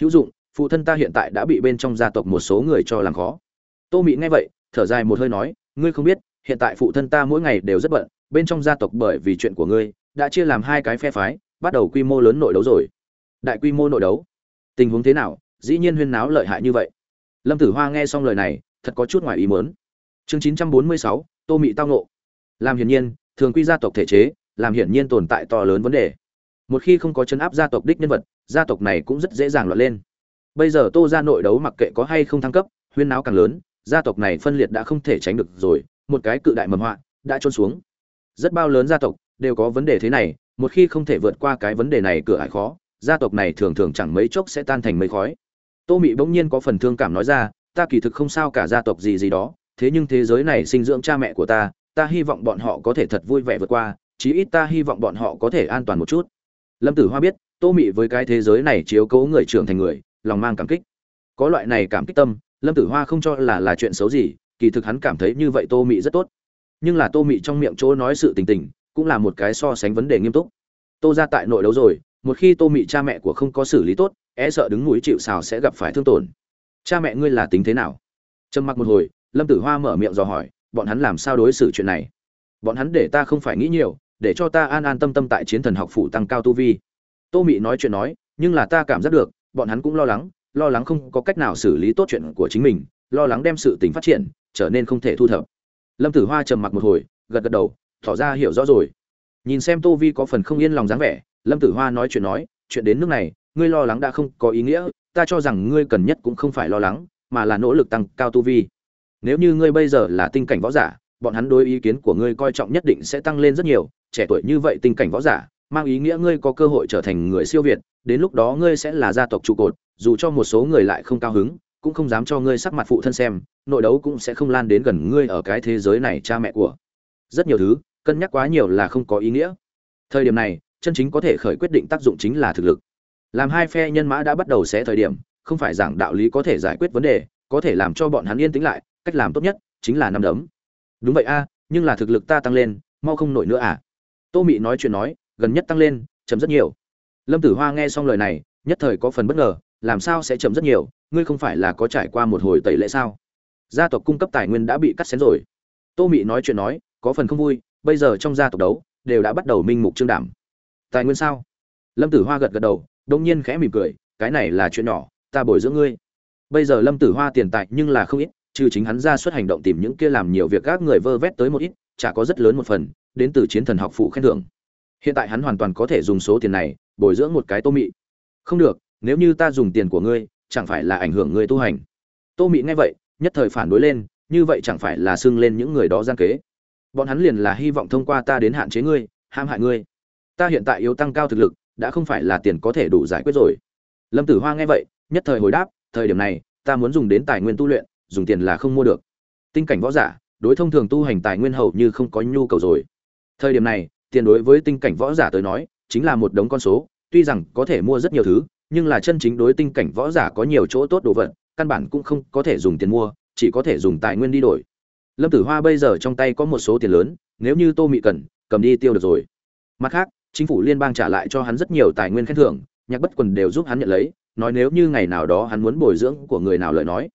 hữu dụng, phụ thân ta hiện tại đã bị bên trong gia tộc một số người cho làm khó. Tô mị nghe vậy, thở dài một hơi nói, ngươi không biết, hiện tại phụ thân ta mỗi ngày đều rất bận, bên trong gia tộc bởi vì chuyện của ngươi, đã chia làm hai cái phe phái, bắt đầu quy mô lớn nội đấu rồi. Đại quy mô nội đấu? Tình huống thế nào? Dĩ nhiên huyên náo lợi hại như vậy. Lâm tử hoa nghe xong lời này, thật có chút ngoài ý mớn chương chín trăm bốn mươi sáu, tô mị tao nộ làm hiển nhiên, thường quy gia tộc thể chế, làm hiển nhiên tồn tại to lớn vấn đề một khi không có chấn áp gia tộc đích nhân vật, gia tộc này cũng rất dễ dàng loạn lên. Bây giờ tô ra nội đấu mặc kệ có hay không thăng cấp, huyên náo càng lớn, gia tộc này phân liệt đã không thể tránh được rồi, một cái cự đại mầm họa đã trôn xuống. Rất bao lớn gia tộc đều có vấn đề thế này, một khi không thể vượt qua cái vấn đề này cửa ải khó, gia tộc này thường thường chẳng mấy chốc sẽ tan thành mây khói. Tô mị bỗng nhiên có phần thương cảm nói ra, ta kỳ thực không sao cả gia tộc gì gì đó, thế nhưng thế giới này sinh dưỡng cha mẹ của ta ta hy vọng bọn họ có thể thật vui vẻ vượt qua, chí ít ta hy vọng bọn họ có thể an toàn một chút lâm tử hoa biết, tô mị với cái thế giới này chiếu cố người trưởng thành người, lòng mang cảm kích. Có loại này cảm kích tâm, lâm tử hoa không cho là là chuyện xấu gì, kỳ thực hắn cảm thấy như vậy tô mị rất tốt. Nhưng là tô mị trong miệng chỗ nói sự tình tình, cũng là một cái so sánh vấn đề nghiêm túc. Tô ra tại nội đấu rồi, một khi tô mị cha mẹ của không có xử lý tốt e sợ đứng núi chịu xào sẽ gặp phải thương tổn. Cha mẹ ngươi là tính thế nào? Trầm mặc một hồi, lâm tử hoa mở miệng dò hỏi, bọn hắn làm sao đối xử chuyện này? Bọn hắn để ta không phải nghĩ nhiều để cho ta an an tâm tâm tại chiến thần học phủ tăng cao tu vi. Tô mị nói chuyện nói, nhưng là ta cảm giác được, bọn hắn cũng lo lắng lo lắng không có cách nào xử lý tốt chuyện của chính mình, lo lắng đem sự tình phát triển, trở nên không thể thu thập. Lâm tử hoa trầm mặc một hồi, gật gật đầu, tỏ ra hiểu rõ rồi. Nhìn xem tô vi có phần không yên lòng dáng vẻ, lâm tử hoa nói chuyện nói, chuyện đến nước này, ngươi lo lắng đã không có ý nghĩa, ta cho rằng ngươi cần nhất cũng không phải lo lắng, mà là nỗ lực tăng cao tu vi. Nếu như ngươi bây giờ là tinh cảnh võ giả, bọn hắn đối ý kiến của ngươi coi trọng nhất định sẽ tăng lên rất nhiều trẻ tuổi như vậy tình cảnh võ giả, mang ý nghĩa ngươi có cơ hội trở thành người siêu việt, đến lúc đó ngươi sẽ là gia tộc trụ cột, dù cho một số người lại không cao hứng, cũng không dám cho ngươi sắc mặt phụ thân xem, nội đấu cũng sẽ không lan đến gần ngươi ở cái thế giới này cha mẹ của. Rất nhiều thứ, cân nhắc quá nhiều là không có ý nghĩa. Thời điểm này, chân chính có thể khởi quyết định tác dụng chính là thực lực. Làm hai phe nhân mã đã bắt đầu xé thời điểm, không phải giảng đạo lý có thể giải quyết vấn đề, có thể làm cho bọn hắn yên tĩnh lại, cách làm tốt nhất chính là năm đấm. Đúng vậy a, nhưng là thực lực ta tăng lên, mau không nổi nữa à? Tô mị nói chuyện nói, gần nhất tăng lên chấm rất nhiều. Lâm tử hoa nghe xong lời này, nhất thời có phần bất ngờ, làm sao sẽ chấm rất nhiều, ngươi không phải là có trải qua một hồi tẩy lệ sao? Gia tộc cung cấp tài nguyên đã bị cắt xén rồi. Tô mị nói chuyện nói, có phần không vui, bây giờ trong gia tộc đấu, đều đã bắt đầu minh mục trương đảm. Tài nguyên sao? Lâm tử hoa gật gật đầu, đông nhiên khẽ mỉm cười, cái này là chuyện nhỏ, ta bồi dưỡng ngươi. Bây giờ lâm tử hoa tiền tài nhưng là không ít, trừ chính hắn ra suất hành động tìm những kia làm nhiều việc các người vơ vét tới một ít, chả có rất lớn một phần đến từ chiến thần học phụ khen thưởng. Hiện tại hắn hoàn toàn có thể dùng số tiền này bồi dưỡng một cái tô mị. Không được, nếu như ta dùng tiền của ngươi, chẳng phải là ảnh hưởng ngươi tu hành. Tô mị nghe vậy, nhất thời phản đối lên, như vậy chẳng phải là xưng lên những người đó gian kế. Bọn hắn liền là hy vọng thông qua ta đến hạn chế ngươi ham hại ngươi. Ta hiện tại yếu tăng cao thực lực, đã không phải là tiền có thể đủ giải quyết rồi. Lâm tử hoa nghe vậy, nhất thời hồi đáp, thời điểm này, ta muốn dùng đến tài nguyên tu luyện, dùng tiền là không mua được. Tinh cảnh võ giả, đối thông thường tu hành tài nguyên hầu như không có nhu cầu rồi thời điểm này, tiền đối với tinh cảnh võ giả tới nói, chính là một đống con số, tuy rằng có thể mua rất nhiều thứ, nhưng là chân chính đối tinh cảnh võ giả có nhiều chỗ tốt đồ vật, căn bản cũng không có thể dùng tiền mua, chỉ có thể dùng tài nguyên đi đổi. Lâm tử hoa bây giờ trong tay có một số tiền lớn, nếu như tô mị cần, cầm đi tiêu được rồi. Mặt khác, chính phủ liên bang trả lại cho hắn rất nhiều tài nguyên khen thưởng, nhạc bất quần đều giúp hắn nhận lấy, nói nếu như ngày nào đó hắn muốn bồi dưỡng của người nào lời nói.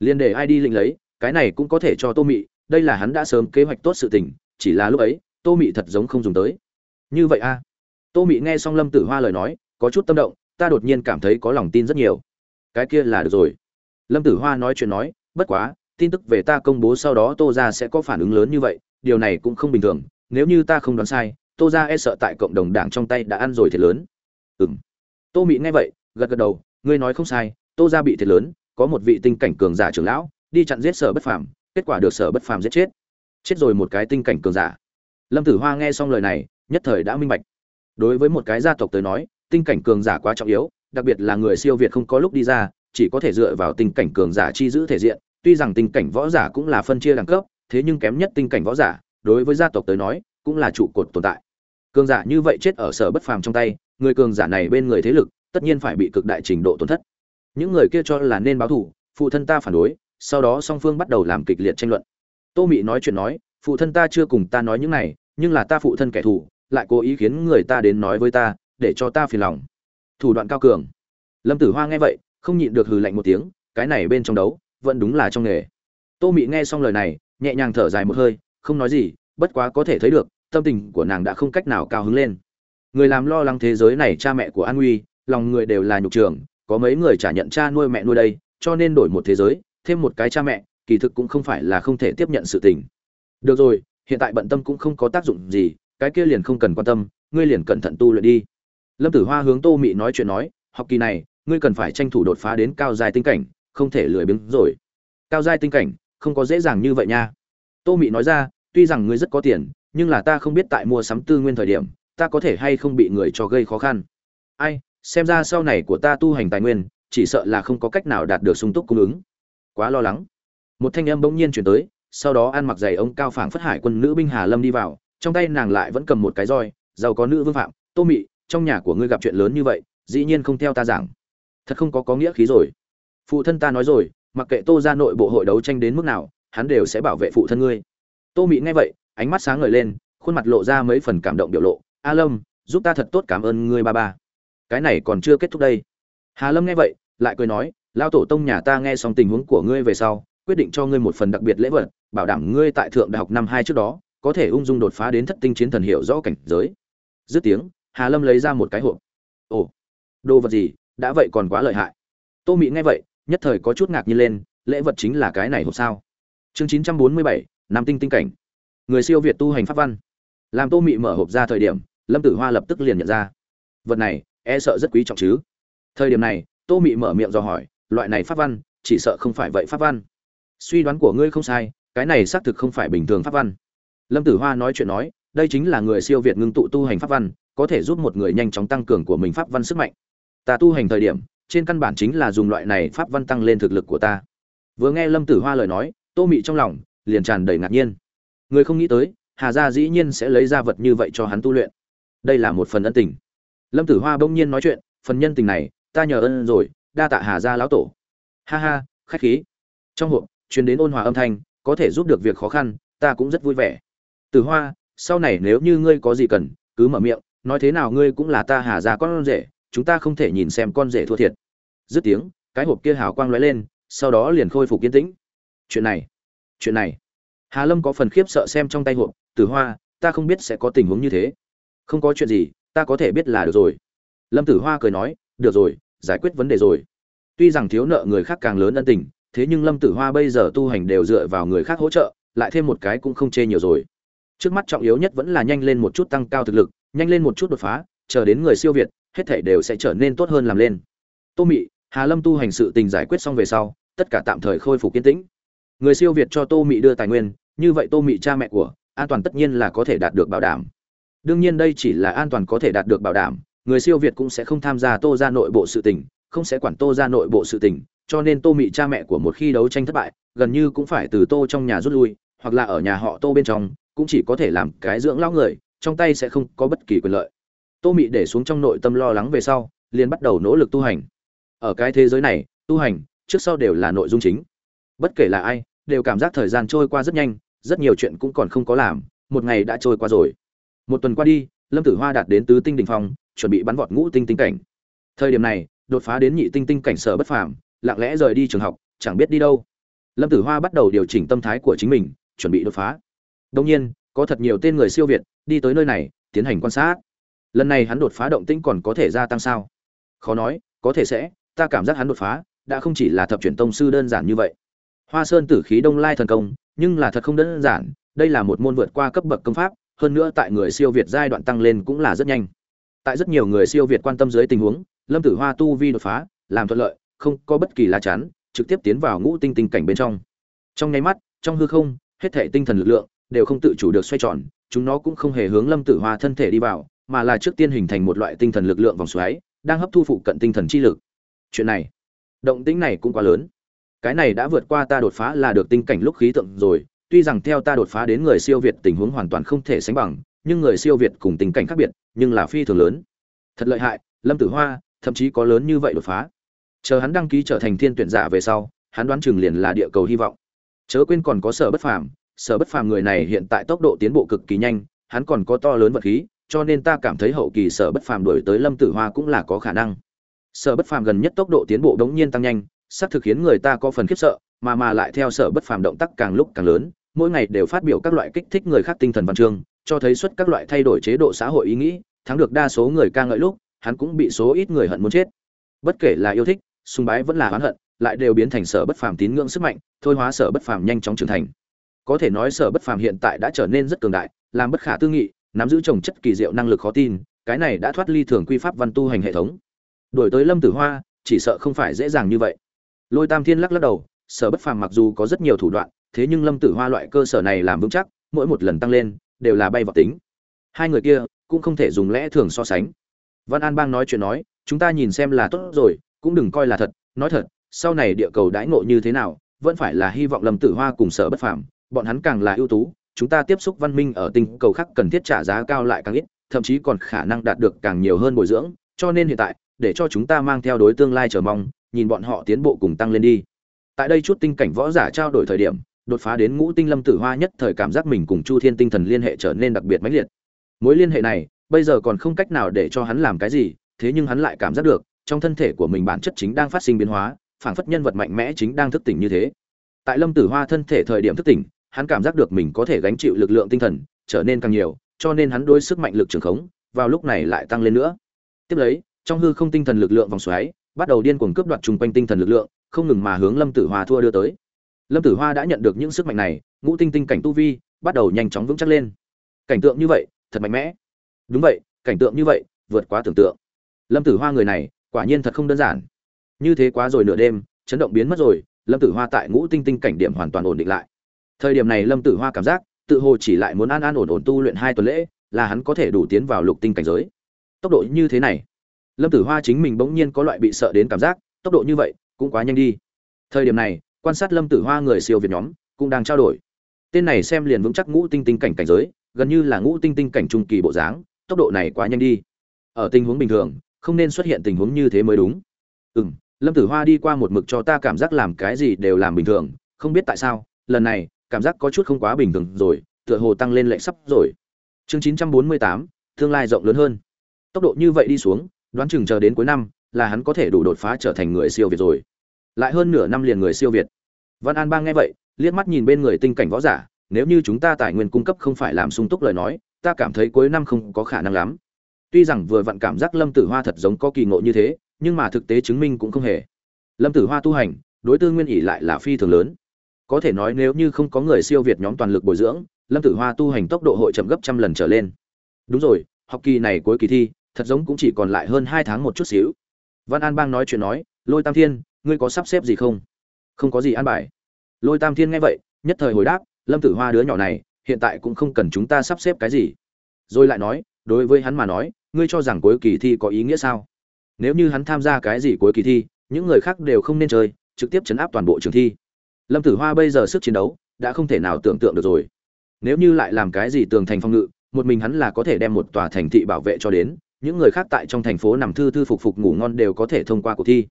Liền để ai đi lĩnh lấy, cái này cũng có thể cho tô mị, đây là hắn đã sớm kế hoạch tốt sự tình, chỉ là lúc ấy tô mị thật giống không dùng tới. Như vậy a tô mị nghe xong lâm tử hoa lời nói, có chút tâm động, ta đột nhiên cảm thấy có lòng tin rất nhiều. Cái kia là được rồi. Lâm tử hoa nói chuyện nói, bất quá, tin tức về ta công bố sau đó tô ra sẽ có phản ứng lớn như vậy, điều này cũng không bình thường, nếu như ta không đoán sai, tô ra e sợ tại cộng đồng đảng trong tay đã ăn rồi thiệt lớn. Ừ m tô mị nghe vậy, gật gật đầu, ngươi nói không sai, tô ra bị thiệt lớn, có một vị tinh cảnh cường giả trưởng lão, đi chặn giết sở bất phàm, kết quả được sở bất phàm giết chết. Chết rồi một cái tinh cảnh cường giả lâm tử hoa nghe xong lời này, nhất thời đã minh bạch. Đối với một cái gia tộc tới nói, tinh cảnh cường giả quá trọng yếu, đặc biệt là người siêu việt không có lúc đi ra, chỉ có thể dựa vào tinh cảnh cường giả chi giữ thể diện. Tuy rằng tinh cảnh võ giả cũng là phân chia đẳng cấp, thế nhưng kém nhất tinh cảnh võ giả, đối với gia tộc tới nói, cũng là trụ cột tồn tại. Cường giả như vậy chết ở sở bất phàm trong tay, người cường giả này bên người thế lực, tất nhiên phải bị cực đại trình độ tổn thất. Những người kia cho là nên báo thù, phụ thân ta phản đối, sau đó song phương bắt đầu làm kịch liệt tranh luận. Tô mị nói chuyện nói, phụ thân ta chưa cùng ta nói những này nhưng là ta phụ thân kẻ thù, lại cố ý khiến người ta đến nói với ta, để cho ta phiền lòng. Thủ đoạn cao cường. Lâm tử hoa nghe vậy, không nhịn được hừ lạnh một tiếng, cái này bên trong đấu, vẫn đúng là trong nghề. Tô mị nghe xong lời này, nhẹ nhàng thở dài một hơi, không nói gì, bất quá có thể thấy được, tâm tình của nàng đã không cách nào cao hứng lên. Người làm lo lắng thế giới này cha mẹ của an uy, lòng người đều là nhục trường, có mấy người trả nhận cha nuôi mẹ nuôi đây, cho nên đổi một thế giới, thêm một cái cha mẹ, kỳ thực cũng không phải là không thể tiếp nhận sự tình. Được rồi hiện tại bận tâm cũng không có tác dụng gì, cái kia liền không cần quan tâm, ngươi liền cẩn thận tu luyện đi. Lâm tử hoa hướng tô mị nói chuyện nói, học kỳ này, ngươi cần phải tranh thủ đột phá đến cao dài tinh cảnh, không thể lười biếng rồi. Cao giai tinh cảnh, không có dễ dàng như vậy nha. Tô mị nói ra, tuy rằng ngươi rất có tiền, nhưng là ta không biết tại mua sắm tư nguyên thời điểm, ta có thể hay không bị người cho gây khó khăn. Ai, xem ra sau này của ta tu hành tài nguyên, chỉ sợ là không có cách nào đạt được sung túc cung ứng. Quá lo lắng. Một thanh âm bỗng nhiên chuyển tới sau đó ăn mặc giày ông cao phảng phất hải quân nữ binh hà lâm đi vào, trong tay nàng lại vẫn cầm một cái roi, giàu có nữ vương phạm, tô mị, trong nhà của ngươi gặp chuyện lớn như vậy, dĩ nhiên không theo ta giảng. Thật không có có nghĩa khí rồi. Phụ thân ta nói rồi, mặc kệ tô ra nội bộ hội đấu tranh đến mức nào, hắn đều sẽ bảo vệ phụ thân ngươi. Tô mị nghe vậy, ánh mắt sáng ngời lên, khuôn mặt lộ ra mấy phần cảm động biểu lộ. A lâm, giúp ta thật tốt cảm ơn ngươi ba ba. Cái này còn chưa kết thúc đây. Hà lâm nghe vậy, lại cười nói, lao tổ tông nhà ta nghe xong tình huống của ngươi về sau quyết định cho ngươi một phần đặc biệt lễ vật, bảo đảm ngươi tại thượng đại học năm hai trước đó, có thể ung dung đột phá đến thất tinh chiến thần hiệu rõ cảnh giới. Dứt tiếng, hà lâm lấy ra một cái hộp. Ồ, đồ vật gì? Đã vậy còn quá lợi hại. Tô mị nghe vậy, nhất thời có chút ngạc nhiên lên, lễ vật chính là cái này hộp sao? Chương chín trăm bốn mươi bảy, nam tinh tinh cảnh. Người siêu việt tu hành pháp văn. Làm tô mị mở hộp ra thời điểm, lâm tử hoa lập tức liền nhận ra. Vật này e sợ rất quý trọng chứ. Thời điểm này, tô mị mở miệng dò hỏi, loại này pháp văn, chỉ sợ không phải vậy pháp văn suy đoán của ngươi không sai, cái này xác thực không phải bình thường pháp văn. Lâm tử hoa nói chuyện nói, đây chính là người siêu việt ngưng tụ tu hành pháp văn, có thể giúp một người nhanh chóng tăng cường của mình pháp văn sức mạnh. Ta tu hành thời điểm, trên căn bản chính là dùng loại này pháp văn tăng lên thực lực của ta. Vừa nghe lâm tử hoa lời nói, tô mị trong lòng liền tràn đầy ngạc nhiên. Người không nghĩ tới, hà gia dĩ nhiên sẽ lấy ra vật như vậy cho hắn tu luyện. Đây là một phần ân tình. Lâm tử hoa bỗng nhiên nói chuyện, phần nhân tình này, ta nhờ ơn rồi, đa tạ hà gia lão tổ. Ha ha, khách khí. Trong hộp truyền đến ôn hòa âm thanh, có thể giúp được việc khó khăn, ta cũng rất vui vẻ. Tử hoa, sau này nếu như ngươi có gì cần, cứ mở miệng, nói thế nào ngươi cũng là ta hà gia con rể, chúng ta không thể nhìn xem con rể thua thiệt. Dứt tiếng, cái hộp kia hào quang lóe lên, sau đó liền khôi phục kiên tĩnh. Chuyện này chuyện này. Hà lâm có phần khiếp sợ xem trong tay hộp, tử hoa, ta không biết sẽ có tình huống như thế. Không có chuyện gì, ta có thể biết là được rồi. Lâm tử hoa cười nói, được rồi, giải quyết vấn đề rồi. Tuy rằng thiếu nợ người khác càng lớn ân tình thế nhưng lâm tử hoa bây giờ tu hành đều dựa vào người khác hỗ trợ, lại thêm một cái cũng không chê nhiều rồi. Trước mắt trọng yếu nhất vẫn là nhanh lên một chút tăng cao thực lực, nhanh lên một chút đột phá, chờ đến người siêu việt, hết thảy đều sẽ trở nên tốt hơn làm lên. Tô mị, hà lâm tu hành sự tình giải quyết xong về sau, tất cả tạm thời khôi phục kiên tĩnh. Người siêu việt cho tô mị đưa tài nguyên, như vậy tô mị cha mẹ của, an toàn tất nhiên là có thể đạt được bảo đảm. Đương nhiên đây chỉ là an toàn có thể đạt được bảo đảm, người siêu việt cũng sẽ không tham gia tô ra nội bộ sự tình, không sẽ quản tô ra nội bộ sự tình cho nên tô mị cha mẹ của một khi đấu tranh thất bại, gần như cũng phải từ tô trong nhà rút lui, hoặc là ở nhà họ tô bên trong, cũng chỉ có thể làm cái dưỡng lão người, trong tay sẽ không có bất kỳ quyền lợi. Tô mị để xuống trong nội tâm lo lắng về sau, liền bắt đầu nỗ lực tu hành. Ở cái thế giới này, tu hành, trước sau đều là nội dung chính. Bất kể là ai, đều cảm giác thời gian trôi qua rất nhanh, rất nhiều chuyện cũng còn không có làm, một ngày đã trôi qua rồi. Một tuần qua đi, lâm tử hoa đạt đến tứ tinh đình phong, chuẩn bị bắn vọt ngũ tinh tinh cảnh. Thời điểm này, đột phá đến nhị tinh tinh cảnh sở bất phàm lặng lẽ rời đi trường học, chẳng biết đi đâu. Lâm tử hoa bắt đầu điều chỉnh tâm thái của chính mình, chuẩn bị đột phá. Đông nhiên, có thật nhiều tên người siêu việt, đi tới nơi này, tiến hành quan sát. Lần này hắn đột phá động tĩnh còn có thể gia tăng sao? Khó nói, có thể sẽ, ta cảm giác hắn đột phá, đã không chỉ là thập truyền tông sư đơn giản như vậy. Hoa sơn tử khí đông lai thần công, nhưng là thật không đơn giản, đây là một môn vượt qua cấp bậc công pháp, hơn nữa tại người siêu việt giai đoạn tăng lên cũng là rất nhanh. Tại rất nhiều người siêu việt quan tâm dưới tình huống, lâm tử hoa tu vi đột phá, làm thuận lợi không có bất kỳ lá chắn, trực tiếp tiến vào ngũ tinh tinh cảnh bên trong. Trong nháy mắt, trong hư không, hết thảy tinh thần lực lượng đều không tự chủ được xoay tròn, chúng nó cũng không hề hướng lâm tử hoa thân thể đi vào, mà là trước tiên hình thành một loại tinh thần lực lượng vòng xoáy, đang hấp thu phụ cận tinh thần chi lực. Chuyện này, động tĩnh này cũng quá lớn. Cái này đã vượt qua ta đột phá là được tinh cảnh lúc khí tượng rồi, tuy rằng theo ta đột phá đến người siêu việt tình huống hoàn toàn không thể sánh bằng, nhưng người siêu việt cùng tình cảnh khác biệt, nhưng là phi thường lớn. Thật lợi hại, lâm tử hoa, thậm chí có lớn như vậy đột phá chờ hắn đăng ký trở thành thiên tuyển giả về sau, hắn đoán chừng liền là địa cầu hy vọng. Chớ quên còn có sở bất phàm, sở bất phàm người này hiện tại tốc độ tiến bộ cực kỳ nhanh, hắn còn có to lớn vật khí, cho nên ta cảm thấy hậu kỳ sở bất phàm đổi tới lâm tử hoa cũng là có khả năng. Sở bất phàm gần nhất tốc độ tiến bộ đống nhiên tăng nhanh xác thực khiến người ta có phần khiếp sợ, mà mà lại theo sở bất phàm động tác càng lúc càng lớn, mỗi ngày đều phát biểu các loại kích thích người khác tinh thần văn chương, cho thấy xuất các loại thay đổi chế độ xã hội ý nghĩ, thắng được đa số người ca ngợi lúc, hắn cũng bị số ít người hận muốn chết. Bất kể là yêu thích sùng bái vẫn là oán hận, lại đều biến thành sở bất phàm tín ngưỡng sức mạnh, thôi hóa sở bất phàm nhanh chóng trưởng thành. Có thể nói sở bất phàm hiện tại đã trở nên rất cường đại, làm bất khả tư nghị, nắm giữ trồng chất kỳ diệu năng lực khó tin, cái này đã thoát ly thường quy pháp văn tu hành hệ thống. Đổi tới lâm tử hoa, chỉ sợ không phải dễ dàng như vậy. Lôi tam thiên lắc lắc đầu, sở bất phàm mặc dù có rất nhiều thủ đoạn, thế nhưng lâm tử hoa loại cơ sở này làm vững chắc, mỗi một lần tăng lên, đều là bay vào tính. Hai người kia cũng không thể dùng lẽ thường so sánh. Văn an bang nói chuyện nói, chúng ta nhìn xem là tốt rồi cũng đừng coi là thật, nói thật, sau này địa cầu đãi ngộ như thế nào, vẫn phải là hy vọng lâm tử hoa cùng sở bất phàm, bọn hắn càng là ưu tú, chúng ta tiếp xúc văn minh ở tinh cầu khác cần thiết trả giá cao lại càng ít, thậm chí còn khả năng đạt được càng nhiều hơn bồi dưỡng, cho nên hiện tại, để cho chúng ta mang theo đối tương lai chờ mong, nhìn bọn họ tiến bộ cùng tăng lên đi. Tại đây chút tinh cảnh võ giả trao đổi thời điểm, đột phá đến ngũ tinh lâm tử hoa nhất thời cảm giác mình cùng chu thiên tinh thần liên hệ trở nên đặc biệt mãnh liệt. Mối liên hệ này, bây giờ còn không cách nào để cho hắn làm cái gì, thế nhưng hắn lại cảm giác được trong thân thể của mình bản chất chính đang phát sinh biến hóa, phảng phất nhân vật mạnh mẽ chính đang thức tỉnh như thế. Tại lâm tử hoa thân thể thời điểm thức tỉnh, hắn cảm giác được mình có thể gánh chịu lực lượng tinh thần, trở nên càng nhiều, cho nên hắn đối sức mạnh lực trường khống, vào lúc này lại tăng lên nữa. Tiếp lấy, trong hư không tinh thần lực lượng vòng xoáy, bắt đầu điên cuồng cướp đoạt chung quanh tinh thần lực lượng, không ngừng mà hướng lâm tử hoa thua đưa tới. Lâm tử hoa đã nhận được những sức mạnh này, ngũ tinh tinh cảnh tu vi bắt đầu nhanh chóng vững chắc lên. Cảnh tượng như vậy, thật mạnh mẽ. Đúng vậy, cảnh tượng như vậy, vượt quá tưởng tượng. Lâm tử hoa người này quả nhiên thật không đơn giản. Như thế quá rồi nửa đêm, chấn động biến mất rồi, lâm tử hoa tại ngũ tinh tinh cảnh điểm hoàn toàn ổn định lại. Thời điểm này lâm tử hoa cảm giác, tự hồ chỉ lại muốn an an ổn ổn tu luyện hai tuần lễ, là hắn có thể đủ tiến vào lục tinh cảnh giới. Tốc độ như thế này, lâm tử hoa chính mình bỗng nhiên có loại bị sợ đến cảm giác, tốc độ như vậy, cũng quá nhanh đi. Thời điểm này, quan sát lâm tử hoa người siêu việt nhóm, cũng đang trao đổi. Tên này xem liền vững chắc ngũ tinh tinh cảnh cảnh giới, gần như là ngũ tinh tinh cảnh trung kỳ bộ dáng, tốc độ này quá nhanh đi. Ở tình huống bình thường không nên xuất hiện tình huống như thế mới đúng. Ừ m lâm tử hoa đi qua một mực cho ta cảm giác làm cái gì đều làm bình thường, không biết tại sao, lần này, cảm giác có chút không quá bình thường rồi, tựa hồ tăng lên lệnh sắp rồi. Chương chín trăm bốn mươi tám, tương lai rộng lớn hơn. Tốc độ như vậy đi xuống, đoán chừng chờ đến cuối năm, là hắn có thể đủ đột phá trở thành người siêu việt rồi. Lại hơn nửa năm liền người siêu việt. Văn an bang nghe vậy, liếc mắt nhìn bên người tinh cảnh võ giả, nếu như chúng ta tài nguyên cung cấp không phải làm sung túc lời nói, ta cảm thấy cuối năm không có khả năng lắm tuy rằng vừa vặn cảm giác lâm tử hoa thật giống có kỳ ngộ như thế, nhưng mà thực tế chứng minh cũng không hề. Lâm tử hoa tu hành, đối tư nguyên ỉ lại là phi thường lớn. Có thể nói nếu như không có người siêu việt nhóm toàn lực bồi dưỡng, lâm tử hoa tu hành tốc độ hội chậm gấp trăm lần trở lên. Đúng rồi, học kỳ này cuối kỳ thi, thật giống cũng chỉ còn lại hơn hai tháng một chút xíu. Văn an bang nói chuyện nói, lôi tam thiên, ngươi có sắp xếp gì không? Không có gì an bài. Lôi tam thiên nghe vậy, nhất thời hồi đáp, lâm tử hoa đứa nhỏ này, hiện tại cũng không cần chúng ta sắp xếp cái gì. Rồi lại nói đối với hắn mà nói, ngươi cho rằng cuối kỳ thi có ý nghĩa sao? Nếu như hắn tham gia cái gì cuối kỳ thi, những người khác đều không nên chơi, trực tiếp chấn áp toàn bộ trường thi. Lâm tử hoa bây giờ sức chiến đấu đã không thể nào tưởng tượng được rồi. Nếu như lại làm cái gì tường thành phong ngự, một mình hắn là có thể đem một tòa thành thị bảo vệ cho đến, những người khác tại trong thành phố nằm thư thư phục phục ngủ ngon đều có thể thông qua cuộc thi.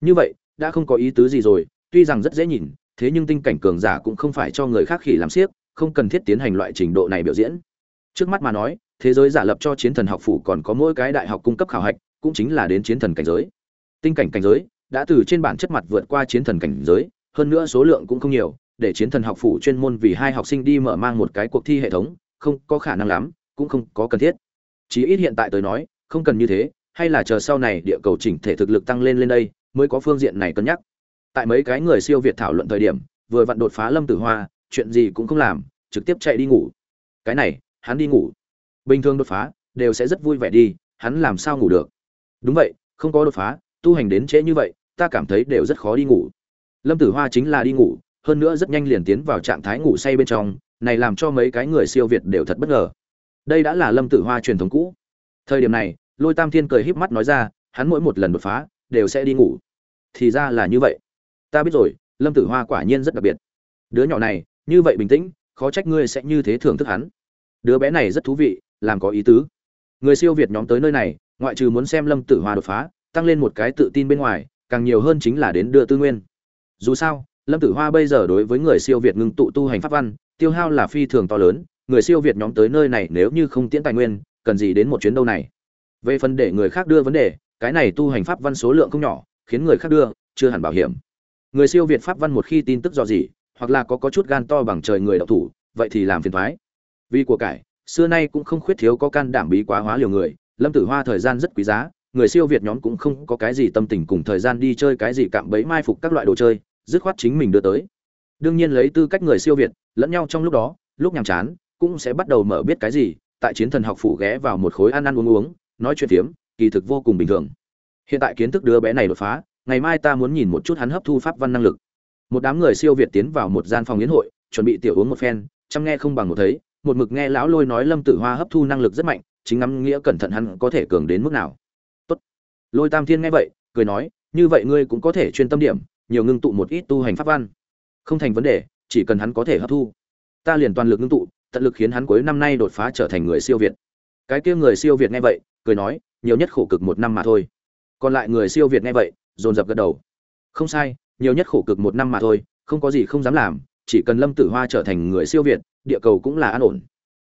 Như vậy, đã không có ý tứ gì rồi, tuy rằng rất dễ nhìn, thế nhưng tinh cảnh cường giả cũng không phải cho người khác khỉ làm siếc không cần thiết tiến hành loại trình độ này biểu diễn. Trước mắt mà nói thế giới giả lập cho chiến thần học phủ còn có mỗi cái đại học cung cấp khảo hạch, cũng chính là đến chiến thần cảnh giới. Tinh cảnh cảnh giới đã từ trên bản chất mặt vượt qua chiến thần cảnh giới, hơn nữa số lượng cũng không nhiều, để chiến thần học phủ chuyên môn vì hai học sinh đi mở mang một cái cuộc thi hệ thống, không có khả năng lắm, cũng không có cần thiết. Chí ít hiện tại tôi nói, không cần như thế, hay là chờ sau này địa cầu chỉnh thể thực lực tăng lên lên đây, mới có phương diện này cân nhắc. Tại mấy cái người siêu việt thảo luận thời điểm, vừa vặn đột phá lâm tử hoa, chuyện gì cũng không làm, trực tiếp chạy đi ngủ. Cái này, hắn đi ngủ bình thường đột phá, đều sẽ rất vui vẻ đi, hắn làm sao ngủ được? Đúng vậy, không có đột phá, tu hành đến trễ như vậy, ta cảm thấy đều rất khó đi ngủ. Lâm tử hoa chính là đi ngủ, hơn nữa rất nhanh liền tiến vào trạng thái ngủ say bên trong, này làm cho mấy cái người siêu việt đều thật bất ngờ. Đây đã là lâm tử hoa truyền thống cũ. Thời điểm này, lôi tam thiên cười híp mắt nói ra, hắn mỗi một lần đột phá, đều sẽ đi ngủ. Thì ra là như vậy. Ta biết rồi, lâm tử hoa quả nhiên rất đặc biệt. Đứa nhỏ này, như vậy bình tĩnh, khó trách ngươi sẽ như thế thưởng thức hắn. Đứa bé này rất thú vị làm có ý tứ. Người siêu việt nhóm tới nơi này, ngoại trừ muốn xem lâm tử hoa đột phá, tăng lên một cái tự tin bên ngoài, càng nhiều hơn chính là đến đưa tư nguyên. Dù sao, lâm tử hoa bây giờ đối với người siêu việt ngưng tụ tu hành pháp văn, tiêu hao là phi thường to lớn, người siêu việt nhóm tới nơi này nếu như không tiễn tài nguyên, cần gì đến một chuyến đâu này? Về phần để người khác đưa vấn đề, cái này tu hành pháp văn số lượng không nhỏ, khiến người khác đưa, chưa hẳn bảo hiểm. Người siêu việt pháp văn một khi tin tức do gì hoặc là có có chút gan to bằng trời người đọc thủ, vậy thì làm phiền thoái. Vì của cải xưa nay cũng không khuyết thiếu có can đảm bí quá hóa liều người, lâm tử hoa thời gian rất quý giá, người siêu việt nhóm cũng không có cái gì tâm tình cùng thời gian đi chơi cái gì cạm bẫy mai phục các loại đồ chơi, dứt khoát chính mình đưa tới. Đương nhiên lấy tư cách người siêu việt, lẫn nhau trong lúc đó, lúc nhàm chán, cũng sẽ bắt đầu mở biết cái gì, tại chiến thần học phủ ghé vào một khối ăn ăn uống uống, nói chuyện tiếm kỳ thực vô cùng bình thường. Hiện tại kiến thức đứa bé này đột phá, ngày mai ta muốn nhìn một chút hắn hấp thu pháp văn năng lực. Một đám người siêu việt tiến vào một gian phòng yến hội, chuẩn bị tiểu uống một phen, chăm nghe không bằng một thấy một mực nghe lão lôi nói lâm tử hoa hấp thu năng lực rất mạnh, chính ngắm nghĩa cẩn thận hắn có thể cường đến mức nào. Tốt. Lôi tam thiên nghe vậy, cười nói, như vậy ngươi cũng có thể chuyên tâm điểm, nhiều ngưng tụ một ít tu hành pháp văn. Không thành vấn đề, chỉ cần hắn có thể hấp thu. Ta liền toàn lực ngưng tụ, tận lực khiến hắn cuối năm nay đột phá trở thành người siêu việt. Cái kia người siêu việt nghe vậy, cười nói, nhiều nhất khổ cực một năm mà thôi. Còn lại người siêu việt nghe vậy, dồn dập gật đầu. Không sai, nhiều nhất khổ cực một năm mà thôi, không có gì không dám làm, chỉ cần lâm tử hoa trở thành người siêu việt địa cầu cũng là an ổn.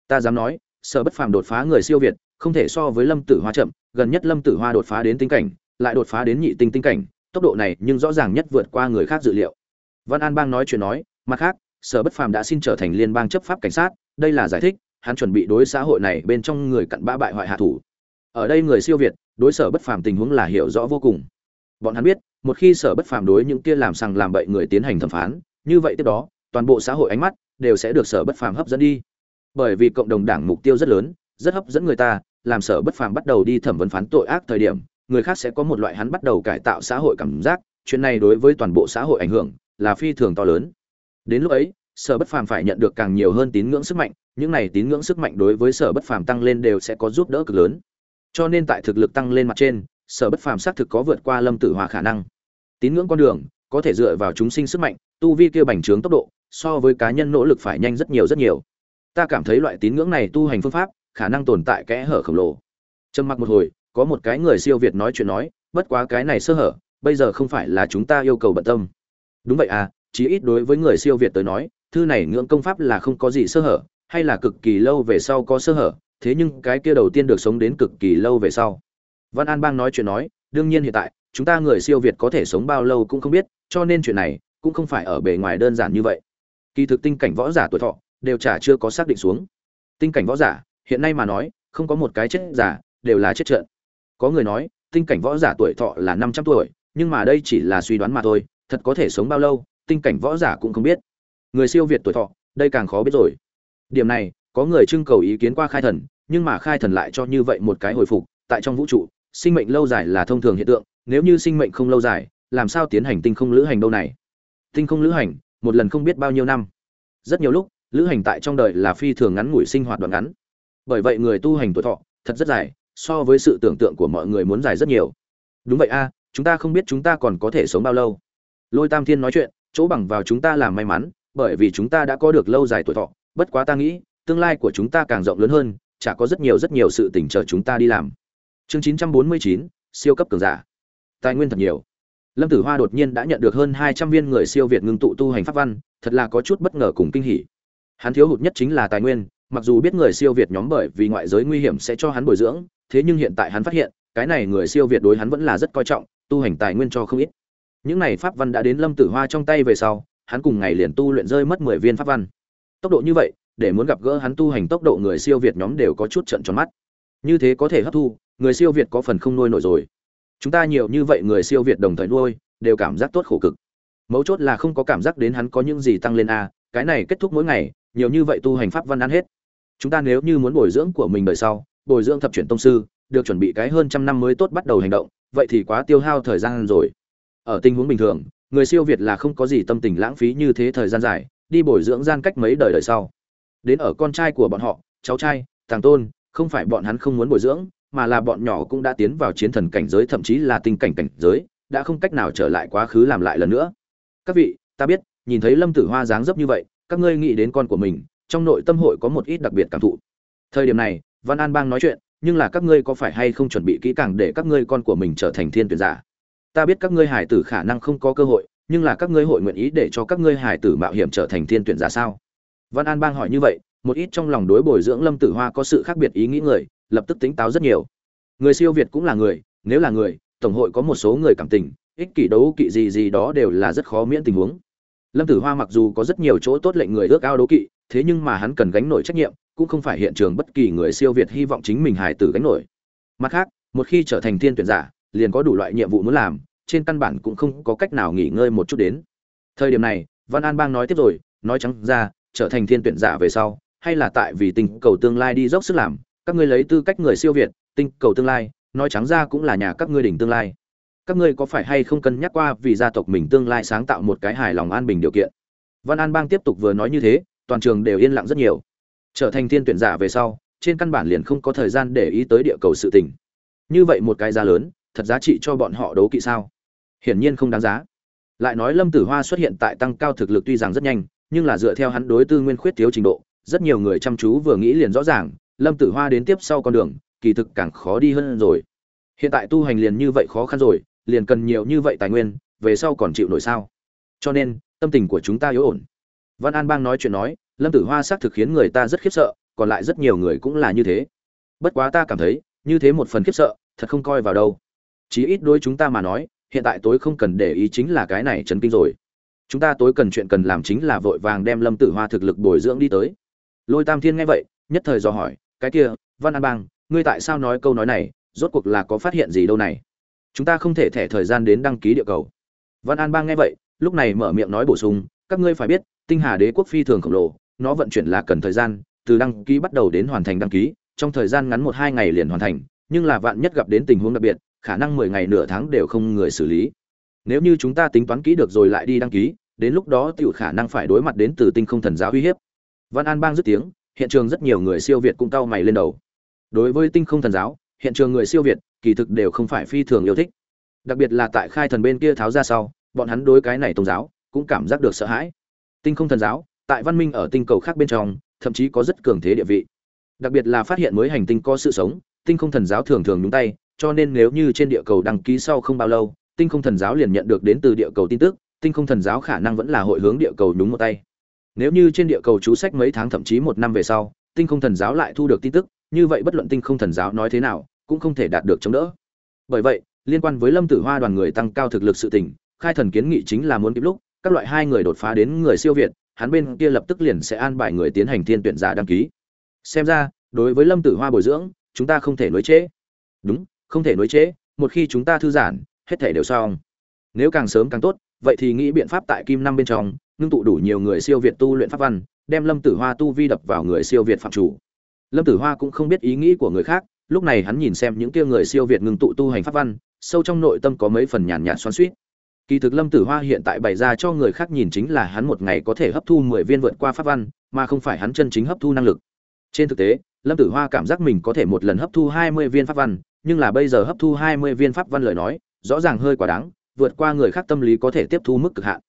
Ta dám nói, sở bất phàm đột phá người siêu việt, không thể so với lâm tử hoa chậm, gần nhất lâm tử hoa đột phá đến tinh cảnh, lại đột phá đến nhị tinh tinh cảnh, tốc độ này nhưng rõ ràng nhất vượt qua người khác dự liệu. Văn an bang nói chuyện nói, mặt khác, sở bất phàm đã xin trở thành liên bang chấp pháp cảnh sát, đây là giải thích, hắn chuẩn bị đối xã hội này bên trong người cặn bã bại hoại hạ thủ. Ở đây người siêu việt, đối sở bất phàm tình huống là hiểu rõ vô cùng. Bọn hắn biết, một khi sở bất phàm đối những kia làm sằng làm bậy người tiến hành thẩm phán, như vậy tiếp đó, toàn bộ xã hội ánh mắt đều sẽ được sở bất phàm hấp dẫn đi. Bởi vì cộng đồng đảng mục tiêu rất lớn, rất hấp dẫn người ta, làm sở bất phàm bắt đầu đi thẩm vấn phán tội ác thời điểm, người khác sẽ có một loại hắn bắt đầu cải tạo xã hội cảm giác, chuyện này đối với toàn bộ xã hội ảnh hưởng là phi thường to lớn. Đến lúc ấy, sở bất phàm phải nhận được càng nhiều hơn tín ngưỡng sức mạnh, những này tín ngưỡng sức mạnh đối với sở bất phàm tăng lên đều sẽ có giúp đỡ cực lớn. Cho nên tại thực lực tăng lên mặt trên, sở bất phàm xác thực có vượt qua lâm tử hòa khả năng. Tín ngưỡng con đường có thể dựa vào chúng sinh sức mạnh, tu vi kia bành trướng tốc độ so với cá nhân nỗ lực phải nhanh rất nhiều rất nhiều. Ta cảm thấy loại tín ngưỡng này tu hành phương pháp, khả năng tồn tại kẽ hở khổng lồ. Trầm mặc một hồi, có một cái người siêu việt nói chuyện nói, bất quá cái này sơ hở, bây giờ không phải là chúng ta yêu cầu bận tâm. Đúng vậy à chí ít đối với người siêu việt tới nói, thư này ngưỡng công pháp là không có gì sơ hở, hay là cực kỳ lâu về sau có sơ hở, thế nhưng cái kia đầu tiên được sống đến cực kỳ lâu về sau. Văn an bang nói chuyện nói, đương nhiên hiện tại, chúng ta người siêu việt có thể sống bao lâu cũng không biết, cho nên chuyện này cũng không phải ở bề ngoài đơn giản như vậy kỳ thực tinh cảnh võ giả tuổi thọ đều chả chưa có xác định xuống. Tinh cảnh võ giả, hiện nay mà nói, không có một cái chết giả đều là chết trận. Có người nói, tinh cảnh võ giả tuổi thọ là năm trăm tuổi, nhưng mà đây chỉ là suy đoán mà thôi, thật có thể sống bao lâu, tinh cảnh võ giả cũng không biết. Người siêu việt tuổi thọ, đây càng khó biết rồi. Điểm này, có người trưng cầu ý kiến qua khai thần, nhưng mà khai thần lại cho như vậy một cái hồi phục, tại trong vũ trụ, sinh mệnh lâu dài là thông thường hiện tượng, nếu như sinh mệnh không lâu dài, làm sao tiến hành tinh không lữ hành đâu này? Tinh không lữ hành một lần không biết bao nhiêu năm. Rất nhiều lúc lữ hành tại trong đời là phi thường ngắn ngủi sinh hoạt đoạn ngắn. Bởi vậy người tu hành tuổi thọ thật rất dài so với sự tưởng tượng của mọi người muốn dài rất nhiều. Đúng vậy a chúng ta không biết chúng ta còn có thể sống bao lâu. Lôi tam thiên nói chuyện chỗ bằng vào chúng ta là may mắn bởi vì chúng ta đã có được lâu dài tuổi thọ. Bất quá ta nghĩ tương lai của chúng ta càng rộng lớn hơn chả có rất nhiều rất nhiều sự tỉnh chờ chúng ta đi làm. Chương 949, siêu cấp cường giả. Tài nguyên thật nhiều lâm tử hoa đột nhiên đã nhận được hơn hai trăm viên người siêu việt ngưng tụ tu hành pháp văn, thật là có chút bất ngờ cùng kinh hỉ. Hắn thiếu hụt nhất chính là tài nguyên, mặc dù biết người siêu việt nhóm bởi vì ngoại giới nguy hiểm sẽ cho hắn bồi dưỡng, thế nhưng hiện tại hắn phát hiện, cái này người siêu việt đối hắn vẫn là rất coi trọng, tu hành tài nguyên cho không ít. Những này pháp văn đã đến lâm tử hoa trong tay về sau, hắn cùng ngày liền tu luyện rơi mất mười viên pháp văn. Tốc độ như vậy, để muốn gặp gỡ hắn tu hành tốc độ người siêu việt nhóm đều có chút trận tròn mắt. Như thế có thể hấp thu, người siêu việt có phần không nuôi nổi rồi chúng ta nhiều như vậy người siêu việt đồng thời nuôi, đều cảm giác tốt khổ cực. Mấu chốt là không có cảm giác đến hắn có những gì tăng lên a, cái này kết thúc mỗi ngày, nhiều như vậy tu hành pháp văn ăn hết. Chúng ta nếu như muốn bồi dưỡng của mình đời sau, bồi dưỡng thập chuyển tông sư, được chuẩn bị cái hơn trăm năm mới tốt bắt đầu hành động, vậy thì quá tiêu hao thời gian rồi. Ở tình huống bình thường, người siêu việt là không có gì tâm tình lãng phí như thế thời gian dài, đi bồi dưỡng gian cách mấy đời đời sau. Đến ở con trai của bọn họ, cháu trai tàng tôn, không phải bọn hắn không muốn bồi dưỡng mà là bọn nhỏ cũng đã tiến vào chiến thần cảnh giới, thậm chí là tinh cảnh cảnh giới, đã không cách nào trở lại quá khứ làm lại lần nữa. Các vị, ta biết, nhìn thấy lâm tử hoa dáng dấp như vậy, các ngươi nghĩ đến con của mình, trong nội tâm hội có một ít đặc biệt cảm thụ. Thời điểm này, văn an bang nói chuyện, nhưng là các ngươi có phải hay không chuẩn bị kỹ càng để các ngươi con của mình trở thành thiên tuyển giả? Ta biết các ngươi hải tử khả năng không có cơ hội, nhưng là các ngươi hội nguyện ý để cho các ngươi hải tử mạo hiểm trở thành thiên tuyển giả sao? Văn an bang hỏi như vậy, một ít trong lòng đối bồi dưỡng lâm tử hoa có sự khác biệt ý nghĩ người lập tức tính táo rất nhiều. Người siêu việt cũng là người, nếu là người, tổng hội có một số người cảm tình, ích kỷ đấu kỵ gì gì đó đều là rất khó miễn tình huống. Lâm tử hoa mặc dù có rất nhiều chỗ tốt lệnh người ước ao đấu kỵ, thế nhưng mà hắn cần gánh nổi trách nhiệm, cũng không phải hiện trường bất kỳ người siêu việt hy vọng chính mình hài tử gánh nổi. Mặt khác, một khi trở thành thiên tuyển giả, liền có đủ loại nhiệm vụ muốn làm, trên căn bản cũng không có cách nào nghỉ ngơi một chút đến. Thời điểm này, văn an bang nói tiếp rồi, nói trắng ra, trở thành thiên tuyển giả về sau, hay là tại vì tình cầu tương lai đi dốc sức làm các ngươi lấy tư cách người siêu việt, tinh cầu tương lai, nói trắng ra cũng là nhà các ngươi đỉnh tương lai. Các ngươi có phải hay không cân nhắc qua vì gia tộc mình tương lai sáng tạo một cái hài lòng an bình điều kiện? Văn an bang tiếp tục vừa nói như thế, toàn trường đều yên lặng rất nhiều. Trở thành thiên tuyển giả về sau, trên căn bản liền không có thời gian để ý tới địa cầu sự tình. Như vậy một cái giá lớn, thật giá trị cho bọn họ đấu kỵ sao? Hiển nhiên không đáng giá. Lại nói lâm tử hoa xuất hiện tại tăng cao thực lực tuy rằng rất nhanh, nhưng là dựa theo hắn đối tư nguyên khuyết thiếu trình độ, rất nhiều người chăm chú vừa nghĩ liền rõ ràng lâm tử hoa đến tiếp sau con đường, kỳ thực càng khó đi hơn rồi. Hiện tại tu hành liền như vậy khó khăn rồi, liền cần nhiều như vậy tài nguyên, về sau còn chịu nổi sao? Cho nên, tâm tình của chúng ta yếu ổn. Văn an bang nói chuyện nói, lâm tử hoa xác thực khiến người ta rất khiếp sợ, còn lại rất nhiều người cũng là như thế. Bất quá ta cảm thấy, như thế một phần khiếp sợ, thật không coi vào đâu. Chí ít đối chúng ta mà nói, hiện tại tối không cần để ý chính là cái này chấn kinh rồi. Chúng ta tối cần chuyện cần làm chính là vội vàng đem lâm tử hoa thực lực bồi dưỡng đi tới. Lôi tam thiên nghe vậy, nhất thời dò hỏi cái kia, văn an bang, ngươi tại sao nói câu nói này? Rốt cuộc là có phát hiện gì đâu này? Chúng ta không thể thẻ thời gian đến đăng ký địa cầu. Văn an bang nghe vậy, lúc này mở miệng nói bổ sung, các ngươi phải biết, tinh hà đế quốc phi thường khổng lồ, nó vận chuyển là cần thời gian, từ đăng ký bắt đầu đến hoàn thành đăng ký, trong thời gian ngắn một hai ngày liền hoàn thành, nhưng là vạn nhất gặp đến tình huống đặc biệt, khả năng mười ngày nửa tháng đều không người xử lý. Nếu như chúng ta tính toán kỹ được rồi lại đi đăng ký, đến lúc đó tiểu khả năng phải đối mặt đến từ tinh không thần giáo uy hiếp. Văn an bang dứt tiếng hiện trường rất nhiều người siêu việt cũng cau mày lên đầu. Đối với tinh không thần giáo, hiện trường người siêu việt kỳ thực đều không phải phi thường yêu thích. Đặc biệt là tại khai thần bên kia tháo ra sau, bọn hắn đối cái này tôn giáo cũng cảm giác được sợ hãi. Tinh không thần giáo, tại văn minh ở tinh cầu khác bên trong, thậm chí có rất cường thế địa vị. Đặc biệt là phát hiện mới hành tinh có sự sống, tinh không thần giáo thường thường nhúng tay, cho nên nếu như trên địa cầu đăng ký sau không bao lâu, tinh không thần giáo liền nhận được đến từ địa cầu tin tức, tinh không thần giáo khả năng vẫn là hội hướng địa cầu nhúng một tay nếu như trên địa cầu chú sách mấy tháng thậm chí một năm về sau, tinh không thần giáo lại thu được tin tức, như vậy bất luận tinh không thần giáo nói thế nào, cũng không thể đạt được chống đỡ bởi vậy, liên quan với lâm tử hoa đoàn người tăng cao thực lực sự tỉnh khai thần kiến nghị chính là muốn kịp lúc, các loại hai người đột phá đến người siêu việt, hắn bên kia lập tức liền sẽ an bài người tiến hành thiên tuyển giả đăng ký xem ra, đối với lâm tử hoa bồi dưỡng, chúng ta không thể nối chế. đúng, không thể nối chế. một khi chúng ta thư giãn, hết thể đều xong nếu càng sớm càng tốt, vậy thì nghĩ biện pháp tại kim năm bên trong ngưng tụ đủ nhiều người siêu việt tu luyện pháp văn, đem lâm tử hoa tu vi đập vào người siêu việt phạm chủ. Lâm tử hoa cũng không biết ý nghĩ của người khác, lúc này hắn nhìn xem những kia người siêu việt ngưng tụ tu hành pháp văn, sâu trong nội tâm có mấy phần nhàn nhạt xoắn xuýt. kỳ thực lâm tử hoa hiện tại bày ra cho người khác nhìn chính là hắn một ngày có thể hấp thu mười viên vượt qua pháp văn, mà không phải hắn chân chính hấp thu năng lực. Trên thực tế, lâm tử hoa cảm giác mình có thể một lần hấp thu hai mươi viên pháp văn, nhưng là bây giờ hấp thu hai mươi viên pháp văn lời nói, rõ ràng hơi quá đáng, vượt qua người khác tâm lý có thể tiếp thu mức cực hạn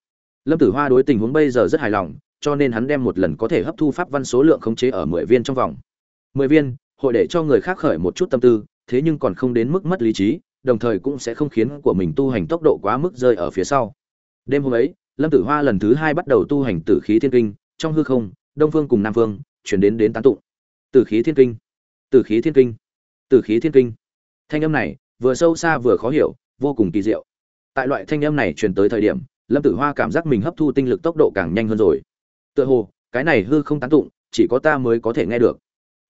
lâm tử hoa đối tình huống bây giờ rất hài lòng, cho nên hắn đem một lần có thể hấp thu pháp văn số lượng khống chế ở mười viên trong vòng. Mười viên, hội để cho người khác khởi một chút tâm tư, thế nhưng còn không đến mức mất lý trí, đồng thời cũng sẽ không khiến của mình tu hành tốc độ quá mức rơi ở phía sau. Đêm hôm ấy, lâm tử hoa lần thứ hai bắt đầu tu hành tử khí thiên kinh, trong hư không, đông phương cùng nam phương, chuyển đến đến tán tụng. Tử khí thiên kinh, tử khí thiên kinh, tử khí thiên kinh. Thanh âm này, vừa sâu xa vừa khó hiểu, vô cùng kỳ diệu. Tại loại thanh âm này truyền tới thời điểm lâm tử hoa cảm giác mình hấp thu tinh lực tốc độ càng nhanh hơn rồi. Tựa hồ, cái này hư không tán tụng, chỉ có ta mới có thể nghe được.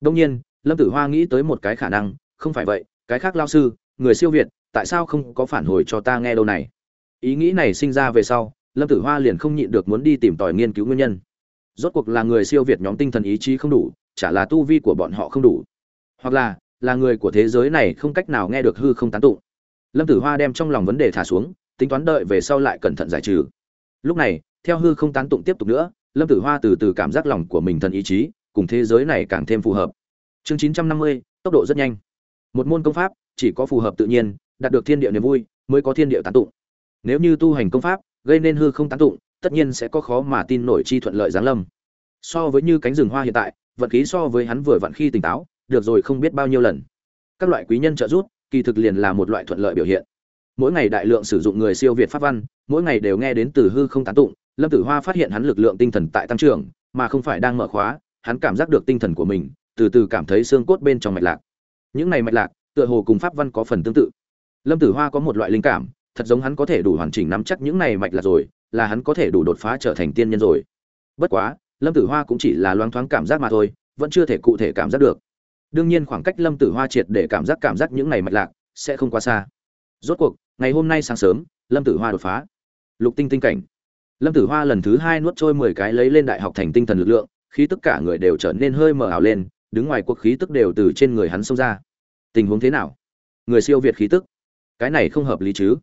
Đông nhiên, lâm tử hoa nghĩ tới một cái khả năng, không phải vậy, cái khác lao sư, người siêu việt, tại sao không có phản hồi cho ta nghe đâu này? Ý nghĩ này sinh ra về sau, lâm tử hoa liền không nhịn được muốn đi tìm tòi nghiên cứu nguyên nhân. Rốt cuộc là người siêu việt nhóm tinh thần ý chí không đủ, chả là tu vi của bọn họ không đủ. Hoặc là là người của thế giới này không cách nào nghe được hư không tán tụng. Lâm tử hoa đem trong lòng vấn đề thả xuống tính toán đợi về sau lại cẩn thận giải trừ. Lúc này, theo hư không tán tụng tiếp tục nữa, lâm tử hoa từ từ cảm giác lòng của mình thần ý chí, cùng thế giới này càng thêm phù hợp. Chương chín trăm năm mươi, tốc độ rất nhanh. Một môn công pháp, chỉ có phù hợp tự nhiên, đạt được thiên địa niềm vui, mới có thiên địa tán tụng. Nếu như tu hành công pháp, gây nên hư không tán tụng, tất nhiên sẽ có khó mà tin nổi chi thuận lợi giáng lâm. So với như cánh rừng hoa hiện tại, vận khí so với hắn vừa vặn khi tỉnh táo, được rồi không biết bao nhiêu lần. Các loại quý nhân trợ giúp, kỳ thực liền là một loại thuận lợi biểu hiện mỗi ngày đại lượng sử dụng người siêu việt pháp văn, mỗi ngày đều nghe đến từ hư không tán tụng, lâm tử hoa phát hiện hắn lực lượng tinh thần tại tăng trưởng, mà không phải đang mở khóa, hắn cảm giác được tinh thần của mình, từ từ cảm thấy xương cốt bên trong mạch lạc. Những này mạch lạc, tựa hồ cùng pháp văn có phần tương tự. Lâm tử hoa có một loại linh cảm, thật giống hắn có thể đủ hoàn chỉnh nắm chắc những này mạch lạc rồi, là hắn có thể đủ đột phá trở thành tiên nhân rồi. Bất quá, lâm tử hoa cũng chỉ là loáng thoáng cảm giác mà thôi, vẫn chưa thể cụ thể cảm giác được. Đương nhiên khoảng cách lâm tử hoa triệt để cảm giác cảm giác những này mạch lạc sẽ không quá xa rốt cuộc, ngày hôm nay sáng sớm, lâm tử hoa đột phá. Lục tinh tinh cảnh. Lâm tử hoa lần thứ hai nuốt trôi mười cái lấy lên đại học thành tinh thần lực lượng khi tất cả người đều trở nên hơi mờ ảo lên, đứng ngoài cuộc khí tức đều từ trên người hắn xông ra. Tình huống thế nào? Người siêu việt khí tức. Cái này không hợp lý chứ?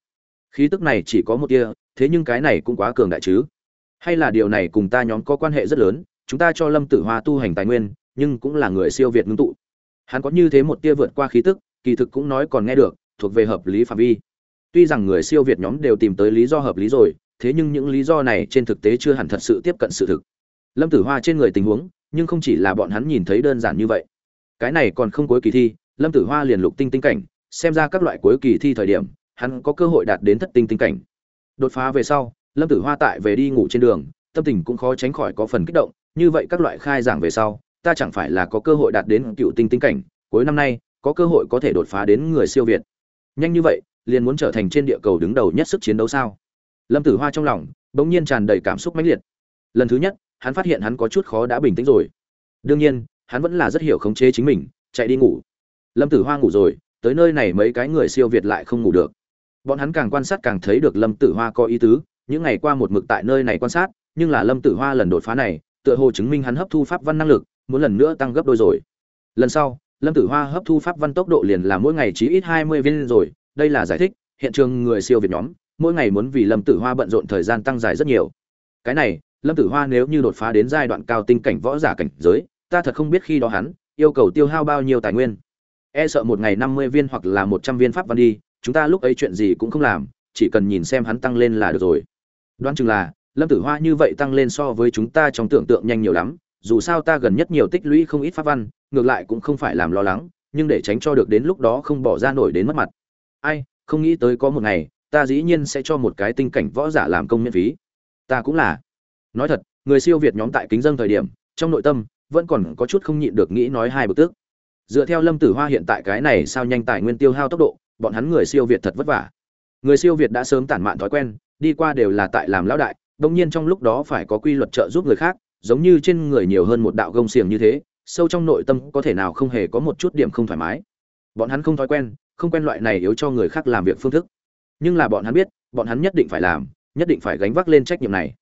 Khí tức này chỉ có một tia, thế nhưng cái này cũng quá cường đại chứ? Hay là điều này cùng ta nhóm có quan hệ rất lớn, chúng ta cho lâm tử hoa tu hành tài nguyên, nhưng cũng là người siêu việt ngưng tụ. Hắn có như thế một tia vượt qua khí tức, kỳ thực cũng nói còn nghe được thuộc về hợp lý phạm vi. Tuy rằng người siêu việt nhóm đều tìm tới lý do hợp lý rồi, thế nhưng những lý do này trên thực tế chưa hẳn thật sự tiếp cận sự thực. Lâm tử hoa trên người tình huống, nhưng không chỉ là bọn hắn nhìn thấy đơn giản như vậy. Cái này còn không cuối kỳ thi, lâm tử hoa liền lục tinh tinh cảnh, xem ra các loại cuối kỳ thi thời điểm, hắn có cơ hội đạt đến thất tinh tinh cảnh. Đột phá về sau, lâm tử hoa tại về đi ngủ trên đường, tâm tình cũng khó tránh khỏi có phần kích động, như vậy các loại khai giảng về sau, ta chẳng phải là có cơ hội đạt đến cựu tinh tinh cảnh, cuối năm nay, có cơ hội có thể đột phá đến người siêu việt nhanh như vậy, liền muốn trở thành trên địa cầu đứng đầu nhất sức chiến đấu sao? Lâm tử hoa trong lòng, bỗng nhiên tràn đầy cảm xúc mãnh liệt. Lần thứ nhất, hắn phát hiện hắn có chút khó đã bình tĩnh rồi. Đương nhiên, hắn vẫn là rất hiểu khống chế chính mình, chạy đi ngủ. Lâm tử hoa ngủ rồi, tới nơi này mấy cái người siêu việt lại không ngủ được. Bọn hắn càng quan sát càng thấy được lâm tử hoa có ý tứ, những ngày qua một mực tại nơi này quan sát, nhưng là lâm tử hoa lần đột phá này, tựa hồ chứng minh hắn hấp thu pháp văn năng lực, muốn lần nữa tăng gấp đôi rồi. Lần sau lâm tử hoa hấp thu pháp văn tốc độ liền là mỗi ngày chỉ ít hai mươi viên rồi, đây là giải thích, hiện trường người siêu việt nhóm, mỗi ngày muốn vì lâm tử hoa bận rộn thời gian tăng dài rất nhiều. Cái này, lâm tử hoa nếu như đột phá đến giai đoạn cao tinh cảnh võ giả cảnh giới, ta thật không biết khi đó hắn yêu cầu tiêu hao bao nhiêu tài nguyên. E sợ một ngày năm mươi viên hoặc là một trăm viên pháp văn đi, chúng ta lúc ấy chuyện gì cũng không làm, chỉ cần nhìn xem hắn tăng lên là được rồi. Đoán chừng là, lâm tử hoa như vậy tăng lên so với chúng ta trong tưởng tượng nhanh nhiều lắm, dù sao ta gần nhất nhiều tích lũy không ít pháp văn ngược lại cũng không phải làm lo lắng, nhưng để tránh cho được đến lúc đó không bỏ ra nổi đến mất mặt. Ai, không nghĩ tới có một ngày, ta dĩ nhiên sẽ cho một cái tinh cảnh võ giả làm công miễn phí. Ta cũng là. Nói thật, người siêu việt nhóm tại kính dân thời điểm, trong nội tâm, vẫn còn có chút không nhịn được nghĩ nói hai bực tức. Dựa theo lâm tử hoa hiện tại cái này sao nhanh tài nguyên tiêu hao tốc độ, bọn hắn người siêu việt thật vất vả. Người siêu việt đã sớm tản mạn thói quen, đi qua đều là tại làm lão đại đông nhiên trong lúc đó phải có quy luật trợ giúp người khác, giống như trên người nhiều hơn một đạo gông xiềng như thế sâu trong nội tâm có thể nào không hề có một chút điểm không thoải mái. Bọn hắn không thói quen, không quen loại này yếu cho người khác làm việc phương thức. Nhưng là bọn hắn biết, bọn hắn nhất định phải làm, nhất định phải gánh vác lên trách nhiệm này.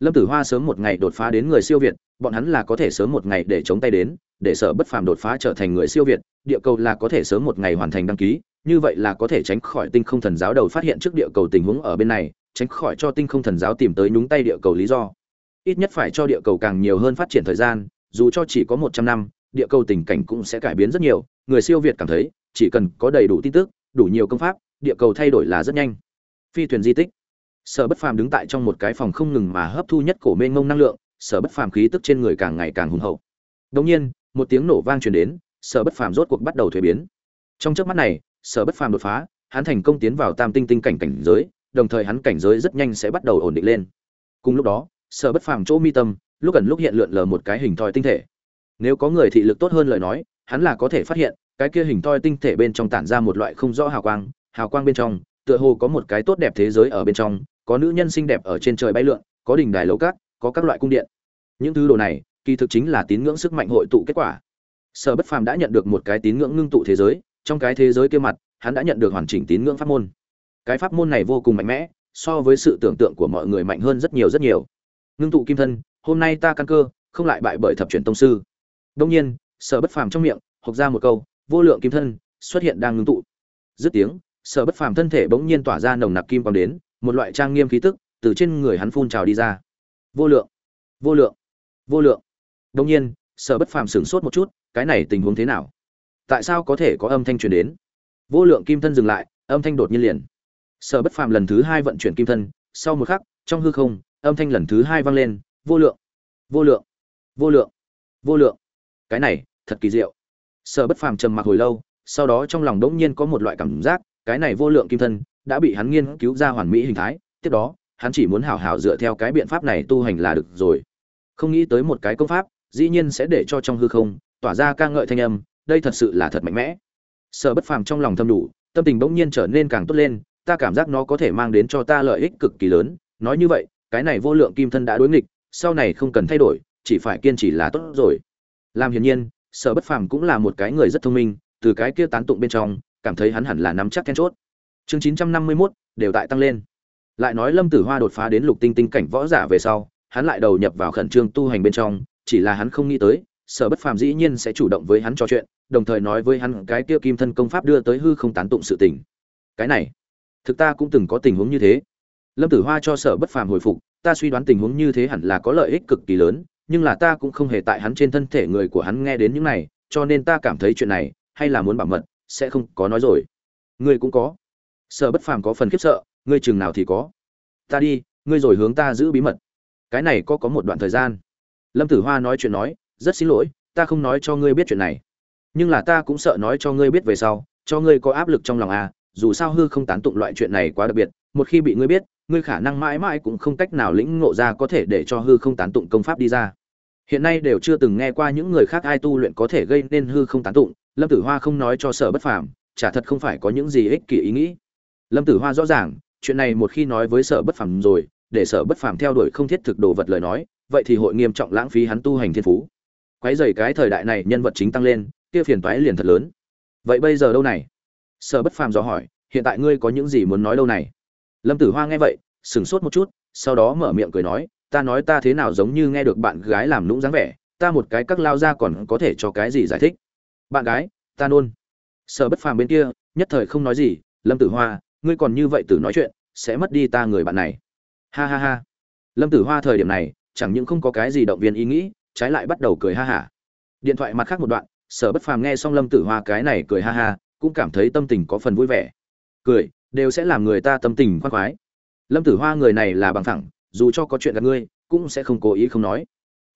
Lâm tử hoa sớm một ngày đột phá đến người siêu việt, bọn hắn là có thể sớm một ngày để chống tay đến, để sở bất phàm đột phá trở thành người siêu việt, địa cầu là có thể sớm một ngày hoàn thành đăng ký, như vậy là có thể tránh khỏi tinh không thần giáo đầu phát hiện trước địa cầu tình huống ở bên này, tránh khỏi cho tinh không thần giáo tìm tới nhúng tay địa cầu lý do. Ít nhất phải cho địa cầu càng nhiều hơn phát triển thời gian dù cho chỉ có một trăm năm, địa cầu tình cảnh cũng sẽ cải biến rất nhiều. Người siêu việt cảm thấy, chỉ cần có đầy đủ tin tức, đủ nhiều công pháp, địa cầu thay đổi là rất nhanh. Phi thuyền di tích. Sở bất phàm đứng tại trong một cái phòng không ngừng mà hấp thu nhất cổ mênh mông năng lượng, sở bất phàm khí tức trên người càng ngày càng hùng hậu. Đột nhiên, một tiếng nổ vang truyền đến, sở bất phàm rốt cuộc bắt đầu thuế biến. Trong chớp mắt này, sở bất phàm đột phá, hắn thành công tiến vào tam tinh tinh cảnh cảnh giới, đồng thời hắn cảnh giới rất nhanh sẽ bắt đầu ổn định lên. Cùng lúc đó, sở bất phàm chỗ mi tâm lúc ẩn lúc hiện lượn lờ một cái hình thoi tinh thể. Nếu có người thị lực tốt hơn lời nói, hắn là có thể phát hiện, cái kia hình thoi tinh thể bên trong tản ra một loại không rõ hào quang hào quang bên trong, tựa hồ có một cái tốt đẹp thế giới ở bên trong, có nữ nhân xinh đẹp ở trên trời bay lượn, có đỉnh đài lầu cát, có các loại cung điện. Những thứ đồ này, kỳ thực chính là tín ngưỡng sức mạnh hội tụ kết quả. Sở bất phàm đã nhận được một cái tín ngưỡng ngưng tụ thế giới, trong cái thế giới kia mặt, hắn đã nhận được hoàn chỉnh tín ngưỡng pháp môn. Cái pháp môn này vô cùng mạnh mẽ, so với sự tưởng tượng của mọi người mạnh hơn rất nhiều rất nhiều. Ngưng tụ kim thân hôm nay ta căn cơ, không lại bại bởi thập truyền tông sư. Đông nhiên, sở bất phàm trong miệng, học ra một câu, vô lượng kim thân, xuất hiện đang ngưng tụ. Dứt tiếng, sở bất phàm thân thể bỗng nhiên tỏa ra nồng nặc kim quang đến, một loại trang nghiêm khí tức từ trên người hắn phun trào đi ra. Vô lượng vô lượng vô lượng. Đông nhiên, sở bất phàm sửng sốt một chút, cái này tình huống thế nào? Tại sao có thể có âm thanh truyền đến? Vô lượng kim thân dừng lại, âm thanh đột nhiên liền. Sở bất phàm lần thứ hai vận chuyển kim thân, sau một khắc, trong hư không, âm thanh lần thứ hai vang lên vô lượng vô lượng vô lượng vô lượng. Cái này, thật kỳ diệu. Sở bất phàm trầm mặc hồi lâu, sau đó trong lòng đống nhiên có một loại cảm giác, cái này vô lượng kim thân đã bị hắn nghiên cứu ra hoàn mỹ hình thái, tiếp đó, hắn chỉ muốn hảo hảo dựa theo cái biện pháp này tu hành là được rồi. Không nghĩ tới một cái công pháp, dĩ nhiên sẽ để cho trong hư không, tỏa ra ca ngợi thanh âm, đây thật sự là thật mạnh mẽ. Sở bất phàm trong lòng thâm đủ, tâm tình bỗng nhiên trở nên càng tốt lên, ta cảm giác nó có thể mang đến cho ta lợi ích cực kỳ lớn, nói như vậy, cái này vô lượng kim thân đã đối nghịch sau này không cần thay đổi chỉ phải kiên trì là tốt rồi. Làm hiển nhiên sở bất phàm cũng là một cái người rất thông minh từ cái kia tán tụng bên trong cảm thấy hắn hẳn là nắm chắc then chốt. Chương chín trăm năm mươi 951, đều tại tăng lên. Lại nói lâm tử hoa đột phá đến lục tinh tinh cảnh võ giả về sau hắn lại đầu nhập vào khẩn trương tu hành bên trong chỉ là hắn không nghĩ tới sở bất phàm dĩ nhiên sẽ chủ động với hắn trò chuyện đồng thời nói với hắn cái kia kim thân công pháp đưa tới hư không tán tụng sự tình. Cái này thực ta cũng từng có tình huống như thế. Lâm tử hoa cho sở bất phàm hồi phục ta suy đoán tình huống như thế hẳn là có lợi ích cực kỳ lớn, nhưng là ta cũng không hề tại hắn trên thân thể người của hắn nghe đến những này, cho nên ta cảm thấy chuyện này, hay là muốn bảo mật, sẽ không có nói rồi. Ngươi cũng có. Sợ bất phàm có phần khiếp sợ, ngươi chừng nào thì có. Ta đi, ngươi rồi hướng ta giữ bí mật. Cái này có có một đoạn thời gian. Lâm tử hoa nói chuyện nói, rất xin lỗi, ta không nói cho ngươi biết chuyện này. Nhưng là ta cũng sợ nói cho ngươi biết về sau, cho ngươi có áp lực trong lòng à dù sao hư không tán tụng loại chuyện này quá đặc biệt, một khi bị ngươi biết ngươi khả năng mãi mãi cũng không cách nào lĩnh ngộ ra có thể để cho hư không tán tụng công pháp đi ra. Hiện nay đều chưa từng nghe qua những người khác ai tu luyện có thể gây nên hư không tán tụng. Lâm tử hoa không nói cho sở bất phàm, chả thật không phải có những gì ích kỷ ý nghĩ. Lâm tử hoa rõ ràng, chuyện này một khi nói với sở bất phàm rồi, để sở bất phàm theo đuổi không thiết thực đồ vật lời nói, vậy thì hội nghiêm trọng lãng phí hắn tu hành thiên phú. Quấy dày cái thời đại này, nhân vật chính tăng lên, kia phiền toái liền thật lớn. Vậy bây giờ đâu này? Sở bất phàm dò hỏi, hiện tại ngươi có những gì muốn nói đâu này? Lâm tử hoa nghe vậy, sửng sốt một chút, sau đó mở miệng cười nói, ta nói ta thế nào giống như nghe được bạn gái làm lũng dáng vẻ, ta một cái các lao ra còn có thể cho cái gì giải thích? Bạn gái, ta nôn. Sở bất phàm bên kia, nhất thời không nói gì, lâm tử hoa, ngươi còn như vậy tử nói chuyện, sẽ mất đi ta người bạn này. Ha ha ha. Lâm tử hoa thời điểm này, chẳng những không có cái gì động viên ý nghĩ, trái lại bắt đầu cười ha hả. Điện thoại mặt khác một đoạn, sở bất phàm nghe xong lâm tử hoa cái này cười ha ha, cũng cảm thấy tâm tình có phần vui vẻ. Cười đều sẽ làm người ta tâm tình khoan khoái. Lâm tử hoa người này là bằng thẳng dù cho có chuyện gặp ngươi, cũng sẽ không cố ý không nói.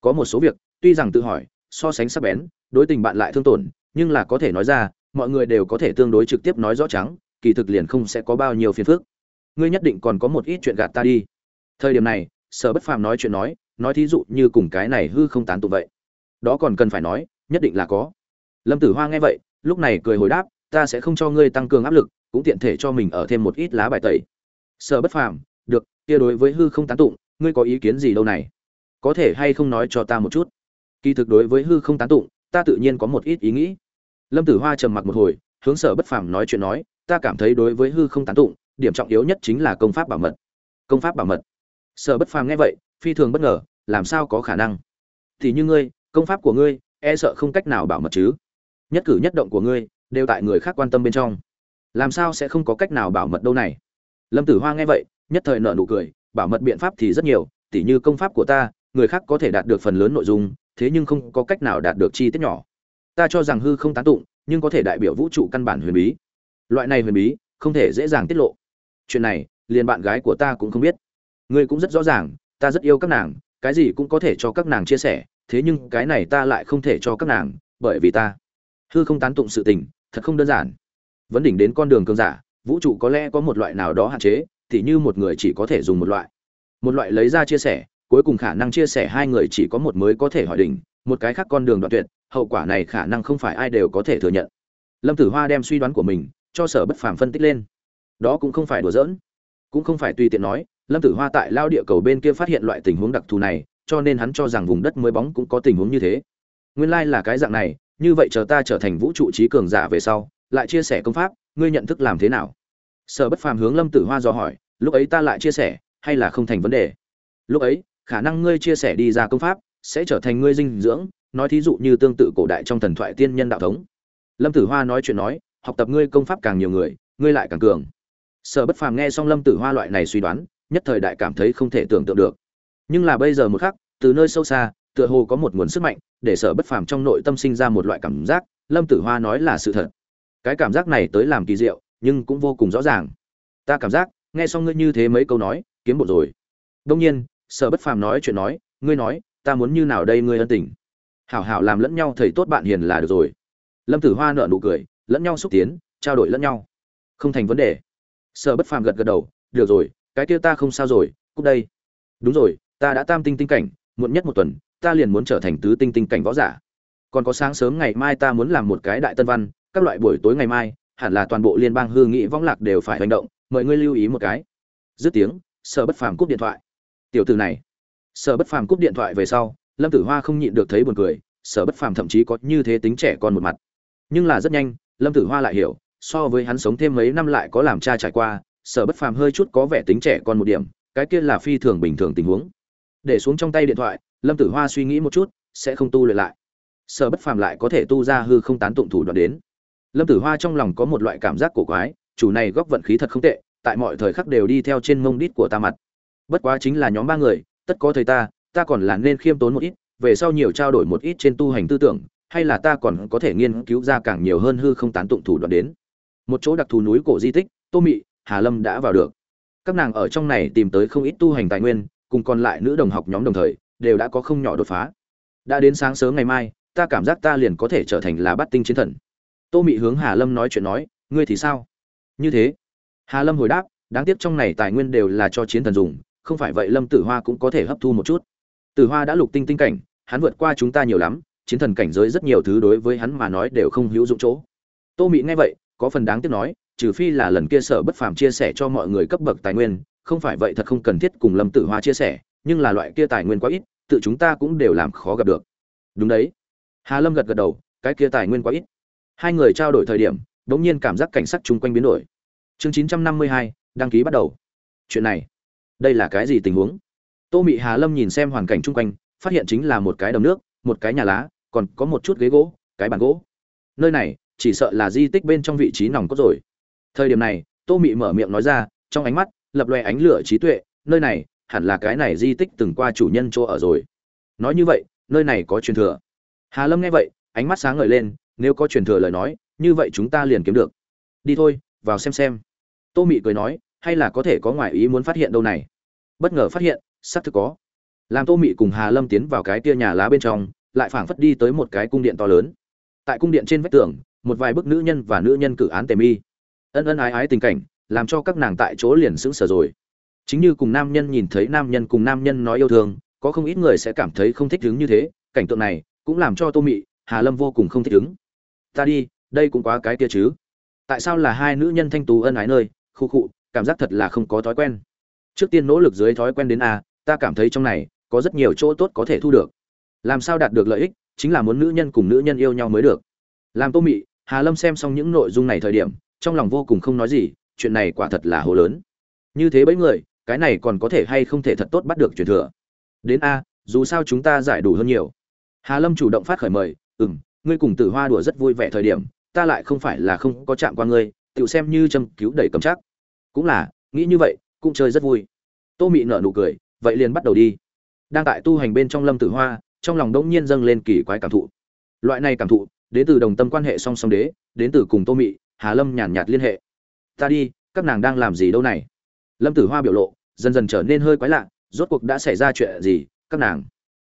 Có một số việc, tuy rằng tự hỏi, so sánh sắc bén, đối tình bạn lại thương tổn, nhưng là có thể nói ra, mọi người đều có thể tương đối trực tiếp nói rõ trắng, kỳ thực liền không sẽ có bao nhiêu phiền phức. Ngươi nhất định còn có một ít chuyện gạt ta đi. Thời điểm này, sở bất phàm nói chuyện nói nói thí dụ như cùng cái này hư không tán tụ vậy. Đó còn cần phải nói, nhất định là có. Lâm tử hoa nghe vậy, lúc này cười hồi đáp, ta sẽ không cho ngươi tăng cường áp lực cũng tiện thể cho mình ở thêm một ít lá bài tẩy. Sở bất phàm, được, kia đối với hư không tán tụng, ngươi có ý kiến gì đâu này? Có thể hay không nói cho ta một chút? Kỳ thực đối với hư không tán tụng, ta tự nhiên có một ít ý nghĩ. Lâm tử hoa trầm mặc một hồi, hướng sở bất phàm nói chuyện nói, ta cảm thấy đối với hư không tán tụng, điểm trọng yếu nhất chính là công pháp bảo mật. Công pháp bảo mật. Sở bất phàm nghe vậy, phi thường bất ngờ, làm sao có khả năng? Thì như ngươi, công pháp của ngươi e sợ không cách nào bảo mật chứ. Nhất cử nhất động của ngươi, đều tại người khác quan tâm bên trong làm sao sẽ không có cách nào bảo mật đâu này? Lâm tử hoa nghe vậy, nhất thời nợ nụ cười, bảo mật biện pháp thì rất nhiều, tỉ như công pháp của ta, người khác có thể đạt được phần lớn nội dung, thế nhưng không có cách nào đạt được chi tiết nhỏ. Ta cho rằng hư không tán tụng, nhưng có thể đại biểu vũ trụ căn bản huyền bí. Loại này huyền bí, không thể dễ dàng tiết lộ. Chuyện này, liền bạn gái của ta cũng không biết. Ngươi cũng rất rõ ràng, ta rất yêu các nàng, cái gì cũng có thể cho các nàng chia sẻ, thế nhưng cái này ta lại không thể cho các nàng, bởi vì ta. Hư không tán tụng sự tình, thật không đơn giản vấn đỉnh đến con đường cường giả, vũ trụ có lẽ có một loại nào đó hạn chế, thì như một người chỉ có thể dùng một loại. Một loại lấy ra chia sẻ, cuối cùng khả năng chia sẻ hai người chỉ có một mới có thể hỏi đỉnh, một cái khác con đường đoạn tuyệt, hậu quả này khả năng không phải ai đều có thể thừa nhận. Lâm tử hoa đem suy đoán của mình cho sở bất phàm phân tích lên. Đó cũng không phải đùa giỡn, cũng không phải tùy tiện nói, lâm tử hoa tại lao địa cầu bên kia phát hiện loại tình huống đặc thù này, cho nên hắn cho rằng vùng đất mới bóng cũng có tình huống như thế. Nguyên lai là cái dạng này, như vậy chờ ta trở thành vũ trụ trí cường giả về sau lại chia sẻ công pháp, ngươi nhận thức làm thế nào? Sở bất phàm hướng lâm tử hoa do hỏi, lúc ấy ta lại chia sẻ, hay là không thành vấn đề? Lúc ấy, khả năng ngươi chia sẻ đi ra công pháp, sẽ trở thành ngươi dinh dưỡng, nói thí dụ như tương tự cổ đại trong thần thoại tiên nhân đạo thống. Lâm tử hoa nói chuyện nói, học tập ngươi công pháp càng nhiều người, ngươi lại càng cường. Sở bất phàm nghe xong lâm tử hoa loại này suy đoán, nhất thời đại cảm thấy không thể tưởng tượng được. Nhưng là bây giờ một khắc, từ nơi sâu xa, tựa hồ có một nguồn sức mạnh, để sở bất phàm trong nội tâm sinh ra một loại cảm giác, lâm tử hoa nói là sự thật cái cảm giác này tới làm kỳ diệu, nhưng cũng vô cùng rõ ràng. Ta cảm giác, nghe xong ngươi như thế mấy câu nói, kiếm bộ rồi. Đông nhiên sở bất phàm nói chuyện nói, ngươi nói, ta muốn như nào đây ngươi ân tình? Hảo hảo làm lẫn nhau thầy tốt bạn hiền là được rồi. Lâm tử hoa nợ nụ cười, lẫn nhau xúc tiến, trao đổi lẫn nhau. Không thành vấn đề. Sở bất phàm gật gật đầu, được rồi, cái kia ta không sao rồi cúc đây. Đúng rồi, ta đã tam tinh tinh cảnh, muộn nhất một tuần, ta liền muốn trở thành tứ tinh tinh cảnh võ giả. Còn có sáng sớm ngày mai ta muốn làm một cái đại tân văn các loại buổi tối ngày mai, hẳn là toàn bộ liên bang hư nghị võng lạc đều phải hành động, mời ngươi lưu ý một cái. Dứt tiếng, sở bất phàm cúp điện thoại. Tiểu từ này. Sở bất phàm cúp điện thoại về sau, lâm tử hoa không nhịn được thấy buồn cười, sở bất phàm thậm chí có như thế tính trẻ con một mặt. Nhưng là rất nhanh, lâm tử hoa lại hiểu, so với hắn sống thêm mấy năm lại có làm cha trải qua, sở bất phàm hơi chút có vẻ tính trẻ con một điểm, cái kia là phi thường bình thường tình huống. Để xuống trong tay điện thoại, lâm tử hoa suy nghĩ một chút, sẽ không tu luyện lại. Sở bất phàm lại có thể tu ra hư không tán tụng thủ đoạn đến lâm tử hoa trong lòng có một loại cảm giác cổ quái, chủ này góc vận khí thật không tệ, tại mọi thời khắc đều đi theo trên mông đít của ta mặt. Bất quá chính là nhóm ba người, tất có thời ta ta còn là nên khiêm tốn một ít, về sau nhiều trao đổi một ít trên tu hành tư tưởng, hay là ta còn có thể nghiên cứu ra càng nhiều hơn hư không tán tụng thủ đoạn đến. Một chỗ đặc thù núi cổ di tích, tô mị, hà lâm đã vào được. Các nàng ở trong này tìm tới không ít tu hành tài nguyên, cùng còn lại nữ đồng học nhóm đồng thời, đều đã có không nhỏ đột phá. Đã đến sáng sớm ngày mai, ta cảm giác ta liền có thể trở thành là bát tinh chiến thần tô mị hướng hà lâm nói chuyện nói, ngươi thì sao? Như thế. Hà lâm hồi đáp, đáng tiếc trong này tài nguyên đều là cho chiến thần dùng, không phải vậy lâm tử hoa cũng có thể hấp thu một chút. Tử hoa đã lục tinh tinh cảnh, hắn vượt qua chúng ta nhiều lắm, chiến thần cảnh giới rất nhiều thứ đối với hắn mà nói đều không hữu dụng chỗ. Tô mị nghe vậy, có phần đáng tiếc nói, trừ phi là lần kia sở bất phàm chia sẻ cho mọi người cấp bậc tài nguyên, không phải vậy thật không cần thiết cùng lâm tử hoa chia sẻ, nhưng là loại kia tài nguyên quá ít, tự chúng ta cũng đều làm khó gặp được. Đúng đấy. Hà lâm gật gật đầu, cái kia tài nguyên quá ít hai người trao đổi thời điểm, đống nhiên cảm giác cảnh sắc chung quanh biến đổi. Chương chín trăm năm mươi hai, đăng ký bắt đầu. Chuyện này, đây là cái gì tình huống? Tô mị hà lâm nhìn xem hoàn cảnh chung quanh, phát hiện chính là một cái đầm nước, một cái nhà lá, còn có một chút ghế gỗ, cái bàn gỗ. Nơi này, chỉ sợ là di tích bên trong vị trí nòng cốt rồi. Thời điểm này, tô mị mở miệng nói ra, trong ánh mắt, lập lòe ánh lửa trí tuệ, nơi này, hẳn là cái này di tích từng qua chủ nhân chỗ ở rồi. Nói như vậy, nơi này có truyền thừa. Hà lâm nghe vậy, ánh mắt sáng ngời lên nếu có truyền thừa lời nói, như vậy chúng ta liền kiếm được. Đi thôi, vào xem xem. Tô mị cười nói, hay là có thể có ngoại ý muốn phát hiện đâu này? Bất ngờ phát hiện, xác thực có. Làm tô mị cùng hà lâm tiến vào cái tia nhà lá bên trong, lại phảng phất đi tới một cái cung điện to lớn. Tại cung điện trên vách tường, một vài bức nữ nhân và nữ nhân cử án tề mi. Ân ân ái ái tình cảnh, làm cho các nàng tại chỗ liền sững sờ rồi. Chính như cùng nam nhân nhìn thấy nam nhân cùng nam nhân nói yêu thương, có không ít người sẽ cảm thấy không thích đứng như thế, cảnh tượng này cũng làm cho tô mị, hà lâm vô cùng không thích đứng ta đi, đây cũng quá cái kia chứ. Tại sao là hai nữ nhân thanh tú ân ái nơi, khu khụ cảm giác thật là không có thói quen. Trước tiên nỗ lực dưới thói quen đến a, ta cảm thấy trong này, có rất nhiều chỗ tốt có thể thu được. Làm sao đạt được lợi ích, chính là muốn nữ nhân cùng nữ nhân yêu nhau mới được. Làm tô mị, hà lâm xem xong những nội dung này thời điểm, trong lòng vô cùng không nói gì, chuyện này quả thật là hồ lớn. Như thế bấy người, cái này còn có thể hay không thể thật tốt bắt được truyền thừa. Đến a, dù sao chúng ta giải đủ hơn nhiều. Hà lâm chủ động phát khởi mời ừ m ngươi cùng tử hoa đùa rất vui vẻ thời điểm, ta lại không phải là không có chạm qua ngươi tự xem như châm cứu đầy cầm chắc. Cũng là, nghĩ như vậy, cũng chơi rất vui. Tô mị nở nụ cười, vậy liền bắt đầu đi. Đang tại tu hành bên trong lâm tử hoa, trong lòng đống nhiên dâng lên kỳ quái cảm thụ. Loại này cảm thụ, đến từ đồng tâm quan hệ song song đế, đến từ cùng tô mị, hà lâm nhàn nhạt liên hệ. Ta đi, các nàng đang làm gì đâu này? Lâm tử hoa biểu lộ, dần dần trở nên hơi quái lạ, rốt cuộc đã xảy ra chuyện gì, các nàng?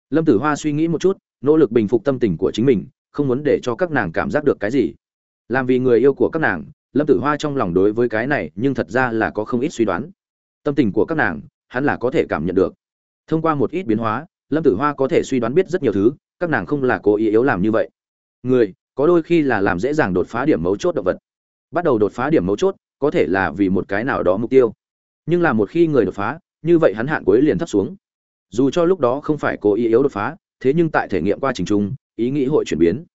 Lâm tử hoa suy nghĩ một chút, nỗ lực bình phục tâm tình của chính mình không muốn để cho các nàng cảm giác được cái gì. Làm vì người yêu của các nàng, lâm tử hoa trong lòng đối với cái này nhưng thật ra là có không ít suy đoán. Tâm tình của các nàng, hắn là có thể cảm nhận được. Thông qua một ít biến hóa, lâm tử hoa có thể suy đoán biết rất nhiều thứ, các nàng không là cố ý yếu làm như vậy. Người, có đôi khi là làm dễ dàng đột phá điểm mấu chốt động vật. Bắt đầu đột phá điểm mấu chốt, có thể là vì một cái nào đó mục tiêu. Nhưng là một khi người đột phá, như vậy hắn hạn cuối liền thấp xuống. Dù cho lúc đó không phải cố ý yếu đột phá, thế nhưng tại thể nghiệm qua trình trung ý nghĩ hội chuyển biến.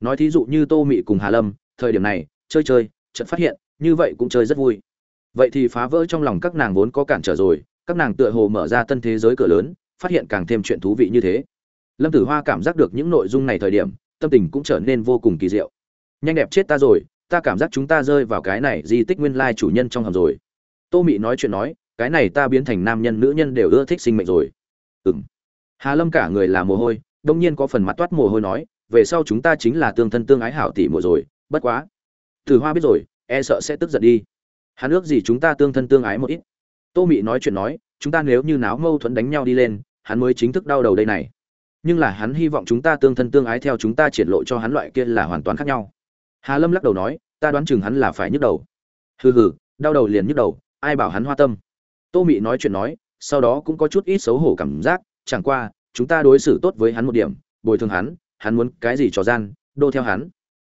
Nói thí dụ như tô mị cùng hà lâm thời điểm này chơi chơi chợt phát hiện như vậy cũng chơi rất vui. Vậy thì phá vỡ trong lòng các nàng vốn có cản trở rồi các nàng tựa hồ mở ra tân thế giới cửa lớn phát hiện càng thêm chuyện thú vị như thế. Lâm tử hoa cảm giác được những nội dung này thời điểm tâm tình cũng trở nên vô cùng kỳ diệu. Nhanh đẹp chết ta rồi ta cảm giác chúng ta rơi vào cái này di tích nguyên lai chủ nhân trong hầm rồi. Tô mị nói chuyện nói cái này ta biến thành nam nhân nữ nhân đều ưa thích sinh mệnh rồi. Ừm, hà lâm cả người là mồ hôi đông nhiên có phần mặt toát mồ hôi nói, về sau chúng ta chính là tương thân tương ái hảo tỷ mùa rồi, bất quá. Từ hoa biết rồi e sợ sẽ tức giận đi. Hắn ước gì chúng ta tương thân tương ái một ít. Tô mị nói chuyện nói, chúng ta nếu như náo mâu thuẫn đánh nhau đi lên, hắn mới chính thức đau đầu đây này. Nhưng là hắn hy vọng chúng ta tương thân tương ái theo chúng ta triển lộ cho hắn loại kia là hoàn toàn khác nhau. Hà lâm lắc đầu nói, ta đoán chừng hắn là phải nhức đầu. Hừ hừ, đau đầu liền nhức đầu, ai bảo hắn hoa tâm. Tô mị nói chuyện nói, sau đó cũng có chút ít xấu hổ cảm giác, chẳng qua chúng ta đối xử tốt với hắn một điểm, bồi thường hắn hắn muốn cái gì trò gian, đô theo hắn.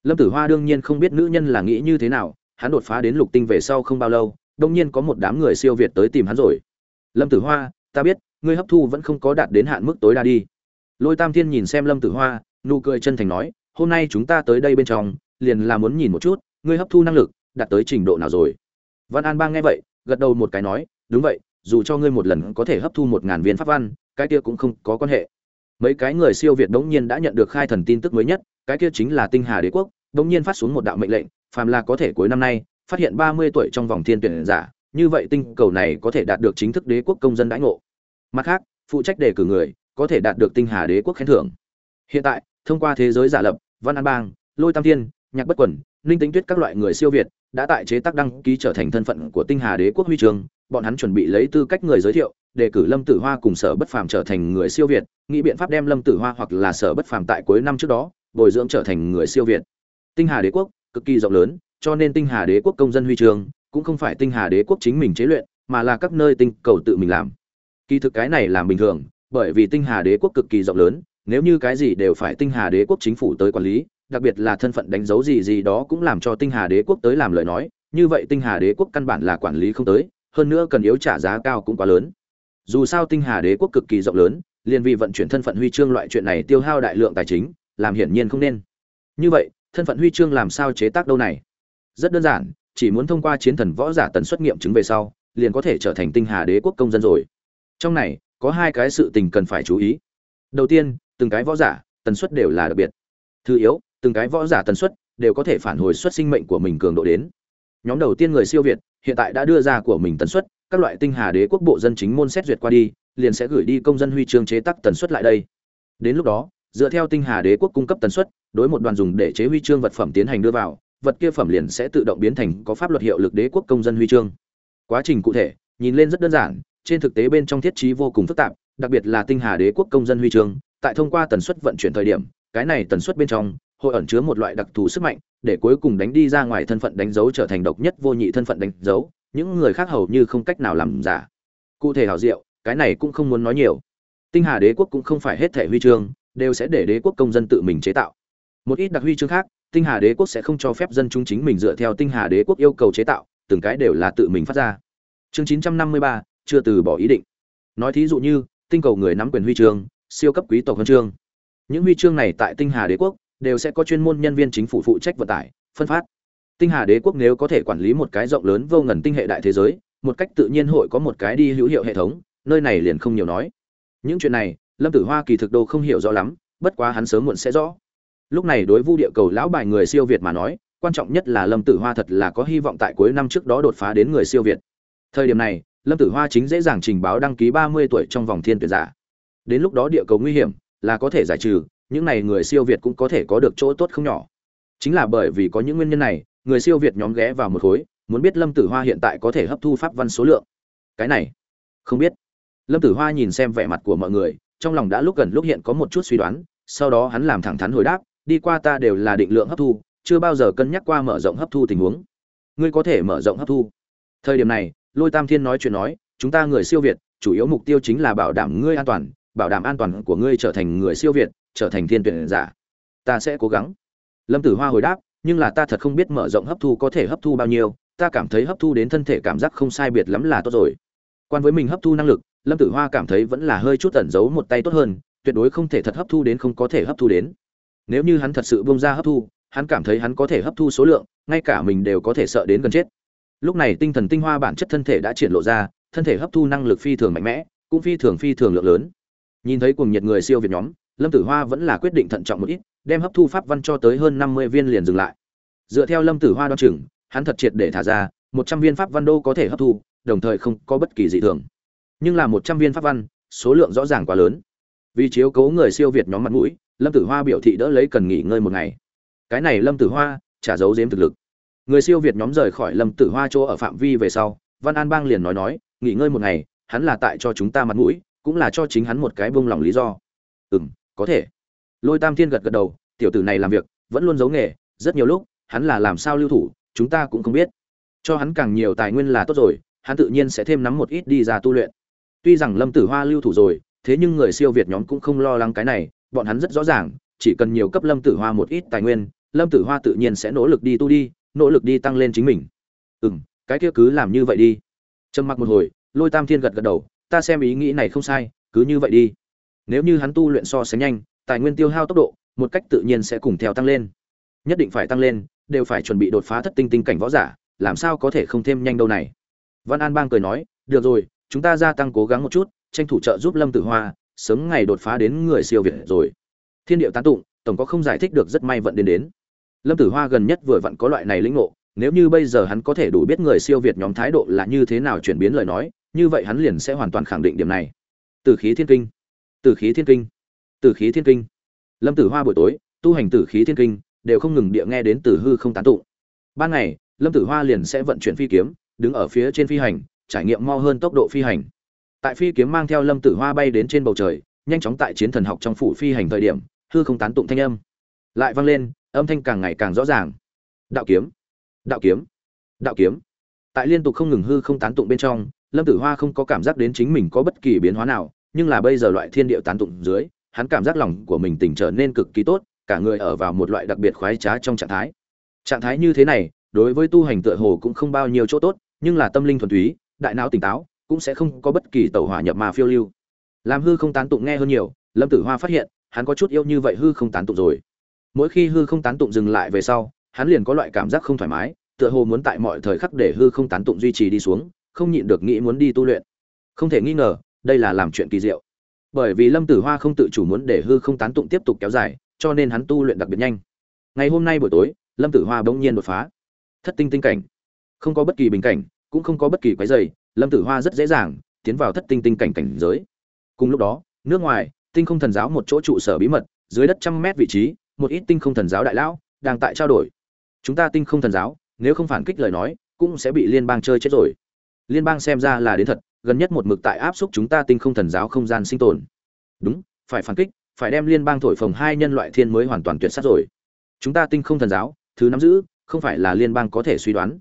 Lâm tử hoa đương nhiên không biết nữ nhân là nghĩ như thế nào, hắn đột phá đến lục tinh về sau không bao lâu, đông nhiên có một đám người siêu việt tới tìm hắn rồi. Lâm tử hoa, ta biết, ngươi hấp thu vẫn không có đạt đến hạn mức tối đa đi. Lôi tam thiên nhìn xem lâm tử hoa, nụ cười chân thành nói, hôm nay chúng ta tới đây bên trong, liền là muốn nhìn một chút, ngươi hấp thu năng lực, đạt tới trình độ nào rồi. Văn an bang nghe vậy, gật đầu một cái nói, đúng vậy, dù cho ngươi một lần có thể hấp thu một ngàn viên pháp văn cái kia cũng không có quan hệ. Mấy cái người siêu việt đống nhiên đã nhận được khai thần tin tức mới nhất, cái kia chính là tinh hà đế quốc đống nhiên phát xuống một đạo mệnh lệnh, phàm là có thể cuối năm nay, phát hiện ba mươi tuổi trong vòng thiên tuyển giả, như vậy tinh cầu này có thể đạt được chính thức đế quốc công dân đãi ngộ. Mặt khác, phụ trách đề cử người, có thể đạt được tinh hà đế quốc khen thưởng. Hiện tại, thông qua thế giới giả lập, văn an bang, lôi tam thiên, nhạc bất quẩn ninh tính tuyết các loại người siêu việt đã tại chế tác đăng ký trở thành thân phận của tinh hà đế quốc huy trường bọn hắn chuẩn bị lấy tư cách người giới thiệu đề cử lâm tử hoa cùng sở bất phàm trở thành người siêu việt, nghĩ biện pháp đem lâm tử hoa hoặc là sở bất phàm tại cuối năm trước đó, bồi dưỡng trở thành người siêu việt. Tinh hà đế quốc, cực kỳ rộng lớn, cho nên tinh hà đế quốc công dân huy trường, cũng không phải tinh hà đế quốc chính mình chế luyện, mà là các nơi tinh cầu tự mình làm. Kỳ thực cái này làm bình thường, bởi vì tinh hà đế quốc cực kỳ rộng lớn, nếu như cái gì đều phải tinh hà đế quốc chính phủ tới quản lý, đặc biệt là thân phận đánh dấu gì gì đó cũng làm cho tinh hà đế quốc tới làm lời nói, như vậy tinh hà đế quốc căn bản là quản lý không tới hơn nữa cần yếu trả giá cao cũng quá lớn. Dù sao tinh hà đế quốc cực kỳ rộng lớn, liền vì vận chuyển thân phận huy chương loại chuyện này tiêu hao đại lượng tài chính, làm hiển nhiên không nên. Như vậy, thân phận huy chương làm sao chế tác đâu này? Rất đơn giản, chỉ muốn thông qua chiến thần võ giả tần suất nghiệm chứng về sau, liền có thể trở thành tinh hà đế quốc công dân rồi. Trong này, có hai cái sự tình cần phải chú ý. Đầu tiên, từng cái võ giả, tần suất đều là đặc biệt. Thứ yếu, từng cái võ giả tần suất đều có thể phản hồi suất sinh mệnh của mình cường độ đến nhóm đầu tiên người siêu việt, hiện tại đã đưa ra của mình tần suất, các loại tinh hà đế quốc bộ dân chính môn xét duyệt qua đi, liền sẽ gửi đi công dân huy chương chế tác tần suất lại đây. Đến lúc đó, dựa theo tinh hà đế quốc cung cấp tần suất, đối một đoàn dùng để chế huy chương vật phẩm tiến hành đưa vào, vật kia phẩm liền sẽ tự động biến thành có pháp luật hiệu lực đế quốc công dân huy chương. Quá trình cụ thể, nhìn lên rất đơn giản, trên thực tế bên trong thiết trí vô cùng phức tạp, đặc biệt là tinh hà đế quốc công dân huy chương, tại thông qua tần suất vận chuyển thời điểm, cái này tần suất bên trong, hội ẩn chứa một loại đặc thù sức mạnh để cuối cùng đánh đi ra ngoài thân phận đánh dấu trở thành độc nhất vô nhị thân phận đánh dấu những người khác hầu như không cách nào làm giả. Cụ thể hảo diệu cái này cũng không muốn nói nhiều. Tinh hà đế quốc cũng không phải hết thể huy chương đều sẽ để đế quốc công dân tự mình chế tạo. Một ít đặc huy chương khác tinh hà đế quốc sẽ không cho phép dân chúng chính mình dựa theo tinh hà đế quốc yêu cầu chế tạo từng cái đều là tự mình phát ra. Chương 953, chưa từ bỏ ý định. Nói thí dụ như tinh cầu người nắm quyền huy chương siêu cấp quý tộc huân chương. Những huy chương này tại tinh hà đế quốc đều sẽ có chuyên môn nhân viên chính phủ phụ trách vận tải, phân phát. Tinh hà đế quốc nếu có thể quản lý một cái rộng lớn vô ngần tinh hệ đại thế giới, một cách tự nhiên hội có một cái đi hữu hiệu hệ thống, nơi này liền không nhiều nói. Những chuyện này, lâm tử hoa kỳ thực đô không hiểu rõ lắm, bất quá hắn sớm muộn sẽ rõ. Lúc này đối vu địa cầu lão bài người siêu việt mà nói, quan trọng nhất là lâm tử hoa thật là có hy vọng tại cuối năm trước đó đột phá đến người siêu việt. Thời điểm này, lâm tử hoa chính dễ dàng trình báo đăng ký ba mươi tuổi trong vòng thiên tuyển giả. Đến lúc đó địa cầu nguy hiểm, là có thể giải trừ những này người siêu việt cũng có thể có được chỗ tốt không nhỏ. Chính là bởi vì có những nguyên nhân này, người siêu việt nhóm ghé vào một khối, muốn biết lâm tử hoa hiện tại có thể hấp thu pháp văn số lượng. Cái này, không biết. Lâm tử hoa nhìn xem vẻ mặt của mọi người, trong lòng đã lúc gần lúc hiện có một chút suy đoán, sau đó hắn làm thẳng thắn hồi đáp, đi qua ta đều là định lượng hấp thu, chưa bao giờ cân nhắc qua mở rộng hấp thu tình huống. Ngươi có thể mở rộng hấp thu. Thời điểm này, lôi tam thiên nói chuyện nói, chúng ta người siêu việt, chủ yếu mục tiêu chính là bảo đảm ngươi an toàn bảo đảm an toàn của ngươi trở thành người siêu việt, trở thành thiên tuyển giả. Ta sẽ cố gắng. Lâm tử hoa hồi đáp, nhưng là ta thật không biết mở rộng hấp thu có thể hấp thu bao nhiêu, ta cảm thấy hấp thu đến thân thể cảm giác không sai biệt lắm là tốt rồi. Quan với mình hấp thu năng lực, lâm tử hoa cảm thấy vẫn là hơi chút tẩn giấu một tay tốt hơn, tuyệt đối không thể thật hấp thu đến không có thể hấp thu đến. Nếu như hắn thật sự bông ra hấp thu, hắn cảm thấy hắn có thể hấp thu số lượng, ngay cả mình đều có thể sợ đến gần chết. Lúc này tinh thần tinh hoa bản chất thân thể đã triển lộ ra, thân thể hấp thu năng lực phi thường mạnh mẽ, cũng phi thường phi thường lượng lớn nhìn thấy cùng nhiệt người siêu việt nhóm, lâm tử hoa vẫn là quyết định thận trọng một ít, đem hấp thu pháp văn cho tới hơn năm mươi viên liền dừng lại. Dựa theo lâm tử hoa đo chừng, hắn thật triệt để thả ra, một trăm viên pháp văn đô có thể hấp thu, đồng thời không có bất kỳ dị thường. Nhưng là một trăm viên pháp văn, số lượng rõ ràng quá lớn. Vì chiếu cố người siêu việt nhóm mặt mũi, lâm tử hoa biểu thị đỡ lấy cần nghỉ ngơi một ngày. Cái này lâm tử hoa trả giấu giếm thực lực. Người siêu việt nhóm rời khỏi lâm tử hoa chỗ ở phạm vi về sau, văn an bang liền nói nói, nghỉ ngơi một ngày, hắn là tại cho chúng ta mặt mũi cũng là cho chính hắn một cái bông lòng lý do. Ừ m có thể. Lôi tam thiên gật gật đầu, tiểu tử này làm việc, vẫn luôn giấu nghề, rất nhiều lúc, hắn là làm sao lưu thủ, chúng ta cũng không biết. Cho hắn càng nhiều tài nguyên là tốt rồi, hắn tự nhiên sẽ thêm nắm một ít đi ra tu luyện. Tuy rằng lâm tử hoa lưu thủ rồi, thế nhưng người siêu việt nhóm cũng không lo lắng cái này, bọn hắn rất rõ ràng, chỉ cần nhiều cấp lâm tử hoa một ít tài nguyên, lâm tử hoa tự nhiên sẽ nỗ lực đi tu đi, nỗ lực đi tăng lên chính mình. Ừ m cái kia cứ làm như vậy đi. Trầm mặc một hồi, lôi tam thiên gật gật đầu ta xem ý nghĩ này không sai, cứ như vậy đi. Nếu như hắn tu luyện so sánh nhanh, tài nguyên tiêu hao tốc độ, một cách tự nhiên sẽ cùng theo tăng lên. Nhất định phải tăng lên, đều phải chuẩn bị đột phá thất tinh tinh cảnh võ giả, làm sao có thể không thêm nhanh đâu này. Văn an bang cười nói, được rồi, chúng ta gia tăng cố gắng một chút, tranh thủ trợ giúp lâm tử hoa, sớm ngày đột phá đến người siêu việt rồi. Thiên điệu tán tụng, tổng có không giải thích được rất may vận đến đến. Lâm tử hoa gần nhất vừa vặn có loại này lĩnh ngộ, nếu như bây giờ hắn có thể đủ biết người siêu việt nhóm thái độ là như thế nào chuyển biến lời nói như vậy hắn liền sẽ hoàn toàn khẳng định điểm này. Từ khí thiên kinh. Từ khí thiên kinh. Từ khí thiên kinh. Lâm tử hoa buổi tối, tu hành tử khí thiên kinh, đều không ngừng địa nghe đến từ hư không tán tụng. Ban ngày, lâm tử hoa liền sẽ vận chuyển phi kiếm, đứng ở phía trên phi hành, trải nghiệm mau hơn tốc độ phi hành. Tại phi kiếm mang theo lâm tử hoa bay đến trên bầu trời, nhanh chóng tại chiến thần học trong phủ phi hành thời điểm, hư không tán tụng thanh âm lại vang lên, âm thanh càng ngày càng rõ ràng. Đạo kiếm. Đạo kiếm. Đạo kiếm. Tại liên tục không ngừng hư không tán tụng bên trong lâm tử hoa không có cảm giác đến chính mình có bất kỳ biến hóa nào, nhưng là bây giờ loại thiên điệu tán tụng dưới, hắn cảm giác lòng của mình tỉnh trở nên cực kỳ tốt, cả người ở vào một loại đặc biệt khoái trá trong trạng thái. Trạng thái như thế này, đối với tu hành tựa hồ cũng không bao nhiêu chỗ tốt, nhưng là tâm linh thuần túy, đại não tỉnh táo, cũng sẽ không có bất kỳ tẩu hỏa nhập mà phiêu lưu. Làm hư không tán tụng nghe hơn nhiều, lâm tử hoa phát hiện, hắn có chút yêu như vậy hư không tán tụng rồi. Mỗi khi hư không tán tụng dừng lại về sau, hắn liền có loại cảm giác không thoải mái, tựa hồ muốn tại mọi thời khắc để hư không tán tụng duy trì đi xuống không nhịn được nghĩ muốn đi tu luyện. Không thể nghi ngờ, đây là làm chuyện kỳ diệu. Bởi vì lâm tử hoa không tự chủ muốn để hư không tán tụng tiếp tục kéo dài, cho nên hắn tu luyện đặc biệt nhanh. Ngày hôm nay buổi tối, lâm tử hoa bỗng nhiên đột phá. Thất tinh tinh cảnh. Không có bất kỳ bình cảnh, cũng không có bất kỳ quái dày, lâm tử hoa rất dễ dàng tiến vào thất tinh tinh cảnh cảnh giới. Cùng lúc đó, nước ngoài, tinh không thần giáo một chỗ trụ sở bí mật, dưới đất trăm mét vị trí, một ít tinh không thần giáo đại lão đang tại trao đổi. Chúng ta tinh không thần giáo, nếu không phản kích lời nói, cũng sẽ bị liên bang chơi chết rồi liên bang xem ra là đến thật, gần nhất một mực tại áp xúc chúng ta tinh không thần giáo không gian sinh tồn. Đúng, phải phản kích, phải đem liên bang thổi phồng hai nhân loại thiên mới hoàn toàn tuyệt sát rồi. Chúng ta tinh không thần giáo, thứ nắm giữ, không phải là liên bang có thể suy đoán.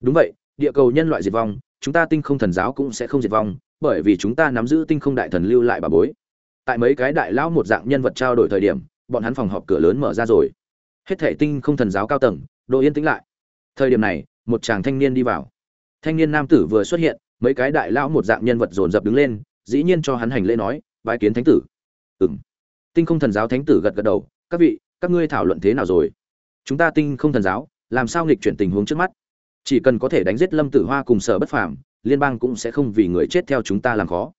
Đúng vậy, địa cầu nhân loại diệt vong, chúng ta tinh không thần giáo cũng sẽ không diệt vong, bởi vì chúng ta nắm giữ tinh không đại thần lưu lại bà bối. Tại mấy cái đại lão một dạng nhân vật trao đổi thời điểm, bọn hắn phòng họp cửa lớn mở ra rồi. Hết thảy tinh không thần giáo cao tầng độ yên tĩnh lại. Thời điểm này, một chàng thanh niên đi vào thanh niên nam tử vừa xuất hiện, mấy cái đại lão một dạng nhân vật dồn dập đứng lên, dĩ nhiên cho hắn hành lễ nói, bái kiến thánh tử. Ừm. Tinh không thần giáo thánh tử gật gật đầu, các vị, các ngươi thảo luận thế nào rồi? Chúng ta tinh không thần giáo, làm sao nghịch chuyển tình huống trước mắt? Chỉ cần có thể đánh giết lâm tử hoa cùng sở bất phàm, liên bang cũng sẽ không vì người chết theo chúng ta làm khó.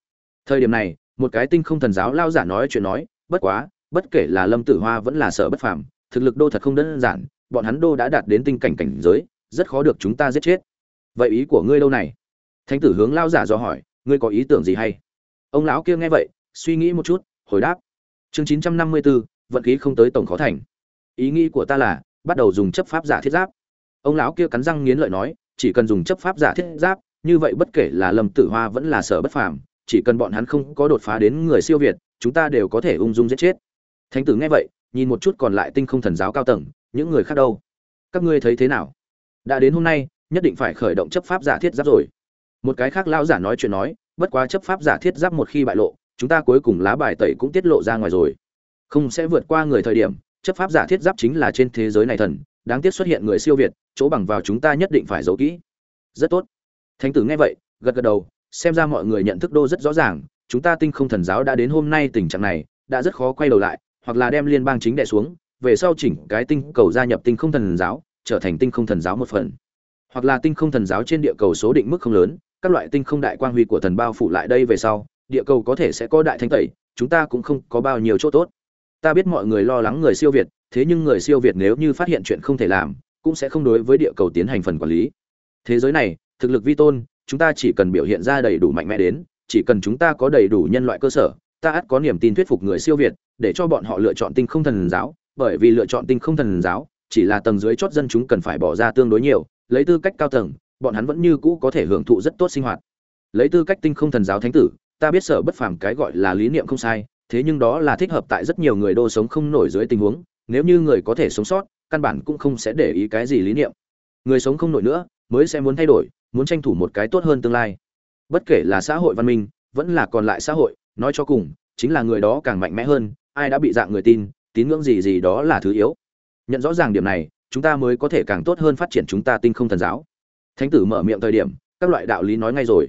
Thời điểm này, một cái tinh không thần giáo lao giả nói chuyện nói, bất quá, bất kể là lâm tử hoa vẫn là sở bất phàm, thực lực đô thật không đơn giản, bọn hắn đô đã đạt đến tinh cảnh cảnh giới, rất khó được chúng ta giết chết vậy ý của ngươi đâu này? Thánh tử hướng lao giả do hỏi, ngươi có ý tưởng gì hay? Ông lão kia nghe vậy, suy nghĩ một chút, hồi đáp. Chương chín trăm năm mươi bốn vận khí không tới tổng khó thành. Ý nghĩ của ta là, bắt đầu dùng chấp pháp giả thiết giáp. Ông lão kia cắn răng nghiến lợi nói, chỉ cần dùng chấp pháp giả thiết giáp, như vậy bất kể là lâm tử hoa vẫn là sở bất phàm, chỉ cần bọn hắn không có đột phá đến người siêu việt, chúng ta đều có thể ung dung giết chết. Thánh tử nghe vậy, nhìn một chút còn lại tinh không thần giáo cao tầng, những người khác đâu? Các ngươi thấy thế nào? Đã đến hôm nay nhất định phải khởi động chấp pháp giả thiết giáp rồi. Một cái khác lão giả nói chuyện nói, bất quá chấp pháp giả thiết giáp một khi bại lộ, chúng ta cuối cùng lá bài tẩy cũng tiết lộ ra ngoài rồi. Không sẽ vượt qua người thời điểm, chấp pháp giả thiết giáp chính là trên thế giới này thần, đáng tiếc xuất hiện người siêu việt, chỗ bằng vào chúng ta nhất định phải giấu kỹ. Rất tốt. Thánh tử nghe vậy, gật gật đầu, xem ra mọi người nhận thức đô rất rõ ràng, chúng ta tinh không thần giáo đã đến hôm nay tình trạng này, đã rất khó quay đầu lại, hoặc là đem liên bang chính đệ xuống, về sau chỉnh cái tinh cầu gia nhập tinh không thần giáo, trở thành tinh không thần giáo một phần hoặc là tinh không thần giáo trên địa cầu số định mức không lớn, các loại tinh không đại quang huy của thần bao phủ lại đây về sau, địa cầu có thể sẽ có đại thanh tẩy, chúng ta cũng không có bao nhiêu chỗ tốt. Ta biết mọi người lo lắng người siêu việt, thế nhưng người siêu việt nếu như phát hiện chuyện không thể làm, cũng sẽ không đối với địa cầu tiến hành phần quản lý. Thế giới này, thực lực vi tôn, chúng ta chỉ cần biểu hiện ra đầy đủ mạnh mẽ đến, chỉ cần chúng ta có đầy đủ nhân loại cơ sở, ta ắt có niềm tin thuyết phục người siêu việt, để cho bọn họ lựa chọn tinh không thần giáo, bởi vì lựa chọn tinh không thần giáo chỉ là tầng dưới chót dân chúng cần phải bỏ ra tương đối nhiều, lấy tư cách cao tầng, bọn hắn vẫn như cũ có thể hưởng thụ rất tốt sinh hoạt. Lấy tư cách tinh không thần giáo thánh tử, ta biết sở bất phàm cái gọi là lý niệm không sai, thế nhưng đó là thích hợp tại rất nhiều người đô sống không nổi dưới tình huống, nếu như người có thể sống sót, căn bản cũng không sẽ để ý cái gì lý niệm. Người sống không nổi nữa, mới sẽ muốn thay đổi, muốn tranh thủ một cái tốt hơn tương lai. Bất kể là xã hội văn minh, vẫn là còn lại xã hội, nói cho cùng, chính là người đó càng mạnh mẽ hơn, ai đã bị dạng người tin, tín ngưỡng gì gì đó là thứ yếu nhận rõ ràng điểm này, chúng ta mới có thể càng tốt hơn phát triển chúng ta tinh không thần giáo. Thánh tử mở miệng thời điểm, các loại đạo lý nói ngay rồi.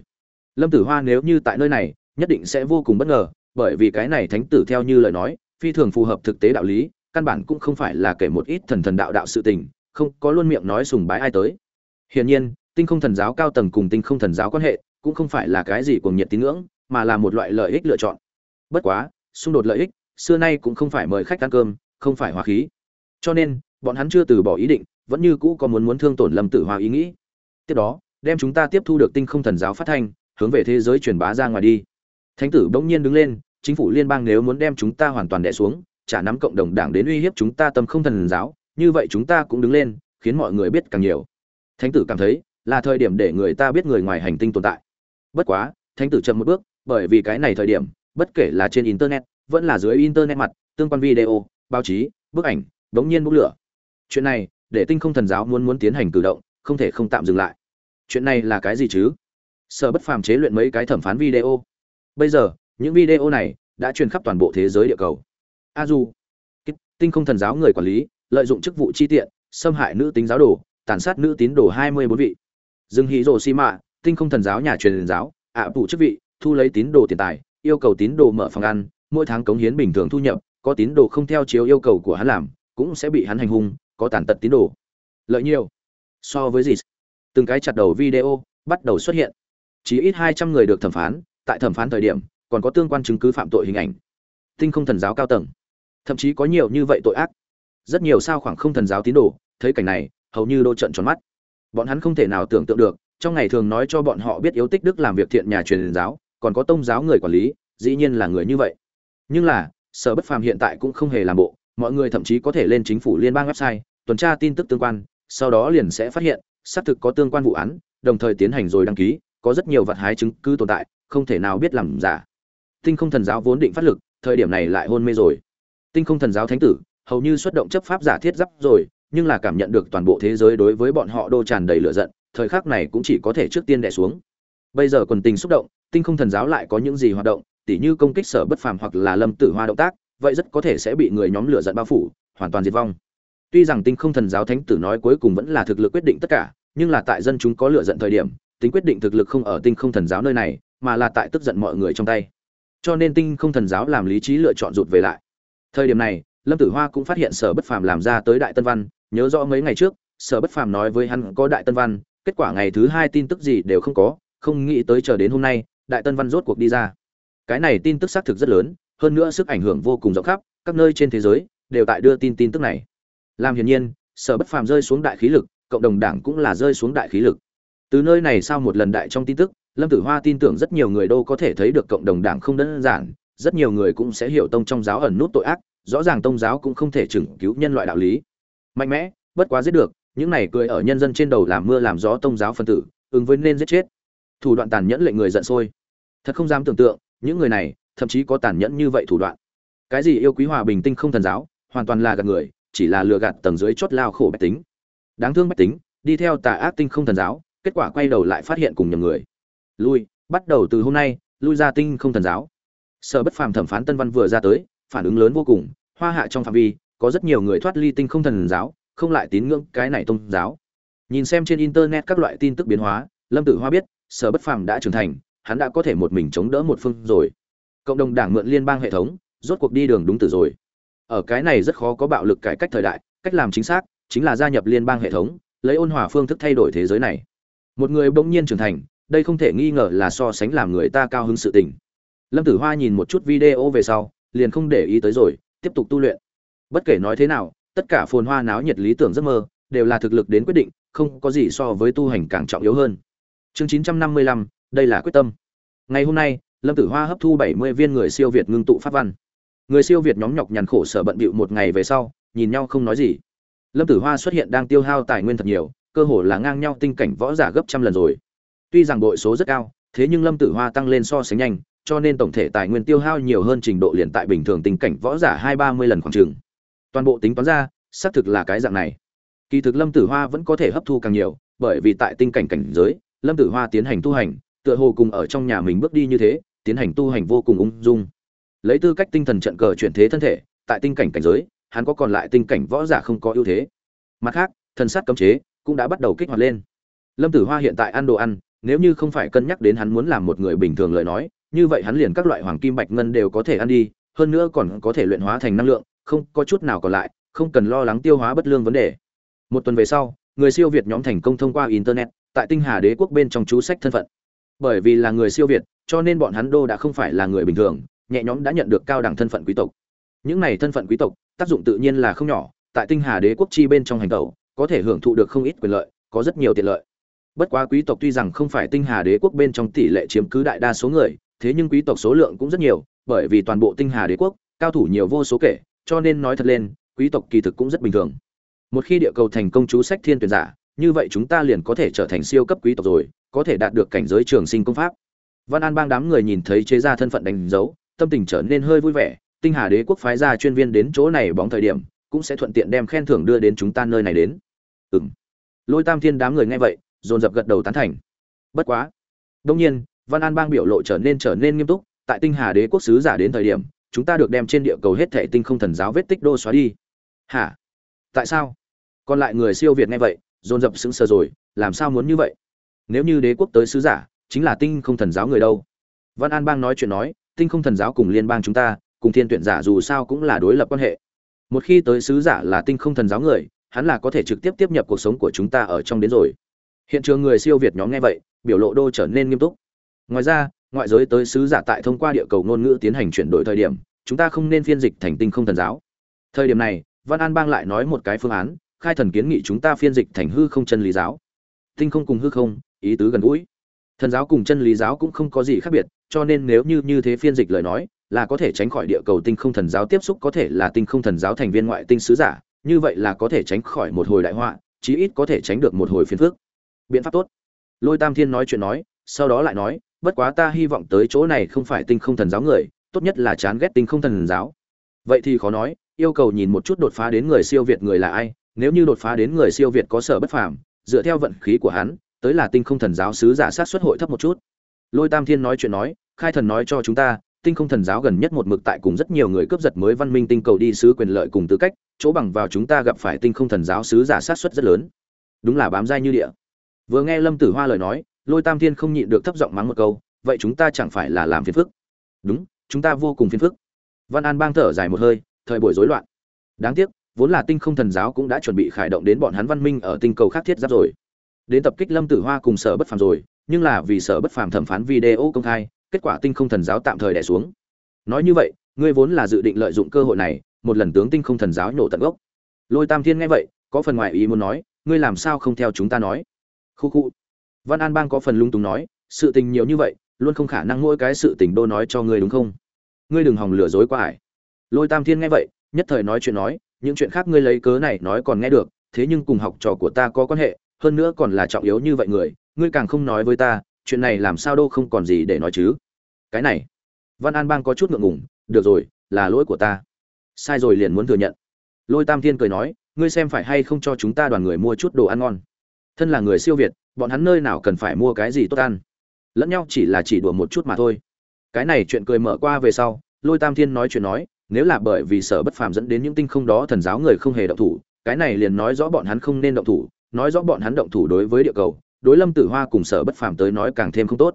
Lâm tử hoa nếu như tại nơi này, nhất định sẽ vô cùng bất ngờ, bởi vì cái này thánh tử theo như lời nói, phi thường phù hợp thực tế đạo lý, căn bản cũng không phải là kể một ít thần thần đạo đạo sự tình, không có luôn miệng nói sùng bái ai tới. Hiển nhiên, tinh không thần giáo cao tầng cùng tinh không thần giáo quan hệ, cũng không phải là cái gì cuồng nhiệt tín ngưỡng, mà là một loại lợi ích lựa chọn. Bất quá, xung đột lợi ích, xưa nay cũng không phải mời khách ăn cơm, không phải hòa khí cho nên, bọn hắn chưa từ bỏ ý định, vẫn như cũ có muốn muốn thương tổn lâm tử hoa ý nghĩ. Tiếp đó, đem chúng ta tiếp thu được tinh không thần giáo phát thanh, hướng về thế giới truyền bá ra ngoài đi. Thánh tử bỗng nhiên đứng lên, chính phủ liên bang nếu muốn đem chúng ta hoàn toàn đè xuống trả nắm cộng đồng đảng đến uy hiếp chúng ta tâm không thần giáo, như vậy chúng ta cũng đứng lên, khiến mọi người biết càng nhiều. Thánh tử cảm thấy, là thời điểm để người ta biết người ngoài hành tinh tồn tại. Bất quá, thánh tử chậm một bước, bởi vì cái này thời điểm, bất kể là trên internet, vẫn là dưới internet mặt, tương quan video, báo chí, bức ảnh đống nhiên bốc lửa. Chuyện này để tinh không thần giáo muốn muốn tiến hành cử động không thể không tạm dừng lại. Chuyện này là cái gì chứ? Sở bất phàm chế luyện mấy cái thẩm phán video. Bây giờ những video này đã truyền khắp toàn bộ thế giới địa cầu. A du tinh không thần giáo người quản lý lợi dụng chức vụ chi tiện xâm hại nữ tính giáo đồ tàn sát nữ tín đồ hai mươi bốn vị. Dương Hỉ rồ xi mạ tinh không thần giáo nhà truyền giáo ạ à, phụ chức vị thu lấy tín đồ tiền tài yêu cầu tín đồ mở phòng ăn mỗi tháng cống hiến bình thường thu nhập có tín đồ không theo chiếu yêu cầu của hắn làm cũng sẽ bị hắn hành hung, có tàn tật tín đồ. Lợi nhiều. So với gì? Từng cái chặt đầu video bắt đầu xuất hiện. Chỉ ít hai trăm người được thẩm phán, tại thẩm phán thời điểm, còn có tương quan chứng cứ phạm tội hình ảnh. Tinh không thần giáo cao tầng. Thậm chí có nhiều như vậy tội ác. Rất nhiều sao khoảng không thần giáo tín đồ, thấy cảnh này, hầu như đô trận tròn mắt. Bọn hắn không thể nào tưởng tượng được, trong ngày thường nói cho bọn họ biết yếu tích đức làm việc thiện nhà truyền giáo, còn có tông giáo người quản lý, dĩ nhiên là người như vậy. Nhưng là, sở bất phàm hiện tại cũng không hề làm bộ mọi người thậm chí có thể lên chính phủ liên bang website, tuần tra tin tức tương quan, sau đó liền sẽ phát hiện, xác thực có tương quan vụ án, đồng thời tiến hành rồi đăng ký, có rất nhiều vật hái chứng cứ tồn tại, không thể nào biết làm giả. Tinh không thần giáo vốn định phát lực, thời điểm này lại hôn mê rồi. Tinh không thần giáo thánh tử, hầu như xuất động chấp pháp giả thiết giáp rồi, nhưng là cảm nhận được toàn bộ thế giới đối với bọn họ đô tràn đầy lửa giận, thời khắc này cũng chỉ có thể trước tiên đẻ xuống. Bây giờ quần tình xúc động, tinh không thần giáo lại có những gì hoạt động, tỉ như công kích sở bất phàm hoặc là lâm tử hoa động tác vậy rất có thể sẽ bị người nhóm lửa giận bao phủ, hoàn toàn diệt vong. Tuy rằng tinh không thần giáo thánh tử nói cuối cùng vẫn là thực lực quyết định tất cả, nhưng là tại dân chúng có lửa giận thời điểm, tính quyết định thực lực không ở tinh không thần giáo nơi này, mà là tại tức giận mọi người trong tay. Cho nên tinh không thần giáo làm lý trí lựa chọn rụt về lại. Thời điểm này, lâm tử hoa cũng phát hiện sở bất phàm làm ra tới đại tân văn, nhớ rõ mấy ngày trước, sở bất phàm nói với hắn có đại tân văn, kết quả ngày thứ hai tin tức gì đều không có, không nghĩ tới chờ đến hôm nay, đại tân văn rốt cuộc đi ra. Cái này tin tức xác thực rất lớn hơn nữa sức ảnh hưởng vô cùng rộng khắp, các nơi trên thế giới đều tại đưa tin tin tức này. Làm hiển nhiên, sở bất phàm rơi xuống đại khí lực, cộng đồng đảng cũng là rơi xuống đại khí lực. Từ nơi này sau một lần đại trong tin tức, lâm tử hoa tin tưởng rất nhiều người đâu có thể thấy được cộng đồng đảng không đơn giản, rất nhiều người cũng sẽ hiểu tông trong giáo ẩn nút tội ác, rõ ràng tông giáo cũng không thể chừng cứu nhân loại đạo lý. Mạnh mẽ, bất quá giết được, những này cười ở nhân dân trên đầu làm mưa làm gió tông giáo phân tử, ứng với nên giết chết. Thủ đoạn tàn nhẫn lệnh người giận sôi. Thật không dám tưởng tượng, những người này thậm chí có tàn nhẫn như vậy thủ đoạn. Cái gì yêu quý hòa bình tinh không thần giáo, hoàn toàn là gạt người, chỉ là lừa gạt tầng dưới chót lao khổ bách tính. Đáng thương bách tính, đi theo tà ác tinh không thần giáo, kết quả quay đầu lại phát hiện cùng nhầm người. Lui, bắt đầu từ hôm nay, lui ra tinh không thần giáo. Sở bất phàm thẩm phán tân văn vừa ra tới, phản ứng lớn vô cùng, hoa hạ trong phạm vi, có rất nhiều người thoát ly tinh không thần giáo, không lại tín ngưỡng cái này tôn giáo. Nhìn xem trên internet các loại tin tức biến hóa, lâm tử hoa biết, sở bất phàm đã trưởng thành, hắn đã có thể một mình chống đỡ một phương rồi cộng đồng đảng mượn liên bang hệ thống, rốt cuộc đi đường đúng từ rồi. Ở cái này rất khó có bạo lực cải cách thời đại, cách làm chính xác chính là gia nhập liên bang hệ thống, lấy ôn hòa phương thức thay đổi thế giới này. Một người bỗng nhiên trưởng thành, đây không thể nghi ngờ là so sánh làm người ta cao hứng sự tình. Lâm tử hoa nhìn một chút video về sau, liền không để ý tới rồi, tiếp tục tu luyện. Bất kể nói thế nào, tất cả phồn hoa náo nhiệt lý tưởng giấc mơ đều là thực lực đến quyết định, không có gì so với tu hành càng trọng yếu hơn. Chương chín trăm năm mươi lăm, đây là quyết tâm. Ngày hôm nay lâm tử hoa hấp thu bảy mươi viên người siêu việt ngưng tụ pháp văn. Người siêu việt nhóm nhọc nhằn khổ sở bận bịu một ngày về sau, nhìn nhau không nói gì. Lâm tử hoa xuất hiện đang tiêu hao tài nguyên thật nhiều, cơ hồ là ngang nhau tinh cảnh võ giả gấp trăm lần rồi. Tuy rằng đội số rất cao, thế nhưng lâm tử hoa tăng lên so sánh nhanh, cho nên tổng thể tài nguyên tiêu hao nhiều hơn trình độ liền tại bình thường tinh cảnh võ giả hai ba mươi lần khoảng trường toàn bộ tính toán ra, xác thực là cái dạng này. Kỳ thực lâm tử hoa vẫn có thể hấp thu càng nhiều, bởi vì tại tinh cảnh cảnh giới, lâm tử hoa tiến hành tu hành, tựa hồ cùng ở trong nhà mình bước đi như thế tiến hành tu hành vô cùng ung dung. Lấy tư cách tinh thần trận cờ chuyển thế thân thể, tại tinh cảnh cảnh giới, hắn có còn lại tinh cảnh võ giả không có ưu thế. Mặt khác, thần sát cấm chế cũng đã bắt đầu kích hoạt lên. Lâm tử hoa hiện tại ăn đồ ăn, nếu như không phải cân nhắc đến hắn muốn làm một người bình thường lời nói, như vậy hắn liền các loại hoàng kim bạch ngân đều có thể ăn đi, hơn nữa còn có thể luyện hóa thành năng lượng, không có chút nào còn lại, không cần lo lắng tiêu hóa bất lương vấn đề. Một tuần về sau, người siêu việt nhóm thành công thông qua internet, tại tinh hà đế quốc bên trong chú sách thân phận. Bởi vì là người siêu việt cho nên bọn hắn đô đã không phải là người bình thường, nhẹ nhõm đã nhận được cao đẳng thân phận quý tộc. Những này thân phận quý tộc, tác dụng tự nhiên là không nhỏ, tại tinh hà đế quốc chi bên trong hành tẩu, có thể hưởng thụ được không ít quyền lợi, có rất nhiều tiện lợi. Bất quá quý tộc tuy rằng không phải tinh hà đế quốc bên trong tỷ lệ chiếm cứ đại đa số người, thế nhưng quý tộc số lượng cũng rất nhiều, bởi vì toàn bộ tinh hà đế quốc, cao thủ nhiều vô số kể, cho nên nói thật lên, quý tộc kỳ thực cũng rất bình thường. Một khi địa cầu thành công chú sách thiên tuyển giả, như vậy chúng ta liền có thể trở thành siêu cấp quý tộc rồi, có thể đạt được cảnh giới trường sinh công pháp văn an bang đám người nhìn thấy chế ra thân phận đánh dấu, tâm tình trở nên hơi vui vẻ, tinh hà đế quốc phái ra chuyên viên đến chỗ này bóng thời điểm, cũng sẽ thuận tiện đem khen thưởng đưa đến chúng ta nơi này đến. Ừ lôi tam thiên đám người nghe vậy, dồn dập gật đầu tán thành. Bất quá. Đương nhiên, văn an bang biểu lộ trở nên trở nên nghiêm túc, tại tinh hà đế quốc sứ giả đến thời điểm, chúng ta được đem trên địa cầu hết thảy tinh không thần giáo vết tích đô xóa đi. Hả? Tại sao? Còn lại người siêu việt nghe vậy, dồn dập sững sờ rồi, làm sao muốn như vậy? Nếu như đế quốc tới sứ giả chính là tinh không thần giáo người đâu. Văn an bang nói chuyện nói, tinh không thần giáo cùng liên bang chúng ta, cùng thiên tuyển giả dù sao cũng là đối lập quan hệ. Một khi tới sứ giả là tinh không thần giáo người, hắn là có thể trực tiếp tiếp nhập cuộc sống của chúng ta ở trong đến rồi. Hiện trường người siêu việt nhóm nghe vậy, biểu lộ đô trở nên nghiêm túc. Ngoài ra, ngoại giới tới sứ giả tại thông qua địa cầu ngôn ngữ tiến hành chuyển đổi thời điểm, chúng ta không nên phiên dịch thành tinh không thần giáo. Thời điểm này, văn an bang lại nói một cái phương án, khai thần kiến nghị chúng ta phiên dịch thành hư không chân lý giáo. Tinh không cùng hư không, ý tứ gần gũi thần giáo cùng chân lý giáo cũng không có gì khác biệt, cho nên nếu như như thế phiên dịch lời nói, là có thể tránh khỏi địa cầu tinh không thần giáo tiếp xúc, có thể là tinh không thần giáo thành viên ngoại tinh sứ giả, như vậy là có thể tránh khỏi một hồi đại họa, chí ít có thể tránh được một hồi phiền phức. Biện pháp tốt. Lôi tam thiên nói chuyện nói, sau đó lại nói, bất quá ta hy vọng tới chỗ này không phải tinh không thần giáo người, tốt nhất là chán ghét tinh không thần giáo. Vậy thì khó nói, yêu cầu nhìn một chút đột phá đến người siêu việt người là ai, nếu như đột phá đến người siêu việt có sở bất phàm, dựa theo vận khí của hắn tới là tinh không thần giáo sứ giả sát xuất hội thấp một chút. Lôi tam thiên nói chuyện nói, khai thần nói cho chúng ta, tinh không thần giáo gần nhất một mực tại cùng rất nhiều người cướp giật mới văn minh tinh cầu đi sứ quyền lợi cùng tư cách, chỗ bằng vào chúng ta gặp phải tinh không thần giáo sứ giả sát xuất rất lớn. Đúng là bám dai như địa. Vừa nghe lâm tử hoa lời nói, lôi tam thiên không nhịn được thấp giọng mắng một câu, vậy chúng ta chẳng phải là làm phiền phức? Đúng, chúng ta vô cùng phiền phức. Văn an bang thở dài một hơi, thời buổi rối loạn. Đáng tiếc, vốn là tinh không thần giáo cũng đã chuẩn bị khởi động đến bọn hắn văn minh ở tinh cầu khác thiết giáp rồi đến tập kích lâm tử hoa cùng sở bất phàm rồi, nhưng là vì sở bất phàm thẩm phán video công khai, kết quả tinh không thần giáo tạm thời đẻ xuống. Nói như vậy, ngươi vốn là dự định lợi dụng cơ hội này, một lần tướng tinh không thần giáo nổ tận gốc. Lôi tam thiên nghe vậy, có phần ngoài ý muốn nói, ngươi làm sao không theo chúng ta nói? Khu khu. Văn an bang có phần lung túng nói, sự tình nhiều như vậy, luôn không khả năng mỗi cái sự tình đô nói cho ngươi đúng không? Ngươi đừng hòng lừa dối qua ải. Lôi tam thiên nghe vậy, nhất thời nói chuyện nói, những chuyện khác ngươi lấy cớ này nói còn nghe được, thế nhưng cùng học trò của ta có quan hệ hơn nữa còn là trọng yếu như vậy người, ngươi càng không nói với ta, chuyện này làm sao đâu không còn gì để nói chứ? Cái này, văn an bang có chút ngượng ngùng, được rồi, là lỗi của ta. Sai rồi liền muốn thừa nhận. Lôi tam thiên cười nói, ngươi xem phải hay không cho chúng ta đoàn người mua chút đồ ăn ngon. Thân là người siêu việt, bọn hắn nơi nào cần phải mua cái gì tốt ăn. Lẫn nhau chỉ là chỉ đùa một chút mà thôi. Cái này chuyện cười mở qua về sau, lôi tam thiên nói chuyện nói, nếu là bởi vì sở bất phàm dẫn đến những tinh không đó thần giáo người không hề động thủ, cái này liền nói rõ bọn hắn không nên động thủ nói rõ bọn hắn động thủ đối với địa cầu, đối lâm tử hoa cùng sở bất phàm tới nói càng thêm không tốt.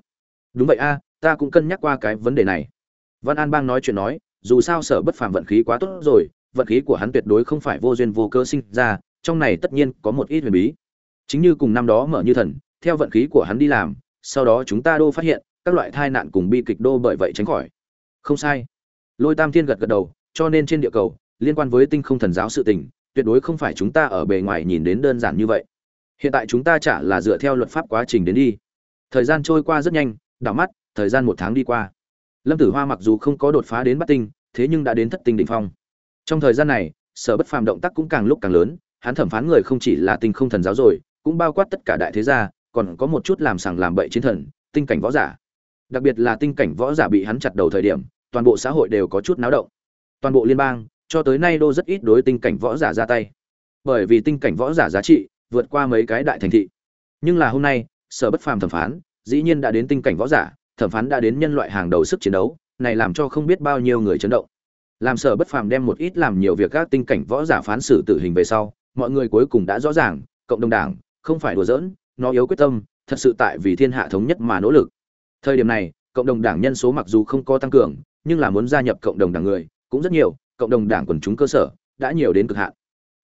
Đúng vậy a, ta cũng cân nhắc qua cái vấn đề này. Văn an bang nói chuyện nói, dù sao sở bất phàm vận khí quá tốt rồi, vận khí của hắn tuyệt đối không phải vô duyên vô cơ sinh ra, trong này tất nhiên có một ít huyền bí. Chính như cùng năm đó mở như thần, theo vận khí của hắn đi làm, sau đó chúng ta đô phát hiện, các loại tai nạn cùng bi kịch đô bởi vậy tránh khỏi. Không sai. Lôi tam thiên gật gật đầu, cho nên trên địa cầu, liên quan với tinh không thần giáo sự tình tuyệt đối không phải chúng ta ở bề ngoài nhìn đến đơn giản như vậy. Hiện tại chúng ta chả là dựa theo luật pháp quá trình đến đi. Thời gian trôi qua rất nhanh, đảo mắt, thời gian một tháng đi qua. Lâm tử hoa mặc dù không có đột phá đến bắt tinh, thế nhưng đã đến thất tinh đ ỉ n h phong. Trong thời gian này, sở bất phàm động tác cũng càng lúc càng lớn, hắn thẩm phán người không chỉ là tinh không thần giáo rồi, cũng bao quát tất cả đại thế gia, còn có một chút làm sàng làm bậy chiến thần, tinh cảnh võ giả. Đặc biệt là tinh cảnh võ giả bị hắn chặt đầu thời điểm, toàn bộ xã hội đều có chút náo động. Toàn bộ liên bang cho tới nay đô rất ít đối tinh cảnh võ giả ra tay. Bởi vì tinh cảnh võ giả giá trị vượt qua mấy cái đại thành thị. Nhưng là hôm nay, sở bất phàm thẩm phán, dĩ nhiên đã đến tinh cảnh võ giả, thẩm phán đã đến nhân loại hàng đầu sức chiến đấu, này làm cho không biết bao nhiêu người chấn động. Làm sở bất phàm đem một ít làm nhiều việc các tinh cảnh võ giả phán xử tử hình về sau, mọi người cuối cùng đã rõ ràng, cộng đồng đảng không phải đùa giỡn, nó yếu quyết tâm, thật sự tại vì thiên hạ thống nhất mà nỗ lực. Thời điểm này, cộng đồng đảng nhân số mặc dù không có tăng cường, nhưng là muốn gia nhập cộng đồng đảng người, cũng rất nhiều cộng đồng đảng quần chúng cơ sở đã nhiều đến cực hạn.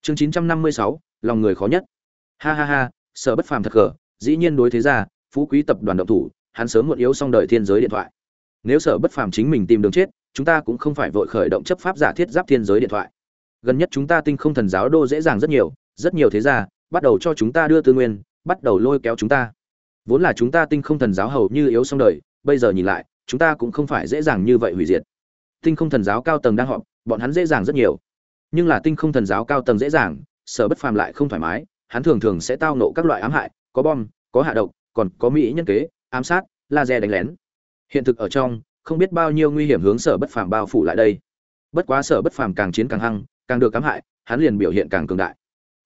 Chương 956, lòng người khó nhất. Ha ha ha sở bất phàm thật cờ dĩ nhiên đối thế ra phú quý tập đoàn động thủ hắn sớm muộn yếu xong đời thiên giới điện thoại. Nếu sở bất phàm chính mình tìm đường chết chúng ta cũng không phải vội khởi động chấp pháp giả thiết giáp thiên giới điện thoại. Gần nhất chúng ta tinh không thần giáo đô dễ dàng rất nhiều rất nhiều thế gia bắt đầu cho chúng ta đưa tư nguyên bắt đầu lôi kéo chúng ta. Vốn là chúng ta tinh không thần giáo hầu như yếu xong đời bây giờ nhìn lại chúng ta cũng không phải dễ dàng như vậy hủy diệt tinh không thần giáo cao tầng đang họp, bọn hắn dễ dàng rất nhiều. Nhưng là tinh không thần giáo cao tầng dễ dàng, sở bất phàm lại không thoải mái, hắn thường thường sẽ tao nộ các loại ám hại, có bom, có hạ độc, còn có mỹ nhân kế, ám sát, laser đánh lén. Hiện thực ở trong, không biết bao nhiêu nguy hiểm hướng sở bất phàm bao phủ lại đây. Bất quá sở bất phàm càng chiến càng hăng, càng được cám hại, hắn liền biểu hiện càng cường đại.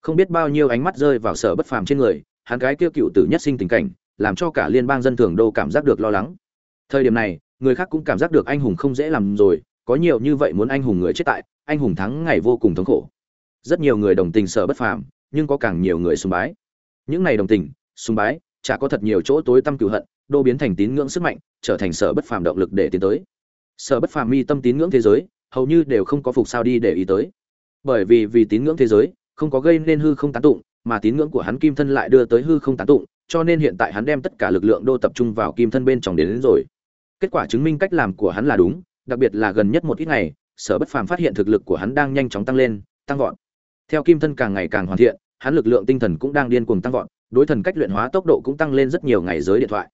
Không biết bao nhiêu ánh mắt rơi vào sở bất phàm trên người, hắn gái kia cựu tử nhất sinh tình cảnh, làm cho cả liên bang dân thường đô cảm giác được lo lắng. Thời điểm này người khác cũng cảm giác được anh hùng không dễ làm rồi có nhiều như vậy muốn anh hùng người chết tại anh hùng thắng ngày vô cùng thống khổ. Rất nhiều người đồng tình sở bất phàm nhưng có càng nhiều người sùng bái. Những này đồng tình sùng bái chả có thật nhiều chỗ tối tâm cửu hận đô biến thành tín ngưỡng sức mạnh trở thành sở bất phàm động lực để tiến tới. Sở bất phàm mi tâm tín ngưỡng thế giới hầu như đều không có phục sao đi để ý tới. Bởi vì vì tín ngưỡng thế giới không có gây nên hư không tán tụng mà tín ngưỡng của hắn kim thân lại đưa tới hư không tán tụng cho nên hiện tại hắn đem tất cả lực lượng đô tập trung vào kim thân bên trong đến, đến rồi kết quả chứng minh cách làm của hắn là đúng, đặc biệt là gần nhất một ít ngày, sở bất phàm phát hiện thực lực của hắn đang nhanh chóng tăng lên, tăng vọt. Theo kim thân càng ngày càng hoàn thiện, hắn lực lượng tinh thần cũng đang điên cuồng tăng vọt, đối thần cách luyện hóa tốc độ cũng tăng lên rất nhiều ngày giới điện thoại.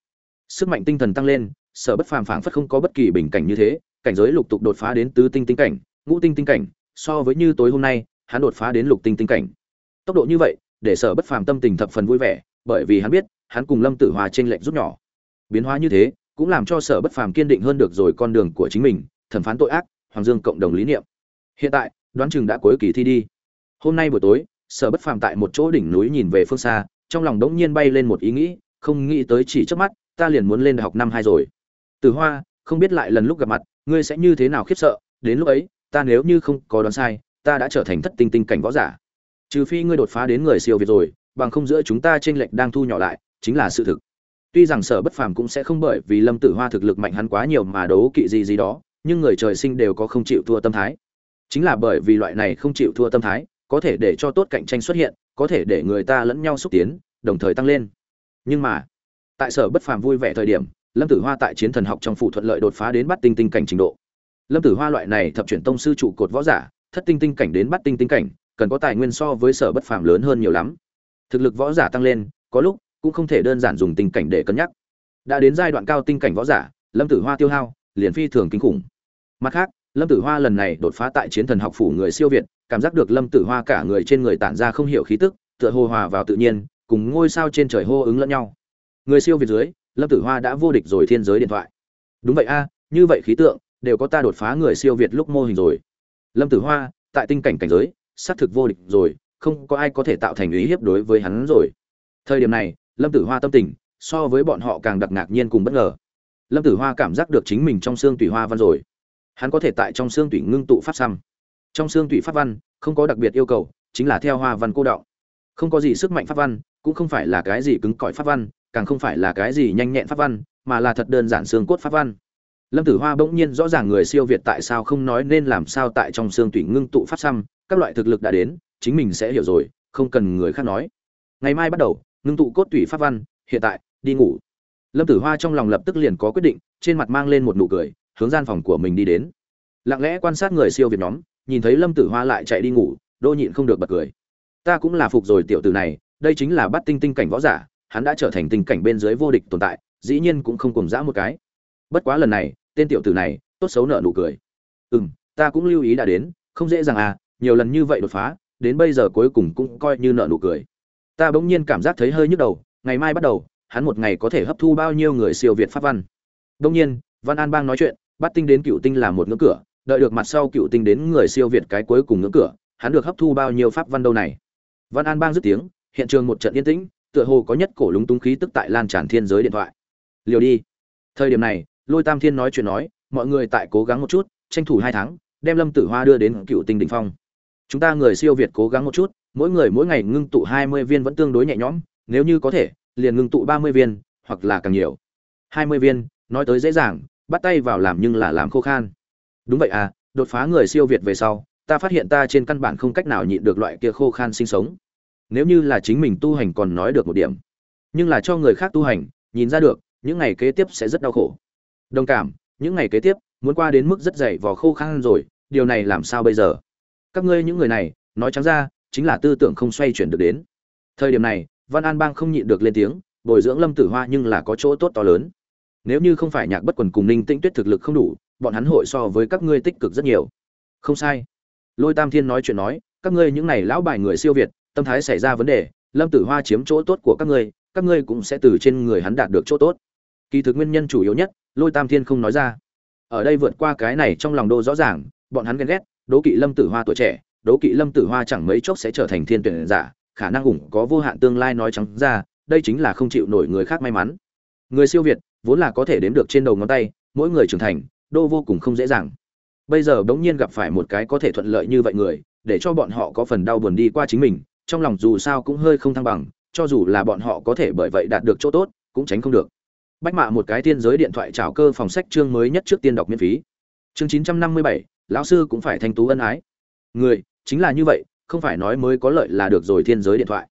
Sức mạnh tinh thần tăng lên, sở bất phàm phảng phất không có bất kỳ bình cảnh như thế, cảnh giới lục tục đột phá đến tứ tinh tinh cảnh, ngũ tinh tinh cảnh, so với như tối hôm nay, hắn đột phá đến lục tinh tinh cảnh. Tốc độ như vậy, để sở bất phàm tâm tình thập phần vui vẻ, bởi vì hắn biết, hắn cùng lâm tử hòa trên lệnh rút nhỏ. Biến hóa như thế cũng làm cho sở bất phàm kiên định hơn được rồi con đường của chính mình, thẩm phán tội ác, hoàng dương cộng đồng lý niệm. Hiện tại, đoán chừng đã cuối kỳ thi đi. Hôm nay buổi tối, sở bất phàm tại một chỗ đỉnh núi nhìn về phương xa, trong lòng đống nhiên bay lên một ý nghĩ, không nghĩ tới chỉ trước mắt, ta liền muốn lên đại học năm hai rồi. Từ hoa, không biết lại lần lúc gặp mặt, ngươi sẽ như thế nào khiếp sợ, đến lúc ấy, ta nếu như không có đoán sai, ta đã trở thành thất tinh tinh cảnh võ giả. Trừ phi ngươi đột phá đến người siêu việt rồi, bằng không giữa chúng ta trên lệch đang thu nhỏ lại, chính là sự thực tuy rằng sở bất phàm cũng sẽ không bởi vì lâm tử hoa thực lực mạnh hắn quá nhiều mà đấu kỵ gì gì đó, nhưng người trời sinh đều có không chịu thua tâm thái. Chính là bởi vì loại này không chịu thua tâm thái, có thể để cho tốt cạnh tranh xuất hiện, có thể để người ta lẫn nhau xúc tiến, đồng thời tăng lên. Nhưng mà, tại sở bất phàm vui vẻ thời điểm, lâm tử hoa tại chiến thần học trong phủ thuận lợi đột phá đến bắt tinh tinh cảnh trình độ. Lâm tử hoa loại này thập chuyển tông sư trụ cột võ giả, thất tinh tinh cảnh đến bắt tinh tinh cảnh, cần có tài nguyên so với sở bất phàm lớn hơn nhiều lắm. Thực lực võ giả tăng lên, có lúc cũng không thể đơn giản dùng tình cảnh để cân nhắc. Đã đến giai đoạn cao tinh cảnh võ giả, lâm tử hoa tiêu hao, liền phi thường kinh khủng. Mặt khác, lâm tử hoa lần này đột phá tại chiến thần học phủ người siêu việt, cảm giác được lâm tử hoa cả người trên người tản ra không hiểu khí tức, tựa hồ hòa vào tự nhiên, cùng ngôi sao trên trời hô ứng lẫn nhau. Người siêu việt dưới, lâm tử hoa đã vô địch rồi thiên giới điện thoại. Đúng vậy a, như vậy khí tượng, đều có ta đột phá người siêu việt lúc mô hình rồi. Lâm tử hoa, tại tinh cảnh cảnh giới, xác thực vô địch rồi, không có ai có thể tạo thành ý hiếp đối với hắn rồi. Thời điểm này lâm tử hoa tâm tình, so với bọn họ càng đặc ngạc nhiên cùng bất ngờ. Lâm tử hoa cảm giác được chính mình trong xương tủy hoa văn rồi. Hắn có thể tại trong xương tủy ngưng tụ pháp xăm. Trong xương tủy pháp văn, không có đặc biệt yêu cầu, chính là theo hoa văn cô đạo không có gì sức mạnh pháp văn, cũng không phải là cái gì cứng cỏi pháp văn, càng không phải là cái gì nhanh nhẹn pháp văn, mà là thật đơn giản xương cốt pháp văn. Lâm tử hoa bỗng nhiên rõ ràng người siêu việt tại sao không nói nên làm sao tại trong xương tủy ngưng tụ pháp xăm, các loại thực lực đã đến, chính mình sẽ hiểu rồi, không cần người khác nói. Ngày mai bắt đầu ngưng tụ cốt tủy pháp văn, hiện tại, đi ngủ. Lâm tử hoa trong lòng lập tức liền có quyết định, trên mặt mang lên một nụ cười, hướng gian phòng của mình đi đến. Lặng lẽ quan sát người siêu việt nhóm, nhìn thấy lâm tử hoa lại chạy đi ngủ đô nhịn không được bật cười. Ta cũng là phục rồi tiểu tử này, đây chính là bắt tinh tinh cảnh võ giả, hắn đã trở thành tình cảnh bên dưới vô địch tồn tại, dĩ nhiên cũng không cùng dã một cái. Bất quá lần này, tên tiểu tử này, tốt xấu nợ nụ cười. Ừ m ta cũng lưu ý đã đến, không dễ dàng à nhiều lần như vậy đột phá, đến bây giờ cuối cùng cũng coi như nợ nụ cười ta bỗng nhiên cảm giác thấy hơi nhức đầu, ngày mai bắt đầu, hắn một ngày có thể hấp thu bao nhiêu người siêu việt pháp văn. Bỗng nhiên, văn an bang nói chuyện, bắt tinh đến cựu tinh là một ngưỡng cửa, đợi được mặt sau cựu tinh đến người siêu việt cái cuối cùng ngưỡng cửa, hắn được hấp thu bao nhiêu pháp văn đâu này? Văn an bang dứt tiếng, hiện trường một trận yên tĩnh, tựa hồ có nhất cổ lúng túng khí tức tại lan tràn thiên giới điện thoại. Liều đi. Thời điểm này, lôi tam thiên nói chuyện nói, mọi người tại cố gắng một chút, tranh thủ hai tháng, đem lâm tử hoa đưa đến cựu tinh đỉnh phong. Chúng ta người siêu việt cố gắng một chút mỗi người mỗi ngày ngưng tụ hai mươi viên vẫn tương đối nhẹ nhõm, nếu như có thể, liền ngưng tụ ba mươi viên, hoặc là càng nhiều. hai mươi viên, nói tới dễ dàng, bắt tay vào làm nhưng là làm khô khan. Đúng vậy à đột phá người siêu việt về sau, ta phát hiện ta trên căn bản không cách nào nhịn được loại kia khô khan sinh sống. Nếu như là chính mình tu hành còn nói được một điểm, nhưng là cho người khác tu hành, nhìn ra được, những ngày kế tiếp sẽ rất đau khổ. Đồng cảm, những ngày kế tiếp, muốn qua đến mức rất dày vò khô khan rồi, điều này làm sao bây giờ? Các ngươi những người này, nói trắng ra chính là tư tưởng không xoay chuyển được đến. Thời điểm này, văn an bang không nhịn được lên tiếng, bồi dưỡng lâm tử hoa nhưng là có chỗ tốt to lớn. Nếu như không phải nhạc bất quần cùng ninh tĩnh tuyết thực lực không đủ, bọn hắn hội so với các ngươi tích cực rất nhiều. Không sai. Lôi tam thiên nói chuyện nói, các ngươi những này lão bài người siêu việt, tâm thái xảy ra vấn đề, lâm tử hoa chiếm chỗ tốt của các ngươi các ngươi cũng sẽ từ trên người hắn đạt được chỗ tốt. Kỳ thực nguyên nhân chủ yếu nhất, lôi tam thiên không nói ra. Ở đây vượt qua cái này trong lòng đô rõ ràng, bọn hắn ghen ghét, đố kỵ lâm tử hoa tuổi trẻ đố kỵ lâm tử hoa chẳng mấy chốc sẽ trở thành thiên tuyển giả, khả năng ủng có vô hạn tương lai nói trắng ra, đây chính là không chịu nổi người khác may mắn. Người siêu việt, vốn là có thể đếm được trên đầu ngón tay, mỗi người trưởng thành, đô vô cùng không dễ dàng. Bây giờ bỗng nhiên gặp phải một cái có thể thuận lợi như vậy người, để cho bọn họ có phần đau buồn đi qua chính mình, trong lòng dù sao cũng hơi không thăng bằng, cho dù là bọn họ có thể bởi vậy đạt được chỗ tốt, cũng tránh không được. Bách mạ một cái tiên giới điện thoại trào cơ phòng sách chương mới nhất trước tiên đọc miễn phí. Chương chín trăm năm mươi bảy, lão sư cũng phải thanh tú ân ái. Người chính là như vậy, không phải nói mới có lợi là được rồi thiên giới điện thoại.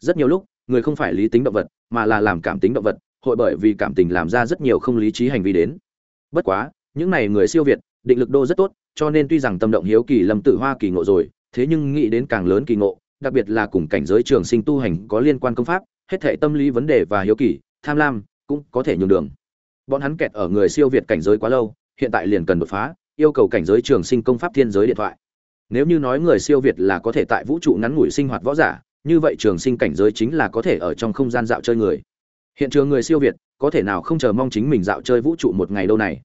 Rất nhiều lúc, người không phải lý tính động vật, mà là làm cảm tính động vật, hội bởi vì cảm tình làm ra rất nhiều không lý trí hành vi đến. Bất quá, những này người siêu việt, định lực đô rất tốt, cho nên tuy rằng tâm động hiếu kỳ lâm tử hoa kỳ ngộ rồi, thế nhưng nghĩ đến càng lớn kỳ ngộ, đặc biệt là cùng cảnh giới trường sinh tu hành có liên quan công pháp, hết thể tâm lý vấn đề và hiếu kỳ, tham lam, cũng có thể nhường đường. Bọn hắn kẹt ở người siêu việt cảnh giới quá lâu, hiện tại liền cần đột phá, yêu cầu cảnh giới trường sinh công pháp thiên giới điện thoại nếu như nói người siêu việt là có thể tại vũ trụ ngắn ngủi sinh hoạt võ giả, như vậy trường sinh cảnh giới chính là có thể ở trong không gian dạo chơi người. Hiện trường người siêu việt, có thể nào không chờ mong chính mình dạo chơi vũ trụ một ngày lâu này?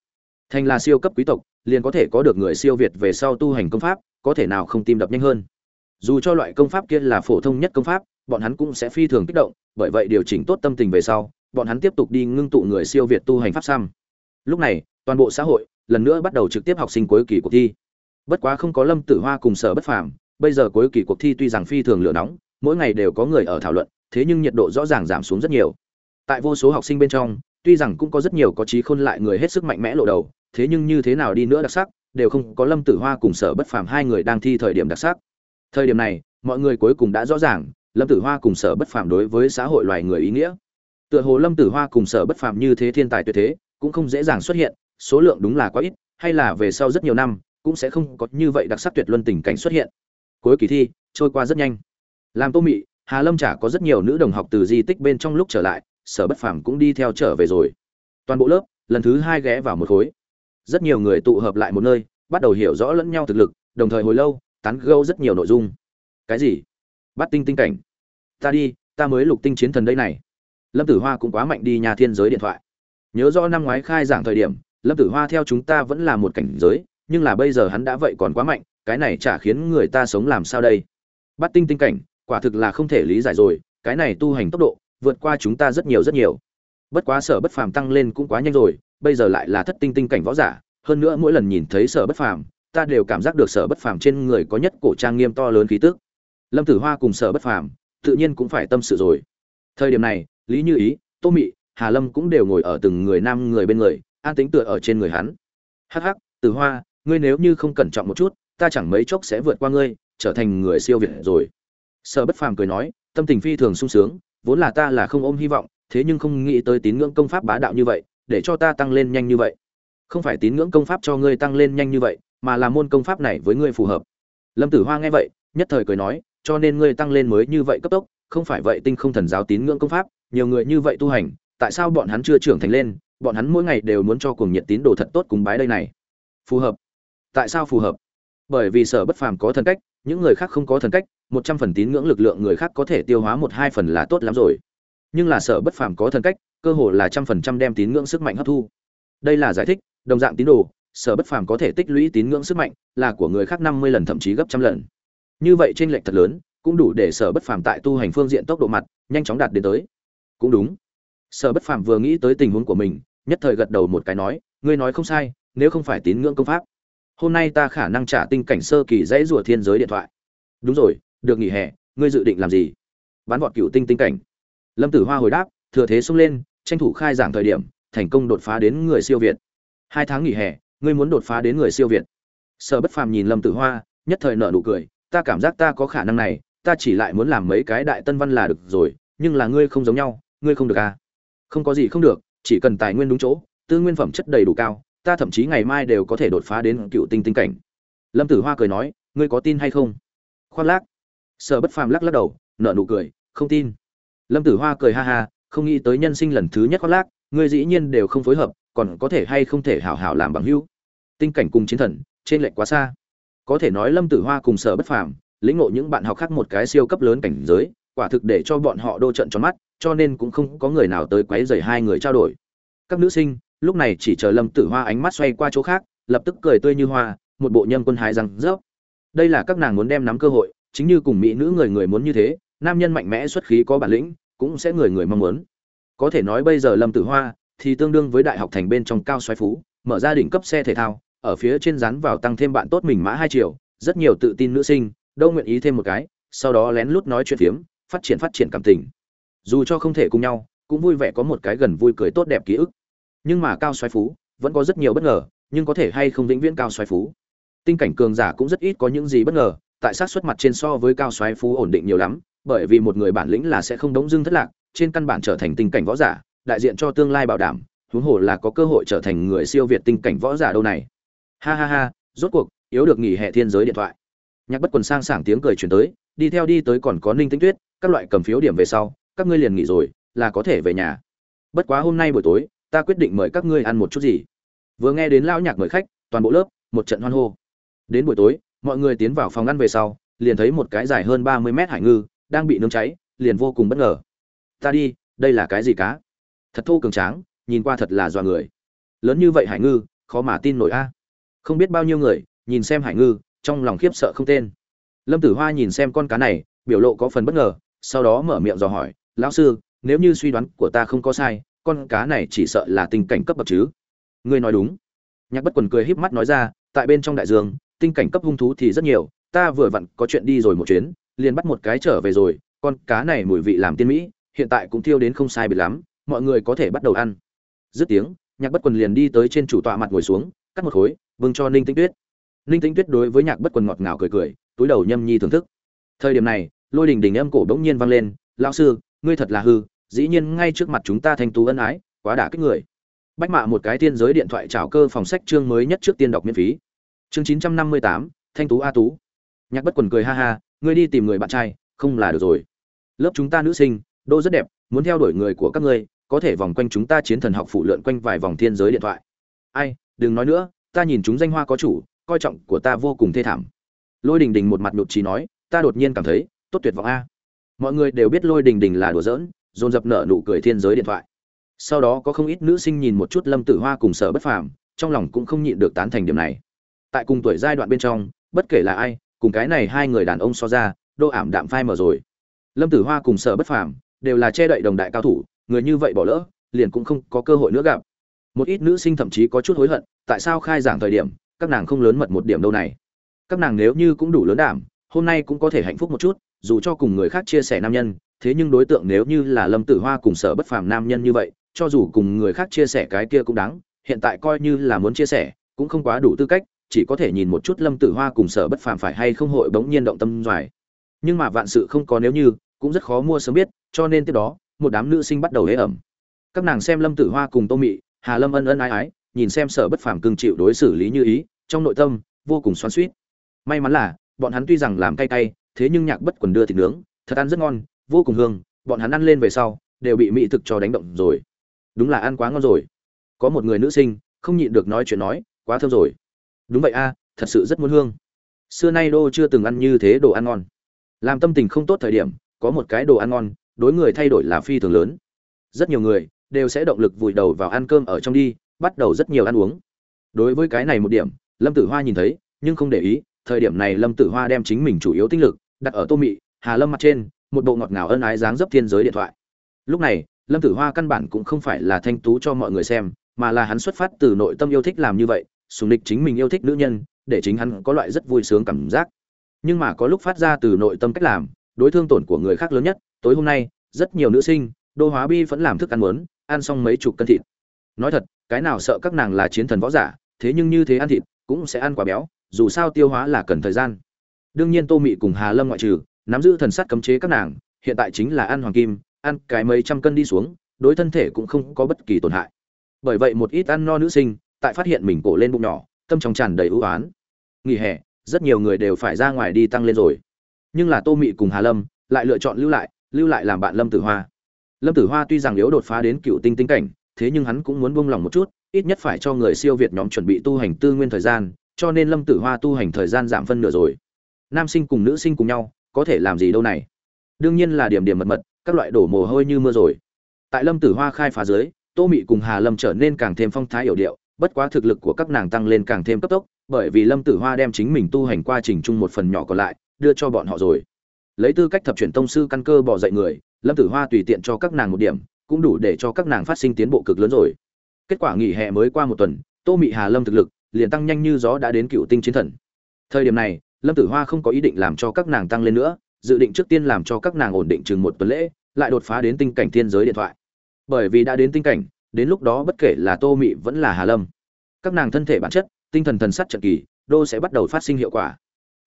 Thành là siêu cấp quý tộc, liền có thể có được người siêu việt về sau tu hành công pháp, có thể nào không tim đập nhanh hơn? Dù cho loại công pháp kia là phổ thông nhất công pháp, bọn hắn cũng sẽ phi thường kích động, bởi vậy điều chỉnh tốt tâm tình về sau, bọn hắn tiếp tục đi ngưng tụ người siêu việt tu hành pháp xăm. Lúc này, toàn bộ xã hội lần nữa bắt đầu trực tiếp học sinh cuối kỳ cuộc thi bất quá không có lâm tử hoa cùng sở bất phàm, bây giờ cuối kỳ cuộc thi tuy rằng phi thường lửa nóng, mỗi ngày đều có người ở thảo luận, thế nhưng nhiệt độ rõ ràng giảm xuống rất nhiều. Tại vô số học sinh bên trong, tuy rằng cũng có rất nhiều có trí khôn lại người hết sức mạnh mẽ lộ đầu, thế nhưng như thế nào đi nữa đặc sắc, đều không có lâm tử hoa cùng sở bất phàm hai người đang thi thời điểm đặc sắc. Thời điểm này, mọi người cuối cùng đã rõ ràng, lâm tử hoa cùng sở bất phàm đối với xã hội loài người ý nghĩa. Tựa hồ lâm tử hoa cùng sở bất phàm như thế thiên tài tuyệt thế, cũng không dễ dàng xuất hiện, số lượng đúng là quá ít, hay là về sau rất nhiều năm cũng sẽ không có như vậy đặc sắc tuyệt luân tình cảnh xuất hiện. Cuối kỳ thi, trôi qua rất nhanh. Làm tô mị, hà lâm chả có rất nhiều nữ đồng học từ di tích bên trong lúc trở lại, sở bất phàm cũng đi theo trở về rồi. Toàn bộ lớp, lần thứ hai ghé vào một khối. Rất nhiều người tụ hợp lại một nơi, bắt đầu hiểu rõ lẫn nhau thực lực, đồng thời hồi lâu, tán gâu rất nhiều nội dung. Cái gì? Bắt tinh tinh cảnh. Ta đi, ta mới lục tinh chiến thần đây này. Lâm tử hoa cũng quá mạnh đi nhà thiên giới điện thoại. Nhớ rõ năm ngoái khai giảng thời điểm, lâm tử hoa theo chúng ta vẫn là một cảnh giới nhưng là bây giờ hắn đã vậy còn quá mạnh, cái này chả khiến người ta sống làm sao đây? Bắt tinh tinh cảnh, quả thực là không thể lý giải rồi, cái này tu hành tốc độ, vượt qua chúng ta rất nhiều rất nhiều. Bất quá sở bất phàm tăng lên cũng quá nhanh rồi, bây giờ lại là thất tinh tinh cảnh võ giả, hơn nữa mỗi lần nhìn thấy sở bất phàm, ta đều cảm giác được sở bất phàm trên người có nhất cổ trang nghiêm to lớn khí tức. Lâm tử hoa cùng sở bất phàm, tự nhiên cũng phải tâm sự rồi. Thời điểm này, lý như ý, tô mị, hà lâm cũng đều ngồi ở từng người nam người bên người, an tính tựa ở trên người hắn. Hắc hắc, tử hoa ngươi nếu như không cẩn trọng một chút, ta chẳng mấy chốc sẽ vượt qua ngươi, trở thành người siêu việt rồi. Sở bất phàm cười nói, tâm tình phi thường sung sướng, vốn là ta là không ôm hy vọng, thế nhưng không nghĩ tới tín ngưỡng công pháp bá đạo như vậy, để cho ta tăng lên nhanh như vậy. Không phải tín ngưỡng công pháp cho ngươi tăng lên nhanh như vậy, mà là môn công pháp này với ngươi phù hợp. Lâm tử hoa nghe vậy, nhất thời cười nói, cho nên ngươi tăng lên mới như vậy cấp tốc, không phải vậy tinh không thần giáo tín ngưỡng công pháp, nhiều người như vậy tu hành, tại sao bọn hắn chưa trưởng thành lên, bọn hắn mỗi ngày đều muốn cho cuồng nhiệt tín đồ thật tốt cùng bái đây này. Phù hợp tại sao phù hợp? Bởi vì sở bất phàm có thần cách, những người khác không có thần cách, một trăm phần tín ngưỡng lực lượng người khác có thể tiêu hóa một hai phần là tốt lắm rồi. Nhưng là sở bất phàm có thần cách, cơ hồ là trăm phần trăm đem tín ngưỡng sức mạnh hấp thu. Đây là giải thích, đồng dạng tín đồ, sở bất phàm có thể tích lũy tín ngưỡng sức mạnh là của người khác năm mươi lần thậm chí gấp trăm lần. Như vậy trên lệch thật lớn, cũng đủ để sở bất phàm tại tu hành phương diện tốc độ mặt, nhanh chóng đạt đến tới. Cũng đúng. Sở bất phàm vừa nghĩ tới tình huống của mình, nhất thời gật đầu một cái nói, ngươi nói không sai, nếu không phải tín ngưỡng công pháp hôm nay ta khả năng trả tinh cảnh sơ kỳ dãy rùa thiên giới điện thoại. Đúng rồi, được nghỉ hè, ngươi dự định làm gì? Bán vọt cựu tinh tinh cảnh. Lâm tử hoa hồi đáp, thừa thế xông lên, tranh thủ khai giảng thời điểm, thành công đột phá đến người siêu việt. Hai tháng nghỉ hè, ngươi muốn đột phá đến người siêu việt. Sở bất phàm nhìn lâm tử hoa, nhất thời nợ nụ cười, ta cảm giác ta có khả năng này, ta chỉ lại muốn làm mấy cái đại tân văn là được rồi, nhưng là ngươi không giống nhau, ngươi không được à? Không có gì không được, chỉ cần tài nguyên đúng chỗ, tư nguyên phẩm chất đầy đủ cao ta thậm chí ngày mai đều có thể đột phá đến cựu tinh tinh cảnh. Lâm tử hoa cười nói, ngươi có tin hay không? Khoác lác. Sở bất phàm lắc lắc đầu nợ nụ cười, không tin. Lâm tử hoa cười ha ha, không nghĩ tới nhân sinh lần thứ nhất khoác lác, ngươi dĩ nhiên đều không phối hợp, còn có thể hay không thể hảo hảo làm bằng hữu. Tinh cảnh cùng chiến thần, trên lệnh quá xa. Có thể nói lâm tử hoa cùng sở bất phàm, lĩnh ngộ những bạn học khác một cái siêu cấp lớn cảnh giới, quả thực để cho bọn họ đô trận tròn mắt, cho nên cũng không có người nào tới quấy rầy hai người trao đổi. Các nữ sinh lúc này chỉ chờ lâm tử hoa ánh mắt xoay qua chỗ khác, lập tức cười tươi như hoa, một bộ nhân quân hái răng rớp. Đây là các nàng muốn đem nắm cơ hội, chính như cùng mỹ nữ người người muốn như thế, nam nhân mạnh mẽ xuất khí có bản lĩnh, cũng sẽ người người mong muốn. Có thể nói bây giờ lâm tử hoa thì tương đương với đại học thành bên trong cao xoáy phú, mở ra đỉnh cấp xe thể thao, ở phía trên rán vào tăng thêm bạn tốt mình mã hai triệu, rất nhiều tự tin nữ sinh, đâu nguyện ý thêm một cái, sau đó lén lút nói chuyện phiếm, phát triển phát triển cảm tình. Dù cho không thể cùng nhau, cũng vui vẻ có một cái gần vui cười tốt đẹp ký ức nhưng mà cao xoáy phú vẫn có rất nhiều bất ngờ, nhưng có thể hay không vĩnh viễn cao xoáy phú? Tinh cảnh cường giả cũng rất ít có những gì bất ngờ, tại sát xuất mặt trên so với cao xoáy phú ổn định nhiều lắm, bởi vì một người bản lĩnh là sẽ không đống dưng thất lạc, trên căn bản trở thành tinh cảnh võ giả, đại diện cho tương lai bảo đảm, huống hồ là có cơ hội trở thành người siêu việt tinh cảnh võ giả đâu này. Ha ha ha, rốt cuộc, yếu được nghỉ hè thiên giới điện thoại. Nhạc bất quần sang sảng tiếng cười truyền tới, đi theo đi tới còn có ninh tinh tuyết, các loại cầm phiếu điểm về sau, các ngươi liền nghỉ rồi, là có thể về nhà. Bất quá hôm nay buổi tối ta quyết định mời các ngươi ăn một chút gì. Vừa nghe đến lão nhạc mời khách, toàn bộ lớp, một trận hoan hô. Đến buổi tối, mọi người tiến vào phòng ăn về sau, liền thấy một cái dài hơn ba mươi mét hải ngư, đang bị nướng cháy, liền vô cùng bất ngờ. Ta đi, đây là cái gì cá? Thật thô cường tráng, nhìn qua thật là dọa người. Lớn như vậy hải ngư, khó mà tin nổi a. Không biết bao nhiêu người, nhìn xem hải ngư, trong lòng khiếp sợ không tên. Lâm tử hoa nhìn xem con cá này, biểu lộ có phần bất ngờ, sau đó mở miệng dò hỏi, lão sư, nếu như suy đoán của ta không có sai con cá này chỉ sợ là tình cảnh cấp bậc chứ. Ngươi nói đúng. Nhạc bất quần cười híp mắt nói ra, tại bên trong đại dương, tinh cảnh cấp hung thú thì rất nhiều, ta vừa vặn có chuyện đi rồi một chuyến, liền bắt một cái trở về rồi, con cá này mùi vị làm tiên mỹ, hiện tại cũng thiêu đến không sai biệt lắm, mọi người có thể bắt đầu ăn. Dứt tiếng, nhạc bất quần liền đi tới trên chủ tọa mặt ngồi xuống, cắt một khối vương cho ninh tĩnh tuyết. Ninh tĩnh tuyết đối với nhạc bất quần ngọt ngào cười cười, túi đầu nhâm nhi thưởng thức. Thời điểm này, lôi đình đình âm cổ bỗng nhiên vang lên, lão sư, ngươi thật là hư dĩ nhiên ngay trước mặt chúng ta thanh tú ân ái, quá đả kích người. Bách mạ một cái tiên giới điện thoại trào cơ phòng sách chương mới nhất trước tiên đọc miễn phí. Chương chín trăm năm mươi tám, thanh tú a tú. Nhạc bất quần cười ha ha, ngươi đi tìm người bạn trai, không là được rồi. Lớp chúng ta nữ sinh, đô rất đẹp, muốn theo đuổi người của các ngươi, có thể vòng quanh chúng ta chiến thần học phụ lượn quanh vài vòng thiên giới điện thoại. Ai, đừng nói nữa, ta nhìn chúng danh hoa có chủ, coi trọng của ta vô cùng thê thảm. Lôi đình đình một mặt nhụt trí nói, ta đột nhiên cảm thấy, tốt tuyệt vọng a. Mọi người đều biết lôi đình đình là đùa giỡn dồn dập nở nụ cười thiên giới điện thoại. Sau đó có không ít nữ sinh nhìn một chút lâm tử hoa cùng sở bất phàm, trong lòng cũng không nhịn được tán thành điểm này. Tại cùng tuổi giai đoạn bên trong, bất kể là ai, cùng cái này hai người đàn ông so ra đô ảm đạm phai mờ rồi. Lâm tử hoa cùng sở bất phàm đều là che đậy đồng đại cao thủ, người như vậy bỏ lỡ, liền cũng không có cơ hội nữa gặp. Một ít nữ sinh thậm chí có chút hối hận, tại sao khai giảng thời điểm, các nàng không lớn mật một điểm đâu này. Các nàng nếu như cũng đủ lớn đảm, hôm nay cũng có thể hạnh phúc một chút, dù cho cùng người khác chia sẻ nam nhân thế nhưng đối tượng nếu như là lâm tử hoa cùng sở bất phàm nam nhân như vậy, cho dù cùng người khác chia sẻ cái kia cũng đáng, hiện tại coi như là muốn chia sẻ, cũng không quá đủ tư cách, chỉ có thể nhìn một chút lâm tử hoa cùng sở bất phàm phải hay không hội bỗng nhiên động tâm doài. Nhưng mà vạn sự không có nếu như, cũng rất khó mua sớm biết, cho nên tiếp đó, một đám nữ sinh bắt đầu hế ẩm. Các nàng xem lâm tử hoa cùng tô mị, hà lâm ân ân ái ái, nhìn xem sở bất phàm cưng chịu đối xử lý như ý, trong nội tâm, vô cùng xoắn suýt may mắn là, bọn hắn tuy rằng làm cay cay, thế nhưng nhạc bất quần đưa thịt nướng, thật ăn rất ngon vô cùng hương, bọn hắn ăn lên về sau, đều bị mỹ thực cho đánh động rồi. Đúng là ăn quá ngon rồi. Có một người nữ sinh, không nhịn được nói chuyện nói, quá thơm rồi. Đúng vậy a, thật sự rất muốn hương. Xưa nay đô chưa từng ăn như thế đồ ăn ngon. Làm tâm tình không tốt thời điểm, có một cái đồ ăn ngon, đối người thay đổi là phi thường lớn. Rất nhiều người đều sẽ động lực vùi đầu vào ăn cơm ở trong đi, bắt đầu rất nhiều ăn uống. Đối với cái này một điểm, lâm tử hoa nhìn thấy, nhưng không để ý, thời điểm này lâm tử hoa đem chính mình chủ yếu tinh lực đặt ở tô mị, hà lâm mặt trên một bộ ngọt ngào ân ái dáng dấp thiên giới điện thoại. Lúc này, lâm tử hoa căn bản cũng không phải là thanh tú cho mọi người xem, mà là hắn xuất phát từ nội tâm yêu thích làm như vậy, sùng địch chính mình yêu thích nữ nhân, để chính hắn có loại rất vui sướng cảm giác. Nhưng mà có lúc phát ra từ nội tâm cách làm, đối thương tổn của người khác lớn nhất, tối hôm nay, rất nhiều nữ sinh, đô hóa bi vẫn làm thức ăn muốn, ăn xong mấy chục cân thịt. Nói thật, cái nào sợ các nàng là chiến thần võ giả, thế nhưng như thế ăn thịt, cũng sẽ ăn quá béo, dù sao tiêu hóa là cần thời gian. Đương nhiên tô mị cùng hà lâm ngoại trừ nắm giữ thần sắt cấm chế các nàng, hiện tại chính là ăn hoàng kim, ăn cái mấy trăm cân đi xuống, đối thân thể cũng không có bất kỳ tổn hại. Bởi vậy một ít ăn no nữ sinh, tại phát hiện mình cổ lên bụng nhỏ, tâm trong tràn đầy ưu oán. Nghỉ hè, rất nhiều người đều phải ra ngoài đi tăng lên rồi. Nhưng là tô mị cùng hà lâm lại lựa chọn lưu lại lưu lại làm bạn lâm tử hoa. Lâm tử hoa tuy rằng yếu đột phá đến cựu tinh tinh cảnh, thế nhưng hắn cũng muốn buông lòng một chút, ít nhất phải cho người siêu việt nhóm chuẩn bị tu hành tư nguyên thời gian, cho nên lâm tử hoa tu hành thời gian giảm phân nửa rồi. Nam sinh cùng nữ sinh cùng nhau có thể làm gì đâu này. Đương nhiên là điểm điểm mật mật, các loại đổ mồ hôi như mưa rồi. Tại lâm tử hoa khai phá dưới, tô mị cùng hà lâm trở nên càng thêm phong thái hiểu điệu, bất quá thực lực của các nàng tăng lên càng thêm cấp tốc, bởi vì lâm tử hoa đem chính mình tu hành qua trình chung một phần nhỏ còn lại, đưa cho bọn họ rồi. Lấy tư cách thập chuyển tông sư căn cơ bỏ dậy người, lâm tử hoa tùy tiện cho các nàng một điểm, cũng đủ để cho các nàng phát sinh tiến bộ cực lớn rồi. Kết quả nghỉ hè mới qua một tuần, tô mị hà lâm thực lực liền tăng nhanh như gió đã đến cựu tinh chiến thần. Thời điểm này lâm tử hoa không có ý định làm cho các nàng tăng lên nữa, dự định trước tiên làm cho các nàng ổn định chừng một tuần lễ, lại đột phá đến tinh cảnh thiên giới điện thoại. Bởi vì đã đến tinh cảnh, đến lúc đó bất kể là tô mị vẫn là hà lâm, các nàng thân thể bản chất, tinh thần thần sắt trận kỳ, đô sẽ bắt đầu phát sinh hiệu quả.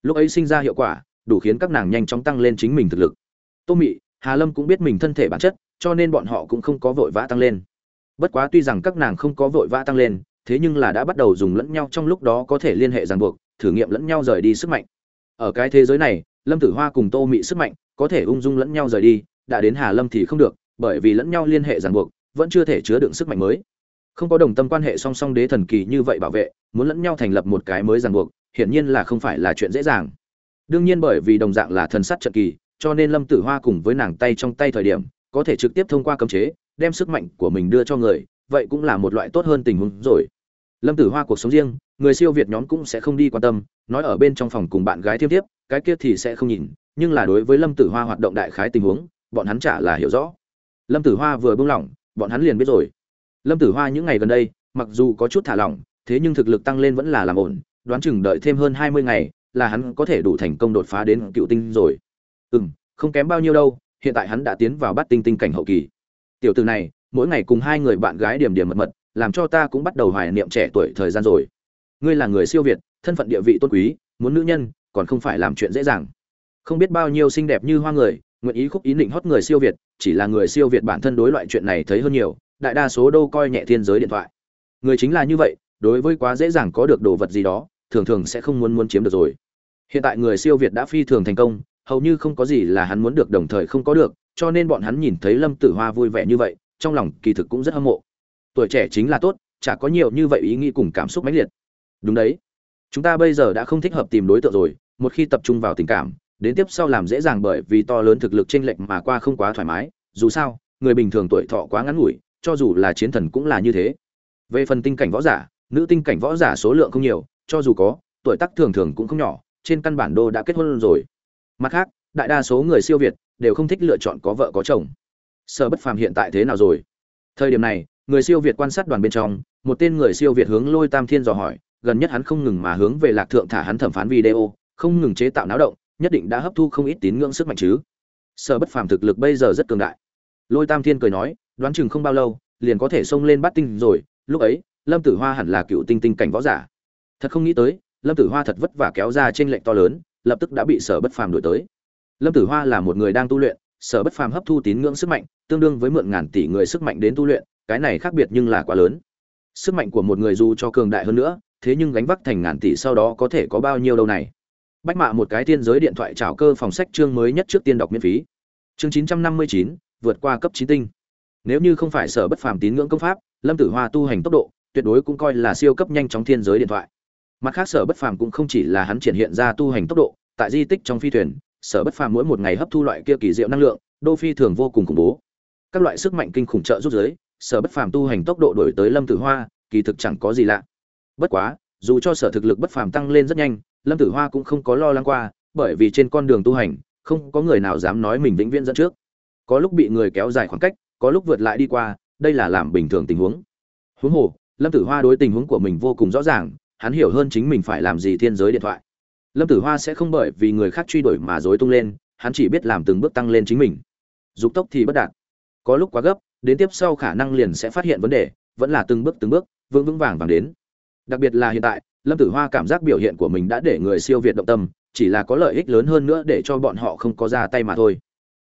Lúc ấy sinh ra hiệu quả, đủ khiến các nàng nhanh chóng tăng lên chính mình thực lực. Tô mị, hà lâm cũng biết mình thân thể bản chất, cho nên bọn họ cũng không có vội vã tăng lên. Bất quá tuy rằng các nàng không có vội vã tăng lên thế nhưng là đã bắt đầu dùng lẫn nhau trong lúc đó có thể liên hệ ràng buộc, thử nghiệm lẫn nhau rời đi sức mạnh. Ở cái thế giới này, lâm tử hoa cùng tô mị sức mạnh có thể ung dung lẫn nhau rời đi, đã đến hà lâm thì không được, bởi vì lẫn nhau liên hệ ràng buộc, vẫn chưa thể chứa đựng sức mạnh mới. Không có đồng tâm quan hệ song song đế thần kỳ như vậy bảo vệ, muốn lẫn nhau thành lập một cái mới ràng buộc, hiển nhiên là không phải là chuyện dễ dàng. Đương nhiên bởi vì đồng dạng là thần sắt trận kỳ, cho nên lâm tử hoa cùng với nàng tay trong tay thời điểm, có thể trực tiếp thông qua cấm chế, đem sức mạnh của mình đưa cho người, vậy cũng là một loại tốt hơn tình huống rồi lâm tử hoa cuộc sống riêng, người siêu việt nhóm cũng sẽ không đi quan tâm, nói ở bên trong phòng cùng bạn gái thiêm thiếp, cái kia thì sẽ không nhìn, nhưng là đối với lâm tử hoa hoạt động đại khái tình huống, bọn hắn chả là hiểu rõ. Lâm tử hoa vừa buông lỏng, bọn hắn liền biết rồi. Lâm tử hoa những ngày gần đây, mặc dù có chút thả lỏng, thế nhưng thực lực tăng lên vẫn là làm ổn, đoán chừng đợi thêm hơn hai mươi ngày là hắn có thể đủ thành công đột phá đến cựu tinh rồi. Ừ m không kém bao nhiêu đâu, hiện tại hắn đã tiến vào bắt tinh tinh cảnh hậu kỳ. Tiểu từ này, mỗi ngày cùng hai người bạn gái điểm điểm mật mật làm cho ta cũng bắt đầu hoài niệm trẻ tuổi thời gian rồi. Ngươi là người siêu việt, thân phận địa vị tôn quý, muốn nữ nhân, còn không phải làm chuyện dễ dàng. Không biết bao nhiêu xinh đẹp như hoa người, nguyện ý khúc ý định hót người siêu việt, chỉ là người siêu việt bản thân đối loại chuyện này thấy hơn nhiều, đại đa số đâu coi nhẹ thiên giới điện thoại. Người chính là như vậy, đối với quá dễ dàng có được đồ vật gì đó, thường thường sẽ không muốn muốn chiếm được rồi. Hiện tại người siêu việt đã phi thường thành công, hầu như không có gì là hắn muốn được đồng thời không có được, cho nên bọn hắn nhìn thấy lâm tử hoa vui vẻ như vậy, trong lòng kỳ thực cũng rất hâm mộ tuổi trẻ chính là tốt, chả có nhiều như vậy ý nghĩ cùng cảm xúc mãnh liệt. Đúng đấy. Chúng ta bây giờ đã không thích hợp tìm đối tượng rồi, một khi tập trung vào tình cảm, đến tiếp sau làm dễ dàng bởi vì to lớn thực lực chênh lệch mà qua không quá thoải mái. Dù sao, người bình thường tuổi thọ quá ngắn ngủi, cho dù là chiến thần cũng là như thế. Về phần tinh cảnh võ giả, nữ tinh cảnh võ giả số lượng không nhiều, cho dù có, tuổi tác thường thường cũng không nhỏ, trên căn bản đô đã kết hôn rồi. Mặt khác, đại đa số người siêu việt đều không thích lựa chọn có vợ có chồng. Sở bất phàm hiện tại thế nào rồi? Thời điểm này người siêu việt quan sát đoàn bên trong, một tên người siêu việt hướng lôi tam thiên dò hỏi, gần nhất hắn không ngừng mà hướng về lạc thượng thả hắn thẩm phán video, không ngừng chế tạo náo động, nhất định đã hấp thu không ít tín ngưỡng sức mạnh chứ. Sở bất phàm thực lực bây giờ rất cường đại. Lôi tam thiên cười nói, đoán chừng không bao lâu, liền có thể xông lên bát tinh rồi, lúc ấy, lâm tử hoa hẳn là cựu tinh tinh cảnh võ giả. Thật không nghĩ tới, lâm tử hoa thật vất vả kéo ra trên lệnh to lớn, lập tức đã bị sở bất phàm đổi tới. Lâm tử hoa là một người đang tu luyện, sở bất phàm hấp thu tín ngưỡng sức mạnh, tương đương với mượn ngàn tỷ người sức mạnh đến tu luyện cái này khác biệt nhưng là quá lớn. Sức mạnh của một người dù cho cường đại hơn nữa, thế nhưng gánh vác thành ngàn tỷ sau đó có thể có bao nhiêu đâu này? Bách mạ một cái tiên giới điện thoại trào cơ phòng sách chương mới nhất trước tiên đọc miễn phí. Chương chín trăm năm mươi chín, vượt qua cấp chín tinh. Nếu như không phải sở bất phàm tín ngưỡng công pháp, lâm tử hoa tu hành tốc độ, tuyệt đối cũng coi là siêu cấp nhanh chóng thiên giới điện thoại. Mặt khác sở bất phàm cũng không chỉ là hắn triển hiện ra tu hành tốc độ, tại di tích trong phi thuyền, sở bất phàm mỗi một ngày hấp thu loại kia kỳ diệu năng lượng, đô phi thường vô cùng khủng bố. Các loại sức mạnh kinh khủng trợ rút giới sở bất phàm tu hành tốc độ đổi tới lâm tử hoa, kỳ thực chẳng có gì lạ. Bất quá, dù cho sở thực lực bất phàm tăng lên rất nhanh, lâm tử hoa cũng không có lo lắng qua, bởi vì trên con đường tu hành, không có người nào dám nói mình vĩnh viễn dẫn trước. Có lúc bị người kéo dài khoảng cách, có lúc vượt lại đi qua, đây là làm bình thường tình huống. Huống hồ, lâm tử hoa đối tình huống của mình vô cùng rõ ràng, hắn hiểu hơn chính mình phải làm gì thiên giới điện thoại. Lâm tử hoa sẽ không bởi vì người khác truy đuổi mà dối tung lên, hắn chỉ biết làm từng bước tăng lên chính mình. Dục tốc thì bất đạt. Có lúc quá gấp đến tiếp sau khả năng liền sẽ phát hiện vấn đề, vẫn là từng bước từng bước, vững vững vàng vàng đến. Đặc biệt là hiện tại, lâm tử hoa cảm giác biểu hiện của mình đã để người siêu việt động tâm, chỉ là có lợi ích lớn hơn nữa để cho bọn họ không có ra tay mà thôi.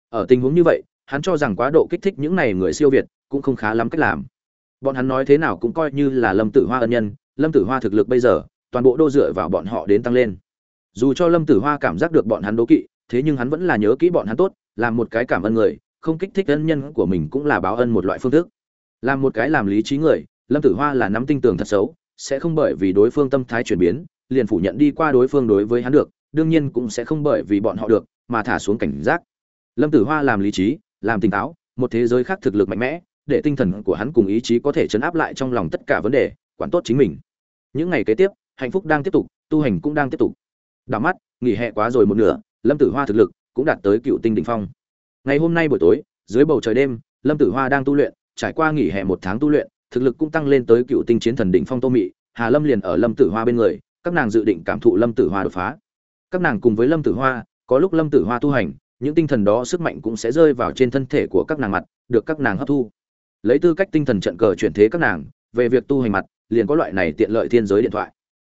Ở tình huống như vậy, hắn cho rằng quá độ kích thích những này người siêu việt cũng không khá lắm cách làm. Bọn hắn nói thế nào cũng coi như là lâm tử hoa ân nhân, lâm tử hoa thực lực bây giờ, toàn bộ đô dựa vào bọn họ đến tăng lên. Dù cho lâm tử hoa cảm giác được bọn hắn đố kỵ, thế nhưng hắn vẫn là nhớ kỹ bọn hắn tốt làm một cái cảm ơn người không kích thích ân nhân của mình cũng là báo ân một loại phương thức. Làm một cái làm lý trí người, lâm tử hoa là nắm tinh tường thật xấu, sẽ không bởi vì đối phương tâm thái chuyển biến, liền phủ nhận đi qua đối phương đối với hắn được, đương nhiên cũng sẽ không bởi vì bọn họ được, mà thả xuống cảnh giác. Lâm tử hoa làm lý trí, làm tỉnh táo, một thế giới khác thực lực mạnh mẽ, để tinh thần của hắn cùng ý chí có thể chấn áp lại trong lòng tất cả vấn đề, quản tốt chính mình. Những ngày kế tiếp, hạnh phúc đang tiếp tục, tu hành cũng đang tiếp tục. Đảo mắt, nghỉ hè quá rồi một nửa, lâm tử hoa thực lực cũng đạt tới cựu tinh đỉnh phong ngày hôm nay buổi tối, dưới bầu trời đêm, lâm tử hoa đang tu luyện, trải qua nghỉ hè một tháng tu luyện, thực lực cũng tăng lên tới cựu tinh chiến thần đỉnh phong tô mị, hà lâm liền ở lâm tử hoa bên người, các nàng dự định cảm thụ lâm tử hoa đột phá. Các nàng cùng với lâm tử hoa, có lúc lâm tử hoa tu hành, những tinh thần đó sức mạnh cũng sẽ rơi vào trên thân thể của các nàng mặt, được các nàng hấp thu. Lấy tư cách tinh thần trận cờ chuyển thế các nàng, về việc tu hành mặt, liền có loại này tiện lợi thiên giới điện thoại.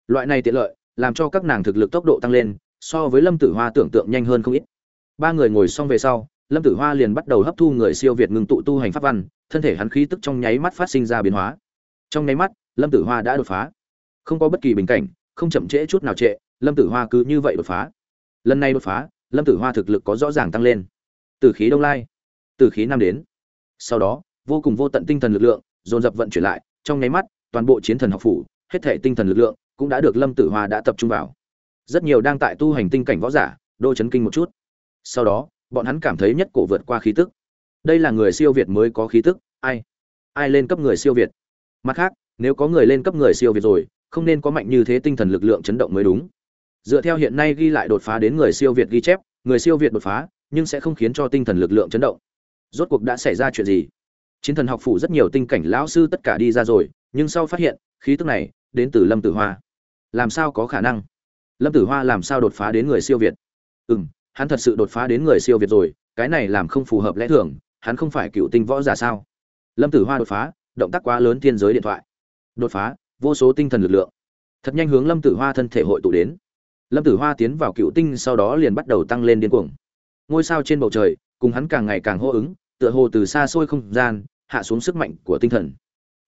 Loại này tiện lợi, làm cho các nàng thực lực tốc độ tăng lên, so với lâm tử hoa tưởng tượng nhanh hơn không ít. Ba người ngồi xong về sau lâm tử hoa liền bắt đầu hấp thu người siêu việt ngừng tụ tu hành pháp văn, thân thể hắn khí tức trong nháy mắt phát sinh ra biến hóa. Trong nháy mắt, lâm tử hoa đã đột phá. Không có bất kỳ bình cảnh, không chậm trễ chút nào trệ, lâm tử hoa cứ như vậy đột phá. Lần này đột phá, lâm tử hoa thực lực có rõ ràng tăng lên. Từ khí đông lai, từ khí Nam đến. Sau đó, vô cùng vô tận tinh thần lực lượng dồn dập vận chuyển lại, trong nháy mắt, toàn bộ chiến thần học phủ, hết thể tinh thần lực lượng cũng đã được lâm tử hoa đã tập trung vào. Rất nhiều đang tại tu hành tinh cảnh võ giả, đô chấn kinh một chút. Sau đó bọn hắn cảm thấy nhất cổ vượt qua khí tức. Đây là người siêu việt mới có khí tức, ai? Ai lên cấp người siêu việt? Mặt khác, nếu có người lên cấp người siêu việt rồi, không nên có mạnh như thế tinh thần lực lượng chấn động mới đúng. Dựa theo hiện nay ghi lại đột phá đến người siêu việt ghi chép, người siêu việt đột phá, nhưng sẽ không khiến cho tinh thần lực lượng chấn động. Rốt cuộc đã xảy ra chuyện gì? Chiến thần học phủ rất nhiều tinh cảnh lão sư tất cả đi ra rồi, nhưng sau phát hiện, khí tức này đến từ lâm tử hoa. Làm sao có khả năng? Lâm tử hoa làm sao đột phá đến người siêu việt? Ừ m hắn thật sự đột phá đến người siêu việt rồi, cái này làm không phù hợp lẽ thường, hắn không phải cựu tinh võ giả sao? Lâm tử hoa đột phá, động tác quá lớn thiên giới điện thoại. Đột phá, vô số tinh thần lực lượng. Thật nhanh hướng lâm tử hoa thân thể hội tụ đến. Lâm tử hoa tiến vào cựu tinh sau đó liền bắt đầu tăng lên điên cuồng. Ngôi sao trên bầu trời, cùng hắn càng ngày càng hô ứng, tựa hồ từ xa xôi không gian, hạ xuống sức mạnh của tinh thần.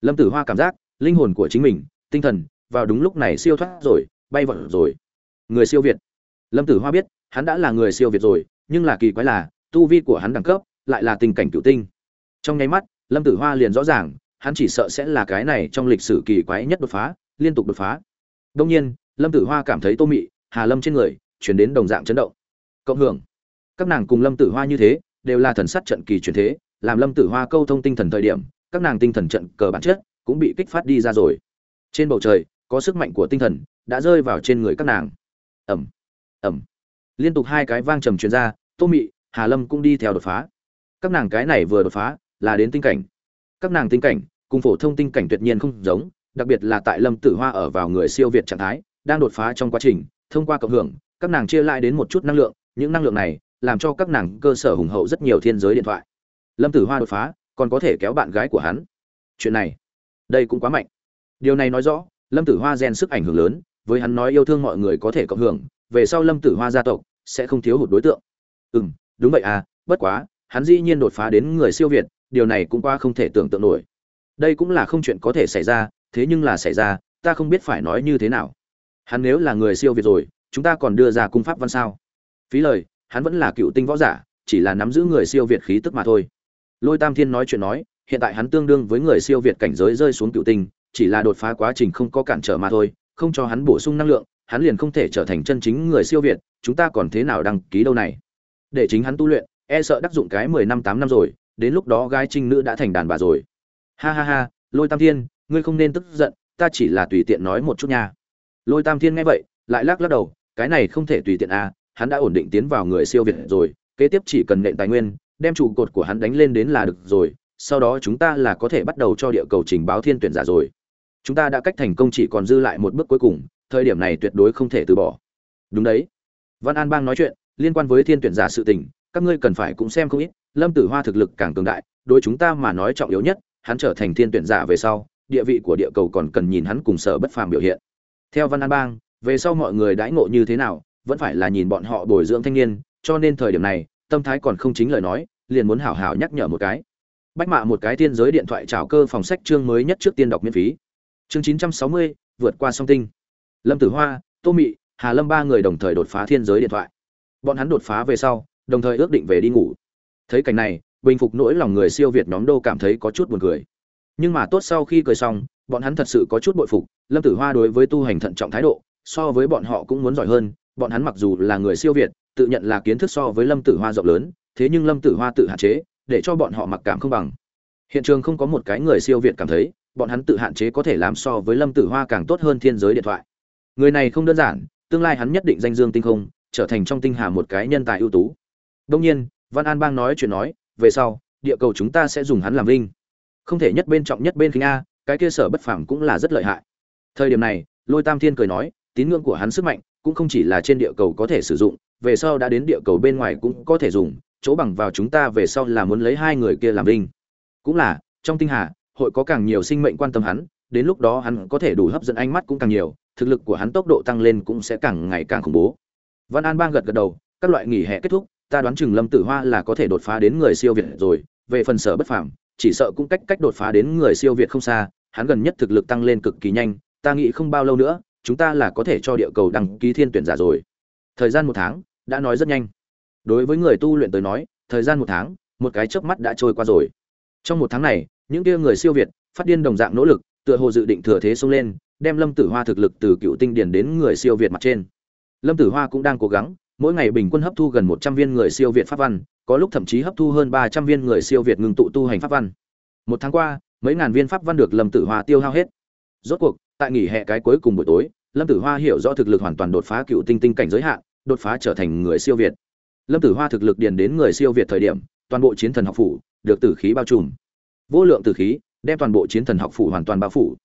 Lâm tử hoa cảm giác, linh hồn của chính mình, tinh thần, vào đúng lúc này siêu thoát rồi, bay vọt rồi. Người siêu việt lâm tử hoa biết, hắn đã là người siêu việt rồi, nhưng là kỳ quái là, tu vi của hắn đẳng cấp lại là tình cảnh cựu tinh. Trong nháy mắt, lâm tử hoa liền rõ ràng, hắn chỉ sợ sẽ là cái này trong lịch sử kỳ quái nhất đột phá, liên tục đột phá. Đông nhiên, lâm tử hoa cảm thấy tô mị, hà lâm trên người, chuyển đến đồng dạng chấn động. Cộng hưởng. Các nàng cùng lâm tử hoa như thế, đều là thần sắt trận kỳ truyền thế, làm lâm tử hoa câu thông tinh thần thời điểm, các nàng tinh thần trận cờ bản chất cũng bị kích phát đi ra rồi. Trên bầu trời, có sức mạnh của tinh thần đã rơi vào trên người các nàng. Ẩm ẩm. Liên tục hai cái vang trầm truyền ra, tô mị, hà lâm cũng đi theo đột phá. Các nàng cái này vừa đột phá, là đến tinh cảnh. Các nàng tinh cảnh, cùng phổ thông tinh cảnh tuyệt nhiên không giống, đặc biệt là tại lâm tử hoa ở vào người siêu việt trạng thái, đang đột phá trong quá trình, thông qua cộng hưởng, các nàng chia lại đến một chút năng lượng, những năng lượng này làm cho các nàng cơ sở hùng hậu rất nhiều thiên giới điện thoại. Lâm tử hoa đột phá, còn có thể kéo bạn gái của hắn. Chuyện này, đây cũng quá mạnh. Điều này nói rõ, lâm tử hoa gen sức ảnh hưởng lớn, với hắn nói yêu thương mọi người có thể cộng hưởng về sau lâm tử hoa gia tộc sẽ không thiếu hụt đối tượng. Ừ m đúng vậy à bất quá, hắn dĩ nhiên đột phá đến người siêu việt, điều này cũng qua không thể tưởng tượng nổi. Đây cũng là không chuyện có thể xảy ra, thế nhưng là xảy ra, ta không biết phải nói như thế nào. Hắn nếu là người siêu việt rồi, chúng ta còn đưa ra cung pháp văn sao? Phí lời, hắn vẫn là cựu tinh võ giả, chỉ là nắm giữ người siêu việt khí tức mà thôi. Lôi tam thiên nói chuyện nói, hiện tại hắn tương đương với người siêu việt cảnh giới rơi xuống cựu tinh, chỉ là đột phá quá trình không có cản trở mà thôi, không cho hắn bổ sung năng lượng hắn liền không thể trở thành chân chính người siêu việt, chúng ta còn thế nào đăng ký đâu này? Để chính hắn tu luyện e sợ đắc dụng cái mười năm tám năm rồi, đến lúc đó gái trinh nữ đã thành đàn bà rồi. Ha ha ha, lôi tam thiên, ngươi không nên tức giận, ta chỉ là tùy tiện nói một chút nha. Lôi tam thiên nghe vậy, lại lắc lắc đầu, cái này không thể tùy tiện à hắn đã ổn định tiến vào người siêu việt rồi, kế tiếp chỉ cần nện tài nguyên, đem trụ cột của hắn đánh lên đến là được rồi, sau đó chúng ta là có thể bắt đầu cho địa cầu trình báo thiên tuyển giả rồi. Chúng ta đã cách thành công chỉ còn dư lại một bước cuối cùng thời điểm này tuyệt đối không thể từ bỏ. Đúng đấy. Văn an bang nói chuyện, liên quan với thiên tuyển giả sự tình, các ngươi cần phải cũng xem không ít, lâm tử hoa thực lực càng cường đại, đối chúng ta mà nói trọng yếu nhất, hắn trở thành thiên tuyển giả về sau, địa vị của địa cầu còn cần nhìn hắn cùng sở bất phàm biểu hiện. Theo văn an bang, về sau mọi người đãi ngộ như thế nào, vẫn phải là nhìn bọn họ bồi dưỡng thanh niên, cho nên thời điểm này, tâm thái còn không chính lời nói, liền muốn hảo hảo nhắc nhở một cái. Bách mạ một cái tiên giới điện thoại trào cơ phòng sách chương mới nhất trước tiên đọc miễn phí. Chương chín trăm sáu mươi, vượt qua song tinh lâm tử hoa, tô mị, hà lâm ba người đồng thời đột phá thiên giới điện thoại. Bọn hắn đột phá về sau, đồng thời ước định về đi ngủ. Thấy cảnh này, bình phục nỗi lòng người siêu việt nhóm đô cảm thấy có chút buồn cười. Nhưng mà tốt sau khi cười xong, bọn hắn thật sự có chút bội phục. Lâm tử hoa đối với tu hành thận trọng thái độ, so với bọn họ cũng muốn giỏi hơn. Bọn hắn mặc dù là người siêu việt, tự nhận là kiến thức so với lâm tử hoa rộng lớn, thế nhưng lâm tử hoa tự hạn chế, để cho bọn họ mặc cảm không bằng. Hiện trường không có một cái người siêu việt cảm thấy, bọn hắn tự hạn chế có thể làm so với lâm tử hoa càng tốt hơn thiên giới điện thoại người này không đơn giản, tương lai hắn nhất định danh dương tinh không, trở thành trong tinh hà một cái nhân tài ưu tú. Đông nhiên, văn an bang nói chuyện nói, về sau, địa cầu chúng ta sẽ dùng hắn làm linh không thể nhất bên trọng nhất bên khinh a, cái kia sở bất phẳng cũng là rất lợi hại. Thời điểm này, lôi tam thiên cười nói, tín ngưỡng của hắn sức mạnh cũng không chỉ là trên địa cầu có thể sử dụng, về sau đã đến địa cầu bên ngoài cũng có thể dùng, chỗ bằng vào chúng ta về sau là muốn lấy hai người kia làm linh cũng là, trong tinh hà, hội có càng nhiều sinh mệnh quan tâm hắn, đến lúc đó hắn có thể đủ hấp dẫn ánh mắt cũng càng nhiều thực lực của hắn tốc độ tăng lên cũng sẽ càng ngày càng khủng bố. Văn an bang gật gật đầu, các loại nghỉ hè kết thúc, ta đoán chừng lâm tử hoa là có thể đột phá đến người siêu việt rồi, về phần sở bất phàm, chỉ sợ cũng cách cách đột phá đến người siêu việt không xa, hắn gần nhất thực lực tăng lên cực kỳ nhanh, ta nghĩ không bao lâu nữa, chúng ta là có thể cho địa cầu đăng ký thiên tuyển giả rồi. Thời gian một tháng, đã nói rất nhanh. Đối với người tu luyện tới nói, thời gian một tháng, một cái chớp mắt đã trôi qua rồi. Trong một tháng này, những kia người siêu việt, phát điên đồng dạng nỗ lực, tựa hồ dự định thừa thế xông lên đem lâm tử hoa thực lực từ cựu tinh điển đến người siêu việt mặt trên. Lâm tử hoa cũng đang cố gắng, mỗi ngày bình quân hấp thu gần một trăm viên người siêu việt pháp văn, có lúc thậm chí hấp thu hơn ba trăm viên người siêu việt ngừng tụ tu hành pháp văn. Một tháng qua, mấy ngàn viên pháp văn được lâm tử hoa tiêu hao hết. Rốt cuộc, tại nghỉ hè cái cuối cùng buổi tối, lâm tử hoa hiểu rõ thực lực hoàn toàn đột phá cựu tinh tinh cảnh giới hạn, đột phá trở thành người siêu việt. Lâm tử hoa thực lực điền đến người siêu việt thời điểm, toàn bộ chiến thần học phủ được tử khí bao trùm. Vô lượng tử khí, đem toàn bộ chiến thần học phủ hoàn toàn bao phủ.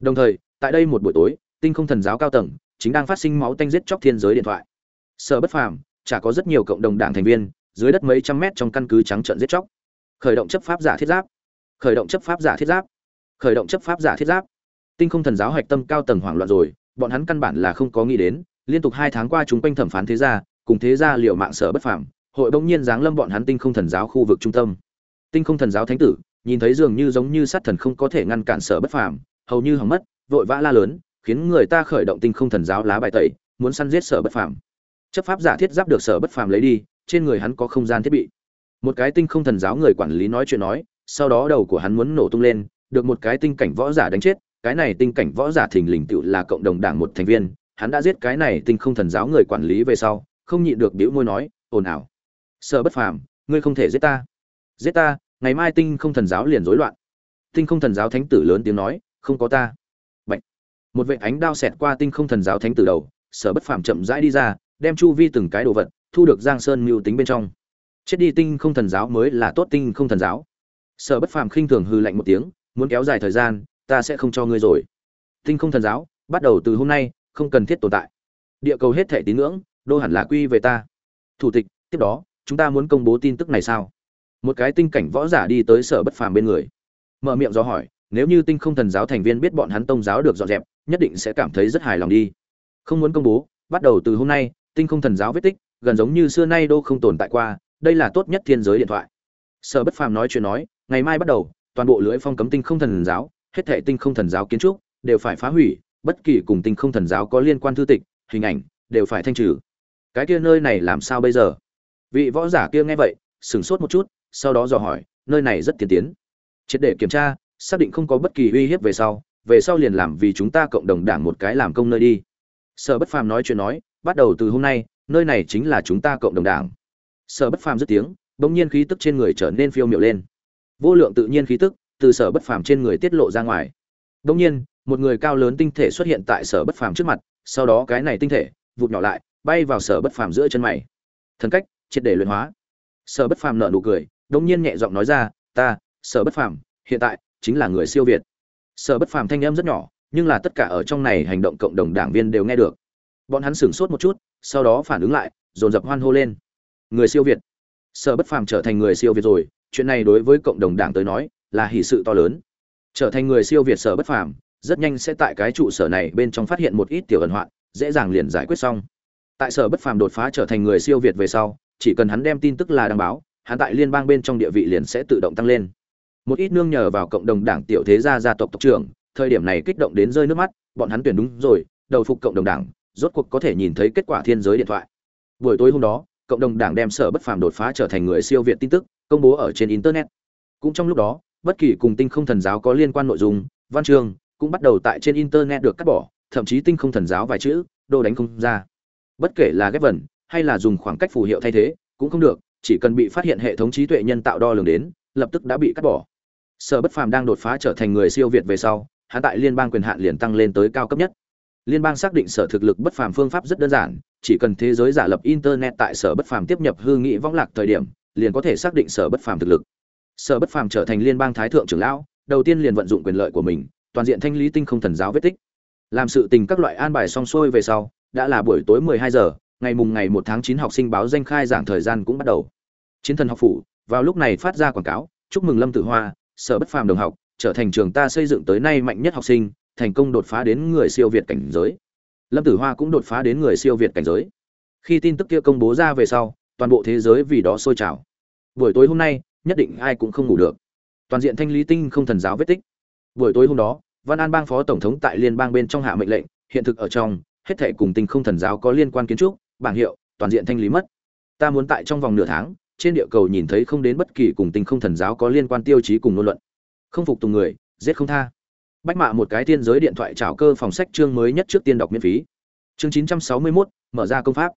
Đồng thời tại đây một buổi tối, tinh không thần giáo cao tầng chính đang phát sinh máu tanh giết chóc thiên giới điện thoại. Sở bất phàm, chả có rất nhiều cộng đồng đảng thành viên, dưới đất mấy trăm mét trong căn cứ trắng trợn giết chóc. Khởi động chấp pháp giả thiết giáp. Khởi động chấp pháp giả thiết giáp. Khởi động chấp pháp giả thiết giáp. Tinh không thần giáo hạch tâm cao tầng hoảng loạn rồi, bọn hắn căn bản là không có nghĩ đến, liên tục hai tháng qua chúng quanh thẩm phán thế gia, cùng thế gia liệu mạng sở bất phàm, hội bỗng nhiên giáng lâm bọn hắn tinh không thần giáo khu vực trung tâm. Tinh không thần giáo thánh tử, nhìn thấy dường như giống như sát thần không có thể ngăn cản sở bất phàm, hầu như hỏng mất vội vã la lớn, khiến người ta khởi động tinh không thần giáo lá bài tẩy, muốn săn giết sở bất phàm. Chấp pháp giả thiết giáp được sở bất phàm lấy đi, trên người hắn có không gian thiết bị. Một cái tinh không thần giáo người quản lý nói chuyện nói, sau đó đầu của hắn muốn nổ tung lên, được một cái tinh cảnh võ giả đánh chết, cái này tinh cảnh võ giả thình lình tựu là cộng đồng đảng một thành viên, hắn đã giết cái này tinh không thần giáo người quản lý về sau, không nhịn được bĩu môi nói, ồn ào. Sợ bất phàm, ngươi không thể giết ta. Giết ta, ngày mai tinh không thần giáo liền rối loạn. Tinh không thần giáo thánh tử lớn tiếng nói, không có ta một vệ ánh đao xẹt qua tinh không thần giáo thánh tử đầu, sở bất phàm chậm rãi đi ra, đem chu vi từng cái đồ vật thu được giang sơn mưu tính bên trong. Chết đi tinh không thần giáo mới là tốt tinh không thần giáo. Sở bất phàm khinh thường hư lạnh một tiếng, muốn kéo dài thời gian, ta sẽ không cho ngươi rồi. Tinh không thần giáo, bắt đầu từ hôm nay, không cần thiết tồn tại. Địa cầu hết thể tín ngưỡng, đô hẳn là quy về ta. Thủ tịch, tiếp đó, chúng ta muốn công bố tin tức này sao? Một cái tinh cảnh võ giả đi tới sở bất phàm bên người. Mở miệng do hỏi, nếu như tinh không thần giáo thành viên biết bọn hắn tông giáo được dọn dẹp nhất định sẽ cảm thấy rất hài lòng đi. Không muốn công bố, bắt đầu từ hôm nay, tinh không thần giáo vết tích, gần giống như xưa nay đô không tồn tại qua, đây là tốt nhất thiên giới điện thoại. Sở bất phàm nói chuyện nói, ngày mai bắt đầu, toàn bộ lưỡi phong cấm tinh không thần giáo, hết thệ tinh không thần giáo kiến trúc, đều phải phá hủy, bất kỳ cùng tinh không thần giáo có liên quan thư tịch, hình ảnh, đều phải thanh trừ. Cái kia nơi này làm sao bây giờ? Vị võ giả kia nghe vậy, sửng sốt một chút, sau đó dò hỏi, nơi này rất tiên tiến. Triệt để kiểm tra, xác định không có bất kỳ uy hiếp về sau về sau liền làm vì chúng ta cộng đồng đảng một cái làm công nơi đi. Sở bất phàm nói chuyện nói, bắt đầu từ hôm nay, nơi này chính là chúng ta cộng đồng đảng. Sở bất phàm dứt tiếng, bỗng nhiên khí tức trên người trở nên phiêu miệu lên. Vô lượng tự nhiên khí tức từ sở bất phàm trên người tiết lộ ra ngoài. Bỗng nhiên, một người cao lớn tinh thể xuất hiện tại sở bất phàm trước mặt, sau đó cái này tinh thể, vụt nhỏ lại, bay vào sở bất phàm giữa chân mày. Thần cách, triệt để luyện hóa. Sở bất phàm nở nụ cười đông nhiên nhẹ giọng nói ra, ta, sở bất phàm, hiện tại chính là người siêu việt sở bất phàm thanh âm rất nhỏ, nhưng là tất cả ở trong này hành động cộng đồng đảng viên đều nghe được. Bọn hắn sửng sốt một chút, sau đó phản ứng lại, dồn dập hoan hô lên. Người siêu việt. Sở bất phàm trở thành người siêu việt rồi, chuyện này đối với cộng đồng đảng tới nói, là hỷ sự to lớn. Trở thành người siêu việt sở bất phàm, rất nhanh sẽ tại cái trụ sở này bên trong phát hiện một ít tiểu ẩn hoạn, dễ dàng liền giải quyết xong. Tại sở bất phàm đột phá trở thành người siêu việt về sau, chỉ cần hắn đem tin tức là đăng báo, hắn tại liên bang bên trong địa vị liền sẽ tự động tăng lên một ít nương nhờ vào cộng đồng đảng tiểu thế gia gia tộc tộc trưởng, thời điểm này kích động đến rơi nước mắt, bọn hắn tuyển đúng rồi, đầu phục cộng đồng đảng, rốt cuộc có thể nhìn thấy kết quả thiên giới điện thoại. Buổi tối hôm đó, cộng đồng đảng đem sở bất phàm đột phá trở thành người siêu việt tin tức, công bố ở trên internet. Cũng trong lúc đó, bất kỳ cùng tinh không thần giáo có liên quan nội dung, văn chương, cũng bắt đầu tại trên internet được cắt bỏ, thậm chí tinh không thần giáo vài chữ, đồ đánh không ra. Bất kể là ghép vần, hay là dùng khoảng cách phù hiệu thay thế, cũng không được, chỉ cần bị phát hiện hệ thống trí tuệ nhân tạo đo lường đến, lập tức đã bị cắt bỏ sở bất phàm đang đột phá trở thành người siêu việt về sau hạ tại liên bang quyền hạn liền tăng lên tới cao cấp nhất. Liên bang xác định sở thực lực bất phàm phương pháp rất đơn giản, chỉ cần thế giới giả lập internet tại sở bất phàm tiếp nhập hư nghị võng lạc thời điểm, liền có thể xác định sở bất phàm thực lực. Sở bất phàm trở thành liên bang thái thượng trưởng lão, đầu tiên liền vận dụng quyền lợi của mình, toàn diện thanh lý tinh không thần giáo vết tích. Làm sự tình các loại an bài xong xuôi về sau, đã là buổi tối 12 giờ, ngày mùng ngày 1 tháng 9 học sinh báo danh khai giảng thời gian cũng bắt đầu. Chiến thần học phủ, vào lúc này phát ra quảng cáo, chúc mừng lâm tử hoa sở bất phàm đồng học, trở thành trường ta xây dựng tới nay mạnh nhất học sinh, thành công đột phá đến người siêu việt cảnh giới. Lâm tử hoa cũng đột phá đến người siêu việt cảnh giới. Khi tin tức kia công bố ra về sau, toàn bộ thế giới vì đó sôi trào. Buổi tối hôm nay, nhất định ai cũng không ngủ được. Toàn diện thanh lý tinh không thần giáo vết tích. Buổi tối hôm đó, văn an bang phó tổng thống tại liên bang bên trong hạ mệnh lệnh, hiện thực ở trong, hết thảy cùng tinh không thần giáo có liên quan kiến trúc, bảng hiệu, toàn diện thanh lý mất. Ta muốn tại trong vòng nửa tháng trên địa cầu nhìn thấy không đến bất kỳ cùng tinh không thần giáo có liên quan tiêu chí cùng ngôn luận. Không phục tùng người giết không tha. Bách mạ một cái tiên giới điện thoại trào cơ phòng sách chương mới nhất trước tiên đọc miễn phí. Chương 961, mở ra công pháp.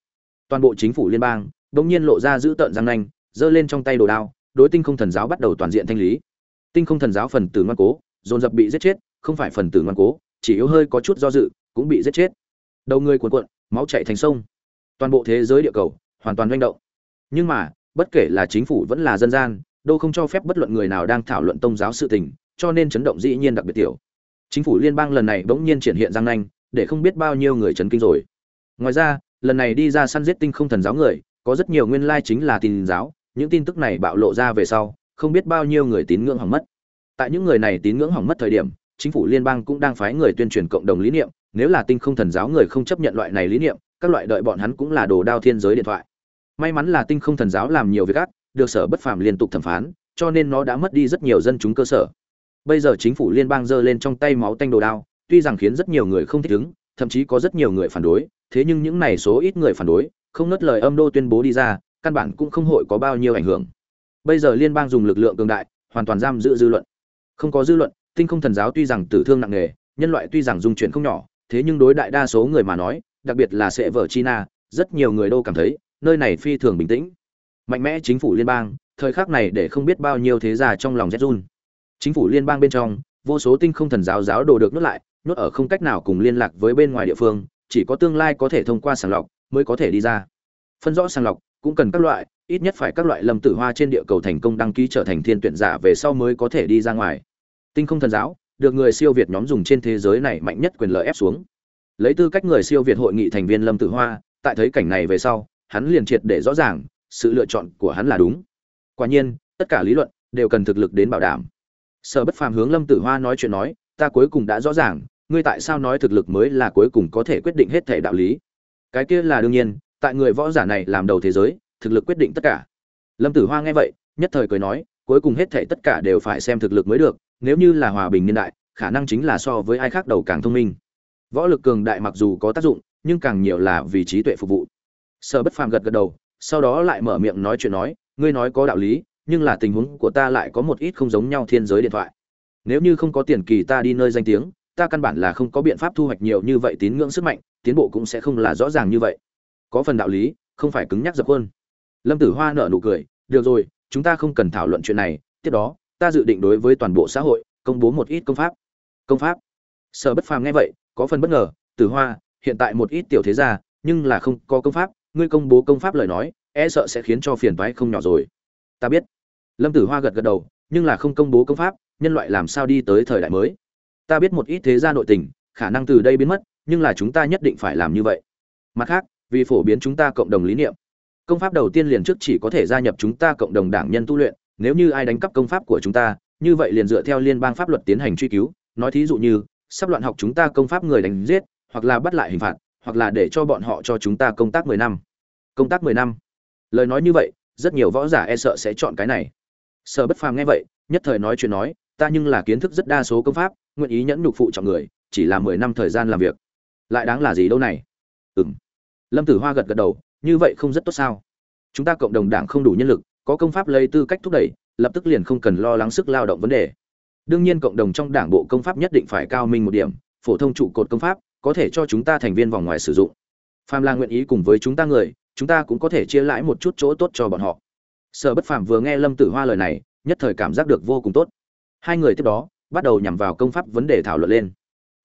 Toàn bộ chính phủ liên bang bỗng nhiên lộ ra giữ tợn răng nanh giơ lên trong tay đồ đao đối tinh không thần giáo bắt đầu toàn diện thanh lý. Tinh không thần giáo phần tử ngoan cố dồn dập bị giết chết không phải phần tử ngoan cố chỉ yếu hơi có chút do dự cũng bị giết chết. Đầu người cuộn cuộn máu chảy thành sông. Toàn bộ thế giới địa cầu hoàn toàn manh động. Nhưng mà bất kể là chính phủ vẫn là dân gian đâu không cho phép bất luận người nào đang thảo luận tôn giáo sự tình, cho nên chấn động dĩ nhiên đặc biệt tiểu. Chính phủ liên bang lần này bỗng nhiên triển hiện răng nanh, để không biết bao nhiêu người chấn kinh rồi. Ngoài ra, lần này đi ra săn giết tinh không thần giáo người, có rất nhiều nguyên lai chính là tin giáo, những tin tức này bạo lộ ra về sau, không biết bao nhiêu người tín ngưỡng hỏng mất. Tại những người này tín ngưỡng hỏng mất thời điểm, chính phủ liên bang cũng đang phái người tuyên truyền cộng đồng lý niệm, nếu là tinh không thần giáo người không chấp nhận loại này lý niệm, các loại đợi bọn hắn cũng là đồ đao thiên giới điện thoại may mắn là tinh không thần giáo làm nhiều việc ác, được sở bất phàm liên tục thẩm phán, cho nên nó đã mất đi rất nhiều dân chúng cơ sở. Bây giờ chính phủ liên bang giơ lên trong tay máu tanh đồ đao, tuy rằng khiến rất nhiều người không thích ứng, thậm chí có rất nhiều người phản đối, thế nhưng những này số ít người phản đối, không nớt lời âm đô tuyên bố đi ra, căn bản cũng không hội có bao nhiêu ảnh hưởng. Bây giờ liên bang dùng lực lượng cường đại, hoàn toàn giam giữ dư luận. Không có dư luận, tinh không thần giáo tuy rằng tử thương nặng nề, nhân loại tuy rằng dung chuyển không nhỏ, thế nhưng đối đại đa số người mà nói, đặc biệt là sẽ vở china rất nhiều người đô cảm thấy nơi này phi thường bình tĩnh. Mạnh mẽ chính phủ liên bang, thời khắc này để không biết bao nhiêu thế gia trong lòng rét run. Chính phủ liên bang bên trong, vô số tinh không thần giáo giáo đồ được nuốt lại nuốt ở không cách nào cùng liên lạc với bên ngoài địa phương, chỉ có tương lai có thể thông qua sàng lọc mới có thể đi ra. Phân rõ sàng lọc, cũng cần các loại, ít nhất phải các loại lâm tử hoa trên địa cầu thành công đăng ký trở thành thiên tuyển giả về sau mới có thể đi ra ngoài. Tinh không thần giáo, được người siêu việt nhóm dùng trên thế giới này mạnh nhất quyền lợi ép xuống. Lấy tư cách người siêu việt hội nghị thành viên lâm tử hoa, tại thấy cảnh này về sau hắn liền triệt để rõ ràng, sự lựa chọn của hắn là đúng. Quả nhiên, tất cả lý luận đều cần thực lực đến bảo đảm. Sở bất phàm hướng lâm tử hoa nói chuyện nói, ta cuối cùng đã rõ ràng, ngươi tại sao nói thực lực mới là cuối cùng có thể quyết định hết thể đạo lý? Cái kia là đương nhiên, tại người võ giả này làm đầu thế giới, thực lực quyết định tất cả. Lâm tử hoa nghe vậy, nhất thời cười nói, cuối cùng hết thể tất cả đều phải xem thực lực mới được, nếu như là hòa bình niên đại, khả năng chính là so với ai khác đầu càng thông minh. Võ lực cường đại mặc dù có tác dụng, nhưng càng nhiều là vì trí tuệ phục vụ sở bất phàm gật gật đầu, sau đó lại mở miệng nói chuyện nói, ngươi nói có đạo lý, nhưng là tình huống của ta lại có một ít không giống nhau thiên giới điện thoại. Nếu như không có tiền kỳ ta đi nơi danh tiếng, ta căn bản là không có biện pháp thu hoạch nhiều như vậy tín ngưỡng sức mạnh, tiến bộ cũng sẽ không là rõ ràng như vậy. Có phần đạo lý, không phải cứng nhắc dập hơn lâm tử hoa nở nụ cười, được rồi, chúng ta không cần thảo luận chuyện này, tiếp đó, ta dự định đối với toàn bộ xã hội, công bố một ít công pháp. Công pháp? Sở bất phàm nghe vậy, có phần bất ngờ, tử hoa, hiện tại một ít tiểu thế gia, nhưng là không có công pháp ngươi công bố công pháp lời nói e sợ sẽ khiến cho phiền toái không nhỏ rồi. Ta biết. Lâm tử hoa gật gật đầu, nhưng là không công bố công pháp, nhân loại làm sao đi tới thời đại mới? Ta biết một ít thế gia nội tình, khả năng từ đây biến mất, nhưng là chúng ta nhất định phải làm như vậy. Mặt khác, vì phổ biến chúng ta cộng đồng lý niệm. Công pháp đầu tiên liền trước chỉ có thể gia nhập chúng ta cộng đồng đảng nhân tu luyện, nếu như ai đánh cắp công pháp của chúng ta, như vậy liền dựa theo liên bang pháp luật tiến hành truy cứu. Nói thí dụ như, sắp loạn học chúng ta công pháp người đánh giết, hoặc là bắt lại hình phạt hoặc là để cho bọn họ cho chúng ta công tác mười năm. Công tác mười năm? Lời nói như vậy, rất nhiều võ giả e sợ sẽ chọn cái này. Sở bất phàm nghe vậy, nhất thời nói chuyện nói, ta nhưng là kiến thức rất đa số công pháp, nguyện ý nhẫn nhục phụ trọng người, chỉ là mười năm thời gian làm việc. Lại đáng là gì đâu này? Ừ m lâm tử hoa gật gật đầu, như vậy không rất tốt sao? Chúng ta cộng đồng đảng không đủ nhân lực, có công pháp lấy tư cách thúc đẩy, lập tức liền không cần lo lắng sức lao động vấn đề. Đương nhiên cộng đồng trong đảng bộ công pháp nhất định phải cao minh một điểm, phổ thông trụ cột công pháp có thể cho chúng ta thành viên vòng ngoài sử dụng. Phàm là nguyện ý cùng với chúng ta người, chúng ta cũng có thể chia lãi một chút chỗ tốt cho bọn họ. Sở bất phàm vừa nghe lâm tử hoa lời này, nhất thời cảm giác được vô cùng tốt. Hai người tiếp đó, bắt đầu nhằm vào công pháp vấn đề thảo luận lên.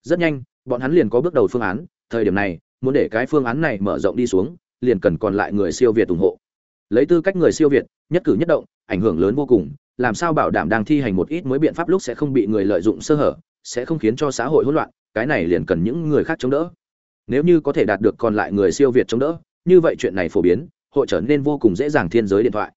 Rất nhanh, bọn hắn liền có bước đầu phương án, thời điểm này, muốn để cái phương án này mở rộng đi xuống, liền cần còn lại người siêu việt ủng hộ. Lấy tư cách người siêu việt, nhất cử nhất động, ảnh hưởng lớn vô cùng, làm sao bảo đảm đang thi hành một ít mới biện pháp lúc sẽ không bị người lợi dụng sơ hở, sẽ không khiến cho xã hội hỗn loạn cái này liền cần những người khác chống đỡ. Nếu như có thể đạt được còn lại người siêu việt chống đỡ, như vậy chuyện này phổ biến, hội trở nên vô cùng dễ dàng thiên giới điện thoại.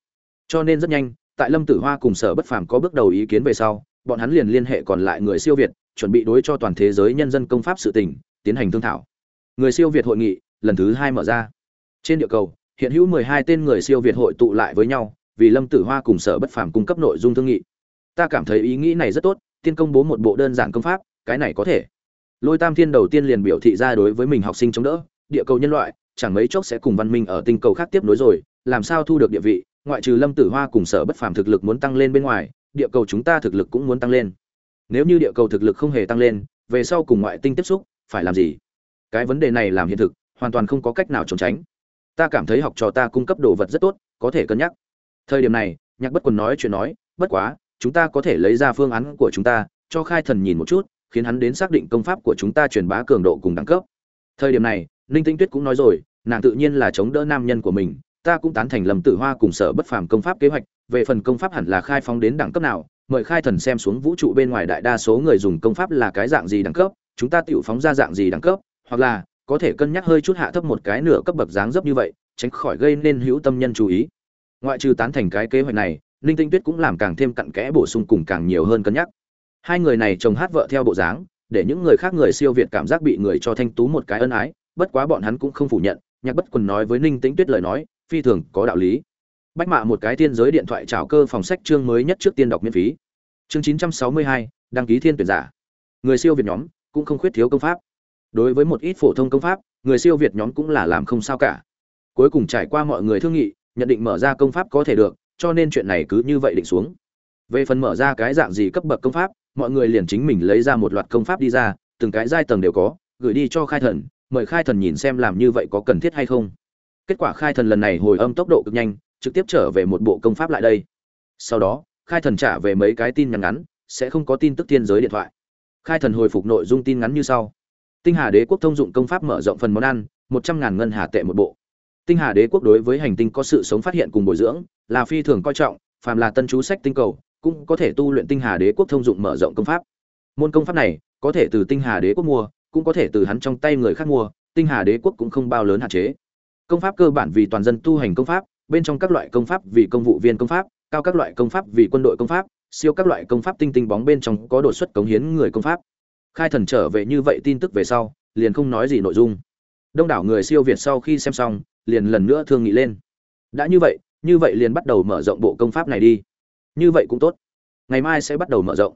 Cho nên rất nhanh, tại lâm tử hoa cùng sở bất phàm có bước đầu ý kiến về sau, bọn hắn liền liên hệ còn lại người siêu việt, chuẩn bị đối cho toàn thế giới nhân dân công pháp sự tình, tiến hành thương thảo. Người siêu việt hội nghị, lần thứ hai mở ra. Trên địa cầu, hiện hữu mười hai tên người siêu việt hội tụ lại với nhau, vì lâm tử hoa cùng sở bất phàm cung cấp nội dung thương nghị. Ta cảm thấy ý nghĩ này rất tốt, tiên công bố một bộ đơn giản công pháp, cái này có thể lôi tam thiên đầu tiên liền biểu thị ra đối với mình học sinh chống đỡ, địa cầu nhân loại, chẳng mấy chốc sẽ cùng văn minh ở tinh cầu khác tiếp nối rồi, làm sao thu được địa vị? Ngoại trừ lâm tử hoa cùng sở bất phàm thực lực muốn tăng lên bên ngoài, địa cầu chúng ta thực lực cũng muốn tăng lên. Nếu như địa cầu thực lực không hề tăng lên, về sau cùng ngoại tinh tiếp xúc, phải làm gì? Cái vấn đề này làm hiện thực, hoàn toàn không có cách nào trốn tránh. Ta cảm thấy học trò ta cung cấp đồ vật rất tốt, có thể cân nhắc. Thời điểm này, nhạc bất quần nói chuyện nói, bất quá, chúng ta có thể lấy ra phương án của chúng ta, cho khai thần nhìn một chút khiến hắn đến xác định công pháp của chúng ta truyền bá cường độ cùng đẳng cấp. Thời điểm này, ninh Tĩnh tuyết cũng nói rồi, nàng tự nhiên là chống đỡ nam nhân của mình, ta cũng tán thành Lâm tử hoa cùng sở bất phàm công pháp kế hoạch, về phần công pháp hẳn là khai phóng đến đẳng cấp nào, mời khai thần xem xuống vũ trụ bên ngoài đại đa số người dùng công pháp là cái dạng gì đẳng cấp, chúng ta tiểu phóng ra dạng gì đẳng cấp, hoặc là có thể cân nhắc hơi chút hạ thấp một cái nửa cấp bậc dáng dấp như vậy, tránh khỏi gây nên hữu tâm nhân chú ý. Ngoại trừ tán thành cái kế hoạch này, ninh tinh tuyết cũng làm càng thêm cặn kẽ bổ sung cùng càng nhiều hơn cân nhắc hai người này chồng hát vợ theo bộ dáng, để những người khác người siêu việt cảm giác bị người cho thanh tú một cái ân ái, bất quá bọn hắn cũng không phủ nhận, nhạc bất quần nói với ninh tĩnh tuyết lời nói, phi thường có đạo lý. Bách mạ một cái tiên giới điện thoại trào cơ phòng sách chương mới nhất trước tiên đọc miễn phí. Chương chín trăm sáu mươi hai, đăng ký thiên tuyển giả. Người siêu việt nhóm cũng không khuyết thiếu công pháp. Đối với một ít phổ thông công pháp, người siêu việt nhóm cũng là làm không sao cả. Cuối cùng trải qua mọi người thương nghị, nhận định mở ra công pháp có thể được, cho nên chuyện này cứ như vậy định xuống. Về phần mở ra cái dạng gì cấp bậc công pháp mọi người liền chính mình lấy ra một loạt công pháp đi ra, từng cái giai tầng đều có, gửi đi cho khai thần, mời khai thần nhìn xem làm như vậy có cần thiết hay không. Kết quả khai thần lần này hồi âm tốc độ cực nhanh, trực tiếp trở về một bộ công pháp lại đây. Sau đó, khai thần trả về mấy cái tin nhắn ngắn, sẽ không có tin tức thiên giới điện thoại. Khai thần hồi phục nội dung tin ngắn như sau. Tinh hà đế quốc thông dụng công pháp mở rộng phần món ăn, một trăm ngàn ngân hà tệ một bộ. Tinh hà đế quốc đối với hành tinh có sự sống phát hiện cùng bồi dưỡng, là phi thường coi trọng, phàm là tân chú sách tinh cầu cũng có thể tu luyện tinh hà đế quốc thông dụng mở rộng công pháp. Môn công pháp này có thể từ tinh hà đế quốc mua, cũng có thể từ hắn trong tay người khác mua, tinh hà đế quốc cũng không bao lớn hạn chế. Công pháp cơ bản vì toàn dân tu hành công pháp, bên trong các loại công pháp vì công vụ viên công pháp, cao các loại công pháp vì quân đội công pháp, siêu các loại công pháp tinh tinh bóng bên trong có đột xuất cống hiến người công pháp. Khai thần trở về như vậy tin tức về sau, liền không nói gì nội dung. Đông đảo người siêu việt sau khi xem xong, liền lần nữa thương nghị lên. Đã như vậy như vậy liền bắt đầu mở rộng bộ công pháp này đi như vậy cũng tốt. Ngày mai sẽ bắt đầu mở rộng.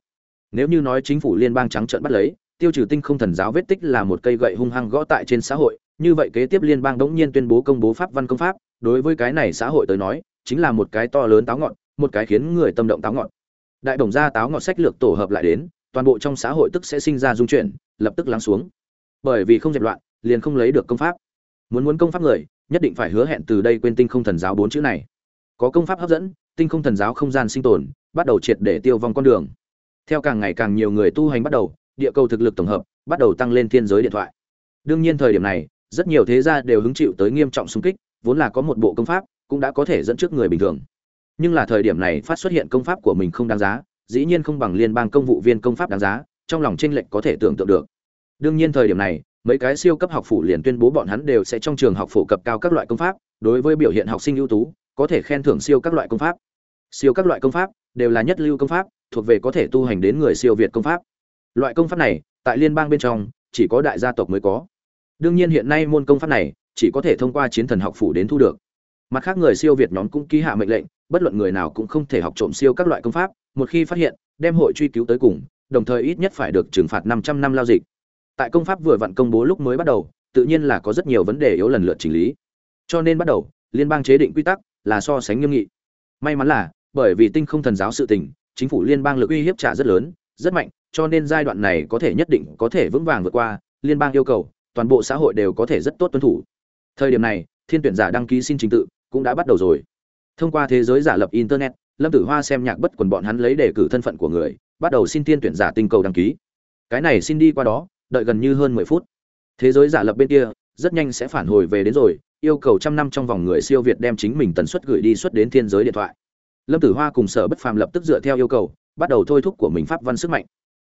Nếu như nói chính phủ liên bang trắng trợn bắt lấy, tiêu trừ tinh không thần giáo vết tích là một cây gậy hung hăng gõ tại trên xã hội, như vậy kế tiếp liên bang đống nhiên tuyên bố công bố pháp văn công pháp, đối với cái này xã hội tới nói, chính là một cái to lớn táo ngọn, một cái khiến người tâm động táo ngọn. Đại đồng gia táo ngọn sách lược tổ hợp lại đến, toàn bộ trong xã hội tức sẽ sinh ra dung chuyển, lập tức lắng xuống. Bởi vì không dẹp loạn, liền không lấy được công pháp. Muốn muốn công pháp người, nhất định phải hứa hẹn từ đây quên tinh không thần giáo bốn chữ này. Có công pháp hấp dẫn tinh không thần giáo không gian sinh tồn, bắt đầu triệt để tiêu vong con đường. Theo càng ngày càng nhiều người tu hành bắt đầu, địa cầu thực lực tổng hợp bắt đầu tăng lên thiên giới điện thoại. Đương nhiên thời điểm này, rất nhiều thế gia đều hứng chịu tới nghiêm trọng xung kích, vốn là có một bộ công pháp cũng đã có thể dẫn trước người bình thường. Nhưng là thời điểm này phát xuất hiện công pháp của mình không đáng giá, dĩ nhiên không bằng liên bang công vụ viên công pháp đáng giá, trong lòng tranh lệch có thể tưởng tượng được. Đương nhiên thời điểm này, mấy cái siêu cấp học phủ liền tuyên bố bọn hắn đều sẽ trong trường học phổ cập cao các loại công pháp, đối với biểu hiện học sinh ưu tú có thể khen thưởng siêu các loại công pháp. Siêu các loại công pháp đều là nhất lưu công pháp, thuộc về có thể tu hành đến người siêu việt công pháp. Loại công pháp này, tại liên bang bên trong, chỉ có đại gia tộc mới có. Đương nhiên hiện nay môn công pháp này, chỉ có thể thông qua chiến thần học phủ đến thu được. Mặt khác người siêu việt nhóm cũng ký hạ mệnh lệnh, bất luận người nào cũng không thể học trộm siêu các loại công pháp, một khi phát hiện, đem hội truy cứu tới cùng, đồng thời ít nhất phải được trừng phạt 500 năm lao dịch. Tại công pháp vừa vặn công bố lúc mới bắt đầu, tự nhiên là có rất nhiều vấn đề yếu lần lượt chỉnh lý. Cho nên bắt đầu, liên bang chế định quy tắc là so sánh nghiêm nghị. May mắn là, bởi vì tinh không thần giáo sự tình, chính phủ liên bang lực uy hiếp trả rất lớn, rất mạnh, cho nên giai đoạn này có thể nhất định có thể vững vàng vượt qua, liên bang yêu cầu, toàn bộ xã hội đều có thể rất tốt tuân thủ. Thời điểm này, thiên tuyển giả đăng ký xin trình tự cũng đã bắt đầu rồi. Thông qua thế giới giả lập internet, lâm tử hoa xem nhạc bất quần bọn hắn lấy đề cử thân phận của người, bắt đầu xin thiên tuyển giả tinh cầu đăng ký. Cái này xin đi qua đó, đợi gần như hơn mười phút. Thế giới giả lập bên kia, rất nhanh sẽ phản hồi về đến rồi yêu cầu trăm năm trong vòng người siêu việt đem chính mình tần suất gửi đi xuất đến thiên giới điện thoại. Lâm tử hoa cùng sở bất phàm lập tức dựa theo yêu cầu, bắt đầu thôi thúc của mình pháp văn sức mạnh.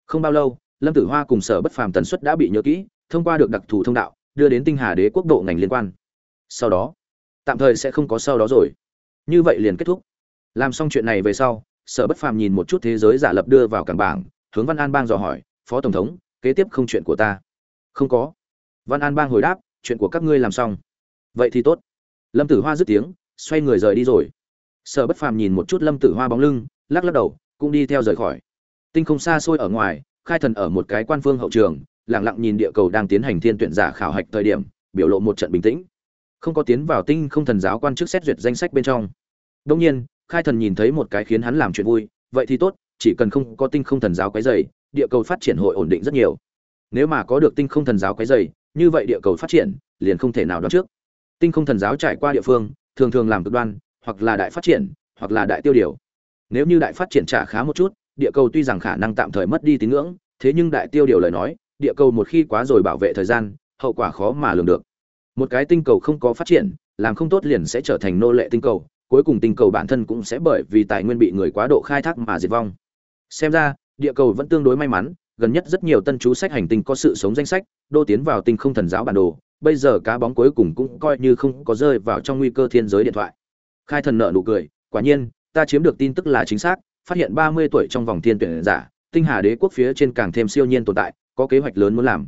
Không bao lâu, lâm tử hoa cùng sở bất phàm tần suất đã bị nhớ kỹ, thông qua được đặc thù thông đạo, đưa đến tinh hà đế quốc độ ngành liên quan. Sau đó, tạm thời sẽ không có sau đó rồi. Như vậy liền kết thúc. Làm xong chuyện này về sau, sở bất phàm nhìn một chút thế giới giả lập đưa vào cảng bảng, hướng văn an bang dò hỏi, phó tổng thống, kế tiếp không chuyện của ta? Không có. Văn an bang hồi đáp, chuyện của các ngươi làm xong vậy thì tốt. Lâm tử hoa dứt tiếng, xoay người rời đi rồi. Sở bất phàm nhìn một chút lâm tử hoa bóng lưng, lắc lắc đầu, cũng đi theo rời khỏi. Tinh không xa xôi ở ngoài, khai thần ở một cái quan phương hậu trường, lặng lặng nhìn địa cầu đang tiến hành thiên tuyển giả khảo hạch thời điểm, biểu lộ một trận bình tĩnh. Không có tiến vào tinh không thần giáo quan chức xét duyệt danh sách bên trong. Đông nhiên, khai thần nhìn thấy một cái khiến hắn làm chuyện vui, vậy thì tốt, chỉ cần không có tinh không thần giáo cái dày địa cầu phát triển hội ổn định rất nhiều. Nếu mà có được tinh không thần giáo cái dày như vậy địa cầu phát triển, liền không thể nào đoán trước tinh không thần giáo trải qua địa phương, thường thường làm cực đoan, hoặc là đại phát triển, hoặc là đại tiêu điều. Nếu như đại phát triển trả khá một chút, địa cầu tuy rằng khả năng tạm thời mất đi tín ngưỡng, thế nhưng đại tiêu điều lời nói, địa cầu một khi quá rồi bảo vệ thời gian, hậu quả khó mà lường được. Một cái tinh cầu không có phát triển, làm không tốt liền sẽ trở thành nô lệ tinh cầu, cuối cùng tinh cầu bản thân cũng sẽ bởi vì tài nguyên bị người quá độ khai thác mà diệt vong. Xem ra, địa cầu vẫn tương đối may mắn, gần nhất rất nhiều tân chú sách hành tinh có sự sống danh sách, đô tiến vào tinh không thần giáo bản đồ bây giờ cá bóng cuối cùng cũng coi như không có rơi vào trong nguy cơ thiên giới điện thoại. Khai thần nợ nụ cười, quả nhiên, ta chiếm được tin tức là chính xác, phát hiện ba mươi tuổi trong vòng thiên tuyển giả, tinh hà đế quốc phía trên càng thêm siêu nhiên tồn tại, có kế hoạch lớn muốn làm.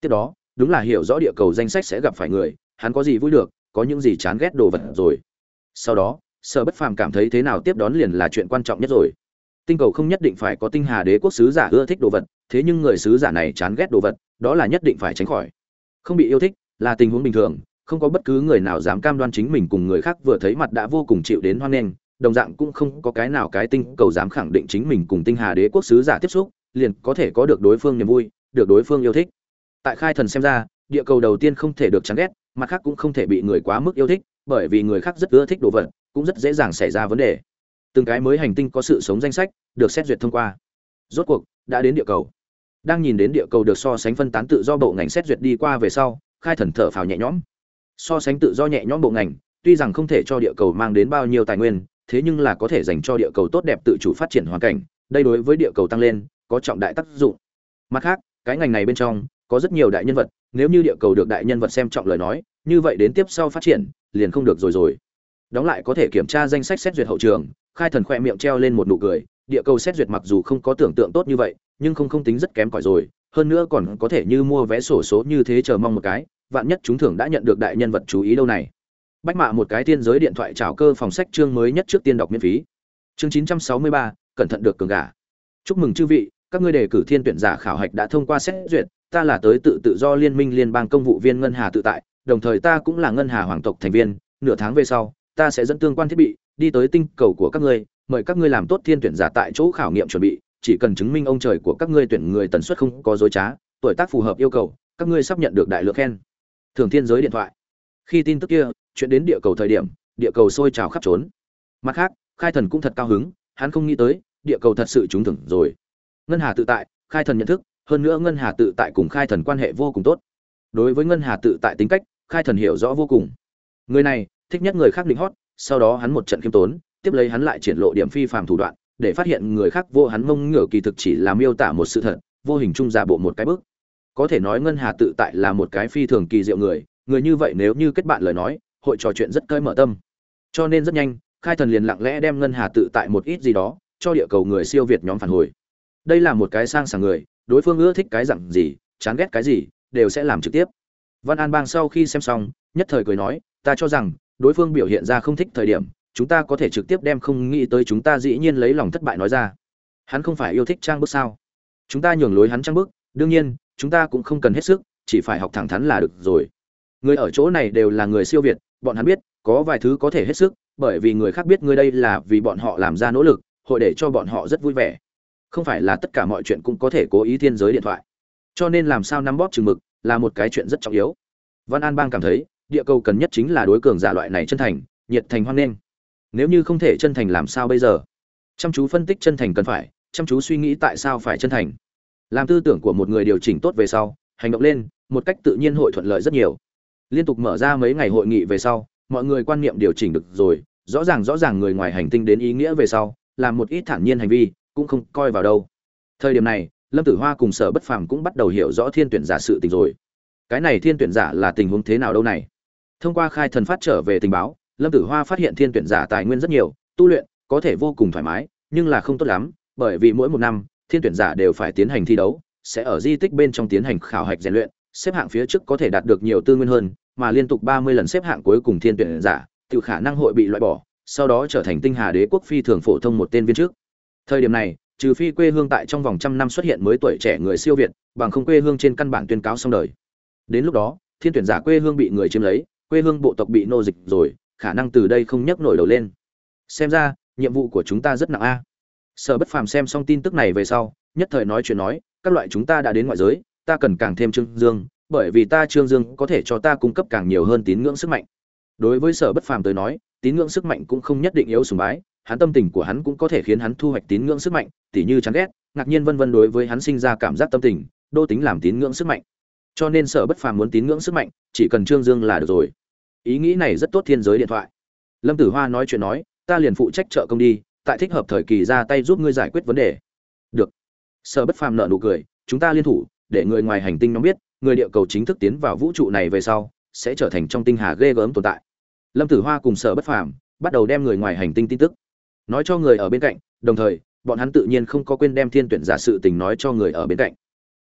Tiếp đó, đúng là hiểu rõ địa cầu danh sách sẽ gặp phải người, hắn có gì vui được, có những gì chán ghét đồ vật rồi. Sau đó sở bất phàm cảm thấy thế nào tiếp đón liền là chuyện quan trọng nhất rồi. Tinh cầu không nhất định phải có tinh hà đế quốc sứ giả ưa thích đồ vật, thế nhưng người sứ giả này chán ghét đồ vật, đó là nhất định phải tránh khỏi. Không bị yêu thích là tình huống bình thường, không có bất cứ người nào dám cam đoan chính mình cùng người khác vừa thấy mặt đã vô cùng chịu đến hoan nghênh, đồng dạng cũng không có cái nào cái tinh cầu dám khẳng định chính mình cùng tinh hà đế quốc sứ giả tiếp xúc, liền có thể có được đối phương niềm vui, được đối phương yêu thích. Tại khai thần xem ra, địa cầu đầu tiên không thể được chán ghét, mặt khác cũng không thể bị người quá mức yêu thích, bởi vì người khác rất ưa thích đồ vật, cũng rất dễ dàng xảy ra vấn đề. Từng cái mới hành tinh có sự sống danh sách, được xét duyệt thông qua. Rốt cuộc, đã đến địa cầu. Đang nhìn đến địa cầu được so sánh phân tán tự do bộ ngành xét duyệt đi qua về sau khai thần thở phào nhẹ nhõm. So sánh tự do nhẹ nhõm bộ ngành, tuy rằng không thể cho địa cầu mang đến bao nhiêu tài nguyên, thế nhưng là có thể dành cho địa cầu tốt đẹp tự chủ phát triển hoàn cảnh, đây đối với địa cầu tăng lên, có trọng đại tác dụng. Mặt khác, cái ngành này bên trong, có rất nhiều đại nhân vật, nếu như địa cầu được đại nhân vật xem trọng lời nói, như vậy đến tiếp sau phát triển, liền không được rồi rồi. Đóng lại có thể kiểm tra danh sách xét duyệt hậu trường, khai thần khoe miệng treo lên một nụ cười, địa cầu xét duyệt mặc dù không có tưởng tượng tốt như vậy, nhưng không không tính rất kém cỏi rồi hơn nữa còn có thể như mua vé sổ số như thế chờ mong một cái vạn nhất chúng thường đã nhận được đại nhân vật chú ý đâu này. Bách mạ một cái thiên giới điện thoại trào cơ phòng sách chương mới nhất trước tiên đọc miễn phí. Chương 963, cẩn thận được cường gà chúc mừng chư vị các ngươi đề cử thiên tuyển giả khảo hạch đã thông qua xét duyệt ta là tới tự tự do liên minh liên bang công vụ viên ngân hà tự tại đồng thời ta cũng là ngân hà hoàng tộc thành viên nửa tháng về sau ta sẽ dẫn tương quan thiết bị đi tới tinh cầu của các ngươi mời các ngươi làm tốt thiên tuyển giả tại chỗ khảo nghiệm chuẩn bị chỉ cần chứng minh ông trời của các ngươi tuyển người tần suất không có dối trá, tuổi tác phù hợp yêu cầu, các ngươi sắp nhận được đại lượng khen. Thường thiên giới điện thoại. Khi tin tức kia, chuyện đến địa cầu thời điểm, địa cầu sôi trào khắp trốn. Mặt khác, khai thần cũng thật cao hứng, hắn không nghĩ tới, địa cầu thật sự trúng thưởng rồi. Ngân hà tự tại, khai thần nhận thức, hơn nữa ngân hà tự tại cùng khai thần quan hệ vô cùng tốt. Đối với ngân hà tự tại tính cách, khai thần hiểu rõ vô cùng. Người này, thích nhất người khác định hót, sau đó hắn một trận khiêm tốn, tiếp lấy hắn lại triển lộ điểm phi phàm thủ đoạn để phát hiện người khác vô hắn mông ngửa kỳ thực chỉ là miêu tả một sự thật, vô hình trung giả bộ một cái bước có thể nói ngân hà tự tại là một cái phi thường kỳ diệu người người như vậy nếu như kết bạn lời nói, hội trò chuyện rất cơi mở tâm. Cho nên rất nhanh, khai thần liền lặng lẽ đem ngân hà tự tại một ít gì đó, cho địa cầu người siêu việt nhóm phản hồi. Đây là một cái sang sảng người, đối phương ưa thích cái dặn gì, chán ghét cái gì, đều sẽ làm trực tiếp. Văn an bang sau khi xem xong, nhất thời cười nói, ta cho rằng, đối phương biểu hiện ra không thích thời điểm chúng ta có thể trực tiếp đem không nghĩ tới chúng ta dĩ nhiên lấy lòng thất bại nói ra. Hắn không phải yêu thích trang bức sao? Chúng ta nhường lối hắn trang bức, đương nhiên, chúng ta cũng không cần hết sức, chỉ phải học thẳng thắn là được rồi. Người ở chỗ này đều là người siêu việt, bọn hắn biết, có vài thứ có thể hết sức, bởi vì người khác biết ngươi đây là vì bọn họ làm ra nỗ lực, hội để cho bọn họ rất vui vẻ. Không phải là tất cả mọi chuyện cũng có thể cố ý thiên giới điện thoại. Cho nên làm sao nắm bóp chừng mực, là một cái chuyện rất trọng yếu. Văn an bang cảm thấy, địa cầu cần nhất chính là đối cường giả loại này chân thành, nhiệt thành hoan nghênh nếu như không thể chân thành làm sao bây giờ? Chăm chú phân tích chân thành cần phải, chăm chú suy nghĩ tại sao phải chân thành. Làm tư tưởng của một người điều chỉnh tốt về sau, hành động lên, một cách tự nhiên hội thuận lợi rất nhiều. Liên tục mở ra mấy ngày hội nghị về sau, mọi người quan niệm điều chỉnh được rồi, rõ ràng rõ ràng người ngoài hành tinh đến ý nghĩa về sau, làm một ít thản nhiên hành vi, cũng không coi vào đâu. Thời điểm này, lâm tử hoa cùng sở bất phàm cũng bắt đầu hiểu rõ thiên tuyển giả sự tình rồi. Cái này thiên tuyển giả là tình huống thế nào đâu này? Thông qua khai thần phát trở về tình báo lâm tử hoa phát hiện thiên tuyển giả tài nguyên rất nhiều, tu luyện có thể vô cùng thoải mái, nhưng là không tốt lắm, bởi vì mỗi một năm, thiên tuyển giả đều phải tiến hành thi đấu, sẽ ở di tích bên trong tiến hành khảo hạch rèn luyện, xếp hạng phía trước có thể đạt được nhiều tư nguyên hơn, mà liên tục ba mươi lần xếp hạng cuối cùng thiên tuyển giả tự khả năng hội bị loại bỏ, sau đó trở thành tinh hà đế quốc phi thường phổ thông một tên viên trước thời điểm này, trừ phi quê hương tại trong vòng trăm năm xuất hiện mới tuổi trẻ người siêu việt, bằng không quê hương trên căn bản tuyên cáo xong đời. Đến lúc đó, thiên tuyển giả quê hương bị người chiếm lấy, quê hương bộ tộc bị nô dịch rồi khả năng từ đây không nhấc nổi đầu lên. Xem ra, nhiệm vụ của chúng ta rất nặng a. Sở bất phàm xem xong tin tức này về sau, nhất thời nói chuyện nói, các loại chúng ta đã đến ngoại giới, ta cần càng thêm trương dương, bởi vì ta trương dương có thể cho ta cung cấp càng nhiều hơn tín ngưỡng sức mạnh. Đối với sở bất phàm tới nói, tín ngưỡng sức mạnh cũng không nhất định yếu sùng bái, hắn tâm tình của hắn cũng có thể khiến hắn thu hoạch tín ngưỡng sức mạnh, tỉ như chán ghét, ngạc nhiên vân vân đối với hắn sinh ra cảm giác tâm tình, đô tính làm tín ngưỡng sức mạnh. Cho nên sở bất phàm muốn tín ngưỡng sức mạnh, chỉ cần trương dương là được rồi ý nghĩ này rất tốt thiên giới điện thoại. Lâm tử hoa nói chuyện nói, ta liền phụ trách trợ công đi, tại thích hợp thời kỳ ra tay giúp ngươi giải quyết vấn đề. Được. Sở bất phàm nợ nụ cười, chúng ta liên thủ, để người ngoài hành tinh nó biết, người địa cầu chính thức tiến vào vũ trụ này về sau, sẽ trở thành trong tinh hà ghê gớm tồn tại. Lâm tử hoa cùng sở bất phàm bắt đầu đem người ngoài hành tinh tin tức nói cho người ở bên cạnh, đồng thời, bọn hắn tự nhiên không có quên đem thiên tuyển giả sự tình nói cho người ở bên cạnh.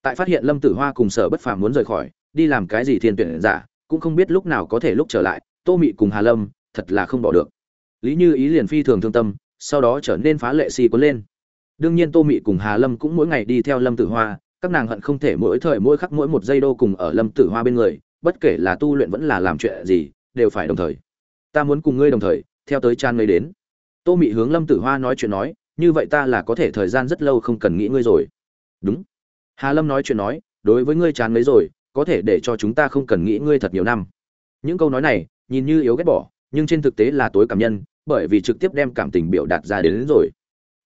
Tại phát hiện lâm tử hoa cùng sở bất phàm muốn rời khỏi, đi làm cái gì thiên tuyển giả cũng không biết lúc nào có thể lúc trở lại, tô mị cùng hà lâm, thật là không bỏ được. Lý như ý liền phi thường thương tâm, sau đó trở nên phá lệ si cuốn lên. Đương nhiên tô mị cùng hà lâm cũng mỗi ngày đi theo lâm tử hoa, các nàng hận không thể mỗi thời mỗi khắc mỗi một giây đô cùng ở lâm tử hoa bên người, bất kể là tu luyện vẫn là làm chuyện gì, đều phải đồng thời. Ta muốn cùng ngươi đồng thời, theo tới chan ngươi đến. Tô mị hướng lâm tử hoa nói chuyện nói, như vậy ta là có thể thời gian rất lâu không cần nghĩ ngươi rồi. Đúng. Hà lâm nói chuyện nói, đối với ngươi chán mấy rồi có thể để cho chúng ta không cần nghĩ ngươi thật nhiều năm. Những câu nói này nhìn như yếu ghét bỏ nhưng trên thực tế là tối cảm nhân bởi vì trực tiếp đem cảm tình biểu đạt ra đến, đến rồi.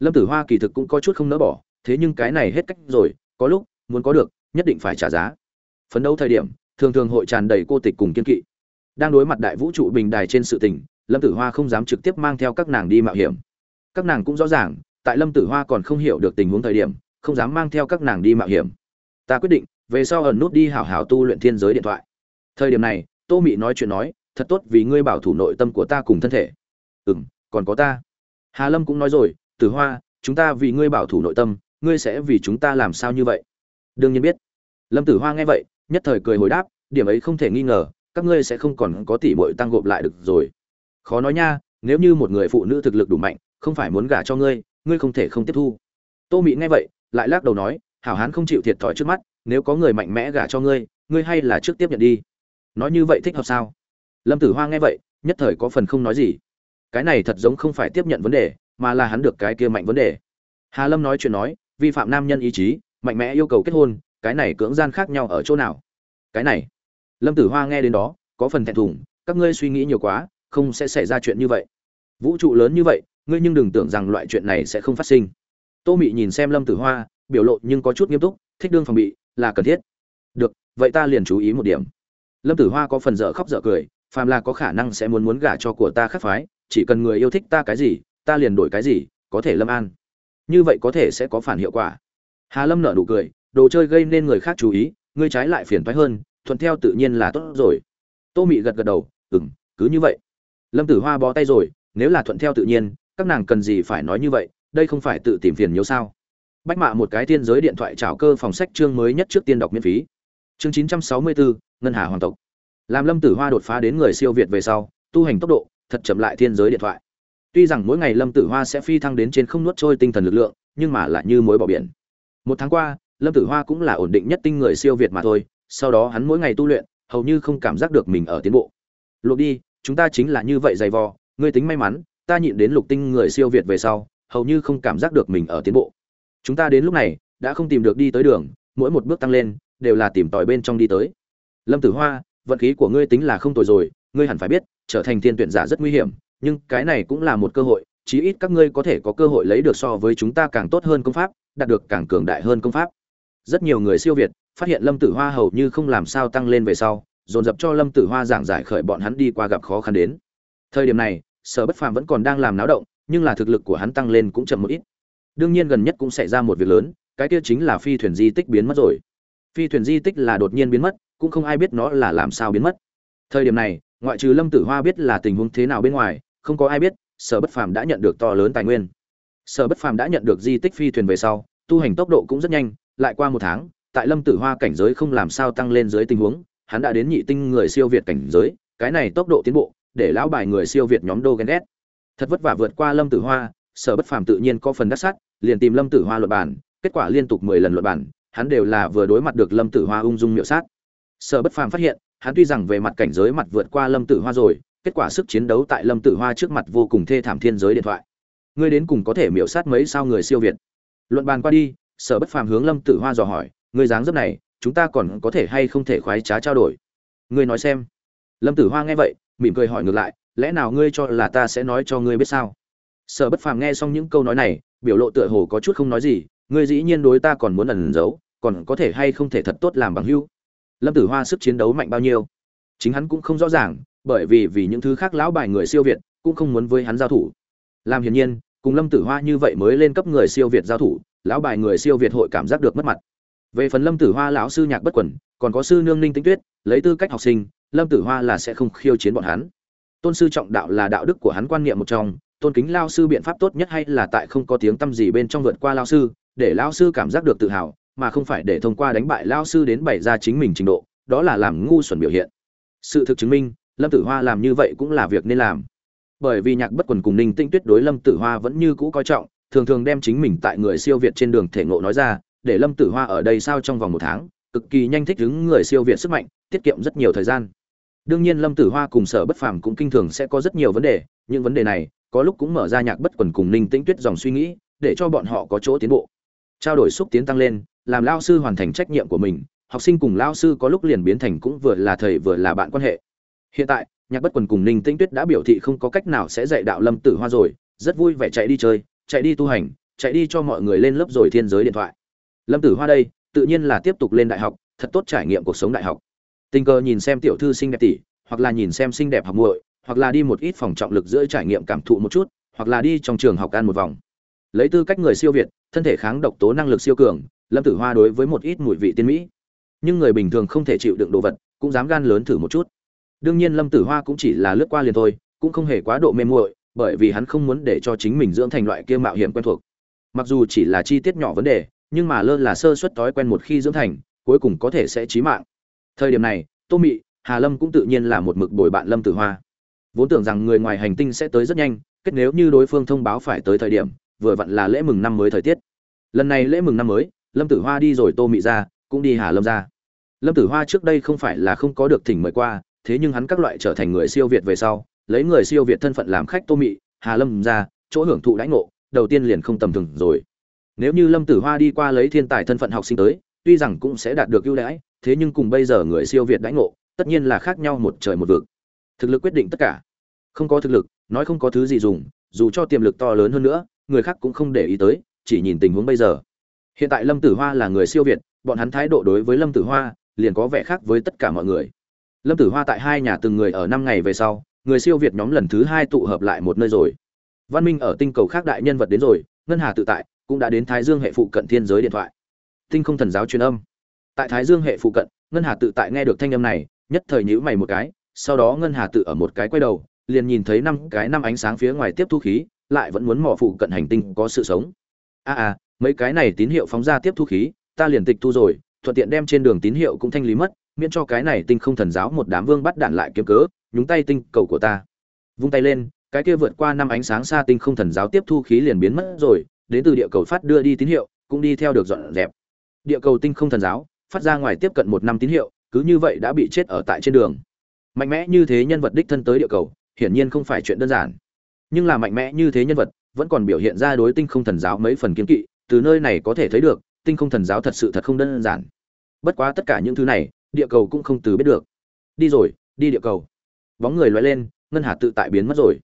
Lâm tử hoa kỳ thực cũng có chút không nỡ bỏ thế nhưng cái này hết cách rồi có lúc muốn có được nhất định phải trả giá. Phấn đấu thời điểm thường thường hội tràn đầy cô tịch cùng kiên kỵ. Đang đối mặt đại vũ trụ bình đài trên sự tình lâm tử hoa không dám trực tiếp mang theo các nàng đi mạo hiểm. Các nàng cũng rõ ràng tại lâm tử hoa còn không hiểu được tình huống thời điểm không dám mang theo các nàng đi mạo hiểm. Ta quyết định về sau ẩn nút đi hảo hảo tu luyện thiên giới điện thoại. Thời điểm này, tô mị nói chuyện nói, thật tốt vì ngươi bảo thủ nội tâm của ta cùng thân thể. Ừ m còn có ta. Hà lâm cũng nói rồi, tử hoa, chúng ta vì ngươi bảo thủ nội tâm, ngươi sẽ vì chúng ta làm sao như vậy? Đương nhiên biết. Lâm tử hoa nghe vậy, nhất thời cười hồi đáp, điểm ấy không thể nghi ngờ, các ngươi sẽ không còn có tỷ bội tăng gộp lại được rồi. Khó nói nha, nếu như một người phụ nữ thực lực đủ mạnh, không phải muốn gả cho ngươi ngươi không thể không tiếp thu. Tô mị nghe vậy, lại lắc đầu nói, hảo hán không chịu thiệt thòi trước mắt nếu có người mạnh mẽ gả cho ngươi ngươi hay là trước tiếp nhận đi. Nói như vậy thích hợp sao? Lâm tử hoa nghe vậy, nhất thời có phần không nói gì. Cái này thật giống không phải tiếp nhận vấn đề, mà là hắn được cái kia mạnh vấn đề. Hà lâm nói chuyện nói, vi phạm nam nhân ý chí, mạnh mẽ yêu cầu kết hôn, cái này cưỡng gian khác nhau ở chỗ nào? Cái này, lâm tử hoa nghe đến đó, có phần thẹn thùng, các ngươi suy nghĩ nhiều quá, không sẽ xảy ra chuyện như vậy. Vũ trụ lớn như vậy, ngươi nhưng đừng tưởng rằng loại chuyện này sẽ không phát sinh. Tô mị nhìn xem lâm tử hoa, biểu lộ nhưng có chút nghiêm túc, thích đương phòng bị là cần thiết. Được, vậy ta liền chú ý một điểm. Lâm tử hoa có phần dở khóc dở cười, phàm là có khả năng sẽ muốn muốn gả cho của ta khắc phái, chỉ cần người yêu thích ta cái gì, ta liền đổi cái gì, có thể lâm an. Như vậy có thể sẽ có phản hiệu quả. Hà lâm nở nụ cười, đồ chơi gây nên người khác chú ý, ngươi trái lại phiền toái hơn, thuận theo tự nhiên là tốt rồi. Tô mị gật gật đầu, ừm, cứ như vậy. Lâm tử hoa bó tay rồi, nếu là thuận theo tự nhiên, các nàng cần gì phải nói như vậy, đây không phải tự tìm phiền nhiều sao? Bách mạ một cái tiên giới điện thoại trào cơ phòng sách chương mới nhất trước tiên đọc miễn phí. Chương chín trăm sáu mươi bốn ngân hà hoàng tộc. Làm lâm tử hoa đột phá đến người siêu việt về sau, tu hành tốc độ thật chậm lại thiên giới điện thoại. Tuy rằng mỗi ngày lâm tử hoa sẽ phi thăng đến trên không nuốt trôi tinh thần lực lượng, nhưng mà lại như mối bỏ biển. Một tháng qua, lâm tử hoa cũng là ổn định nhất tinh người siêu việt mà thôi, sau đó hắn mỗi ngày tu luyện, hầu như không cảm giác được mình ở tiến bộ. Luộc đi, chúng ta chính là như vậy dày vò, ngươi tính may mắn, ta nhịn đến lục tinh người siêu việt về sau, hầu như không cảm giác được mình ở tiến bộ chúng ta đến lúc này, đã không tìm được đi tới đường, mỗi một bước tăng lên, đều là tìm tòi bên trong đi tới. Lâm tử hoa, vận khí của ngươi tính là không tồi rồi, ngươi hẳn phải biết, trở thành thiên tuyển giả rất nguy hiểm, nhưng cái này cũng là một cơ hội, chí ít các ngươi có thể có cơ hội lấy được so với chúng ta càng tốt hơn công pháp, đạt được càng cường đại hơn công pháp. Rất nhiều người siêu việt, phát hiện lâm tử hoa hầu như không làm sao tăng lên về sau, dồn dập cho lâm tử hoa giảng giải khởi bọn hắn đi qua gặp khó khăn đến. Thời điểm này, sở bất phàm vẫn còn đang làm náo động, nhưng là thực lực của hắn tăng lên cũng chậm một ít đương nhiên gần nhất cũng xảy ra một việc lớn, cái kia chính là phi thuyền di tích biến mất rồi. Phi thuyền di tích là đột nhiên biến mất, cũng không ai biết nó là làm sao biến mất. Thời điểm này, ngoại trừ lâm tử hoa biết là tình huống thế nào bên ngoài, không có ai biết, sở bất phàm đã nhận được to lớn tài nguyên. Sở bất phàm đã nhận được di tích phi thuyền về sau, tu hành tốc độ cũng rất nhanh, lại qua một tháng, tại lâm tử hoa cảnh giới không làm sao tăng lên dưới tình huống, hắn đã đến nhị tinh người siêu việt cảnh giới, cái này tốc độ tiến bộ, để lão bài người siêu việt nhóm đô ghen ghét thật vất vả vượt qua lâm tử hoa sở bất phàm tự nhiên có phần đắc sắt liền tìm lâm tử hoa luật bản kết quả liên tục mười lần luật bản hắn đều là vừa đối mặt được lâm tử hoa ung dung miệu sát. Sở bất phàm phát hiện, hắn tuy rằng về mặt cảnh giới mặt vượt qua lâm tử hoa rồi, kết quả sức chiến đấu tại lâm tử hoa trước mặt vô cùng thê thảm thiên giới điện thoại. Ngươi đến cùng có thể miểu sát mấy sao người siêu việt? Luận bàn qua đi, sở bất phàm hướng lâm tử hoa dò hỏi, ngươi dáng dấp này, chúng ta còn có thể hay không thể khoái trá trao đổi? Ngươi nói xem. Lâm tử hoa nghe vậy, mỉm cười hỏi ngược lại, lẽ nào ngươi cho là ta sẽ nói cho ngươi biết sao? Sở bất phàm nghe xong những câu nói này, biểu lộ tựa hồ có chút không nói gì, ngươi dĩ nhiên đối ta còn muốn ẩn giấu, còn có thể hay không thể thật tốt làm bằng hữu? Lâm tử hoa sức chiến đấu mạnh bao nhiêu? Chính hắn cũng không rõ ràng, bởi vì vì những thứ khác lão bài người siêu việt, cũng không muốn với hắn giao thủ. Làm hiển nhiên, cùng lâm tử hoa như vậy mới lên cấp người siêu việt giao thủ, lão bài người siêu việt hội cảm giác được mất mặt. Về phần lâm tử hoa lão sư nhạc bất quẩn, còn có sư nương ninh tĩnh tuyết, lấy tư cách học sinh, lâm tử hoa là sẽ không khiêu chiến bọn hắn. Tôn sư trọng đạo là đạo đức của hắn quan niệm một trong tôn kính lao sư biện pháp tốt nhất hay là tại không có tiếng tâm gì bên trong vượt qua lao sư, để lao sư cảm giác được tự hào, mà không phải để thông qua đánh bại lao sư đến bày ra chính mình trình độ, đó là làm ngu xuẩn biểu hiện. Sự thực chứng minh, lâm tử hoa làm như vậy cũng là việc nên làm. Bởi vì nhạc bất quần cùng ninh tinh tuyết đối lâm tử hoa vẫn như cũ coi trọng, thường thường đem chính mình tại người siêu việt trên đường thể ngộ nói ra, để lâm tử hoa ở đây sao trong vòng một tháng, cực kỳ nhanh thích ứng người siêu việt sức mạnh, tiết kiệm rất nhiều thời gian. Đương nhiên lâm tử hoa cùng sở bất phàm cũng kinh thường sẽ có rất nhiều vấn đề, những vấn đề này có lúc cũng mở ra nhạc bất quần cùng ninh tĩnh tuyết dòng suy nghĩ, để cho bọn họ có chỗ tiến bộ. Trao đổi xúc tiến tăng lên, làm lao sư hoàn thành trách nhiệm của mình, học sinh cùng lao sư có lúc liền biến thành cũng vừa là thầy vừa là bạn quan hệ. Hiện tại, nhạc bất quần cùng ninh tĩnh tuyết đã biểu thị không có cách nào sẽ dạy đạo lâm tử hoa rồi, rất vui vẻ chạy đi chơi, chạy đi tu hành, chạy đi cho mọi người lên lớp rồi thiên giới điện thoại. Lâm tử hoa đây, tự nhiên là tiếp tục lên đại học, thật tốt trải nghiệm cuộc sống đại học. Tình cờ nhìn xem tiểu thư xinh đẹp tỷ, hoặc là nhìn xem xinh đẹp học muội hoặc là đi một ít phòng trọng lực giữa trải nghiệm cảm thụ một chút, hoặc là đi trong trường học ăn một vòng. Lấy tư cách người siêu việt, thân thể kháng độc tố năng lực siêu cường, lâm tử hoa đối với một ít mùi vị tiên mỹ. Nhưng người bình thường không thể chịu đựng đồ vật, cũng dám gan lớn thử một chút. Đương nhiên lâm tử hoa cũng chỉ là lướt qua liền thôi, cũng không hề quá độ mê muội, bởi vì hắn không muốn để cho chính mình dưỡng thành loại kia mạo hiểm quen thuộc. Mặc dù chỉ là chi tiết nhỏ vấn đề, nhưng mà lơ là sơ suất thói quen một khi dưỡng thành, cuối cùng có thể sẽ chí mạng. Thời điểm này, tô mị, hà lâm cũng tự nhiên là một mực bồi bạn lâm tử hoa vốn tưởng rằng người ngoài hành tinh sẽ tới rất nhanh, kết nếu như đối phương thông báo phải tới thời điểm, vừa vặn là lễ mừng năm mới thời tiết. Lần này lễ mừng năm mới, lâm tử hoa đi rồi tô mị ra cũng đi hà lâm ra lâm tử hoa trước đây không phải là không có được thỉnh mời qua, thế nhưng hắn các loại trở thành người siêu việt về sau, lấy người siêu việt thân phận làm khách tô mị, hà lâm ra chỗ hưởng thụ đãi ngộ, đầu tiên liền không tầm thường rồi. Nếu như lâm tử hoa đi qua lấy thiên tài thân phận học sinh tới, tuy rằng cũng sẽ đạt được ưu đãi, thế nhưng cùng bây giờ người siêu việt đãi ngộ, tất nhiên là khác nhau một trời một vực thực lực quyết định tất cả. Không có thực lực, nói không có thứ gì dùng, dù cho tiềm lực to lớn hơn nữa, người khác cũng không để ý tới, chỉ nhìn tình huống bây giờ. Hiện tại lâm tử hoa là người siêu việt, bọn hắn thái độ đối với lâm tử hoa liền có vẻ khác với tất cả mọi người. Lâm tử hoa tại hai nhà từng người ở năm ngày về sau, người siêu việt nhóm lần thứ hai tụ hợp lại một nơi rồi. Văn minh ở tinh cầu khác đại nhân vật đến rồi, ngân hà tự tại, cũng đã đến thái dương hệ phụ cận thiên giới điện thoại. Tinh không thần giáo truyền âm. Tại thái dương hệ phụ cận, ngân hà tự tại nghe được thanh âm này, nhất thời nhíu mày một cái sau đó ngân hà tự ở một cái quay đầu liền nhìn thấy năm cái năm ánh sáng phía ngoài tiếp thu khí lại vẫn muốn mò phụ cận hành tinh có sự sống. A à, à mấy cái này tín hiệu phóng ra tiếp thu khí ta liền tịch thu rồi thuận tiện đem trên đường tín hiệu cũng thanh lý mất miễn cho cái này tinh không thần giáo một đám vương bắt đạn lại kiếm cớ nhúng tay tinh cầu của ta. Vung tay lên cái kia vượt qua năm ánh sáng xa tinh không thần giáo tiếp thu khí liền biến mất rồi đến từ địa cầu phát đưa đi tín hiệu cũng đi theo được dọn dẹp. Địa cầu tinh không thần giáo phát ra ngoài tiếp cận một năm tín hiệu cứ như vậy đã bị chết ở tại trên đường mạnh mẽ như thế nhân vật đích thân tới địa cầu, hiển nhiên không phải chuyện đơn giản. Nhưng là mạnh mẽ như thế nhân vật, vẫn còn biểu hiện ra đối tinh không thần giáo mấy phần kiến kỵ, từ nơi này có thể thấy được, tinh không thần giáo thật sự thật không đơn giản. Bất quá tất cả những thứ này, địa cầu cũng không từ biết được. Đi rồi, đi địa cầu. Bóng người loay lên, ngân hà tự tại biến mất rồi.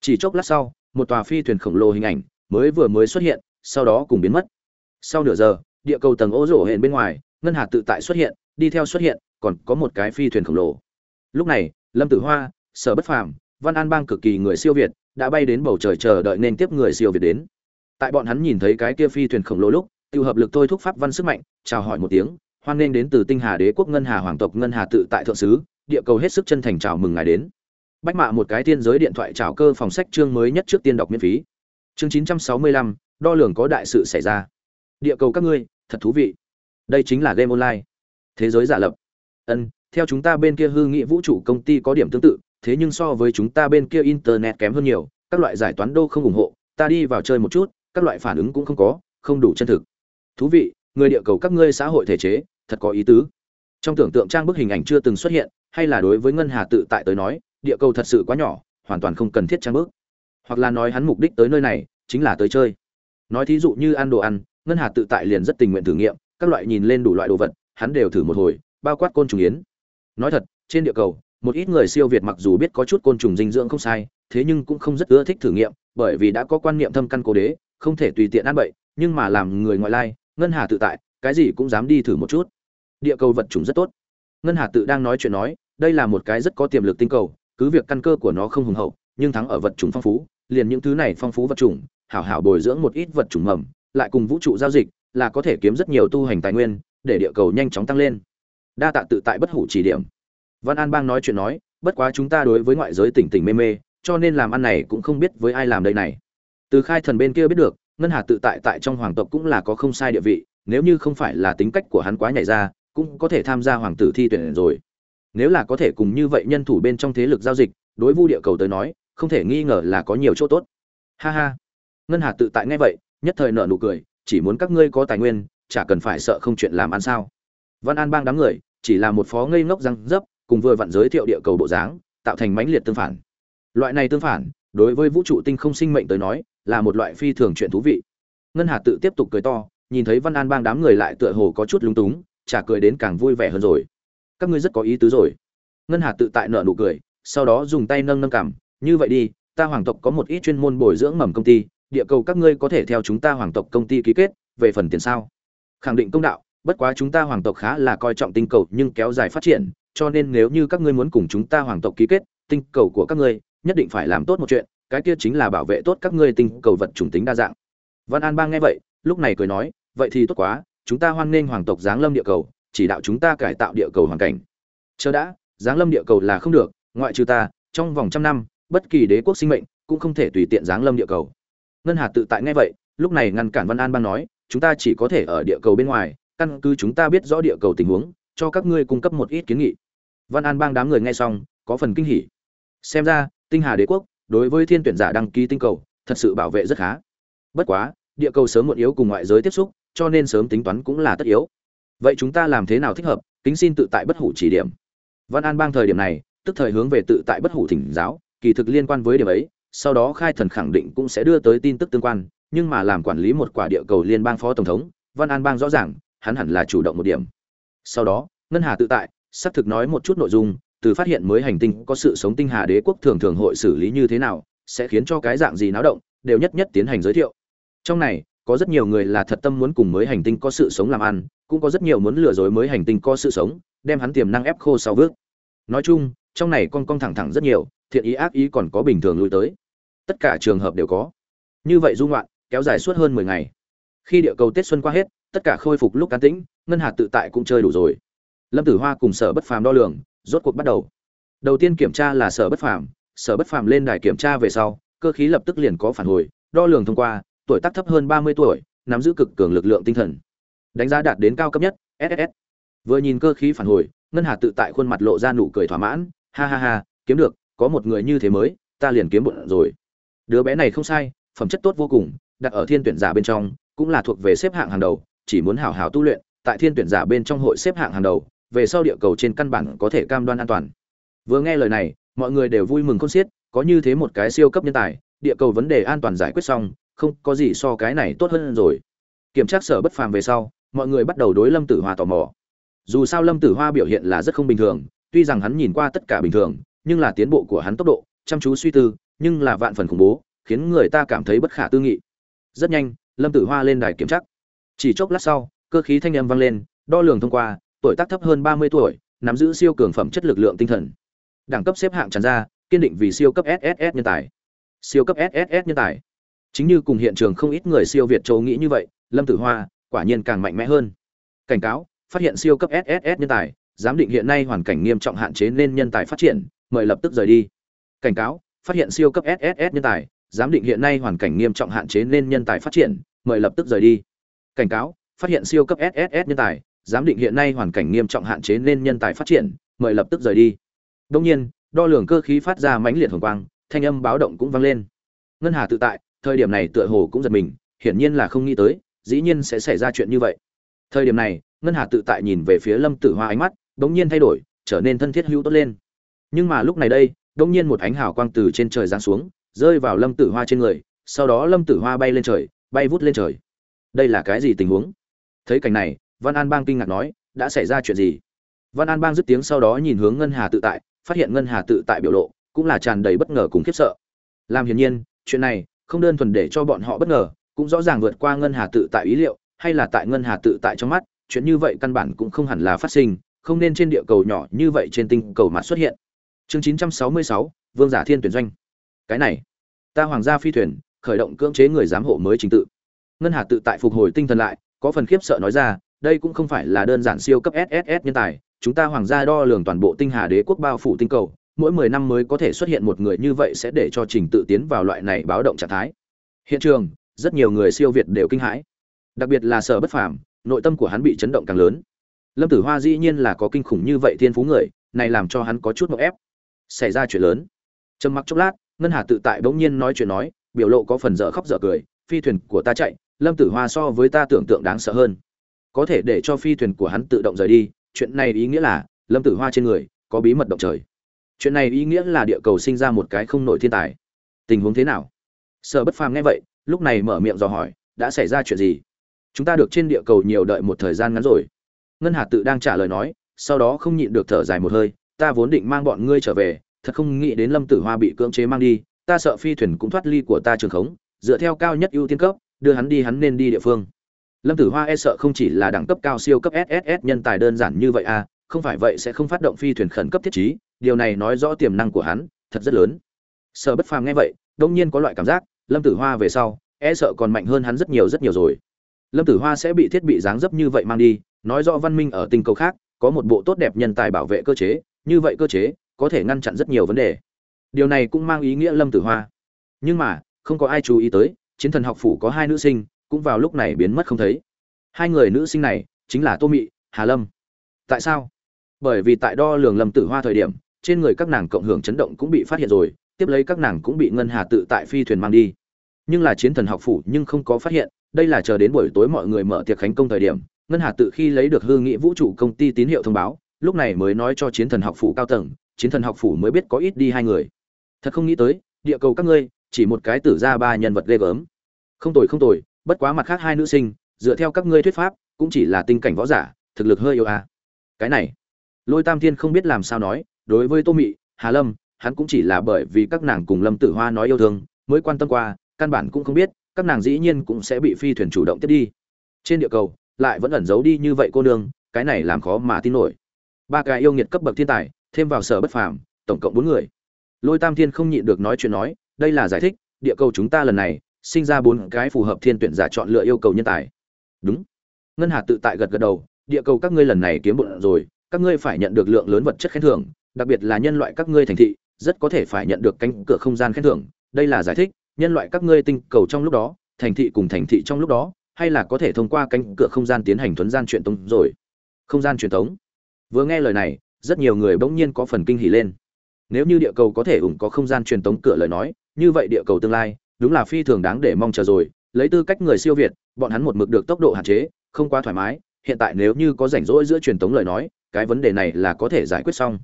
Chỉ chốc lát sau, một tòa phi thuyền khổng lồ hình ảnh mới vừa mới xuất hiện, sau đó cùng biến mất. Sau nửa giờ, địa cầu tầng ô rổ hển bên ngoài, ngân hà tự tại xuất hiện, đi theo xuất hiện, còn có một cái phi thuyền khổng lồ lúc này lâm tử hoa sở bất phàm văn an bang cực kỳ người siêu việt đã bay đến bầu trời chờ đợi nên tiếp người siêu việt đến. Tại bọn hắn nhìn thấy cái kia phi thuyền khổng lồ lúc tiêu hợp lực thôi thúc pháp văn sức mạnh chào hỏi một tiếng hoan nghênh đến từ tinh hà đế quốc ngân hà hoàng tộc ngân hà tự tại thượng sứ địa cầu hết sức chân thành chào mừng ngài đến. Bách mạ một cái tiên giới điện thoại chào cơ phòng sách chương mới nhất trước tiên đọc miễn phí. Chương 965, đo lường có đại sự xảy ra. Địa cầu các ngươi thật thú vị. Đây chính là game online. Thế giới giả lập. Ân theo chúng ta bên kia hư nghị vũ trụ công ty có điểm tương tự, thế nhưng so với chúng ta bên kia internet kém hơn nhiều, các loại giải toán đô không ủng hộ, ta đi vào chơi một chút, các loại phản ứng cũng không có, không đủ chân thực. Thú vị, người địa cầu các ngươi xã hội thể chế, thật có ý tứ. Trong tưởng tượng trang bức hình ảnh chưa từng xuất hiện, hay là đối với ngân hà tự tại tới nói, địa cầu thật sự quá nhỏ, hoàn toàn không cần thiết trang bức. Hoặc là nói hắn mục đích tới nơi này, chính là tới chơi. Nói thí dụ như ăn đồ ăn, ngân hà tự tại liền rất tình nguyện thử nghiệm, các loại nhìn lên đủ loại đồ vật, hắn đều thử một hồi, bao quát côn trùng yến nói thật, trên địa cầu, một ít người siêu việt mặc dù biết có chút côn trùng dinh dưỡng không sai, thế nhưng cũng không rất ưa thích thử nghiệm, bởi vì đã có quan niệm thâm căn cố đế, không thể tùy tiện ăn bậy, nhưng mà làm người ngoại lai, ngân hà tự tại, cái gì cũng dám đi thử một chút. Địa cầu vật chủng rất tốt. Ngân hà tự đang nói chuyện nói, đây là một cái rất có tiềm lực tinh cầu, cứ việc căn cơ của nó không hùng hậu, nhưng thắng ở vật chủng phong phú, liền những thứ này phong phú vật chủng, hảo hảo bồi dưỡng một ít vật chủng mầm, lại cùng vũ trụ giao dịch, là có thể kiếm rất nhiều tu hành tài nguyên, để địa cầu nhanh chóng tăng lên đa tạ tự tại bất hủ chỉ điểm. Văn an bang nói chuyện nói, bất quá chúng ta đối với ngoại giới tỉnh tỉnh mê mê, cho nên làm ăn này cũng không biết với ai làm đây này. Từ khai thần bên kia biết được, ngân hà tự tại tại trong hoàng tộc cũng là có không sai địa vị, nếu như không phải là tính cách của hắn quá nhảy ra, cũng có thể tham gia hoàng tử thi tuyển rồi. Nếu là có thể cùng như vậy nhân thủ bên trong thế lực giao dịch, đối vu địa cầu tới nói, không thể nghi ngờ là có nhiều chỗ tốt. Ha ha. Ngân hà tự tại nghe vậy, nhất thời nợ nụ cười, chỉ muốn các ngươi có tài nguyên, chả cần phải sợ không chuyện làm ăn sao. Văn an bang đám người chỉ là một phó ngây ngốc răng dấp, cùng vừa vặn giới thiệu địa cầu bộ dáng, tạo thành mãnh liệt tương phản. Loại này tương phản, đối với vũ trụ tinh không sinh mệnh tới nói, là một loại phi thường chuyện thú vị. Ngân hà tự tiếp tục cười to, nhìn thấy văn an bang đám người lại tựa hồ có chút lúng túng, chả cười đến càng vui vẻ hơn rồi. Các ngươi rất có ý tứ rồi. Ngân hà tự tại nợ nụ cười, sau đó dùng tay nâng nâng cảm như vậy đi, ta hoàng tộc có một ít chuyên môn bồi dưỡng mầm công ty, địa cầu các ngươi có thể theo chúng ta hoàng tộc công ty ký kết, về phần tiền sao? Khẳng định công đạo bất quá chúng ta hoàng tộc khá là coi trọng tinh cầu nhưng kéo dài phát triển, cho nên nếu như các ngươi muốn cùng chúng ta hoàng tộc ký kết, tinh cầu của các ngươi nhất định phải làm tốt một chuyện, cái kia chính là bảo vệ tốt các ngươi tinh cầu vật chủng tính đa dạng. Văn an bang nghe vậy, lúc này cười nói, vậy thì tốt quá, chúng ta hoan nghênh hoàng tộc giáng lâm địa cầu, chỉ đạo chúng ta cải tạo địa cầu hoàn cảnh. Chờ đã, giáng lâm địa cầu là không được, ngoại trừ ta, trong vòng trăm năm, bất kỳ đế quốc sinh mệnh cũng không thể tùy tiện giáng lâm địa cầu. Ngân hà tự tại nghe vậy, lúc này ngăn cản văn an bang nói, chúng ta chỉ có thể ở địa cầu bên ngoài căn cứ chúng ta biết rõ địa cầu tình huống, cho các ngươi cung cấp một ít kiến nghị. Văn an bang đám người nghe xong, có phần kinh hỉ. Xem ra, tinh hà đế quốc, đối với thiên tuyển giả đăng ký tinh cầu, thật sự bảo vệ rất khá. Bất quá, địa cầu sớm muộn yếu cùng ngoại giới tiếp xúc, cho nên sớm tính toán cũng là tất yếu. Vậy chúng ta làm thế nào thích hợp, kính xin tự tại bất hủ chỉ điểm. Văn an bang thời điểm này, tức thời hướng về tự tại bất hủ thỉnh giáo, kỳ thực liên quan với điểm ấy, sau đó khai thần khẳng định cũng sẽ đưa tới tin tức tương quan, nhưng mà làm quản lý một quả địa cầu liên bang phó tổng thống, văn an bang rõ ràng hắn hẳn là chủ động một điểm. Sau đó, ngân hà tự tại, xác thực nói một chút nội dung, từ phát hiện mới hành tinh có sự sống tinh hà đế quốc thường thường hội xử lý như thế nào, sẽ khiến cho cái dạng gì náo động, đều nhất nhất tiến hành giới thiệu. Trong này, có rất nhiều người là thật tâm muốn cùng mới hành tinh có sự sống làm ăn, cũng có rất nhiều muốn lừa dối mới hành tinh có sự sống, đem hắn tiềm năng ép khô sau vước. Nói chung, trong này con con thẳng thẳng rất nhiều, thiện ý ác ý còn có bình thường lui tới. Tất cả trường hợp đều có. Như vậy dung loạn, kéo dài suốt hơn mười ngày. Khi địa cầu tết xuân qua hết tất cả khôi phục lúc cán tĩnh, ngân hà tự tại cũng chơi đủ rồi. Lâm tử hoa cùng sở bất phàm đo lường, rốt cuộc bắt đầu. Đầu tiên kiểm tra là sở bất phàm, sở bất phàm lên đài kiểm tra về sau, cơ khí lập tức liền có phản hồi, đo lường thông qua, tuổi tác thấp hơn ba mươi tuổi, nắm giữ cực cường lực lượng tinh thần. Đánh giá đạt đến cao cấp nhất ss vừa nhìn cơ khí phản hồi, ngân hà tự tại khuôn mặt lộ ra nụ cười thỏa mãn, ha ha ha, kiếm được, có một người như thế mới, ta liền kiếm bụng rồi. Đứa bé này không sai, phẩm chất tốt vô cùng, đặt ở thiên tuyển giả bên trong, cũng là thuộc về xếp hạng hàng đầu chỉ muốn hảo hảo tu luyện, tại thiên tuyển giả bên trong hội xếp hạng hàng đầu, về sau địa cầu trên căn bản có thể cam đoan an toàn. Vừa nghe lời này, mọi người đều vui mừng khôn xiết, có như thế một cái siêu cấp nhân tài, địa cầu vấn đề an toàn giải quyết xong, không có gì so cái này tốt hơn rồi. Kiểm tra sở bất phàm về sau, mọi người bắt đầu đối lâm tử hoa tò mò. Dù sao lâm tử hoa biểu hiện là rất không bình thường, tuy rằng hắn nhìn qua tất cả bình thường, nhưng là tiến bộ của hắn tốc độ, chăm chú suy tư, nhưng là vạn phần khủng bố, khiến người ta cảm thấy bất khả tư nghị. Rất nhanh, lâm tử hoa lên đài kiểm tra chỉ chốc lát sau, cơ khí thanh âm vang lên, đo lường thông qua, tuổi tác thấp hơn ba mươi tuổi, nắm giữ siêu cường phẩm chất lực lượng tinh thần. Đẳng cấp xếp hạng tràn ra, kiên định vì siêu cấp sss nhân tài. Siêu cấp sss nhân tài. Chính như cùng hiện trường không ít người siêu việt châu nghĩ như vậy, lâm tử hoa, quả nhiên càng mạnh mẽ hơn. Cảnh cáo, phát hiện siêu cấp sss nhân tài, giám định hiện nay hoàn cảnh nghiêm trọng hạn chế nên nhân tài phát triển, mời lập tức rời đi. Cảnh cáo, phát hiện siêu cấp sss nhân tài, giám định hiện nay hoàn cảnh nghiêm trọng hạn chế nên nhân tài phát triển, mời lập tức rời đi cảnh cáo, phát hiện siêu cấp sss nhân tài, giám định hiện nay hoàn cảnh nghiêm trọng hạn chế nên nhân tài phát triển, mời lập tức rời đi. Đông nhiên, đo lường cơ khí phát ra mãnh liệt hồng quang, thanh âm báo động cũng vang lên. Ngân hà tự tại, thời điểm này tựa hồ cũng giật mình, hiển nhiên là không nghĩ tới, dĩ nhiên sẽ xảy ra chuyện như vậy. Thời điểm này, ngân hà tự tại nhìn về phía lâm tử hoa ánh mắt, đống nhiên thay đổi, trở nên thân thiết hữu tốt lên. Nhưng mà lúc này đây, đống nhiên một ánh hào quang từ trên trời giáng xuống, rơi vào lâm tử hoa trên người, sau đó lâm tử hoa bay lên trời, bay vút lên trời đây là cái gì tình huống? Thấy cảnh này văn an bang kinh ngạc nói đã xảy ra chuyện gì? Văn an bang dứt tiếng sau đó nhìn hướng ngân hà tự tại phát hiện ngân hà tự tại biểu lộ cũng là tràn đầy bất ngờ cùng khiếp sợ. Làm hiển nhiên chuyện này không đơn thuần để cho bọn họ bất ngờ cũng rõ ràng vượt qua ngân hà tự tại ý liệu hay là tại ngân hà tự tại trong mắt chuyện như vậy căn bản cũng không hẳn là phát sinh không nên trên địa cầu nhỏ như vậy trên tinh cầu mặt xuất hiện. Chương 966, vương giả thiên tuyển doanh. Cái này ta hoàng gia phi thuyền khởi động cưỡng chế người giám hộ mới chính tự ngân hà tự tại phục hồi tinh thần lại, có phần khiếp sợ nói ra, đây cũng không phải là đơn giản siêu cấp sss nhân tài, chúng ta hoàng gia đo lường toàn bộ tinh hà đế quốc bao phủ tinh cầu, mỗi mười năm mới có thể xuất hiện một người như vậy sẽ để cho trình tự tiến vào loại này báo động trạng thái. Hiện trường, rất nhiều người siêu việt đều kinh hãi. Đặc biệt là sở bất phàm, nội tâm của hắn bị chấn động càng lớn. Lâm tử hoa dĩ nhiên là có kinh khủng như vậy thiên phú người, này làm cho hắn có chút mậu ép. Xảy ra chuyện lớn. Trầm mặc chốc lát, ngân hà tự tại bỗng nhiên nói chuyện nói, biểu lộ có phần dở khóc dở cười, phi thuyền của ta chạy lâm tử hoa so với ta tưởng tượng đáng sợ hơn. Có thể để cho phi thuyền của hắn tự động rời đi, chuyện này ý nghĩa là lâm tử hoa trên người có bí mật động trời. Chuyện này ý nghĩa là địa cầu sinh ra một cái không nổi thiên tài. Tình huống thế nào? Sở bất phàm nghe vậy, lúc này mở miệng dò hỏi, đã xảy ra chuyện gì? Chúng ta được trên địa cầu nhiều đợi một thời gian ngắn rồi. Ngân hà tự đang trả lời nói, sau đó không nhịn được thở dài một hơi, ta vốn định mang bọn ngươi trở về, thật không nghĩ đến lâm tử hoa bị cưỡng chế mang đi, ta sợ phi thuyền cũng thoát ly của ta trường khống, dựa theo cao nhất ưu tiên cấp đưa hắn đi, hắn nên đi địa phương. Lâm tử hoa e sợ không chỉ là đẳng cấp cao siêu cấp sss nhân tài đơn giản như vậy à không phải vậy sẽ không phát động phi thuyền khẩn cấp thiết trí, điều này nói rõ tiềm năng của hắn, thật rất lớn. Sợ bất phàm nghe vậy, đông nhiên có loại cảm giác, lâm tử hoa về sau e sợ còn mạnh hơn hắn rất nhiều rất nhiều rồi. Lâm tử hoa sẽ bị thiết bị dáng dấp như vậy mang đi, nói rõ văn minh ở tinh cầu khác, có một bộ tốt đẹp nhân tài bảo vệ cơ chế, như vậy cơ chế, có thể ngăn chặn rất nhiều vấn đề. Điều này cũng mang ý nghĩa lâm tử hoa. Nhưng mà, không có ai chú ý tới chiến thần học phủ có hai nữ sinh, cũng vào lúc này biến mất không thấy. Hai người nữ sinh này chính là tô mị, hà lâm. Tại sao? Bởi vì tại đo lường lâm tử hoa thời điểm, trên người các nàng cộng hưởng chấn động cũng bị phát hiện rồi, tiếp lấy các nàng cũng bị ngân hà tự tại phi thuyền mang đi. Nhưng là chiến thần học phủ nhưng không có phát hiện, đây là chờ đến buổi tối mọi người mở tiệc khánh công thời điểm, ngân hà tự khi lấy được hương nghị vũ trụ công ty tín hiệu thông báo, lúc này mới nói cho chiến thần học phủ cao tầng, chiến thần học phủ mới biết có ít đi hai người. Thật không nghĩ tới, địa cầu các ngươi chỉ một cái tử ra ba nhân vật ghê gớm. Không tồi không tồi, bất quá mặt khác hai nữ sinh, dựa theo các ngươi thuyết pháp, cũng chỉ là tinh cảnh võ giả, thực lực hơi yếu à. cái này, lôi tam thiên không biết làm sao nói, đối với tô mị, hà lâm, hắn cũng chỉ là bởi vì các nàng cùng lâm tử hoa nói yêu thương, mới quan tâm qua, căn bản cũng không biết, các nàng dĩ nhiên cũng sẽ bị phi thuyền chủ động tiếp đi. Trên địa cầu, lại vẫn ẩn giấu đi như vậy cô nương, cái này làm khó mà tin nổi. Ba cái yêu nghiệt cấp bậc thiên tài, thêm vào sở bất phàm, tổng cộng bốn người. Lôi tam thiên không nhịn được nói chuyện nói đây là giải thích, địa cầu chúng ta lần này sinh ra bốn cái phù hợp thiên tuyển giả chọn lựa yêu cầu nhân tài. Đúng. Ngân hà tự tại gật gật đầu, địa cầu các ngươi lần này kiếm bộn rồi, các ngươi phải nhận được lượng lớn vật chất khen thưởng, đặc biệt là nhân loại các ngươi thành thị, rất có thể phải nhận được cánh cửa không gian khen thưởng. Đây là giải thích, nhân loại các ngươi tinh cầu trong lúc đó, thành thị cùng thành thị trong lúc đó, hay là có thể thông qua cánh cửa không gian tiến hành thuấn gian truyền tống rồi. Không gian truyền tống. Vừa nghe lời này, rất nhiều người bỗng nhiên có phần kinh hỉ lên. Nếu như địa cầu có thể ủng có không gian truyền tống cửa lời nói như vậy địa cầu tương lai, đúng là phi thường đáng để mong chờ rồi. Lấy tư cách người siêu việt, bọn hắn một mực được tốc độ hạn chế, không quá thoải mái. Hiện tại nếu như có rảnh rỗi giữa truyền thống lời nói, cái vấn đề này là có thể giải quyết xong.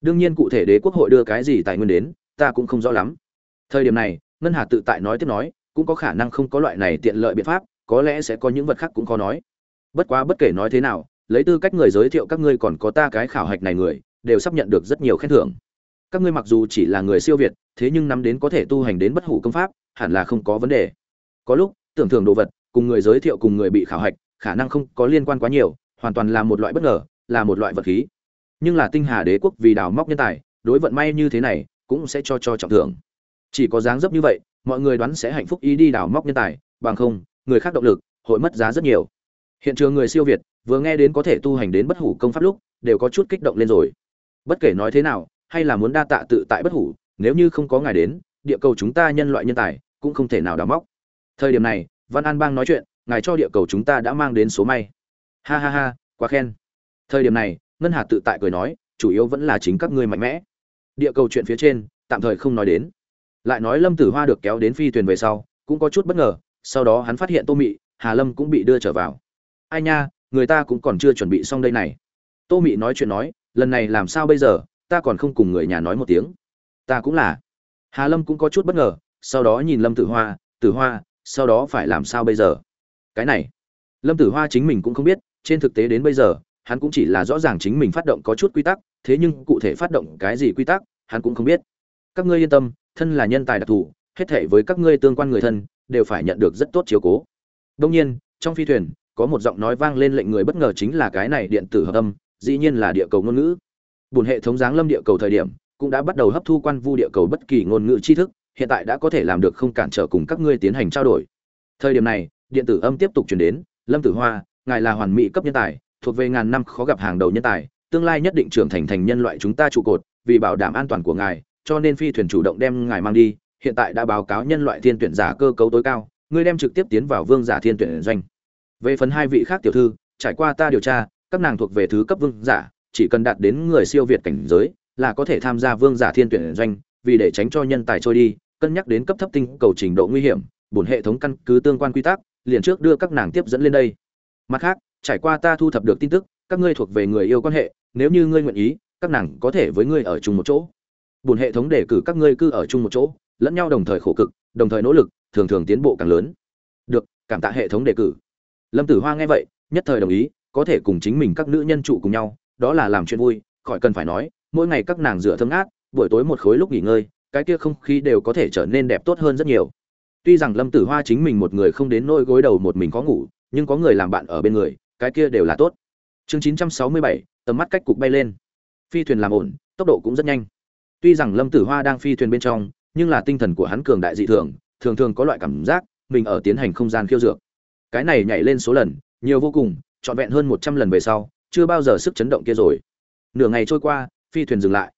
Đương nhiên cụ thể đế quốc hội đưa cái gì tài nguyên đến, ta cũng không rõ lắm. Thời điểm này, ngân hà tự tại nói tiếp nói, cũng có khả năng không có loại này tiện lợi biện pháp, có lẽ sẽ có những vật khác cũng khó nói. Bất quá bất kể nói thế nào, lấy tư cách người giới thiệu các ngươi còn có ta cái khảo hạch này người, đều sắp nhận được rất nhiều khen thưởng các ngươi mặc dù chỉ là người siêu việt, thế nhưng nắm đến có thể tu hành đến bất hủ công pháp, hẳn là không có vấn đề. Có lúc, tưởng thưởng đồ vật, cùng người giới thiệu cùng người bị khảo hạch, khả năng không có liên quan quá nhiều, hoàn toàn là một loại bất ngờ, là một loại vật khí. Nhưng là tinh hà đế quốc vì đào móc nhân tài, đối vận may như thế này, cũng sẽ cho cho trọng thưởng. Chỉ có dáng dấp như vậy, mọi người đoán sẽ hạnh phúc ý đi đào móc nhân tài, bằng không, người khác động lực, hội mất giá rất nhiều. Hiện trường người siêu việt, vừa nghe đến có thể tu hành đến bất hủ công pháp lúc, đều có chút kích động lên rồi. Bất kể nói thế nào hay là muốn đa tạ tự tại bất hủ, nếu như không có ngài đến, địa cầu chúng ta nhân loại nhân tài cũng không thể nào đào móc. Thời điểm này, văn an bang nói chuyện, ngài cho địa cầu chúng ta đã mang đến số may. Ha ha ha, quá khen. Thời điểm này, ngân hà tự tại cười nói, chủ yếu vẫn là chính các ngươi mạnh mẽ. Địa cầu chuyện phía trên, tạm thời không nói đến. Lại nói lâm tử hoa được kéo đến phi thuyền về sau, cũng có chút bất ngờ, sau đó hắn phát hiện tô mị, hà lâm cũng bị đưa trở vào. Ai nha, người ta cũng còn chưa chuẩn bị xong đây này. Tô mị nói chuyện nói, lần này làm sao bây giờ? Ta còn không cùng người nhà nói một tiếng. Ta cũng là. Hà lâm cũng có chút bất ngờ, sau đó nhìn lâm tử hoa tử hoa, sau đó phải làm sao bây giờ? Cái này. Lâm tử hoa chính mình cũng không biết, trên thực tế đến bây giờ, hắn cũng chỉ là rõ ràng chính mình phát động có chút quy tắc, thế nhưng cụ thể phát động cái gì quy tắc, hắn cũng không biết. Các ngươi yên tâm, thân là nhân tài đặc thù, hết thể với các ngươi tương quan người thân, đều phải nhận được rất tốt chiếu cố. Đông nhiên, trong phi thuyền, có một giọng nói vang lên lệnh người bất ngờ chính là cái này điện tử hợp âm, dĩ nhiên là địa cầu ngôn ngữ buồn hệ thống giáng lâm địa cầu thời điểm, cũng đã bắt đầu hấp thu quan vu địa cầu bất kỳ ngôn ngữ tri thức, hiện tại đã có thể làm được không cản trở cùng các ngươi tiến hành trao đổi. Thời điểm này, điện tử âm tiếp tục chuyển đến, lâm tử hoa, ngài là hoàn mỹ cấp nhân tài, thuộc về ngàn năm khó gặp hàng đầu nhân tài, tương lai nhất định trưởng thành thành nhân loại chúng ta trụ cột, vì bảo đảm an toàn của ngài, cho nên phi thuyền chủ động đem ngài mang đi, hiện tại đã báo cáo nhân loại thiên tuyển giả cơ cấu tối cao, ngươi đem trực tiếp tiến vào vương giả thiên tuyển doanh. Về phần hai vị khác tiểu thư, trải qua ta điều tra, các nàng thuộc về thứ cấp vương giả chỉ cần đạt đến người siêu việt cảnh giới, là có thể tham gia vương giả thiên tuyển doanh, vì để tránh cho nhân tài trôi đi, cân nhắc đến cấp thấp tinh cầu trình độ nguy hiểm, bổn hệ thống căn cứ tương quan quy tắc, liền trước đưa các nàng tiếp dẫn lên đây. Mặt khác, trải qua ta thu thập được tin tức, các ngươi thuộc về người yêu quan hệ, nếu như ngươi nguyện ý, các nàng có thể với ngươi ở chung một chỗ. Bổn hệ thống đề cử các ngươi cư ở chung một chỗ, lẫn nhau đồng thời khổ cực, đồng thời nỗ lực, thường thường tiến bộ càng lớn. Được, cảm tạ hệ thống đề cử. Lâm tử hoa nghe vậy, nhất thời đồng ý, có thể cùng chính mình các nữ nhân trụ cùng nhau đó là làm chuyện vui, khỏi cần phải nói, mỗi ngày các nàng rửa thơm ngát, buổi tối một khối lúc nghỉ ngơi, cái kia không khí đều có thể trở nên đẹp tốt hơn rất nhiều. Tuy rằng lâm tử hoa chính mình một người không đến nỗi gối đầu một mình có ngủ, nhưng có người làm bạn ở bên người, cái kia đều là tốt. Chương chín trăm sáu mươi bảy, tầm mắt cách cục bay lên. Phi thuyền làm ổn, tốc độ cũng rất nhanh. Tuy rằng lâm tử hoa đang phi thuyền bên trong, nhưng là tinh thần của hắn cường đại dị thường thường thường có loại cảm giác, mình ở tiến hành không gian khiêu dược. Cái này nhảy lên số lần, nhiều vô cùng, trọn vẹn hơn một trăm lần về sau chưa bao giờ sức chấn động kia rồi. Nửa ngày trôi qua, phi thuyền dừng lại.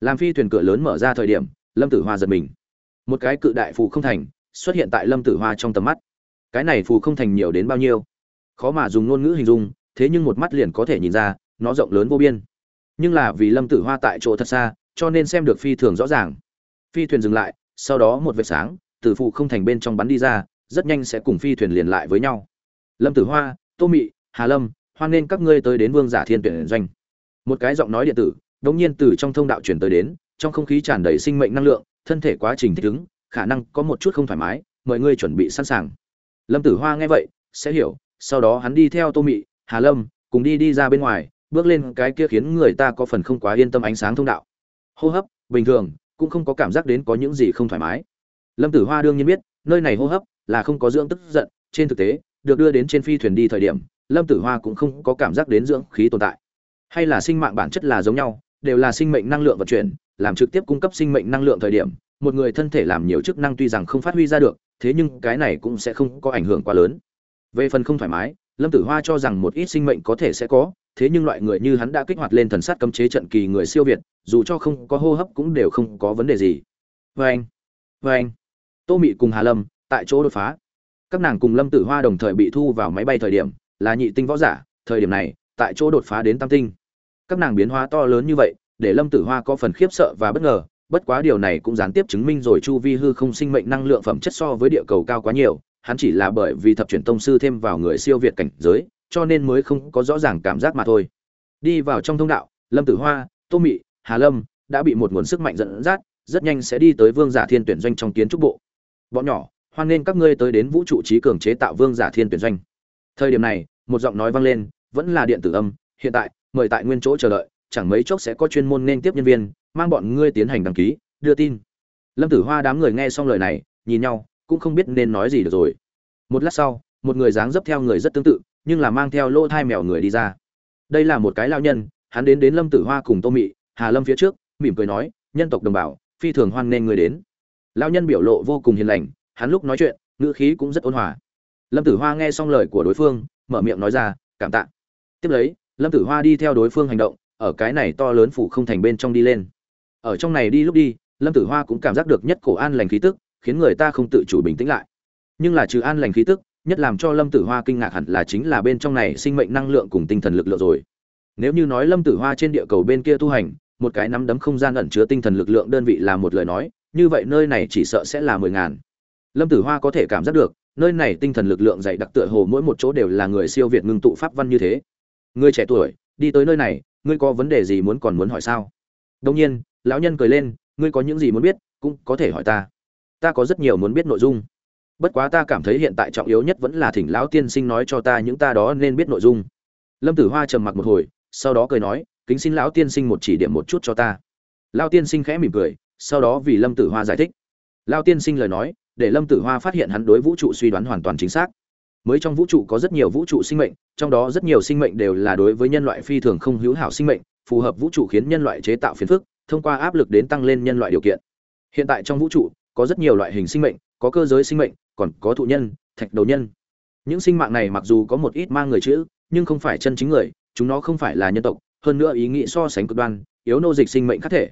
Làm phi thuyền cửa lớn mở ra thời điểm, lâm tử hoa giật mình. Một cái cự đại phù không thành, xuất hiện tại lâm tử hoa trong tầm mắt. Cái này phù không thành nhiều đến bao nhiêu? Khó mà dùng ngôn ngữ hình dung, thế nhưng một mắt liền có thể nhìn ra, nó rộng lớn vô biên. Nhưng là vì lâm tử hoa tại chỗ thật xa, cho nên xem được phi thường rõ ràng. Phi thuyền dừng lại, sau đó một vệt sáng, từ phù không thành bên trong bắn đi ra, rất nhanh sẽ cùng phi thuyền liền lại với nhau. Lâm tử hoa, tô mị, hà lâm hoan nên các ngươi tới đến vương giả thiên tuyển doanh. Một cái giọng nói điện tử, đống nhiên từ trong thông đạo truyền tới đến, trong không khí tràn đầy sinh mệnh năng lượng, thân thể quá trình thích ứng, khả năng có một chút không thoải mái, mọi người chuẩn bị sẵn sàng. Lâm tử hoa nghe vậy, sẽ hiểu, sau đó hắn đi theo tô mị, hà lâm, cùng đi đi ra bên ngoài, bước lên cái kia khiến người ta có phần không quá yên tâm ánh sáng thông đạo. Hô hấp, bình thường, cũng không có cảm giác đến có những gì không thoải mái. Lâm tử hoa đương nhiên biết, nơi này hô hấp là không có dưỡng tức giận, trên thực tế, được đưa đến trên phi thuyền đi thời điểm lâm tử hoa cũng không có cảm giác đến dưỡng khí tồn tại. Hay là sinh mạng bản chất là giống nhau, đều là sinh mệnh năng lượng vận chuyển, làm trực tiếp cung cấp sinh mệnh năng lượng thời điểm, một người thân thể làm nhiều chức năng tuy rằng không phát huy ra được, thế nhưng cái này cũng sẽ không có ảnh hưởng quá lớn. Về phần không thoải mái, lâm tử hoa cho rằng một ít sinh mệnh có thể sẽ có, thế nhưng loại người như hắn đã kích hoạt lên thần sát cấm chế trận kỳ người siêu việt, dù cho không có hô hấp cũng đều không có vấn đề gì. Vê anh vê anh, tô mị cùng hà lâm, tại chỗ đột phá. Các nàng cùng lâm tử hoa đồng thời bị thu vào máy bay thời điểm là nhị tinh võ giả, thời điểm này, tại chỗ đột phá đến tam tinh. Các nàng biến hóa to lớn như vậy, để lâm tử hoa có phần khiếp sợ và bất ngờ, bất quá điều này cũng gián tiếp chứng minh rồi chu vi hư không sinh mệnh năng lượng phẩm chất so với địa cầu cao quá nhiều, hắn chỉ là bởi vì thập truyền tông sư thêm vào người siêu việt cảnh giới, cho nên mới không có rõ ràng cảm giác mà thôi. Đi vào trong thông đạo, lâm tử hoa, tô mị, hà lâm đã bị một nguồn sức mạnh dẫn dắt, rất nhanh sẽ đi tới vương giả thiên tuyển doanh trong kiến trúc bộ. Bọn nhỏ, hoan nghênh các ngươi tới đến vũ trụ trí cường chế tạo vương giả thiên tuyển doanh. Thời điểm này một giọng nói vang lên, vẫn là điện tử âm, hiện tại, mời tại nguyên chỗ chờ đợi, chẳng mấy chốc sẽ có chuyên môn nên tiếp nhân viên, mang bọn ngươi tiến hành đăng ký, đưa tin. Lâm tử hoa đám người nghe xong lời này, nhìn nhau, cũng không biết nên nói gì được rồi. Một lát sau, một người dáng dấp theo người rất tương tự, nhưng là mang theo lỗ thai mèo người đi ra. Đây là một cái lao nhân, hắn đến đến lâm tử hoa cùng tô mị, hà lâm phía trước, mỉm cười nói, nhân tộc đồng bào, phi thường hoan nghênh người đến. Lao nhân biểu lộ vô cùng hiền lành, hắn lúc nói chuyện, ngữ khí cũng rất ôn hòa. Lâm tử hoa nghe xong lời của đối phương mở miệng nói ra, cảm tạ. Tiếp lấy, lâm tử hoa đi theo đối phương hành động, ở cái này to lớn phủ không thành bên trong đi lên. Ở trong này đi lúc đi, lâm tử hoa cũng cảm giác được nhất cổ an lành khí tức, khiến người ta không tự chủ bình tĩnh lại. Nhưng là trừ an lành khí tức, nhất làm cho lâm tử hoa kinh ngạc hẳn là chính là bên trong này sinh mệnh năng lượng cùng tinh thần lực lượng rồi. Nếu như nói lâm tử hoa trên địa cầu bên kia tu hành, một cái nắm đấm không gian ẩn chứa tinh thần lực lượng đơn vị là một lời nói, như vậy nơi này chỉ sợ sẽ là mười ngàn. Lâm tử hoa có thể cảm giác được nơi này tinh thần lực lượng dày đặc tựa hồ mỗi một chỗ đều là người siêu việt ngưng tụ pháp văn như thế. Người trẻ tuổi, đi tới nơi này, ngươi có vấn đề gì muốn còn muốn hỏi sao? Đông nhiên, lão nhân cười lên, ngươi có những gì muốn biết, cũng có thể hỏi ta. Ta có rất nhiều muốn biết nội dung. Bất quá ta cảm thấy hiện tại trọng yếu nhất vẫn là thỉnh lão tiên sinh nói cho ta những ta đó nên biết nội dung. Lâm tử hoa trầm mặc một hồi, sau đó cười nói, kính xin lão tiên sinh một chỉ điểm một chút cho ta. Lão tiên sinh khẽ mỉm cười, sau đó vì lâm tử hoa giải thích. Lão tiên sinh lời nói để lâm tử hoa phát hiện hắn đối vũ trụ suy đoán hoàn toàn chính xác. Mới trong vũ trụ có rất nhiều vũ trụ sinh mệnh, trong đó rất nhiều sinh mệnh đều là đối với nhân loại phi thường không hữu hảo sinh mệnh, phù hợp vũ trụ khiến nhân loại chế tạo phiền phức, thông qua áp lực đến tăng lên nhân loại điều kiện. Hiện tại trong vũ trụ, có rất nhiều loại hình sinh mệnh, có cơ giới sinh mệnh, còn có thụ nhân, thạch đầu nhân. Những sinh mạng này mặc dù có một ít mang người chữ, nhưng không phải chân chính người, chúng nó không phải là nhân tộc, hơn nữa ý nghĩ so sánh cực đoan, yếu nô dịch sinh mệnh khác thể.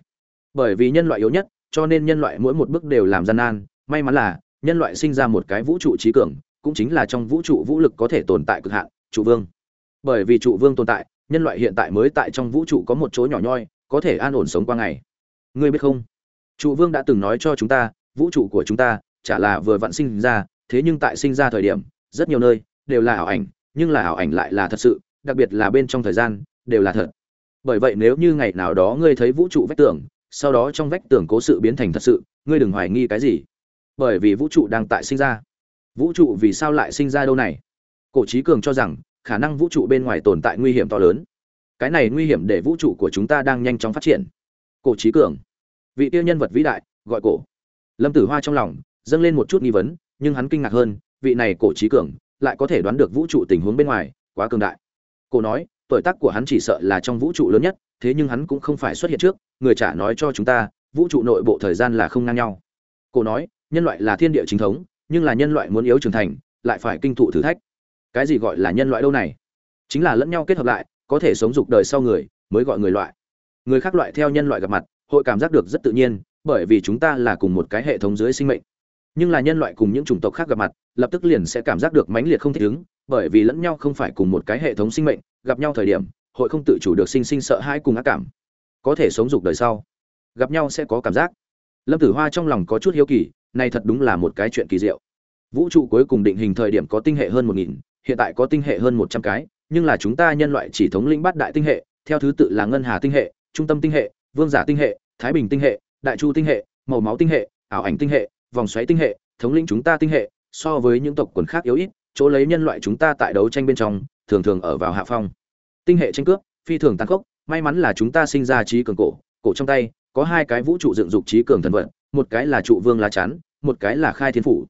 Bởi vì nhân loại yếu nhất, cho nên nhân loại mỗi một bước đều làm gian nan may mắn là, nhân loại sinh ra một cái vũ trụ trí cường, cũng chính là trong vũ trụ vũ lực có thể tồn tại cực hạn, trụ vương. Bởi vì trụ vương tồn tại, nhân loại hiện tại mới tại trong vũ trụ có một chỗ nhỏ nhoi, có thể an ổn sống qua ngày. Ngươi biết không? Trụ vương đã từng nói cho chúng ta, vũ trụ của chúng ta, chả là vừa vặn sinh ra, thế nhưng tại sinh ra thời điểm, rất nhiều nơi, đều là ảo ảnh, nhưng là ảo ảnh lại là thật sự, đặc biệt là bên trong thời gian, đều là thật. Bởi vậy nếu như ngày nào đó ngươi thấy vũ trụ vách tường, sau đó trong vách tường cố sự biến thành thật sự, ngươi đừng hoài nghi cái gì bởi vì vũ trụ đang tại sinh ra. Vũ trụ vì sao lại sinh ra đâu này? Cổ trí cường cho rằng, khả năng vũ trụ bên ngoài tồn tại nguy hiểm to lớn. Cái này nguy hiểm để vũ trụ của chúng ta đang nhanh chóng phát triển. Cổ trí cường, vị tiêu nhân vật vĩ đại, gọi cổ. Lâm tử hoa trong lòng, dâng lên một chút nghi vấn, nhưng hắn kinh ngạc hơn, vị này cổ trí cường, lại có thể đoán được vũ trụ tình huống bên ngoài, quá cường đại. Cổ nói, tuổi tác của hắn chỉ sợ là trong vũ trụ lớn nhất, thế nhưng hắn cũng không phải xuất hiện trước, người trả nói cho chúng ta, vũ trụ nội bộ thời gian là không ngang nhau. Cổ nói nhân loại là thiên địa chính thống, nhưng là nhân loại muốn yếu trưởng thành, lại phải kinh thụ thử thách. Cái gì gọi là nhân loại đâu này? Chính là lẫn nhau kết hợp lại, có thể sống dục đời sau người, mới gọi người loại. Người khác loại theo nhân loại gặp mặt, hội cảm giác được rất tự nhiên, bởi vì chúng ta là cùng một cái hệ thống dưới sinh mệnh. Nhưng là nhân loại cùng những chủng tộc khác gặp mặt, lập tức liền sẽ cảm giác được mãnh liệt không thích ứng, bởi vì lẫn nhau không phải cùng một cái hệ thống sinh mệnh, gặp nhau thời điểm, hội không tự chủ được sinh sinh sợ hãi cùng ác cảm. Có thể sống dục đời sau, gặp nhau sẽ có cảm giác. Lâm tử hoa trong lòng có chút hiếu kỳ này thật đúng là một cái chuyện kỳ diệu vũ trụ cuối cùng định hình thời điểm có tinh hệ hơn một nghìn hiện tại có tinh hệ hơn một trăm cái nhưng là chúng ta nhân loại chỉ thống lĩnh bát đại tinh hệ theo thứ tự là ngân hà tinh hệ trung tâm tinh hệ vương giả tinh hệ thái bình tinh hệ đại chu tinh hệ màu máu tinh hệ ảo ảnh tinh hệ vòng xoáy tinh hệ thống lĩnh chúng ta tinh hệ so với những tộc quần khác yếu ít chỗ lấy nhân loại chúng ta tại đấu tranh bên trong thường thường ở vào hạ phong tinh hệ tranh cướp phi thường tàn khốc may mắn là chúng ta sinh ra trí cường cổ cổ trong tay có hai cái vũ trụ dựng dục trí cường thần vật một cái là trụ vương lá chắn một cái là khai thiên phủ.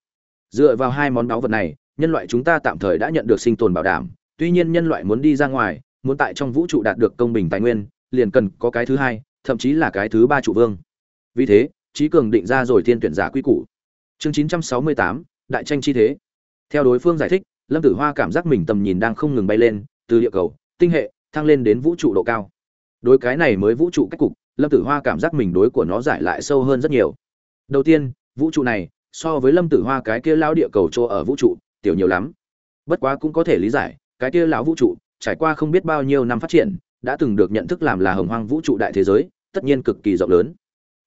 Dựa vào hai món báu vật này nhân loại chúng ta tạm thời đã nhận được sinh tồn bảo đảm. Tuy nhiên nhân loại muốn đi ra ngoài muốn tại trong vũ trụ đạt được công bình tài nguyên liền cần có cái thứ hai thậm chí là cái thứ ba trụ vương. Vì thế trí cường định ra rồi thiên tuyển giả quy củ. Chương 968, đại tranh chi thế. Theo đối phương giải thích lâm tử hoa cảm giác mình tầm nhìn đang không ngừng bay lên từ địa cầu tinh hệ thăng lên đến vũ trụ độ cao. Đối cái này mới vũ trụ cách cục lâm tử hoa cảm giác mình đối của nó giải lại sâu hơn rất nhiều đầu tiên, vũ trụ này, so với lâm tử hoa cái kia lao địa cầu chỗ ở vũ trụ, tiểu nhiều lắm. Bất quá cũng có thể lý giải, cái kia lão vũ trụ, trải qua không biết bao nhiêu năm phát triển, đã từng được nhận thức làm là hồng hoang vũ trụ đại thế giới, tất nhiên cực kỳ rộng lớn.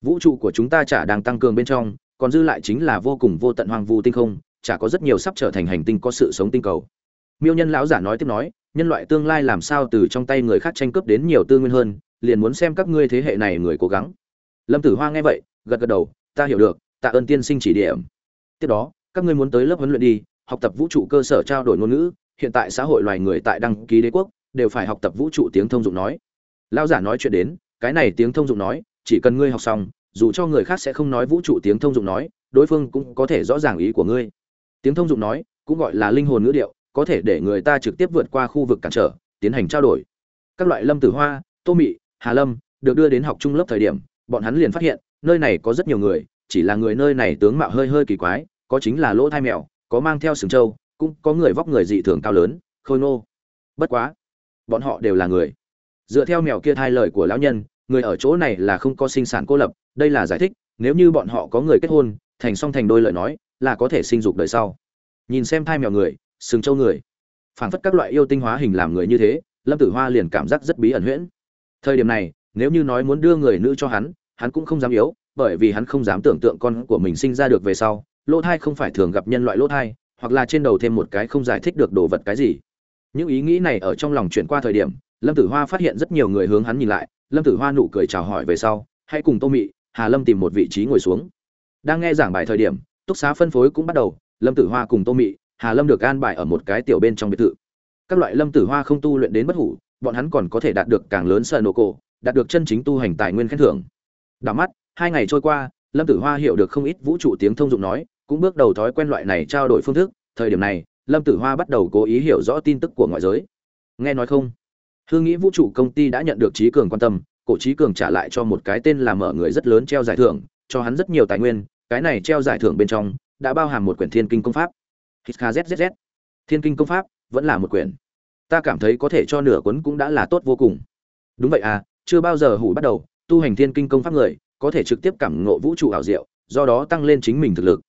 Vũ trụ của chúng ta chả đang tăng cường bên trong, còn dư lại chính là vô cùng vô tận hoang vu tinh không, chả có rất nhiều sắp trở thành hành tinh có sự sống tinh cầu. Miêu nhân lão giả nói tiếp nói, nhân loại tương lai làm sao từ trong tay người khác tranh cướp đến nhiều tư nguyên hơn, liền muốn xem các ngươi thế hệ này người cố gắng. Lâm tử hoa nghe vậy, gật gật đầu ta hiểu được, tạ ơn tiên sinh chỉ điểm. Tiếp đó, các ngươi muốn tới lớp huấn luyện đi, học tập vũ trụ cơ sở trao đổi ngôn ngữ, hiện tại xã hội loài người tại đăng ký đế quốc, đều phải học tập vũ trụ tiếng thông dụng nói. Lão giả nói chuyện đến, cái này tiếng thông dụng nói, chỉ cần ngươi học xong, dù cho người khác sẽ không nói vũ trụ tiếng thông dụng nói, đối phương cũng có thể rõ ràng ý của ngươi. Tiếng thông dụng nói, cũng gọi là linh hồn ngữ điệu, có thể để người ta trực tiếp vượt qua khu vực cản trở, tiến hành trao đổi. Các loại lâm tử hoa, tô mị, hà lâm, được đưa đến học trung lớp thời điểm, bọn hắn liền phát hiện nơi này có rất nhiều người, chỉ là người nơi này tướng mạo hơi hơi kỳ quái, có chính là lỗ thai mèo, có mang theo sừng trâu, cũng có người vóc người dị thường cao lớn, khôi nô bất quá, bọn họ đều là người. Dựa theo mèo kia thai lời của lão nhân, người ở chỗ này là không có sinh sản cô lập, đây là giải thích, nếu như bọn họ có người kết hôn, thành song thành đôi lời nói, là có thể sinh dục đời sau. Nhìn xem thai mèo người, sừng trâu người. Phảng phất các loại yêu tinh hóa hình làm người như thế, lâm tử hoa liền cảm giác rất bí ẩn huyễn. Thời điểm này, nếu như nói muốn đưa người nữ cho hắn hắn cũng không dám yếu, bởi vì hắn không dám tưởng tượng con của mình sinh ra được về sau, lỗ thai không phải thường gặp nhân loại lỗ thai, hoặc là trên đầu thêm một cái không giải thích được đồ vật cái gì. Những ý nghĩ này ở trong lòng chuyển qua thời điểm, lâm tử hoa phát hiện rất nhiều người hướng hắn nhìn lại, lâm tử hoa nụ cười chào hỏi về sau, hãy cùng tô mị, hà lâm tìm một vị trí ngồi xuống. Đang nghe giảng bài thời điểm, túc xá phân phối cũng bắt đầu, lâm tử hoa cùng tô mị, hà lâm được an bài ở một cái tiểu bên trong biệt thự. Các loại lâm tử hoa không tu luyện đến bất hủ, bọn hắn còn có thể đạt được càng lớn sợ nổ cổ đạt được chân chính tu hành tài nguyên khen thưởng đảo mắt, hai ngày trôi qua, lâm tử hoa hiểu được không ít vũ trụ tiếng thông dụng nói, cũng bước đầu thói quen loại này trao đổi phương thức. Thời điểm này, lâm tử hoa bắt đầu cố ý hiểu rõ tin tức của ngoại giới. Nghe nói không? Hương nghĩ vũ trụ công ty đã nhận được trí cường quan tâm, cổ trí cường trả lại cho một cái tên là mở người rất lớn treo giải thưởng, cho hắn rất nhiều tài nguyên. Cái này treo giải thưởng bên trong đã bao hàm một quyển thiên kinh công pháp. Hkzzz thiên kinh công pháp vẫn là một quyển. Ta cảm thấy có thể cho nửa cuốn cũng đã là tốt vô cùng. Đúng vậy à chưa bao giờ hủ bắt đầu tu hành thiên kinh công pháp người, có thể trực tiếp cảm ngộ vũ trụ ảo diệu, do đó tăng lên chính mình thực lực.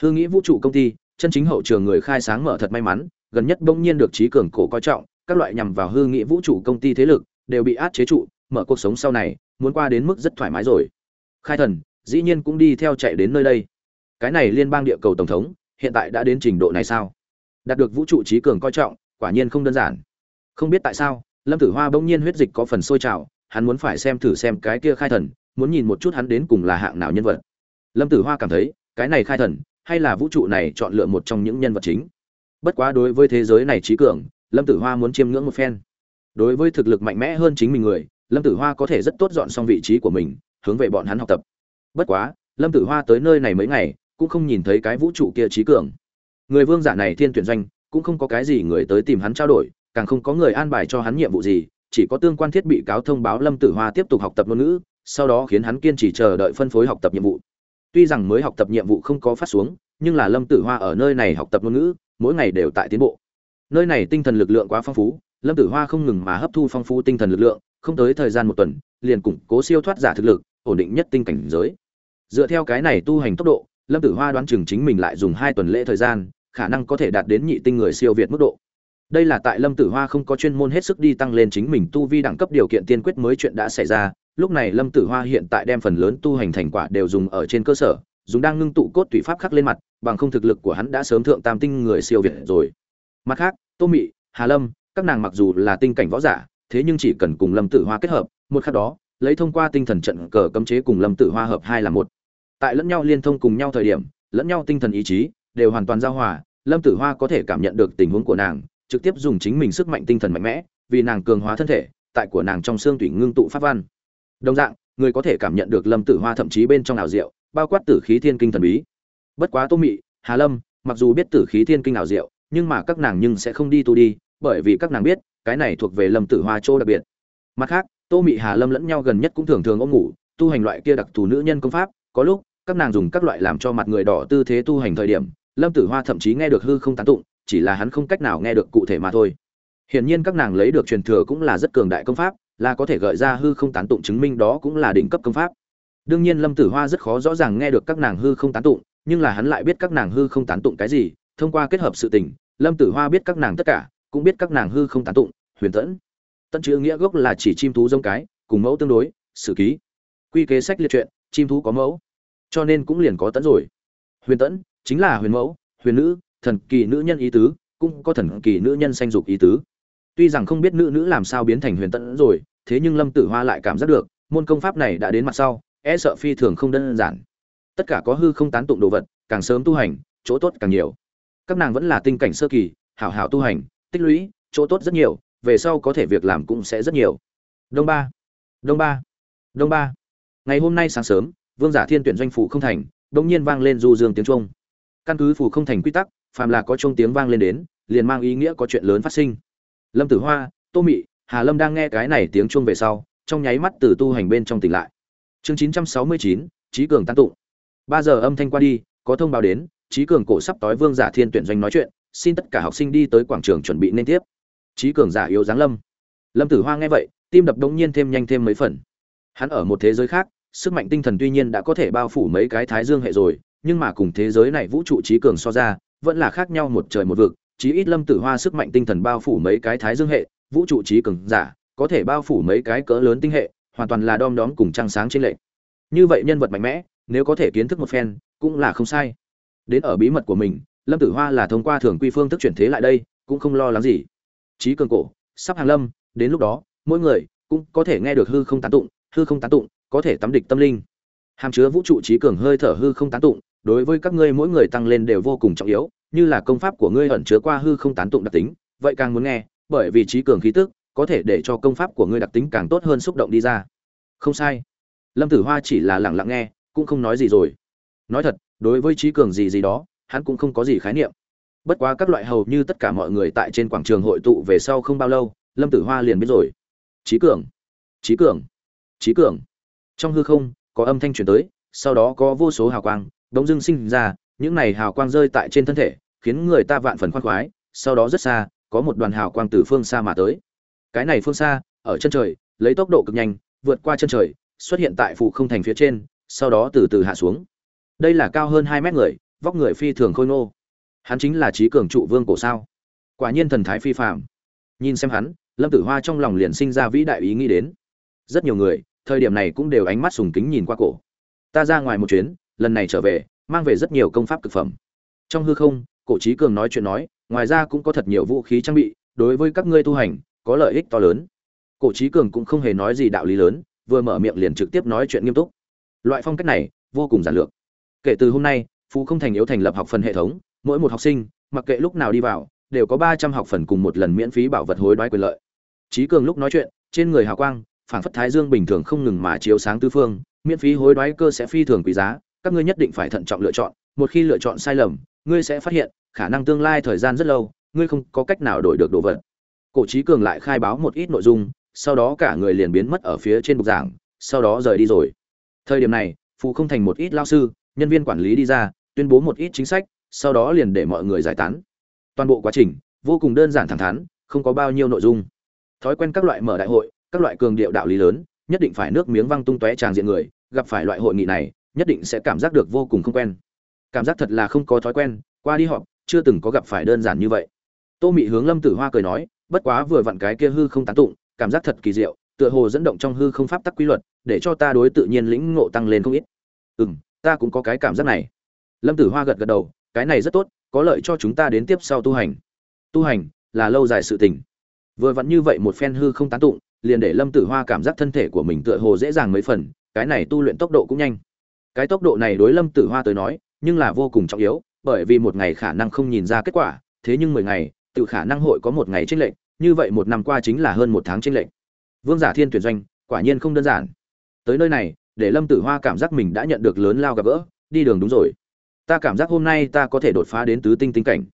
Hư nghĩ vũ trụ công ty, chân chính hậu trường người khai sáng mở thật may mắn, gần nhất bỗng nhiên được trí cường cổ coi trọng, các loại nhằm vào hư nghĩ vũ trụ công ty thế lực, đều bị át chế trụ, mở cuộc sống sau này, muốn qua đến mức rất thoải mái rồi. Khai thần, dĩ nhiên cũng đi theo chạy đến nơi đây. Cái này liên bang địa cầu tổng thống, hiện tại đã đến trình độ này sao? Đạt được vũ trụ trí cường coi trọng, quả nhiên không đơn giản. Không biết tại sao, lâm tử hoa bỗng nhiên huyết dịch có phần sôi trào hắn muốn phải xem thử xem cái kia khai thần, muốn nhìn một chút hắn đến cùng là hạng nào nhân vật. Lâm tử hoa cảm thấy, cái này khai thần, hay là vũ trụ này chọn lựa một trong những nhân vật chính. Bất quá đối với thế giới này trí cường, lâm tử hoa muốn chiêm ngưỡng một phen. Đối với thực lực mạnh mẽ hơn chính mình người, lâm tử hoa có thể rất tốt dọn xong vị trí của mình, hướng về bọn hắn học tập. Bất quá, lâm tử hoa tới nơi này mấy ngày, cũng không nhìn thấy cái vũ trụ kia trí cường. Người vương giả này thiên tuyển doanh, cũng không có cái gì người tới tìm hắn trao đổi, càng không có người an bài cho hắn nhiệm vụ gì chỉ có tương quan thiết bị cáo thông báo lâm tử hoa tiếp tục học tập ngôn ngữ, sau đó khiến hắn kiên trì chờ đợi phân phối học tập nhiệm vụ. Tuy rằng mới học tập nhiệm vụ không có phát xuống, nhưng là lâm tử hoa ở nơi này học tập ngôn ngữ, mỗi ngày đều tại tiến bộ. Nơi này tinh thần lực lượng quá phong phú, lâm tử hoa không ngừng mà hấp thu phong phú tinh thần lực lượng, không tới thời gian một tuần, liền củng cố siêu thoát giả thực lực, ổn định nhất tinh cảnh giới. Dựa theo cái này tu hành tốc độ, lâm tử hoa đoán chừng chính mình lại dùng hai tuần lễ thời gian, khả năng có thể đạt đến nhị tinh người siêu việt mức độ đây là tại lâm tử hoa không có chuyên môn hết sức đi tăng lên chính mình tu vi đẳng cấp điều kiện tiên quyết mới chuyện đã xảy ra. Lúc này lâm tử hoa hiện tại đem phần lớn tu hành thành quả đều dùng ở trên cơ sở, dùng đang ngưng tụ cốt tủy pháp khắc lên mặt, bằng không thực lực của hắn đã sớm thượng tam tinh người siêu việt rồi. Mặt khác, tô mị, hà lâm, các nàng mặc dù là tinh cảnh võ giả, thế nhưng chỉ cần cùng lâm tử hoa kết hợp, một khắc đó, lấy thông qua tinh thần trận cờ cấm chế cùng lâm tử hoa hợp hai là một. Tại lẫn nhau liên thông cùng nhau thời điểm, lẫn nhau tinh thần ý chí đều hoàn toàn giao hòa, lâm tử hoa có thể cảm nhận được tình huống của nàng trực tiếp dùng chính mình sức mạnh tinh thần mạnh mẽ, vì nàng cường hóa thân thể, tại của nàng trong xương tủy ngưng tụ pháp văn. Đồng dạng, người có thể cảm nhận được lâm tử hoa thậm chí bên trong ảo diệu, bao quát tử khí thiên kinh thần bí. Bất quá tô mị, hà lâm, mặc dù biết tử khí thiên kinh ảo diệu, nhưng mà các nàng nhưng sẽ không đi tu đi, bởi vì các nàng biết, cái này thuộc về lâm tử hoa chỗ đặc biệt. Mặt khác, tô mị, hà lâm lẫn nhau gần nhất cũng thường thường ôm ngủ, tu hành loại kia đặc thù nữ nhân công pháp, có lúc, các nàng dùng các loại làm cho mặt người đỏ tư thế tu hành thời điểm, lâm tử hoa thậm chí nghe được hư không tán tụng chỉ là hắn không cách nào nghe được cụ thể mà thôi. Hiển nhiên các nàng lấy được truyền thừa cũng là rất cường đại công pháp, là có thể gợi ra hư không tán tụng chứng minh đó cũng là đỉnh cấp công pháp. Đương nhiên lâm tử hoa rất khó rõ ràng nghe được các nàng hư không tán tụng, nhưng là hắn lại biết các nàng hư không tán tụng cái gì, thông qua kết hợp sự tình, lâm tử hoa biết các nàng tất cả, cũng biết các nàng hư không tán tụng, huyền tẫn. Tận chữ nghĩa gốc là chỉ chim thú giống cái, cùng mẫu tương đối, sử ký. Quy kế sách liệt truyện, chim thú có mẫu. Cho nên cũng liền có tẫn rồi. Huyền tẫn, chính là huyền mẫu, huyền nữ thần kỳ nữ nhân ý tứ, cũng có thần kỳ nữ nhân sanh dục ý tứ. Tuy rằng không biết nữ nữ làm sao biến thành huyền tẫn rồi, thế nhưng lâm tử hoa lại cảm giác được, môn công pháp này đã đến mặt sau e sợ phi thường không đơn giản. Tất cả có hư không tán tụng đồ vật, càng sớm tu hành, chỗ tốt càng nhiều. Các nàng vẫn là tinh cảnh sơ kỳ, hảo hảo tu hành, tích lũy, chỗ tốt rất nhiều, về sau có thể việc làm cũng sẽ rất nhiều. Đông ba đông ba đông ba. Ngày hôm nay sáng sớm, vương giả thiên tuyển doanh phủ không thành đông nhiên vang lên du dương tiếng trung căn cứ phủ không thành quy tắc phàm là có chuông tiếng vang lên đến, liền mang ý nghĩa có chuyện lớn phát sinh. Lâm tử hoa, tô mị, hà lâm đang nghe cái này tiếng chuông về sau, trong nháy mắt từ tu hành bên trong tỉnh lại. Chương chín trăm sáu mươi chín cường tán tụng. Ba giờ âm thanh qua đi, có thông báo đến, Chí cường cổ sắp tối vương giả thiên tuyển doanh nói chuyện, xin tất cả học sinh đi tới quảng trường chuẩn bị nên tiếp. Chí cường giả yếu giáng lâm. Lâm tử hoa nghe vậy, tim đập đống nhiên thêm nhanh thêm mấy phần. Hắn ở một thế giới khác, sức mạnh tinh thần tuy nhiên đã có thể bao phủ mấy cái thái dương hệ rồi, nhưng mà cùng thế giới này vũ trụ trí cường so ra vẫn là khác nhau một trời một vực, chí ít lâm tử hoa sức mạnh tinh thần bao phủ mấy cái thái dương hệ, vũ trụ trí cường giả, có thể bao phủ mấy cái cỡ lớn tinh hệ, hoàn toàn là đom đóm cùng trăng sáng trên lệ như vậy nhân vật mạnh mẽ, nếu có thể kiến thức một phen, cũng là không sai. Đến ở bí mật của mình, lâm tử hoa là thông qua thường quy phương thức chuyển thế lại đây, cũng không lo lắng gì. Trí cường cổ, sắp hàng lâm, đến lúc đó, mỗi người cũng có thể nghe được hư không tán tụng, hư không tán tụng, có thể tắm địch tâm linh. Hàm chứa vũ trụ trí cường hơi thở hư không tán tụng đối với các ngươi mỗi người tăng lên đều vô cùng trọng yếu, như là công pháp của ngươi ẩn chứa qua hư không tán tụng đặc tính, vậy càng muốn nghe, bởi vì trí cường khí tức có thể để cho công pháp của ngươi đặc tính càng tốt hơn xúc động đi ra. Không sai. Lâm tử hoa chỉ là lẳng lặng nghe, cũng không nói gì rồi. Nói thật, đối với trí cường gì gì đó, hắn cũng không có gì khái niệm. Bất quá các loại hầu như tất cả mọi người tại trên quảng trường hội tụ về sau không bao lâu, lâm tử hoa liền biết rồi. Trí cường. Trí cường. Trí cường. Trong hư không, có âm thanh truyền tới, sau đó có vô số hào quang bỗng dưng sinh ra, những này hào quang rơi tại trên thân thể, khiến người ta vạn phần khoan khoái, sau đó rất xa, có một đoàn hào quang từ phương xa mà tới. Cái này phương xa, ở chân trời, lấy tốc độ cực nhanh, vượt qua chân trời, xuất hiện tại phụ không thành phía trên, sau đó từ từ hạ xuống. Đây là cao hơn hai mét người, vóc người phi thường khôi ngô. Hắn chính là trí cường trụ vương cổ sao? Quả nhiên thần thái phi phàm. Nhìn xem hắn, lâm tử hoa trong lòng liền sinh ra vĩ đại ý nghĩ đến. Rất nhiều người, thời điểm này cũng đều ánh mắt sùng kính nhìn qua cổ. Ta ra ngoài một chuyến lần này trở về, mang về rất nhiều công pháp cực phẩm. Trong hư không, cổ trí cường nói chuyện nói, ngoài ra cũng có thật nhiều vũ khí trang bị, đối với các ngươi tu hành, có lợi ích to lớn. Cổ trí cường cũng không hề nói gì đạo lý lớn, vừa mở miệng liền trực tiếp nói chuyện nghiêm túc. Loại phong cách này, vô cùng giản lược. Kể từ hôm nay, phú không thành yếu thành lập học phần hệ thống, mỗi một học sinh, mặc kệ lúc nào đi vào, đều có ba trăm học phần cùng một lần miễn phí bảo vật hối đoái quyền lợi. Trí cường lúc nói chuyện, trên người hào quang phản phất thái dương bình thường không ngừng mà chiếu sáng tư phương, miễn phí hối đoái cơ sẽ phi thường quý giá các ngươi nhất định phải thận trọng lựa chọn, một khi lựa chọn sai lầm, ngươi sẽ phát hiện, khả năng tương lai thời gian rất lâu, ngươi không có cách nào đổi được đồ vật. Cổ trí cường lại khai báo một ít nội dung, sau đó cả người liền biến mất ở phía trên bục giảng, sau đó rời đi rồi. Thời điểm này phụ không thành một ít lao sư, nhân viên quản lý đi ra, tuyên bố một ít chính sách, sau đó liền để mọi người giải tán. Toàn bộ quá trình, vô cùng đơn giản thẳng thắn, không có bao nhiêu nội dung. Thói quen các loại mở đại hội, các loại cường điệu đạo lý lớn, nhất định phải nước miếng văng tung tóe tràng diện người, gặp phải loại hội nghị này nhất định sẽ cảm giác được vô cùng không quen. Cảm giác thật là không có thói quen, qua đi họp, chưa từng có gặp phải đơn giản như vậy. Tô mị hướng lâm tử hoa cười nói, bất quá vừa vặn cái kia hư không tán tụng, cảm giác thật kỳ diệu, tựa hồ dẫn động trong hư không pháp tắc quy luật, để cho ta đối tự nhiên lĩnh ngộ tăng lên không ít. Ừ m ta cũng có cái cảm giác này. Lâm tử hoa gật gật đầu, cái này rất tốt, có lợi cho chúng ta đến tiếp sau tu hành. Tu hành là lâu dài sự tình. Vừa vặn như vậy một phen hư không tán tụng, liền để lâm tử hoa cảm giác thân thể của mình tựa hồ dễ dàng mấy phần, cái này tu luyện tốc độ cũng nhanh cái tốc độ này đối lâm tử hoa tới nói, nhưng là vô cùng trọng yếu, bởi vì một ngày khả năng không nhìn ra kết quả, thế nhưng mười ngày, tự khả năng hội có một ngày tranh lệch, như vậy một năm qua chính là hơn một tháng tranh lệch. Vương giả thiên tuyển doanh, quả nhiên không đơn giản. Tới nơi này, để lâm tử hoa cảm giác mình đã nhận được lớn lao gặp gỡ, đi đường đúng rồi. Ta cảm giác hôm nay ta có thể đột phá đến tứ tinh tinh cảnh.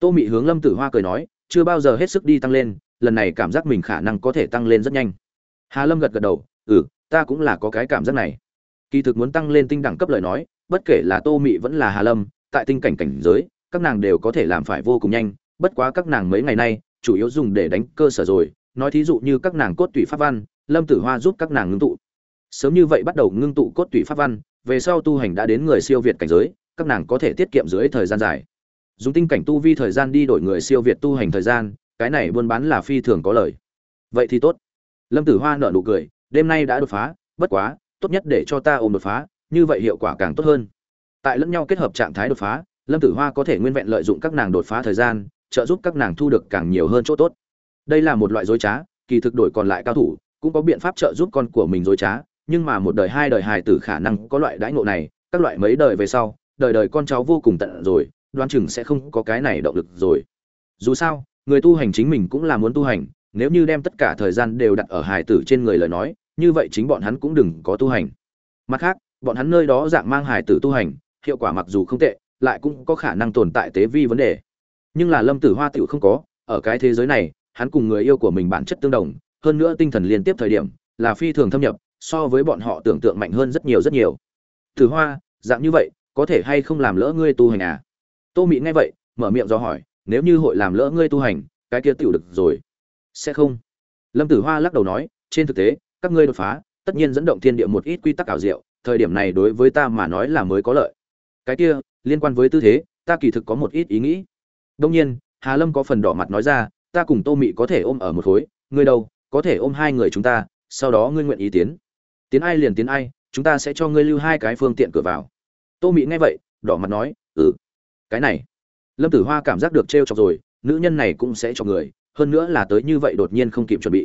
Tô mị hướng lâm tử hoa cười nói, chưa bao giờ hết sức đi tăng lên, lần này cảm giác mình khả năng có thể tăng lên rất nhanh. Hà lâm gật gật đầu ừ ta cũng là có cái cảm giác này kỳ thực muốn tăng lên tinh đẳng cấp lời nói, bất kể là tô mị vẫn là hà lâm, tại tinh cảnh cảnh giới, các nàng đều có thể làm phải vô cùng nhanh. Bất quá các nàng mấy ngày nay, chủ yếu dùng để đánh cơ sở rồi. Nói thí dụ như các nàng cốt tủy pháp văn, lâm tử hoa giúp các nàng ngưng tụ. Sớm như vậy bắt đầu ngưng tụ cốt tủy pháp văn, về sau tu hành đã đến người siêu việt cảnh giới, các nàng có thể tiết kiệm dưới thời gian dài. Dùng tinh cảnh tu vi thời gian đi đổi người siêu việt tu hành thời gian, cái này buôn bán là phi thường có lời vậy thì tốt. Lâm tử hoa nở nụ cười, đêm nay đã đột phá, bất quá tốt nhất để cho ta ôm đột phá, như vậy hiệu quả càng tốt hơn. Tại lẫn nhau kết hợp trạng thái đột phá, lâm tử hoa có thể nguyên vẹn lợi dụng các nàng đột phá thời gian, trợ giúp các nàng thu được càng nhiều hơn chỗ tốt. Đây là một loại dối trá, kỳ thực đổi còn lại cao thủ, cũng có biện pháp trợ giúp con của mình dối trá, nhưng mà một đời hai đời hài tử khả năng có loại đãi ngộ này, các loại mấy đời về sau, đời đời con cháu vô cùng tận rồi, đoán chừng sẽ không có cái này động lực rồi. Dù sao, người tu hành chính mình cũng là muốn tu hành, nếu như đem tất cả thời gian đều đặt ở hài tử trên người lời nói như vậy chính bọn hắn cũng đừng có tu hành. Mặt khác, bọn hắn nơi đó dạng mang hài tử tu hành, hiệu quả mặc dù không tệ, lại cũng có khả năng tồn tại tế vi vấn đề. Nhưng là lâm tử hoa tiểu không có, ở cái thế giới này, hắn cùng người yêu của mình bản chất tương đồng, hơn nữa tinh thần liên tiếp thời điểm, là phi thường thâm nhập, so với bọn họ tưởng tượng mạnh hơn rất nhiều rất nhiều. Tử hoa, dạng như vậy, có thể hay không làm lỡ ngươi tu hành à? Tô mị nghe vậy, mở miệng do hỏi, nếu như hội làm lỡ ngươi tu hành, cái kia tiểu được rồi. Sẽ không. Lâm tử hoa lắc đầu nói, trên thực tế các ngươi đột phá, tất nhiên dẫn động thiên địa một ít quy tắc ảo diệu, thời điểm này đối với ta mà nói là mới có lợi. Cái kia, liên quan với tư thế, ta kỳ thực có một ít ý nghĩ. Đông nhiên, hà lâm có phần đỏ mặt nói ra, ta cùng tô mị có thể ôm ở một khối, ngươi đâu, có thể ôm hai người chúng ta, sau đó ngươi nguyện ý tiến. Tiến ai liền tiến ai, chúng ta sẽ cho ngươi lưu hai cái phương tiện cửa vào. Tô mị nghe vậy, đỏ mặt nói ừ. Cái này, lâm tử hoa cảm giác được t r e o chọc rồi, nữ nhân này cũng sẽ cho người, hơn nữa là tới như vậy đột nhiên không kịp chuẩn bị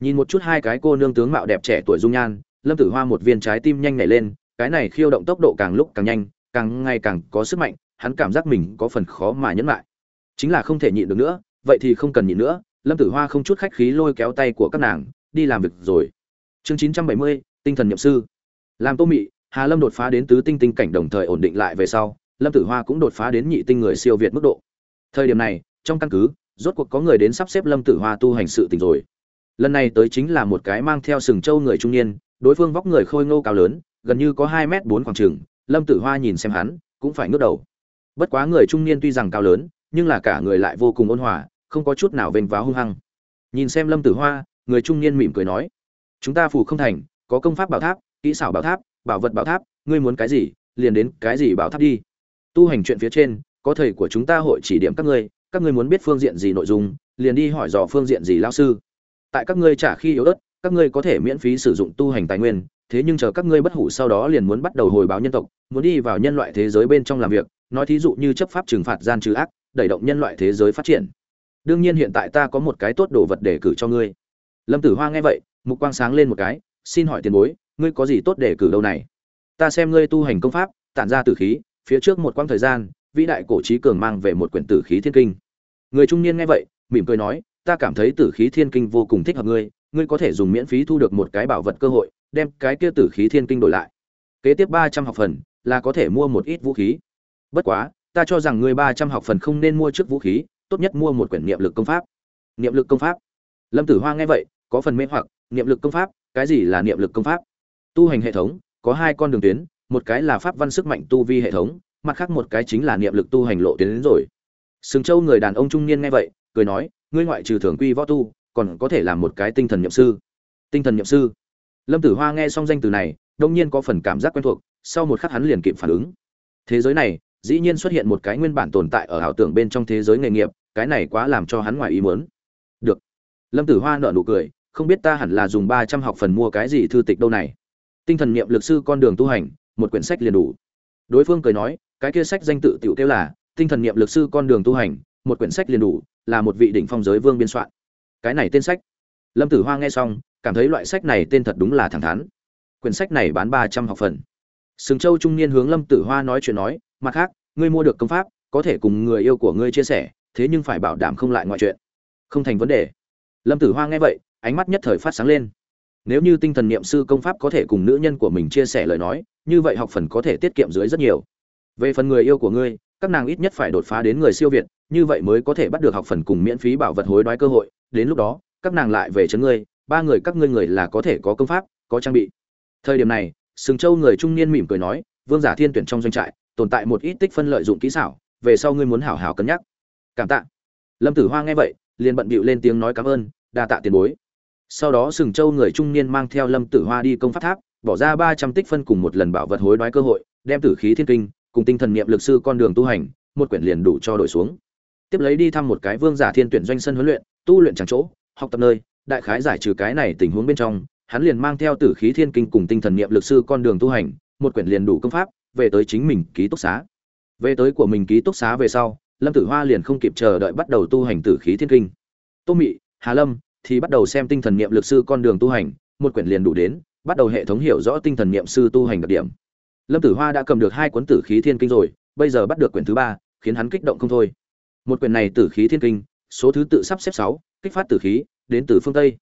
nhìn một chút hai cái cô nương tướng mạo đẹp trẻ tuổi dung nhan, lâm tử hoa một viên trái tim nhanh nhảy lên, cái này khiêu động tốc độ càng lúc càng nhanh, càng ngày càng có sức mạnh, hắn cảm giác mình có phần khó mà nhẫn lại. Chính là không thể nhịn được nữa, vậy thì không cần nhịn nữa, lâm tử hoa không chút khách khí lôi kéo tay của các nàng, đi làm việc rồi. Chương chín trăm bảy mươi, tinh thần nhậm sư. Làm tô mị, hà lâm đột phá đến tứ tinh tinh cảnh đồng thời ổn định lại về sau, lâm tử hoa cũng đột phá đến nhị tinh người siêu việt mức độ. Thời điểm này, trong căn cứ, rốt cuộc có người đến sắp xếp lâm tử hoa tu hành sự tình rồi lần này tới chính là một cái mang theo sừng trâu người trung niên, đối phương vóc người khôi ngô cao lớn, gần như có hai m bốn khoảng trừng lâm tử hoa nhìn xem hắn, cũng phải ngước đầu. Bất quá người trung niên tuy rằng cao lớn, nhưng là cả người lại vô cùng ôn hòa, không có chút nào vênh váo hung hăng. Nhìn xem lâm tử hoa, người trung niên mỉm cười nói, chúng ta phủ không thành, có công pháp bảo tháp, kỹ xảo bảo tháp, bảo vật bảo tháp, ngươi muốn cái gì, liền đến cái gì bảo tháp đi. Tu hành chuyện phía trên, có thầy của chúng ta hội chỉ điểm các ngươi các ngươi muốn biết phương diện gì nội dung, liền đi hỏi dò phương diện gì lao sư tại các ngươi trả khi yếu ớt, các ngươi có thể miễn phí sử dụng tu hành tài nguyên, thế nhưng chờ các ngươi bất hủ sau đó liền muốn bắt đầu hồi báo nhân tộc, muốn đi vào nhân loại thế giới bên trong làm việc, nói thí dụ như chấp pháp trừng phạt gian trừ ác, đẩy động nhân loại thế giới phát triển. Đương nhiên hiện tại ta có một cái tốt đồ vật để cử cho ngươi. Lâm tử hoa nghe vậy, mục quang sáng lên một cái, xin hỏi tiền bối, ngươi có gì tốt để cử đâu này? Ta xem ngươi tu hành công pháp, tản ra tử khí, phía trước một quãng thời gian, vĩ đại cổ trí cường mang về một quyển tử khí thiên kinh. Người trung niên nghe vậy, mỉm cười nói ta cảm thấy tử khí thiên kinh vô cùng thích hợp ngươi ngươi có thể dùng miễn phí thu được một cái bảo vật cơ hội, đem cái kia tử khí thiên kinh đổi lại. Kế tiếp ba trăm học phần, là có thể mua một ít vũ khí. Bất quá, ta cho rằng ngươi ba trăm học phần không nên mua trước vũ khí, tốt nhất mua một quyển niệm lực công pháp. Niệm lực công pháp? Lâm tử hoa nghe vậy, có phần mê hoặc, niệm lực công pháp? Cái gì là niệm lực công pháp? Tu hành hệ thống, có hai con đường tuyến, một cái là pháp văn sức mạnh tu vi hệ thống, mặt khác một cái chính là niệm lực tu hành lộ tuyến đến rồi. Sừng châu người đàn ông trung niên nghe vậy, cười nói ngươi ngoại trừ thường quy võ tu, còn có thể làm một cái tinh thần nhậm sư. Tinh thần nhậm sư. Lâm tử hoa nghe xong danh từ này, đông nhiên có phần cảm giác quen thuộc, sau một khắc hắn liền kịp phản ứng. Thế giới này, dĩ nhiên xuất hiện một cái nguyên bản tồn tại ở ảo tưởng bên trong thế giới nghề nghiệp, cái này quá làm cho hắn ngoài ý muốn. Được. Lâm tử hoa nợ nụ cười, không biết ta hẳn là dùng ba trăm học phần mua cái gì thư tịch đâu này. Tinh thần niệm lực sư con đường tu hành, một quyển sách liền đủ. Đối phương cười nói, cái kia sách danh tự tiểu kêu là, tinh thần niệm lực sư con đường tu hành một quyển sách liền đủ, là một vị đỉnh phong giới vương biên soạn. Cái này tên sách. Lâm tử hoa nghe xong, cảm thấy loại sách này tên thật đúng là thẳng thắn. Quyển sách này bán ba trăm học phần. Sừng châu trung niên hướng lâm tử hoa nói chuyện nói, mặt khác, ngươi mua được công pháp, có thể cùng người yêu của ngươi chia sẻ, thế nhưng phải bảo đảm không lại ngoại chuyện. Không thành vấn đề. Lâm tử hoa nghe vậy, ánh mắt nhất thời phát sáng lên. Nếu như tinh thần niệm sư công pháp có thể cùng nữ nhân của mình chia sẻ lời nói, như vậy học phần có thể tiết kiệm dưới rất nhiều. Về phần người yêu của ngươi các nàng ít nhất phải đột phá đến người siêu việt, như vậy mới có thể bắt được học phần cùng miễn phí bảo vật hối đoái cơ hội. Đến lúc đó, các nàng lại về chấn ngươi, ba người các ngươi người là có thể có công pháp, có trang bị. Thời điểm này, sừng châu người trung niên mỉm cười nói, vương giả thiên tuyển trong doanh trại, tồn tại một ít tích phân lợi dụng kỹ xảo, về sau ngươi muốn hảo hảo cân nhắc. Cảm tạ. Lâm tử hoa nghe vậy, liền bận bịu lên tiếng nói cảm ơn, đa tạ tiền bối. Sau đó sừng châu người trung niên mang theo lâm tử hoa đi công pháp tháp, bỏ ra ba trăm tích phân cùng một lần bảo vật hối đoái cơ hội, đem tử khí thiên kinh cùng tinh thần niệm lực sư con đường tu hành, một quyển liền đủ cho đổi xuống. Tiếp lấy đi thăm một cái vương giả thiên tuyển doanh sân huấn luyện, tu luyện chẳng chỗ, học tập nơi, đại khái giải trừ cái này tình huống bên trong, hắn liền mang theo tử khí thiên kinh cùng tinh thần niệm lực sư con đường tu hành, một quyển liền đủ công pháp, về tới chính mình ký túc xá. Về tới của mình ký túc xá về sau, lâm tử hoa liền không kịp chờ đợi bắt đầu tu hành tử khí thiên kinh. Tô mị, hà lâm thì bắt đầu xem tinh thần niệm lực sư con đường tu hành, một quyển liền đủ đến, bắt đầu hệ thống hiểu rõ tinh thần niệm sư tu hành đặc điểm lâm tử hoa đã cầm được hai cuốn tử khí thiên kinh rồi, bây giờ bắt được quyển thứ ba, khiến hắn kích động không thôi. Một quyển này tử khí thiên kinh, số thứ tự sắp xếp sáu, kích phát tử khí, đến từ phương tây.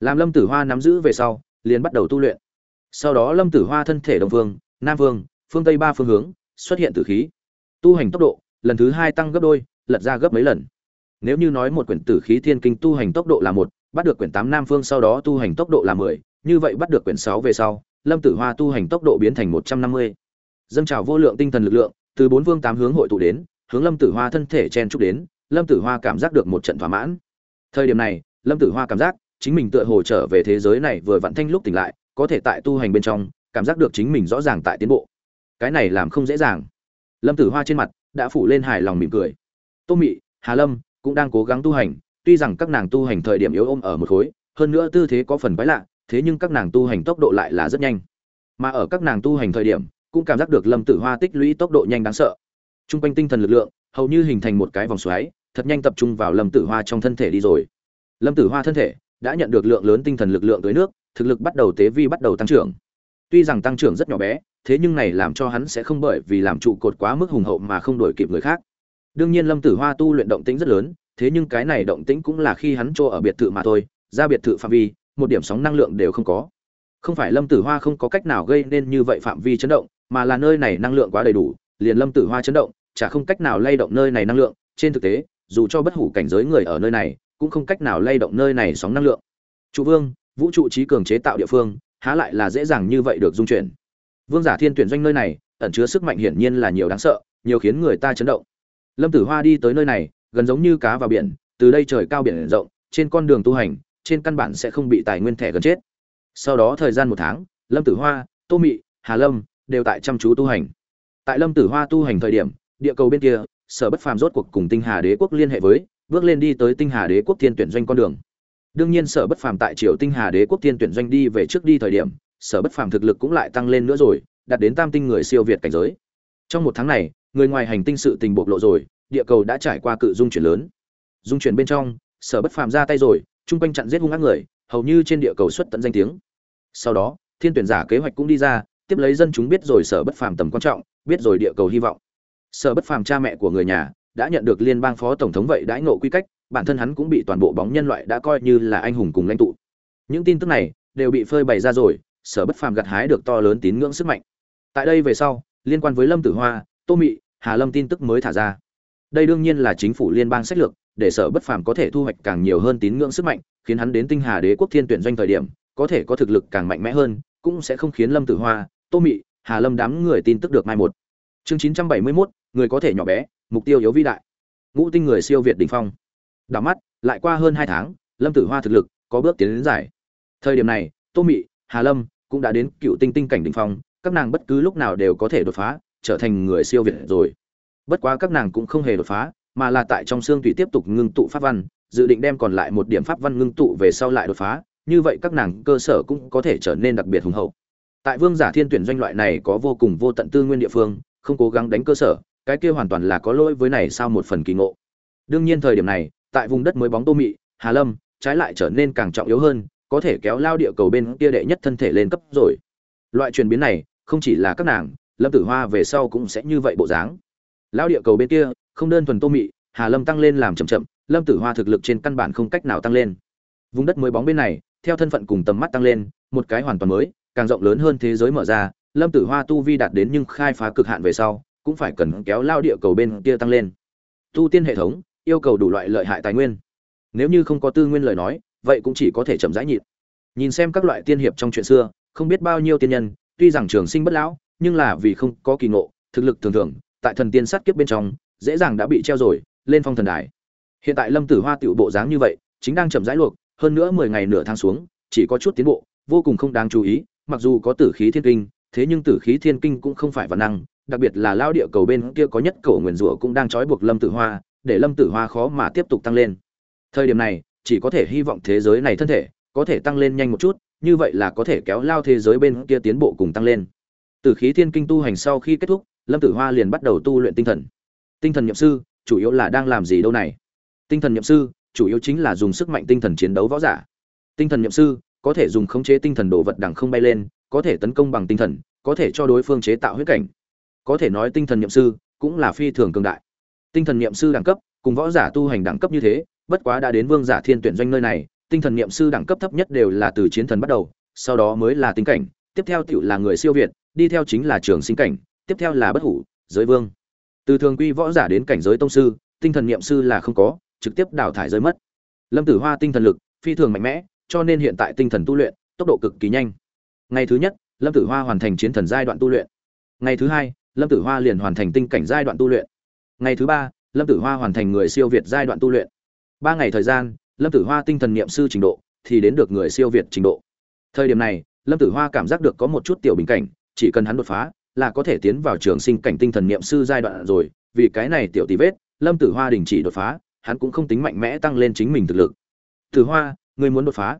Làm lâm tử hoa nắm giữ về sau, liền bắt đầu tu luyện. Sau đó lâm tử hoa thân thể đông phương, nam phương phương tây ba phương hướng, xuất hiện tử khí. Tu hành tốc độ, lần thứ hai tăng gấp đôi, lật ra gấp mấy lần. Nếu như nói một quyển tử khí thiên kinh tu hành tốc độ là một, bắt được quyển tám nam phương sau đó tu hành tốc độ là mười, như vậy bắt được quyển sáu về sau lâm tử hoa tu hành tốc độ biến thành một trăm năm mươi. Dâng trào vô lượng tinh thần lực lượng, từ bốn phương tám hướng hội tụ đến, hướng lâm tử hoa thân thể chen trúc đến, lâm tử hoa cảm giác được một trận thỏa mãn. Thời điểm này, lâm tử hoa cảm giác chính mình tựa hồ trở về thế giới này vừa vặn thanh lúc tỉnh lại, có thể tại tu hành bên trong, cảm giác được chính mình rõ ràng tại tiến bộ. Cái này làm không dễ dàng. Lâm tử hoa trên mặt đã phủ lên hài lòng mỉm cười. Tô mị, hà lâm cũng đang cố gắng tu hành, tuy rằng các nàng tu hành thời điểm yếu ôm ở một khối, hơn nữa tư thế có phần quái lạ thế nhưng các nàng tu hành tốc độ lại là rất nhanh. Mà ở các nàng tu hành thời điểm, cũng cảm giác được lâm tử hoa tích lũy tốc độ nhanh đáng sợ. T r u n g quanh tinh thần lực lượng, hầu như hình thành một cái vòng xoáy, thật nhanh tập trung vào lâm tử hoa trong thân thể đi rồi. Lâm tử hoa thân thể đã nhận được lượng lớn tinh thần lực lượng tới nước, thực lực bắt đầu tế vi bắt đầu tăng trưởng. Tuy rằng tăng trưởng rất nhỏ bé, thế nhưng này làm cho hắn sẽ không bởi vì làm trụ cột quá mức hùng hậu mà không đổi kịp người khác. Đương nhiên lâm tử hoa tu luyện động tĩnh rất lớn, thế nhưng cái này động tĩnh cũng là khi hắn chỗ ở biệt thự mà thôi, ra biệt thự phạm vi một điểm sóng năng lượng đều không có. Không phải lâm tử hoa không có cách nào gây nên như vậy phạm vi chấn động, mà là nơi này năng lượng quá đầy đủ, liền lâm tử hoa chấn động, chả không cách nào lay động nơi này năng lượng. Trên thực tế, dù cho bất hủ cảnh giới người ở nơi này, cũng không cách nào lay động nơi này sóng năng lượng. Trụ vương, vũ trụ trí cường chế tạo địa phương, há lại là dễ dàng như vậy được dung chuyển. Vương giả thiên tuyển doanh nơi này, ẩn chứa sức mạnh hiển nhiên là nhiều đáng sợ, nhiều khiến người ta chấn động. Lâm tử hoa đi tới nơi này, gần giống như cá vào biển, từ đây trời cao biển rộng, trên con đường tu hành trên căn bản sẽ không bị tài nguyên thẻ gần chết. Sau đó thời gian một tháng, lâm tử hoa, tô mị, hà lâm đều tại chăm chú tu hành. Tại lâm tử hoa tu hành thời điểm, địa cầu bên kia, sở bất phàm rốt cuộc cùng tinh hà đế quốc liên hệ với, bước lên đi tới tinh hà đế quốc thiên tuyển doanh con đường. Đương nhiên sở bất phàm tại triều tinh hà đế quốc thiên tuyển doanh đi về trước đi thời điểm, sở bất phàm thực lực cũng lại tăng lên nữa rồi, đạt đến tam tinh người siêu việt cảnh giới. Trong một tháng này, người ngoài hành tinh sự tình bộc lộ rồi, địa cầu đã trải qua cự dung chuyển lớn. Dung chuyển bên trong, sở bất phàm ra tay rồi chung quanh chặn giết hung ác người, hầu như trên địa cầu xuất tận danh tiếng. Sau đó, thiên tuyển giả kế hoạch cũng đi ra, tiếp lấy dân chúng biết rồi sở bất phàm tầm quan trọng, biết rồi địa cầu hy vọng. Sở bất phàm cha mẹ của người nhà đã nhận được liên bang phó tổng thống vậy đãi ngộ quy cách, bản thân hắn cũng bị toàn bộ bóng nhân loại đã coi như là anh hùng cùng lãnh tụ. Những tin tức này đều bị phơi bày ra rồi, sở bất phàm gặt hái được to lớn tín ngưỡng sức mạnh. Tại đây về sau, liên quan với lâm tử hoa, tô mị, hà lâm tin tức mới thả ra đây đương nhiên là chính phủ liên bang sách lược để sở bất phàm có thể thu hoạch càng nhiều hơn tín ngưỡng sức mạnh khiến hắn đến tinh hà đế quốc thiên tuyển doanh thời điểm có thể có thực lực càng mạnh mẽ hơn cũng sẽ không khiến lâm tử hoa tô mị hà lâm đám người tin tức được mai một. Chương chín trăm bảy mươi 971, người có thể nhỏ bé mục tiêu yếu vĩ đại. Ngũ tinh người siêu việt đỉnh phong. Đảo mắt lại qua hơn hai tháng lâm tử hoa thực lực có bước tiến đến giải. Thời điểm này tô mị hà lâm cũng đã đến cựu tinh tinh cảnh đỉnh phong các nàng bất cứ lúc nào đều có thể đột phá trở thành người siêu việt rồi bất quá các nàng cũng không hề đột phá, mà là tại trong xương thủy tiếp tục ngưng tụ pháp văn, dự định đem còn lại một điểm pháp văn ngưng tụ về sau lại đột phá, như vậy các nàng cơ sở cũng có thể trở nên đặc biệt hùng hậu. Tại vương giả thiên tuyển doanh loại này có vô cùng vô tận tư nguyên địa phương, không cố gắng đánh cơ sở, cái kia hoàn toàn là có lỗi với này sao một phần kỳ ngộ. Đương nhiên thời điểm này, tại vùng đất mới bóng tô mị, hà lâm, trái lại trở nên càng trọng yếu hơn, có thể kéo lao địa cầu bên kia đệ nhất thân thể lên cấp rồi. Loại chuyển biến này, không chỉ là các nàng, lâm tử hoa về sau cũng sẽ như vậy bộ dáng. Lão địa cầu bên kia, không đơn thuần tô mị, hà lâm tăng lên làm chậm chậm, lâm tử hoa thực lực trên căn bản không cách nào tăng lên. Vùng đất mới bóng bên này, theo thân phận cùng tầm mắt tăng lên, một cái hoàn toàn mới, càng rộng lớn hơn thế giới mở ra, lâm tử hoa tu vi đạt đến nhưng khai phá cực hạn về sau, cũng phải cần kéo lao địa cầu bên kia tăng lên. Tu tiên hệ thống, yêu cầu đủ loại lợi hại tài nguyên. Nếu như không có tư nguyên lời nói, vậy cũng chỉ có thể chậm rãi nhịn. Nhìn xem các loại tiên hiệp trong chuyện xưa, không biết bao nhiêu tiên nhân, tuy rằng trường sinh bất lão, nhưng là vì không có kỳ ngộ, thực lực thường thường tại thần tiên sát kiếp bên trong, dễ dàng đã bị treo rồi, lên phong thần đài. Hiện tại lâm tử hoa tiểu bộ dáng như vậy, chính đang chậm rãi luộc, hơn nữa mười ngày nửa tháng xuống, chỉ có chút tiến bộ, vô cùng không đáng chú ý, mặc dù có tử khí thiên kinh, thế nhưng tử khí thiên kinh cũng không phải văn năng, đặc biệt là lao địa cầu bên kia có nhất cầu nguyền rủa cũng đang trói buộc lâm tử hoa, để lâm tử hoa khó mà tiếp tục tăng lên. Thời điểm này, chỉ có thể hy vọng thế giới này thân thể có thể tăng lên nhanh một chút, như vậy là có thể kéo lao thế giới bên kia tiến bộ cùng tăng lên. Tử khí thiên kinh tu hành sau khi kết thúc lâm tử hoa liền bắt đầu tu luyện tinh thần. Tinh thần nhậm sư, chủ yếu là đang làm gì đâu này? Tinh thần nhậm sư, chủ yếu chính là dùng sức mạnh tinh thần chiến đấu võ giả. Tinh thần nhậm sư, có thể dùng khống chế tinh thần đồ vật đằng không bay lên, có thể tấn công bằng tinh thần, có thể cho đối phương chế tạo huyết cảnh. Có thể nói tinh thần nhậm sư cũng là phi thường cường đại. Tinh thần nhậm sư đẳng cấp, cùng võ giả tu hành đẳng cấp như thế, bất quá đã đến vương giả thiên tuyển doanh nơi này, tinh thần nhậm sư đẳng cấp thấp nhất đều là từ chiến thần bắt đầu, sau đó mới là tinh cảnh, tiếp theo tựu là người siêu việt, đi theo chính là trường sinh cảnh tiếp theo là bất hủ, giới vương. Từ thường quy võ giả đến cảnh giới tông sư, tinh thần niệm sư là không có, trực tiếp đào thải giới mất. Lâm tử hoa tinh thần lực, phi thường mạnh mẽ, cho nên hiện tại tinh thần tu luyện, tốc độ cực kỳ nhanh. Ngày thứ nhất, lâm tử hoa hoàn thành chiến thần giai đoạn tu luyện. Ngày thứ hai, lâm tử hoa liền hoàn thành tinh cảnh giai đoạn tu luyện. Ngày thứ ba, lâm tử hoa hoàn thành người siêu việt giai đoạn tu luyện. Ba ngày thời gian, lâm tử hoa tinh thần niệm sư trình độ thì đến được người siêu việt trình độ. Thời điểm này, lâm tử hoa cảm giác được có một chút tiểu bình cảnh, chỉ cần hắn đột phá là có thể tiến vào trường sinh cảnh tinh thần niệm sư giai đoạn rồi, vì cái này tiểu tỷ vết, lâm tử hoa đình chỉ đột phá, hắn cũng không tính mạnh mẽ tăng lên chính mình thực lực. Tử hoa, ngươi muốn đột phá?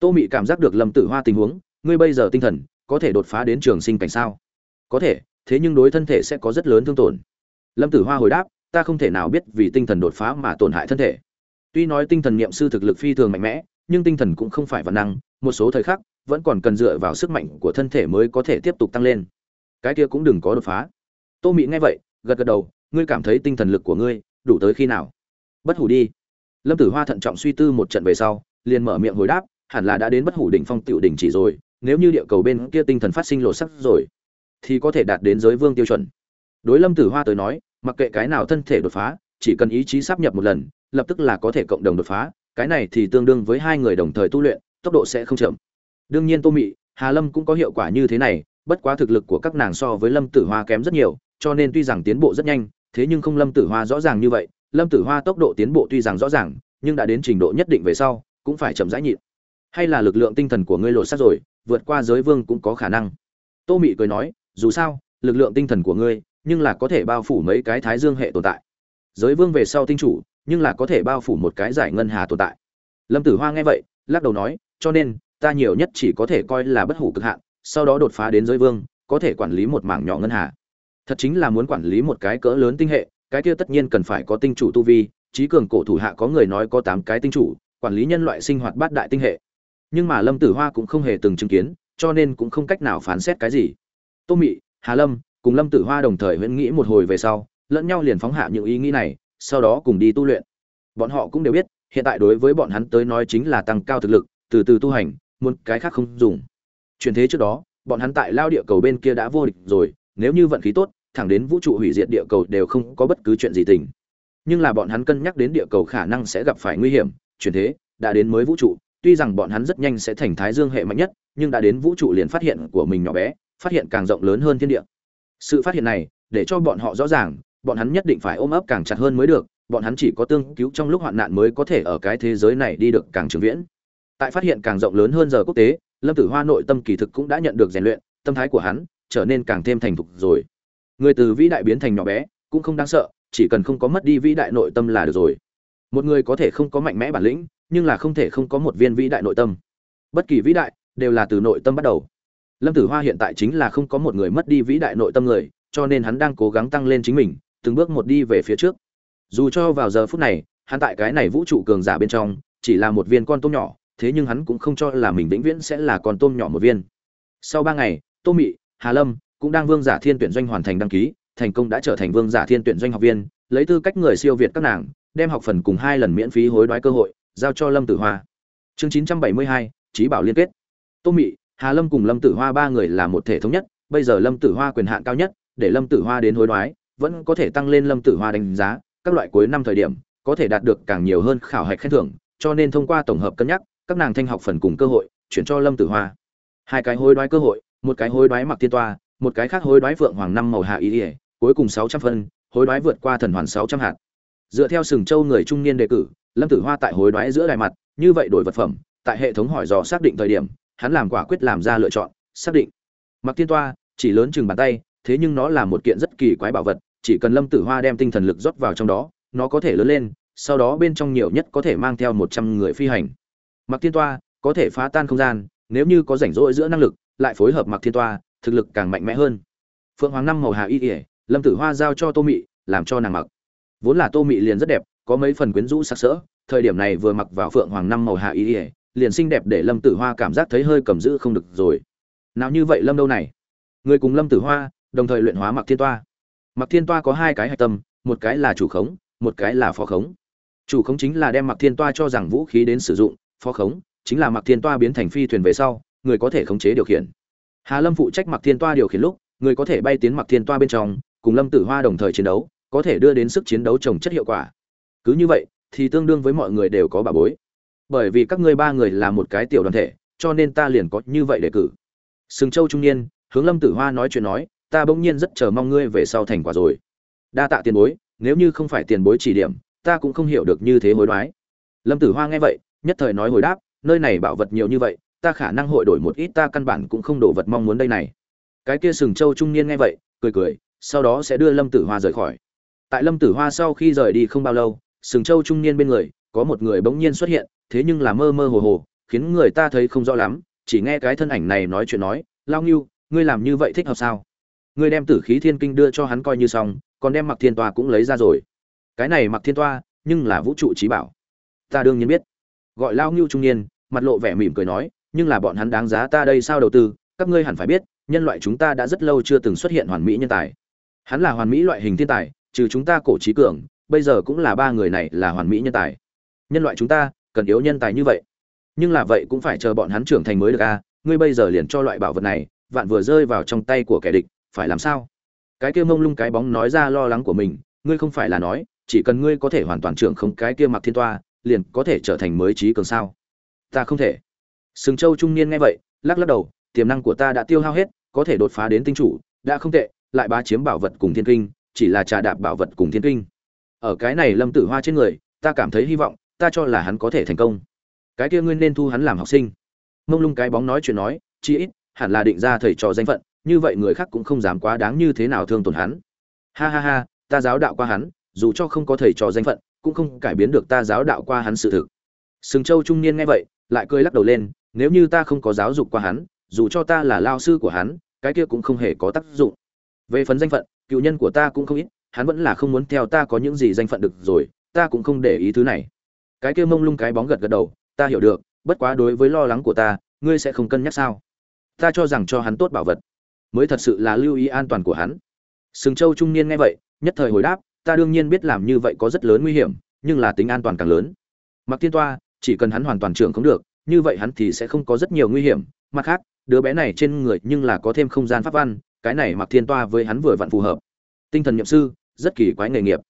Tô mị cảm giác được lâm tử hoa tình huống, ngươi bây giờ tinh thần, có thể đột phá đến trường sinh cảnh sao? Có thể, thế nhưng đối thân thể sẽ có rất lớn thương tổn. Lâm tử hoa hồi đáp, ta không thể nào biết vì tinh thần đột phá mà tổn hại thân thể. Tuy nói tinh thần niệm sư thực lực phi thường mạnh mẽ, nhưng tinh thần cũng không phải vạn năng, một số thời khắc, vẫn còn cần dựa vào sức mạnh của thân thể mới có thể tiếp tục tăng lên cái kia cũng đừng có đột phá. Tô mị nghe vậy, gật gật đầu, ngươi cảm thấy tinh thần lực của ngươi đủ tới khi nào? Bất hủ đi. Lâm tử hoa thận trọng suy tư một trận về sau, liền mở miệng hồi đáp, hẳn là đã đến bất hủ đỉnh phong tựu đỉnh chỉ rồi, nếu như địa cầu bên kia tinh thần phát sinh lộ sắc rồi, thì có thể đạt đến giới vương tiêu chuẩn. Đối lâm tử hoa tới nói, mặc kệ cái nào thân thể đột phá, chỉ cần ý chí sắp nhập một lần, lập tức là có thể cộng đồng đột phá, cái này thì tương đương với hai người đồng thời tu luyện, tốc độ sẽ không chậm. Đương nhiên tô mị hà lâm cũng có hiệu quả như thế này, bất quá thực lực của các nàng so với lâm tử hoa kém rất nhiều, cho nên tuy rằng tiến bộ rất nhanh, thế nhưng không lâm tử hoa rõ ràng như vậy. Lâm tử hoa tốc độ tiến bộ tuy rằng rõ ràng, nhưng đã đến trình độ nhất định về sau, cũng phải chậm rãi nhịn. Hay là lực lượng tinh thần của ngươi lột xác rồi, vượt qua giới vương cũng có khả năng. Tô mị cười nói, dù sao, lực lượng tinh thần của ngươi, nhưng là có thể bao phủ mấy cái thái dương hệ tồn tại. Giới vương về sau tinh chủ, nhưng là có thể bao phủ một cái giải ngân hà tồn tại. Lâm tử hoa nghe vậy, lắc đầu nói, cho nên ta nhiều nhất chỉ có thể coi là bất hủ cực hạn, sau đó đột phá đến giới vương, có thể quản lý một mảng nhỏ ngân hà. Thật chính là muốn quản lý một cái cỡ lớn tinh hệ, cái kia tất nhiên cần phải có tinh chủ tu vi trí cường cổ thủ hạ có người nói có tám cái tinh chủ, quản lý nhân loại sinh hoạt bát đại tinh hệ. Nhưng mà lâm tử hoa cũng không hề từng chứng kiến, cho nên cũng không cách nào phán xét cái gì. Tô mị, hà lâm cùng lâm tử hoa đồng thời huyễn nghĩ một hồi về sau, lẫn nhau liền phóng hạ những ý nghĩ này, sau đó cùng đi tu luyện. Bọn họ cũng đều biết, hiện tại đối với bọn hắn tới nói chính là tăng cao thực lực, từ từ tu hành muốn cái khác không dùng. Chuyển thế trước đó, bọn hắn tại lao địa cầu bên kia đã vô địch rồi, nếu như vận khí tốt, thẳng đến vũ trụ hủy diệt địa cầu đều không có bất cứ chuyện gì tình. Nhưng là bọn hắn cân nhắc đến địa cầu khả năng sẽ gặp phải nguy hiểm, chuyển thế đã đến mới vũ trụ, tuy rằng bọn hắn rất nhanh sẽ thành thái dương hệ mạnh nhất, nhưng đã đến vũ trụ liền phát hiện của mình nhỏ bé, phát hiện càng rộng lớn hơn thiên địa. Sự phát hiện này, để cho bọn họ rõ ràng, bọn hắn nhất định phải ôm ấp càng chặt hơn mới được, bọn hắn chỉ có tương cứu trong lúc hoạn nạn mới có thể ở cái thế giới này đi được càng trường viễn tại phát hiện càng rộng lớn hơn giờ quốc tế, lâm tử hoa nội tâm kỳ thực cũng đã nhận được rèn luyện, tâm thái của hắn trở nên càng thêm thành thục rồi. Người từ vĩ đại biến thành nhỏ bé cũng không đáng sợ, chỉ cần không có mất đi vĩ đại nội tâm là được rồi. Một người có thể không có mạnh mẽ bản lĩnh, nhưng là không thể không có một viên vĩ đại nội tâm. Bất kỳ vĩ đại đều là từ nội tâm bắt đầu. Lâm tử hoa hiện tại chính là không có một người mất đi vĩ đại nội tâm người, cho nên hắn đang cố gắng tăng lên chính mình, từng bước một đi về phía trước. Dù cho vào giờ phút này, hắn tại cái này vũ trụ cường giả bên trong, chỉ là một viên con tôm nhỏ thế nhưng hắn cũng không cho là mình vĩnh viễn sẽ là con tôm nhỏ một viên. Sau ba ngày, tô mị, hà lâm cũng đang vương giả thiên tuyển doanh hoàn thành đăng ký, thành công đã trở thành vương giả thiên tuyển doanh học viên, lấy tư cách người siêu việt các nàng, đem học phần cùng hai lần miễn phí hối đoái cơ hội, giao cho lâm tử hoa. Chương chín trăm bảy mươi hai trí bảo liên kết. Tô mị, hà lâm cùng lâm tử hoa ba người là một thể thống nhất, bây giờ lâm tử hoa quyền hạn cao nhất, để lâm tử hoa đến hối đoái, vẫn có thể tăng lên lâm tử hoa đánh giá, các loại cuối năm thời điểm, có thể đạt được càng nhiều hơn khảo hạch khen thưởng, cho nên thông qua tổng hợp cân nhắc các nàng thanh học phần cùng cơ hội, chuyển cho lâm tử hoa. Hai cái hối đoái cơ hội, một cái hối đoái mặc tiên toa, một cái khác hối đoái phượng hoàng năm màu hạ ý ỉa cuối cùng sáu trăm phân, hối đoái vượt qua thần hoàn sáu trăm hạt. Dựa theo sừng châu người trung niên đề cử, lâm tử hoa tại hối đoái giữa đài mặt, như vậy đổi vật phẩm, tại hệ thống hỏi dò xác định thời điểm, hắn làm quả quyết làm ra lựa chọn, xác định. Mặc thiên toa, chỉ lớn chừng bàn tay, thế nhưng nó là một kiện rất kỳ quái bảo vật, chỉ cần lâm tử hoa đem tinh thần lực rót vào trong đó, nó có thể lớn lên, sau đó bên trong nhiều nhất có thể mang theo một trăm người phi hành mặc thiên toa có thể phá tan không gian, nếu như có rảnh rỗi giữa năng lực, lại phối hợp mặc thiên toa, thực lực càng mạnh mẽ hơn. Phượng hoàng năm màu hà y ỉa lâm tử hoa giao cho tô mị, làm cho nàng mặc. Vốn là tô mị liền rất đẹp, có mấy phần quyến rũ sắc sỡ, thời điểm này vừa mặc vào phượng hoàng năm màu hạ y ỉa liền xinh đẹp để lâm tử hoa cảm giác thấy hơi cầm giữ không được rồi. Nào như vậy lâm đâu này? Người cùng lâm tử hoa, đồng thời luyện hóa mặc thiên toa. Mặc thiên toa có hai cái hạch tâm, một cái là chủ khống, một cái là phó khống. Chủ khống chính là đem mặc thiên toa cho rằng vũ khí đến sử dụng phó khống, chính là mặc thiên toa biến thành phi thuyền về sau, người có thể khống chế điều khiển. Hà lâm phụ trách mặc thiên toa điều khiển lúc, người có thể bay tiến mặc thiên toa bên trong, cùng lâm tử hoa đồng thời chiến đấu, có thể đưa đến sức chiến đấu trồng chất hiệu quả. Cứ như vậy, thì tương đương với mọi người đều có bà bối. Bởi vì các ngươi ba người là một cái tiểu đoàn thể, cho nên ta liền có như vậy để cử. Sừng châu trung niên, hướng lâm tử hoa nói chuyện nói, ta bỗng nhiên rất chờ mong ngươi về sau thành quả rồi. Đa tạ tiền bối, nếu như không phải tiền bối chỉ điểm, ta cũng không hiểu được như thế hối đoái. Lâm tử hoa nghe vậy nhất thời nói hồi đáp, nơi này bảo vật nhiều như vậy, ta khả năng hội đổi một ít, ta căn bản cũng không đổ vật mong muốn đây này. Cái kia sừng châu trung niên nghe vậy, cười cười, sau đó sẽ đưa lâm tử hoa rời khỏi. Tại lâm tử hoa sau khi rời đi không bao lâu, sừng châu trung niên bên người, có một người bỗng nhiên xuất hiện, thế nhưng là mơ mơ hồ hồ, khiến người ta thấy không rõ lắm, chỉ nghe cái thân ảnh này nói chuyện nói, lao nghiêu ngươi làm như vậy thích hợp sao? Ngươi đem tử khí thiên kinh đưa cho hắn coi như xong, còn đem mặc thiên toa cũng lấy ra rồi. Cái này mặc thiên toa, nhưng là vũ trụ trí bảo. Ta đương nhiên biết gọi lao nghiêu trung niên, mặt lộ vẻ mỉm cười nói, nhưng là bọn hắn đáng giá ta đây sao đầu tư, các ngươi hẳn phải biết, nhân loại chúng ta đã rất lâu chưa từng xuất hiện hoàn mỹ nhân tài. Hắn là hoàn mỹ loại hình thiên tài, trừ chúng ta cổ trí cường, bây giờ cũng là ba người này là hoàn mỹ nhân tài. Nhân loại chúng ta, cần yếu nhân tài như vậy. Nhưng là vậy cũng phải chờ bọn hắn trưởng thành mới được a, ngươi bây giờ liền cho loại bảo vật này, vạn vừa rơi vào trong tay của kẻ địch, phải làm sao? Cái kia mông lung cái bóng nói ra lo lắng của mình, ngươi không phải là nói, chỉ cần ngươi có thể hoàn toàn trưởng không cái kia mặc thiên toa liền có thể trở thành mới trí cường sao? Ta không thể. Sừng châu trung niên nghe vậy, lắc lắc đầu, tiềm năng của ta đã tiêu hao hết, có thể đột phá đến tinh chủ, đã không tệ, lại bá chiếm bảo vật cùng thiên kinh, chỉ là trà đạp bảo vật cùng thiên kinh. Ở cái này lâm tử hoa trên người, ta cảm thấy hy vọng, ta cho là hắn có thể thành công. Cái kia ngươi nên thu hắn làm học sinh. Mông lung cái bóng nói chuyện nói chi ít, hẳn là định ra thầy trò danh phận, như vậy người khác cũng không dám quá đáng như thế nào thương tổn hắn. Ha ha ha, ta giáo đạo qua hắn, dù cho không có thầy trò danh phận cũng không cải biến được ta giáo đạo qua hắn sự thực. Sừng châu trung niên nghe vậy, lại cười lắc đầu lên, nếu như ta không có giáo dục qua hắn, dù cho ta là lao sư của hắn, cái kia cũng không hề có tác dụng. Về phần danh phận, cựu nhân của ta cũng không ít, hắn vẫn là không muốn theo ta có những gì danh phận được rồi, ta cũng không để ý thứ này. Cái kia mông lung cái bóng gật gật đầu, ta hiểu được, bất quá đối với lo lắng của ta, ngươi sẽ không cân nhắc sao? Ta cho rằng cho hắn tốt bảo vật, mới thật sự là lưu ý an toàn của hắn. Sừng châu trung niên nghe vậy, nhất thời hồi đáp ta đương nhiên biết làm như vậy có rất lớn nguy hiểm, nhưng là tính an toàn càng lớn. Mặc thiên toa, chỉ cần hắn hoàn toàn trưởng không được, như vậy hắn thì sẽ không có rất nhiều nguy hiểm. Mặt khác, đứa bé này trên người nhưng là có thêm không gian pháp văn, cái này mặc thiên toa với hắn vừa vặn phù hợp. Tinh thần nhậm sư, rất kỳ quái nghề nghiệp.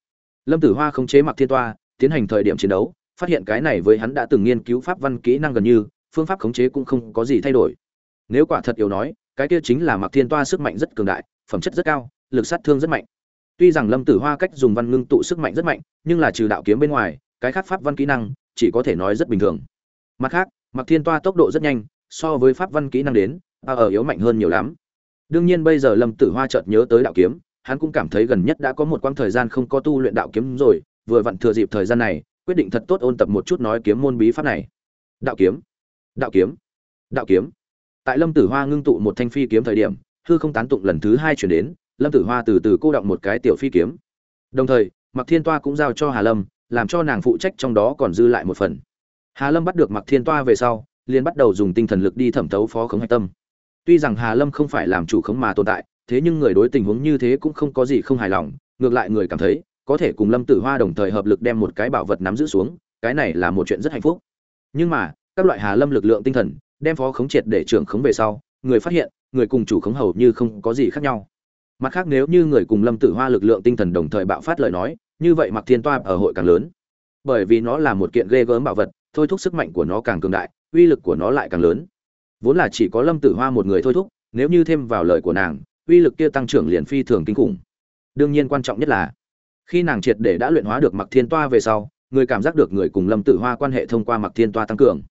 Lâm tử hoa khống chế mặc thiên toa, tiến hành thời điểm chiến đấu, phát hiện cái này với hắn đã từng nghiên cứu pháp văn kỹ năng gần như, phương pháp khống chế cũng không có gì thay đổi. Nếu quả thật yếu nói, cái kia chính là mặc thiên toa sức mạnh rất cường đại, phẩm chất rất cao, lực sát thương rất mạnh tuy rằng lâm tử hoa cách dùng văn ngưng tụ sức mạnh rất mạnh, nhưng là trừ đạo kiếm bên ngoài, cái khác pháp văn kỹ năng, chỉ có thể nói rất bình thường. Mặt khác mặc thiên toa tốc độ rất nhanh, so với pháp văn kỹ năng đến ta ở yếu mạnh hơn nhiều lắm. Đương nhiên bây giờ lâm tử hoa chợt nhớ tới đạo kiếm, hắn cũng cảm thấy gần nhất đã có một quãng thời gian không có tu luyện đạo kiếm rồi, vừa vặn thừa dịp thời gian này, quyết định thật tốt ôn tập một chút nói kiếm môn bí pháp này. Đạo kiếm đạo kiếm đạo kiếm. Tại lâm tử hoa ngưng tụ một thanh phi kiếm thời điểm, hư không tán tụng lần thứ hai chuyển đến lâm tử hoa từ từ cô động một cái tiểu phi kiếm. Đồng thời mặc thiên toa cũng giao cho hà lâm, làm cho nàng phụ trách trong đó còn dư lại một phần. Hà lâm bắt được mặc thiên toa về sau, liền bắt đầu dùng tinh thần lực đi thẩm thấu phó khống hạch tâm. Tuy rằng hà lâm không phải làm chủ khống mà tồn tại, thế nhưng người đối tình huống như thế cũng không có gì không hài lòng, ngược lại người cảm thấy, có thể cùng lâm tử hoa đồng thời hợp lực đem một cái bảo vật nắm giữ xuống, cái này là một chuyện rất hạnh phúc. Nhưng mà, các loại hà lâm lực lượng tinh thần, đem phó khống triệt để trưởng khống về sau, người phát hiện, người cùng chủ khống hầu như không có gì khác nhau mặt khác nếu như người cùng lâm tử hoa lực lượng tinh thần đồng thời bạo phát lời nói, như vậy mặc thiên toa ở hội càng lớn. Bởi vì nó là một kiện ghê gớm bảo vật, thôi thúc sức mạnh của nó càng cường đại, uy lực của nó lại càng lớn. Vốn là chỉ có lâm tử hoa một người thôi thúc, nếu như thêm vào lời của nàng, uy lực kia tăng trưởng liền phi thường kinh khủng. Đương nhiên quan trọng nhất là, khi nàng triệt để đã luyện hóa được mặc thiên toa về sau, người cảm giác được người cùng lâm tử hoa quan hệ thông qua mặc thiên toa tăng cường.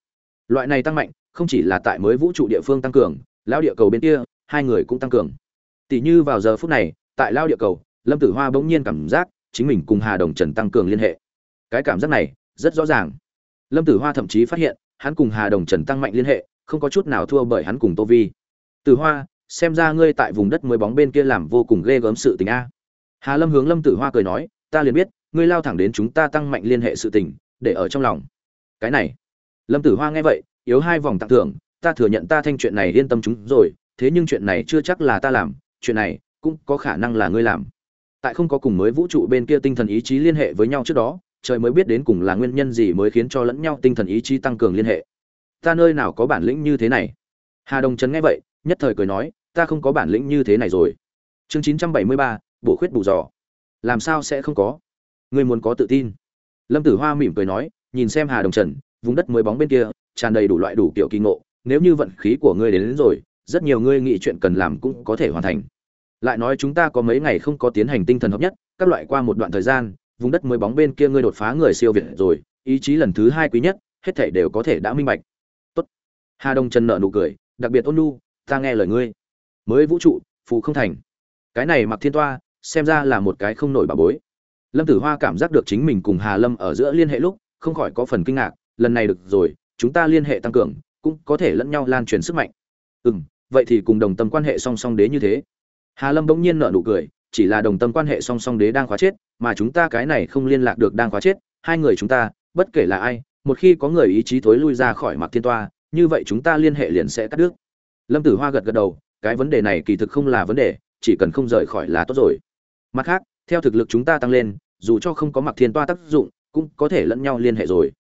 Loại này tăng mạnh, không chỉ là tại mới vũ trụ địa phương tăng cường lao địa cầu bên kia, hai người cũng tăng cường tỷ như vào giờ phút này, tại lao địa cầu, lâm tử hoa bỗng nhiên cảm giác chính mình cùng hà đồng trần tăng cường liên hệ. Cái cảm giác này rất rõ ràng. Lâm tử hoa thậm chí phát hiện, hắn cùng hà đồng trần tăng mạnh liên hệ, không có chút nào thua bởi hắn cùng tô vi. Tử hoa, xem ra ngươi tại vùng đất mới bóng bên kia làm vô cùng ghê gớm sự tình a. Hà lâm hướng lâm tử hoa cười nói, ta liền biết, ngươi lao thẳng đến chúng ta tăng mạnh liên hệ sự tình, để ở trong lòng. Cái này, lâm tử hoa nghe vậy, yếu hai vòng tặng thưởng, ta thừa nhận ta thanh chuyện này yên tâm chúng rồi, thế nhưng chuyện này chưa chắc là ta làm chuyện này cũng có khả năng là ngươi làm. Tại không có cùng mới vũ trụ bên kia tinh thần ý chí liên hệ với nhau trước đó trời mới biết đến cùng là nguyên nhân gì mới khiến cho lẫn nhau tinh thần ý chí tăng cường liên hệ. Ta nơi nào có bản lĩnh như thế này? Hà đồng trấn nghe vậy nhất thời cười nói ta không có bản lĩnh như thế này rồi. Chương chín trăm bảy mươi ba bổ khuyết bù dò. Làm sao sẽ không có? Ngươi muốn có tự tin. Lâm tử hoa mỉm cười nói nhìn xem hà đồng trần vùng đất mới bóng bên kia tràn đầy đủ loại đủ kiểu kỳ ngộ nếu như vận khí của ngươi đến, đến rồi rất nhiều ngươi nghĩ chuyện cần làm cũng có thể hoàn thành. Lại nói chúng ta có mấy ngày không có tiến hành tinh thần hợp nhất, các loại qua một đoạn thời gian, vùng đất mới bóng bên kia ngươi đột phá người siêu việt rồi, ý chí lần thứ hai quý nhất, hết thảy đều có thể đã minh bạch. Tốt. Hà đông trần nợ nụ cười, đặc biệt ôn nhu, ta nghe lời ngươi. Mới vũ trụ, phù không thành. Cái này mặc thiên toa, xem ra là một cái không nổi bà bối. Lâm tử hoa cảm giác được chính mình cùng hà lâm ở giữa liên hệ lúc, không khỏi có phần kinh ngạc, lần này được rồi, chúng ta liên hệ tăng cường, cũng có thể lẫn nhau lan truyền sức mạnh. Ừ m vậy thì cùng đồng tâm quan hệ song song đế như thế. Hà lâm bỗng nhiên nợ nụ cười, chỉ là đồng tâm quan hệ song song đế đang khóa chết, mà chúng ta cái này không liên lạc được đang khóa chết, hai người chúng ta, bất kể là ai, một khi có người ý chí thối lui ra khỏi mặc thiên toa, như vậy chúng ta liên hệ liền sẽ cắt đứt. Lâm tử hoa gật gật đầu, cái vấn đề này kỳ thực không là vấn đề, chỉ cần không rời khỏi là tốt rồi. Mặt khác, theo thực lực chúng ta tăng lên, dù cho không có mặc thiên toa tác dụng, cũng có thể lẫn nhau liên hệ rồi.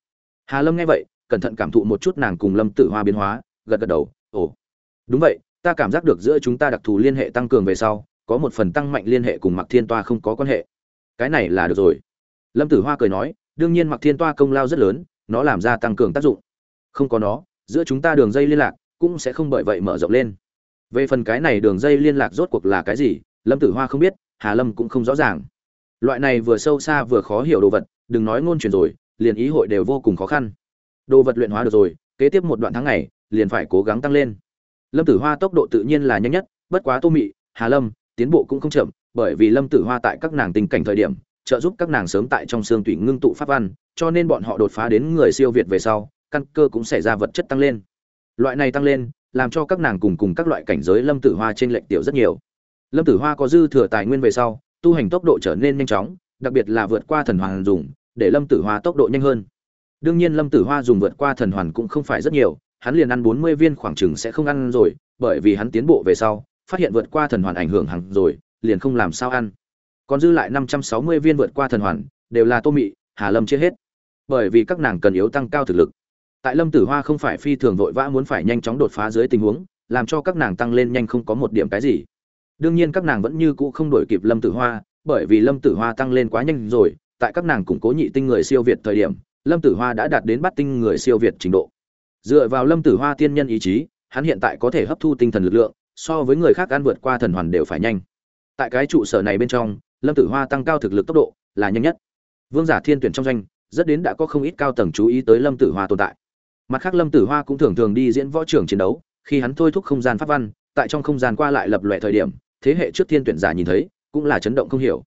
Hà lâm nghe vậy, cẩn thận cảm thụ một chút nàng cùng lâm tử hoa biến hóa, gật gật đầu, ồ đúng vậy, ta cảm giác được giữa chúng ta đặc thù liên hệ tăng cường về sau, có một phần tăng mạnh liên hệ cùng mặc thiên toa không có quan hệ. Cái này là được rồi. Lâm tử hoa cười nói, đương nhiên mặc thiên toa công lao rất lớn, nó làm ra tăng cường tác dụng. Không có nó, giữa chúng ta đường dây liên lạc cũng sẽ không bởi vậy mở rộng lên. Về phần cái này đường dây liên lạc rốt cuộc là cái gì, lâm tử hoa không biết, hà lâm cũng không rõ ràng. Loại này vừa sâu xa vừa khó hiểu đồ vật, đừng nói ngôn truyền rồi, liền ý hội đều vô cùng khó khăn. Đồ vật luyện hóa được rồi, kế tiếp một đoạn tháng ngày, liền phải cố gắng tăng lên lâm tử hoa tốc độ tự nhiên là nhanh nhất, bất quá tô mị, hà lâm, tiến bộ cũng không chậm, bởi vì lâm tử hoa tại các nàng tình cảnh thời điểm, trợ giúp các nàng sớm tại trong xương tủy ngưng tụ pháp văn, cho nên bọn họ đột phá đến người siêu việt về sau, căn cơ cũng xảy ra vật chất tăng lên. Loại này tăng lên, làm cho các nàng cùng cùng các loại cảnh giới lâm tử hoa trên lệnh tiểu rất nhiều. Lâm tử hoa có dư thừa tài nguyên về sau, tu hành tốc độ trở nên nhanh chóng, đặc biệt là vượt qua thần hoàng dùng, để lâm tử hoa tốc độ nhanh hơn. Đương nhiên lâm tử hoa dùng vượt qua thần hoàn cũng không phải rất nhiều hắn liền ăn bốn mươi viên khoảng chừng sẽ không ăn rồi, bởi vì hắn tiến bộ về sau, phát hiện vượt qua thần hoàn ảnh hưởng hẳn rồi, liền không làm sao ăn. Còn dư lại năm trăm sáu mươi viên vượt qua thần hoàn, đều là tô mị, hà lâm chia hết. Bởi vì các nàng cần yếu tăng cao thực lực. Tại lâm tử hoa không phải phi thường vội vã muốn phải nhanh chóng đột phá dưới tình huống, làm cho các nàng tăng lên nhanh không có một điểm cái gì. Đương nhiên các nàng vẫn như cũ không đổi kịp lâm tử hoa, bởi vì lâm tử hoa tăng lên quá nhanh rồi, tại các nàng củng cố nhị tinh người siêu việt thời điểm, lâm tử hoa đã đạt đến bắt tinh người siêu việt trình độ dựa vào lâm tử hoa tiên nhân ý chí, hắn hiện tại có thể hấp thu tinh thần lực lượng, so với người khác ăn vượt qua thần hoàn đều phải nhanh. Tại cái trụ sở này bên trong, lâm tử hoa tăng cao thực lực tốc độ là nhanh nhất. Vương giả thiên tuyển trong doanh, rất đến đã có không ít cao tầng chú ý tới lâm tử hoa tồn tại. Mặt khác lâm tử hoa cũng thường thường đi diễn võ trường chiến đấu, khi hắn thôi thúc không gian pháp văn, tại trong không gian qua lại lập lòe thời điểm, thế hệ trước thiên tuyển giả nhìn thấy, cũng là chấn động không hiểu.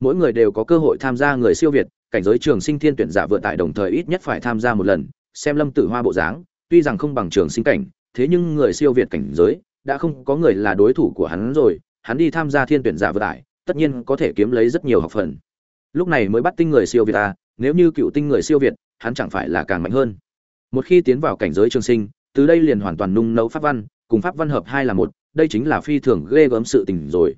Mỗi người đều có cơ hội tham gia người siêu việt, cảnh giới trường sinh thiên tuyển giả vượt tại đồng thời ít nhất phải tham gia một lần, xem lâm tử hoa bộ dáng tuy rằng không bằng trường sinh cảnh, thế nhưng người siêu việt cảnh giới, đã không có người là đối thủ của hắn rồi, hắn đi tham gia thiên tuyển giả vượt tại tất nhiên có thể kiếm lấy rất nhiều học phần. Lúc này mới bắt tinh người siêu việt ta nếu như cựu tinh người siêu việt, hắn chẳng phải là càng mạnh hơn. Một khi tiến vào cảnh giới trường sinh, từ đây liền hoàn toàn nung nấu pháp văn, cùng pháp văn hợp hai là một, đây chính là phi thường ghê gớm sự tình rồi.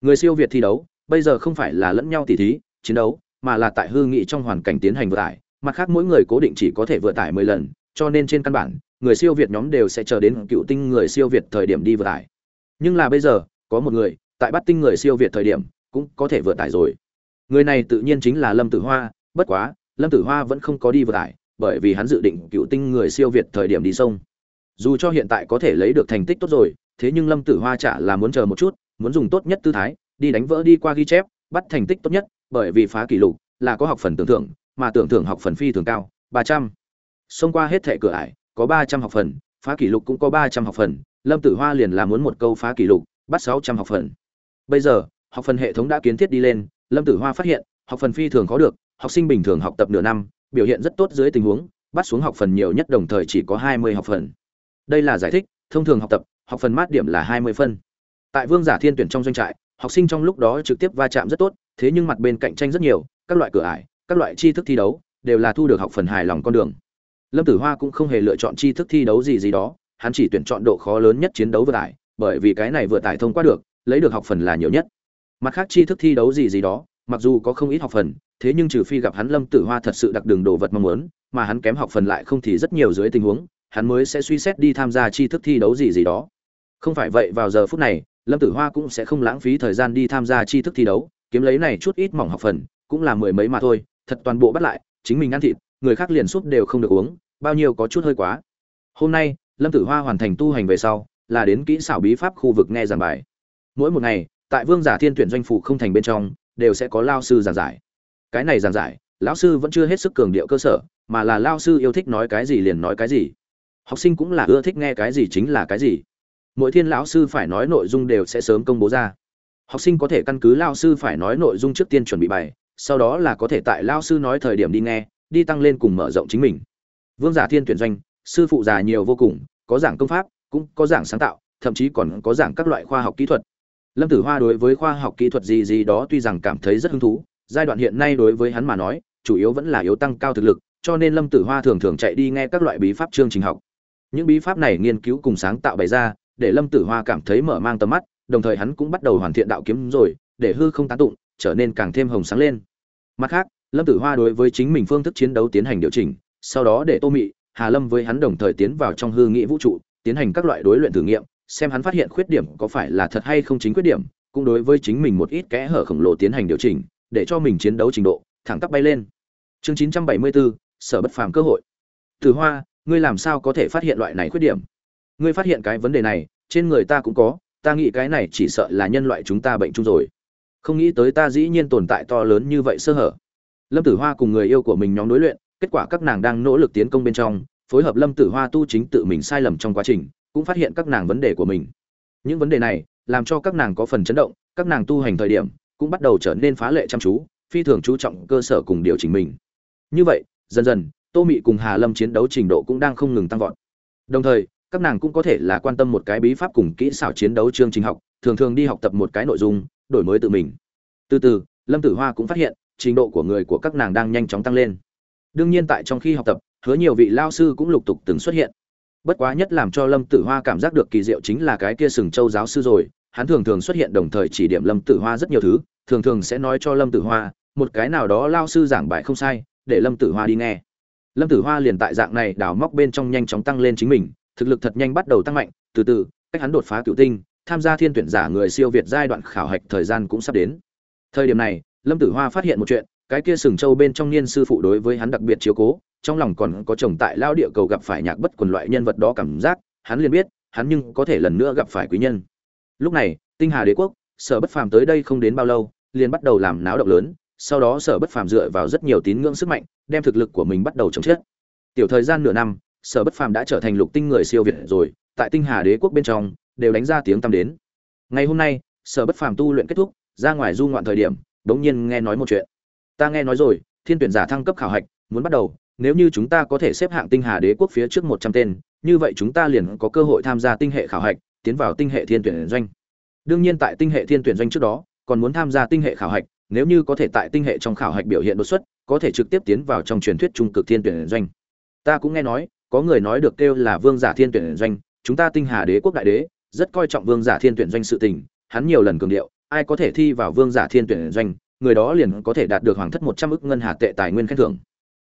Người siêu việt thi đấu, bây giờ không phải là lẫn nhau tỉ thí, chiến đấu, mà là tại hư nghị trong hoàn cảnh tiến hành vượt tải mặt khác mỗi người cố định chỉ có thể vượt tải mười lần cho nên trên căn bản, người siêu việt nhóm đều sẽ chờ đến cựu tinh người siêu việt thời điểm đi vượt tải. Nhưng là bây giờ, có một người, tại bắt tinh người siêu việt thời điểm, cũng có thể vượt tải rồi. Người này tự nhiên chính là lâm tử hoa, bất quá, lâm tử hoa vẫn không có đi vượt tải, bởi vì hắn dự định cựu tinh người siêu việt thời điểm đi sông. Dù cho hiện tại có thể lấy được thành tích tốt rồi, thế nhưng lâm tử hoa chả là muốn chờ một chút, muốn dùng tốt nhất tư thái, đi đánh vỡ đi qua ghi chép, bắt thành tích tốt nhất, bởi vì phá kỷ lục là có học phần tưởng thưởng mà tưởng thưởng học phần phi thường cao, ba trăm xông qua hết thẻ cửa ải, có ba trăm học phần, phá kỷ lục cũng có ba trăm học phần, lâm tử hoa liền là muốn một câu phá kỷ lục, bắt sáu trăm học phần. Bây giờ, học phần hệ thống đã kiến thiết đi lên, lâm tử hoa phát hiện, học phần phi thường có được, học sinh bình thường học tập nửa năm, biểu hiện rất tốt dưới tình huống, bắt xuống học phần nhiều nhất đồng thời chỉ có hai mươi học phần. Đây là giải thích, thông thường học tập, học phần mát điểm là hai mươi phân. Tại vương giả thiên tuyển trong doanh trại, học sinh trong lúc đó trực tiếp va chạm rất tốt, thế nhưng mặt bên cạnh tranh rất nhiều, các loại cửa ải, các loại tri thức thi đấu, đều là thu được học phần hài lòng con đường lâm tử hoa cũng không hề lựa chọn tri thức thi đấu gì gì đó, hắn chỉ tuyển chọn độ khó lớn nhất chiến đấu vừa tải, bởi vì cái này vừa tải thông qua được, lấy được học phần là nhiều nhất. Mặt khác tri thức thi đấu gì gì đó, mặc dù có không ít học phần, thế nhưng trừ phi gặp hắn lâm tử hoa thật sự đặc đường đồ vật mong muốn, mà hắn kém học phần lại không thì rất nhiều dưới tình huống, hắn mới sẽ suy xét đi tham gia tri thức thi đấu gì gì đó. Không phải vậy, vào giờ phút này, lâm tử hoa cũng sẽ không lãng phí thời gian đi tham gia tri thức thi đấu, kiếm lấy này chút ít mỏng học phần, cũng là mười mấy mà thôi, thật toàn bộ bắt lại, chính mình ăn thịt, người khác liền súp đều không được uống bao nhiêu có chút hơi quá. Hôm nay, lâm tử hoa hoàn thành tu hành về sau, là đến kỹ xảo bí pháp khu vực nghe giảng bài. Mỗi một ngày, tại vương giả thiên tuyển doanh phủ không thành bên trong, đều sẽ có lao sư giảng giải. Cái này giảng giải, lão sư vẫn chưa hết sức cường điệu cơ sở, mà là lao sư yêu thích nói cái gì liền nói cái gì. Học sinh cũng là ưa thích nghe cái gì chính là cái gì. Mỗi thiên lão sư phải nói nội dung đều sẽ sớm công bố ra. Học sinh có thể căn cứ lao sư phải nói nội dung trước tiên chuẩn bị bài, sau đó là có thể tại lao sư nói thời điểm đi nghe, đi tăng lên cùng mở rộng chính mình vương giả thiên tuyển doanh, sư phụ già nhiều vô cùng, có giảng công pháp, cũng có giảng sáng tạo, thậm chí còn có giảng các loại khoa học kỹ thuật. Lâm tử hoa đối với khoa học kỹ thuật gì gì đó tuy rằng cảm thấy rất hứng thú, giai đoạn hiện nay đối với hắn mà nói, chủ yếu vẫn là yếu tăng cao thực lực, cho nên lâm tử hoa thường thường chạy đi nghe các loại bí pháp chương trình học. Những bí pháp này nghiên cứu cùng sáng tạo bày ra, để lâm tử hoa cảm thấy mở mang tầm mắt, đồng thời hắn cũng bắt đầu hoàn thiện đạo kiếm rồi, để hư không tán tụng, trở nên càng thêm hồng sáng lên. Mặt khác, lâm tử hoa đối với chính mình phương thức chiến đấu tiến hành điều chỉnh sau đó để tô mị hà lâm với hắn đồng thời tiến vào trong hư nghĩ vũ trụ tiến hành các loại đối luyện thử nghiệm xem hắn phát hiện khuyết điểm có phải là thật hay không chính khuyết điểm cũng đối với chính mình một ít kẽ hở khổng lồ tiến hành điều chỉnh để cho mình chiến đấu trình độ thẳng tắp bay lên. Chương 974, sở bất phàm cơ hội. Từ hoa ngươi làm sao có thể phát hiện loại này khuyết điểm? Ngươi phát hiện cái vấn đề này trên người ta cũng có ta nghĩ cái này chỉ sợ là nhân loại chúng ta bệnh chung rồi. Không nghĩ tới ta dĩ nhiên tồn tại to lớn như vậy sơ hở. Lâm tử hoa cùng người yêu của mình nhóm đối luyện kết quả các nàng đang nỗ lực tiến công bên trong, phối hợp lâm tử hoa tu chính tự mình sai lầm trong quá trình, cũng phát hiện các nàng vấn đề của mình. Những vấn đề này làm cho các nàng có phần chấn động, các nàng tu hành thời điểm cũng bắt đầu trở nên phá lệ chăm chú, phi thường chú trọng cơ sở cùng điều chỉnh mình. Như vậy, dần dần, tô mị cùng hà lâm chiến đấu trình độ cũng đang không ngừng tăng vọt. Đồng thời, các nàng cũng có thể là quan tâm một cái bí pháp cùng kỹ xảo chiến đấu chương trình học, thường thường đi học tập một cái nội dung, đổi mới tự mình. Từ từ, lâm tử hoa cũng phát hiện, trình độ của người của các nàng đang nhanh chóng tăng lên đương nhiên tại trong khi học tập, hứa nhiều vị lao sư cũng lục tục từng xuất hiện. Bất quá nhất làm cho lâm tử hoa cảm giác được kỳ diệu chính là cái kia sừng châu giáo sư rồi. Hắn thường thường xuất hiện đồng thời chỉ điểm lâm tử hoa rất nhiều thứ, thường thường sẽ nói cho lâm tử hoa, một cái nào đó lao sư giảng bài không sai, để lâm tử hoa đi nghe. Lâm tử hoa liền tại dạng này đào móc bên trong nhanh chóng tăng lên chính mình, thực lực thật nhanh bắt đầu tăng mạnh. Từ từ, cách hắn đột phá cựu tinh, tham gia thiên tuyển giả người siêu việt giai đoạn khảo hạch thời gian cũng sắp đến. Thời điểm này, lâm tử hoa phát hiện một chuyện cái kia sừng châu bên trong niên sư phụ đối với hắn đặc biệt chiếu cố, trong lòng còn có chồng tại lao địa cầu gặp phải nhạc bất quần loại nhân vật đó cảm giác, hắn liền biết, hắn nhưng có thể lần nữa gặp phải quý nhân. Lúc này, tinh hà đế quốc, sở bất phàm tới đây không đến bao lâu, liền bắt đầu làm náo động lớn, sau đó sở bất phàm dựa vào rất nhiều tín ngưỡng sức mạnh, đem thực lực của mình bắt đầu chống chết. Tiểu thời gian nửa năm, sở bất phàm đã trở thành lục tinh người siêu việt rồi, tại tinh hà đế quốc bên trong, đều đánh ra tiếng tăm đến. Ngày hôm nay, sở bất phàm tu luyện kết thúc, ra ngoài du ngoạn thời điểm đống nhiên nghe nói một chuyện ta nghe nói rồi, thiên tuyển giả thăng cấp khảo hạch, muốn bắt đầu, nếu như chúng ta có thể xếp hạng tinh hà đế quốc phía trước một trăm tên, như vậy chúng ta liền có cơ hội tham gia tinh hệ khảo hạch, tiến vào tinh hệ thiên tuyển doanh. Đương nhiên tại tinh hệ thiên tuyển doanh trước đó, còn muốn tham gia tinh hệ khảo hạch, nếu như có thể tại tinh hệ trong khảo hạch biểu hiện đột xuất, có thể trực tiếp tiến vào trong truyền thuyết trung cực thiên tuyển doanh. Ta cũng nghe nói, có người nói được kêu là vương giả thiên tuyển doanh, chúng ta tinh hà đế quốc đại đế, rất coi trọng vương giả thiên tuyển doanh sự tình, hắn nhiều lần cường điệu, ai có thể thi vào vương giả thiên tuyển doanh người đó liền có thể đạt được hoàng thất một trăm ức ngân hà tệ tài nguyên khen thưởng.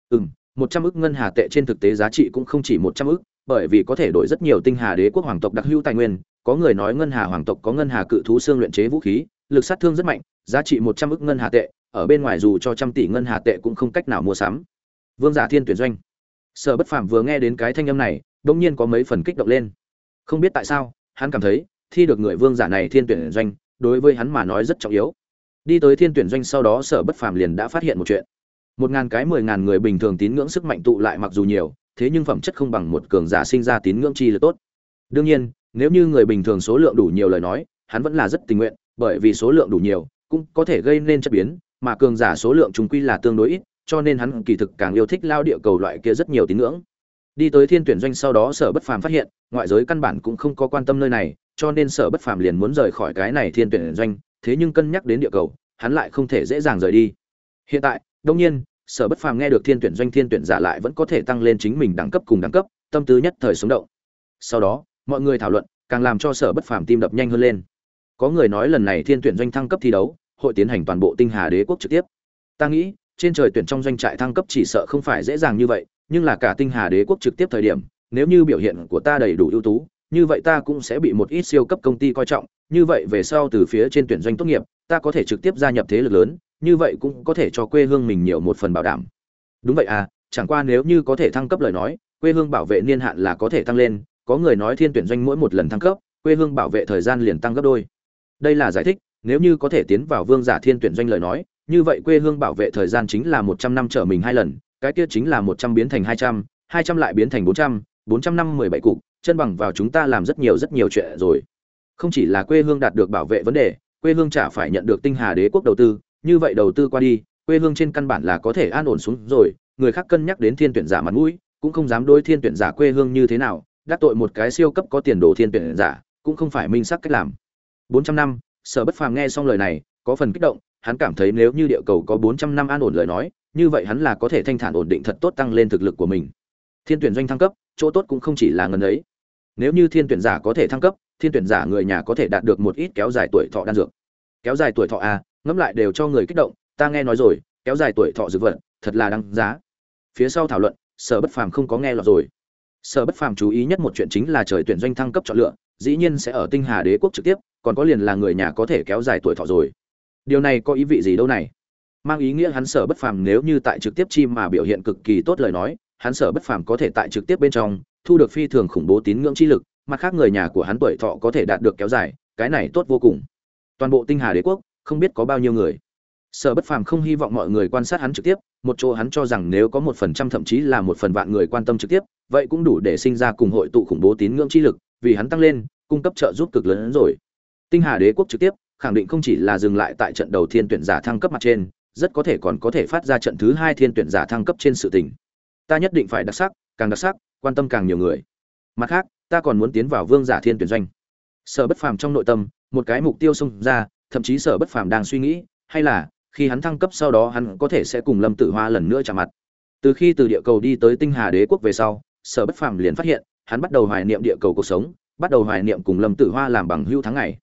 Ừm, một trăm ức ngân hà tệ trên thực tế giá trị cũng không chỉ một trăm ức bởi vì có thể đổi rất nhiều tinh hà đế quốc hoàng tộc đặc hữu tài nguyên có người nói ngân hà hoàng tộc có ngân hà cự thú xương luyện chế vũ khí lực sát thương rất mạnh giá trị một trăm ức ngân hà tệ ở bên ngoài dù cho trăm tỷ ngân hà tệ cũng không cách nào mua sắm. Vương giả thiên tuyển doanh. Sở bất phàm vừa nghe đến cái thanh âm này đột nhiên có mấy phần kích động lên. Không biết tại sao hắn cảm thấy thi được người vương giả này thiên tuyển doanh đối với hắn mà nói rất trọng yếu đi tới thiên tuyển doanh sau đó sở bất phàm liền đã phát hiện một chuyện. Một ngàn cái, mười ngàn người bình thường tín ngưỡng sức mạnh tụ lại mặc dù nhiều, thế nhưng phẩm chất không bằng một cường giả sinh ra tín ngưỡng chi là tốt. Đương nhiên, nếu như người bình thường số lượng đủ nhiều lời nói, hắn vẫn là rất tình nguyện, bởi vì số lượng đủ nhiều cũng có thể gây nên chất biến, mà cường giả số lượng chúng quy là tương đối ít, cho nên hắn kỳ thực càng yêu thích lao địa cầu loại kia rất nhiều tín ngưỡng. Đi tới thiên tuyển doanh sau đó sở bất phàm phát hiện, ngoại giới căn bản cũng không có quan tâm nơi này, cho nên sở bất phàm liền muốn rời khỏi cái này thiên tuyển doanh thế nhưng cân nhắc đến địa cầu, hắn lại không thể dễ dàng rời đi. Hiện tại, đương nhiên, sở bất phàm nghe được thiên tuyển doanh thiên tuyển giả lại vẫn có thể tăng lên chính mình đẳng cấp cùng đẳng cấp, tâm tư nhất thời sống động. Sau đó, mọi người thảo luận, càng làm cho sở bất phàm tim đập nhanh hơn lên. Có người nói lần này thiên tuyển doanh thăng cấp thi đấu, hội tiến hành toàn bộ tinh hà đế quốc trực tiếp. Ta nghĩ, trên trời tuyển trong doanh trại thăng cấp chỉ sợ không phải dễ dàng như vậy, nhưng là cả tinh hà đế quốc trực tiếp thời điểm, nếu như biểu hiện của ta đầy đủ ưu tú như vậy ta cũng sẽ bị một ít siêu cấp công ty coi trọng, như vậy về sau từ phía trên tuyển doanh tốt nghiệp, ta có thể trực tiếp gia nhập thế lực lớn, như vậy cũng có thể cho quê hương mình nhiều một phần bảo đảm. Đúng vậy à chẳng qua nếu như có thể thăng cấp lời nói, quê hương bảo vệ niên hạn là có thể tăng lên, có người nói thiên tuyển doanh mỗi một lần thăng cấp, quê hương bảo vệ thời gian liền tăng gấp đôi. Đây là giải thích, nếu như có thể tiến vào vương giả thiên tuyển doanh lời nói, như vậy quê hương bảo vệ thời gian chính là một trăm năm trở mình hai lần, cái kia chính là một trăm biến thành hai trăm hai trăm lại biến thành bốn trăm bốn trăm năm mười bảy cục chân bằng vào chúng ta làm rất nhiều rất nhiều chuyện rồi. Không chỉ là quê hương đạt được bảo vệ vấn đề, quê hương chả phải nhận được tinh hà đế quốc đầu tư, như vậy đầu tư qua đi, quê hương trên căn bản là có thể an ổn xuống rồi, người khác cân nhắc đến thiên tuyển giả mặt mũi, cũng không dám đối thiên tuyển giả quê hương như thế nào, đắc tội một cái siêu cấp có tiền đồ thiên tuyển giả, cũng không phải minh sắc cách làm. Bốn trăm năm, sở bất phàm nghe xong lời này, có phần kích động, hắn cảm thấy nếu như địa cầu có bốn trăm năm an ổn lời nói, như vậy hắn là có thể thanh thản ổn định thật tốt tăng lên thực lực của mình thiên tuyển doanh thăng cấp, chỗ tốt cũng không chỉ là ngần ấy. Nếu như thiên tuyển giả có thể thăng cấp, thiên tuyển giả người nhà có thể đạt được một ít kéo dài tuổi thọ đan dược. Kéo dài tuổi thọ à ngẫm lại đều cho người kích động, ta nghe nói rồi, kéo dài tuổi thọ dược vật, thật là đáng giá. Phía sau thảo luận, sở bất phàm không có nghe lọt rồi. Sở bất phàm chú ý nhất một chuyện chính là trời tuyển doanh thăng cấp chọn lựa, dĩ nhiên sẽ ở tinh hà đế quốc trực tiếp, còn có liền là người nhà có thể kéo dài tuổi thọ rồi. Điều này có ý vị gì đâu này? Mang ý nghĩa hắn sở bất phàm nếu như tại trực tiếp chi mà biểu hiện cực kỳ tốt lời nói hắn sở bất phàm có thể tại trực tiếp bên trong, thu được phi thường khủng bố tín ngưỡng chi lực, mặt khác người nhà của hắn tuổi thọ có thể đạt được kéo dài, cái này tốt vô cùng. Toàn bộ tinh hà đế quốc, không biết có bao nhiêu người. Sở bất phàm không hy vọng mọi người quan sát hắn trực tiếp, một chỗ hắn cho rằng nếu có một phần trăm thậm chí là một phần vạn người quan tâm trực tiếp, vậy cũng đủ để sinh ra cùng hội tụ khủng bố tín ngưỡng chi lực, vì hắn tăng lên, cung cấp trợ giúp cực lớn hơn rồi. Tinh hà đế quốc trực tiếp, khẳng định không chỉ là dừng lại tại trận đầu thiên tuyển giả thăng cấp mặt trên, rất có thể còn có thể phát ra trận thứ hai thiên tuyển giả thăng cấp trên sự tình ta nhất định phải đặc sắc, càng đặc sắc, quan tâm càng nhiều người. Mặt khác, ta còn muốn tiến vào vương giả thiên tuyển doanh. Sở bất phàm trong nội tâm, một cái mục tiêu xông ra, thậm chí sở bất phàm đang suy nghĩ, hay là, khi hắn thăng cấp sau đó hắn có thể sẽ cùng lâm tử hoa lần nữa chạm mặt. Từ khi từ địa cầu đi tới tinh hà đế quốc về sau, sở bất phàm liền phát hiện, hắn bắt đầu hoài niệm địa cầu cuộc sống, bắt đầu hoài niệm cùng lâm tử hoa làm bằng hưu tháng ngày.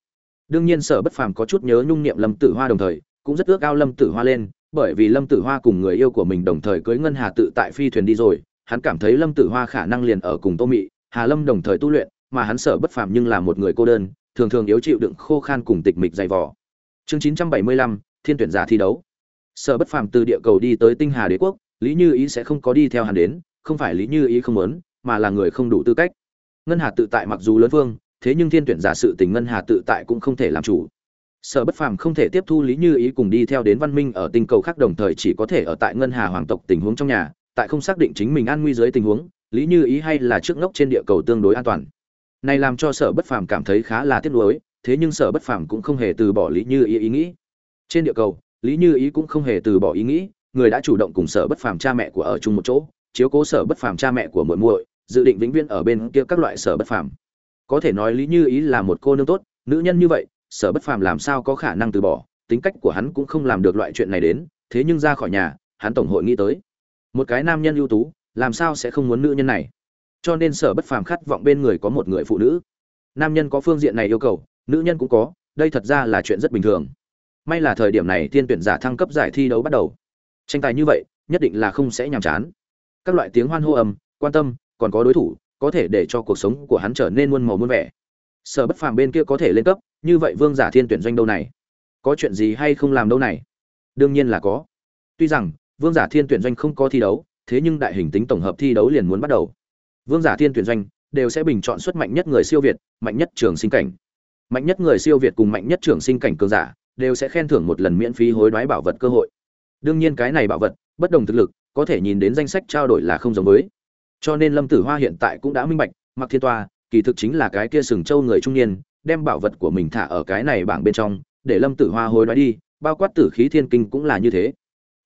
Đương nhiên sở bất phàm có chút nhớ nhung niệm lâm tử hoa đồng thời, cũng rất ước ao lâm tử hoa lên bởi vì lâm tử hoa cùng người yêu của mình đồng thời cưới ngân hà tự tại phi thuyền đi rồi, hắn cảm thấy lâm tử hoa khả năng liền ở cùng tô mị, hà lâm đồng thời tu luyện, mà hắn sở bất phàm nhưng là một người cô đơn, thường thường yếu chịu đựng khô khan cùng tịch mịch dày vò. Chương chín trăm bảy mươi lăm, thiên tuyển giả thi đấu. Sở bất phàm từ địa cầu đi tới tinh hà đế quốc, lý như ý sẽ không có đi theo hắn đến, không phải lý như ý không muốn, mà là người không đủ tư cách. Ngân hà tự tại mặc dù lớn vương, thế nhưng thiên tuyển giả sự tình ngân hà tự tại cũng không thể làm chủ sở bất phàm không thể tiếp thu lý như ý cùng đi theo đến văn minh ở tinh cầu khác đồng thời chỉ có thể ở tại ngân hà hoàng tộc tình huống trong nhà, tại không xác định chính mình an nguy dưới tình huống, lý như ý hay là trước ngốc trên địa cầu tương đối an toàn. Này làm cho sở bất phàm cảm thấy khá là tiếc nuối, thế nhưng sở bất phàm cũng không hề từ bỏ lý như ý ý nghĩ. Trên địa cầu, lý như ý cũng không hề từ bỏ ý nghĩ, người đã chủ động cùng sở bất phàm cha mẹ của ở chung một chỗ, chiếu cố sở bất phàm cha mẹ của muội muội, dự định vĩnh viễn ở bên kia các loại sở bất phàm. Có thể nói lý như ý là một cô nương tốt, nữ nhân như vậy sở bất phàm làm sao có khả năng từ bỏ, tính cách của hắn cũng không làm được loại chuyện này đến, thế nhưng ra khỏi nhà, hắn tổng hội nghĩ tới, một cái nam nhân ưu tú, làm sao sẽ không muốn nữ nhân này? Cho nên sở bất phàm khát vọng bên người có một người phụ nữ. Nam nhân có phương diện này yêu cầu, nữ nhân cũng có, đây thật ra là chuyện rất bình thường. May là thời điểm này thiên tuyển giả thăng cấp giải thi đấu bắt đầu. Tranh tài như vậy, nhất định là không sẽ nhàm chán. Các loại tiếng hoan hô âm, quan tâm, còn có đối thủ, có thể để cho cuộc sống của hắn trở nên muôn màu muôn vẻ sở bất phàm bên kia có thể lên cấp, như vậy vương giả thiên tuyển doanh đâu này? Có chuyện gì hay không làm đâu này? Đương nhiên là có. Tuy rằng, vương giả thiên tuyển doanh không có thi đấu, thế nhưng đại hình tính tổng hợp thi đấu liền muốn bắt đầu. Vương giả thiên tuyển doanh đều sẽ bình chọn xuất mạnh nhất người siêu việt, mạnh nhất trường sinh cảnh. Mạnh nhất người siêu việt cùng mạnh nhất trường sinh cảnh cường giả đều sẽ khen thưởng một lần miễn phí hối đoái bảo vật cơ hội. Đương nhiên cái này bảo vật, bất đồng thực lực, có thể nhìn đến danh sách trao đổi là không giống với. Cho nên lâm tử hoa hiện tại cũng đã minh bạch mặc thiên toa kỳ thực chính là cái kia sừng châu người trung niên, đem bảo vật của mình thả ở cái này bảng bên trong, để lâm tử hoa hối nói đi, bao quát tử khí thiên kinh cũng là như thế.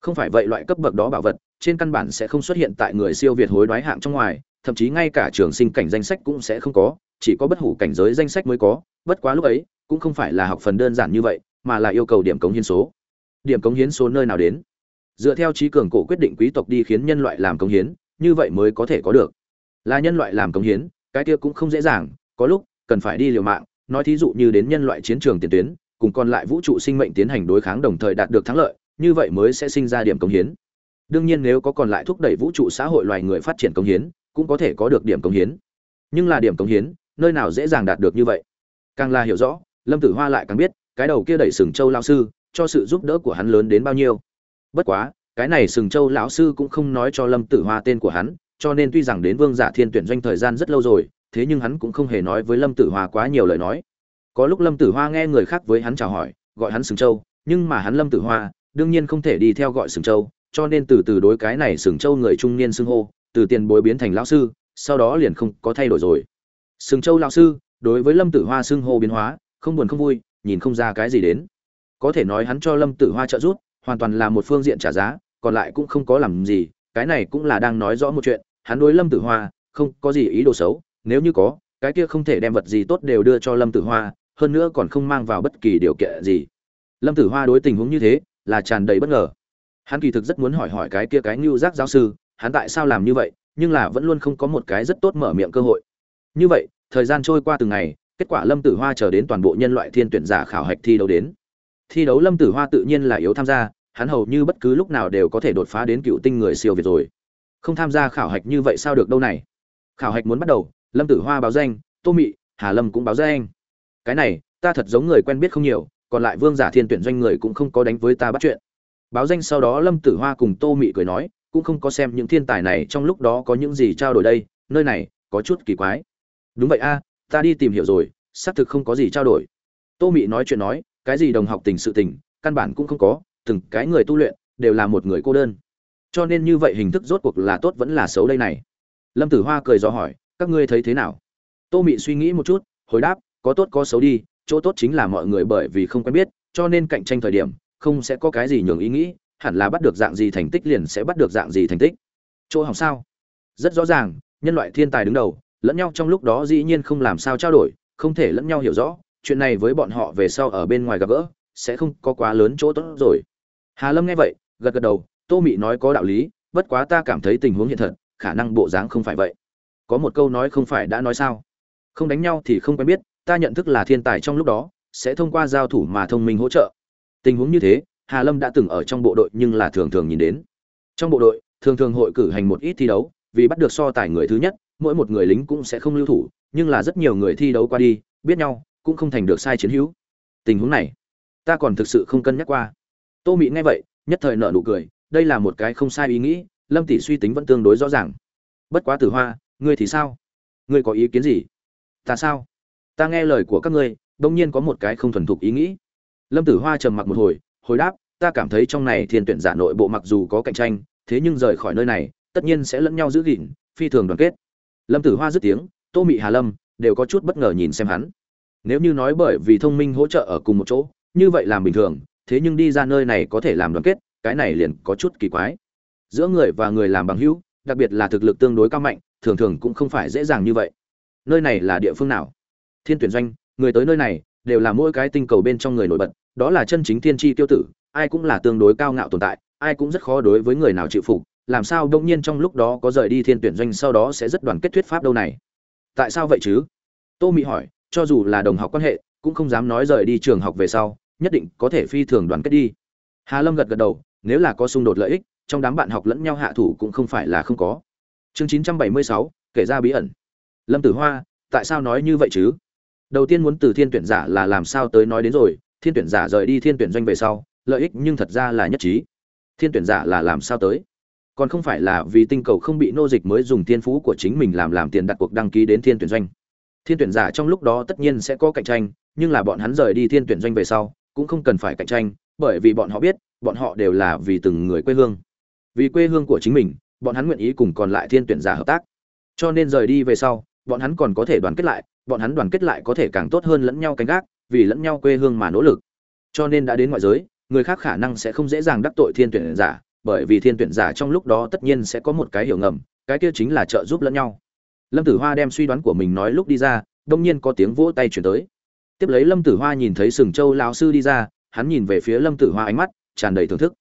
Không phải vậy loại cấp bậc đó bảo vật, trên căn bản sẽ không xuất hiện tại người siêu việt hối đoái hạng trong ngoài, thậm chí ngay cả trường sinh cảnh danh sách cũng sẽ không có, chỉ có bất hủ cảnh giới danh sách mới có, bất quá lúc ấy, cũng không phải là học phần đơn giản như vậy, mà là yêu cầu điểm cống hiến số. Điểm cống hiến số nơi nào đến? Dựa theo trí cường cổ quyết định quý tộc đi khiến nhân loại làm cống hiến, như vậy mới có thể có được. Là nhân loại làm cống hiến cái kia cũng không dễ dàng, có lúc, cần phải đi liều mạng, nói thí dụ như đến nhân loại chiến trường tiền tuyến, cùng còn lại vũ trụ sinh mệnh tiến hành đối kháng đồng thời đạt được thắng lợi, như vậy mới sẽ sinh ra điểm cống hiến. Đương nhiên nếu có còn lại thúc đẩy vũ trụ xã hội loài người phát triển cống hiến, cũng có thể có được điểm cống hiến. Nhưng là điểm cống hiến, nơi nào dễ dàng đạt được như vậy? Càng là hiểu rõ, lâm tử hoa lại càng biết, cái đầu kia đẩy sừng châu lao sư, cho sự giúp đỡ của hắn lớn đến bao nhiêu. Bất quá, cái này sừng châu lão sư cũng không nói cho lâm tử hoa tên của hắn cho nên tuy rằng đến vương giả thiên tuyển doanh thời gian rất lâu rồi, thế nhưng hắn cũng không hề nói với lâm tử hoa quá nhiều lời nói. Có lúc lâm tử hoa nghe người khác với hắn chào hỏi, gọi hắn sừng châu, nhưng mà hắn lâm tử hoa, đương nhiên không thể đi theo gọi sừng châu, cho nên từ từ đối cái này sừng châu người trung niên xưng hô, từ tiền bối biến thành lão sư, sau đó liền không có thay đổi rồi. Sừng châu lão sư, đối với lâm tử hoa xưng hô biến hóa, không buồn không vui, nhìn không ra cái gì đến. Có thể nói hắn cho lâm tử hoa trợ giúp, hoàn toàn là một phương diện trả giá, còn lại cũng không có làm gì, cái này cũng là đang nói rõ một chuyện hắn đối lâm tử hoa không có gì ý đồ xấu, nếu như có, cái kia không thể đem vật gì tốt đều đưa cho lâm tử hoa, hơn nữa còn không mang vào bất kỳ điều kiện gì. Lâm tử hoa đối tình huống như thế là tràn đầy bất ngờ. Hắn kỳ thực rất muốn hỏi hỏi cái kia cái ngưu giác giáo sư, hắn tại sao làm như vậy, nhưng là vẫn luôn không có một cái rất tốt mở miệng cơ hội. Như vậy, thời gian trôi qua từng ngày, kết quả lâm tử hoa chờ đến toàn bộ nhân loại thiên tuyển giả khảo hạch thi đấu đến. Thi đấu lâm tử hoa tự nhiên là yếu tham gia, hắn hầu như bất cứ lúc nào đều có thể đột phá đến cựu tinh người siêu việt rồi không tham gia khảo hạch như vậy sao được đâu này? Khảo hạch muốn bắt đầu, lâm tử hoa báo danh, tô mị, hà lâm cũng báo danh. Cái này, ta thật giống người quen biết không nhiều, còn lại vương giả thiên tuyển doanh người cũng không có đánh với ta bắt chuyện. Báo danh sau đó lâm tử hoa cùng tô mị cười nói, cũng không có xem những thiên tài này trong lúc đó có những gì trao đổi đây, nơi này có chút kỳ quái. Đúng vậy a, ta đi tìm hiểu rồi, xác thực không có gì trao đổi. Tô mị nói chuyện nói, cái gì đồng học tình sự tình, căn bản cũng không có, từng cái người tu luyện, đều là một người cô đơn cho nên như vậy hình thức rốt cuộc là tốt vẫn là xấu đây này. Lâm tử hoa cười dò hỏi, các ngươi thấy thế nào? Tô mị suy nghĩ một chút, hồi đáp, có tốt có xấu đi, chỗ tốt chính là mọi người bởi vì không quen biết, cho nên cạnh tranh thời điểm, không sẽ có cái gì nhường ý nghĩ, hẳn là bắt được dạng gì thành tích liền sẽ bắt được dạng gì thành tích. Chỗ hỏng sao? Rất rõ ràng, nhân loại thiên tài đứng đầu, lẫn nhau trong lúc đó dĩ nhiên không làm sao trao đổi, không thể lẫn nhau hiểu rõ, chuyện này với bọn họ về sau ở bên ngoài gặp gỡ, sẽ không có quá lớn chỗ tốt rồi. Hà lâm nghe vậy, gật gật đầu tô mị nói có đạo lý, bất quá ta cảm thấy tình huống hiện thật, khả năng bộ dáng không phải vậy. Có một câu nói không phải đã nói sao? Không đánh nhau thì không quen biết, ta nhận thức là thiên tài trong lúc đó, sẽ thông qua giao thủ mà thông minh hỗ trợ. Tình huống như thế, hà lâm đã từng ở trong bộ đội nhưng là thường thường nhìn đến. Trong bộ đội, thường thường hội cử hành một ít thi đấu, vì bắt được so tài người thứ nhất, mỗi một người lính cũng sẽ không lưu thủ, nhưng là rất nhiều người thi đấu qua đi, biết nhau, cũng không thành được sai chiến hữu. Tình huống này, ta còn thực sự không cân nhắc qua. Tô Mị nghe vậy, nhất thời nợ nụ cười đây là một cái không sai ý nghĩ, lâm tỷ suy tính vẫn tương đối rõ ràng. Bất quá tử hoa, ngươi thì sao? Ngươi có ý kiến gì? Ta sao? Ta nghe lời của các ngươi đông nhiên có một cái không thuần thục ý nghĩ. Lâm tử hoa trầm mặc một hồi hồi đáp, ta cảm thấy trong này thiên tuyển giả nội bộ mặc dù có cạnh tranh, thế nhưng rời khỏi nơi này, tất nhiên sẽ lẫn nhau giữ gìn, phi thường đoàn kết. Lâm tử hoa dứt tiếng, tô mị hà lâm, đều có chút bất ngờ nhìn xem hắn. Nếu như nói bởi vì thông minh hỗ trợ ở cùng một chỗ, như vậy làm bình thường, thế nhưng đi ra nơi này có thể làm đoàn kết cái này liền có chút kỳ quái. Giữa người và người làm bằng hữu, đặc biệt là thực lực tương đối cao mạnh, thường thường cũng không phải dễ dàng như vậy. Nơi này là địa phương nào? Thiên tuyển doanh, người tới nơi này, đều là mỗi cái tinh cầu bên trong người nổi bật, đó là chân chính thiên tri tiêu tử, ai cũng là tương đối cao ngạo tồn tại, ai cũng rất khó đối với người nào chịu phục, làm sao đông nhiên trong lúc đó có rời đi thiên tuyển doanh sau đó sẽ rất đoàn kết thuyết pháp đâu này? Tại sao vậy chứ? Tô mỹ hỏi, cho dù là đồng học quan hệ, cũng không dám nói rời đi trường học về sau, nhất định có thể phi thường đoàn kết đi. Hà lâm gật gật đầu nếu là có xung đột lợi ích, trong đám bạn học lẫn nhau hạ thủ cũng không phải là không có. Chương chín trăm bảy mươi sáu, kể ra bí ẩn. Lâm tử hoa, tại sao nói như vậy chứ? Đầu tiên muốn từ thiên tuyển giả là làm sao tới nói đến rồi, thiên tuyển giả rời đi thiên tuyển doanh về sau, lợi ích nhưng thật ra là nhất trí. Thiên tuyển giả là làm sao tới? Còn không phải là vì tinh cầu không bị nô dịch mới dùng thiên phú của chính mình làm làm tiền đặt cuộc đăng ký đến thiên tuyển doanh. Thiên tuyển giả trong lúc đó tất nhiên sẽ có cạnh tranh, nhưng là bọn hắn rời đi thiên tuyển doanh về sau, cũng không cần phải cạnh tranh, bởi vì bọn họ biết bọn họ đều là vì từng người quê hương. Vì quê hương của chính mình, bọn hắn nguyện ý cùng còn lại thiên tuyển giả hợp tác. Cho nên rời đi về sau, bọn hắn còn có thể đoàn kết lại, bọn hắn đoàn kết lại có thể càng tốt hơn lẫn nhau canh gác, vì lẫn nhau quê hương mà nỗ lực. Cho nên đã đến ngoại giới, người khác khả năng sẽ không dễ dàng đắc tội thiên tuyển giả, bởi vì thiên tuyển giả trong lúc đó tất nhiên sẽ có một cái hiểu ngầm, cái kia chính là trợ giúp lẫn nhau. Lâm tử hoa đem suy đoán của mình nói lúc đi ra, đông nhiên có tiếng vỗ tay chuyển tới. Tiếp lấy lâm tử hoa nhìn thấy sừng châu lão sư đi ra, hắn nhìn về phía lâm tử hoa ánh mắt tràn đầy thưởng thức.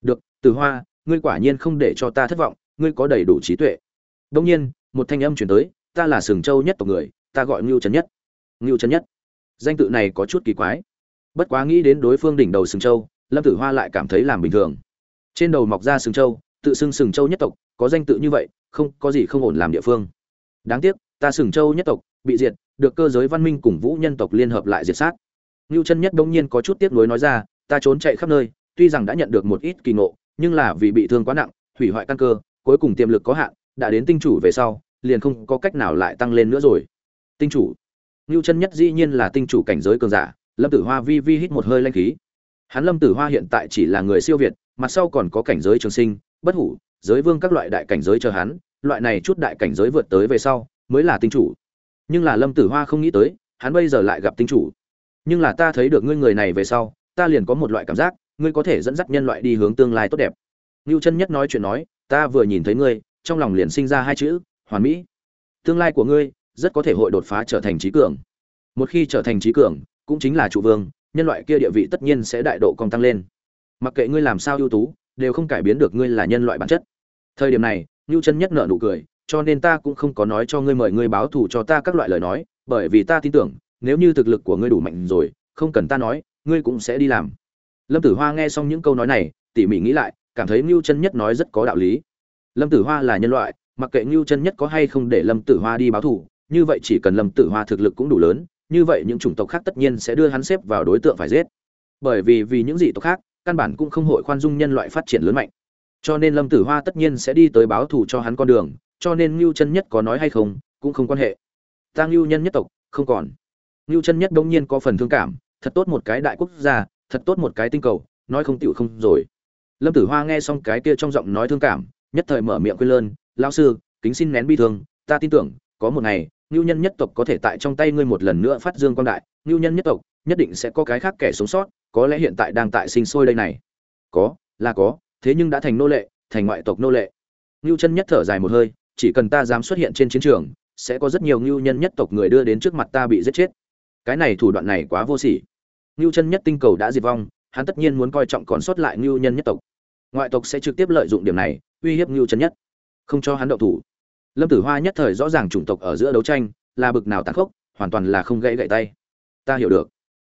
Được Từ hoa, ngươi quả nhiên không để cho ta thất vọng, ngươi có đầy đủ trí tuệ. Đông nhiên, một thanh âm chuyển tới, ta là sừng châu nhất tộc người, ta gọi ngưu trấn nhất. Ngưu trấn nhất. Danh tự này có chút kỳ quái. Bất quá nghĩ đến đối phương đỉnh đầu sừng châu, lâm tử hoa lại cảm thấy làm bình thường. Trên đầu mọc ra sừng châu, tự xưng sừng châu nhất tộc, có danh tự như vậy, không, có gì không ổn làm địa phương. Đáng tiếc, ta sừng châu nhất tộc, bị diệt, được cơ giới văn minh cùng vũ nhân tộc liên hợp lại diệt sát. Ngưu chân nhất đông nhiên có chút tiếc nuối nói ra, ta trốn chạy khắp nơi tuy rằng đã nhận được một ít kỳ ngộ, nhưng là vì bị thương quá nặng, hủy hoại căn cơ, cuối cùng tiềm lực có hạn, đã đến tinh chủ về sau, liền không có cách nào lại tăng lên nữa rồi. Tinh chủ. Nưu chân nhất dĩ nhiên là tinh chủ cảnh giới cường giả, lâm tử hoa vi vi hít một hơi linh khí. Hắn lâm tử hoa hiện tại chỉ là người siêu việt, mặt sau còn có cảnh giới trường sinh, bất hủ, giới vương các loại đại cảnh giới chờ hắn, loại này chút đại cảnh giới vượt tới về sau, mới là tinh chủ. Nhưng là lâm tử hoa không nghĩ tới, hắn bây giờ lại gặp tinh chủ. Nhưng là ta thấy được ngươi người này về sau, ta liền có một loại cảm giác ngươi có thể dẫn dắt nhân loại đi hướng tương lai tốt đẹp. Ngưu chân nhất nói chuyện nói, ta vừa nhìn thấy ngươi, trong lòng liền sinh ra hai chữ, hoàn mỹ. Tương lai của ngươi rất có thể hội đột phá trở thành trí cường. Một khi trở thành trí cường, cũng chính là trụ vương, nhân loại kia địa vị tất nhiên sẽ đại độ công tăng lên. Mặc kệ ngươi làm sao ưu tú, đều không cải biến được ngươi là nhân loại bản chất. Thời điểm này, ngưu chân nhất nợ nụ cười, cho nên ta cũng không có nói cho ngươi mời ngươi báo thù cho ta các loại lời nói, bởi vì ta tin tưởng, nếu như thực lực của ngươi đủ mạnh rồi, không cần ta nói, ngươi cũng sẽ đi làm lâm tử hoa nghe xong những câu nói này, tỉ mỉ nghĩ lại, cảm thấy ngưu chân nhất nói rất có đạo lý. Lâm tử hoa là nhân loại, mặc kệ ngưu chân nhất có hay không để lâm tử hoa đi báo thù, như vậy chỉ cần lâm tử hoa thực lực cũng đủ lớn, như vậy những chủng tộc khác tất nhiên sẽ đưa hắn xếp vào đối tượng phải giết. Bởi vì vì những dị tộc khác, căn bản cũng không hội khoan dung nhân loại phát triển lớn mạnh. Cho nên lâm tử hoa tất nhiên sẽ đi tới báo thù cho hắn con đường, cho nên ngưu chân nhất có nói hay không, cũng không quan hệ. Ta ngưu nhân nhất tộc, không còn. Ngưu chân nhất đông nhiên có phần thương cảm, thật tốt một cái đại quốc gia thật tốt một cái tinh cầu, nói không tựu không rồi. Lâm tử hoa nghe xong cái kia trong giọng nói thương cảm, nhất thời mở miệng quên lơn, lão sư, kính xin nén bi thương, ta tin tưởng, có một ngày, ngưu nhân nhất tộc có thể tại trong tay ngươi một lần nữa phát dương quang đại. Ngưu nhân nhất tộc, nhất định sẽ có cái khác kẻ sống sót, có lẽ hiện tại đang tại sinh sôi đây này. Có, là có, thế nhưng đã thành nô lệ, thành ngoại tộc nô lệ. Ngưu chân nhất thở dài một hơi, chỉ cần ta dám xuất hiện trên chiến trường, sẽ có rất nhiều ngưu nhân nhất tộc người đưa đến trước mặt ta bị giết chết. Cái này thủ đoạn này quá vô sỉ ngưu chân nhất tinh cầu đã diệt vong, hắn tất nhiên muốn coi trọng còn sót lại ngưu nhân nhất tộc. Ngoại tộc sẽ trực tiếp lợi dụng điểm này, uy hiếp ngưu chân nhất, không cho hắn động thủ. Lâm tử hoa nhất thời rõ ràng chủng tộc ở giữa đấu tranh, là bực nào tàn khốc, hoàn toàn là không gãy gậy tay. Ta hiểu được.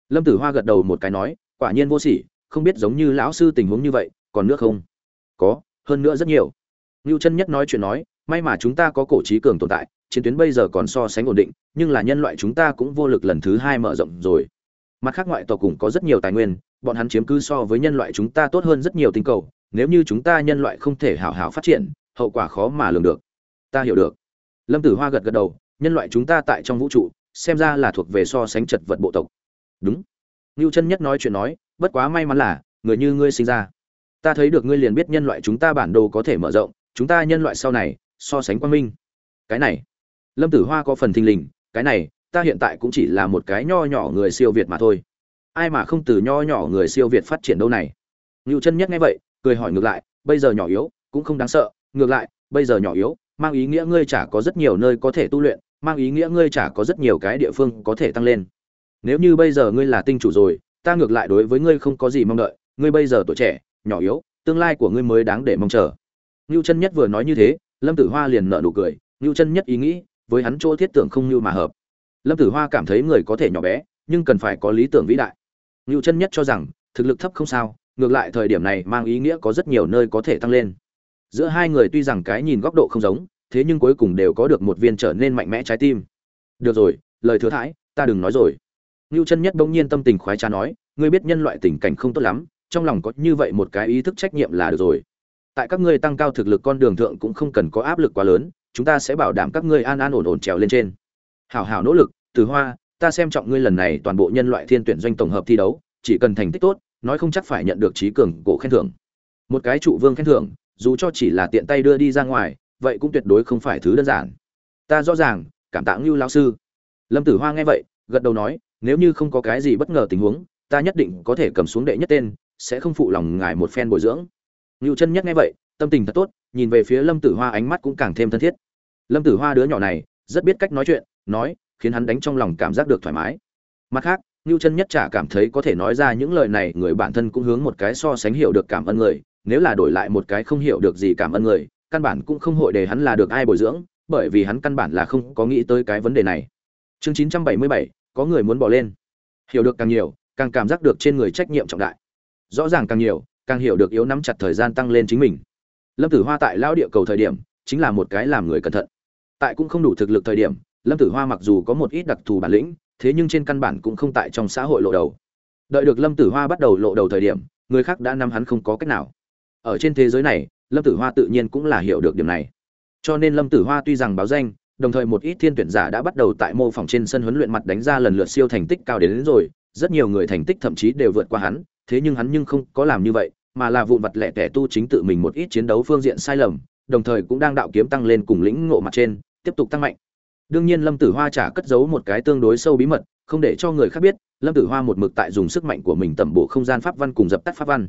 Lâm tử hoa gật đầu một cái nói, quả nhiên vô sỉ, không biết giống như lão sư tình huống như vậy, còn nước không? Có, hơn nữa rất nhiều. Ngưu chân nhất nói chuyện nói, may mà chúng ta có cổ trí cường tồn tại, chiến tuyến bây giờ còn so sánh ổn định, nhưng là nhân loại chúng ta cũng vô lực lần thứ hai mở rộng rồi mặt khác ngoại tộc cũng có rất nhiều tài nguyên, bọn hắn chiếm cứ so với nhân loại chúng ta tốt hơn rất nhiều tinh cầu, nếu như chúng ta nhân loại không thể hảo hảo phát triển, hậu quả khó mà lường được. Ta hiểu được. Lâm tử hoa gật gật đầu, nhân loại chúng ta tại trong vũ trụ, xem ra là thuộc về so sánh chật vật bộ tộc. Đúng. Ngưu chân nhất nói chuyện nói, bất quá may mắn là, người như ngươi sinh ra. Ta thấy được ngươi liền biết nhân loại chúng ta bản đồ có thể mở rộng, chúng ta nhân loại sau này, so sánh quan minh. Cái này. Lâm tử hoa có phần thình lình, cái này ta hiện tại cũng chỉ là một cái nho nhỏ người siêu việt mà thôi. Ai mà không từ nho nhỏ người siêu việt phát triển đâu này? Ngưu chân nhất nghe vậy, cười hỏi ngược lại, bây giờ nhỏ yếu, cũng không đáng sợ. Ngược lại, bây giờ nhỏ yếu, mang ý nghĩa ngươi chả có rất nhiều nơi có thể tu luyện, mang ý nghĩa ngươi chả có rất nhiều cái địa phương có thể tăng lên. Nếu như bây giờ ngươi là tinh chủ rồi, ta ngược lại đối với ngươi không có gì mong đợi. Ngươi bây giờ tuổi trẻ, nhỏ yếu, tương lai của ngươi mới đáng để mong chờ. Ngưu chân nhất vừa nói như thế, lâm tử hoa liền nợ nụ cười. Ngưu chân nhất ý nghĩ, với hắn chỗ thiết tưởng không như mà hợp lâm tử hoa cảm thấy người có thể nhỏ bé, nhưng cần phải có lý tưởng vĩ đại. Ngưu chân nhất cho rằng, thực lực thấp không sao, ngược lại thời điểm này mang ý nghĩa có rất nhiều nơi có thể tăng lên. Giữa hai người tuy rằng cái nhìn góc độ không giống, thế nhưng cuối cùng đều có được một viên trở nên mạnh mẽ trái tim. Được rồi, lời thừa thãi, ta đừng nói rồi. Ngưu chân nhất bỗng nhiên tâm tình khoái trá nói, ngươi biết nhân loại tình cảnh không tốt lắm, trong lòng có như vậy một cái ý thức trách nhiệm là được rồi. Tại các ngươi tăng cao thực lực con đường thượng cũng không cần có áp lực quá lớn, chúng ta sẽ bảo đảm các ngươi an an ổn ổn trèo lên trên hảo hảo nỗ lực, từ hoa, ta xem trọng ngươi lần này toàn bộ nhân loại thiên tuyển doanh tổng hợp thi đấu, chỉ cần thành tích tốt, nói không chắc phải nhận được trí cường cổ khen thưởng. Một cái trụ vương khen thưởng, dù cho chỉ là tiện tay đưa đi ra ngoài, vậy cũng tuyệt đối không phải thứ đơn giản. Ta rõ ràng, cảm tạ ngưu lao sư. Lâm tử hoa nghe vậy, gật đầu nói, nếu như không có cái gì bất ngờ tình huống, ta nhất định có thể cầm xuống đệ nhất tên, sẽ không phụ lòng ngài một phen bồi dưỡng. Ngưu chân nhất nghe vậy, tâm tình thật tốt, nhìn về phía lâm tử hoa ánh mắt cũng càng thêm thân thiết. Lâm tử hoa đứa nhỏ này, rất biết cách nói chuyện nói khiến hắn đánh trong lòng cảm giác được thoải mái. Mặt khác ngưu chân nhất trả cảm thấy có thể nói ra những lời này người bản thân cũng hướng một cái so sánh hiểu được cảm ơn người nếu là đổi lại một cái không hiểu được gì cảm ơn người căn bản cũng không hội để hắn là được ai bồi dưỡng bởi vì hắn căn bản là không có nghĩ tới cái vấn đề này. Chương 977, có người muốn bỏ lên. Hiểu được càng nhiều càng cảm giác được trên người trách nhiệm trọng đại. Rõ ràng càng nhiều càng hiểu được yếu nắm chặt thời gian tăng lên chính mình. Lâm tử hoa tại lao địa cầu thời điểm chính là một cái làm người cẩn thận. Tại cũng không đủ thực lực thời điểm lâm tử hoa mặc dù có một ít đặc thù bản lĩnh thế nhưng trên căn bản cũng không tại trong xã hội lộ đầu. Đợi được lâm tử hoa bắt đầu lộ đầu thời điểm người khác đã nắm hắn không có cách nào. Ở trên thế giới này lâm tử hoa tự nhiên cũng là hiểu được điểm này. Cho nên lâm tử hoa tuy rằng báo danh đồng thời một ít thiên tuyển giả đã bắt đầu tại mô phỏng trên sân huấn luyện mặt đánh ra lần lượt siêu thành tích cao đến, đến rồi rất nhiều người thành tích thậm chí đều vượt qua hắn thế nhưng hắn nhưng không có làm như vậy mà là vụn vặt lẻ tẻ tu chính tự mình một ít chiến đấu phương diện sai lầm đồng thời cũng đang đạo kiếm tăng lên cùng lĩnh ngộ mặt trên tiếp tục tăng mạnh đương nhiên lâm tử hoa trả cất giấu một cái tương đối sâu bí mật, không để cho người khác biết, lâm tử hoa một mực tại dùng sức mạnh của mình tẩm bộ không gian pháp văn cùng dập tắt pháp văn.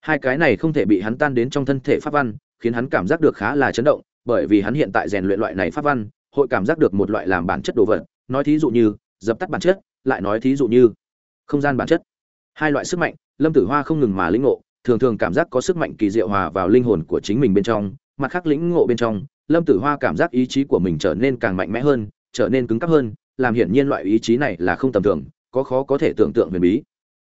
Hai cái này không thể bị hắn tan đến trong thân thể pháp văn, khiến hắn cảm giác được khá là chấn động, bởi vì hắn hiện tại rèn luyện loại này pháp văn, hội cảm giác được một loại làm bản chất đồ vật, nói thí dụ như, dập tắt bản chất, lại nói thí dụ như, không gian bản chất. Hai loại sức mạnh, lâm tử hoa không ngừng mà lĩnh ngộ, thường thường cảm giác có sức mạnh kỳ diệu hòa vào linh hồn của chính mình bên trong, mặt khác lĩnh ngộ bên trong lâm tử hoa cảm giác ý chí của mình trở nên càng mạnh mẽ hơn, trở nên cứng cáp hơn, làm hiển nhiên loại ý chí này là không tầm thường, có khó có thể tưởng tượng huyền bí.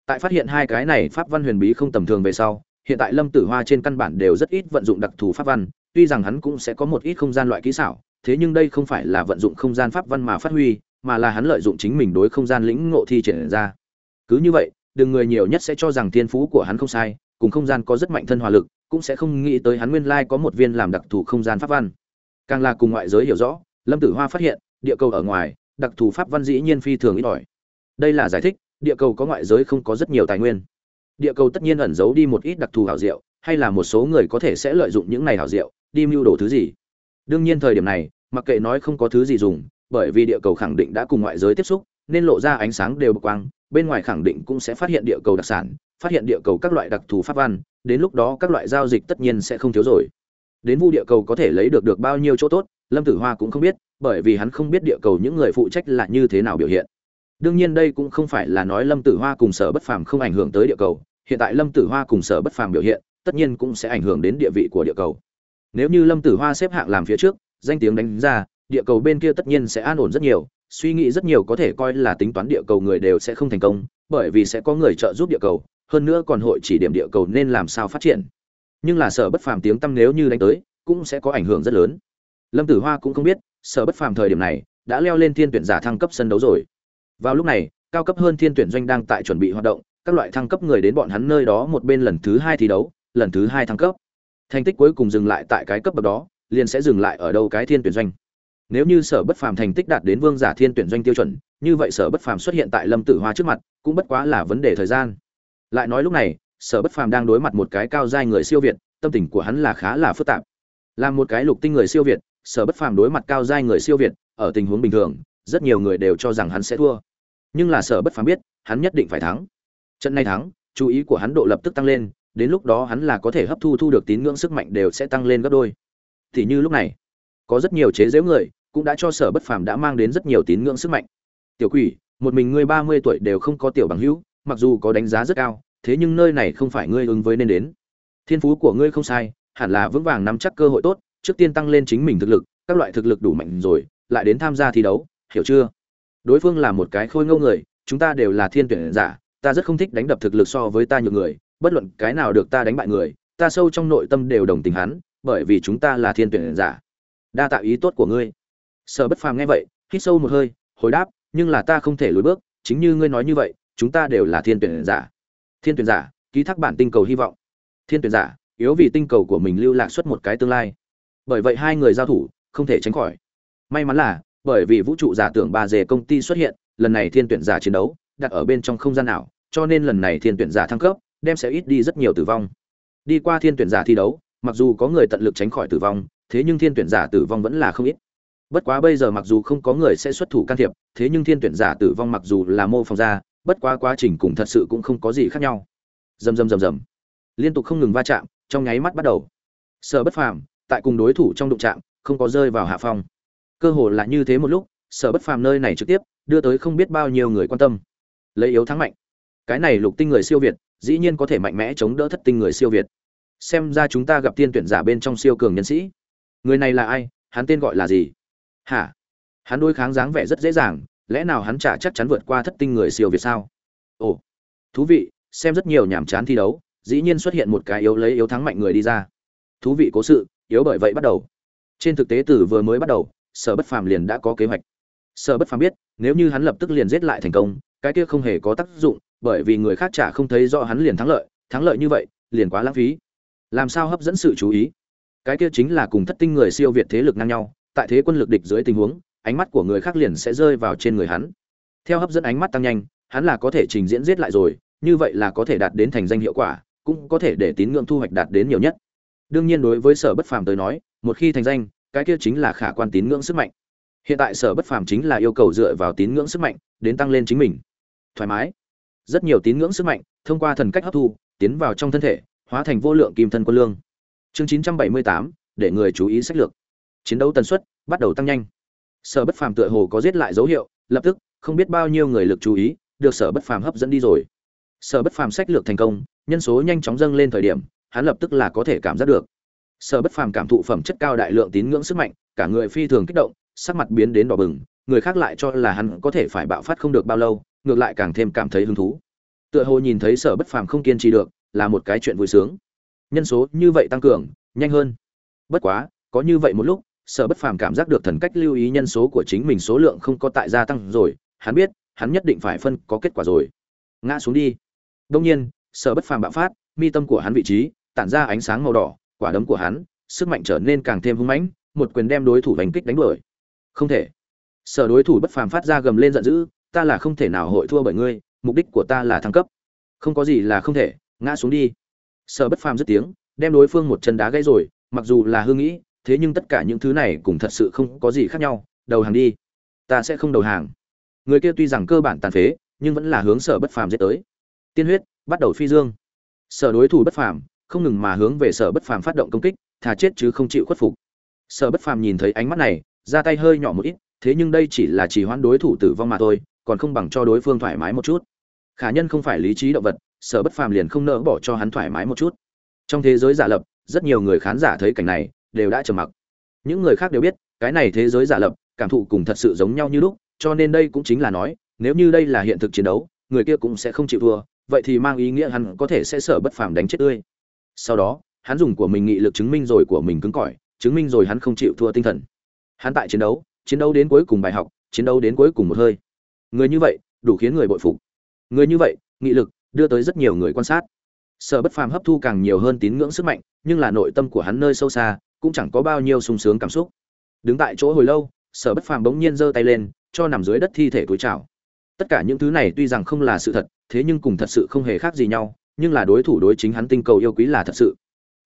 Tại phát hiện hai cái này pháp văn huyền bí không tầm thường về sau, hiện tại lâm tử hoa trên căn bản đều rất ít vận dụng đặc thù pháp văn, tuy rằng hắn cũng sẽ có một ít không gian loại kỹ xảo, thế nhưng đây không phải là vận dụng không gian pháp văn mà phát huy, mà là hắn lợi dụng chính mình đối không gian lĩnh ngộ thi triển ra. Cứ như vậy, đừng người nhiều nhất sẽ cho rằng thiên phú của hắn không sai, cùng không gian có rất mạnh thân hòa lực, cũng sẽ không nghĩ tới hắn nguyên lai có một viên làm đặc thù không gian pháp văn càng là cùng ngoại giới hiểu rõ, lâm tử hoa phát hiện, địa cầu ở ngoài, đặc thù pháp văn dĩ nhiên phi thường ít ỏi. Đây là giải thích, địa cầu có ngoại giới không có rất nhiều tài nguyên. Địa cầu tất nhiên ẩn giấu đi một ít đặc thù hảo diệu, hay là một số người có thể sẽ lợi dụng những này hảo diệu, đi mưu đồ thứ gì. Đương nhiên thời điểm này, mặc kệ nói không có thứ gì dùng, bởi vì địa cầu khẳng định đã cùng ngoại giới tiếp xúc, nên lộ ra ánh sáng đều bực quang, bên ngoài khẳng định cũng sẽ phát hiện địa cầu đặc sản, phát hiện địa cầu các loại đặc thù pháp văn, đến lúc đó các loại giao dịch tất nhiên sẽ không thiếu rồi đến vu địa cầu có thể lấy được được bao nhiêu chỗ tốt, lâm tử hoa cũng không biết, bởi vì hắn không biết địa cầu những người phụ trách là như thế nào biểu hiện. Đương nhiên đây cũng không phải là nói lâm tử hoa cùng sở bất phàm không ảnh hưởng tới địa cầu, hiện tại lâm tử hoa cùng sở bất phàm biểu hiện, tất nhiên cũng sẽ ảnh hưởng đến địa vị của địa cầu. Nếu như lâm tử hoa xếp hạng làm phía trước, danh tiếng đánh ra, địa cầu bên kia tất nhiên sẽ an ổn rất nhiều, suy nghĩ rất nhiều có thể coi là tính toán địa cầu người đều sẽ không thành công, bởi vì sẽ có người trợ giúp địa cầu, hơn nữa còn hội chỉ điểm địa cầu nên làm sao phát triển nhưng là sở bất phàm tiếng tăm nếu như đánh tới, cũng sẽ có ảnh hưởng rất lớn. Lâm tử hoa cũng không biết, sở bất phàm thời điểm này, đã leo lên thiên tuyển giả thăng cấp sân đấu rồi. Vào lúc này, cao cấp hơn thiên tuyển doanh đang tại chuẩn bị hoạt động, các loại thăng cấp người đến bọn hắn nơi đó một bên lần thứ hai thi đấu, lần thứ hai thăng cấp. Thành tích cuối cùng dừng lại tại cái cấp bậc đó, liền sẽ dừng lại ở đâu cái thiên tuyển doanh. Nếu như sở bất phàm thành tích đạt đến vương giả thiên tuyển doanh tiêu chuẩn, như vậy sở bất phàm xuất hiện tại lâm tử hoa trước mặt, cũng bất quá là vấn đề thời gian. Lại nói lúc này sở bất phàm đang đối mặt một cái cao giai người siêu việt, tâm tình của hắn là khá là phức tạp. Là một cái lục tinh người siêu việt, sở bất phàm đối mặt cao giai người siêu việt, ở tình huống bình thường, rất nhiều người đều cho rằng hắn sẽ thua. Nhưng là sở bất phàm biết, hắn nhất định phải thắng. Trận này thắng, chú ý của hắn độ lập tức tăng lên, đến lúc đó hắn là có thể hấp thu thu được tín ngưỡng sức mạnh đều sẽ tăng lên gấp đôi. Thì như lúc này, có rất nhiều chế giễu người cũng đã cho sở bất phàm đã mang đến rất nhiều tín ngưỡng sức mạnh. Tiểu quỷ, một mình ngươi ba mươi tuổi đều không có tiểu bằng hữu, mặc dù có đánh giá rất cao thế nhưng nơi này không phải ngươi ứng với nên đến. Thiên phú của ngươi không sai, hẳn là vững vàng nắm chắc cơ hội tốt, trước tiên tăng lên chính mình thực lực, các loại thực lực đủ mạnh rồi, lại đến tham gia thi đấu, hiểu chưa? Đối phương là một cái khôi ngô người, chúng ta đều là thiên tuyển giả, ta rất không thích đánh đập thực lực so với ta nhiều người, bất luận cái nào được ta đánh bại người, ta sâu trong nội tâm đều đồng tình hắn, bởi vì chúng ta là thiên tuyển giả. Đa tạo ý tốt của ngươi. Sở bất phàm nghe vậy, hít sâu một hơi, hồi đáp, nhưng là ta không thể lùi bước, chính như ngươi nói như vậy, chúng ta đều là thiên tuyển giả thiên tuyển giả, ký thác bản tinh cầu hy vọng. Thiên tuyển giả, yếu vì tinh cầu của mình lưu lạc suốt một cái tương lai. Bởi vậy hai người giao thủ, không thể tránh khỏi. May mắn là, bởi vì vũ trụ giả tưởng ba dề công ty xuất hiện, lần này thiên tuyển giả chiến đấu, đặt ở bên trong không gian nào, cho nên lần này thiên tuyển giả thăng cấp, đem sẽ ít đi rất nhiều tử vong. Đi qua thiên tuyển giả thi đấu, mặc dù có người tận lực tránh khỏi tử vong, thế nhưng thiên tuyển giả tử vong vẫn là không ít. Bất quá bây giờ mặc dù không có người sẽ xuất thủ can thiệp, thế nhưng thiên tuyển giả tử vong mặc dù là mô phỏng ra bất quá quá trình cùng thật sự cũng không có gì khác nhau. Rầm rầm rầm rầm. Liên tục không ngừng va chạm, trong nháy mắt bắt đầu. Sở bất phàm, tại cùng đối thủ trong đụng chạm, không có rơi vào hạ phong. Cơ hồ là như thế một lúc, sở bất phàm nơi này trực tiếp, đưa tới không biết bao nhiêu người quan tâm. Lấy yếu thắng mạnh. Cái này lục tinh người siêu việt, dĩ nhiên có thể mạnh mẽ chống đỡ thất tinh người siêu việt. Xem ra chúng ta gặp tiên tuyển giả bên trong siêu cường nhân sĩ. Người này là ai? Hắn tên gọi là gì? Hả? Hắn đối kháng dáng vẻ rất dễ dàng lẽ nào hắn chả chắc chắn vượt qua thất tinh người siêu việt sao? Ồ, thú vị, xem rất nhiều nhàm chán thi đấu, dĩ nhiên xuất hiện một cái yếu lấy yếu thắng mạnh người đi ra. Thú vị cố sự, yếu bởi vậy bắt đầu. Trên thực tế từ vừa mới bắt đầu, sở bất phàm liền đã có kế hoạch. Sở bất phàm biết, nếu như hắn lập tức liền giết lại thành công, cái kia không hề có tác dụng, bởi vì người khác chả không thấy rõ hắn liền thắng lợi thắng lợi như vậy, liền quá lãng phí. Làm sao hấp dẫn sự chú ý? Cái kia chính là cùng thất tinh người siêu việt thế lực ngang nhau, tại thế quân lực địch dưới tình huống ánh mắt của người khác liền sẽ rơi vào trên người hắn. Theo hấp dẫn ánh mắt tăng nhanh hắn là có thể trình diễn giết lại rồi như vậy là có thể đạt đến thành danh hiệu quả cũng có thể để tín ngưỡng thu hoạch đạt đến nhiều nhất. Đương nhiên đối với sở bất phàm tới nói một khi thành danh cái kia chính là khả quan tín ngưỡng sức mạnh. Hiện tại sở bất phàm chính là yêu cầu dựa vào tín ngưỡng sức mạnh đến tăng lên chính mình. Thoải mái. Rất nhiều tín ngưỡng sức mạnh thông qua thần cách hấp thu tiến vào trong thân thể hóa thành vô lượng kim thân quân lương. Chương 978, để người chú ý sách lược. Chiến đấu tần suất bắt đầu tăng nhanh sở bất phàm tựa hồ có giết lại dấu hiệu, lập tức, không biết bao nhiêu người lực chú ý, được sở bất phàm hấp dẫn đi rồi. Sở bất phàm sách lược thành công, nhân số nhanh chóng dâng lên thời điểm, hắn lập tức là có thể cảm giác được. Sở bất phàm cảm thụ phẩm chất cao đại lượng tín ngưỡng sức mạnh, cả người phi thường kích động, sắc mặt biến đến đỏ bừng, người khác lại cho là hắn có thể phải bạo phát không được bao lâu, ngược lại càng thêm cảm thấy hứng thú. Tựa hồ nhìn thấy sở bất phàm không kiên trì được, là một cái chuyện vui sướng. Nhân số như vậy tăng cường, nhanh hơn. Bất quá, có như vậy một lúc sở bất phàm cảm giác được thần cách lưu ý nhân số của chính mình số lượng không có tại gia tăng rồi, hắn biết, hắn nhất định phải phân có kết quả rồi. Ngã xuống đi. Đông nhiên, sở bất phàm bạo phát, mi tâm của hắn vị trí, tản ra ánh sáng màu đỏ, quả đấm của hắn, sức mạnh trở nên càng thêm hung mãnh, một quyền đem đối thủ đánh kích đánh đuổi. Không thể. Sở đối thủ bất phàm phát ra gầm lên giận dữ, ta là không thể nào hội thua bởi ngươi, mục đích của ta là thăng cấp. Không có gì là không thể, ngã xuống đi. Sở bất phàm dứt tiếng, đem đối phương một chân đá gãy rồi, mặc dù là hư nghĩ thế nhưng tất cả những thứ này cũng thật sự không có gì khác nhau, đầu hàng đi, ta sẽ không đầu hàng. Người kia tuy rằng cơ bản tàn phế, nhưng vẫn là hướng sở bất phàm giết tới. Tiên huyết, bắt đầu phi dương. Sở đối thủ bất phàm, không ngừng mà hướng về sở bất phàm phát động công kích, thà chết chứ không chịu khuất phục. Sở bất phàm nhìn thấy ánh mắt này, ra tay hơi nhỏ một ít, thế nhưng đây chỉ là chỉ hoãn đối thủ tử vong mà thôi, còn không bằng cho đối phương thoải mái một chút. Khả nhân không phải lý trí động vật, sở bất phàm liền không nỡ bỏ cho hắn thoải mái một chút. Trong thế giới giả lập, rất nhiều người khán giả thấy cảnh này đều đã trầm mặc. Những người khác đều biết, cái này thế giới giả lập, cảm thụ cùng thật sự giống nhau như lúc, cho nên đây cũng chính là nói, nếu như đây là hiện thực chiến đấu, người kia cũng sẽ không chịu thua, vậy thì mang ý nghĩa hắn có thể sẽ sở bất phàm đánh chết tươi. Sau đó, hắn dùng của mình nghị lực chứng minh rồi của mình cứng cỏi, chứng minh rồi hắn không chịu thua tinh thần. Hắn tại chiến đấu chiến đấu đến cuối cùng bài học, chiến đấu đến cuối cùng một hơi. Người như vậy, đủ khiến người bội phục. Người như vậy, nghị lực đưa tới rất nhiều người quan sát. Sở bất phàm hấp thu càng nhiều hơn tín ngưỡng sức mạnh, nhưng là nội tâm của hắn nơi sâu xa cũng chẳng có bao nhiêu sung sướng cảm xúc. Đứng tại chỗ hồi lâu, sở bất phàm bỗng nhiên giơ tay lên, cho nằm dưới đất thi thể túi chào. Tất cả những thứ này tuy rằng không là sự thật, thế nhưng cùng thật sự không hề khác gì nhau, nhưng là đối thủ đối chính hắn tinh cầu yêu quý là thật sự.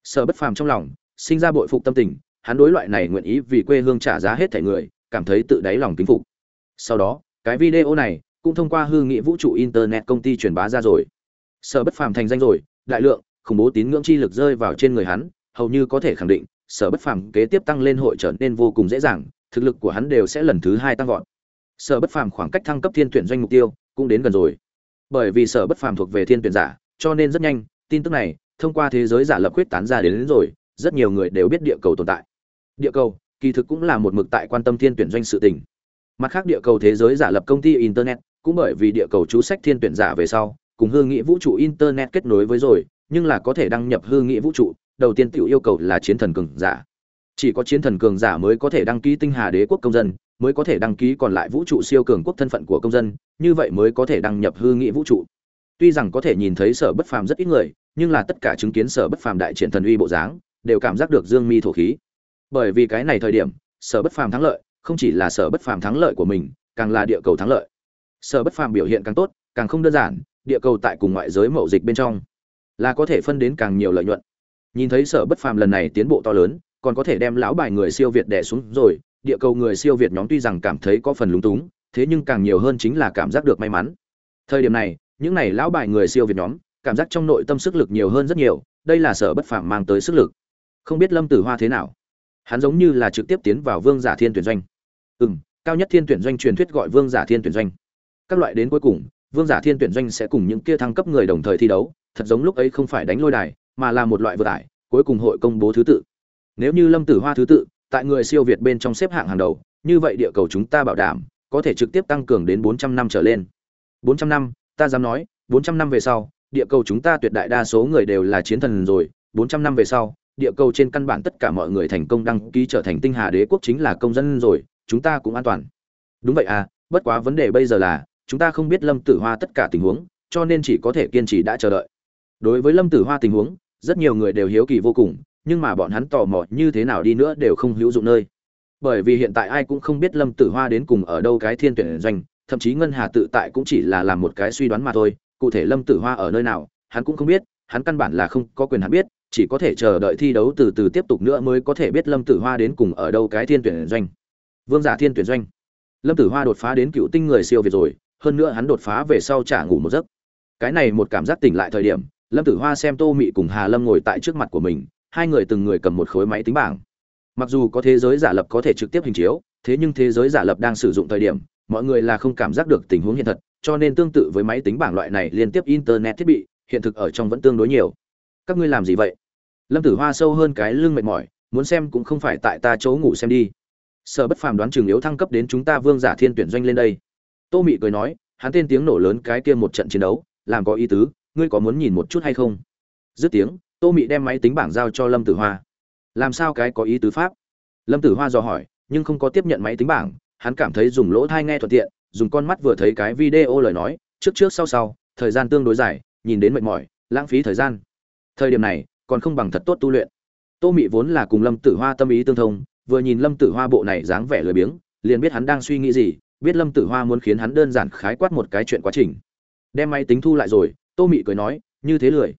Sở bất phàm trong lòng, sinh ra bội phục tâm tình, hắn đối loại này nguyện ý vì quê hương trả giá hết thảy người, cảm thấy tự đáy lòng kính phục. Sau đó, cái video này cũng thông qua hư nghị vũ trụ internet công ty truyền bá ra rồi. Sở bất phàm thành danh rồi, đại lượng, khủng bố tín ngưỡng chi lực rơi vào trên người hắn, hầu như có thể khẳng định sở bất phàm kế tiếp tăng lên hội trở nên vô cùng dễ dàng thực lực của hắn đều sẽ lần thứ hai tăng vọt. Sở bất phàm khoảng cách thăng cấp thiên tuyển doanh mục tiêu cũng đến gần rồi. Bởi vì sở bất phàm thuộc về thiên tuyển giả cho nên rất nhanh tin tức này thông qua thế giới giả lập quyết tán ra đến, đến rồi rất nhiều người đều biết địa cầu tồn tại. Địa cầu kỳ thực cũng là một mực tại quan tâm thiên tuyển doanh sự tình. Mặt khác địa cầu thế giới giả lập công ty internet cũng bởi vì địa cầu chú sách thiên tuyển giả về sau cùng hư nghị vũ trụ internet kết nối với rồi nhưng là có thể đăng nhập hư nghị vũ trụ đầu tiên tiểu yêu cầu là chiến thần cường giả. Chỉ có chiến thần cường giả mới có thể đăng ký tinh hà đế quốc công dân, mới có thể đăng ký còn lại vũ trụ siêu cường quốc thân phận của công dân, như vậy mới có thể đăng nhập hư nghị vũ trụ. Tuy rằng có thể nhìn thấy sở bất phàm rất ít người, nhưng là tất cả chứng kiến sở bất phàm đại triển thần uy bộ dáng, đều cảm giác được dương mi thổ khí. Bởi vì cái này thời điểm, sở bất phàm thắng lợi, không chỉ là sở bất phàm thắng lợi của mình, càng là địa cầu thắng lợi. Sở bất phàm biểu hiện càng tốt, càng không đơn giản, địa cầu tại cùng ngoại giới mậu dịch bên trong là có thể phân đến càng nhiều lợi nhuận nhìn thấy sở bất phàm lần này tiến bộ to lớn, còn có thể đem lão bài người siêu việt đè xuống rồi, địa cầu người siêu việt nhóm tuy rằng cảm thấy có phần lúng túng, thế nhưng càng nhiều hơn chính là cảm giác được may mắn. Thời điểm này, những này lão bài người siêu việt nhóm, cảm giác trong nội tâm sức lực nhiều hơn rất nhiều, đây là sở bất phàm mang tới sức lực. Không biết lâm tử hoa thế nào? Hắn giống như là trực tiếp tiến vào vương giả thiên tuyển doanh. Ừ m cao nhất thiên tuyển doanh truyền thuyết gọi vương giả thiên tuyển doanh. Các loại đến cuối cùng, vương giả thiên tuyển doanh sẽ cùng những kia thăng cấp người đồng thời thi đấu, thật giống lúc ấy không phải đánh lôi đài mà là một loại vừa tải, cuối cùng hội công bố thứ tự. Nếu như lâm tử hoa thứ tự, tại người siêu việt bên trong xếp hạng hàng đầu, như vậy địa cầu chúng ta bảo đảm, có thể trực tiếp tăng cường đến bốn trăm năm trở lên. bốn trăm năm, ta dám nói, bốn trăm năm về sau, địa cầu chúng ta tuyệt đại đa số người đều là chiến thần rồi. bốn trăm năm về sau, địa cầu trên căn bản tất cả mọi người thành công đăng ký trở thành tinh hà đế quốc chính là công dân rồi, chúng ta cũng an toàn. Đúng vậy à bất quá vấn đề bây giờ là, chúng ta không biết lâm tử hoa tất cả tình huống, cho nên chỉ có thể kiên trì đã chờ đợi. Đối với lâm tử hoa tình huống rất nhiều người đều hiếu kỳ vô cùng, nhưng mà bọn hắn tò mò như thế nào đi nữa đều không hữu dụng nơi. Bởi vì hiện tại ai cũng không biết lâm tử hoa đến cùng ở đâu cái thiên tuyển doanh, thậm chí ngân hà tự tại cũng chỉ là làm một cái suy đoán mà thôi, cụ thể lâm tử hoa ở nơi nào, hắn cũng không biết, hắn căn bản là không có quyền hắn biết, chỉ có thể chờ đợi thi đấu từ từ tiếp tục nữa mới có thể biết lâm tử hoa đến cùng ở đâu cái thiên tuyển doanh. Vương giả thiên tuyển doanh. Lâm tử hoa đột phá đến cựu tinh người siêu việt rồi, hơn nữa hắn đột phá về sau trả ngủ một giấc. Cái này một cảm giác tỉnh lại thời điểm lâm tử hoa xem tô mị cùng hà lâm ngồi tại trước mặt của mình, hai người từng người cầm một khối máy tính bảng. Mặc dù có thế giới giả lập có thể trực tiếp hình chiếu, thế nhưng thế giới giả lập đang sử dụng thời điểm, mọi người là không cảm giác được tình huống hiện thật, cho nên tương tự với máy tính bảng loại này liên tiếp internet thiết bị, hiện thực ở trong vẫn tương đối nhiều. Các ngươi làm gì vậy? Lâm tử hoa sâu hơn cái lưng mệt mỏi, muốn xem cũng không phải tại ta chỗ ngủ xem đi. Sở bất phàm đoán chừng yếu thăng cấp đến chúng ta vương giả thiên tuyển doanh lên đây. Tô mị cười nói, hắn tên tiếng nổ lớn cái kia một trận chiến đấu, làm có ý tứ ngươi có muốn nhìn một chút hay không? Dứt tiếng, tô mị đem máy tính bảng giao cho lâm tử hoa. Làm sao cái có ý tứ pháp? Lâm tử hoa dò hỏi, nhưng không có tiếp nhận máy tính bảng, hắn cảm thấy dùng lỗ thai nghe thuận tiện, dùng con mắt vừa thấy cái video lời nói, trước trước sau sau, thời gian tương đối dài, nhìn đến mệt mỏi, lãng phí thời gian. Thời điểm này, còn không bằng thật tốt tu luyện. Tô mị vốn là cùng lâm tử hoa tâm ý tương thông, vừa nhìn lâm tử hoa bộ này dáng vẻ lười biếng, liền biết hắn đang suy nghĩ gì, biết lâm tử hoa muốn khiến hắn đơn giản khái quát một cái chuyện quá trình. Đem máy tính thu lại rồi tô mị cười nói như thế lười.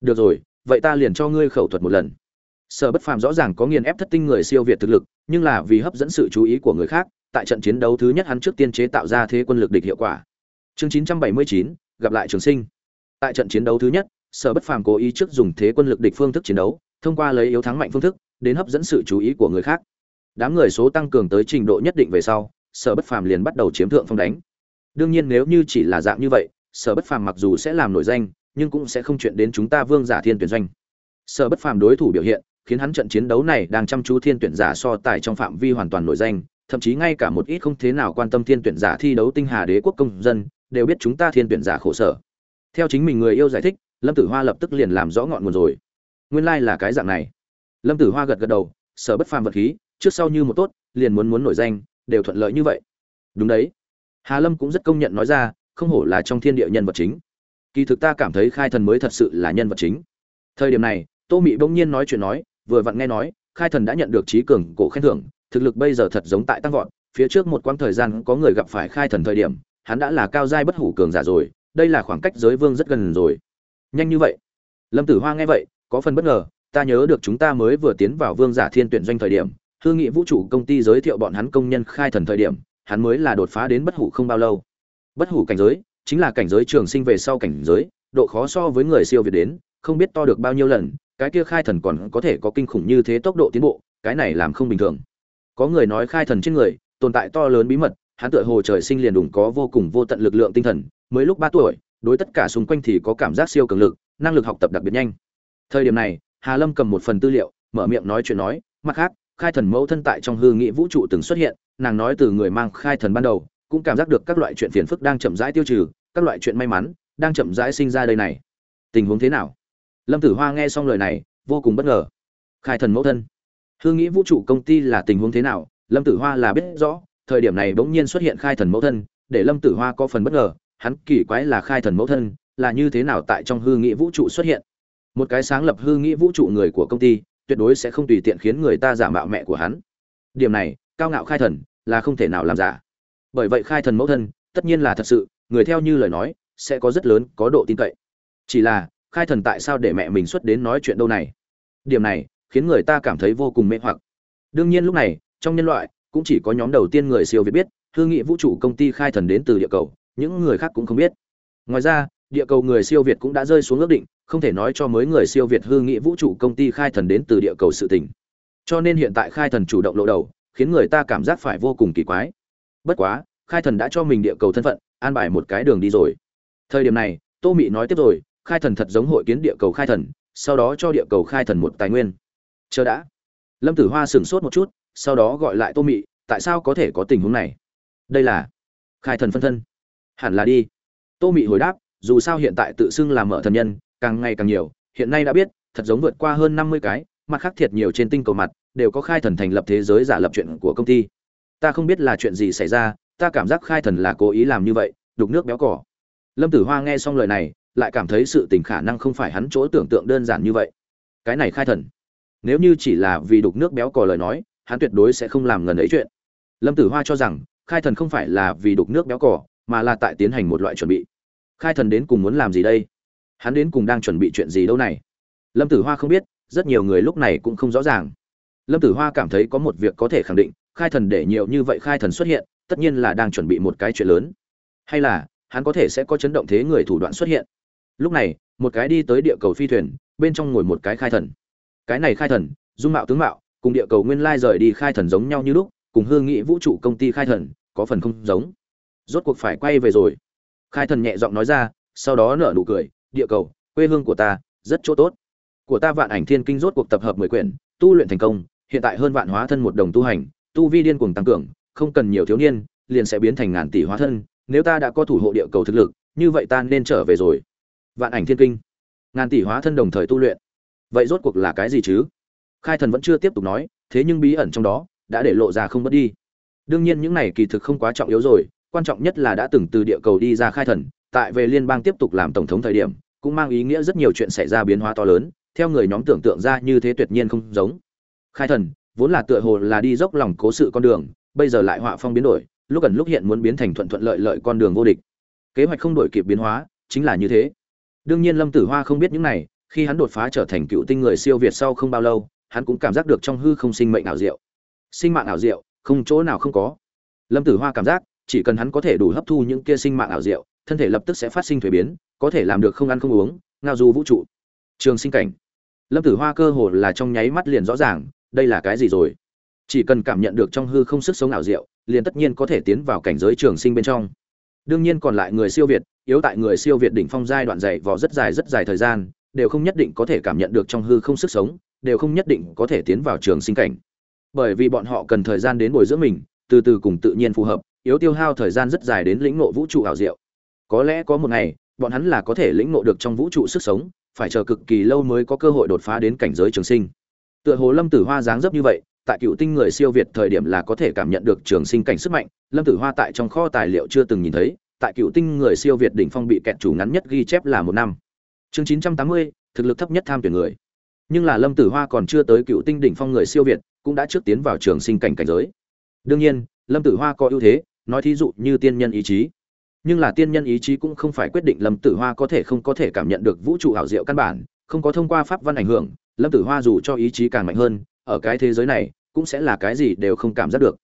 Được rồi vậy ta liền cho ngươi khẩu thuật một lần. Sở bất phàm rõ ràng có nghiền ép thất tinh người siêu việt thực lực nhưng là vì hấp dẫn sự chú ý của người khác tại trận chiến đấu thứ nhất hắn trước tiên chế tạo ra thế quân lực địch hiệu quả. Chương 979, gặp lại trường sinh. Tại trận chiến đấu thứ nhất sở bất phàm cố ý trước dùng thế quân lực địch phương thức chiến đấu thông qua lấy yếu thắng mạnh phương thức đến hấp dẫn sự chú ý của người khác. Đám người số tăng cường tới trình độ nhất định về sau sở bất phàm liền bắt đầu chiếm thượng phong đánh. Đương nhiên nếu như chỉ là dạng như vậy sở bất phàm mặc dù sẽ làm nổi danh, nhưng cũng sẽ không chuyện đến chúng ta vương giả thiên tuyển doanh. Sở bất phàm đối thủ biểu hiện, khiến hắn trận chiến đấu này đang chăm chú thiên tuyển giả so tài trong phạm vi hoàn toàn nổi danh, thậm chí ngay cả một ít không thế nào quan tâm thiên tuyển giả thi đấu tinh hà đế quốc công dân, đều biết chúng ta thiên tuyển giả khổ sở. Theo chính mình người yêu giải thích, lâm tử hoa lập tức liền làm rõ ngọn nguồn rồi. Nguyên lai là cái dạng này. Lâm tử hoa gật gật đầu, sở bất phàm vật khí, trước sau như một tốt, liền muốn muốn nổi danh, đều thuận lợi như vậy. Đúng đấy. Hà lâm cũng rất công nhận nói ra không hổ là trong thiên địa nhân vật chính. Kỳ thực ta cảm thấy khai thần mới thật sự là nhân vật chính. Thời điểm này, tô mị bỗng nhiên nói chuyện nói, vừa vặn nghe nói, khai thần đã nhận được trí cường cổ khen thưởng, thực lực bây giờ thật giống tại tăng vọt. Phía trước một quãng thời gian có người gặp phải khai thần thời điểm, hắn đã là cao giai bất hủ cường giả rồi, đây là khoảng cách giới vương rất gần rồi. Nhanh như vậy. Lâm tử hoa nghe vậy, có phần bất ngờ, ta nhớ được chúng ta mới vừa tiến vào vương giả thiên tuyển doanh thời điểm, hương nghị vũ trụ công ty giới thiệu bọn hắn công nhân khai thần thời điểm, hắn mới là đột phá đến bất hủ không bao lâu bất hủ cảnh giới, chính là cảnh giới trường sinh về sau cảnh giới, độ khó so với người siêu việt đến, không biết to được bao nhiêu lần, cái kia khai thần còn có thể có kinh khủng như thế tốc độ tiến bộ, cái này làm không bình thường. Có người nói khai thần trên người, tồn tại to lớn bí mật, hắn tựa hồ trời sinh liền đủng có vô cùng vô tận lực lượng tinh thần, mới lúc ba tuổi, đối tất cả xung quanh thì có cảm giác siêu cường lực, năng lực học tập đặc biệt nhanh. Thời điểm này, hà lâm cầm một phần tư liệu, mở miệng nói chuyện nói, mặt khác, khai thần mẫu thân tại trong hư nghị vũ trụ từng xuất hiện, nàng nói từ người mang khai thần ban đầu cũng cảm giác được các loại chuyện phiền phức đang chậm rãi tiêu trừ, các loại chuyện may mắn đang chậm rãi sinh ra đây này. Tình huống thế nào? Lâm tử hoa nghe xong lời này, vô cùng bất ngờ. Khai thần mẫu thân. Hương nghĩ vũ trụ công ty là tình huống thế nào? Lâm tử hoa là biết rõ, thời điểm này bỗng nhiên xuất hiện khai thần mẫu thân, để lâm tử hoa có phần bất ngờ, hắn kỳ quái là khai thần mẫu thân là như thế nào tại trong hư nghĩ vũ trụ xuất hiện? Một cái sáng lập hư nghĩ vũ trụ người của công ty, tuyệt đối sẽ không tùy tiện khiến người ta giả mạo mẹ của hắn. Điểm này, cao ngạo khai thần là không thể nào làm giả bởi vậy khai thần mẫu thân, tất nhiên là thật sự, người theo như lời nói, sẽ có rất lớn, có độ tin cậy. Chỉ là, khai thần tại sao để mẹ mình xuất đến nói chuyện đâu này? Điểm này, khiến người ta cảm thấy vô cùng mê hoặc. Đương nhiên lúc này, trong nhân loại, cũng chỉ có nhóm đầu tiên người siêu việt biết hương nghị vũ trụ công ty khai thần đến từ địa cầu, những người khác cũng không biết. Ngoài ra, địa cầu người siêu việt cũng đã rơi xuống ước định, không thể nói cho mới người siêu việt hương nghị vũ trụ công ty khai thần đến từ địa cầu sự tình. Cho nên hiện tại khai thần chủ động lộ đầu, khiến người ta cảm giác phải vô cùng kỳ quái bất quá, khai thần đã cho mình địa cầu thân phận, an bài một cái đường đi rồi. Thời điểm này, tô mị nói tiếp rồi, khai thần thật giống hội kiến địa cầu khai thần, sau đó cho địa cầu khai thần một tài nguyên. Chờ đã. Lâm tử hoa sửng sốt một chút, sau đó gọi lại tô mị, tại sao có thể có tình huống này? Đây là khai thần phân thân. Hẳn là đi. Tô mị hồi đáp, dù sao hiện tại tự xưng làm mở thần nhân, càng ngày càng nhiều, hiện nay đã biết, thật giống vượt qua hơn năm mươi cái, mặt khác thiệt nhiều trên tinh cầu mặt, đều có khai thần thành lập thế giới giả lập chuyện của công ty ta không biết là chuyện gì xảy ra, ta cảm giác khai thần là cố ý làm như vậy, đục nước béo cỏ. Lâm tử hoa nghe xong lời này, lại cảm thấy sự tình khả năng không phải hắn chỗ tưởng tượng đơn giản như vậy. Cái này khai thần, nếu như chỉ là vì đục nước béo cò lời nói, hắn tuyệt đối sẽ không làm ngần ấy chuyện. Lâm tử hoa cho rằng, khai thần không phải là vì đục nước béo cỏ, mà là tại tiến hành một loại chuẩn bị. Khai thần đến cùng muốn làm gì đây? Hắn đến cùng đang chuẩn bị chuyện gì đâu này? Lâm tử hoa không biết, rất nhiều người lúc này cũng không rõ ràng. Lâm tử hoa cảm thấy có một việc có thể khẳng định khai thần để nhiều như vậy khai thần xuất hiện, tất nhiên là đang chuẩn bị một cái chuyện lớn. Hay là, hắn có thể sẽ có chấn động thế người thủ đoạn xuất hiện. Lúc này, một cái đi tới địa cầu phi thuyền, bên trong ngồi một cái khai thần. Cái này khai thần, dung mạo tướng mạo, cùng địa cầu nguyên lai rời đi khai thần giống nhau như lúc, cùng hương nghị vũ trụ công ty khai thần, có phần không giống. Rốt cuộc phải quay về rồi. Khai thần nhẹ giọng nói ra, sau đó nở nụ cười, địa cầu, quê hương của ta, rất chỗ tốt. Của ta vạn ảnh thiên kinh rốt cuộc tập hợp mười quyển, tu luyện thành công, hiện tại hơn vạn hóa thân một đồng tu hành tu vi điên cuồng tăng cường, không cần nhiều thiếu niên, liền sẽ biến thành ngàn tỷ hóa thân, nếu ta đã có thủ hộ địa cầu thực lực, như vậy ta nên trở về rồi. Vạn ảnh thiên kinh. Ngàn tỷ hóa thân đồng thời tu luyện. Vậy rốt cuộc là cái gì chứ? Khai thần vẫn chưa tiếp tục nói, thế nhưng bí ẩn trong đó đã để lộ ra không mất đi. Đương nhiên những này kỳ thực không quá trọng yếu rồi, quan trọng nhất là đã từng từ địa cầu đi ra khai thần, tại về liên bang tiếp tục làm tổng thống thời điểm, cũng mang ý nghĩa rất nhiều chuyện xảy ra biến hóa to lớn, theo người nhóm tưởng tượng ra như thế tuyệt nhiên không giống. Khai thần vốn là tựa hồ là đi dốc lòng cố sự con đường, bây giờ lại họa phong biến đổi, lúc gần lúc hiện muốn biến thành thuận thuận lợi lợi con đường vô địch. Kế hoạch không đổi kịp biến hóa, chính là như thế. Đương nhiên lâm tử hoa không biết những này, khi hắn đột phá trở thành cựu tinh người siêu việt sau không bao lâu, hắn cũng cảm giác được trong hư không sinh mệnh ảo diệu. Sinh mạng ảo diệu, không chỗ nào không có. Lâm tử hoa cảm giác, chỉ cần hắn có thể đủ hấp thu những kia sinh mạng ảo diệu, thân thể lập tức sẽ phát sinh thuế biến, có thể làm được không ăn không uống, ngao du vũ trụ. Trường sinh cảnh lâm tử hoa cơ hồ là trong nháy mắt liền rõ ràng, đây là cái gì rồi? Chỉ cần cảm nhận được trong hư không sức sống ảo diệu, liền tất nhiên có thể tiến vào cảnh giới trường sinh bên trong. Đương nhiên còn lại người siêu việt, yếu tại người siêu việt đỉnh phong giai đoạn dày vò rất dài rất dài thời gian, đều không nhất định có thể cảm nhận được trong hư không sức sống, đều không nhất định có thể tiến vào trường sinh cảnh. Bởi vì bọn họ cần thời gian đến bồi dưỡng mình, từ từ cùng tự nhiên phù hợp, yếu tiêu hao thời gian rất dài đến lĩnh ngộ vũ trụ ảo diệu. Có lẽ có một ngày, bọn hắn là có thể lĩnh ngộ được trong vũ trụ sức sống phải chờ cực kỳ lâu mới có cơ hội đột phá đến cảnh giới trường sinh. Tựa hồ lâm tử hoa dáng dấp như vậy, tại cựu tinh người siêu việt thời điểm là có thể cảm nhận được trường sinh cảnh sức mạnh, lâm tử hoa tại trong kho tài liệu chưa từng nhìn thấy, tại cựu tinh người siêu việt đỉnh phong bị kẹt chủ ngắn nhất ghi chép là một năm. Chương chín trăm tám mươi, thực lực thấp nhất tham tuyển người. Nhưng là lâm tử hoa còn chưa tới cựu tinh đỉnh phong người siêu việt, cũng đã trước tiến vào trường sinh cảnh cảnh giới. Đương nhiên, lâm tử hoa có ưu thế, nói thí dụ như tiên nhân ý chí nhưng là tiên nhân ý chí cũng không phải quyết định lâm tử hoa có thể không có thể cảm nhận được vũ trụ ảo diệu căn bản, không có thông qua pháp văn ảnh hưởng, lâm tử hoa dù cho ý chí càng mạnh hơn, ở cái thế giới này, cũng sẽ là cái gì đều không cảm giác được.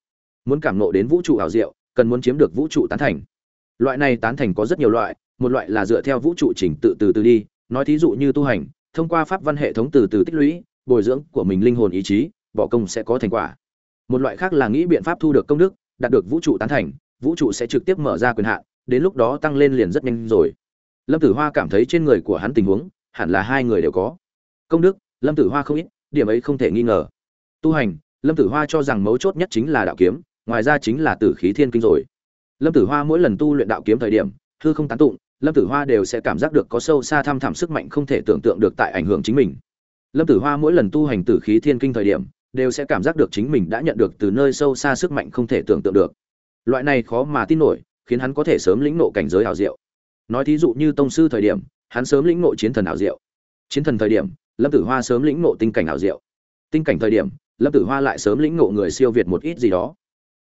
Muốn cảm nộ đến vũ trụ ảo diệu, cần muốn chiếm được vũ trụ tán thành. Loại này tán thành có rất nhiều loại, một loại là dựa theo vũ trụ chỉnh tự từ từ đi, nói thí dụ như tu hành, thông qua pháp văn hệ thống từ từ tích lũy, bồi dưỡng của mình linh hồn ý chí, bỏ công sẽ có thành quả. Một loại khác là nghĩ biện pháp thu được công đức, đạt được vũ trụ tán thành, vũ trụ sẽ trực tiếp mở ra quyền hạn đến lúc đó tăng lên liền rất nhanh rồi. Lâm tử hoa cảm thấy trên người của hắn tình huống, hẳn là hai người đều có. Công đức, lâm tử hoa không ít, điểm ấy không thể nghi ngờ. Tu hành, lâm tử hoa cho rằng mấu chốt nhất chính là đạo kiếm, ngoài ra chính là tử khí thiên kinh rồi. Lâm tử hoa mỗi lần tu luyện đạo kiếm thời điểm, hư không tán tụng, lâm tử hoa đều sẽ cảm giác được có sâu xa thăm thẳm sức mạnh không thể tưởng tượng được tại ảnh hưởng chính mình. Lâm tử hoa mỗi lần tu hành tử khí thiên kinh thời điểm, đều sẽ cảm giác được chính mình đã nhận được từ nơi sâu xa sức mạnh không thể tưởng tượng được. Loại này khó mà tin nổi khiến hắn có thể sớm lĩnh ngộ cảnh giới ảo diệu. Nói thí dụ như tông sư thời điểm, hắn sớm lĩnh ngộ chiến thần ảo diệu. Chiến thần thời điểm, lâm tử hoa sớm lĩnh ngộ tinh cảnh ảo diệu. Tinh cảnh thời điểm, lâm tử hoa lại sớm lĩnh ngộ người siêu việt một ít gì đó.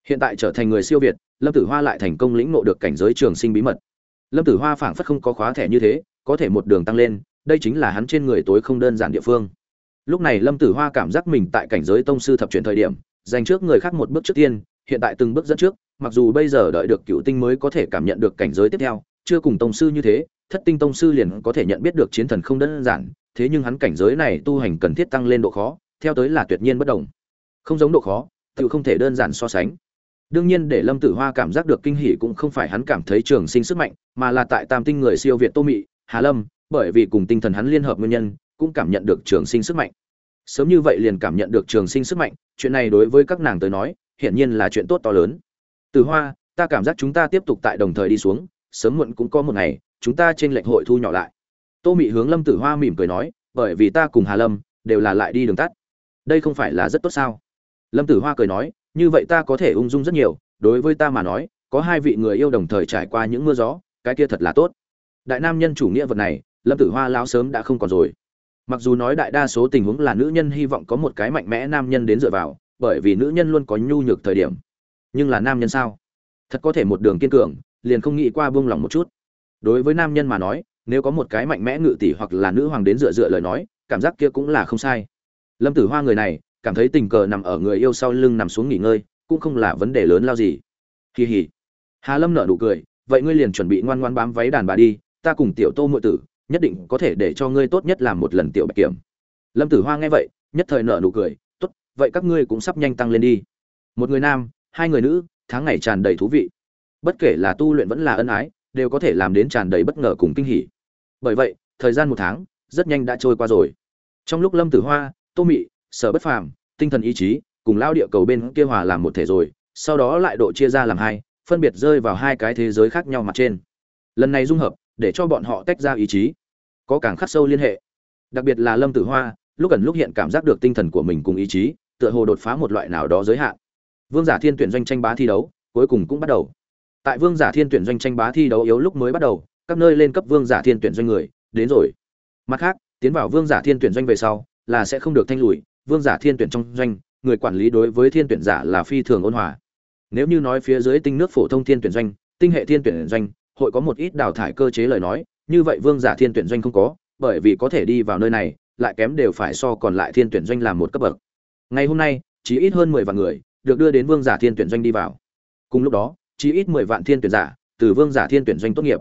Hiện tại trở thành người siêu việt, lâm tử hoa lại thành công lĩnh ngộ được cảnh giới trường sinh bí mật. Lâm tử hoa phảng phất không có khóa thẻ như thế, có thể một đường tăng lên, đây chính là hắn trên người tối không đơn giản địa phương. Lúc này lâm tử hoa cảm giác mình tại cảnh giới tông sư thập truyền thời điểm, dành trước người khác một bước trước tiên, hiện tại từng bước dẫn trước mặc dù bây giờ đợi được cựu tinh mới có thể cảm nhận được cảnh giới tiếp theo, chưa cùng tông sư như thế, thất tinh tông sư liền có thể nhận biết được chiến thần không đơn giản, thế nhưng hắn cảnh giới này tu hành cần thiết tăng lên độ khó, theo tới là tuyệt nhiên bất đồng. Không giống độ khó, tự không thể đơn giản so sánh. Đương nhiên để lâm tử hoa cảm giác được kinh hỉ cũng không phải hắn cảm thấy trường sinh sức mạnh, mà là tại tam tinh người siêu việt tô mị, hà lâm, bởi vì cùng tinh thần hắn liên hợp nguyên nhân, cũng cảm nhận được trường sinh sức mạnh. Sớm như vậy liền cảm nhận được trường sinh sức mạnh, chuyện này đối với các nàng tới nói, hiển nhiên là chuyện tốt to lớn từ hoa, ta cảm giác chúng ta tiếp tục tại đồng thời đi xuống, sớm muộn cũng có một ngày, chúng ta trên lệnh hội thu nhỏ lại. Tô mị hướng lâm tử hoa mỉm cười nói, bởi vì ta cùng hà lâm đều là lại đi đường tắt. Đây không phải là rất tốt sao? Lâm tử hoa cười nói, như vậy ta có thể ung dung rất nhiều, đối với ta mà nói, có hai vị người yêu đồng thời trải qua những mưa gió, cái kia thật là tốt. Đại nam nhân chủ nghĩa vật này, lâm tử hoa lão sớm đã không còn rồi. Mặc dù nói đại đa số tình huống là nữ nhân hy vọng có một cái mạnh mẽ nam nhân đến dựa vào, bởi vì nữ nhân luôn có nhu nhược thời điểm nhưng là nam nhân sao? Thật có thể một đường kiên cường, liền không nghĩ qua buông lòng một chút. Đối với nam nhân mà nói, nếu có một cái mạnh mẽ ngự tỷ hoặc là nữ hoàng đến dựa dựa lời nói, cảm giác kia cũng là không sai. Lâm tử hoa người này, cảm thấy tình cờ nằm ở người yêu sau lưng nằm xuống nghỉ ngơi, cũng không là vấn đề lớn lao gì. Kỳ hỉ hà lâm nở nụ cười, vậy ngươi liền chuẩn bị ngoan ngoan bám váy đàn bà đi, ta cùng tiểu tô muội tử, nhất định có thể để cho ngươi tốt nhất làm một lần tiểu bạch kiểm. Lâm tử hoa nghe vậy, nhất thời nở nụ cười, tốt, vậy các ngươi cũng sắp nhanh tăng lên đi. Một người nam hai người nữ, tháng ngày tràn đầy thú vị. Bất kể là tu luyện vẫn là ân ái, đều có thể làm đến tràn đầy bất ngờ cùng kinh hỉ. Bởi vậy, thời gian một tháng, rất nhanh đã trôi qua rồi. Trong lúc lâm tử hoa, tô mị, sở bất phàm, tinh thần ý chí cùng lao địa cầu bên kia hòa làm một thể rồi, sau đó lại độ chia ra làm hai, phân biệt rơi vào hai cái thế giới khác nhau mặt trên. Lần này dung hợp, để cho bọn họ tách ra ý chí. Có càng khắc sâu liên hệ. Đặc biệt là lâm tử hoa, lúc gần lúc hiện cảm giác được tinh thần của mình cùng ý chí, tựa hồ đột phá một loại nào đó giới hạn vương giả thiên tuyển doanh tranh bá thi đấu, cuối cùng cũng bắt đầu. Tại vương giả thiên tuyển doanh tranh bá thi đấu yếu lúc mới bắt đầu, các nơi lên cấp vương giả thiên tuyển doanh người, đến rồi. Mặt khác, tiến vào vương giả thiên tuyển doanh về sau, là sẽ không được thanh lùi, vương giả thiên tuyển trong doanh, người quản lý đối với thiên tuyển giả là phi thường ôn hòa. Nếu như nói phía dưới tinh nước phổ thông thiên tuyển doanh, tinh hệ thiên tuyển doanh, hội có một ít đào thải cơ chế lời nói, như vậy vương giả thiên tuyển doanh không có, bởi vì có thể đi vào nơi này, lại kém đều phải so còn lại thiên tuyển doanh làm một cấp bậc. Ngày hôm nay, chỉ ít hơn mười vạn người được đưa đến vương giả thiên tuyển doanh đi vào. Cùng lúc đó chỉ ít mười vạn thiên tuyển giả từ vương giả thiên tuyển doanh tốt nghiệp.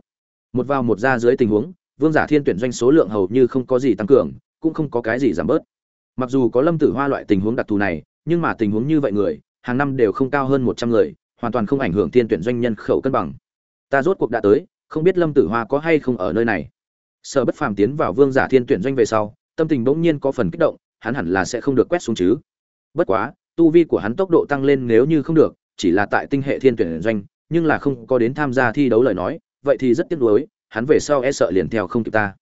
Một vào một ra dưới tình huống, vương giả thiên tuyển doanh số lượng hầu như không có gì tăng cường, cũng không có cái gì giảm bớt. Mặc dù có lâm tử hoa loại tình huống đặc thù này, nhưng mà tình huống như vậy người, hàng năm đều không cao hơn một trăm người, hoàn toàn không ảnh hưởng thiên tuyển doanh nhân khẩu cân bằng. Ta rốt cuộc đã tới, không biết lâm tử hoa có hay không ở nơi này. Sở bất phàm tiến vào vương giả thiên tuyển doanh về sau, tâm tình bỗng nhiên có phần kích động, hắn hẳn là sẽ không được quét xuống chứ. Bất quá tu vi của hắn tốc độ tăng lên nếu như không được, chỉ là tại tinh hệ thiên tuyển doanh, nhưng là không có đến tham gia thi đấu lời nói, vậy thì rất tiếc nuối, hắn về sau e sợ liền theo không kịp ta.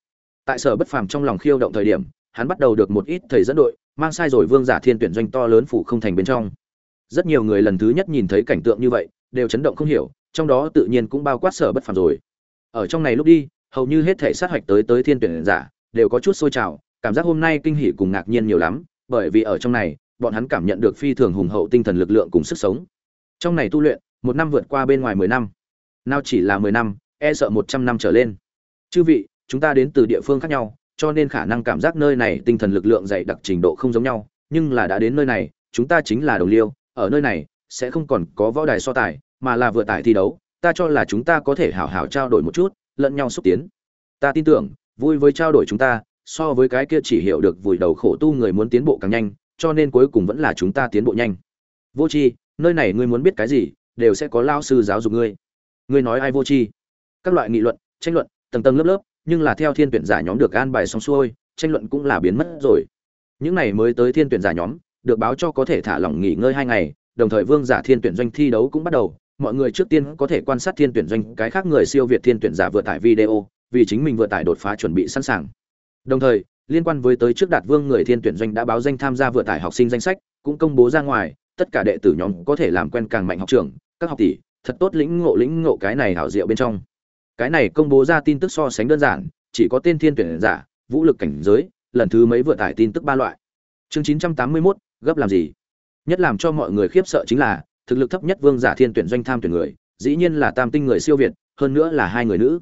Tại sở bất phàm trong lòng khiêu động thời điểm, hắn bắt đầu được một ít thầy dẫn đội, mang sai rồi vương giả thiên tuyển doanh to lớn phủ không thành bên trong. Rất nhiều người lần thứ nhất nhìn thấy cảnh tượng như vậy, đều chấn động không hiểu, trong đó tự nhiên cũng bao quát sở bất phàm rồi. Ở trong này lúc đi, hầu như hết thể sát hoạch tới tới thiên tuyển giả, đều có chút sôi trào, cảm giác hôm nay kinh hỉ cùng ngạc nhiên nhiều lắm, bởi vì ở trong này bọn hắn cảm nhận được phi thường hùng hậu tinh thần lực lượng cùng sức sống. Trong này tu luyện, một năm vượt qua bên ngoài mười năm. Nào chỉ là mười năm e sợ một trăm năm trở lên. Chư vị, chúng ta đến từ địa phương khác nhau, cho nên khả năng cảm giác nơi này tinh thần lực lượng dày đặc trình độ không giống nhau, nhưng là đã đến nơi này, chúng ta chính là đồng liêu, ở nơi này, sẽ không còn có võ đài so tài, mà là vừa tải thi đấu, ta cho là chúng ta có thể hảo hảo trao đổi một chút, lẫn nhau xúc tiến. Ta tin tưởng, vui với trao đổi chúng ta, so với cái kia chỉ hiểu được vùi đầu khổ tu người muốn tiến bộ càng nhanh cho nên cuối cùng vẫn là chúng ta tiến bộ nhanh. Vô tri nơi này ngươi muốn biết cái gì, đều sẽ có lao sư giáo dục ngươi. Ngươi nói ai vô tri các loại nghị luận, tranh luận, tầng tầng lớp lớp, nhưng là theo thiên tuyển giả nhóm được an bài xong xuôi, tranh luận cũng là biến mất rồi. Những này mới tới thiên tuyển giả nhóm, được báo cho có thể thả lỏng nghỉ ngơi hai ngày, đồng thời vương giả thiên tuyển doanh thi đấu cũng bắt đầu. Mọi người trước tiên có thể quan sát thiên tuyển doanh, cái khác người siêu việt thiên tuyển giả vừa tải video, vì chính mình vừa tải đột phá chuẩn bị sẵn sàng. Đồng thời liên quan với tới trước đạt vương người thiên tuyển doanh đã báo danh tham gia vừa tải học sinh danh sách cũng công bố ra ngoài tất cả đệ tử nhóm có thể làm quen càng mạnh học trưởng các học tỷ thật tốt lĩnh ngộ lĩnh ngộ cái này hảo diệu bên trong. Cái này công bố ra tin tức so sánh đơn giản chỉ có tên thiên tuyển giả vũ lực cảnh giới lần thứ mấy vừa tải tin tức ba loại. Chương chín trăm tám mươi 981, gấp làm gì? Nhất làm cho mọi người khiếp sợ chính là thực lực thấp nhất vương giả thiên tuyển doanh tham tuyển người dĩ nhiên là tam tinh người siêu việt hơn nữa là hai người nữ.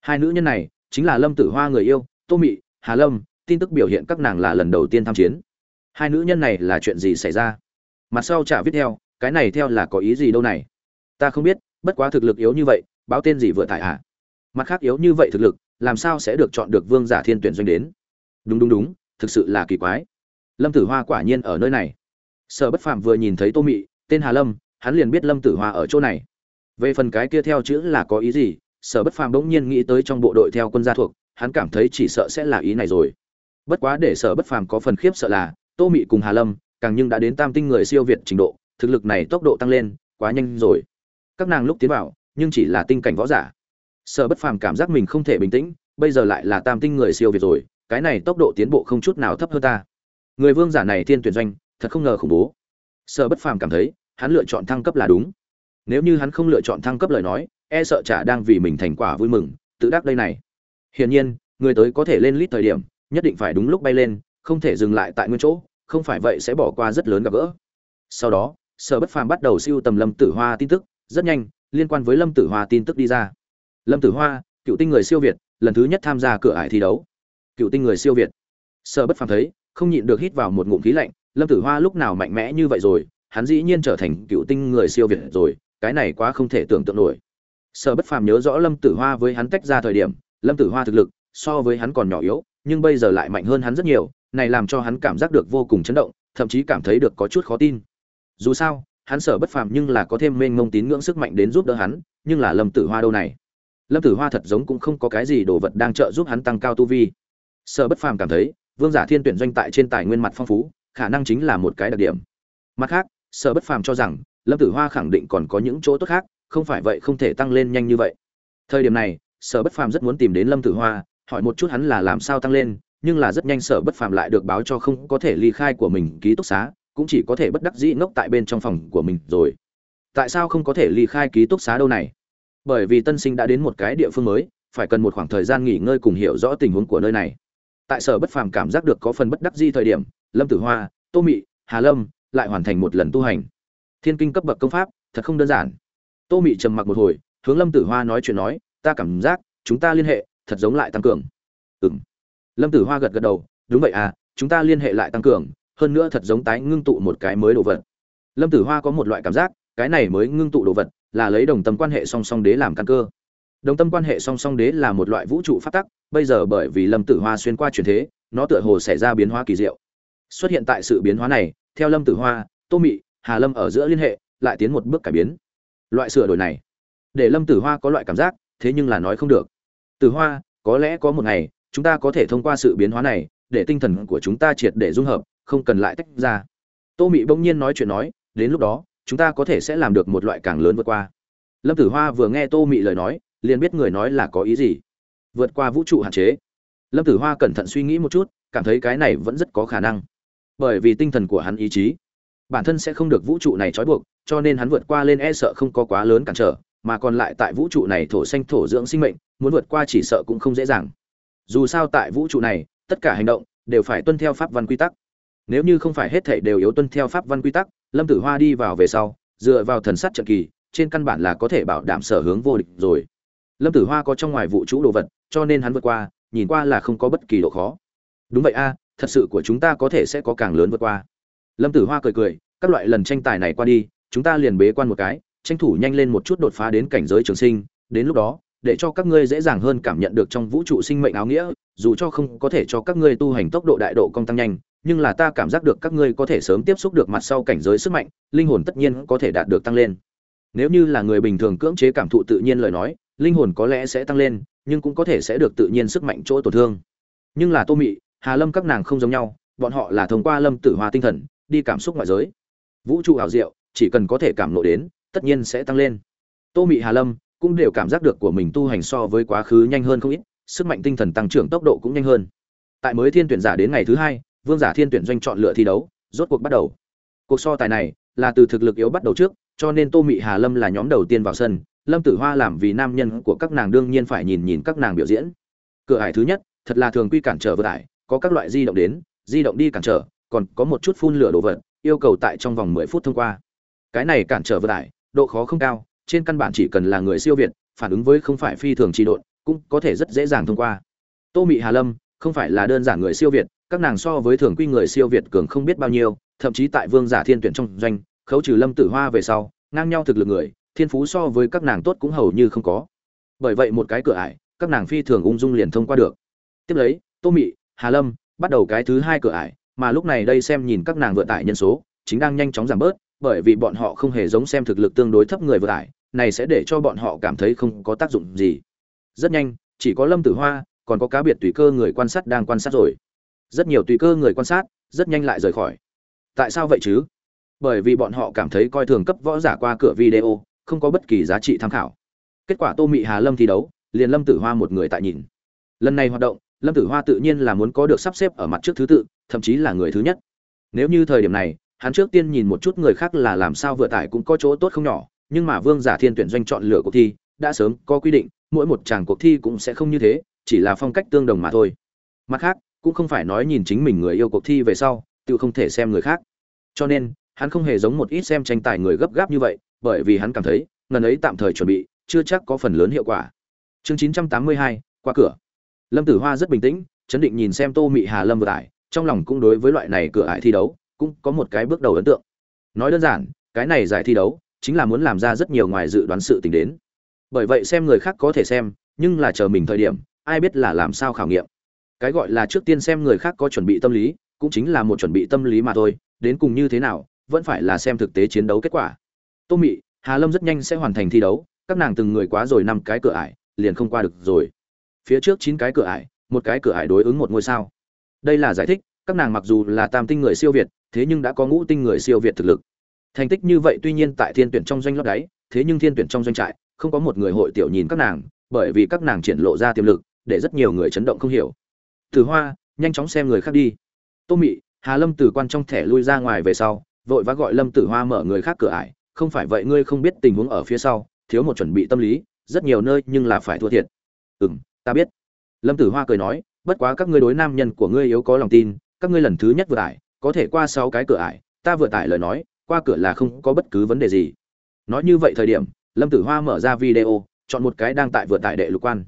Hai nữ nhân này chính là lâm tử hoa người yêu tô mị hà lâm tin tức biểu hiện các nàng là lần đầu tiên tham chiến. Hai nữ nhân này là chuyện gì xảy ra? Mặt sau chả viết theo, cái này theo là có ý gì đâu này? Ta không biết, bất quá thực lực yếu như vậy, báo tên gì vừa tại ạ à? mặt khác yếu như vậy thực lực, làm sao sẽ được chọn được vương giả thiên tuyển doanh đến? Đúng đúng đúng, thực sự là kỳ quái. Lâm tử hoa quả nhiên ở nơi này. Sở bất phàm vừa nhìn thấy tô mị, tên hà lâm, hắn liền biết lâm tử hoa ở chỗ này. Về phần cái kia theo chữ là có ý gì, sở bất phàm bỗng nhiên nghĩ tới trong bộ đội theo quân gia thuộc, hắn cảm thấy chỉ sợ sẽ là ý này rồi bất quá để sở bất phàm có phần khiếp sợ là, tô mị cùng hà lâm, càng nhưng đã đến tam tinh người siêu việt trình độ, thực lực này tốc độ tăng lên, quá nhanh rồi. Các nàng lúc tiến vào, nhưng chỉ là tinh cảnh võ giả. Sở bất phàm cảm giác mình không thể bình tĩnh, bây giờ lại là tam tinh người siêu việt rồi, cái này tốc độ tiến bộ không chút nào thấp hơn ta. Người vương giả này thiên tuyển doanh, thật không ngờ khủng bố. Sở bất phàm cảm thấy, hắn lựa chọn thăng cấp là đúng. Nếu như hắn không lựa chọn thăng cấp lời nói e sợ chả đang vì mình thành quả vui mừng, tự đắc đây này. Hiển nhiên, người tới có thể lên lít thời điểm nhất định phải đúng lúc bay lên, không thể dừng lại tại nguyên chỗ, không phải vậy sẽ bỏ qua rất lớn gặp gỡ. Sau đó, sở bất phàm bắt đầu siêu tầm lâm tử hoa tin tức, rất nhanh, liên quan với lâm tử hoa tin tức đi ra. Lâm tử hoa, cựu tinh người siêu việt, lần thứ nhất tham gia cửa ải thi đấu. Cựu tinh người siêu việt. Sở bất phàm thấy, không nhịn được hít vào một ngụm khí lạnh, lâm tử hoa lúc nào mạnh mẽ như vậy rồi, hắn dĩ nhiên trở thành cựu tinh người siêu việt rồi, cái này quá không thể tưởng tượng nổi. Sở bất phàm nhớ rõ lâm tử hoa với hắn tách ra thời điểm, lâm tử hoa thực lực, so với hắn còn nhỏ yếu nhưng bây giờ lại mạnh hơn hắn rất nhiều, này làm cho hắn cảm giác được vô cùng chấn động, thậm chí cảm thấy được có chút khó tin. Dù sao, hắn sở bất phàm nhưng là có thêm mênh mông tín ngưỡng sức mạnh đến giúp đỡ hắn, nhưng là lâm tử hoa đâu này? Lâm tử hoa thật giống cũng không có cái gì đồ vật đang trợ giúp hắn tăng cao tu vi. Sở bất phàm cảm thấy, vương giả thiên tuyển doanh tại trên tài nguyên mặt phong phú, khả năng chính là một cái đặc điểm. Mặt khác, sở bất phàm cho rằng, lâm tử hoa khẳng định còn có những chỗ tốt khác, không phải vậy không thể tăng lên nhanh như vậy. Thời điểm này, sở bất phàm rất muốn tìm đến lâm tử hoa hỏi một chút hắn là làm sao tăng lên, nhưng là rất nhanh sở bất phàm lại được báo cho không có thể ly khai của mình ký túc xá, cũng chỉ có thể bất đắc dĩ ngốc tại bên trong phòng của mình rồi. Tại sao không có thể ly khai ký túc xá đâu này? Bởi vì tân sinh đã đến một cái địa phương mới, phải cần một khoảng thời gian nghỉ ngơi cùng hiểu rõ tình huống của nơi này. Tại sở bất phàm cảm giác được có phần bất đắc dĩ thời điểm, lâm tử hoa, tô mị, hà lâm lại hoàn thành một lần tu hành. Thiên kinh cấp bậc công pháp, thật không đơn giản. Tô mị trầm mặc một hồi, hướng lâm tử hoa nói chuyện nói, ta cảm giác, chúng ta liên hệ thật giống lại tăng cường. Ừm, lâm tử hoa gật gật đầu đúng vậy à chúng ta liên hệ lại tăng cường hơn nữa thật giống tái ngưng tụ một cái mới đồ vật. Lâm tử hoa có một loại cảm giác cái này mới ngưng tụ đồ vật là lấy đồng tâm quan hệ song song đế làm căn cơ. Đồng tâm quan hệ song song đế là một loại vũ trụ phát tắc bây giờ bởi vì lâm tử hoa xuyên qua truyền thế nó tựa hồ xảy ra biến hóa kỳ diệu. Xuất hiện tại sự biến hóa này theo lâm tử hoa tô mị hà lâm ở giữa liên hệ lại tiến một bước cải biến. Loại sửa đổi này để lâm tử hoa có loại cảm giác thế nhưng là nói không được tử hoa, có lẽ có một ngày, chúng ta có thể thông qua sự biến hóa này, để tinh thần của chúng ta triệt để dung hợp, không cần lại tách ra. Tô mị bỗng nhiên nói chuyện nói, đến lúc đó, chúng ta có thể sẽ làm được một loại càng lớn vượt qua. Lâm tử hoa vừa nghe tô mị lời nói, liền biết người nói là có ý gì. Vượt qua vũ trụ hạn chế. Lâm tử hoa cẩn thận suy nghĩ một chút, cảm thấy cái này vẫn rất có khả năng. Bởi vì tinh thần của hắn ý chí, bản thân sẽ không được vũ trụ này trói buộc, cho nên hắn vượt qua lên e sợ không có quá lớn cản trở mà còn lại tại vũ trụ này thổ xanh thổ dưỡng sinh mệnh, muốn vượt qua chỉ sợ cũng không dễ dàng. Dù sao tại vũ trụ này, tất cả hành động đều phải tuân theo pháp văn quy tắc. Nếu như không phải hết thảy đều yếu tuân theo pháp văn quy tắc, lâm tử hoa đi vào về sau, dựa vào thần sắt trận kỳ, trên căn bản là có thể bảo đảm sở hướng vô địch rồi. Lâm tử hoa có trong ngoài vũ trụ đồ vật, cho nên hắn vượt qua, nhìn qua là không có bất kỳ độ khó. Đúng vậy a, thật sự của chúng ta có thể sẽ có càng lớn vượt qua. Lâm tử hoa cười cười, các loại lần tranh tài này qua đi, chúng ta liền bế quan một cái tranh thủ nhanh lên một chút đột phá đến cảnh giới trường sinh, đến lúc đó, để cho các ngươi dễ dàng hơn cảm nhận được trong vũ trụ sinh mệnh áo nghĩa, dù cho không có thể cho các ngươi tu hành tốc độ đại độ công tăng nhanh, nhưng là ta cảm giác được các ngươi có thể sớm tiếp xúc được mặt sau cảnh giới sức mạnh, linh hồn tất nhiên có thể đạt được tăng lên. Nếu như là người bình thường cưỡng chế cảm thụ tự nhiên lời nói, linh hồn có lẽ sẽ tăng lên, nhưng cũng có thể sẽ được tự nhiên sức mạnh chỗ tổn thương. Nhưng là tô mị, hà lâm các nàng không giống nhau, bọn họ là thông qua lâm tử hoa tinh thần, đi cảm xúc ngoại giới. Vũ trụ ảo diệu, chỉ cần có thể cảm ngộ đến tất nhiên sẽ tăng lên. Tô mị hà lâm cũng đều cảm giác được của mình tu hành so với quá khứ nhanh hơn không ít, sức mạnh tinh thần tăng trưởng tốc độ cũng nhanh hơn. Tại mới thiên tuyển giả đến ngày thứ hai, vương giả thiên tuyển doanh chọn lựa thi đấu, rốt cuộc bắt đầu. Cuộc so tài này là từ thực lực yếu bắt đầu trước, cho nên tô mị hà lâm là nhóm đầu tiên vào sân, lâm tử hoa làm vì nam nhân của các nàng đương nhiên phải nhìn nhìn các nàng biểu diễn. Cửa ải thứ nhất, thật là thường quy cản trở vượt ải, có các loại di động đến, di động đi cản trở, còn có một chút phun lửa đồ vật, yêu cầu tại trong vòng mười phút thông qua. Cái này cản trở vượt ải độ khó không cao, trên căn bản chỉ cần là người siêu việt, phản ứng với không phải phi thường trị độn, cũng có thể rất dễ dàng thông qua. Tô mị hà lâm, không phải là đơn giản người siêu việt, các nàng so với thường quy người siêu việt cường không biết bao nhiêu, thậm chí tại vương giả thiên tuyển trong doanh, khấu trừ lâm tử hoa về sau, ngang nhau thực lực người, thiên phú so với các nàng tốt cũng hầu như không có. Bởi vậy một cái cửa ải, các nàng phi thường ung dung liền thông qua được. Tiếp lấy, tô mị hà lâm, bắt đầu cái thứ hai cửa ải, mà lúc này đây xem nhìn các nàng vượt tải nhân số, chính đang nhanh chóng giảm bớt bởi vì bọn họ không hề giống xem thực lực tương đối thấp người vừa tải, này sẽ để cho bọn họ cảm thấy không có tác dụng gì. Rất nhanh, chỉ có lâm tử hoa, còn có cá biệt tùy cơ người quan sát đang quan sát rồi. Rất nhiều tùy cơ người quan sát, rất nhanh lại rời khỏi. Tại sao vậy chứ? Bởi vì bọn họ cảm thấy coi thường cấp võ giả qua cửa video, không có bất kỳ giá trị tham khảo. Kết quả tô mị hà lâm thi đấu, liền lâm tử hoa một người tại nhìn. Lần này hoạt động, lâm tử hoa tự nhiên là muốn có được sắp xếp ở mặt trước thứ tự, thậm chí là người thứ nhất. Nếu như thời điểm này hắn trước tiên nhìn một chút người khác là làm sao vừa tải cũng có chỗ tốt không nhỏ nhưng mà vương giả thiên tuyển doanh chọn lựa cuộc thi đã sớm có quy định mỗi một chàng cuộc thi cũng sẽ không như thế chỉ là phong cách tương đồng mà thôi. Mặt khác cũng không phải nói nhìn chính mình người yêu cuộc thi về sau tự không thể xem người khác. Cho nên hắn không hề giống một ít xem tranh tài người gấp gáp như vậy bởi vì hắn cảm thấy ngần ấy tạm thời chuẩn bị chưa chắc có phần lớn hiệu quả. Chương 982, qua cửa. Lâm tử hoa rất bình tĩnh chấn định nhìn xem tô mị hà lâm vừa tải trong lòng cũng đối với loại này cửa ải thi đấu cũng có một cái bước đầu ấn tượng. Nói đơn giản, cái này giải thi đấu chính là muốn làm ra rất nhiều ngoài dự đoán sự tình đến. Bởi vậy xem người khác có thể xem, nhưng là chờ mình thời điểm, ai biết là làm sao khảo nghiệm. Cái gọi là trước tiên xem người khác có chuẩn bị tâm lý, cũng chính là một chuẩn bị tâm lý mà thôi, đến cùng như thế nào, vẫn phải là xem thực tế chiến đấu kết quả. Tô mị, hà lâm rất nhanh sẽ hoàn thành thi đấu, các nàng từng người quá rồi năm cái cửa ải, liền không qua được rồi. Phía trước chín cái cửa ải, một cái cửa ải đối ứng một ngôi sao. Đây là giải thích các nàng mặc dù là tam tinh người siêu việt, thế nhưng đã có ngũ tinh người siêu việt thực lực. Thành tích như vậy tuy nhiên tại thiên tuyển trong doanh lót đáy, thế nhưng thiên tuyển trong doanh trại, không có một người hội tiểu nhìn các nàng, bởi vì các nàng triển lộ ra tiềm lực, để rất nhiều người chấn động không hiểu. Từ hoa, nhanh chóng xem người khác đi. Tô mị, hà lâm tử quan trong thẻ lui ra ngoài về sau, vội vã gọi lâm tử hoa mở người khác cửa ải. Không phải vậy ngươi không biết tình huống ở phía sau, thiếu một chuẩn bị tâm lý, rất nhiều nơi nhưng là phải thua thiệt. Ừm, ta biết. Lâm tử hoa cười nói, bất quá các ngươi đối nam nhân của ngươi yếu có lòng tin các ngươi lần thứ nhất vừa ải có thể qua sáu cái cửa ải, ta vừa tải lời nói, qua cửa là không có bất cứ vấn đề gì. Nói như vậy thời điểm, lâm tử hoa mở ra video, chọn một cái đang tại vừa tải đệ lục quan.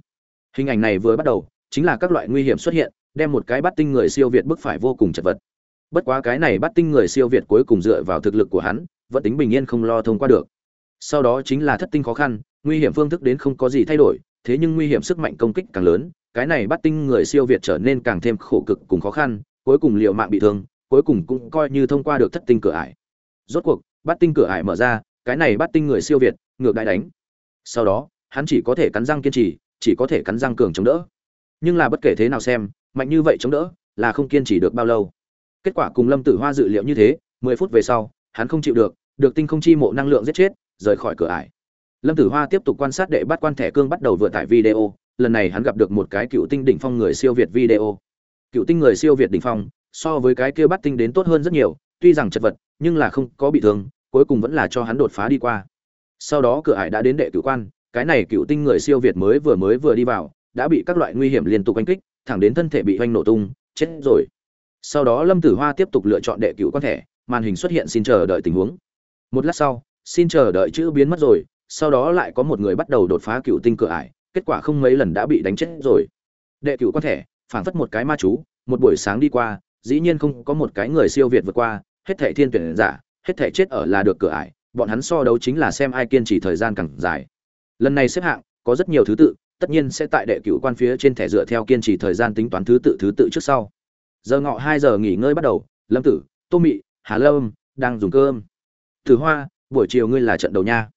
Hình ảnh này vừa bắt đầu, chính là các loại nguy hiểm xuất hiện, đem một cái bắt tinh người siêu việt bức phải vô cùng chật vật. Bất quá cái này bắt tinh người siêu việt cuối cùng dựa vào thực lực của hắn, vẫn tính bình yên không lo thông qua được. Sau đó chính là thất tinh khó khăn, nguy hiểm phương thức đến không có gì thay đổi, thế nhưng nguy hiểm sức mạnh công kích càng lớn, cái này bắt tinh người siêu việt trở nên càng thêm khổ cực cùng khó khăn cuối cùng liệu mạng bị thương, cuối cùng cũng coi như thông qua được thất tinh cửa ải. Rốt cuộc bắt tinh cửa ải mở ra, cái này bắt tinh người siêu việt, ngược đại đánh. Sau đó, hắn chỉ có thể cắn răng kiên trì, chỉ có thể cắn răng cường chống đỡ. Nhưng là bất kể thế nào xem, mạnh như vậy chống đỡ, là không kiên trì được bao lâu. Kết quả cùng lâm tử hoa dự liệu như thế, mười phút về sau, hắn không chịu được được tinh không chi mộ năng lượng giết chết, rời khỏi cửa ải. Lâm tử hoa tiếp tục quan sát đệ bắt quan thẻ cương bắt đầu vừa tải video, lần này hắn gặp được một cái cựu tinh đỉnh phong người siêu việt video cựu tinh người siêu việt đỉnh phong, so với cái kia bắt tinh đến tốt hơn rất nhiều, tuy rằng chật vật, nhưng là không có bị thương, cuối cùng vẫn là cho hắn đột phá đi qua. Sau đó cửa ải đã đến đệ cửu quan, cái này cựu tinh người siêu việt mới vừa mới vừa đi vào, đã bị các loại nguy hiểm liên tục oanh kích, thẳng đến thân thể bị oanh nổ tung, chết rồi. Sau đó lâm tử hoa tiếp tục lựa chọn đệ cựu quan thẻ, màn hình xuất hiện xin chờ đợi tình huống. Một lát sau, xin chờ đợi chữ biến mất rồi, sau đó lại có một người bắt đầu đột phá cựu tinh cửa ải, kết quả không mấy lần đã bị đánh chết rồi. Đệ cựu quan thẻ phảng phất một cái ma chú, một buổi sáng đi qua, dĩ nhiên không có một cái người siêu việt vượt qua, hết thảy thiên tuyển giả, hết thảy chết ở là được cửa ải, bọn hắn so đấu chính là xem ai kiên trì thời gian càng dài. Lần này xếp hạng, có rất nhiều thứ tự, tất nhiên sẽ tại đệ cửu quan phía trên thẻ dựa theo kiên trì thời gian tính toán thứ tự thứ tự trước sau. Giờ ngọ hai giờ nghỉ ngơi bắt đầu, lâm tử, tô mị, hà lâm đang dùng cơm. Tử hoa, buổi chiều ngươi là trận đầu nha.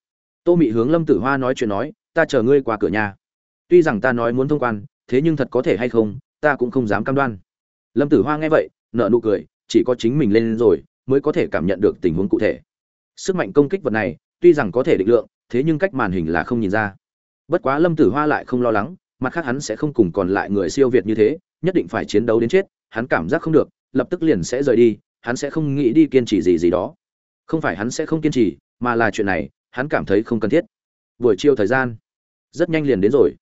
Tô mị hướng lâm tử hoa nói chuyện nói, ta chờ ngươi qua cửa nhà. Tuy rằng ta nói muốn thông quan, thế nhưng thật có thể hay không ta cũng không dám cam đoan. Lâm tử hoa nghe vậy nợ nụ cười, chỉ có chính mình lên rồi, mới có thể cảm nhận được tình huống cụ thể. Sức mạnh công kích vật này, tuy rằng có thể định lượng, thế nhưng cách màn hình là không nhìn ra. Bất quá lâm tử hoa lại không lo lắng, mặt khác hắn sẽ không cùng còn lại người siêu việt như thế, nhất định phải chiến đấu đến chết, hắn cảm giác không được, lập tức liền sẽ rời đi, hắn sẽ không nghĩ đi kiên trì gì gì đó. Không phải hắn sẽ không kiên trì, mà là chuyện này, hắn cảm thấy không cần thiết. Buổi chiều thời gian, rất nhanh liền đến rồi.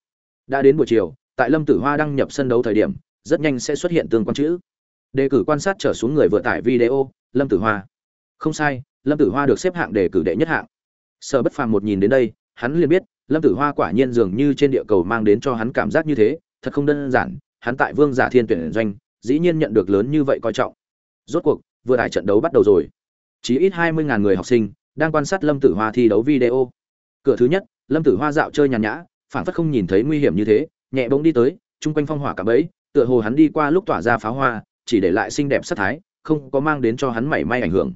Đã đến buổi chiều tại lâm tử hoa đăng nhập sân đấu thời điểm, rất nhanh sẽ xuất hiện tương quan chữ. Đề cử quan sát trở xuống người vừa tải video, lâm tử hoa. Không sai, lâm tử hoa được xếp hạng đề cử đệ nhất hạng. Sở bất phàm một nhìn đến đây, hắn liền biết, lâm tử hoa quả nhiên dường như trên địa cầu mang đến cho hắn cảm giác như thế, thật không đơn giản, hắn tại vương giả thiên tuyển doanh, dĩ nhiên nhận được lớn như vậy coi trọng. Rốt cuộc, vừa tải trận đấu bắt đầu rồi. Chỉ ít hai mươi ngàn người học sinh đang quan sát lâm tử hoa thi đấu video. Cửa thứ nhất, lâm tử hoa dạo chơi nhàn nhã phản phất không nhìn thấy nguy hiểm như thế nhẹ bỗng đi tới trung quanh phong hỏa cả bẫy, tựa hồ hắn đi qua lúc tỏa ra pháo hoa, chỉ để lại xinh đẹp sắc thái, không có mang đến cho hắn mảy may ảnh hưởng.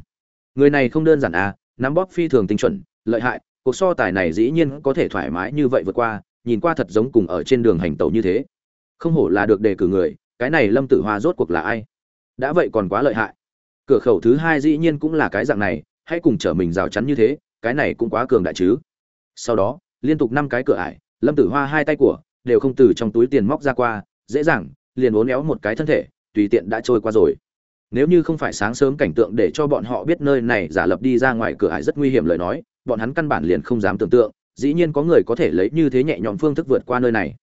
Người này không đơn giản à nắm bóp phi thường tinh chuẩn, lợi hại, cuộc so tài này dĩ nhiên có thể thoải mái như vậy vượt qua, nhìn qua thật giống cùng ở trên đường hành tẩu như thế. Không hổ là được đề cử người, cái này lâm tử hoa rốt cuộc là ai? Đã vậy còn quá lợi hại. Cửa khẩu thứ hai dĩ nhiên cũng là cái dạng này, hãy cùng trở mình rào chắn như thế, cái này cũng quá cường đại chứ. Sau đó, liên tục năm cái cửa ải, lâm tử hoa hai tay của đều không từ trong túi tiền móc ra qua, dễ dàng, liền uốn éo một cái thân thể, tùy tiện đã trôi qua rồi. Nếu như không phải sáng sớm cảnh tượng để cho bọn họ biết nơi này giả lập đi ra ngoài cửa ải rất nguy hiểm lời nói, bọn hắn căn bản liền không dám tưởng tượng, dĩ nhiên có người có thể lấy như thế nhẹ nhõm phương thức vượt qua nơi này.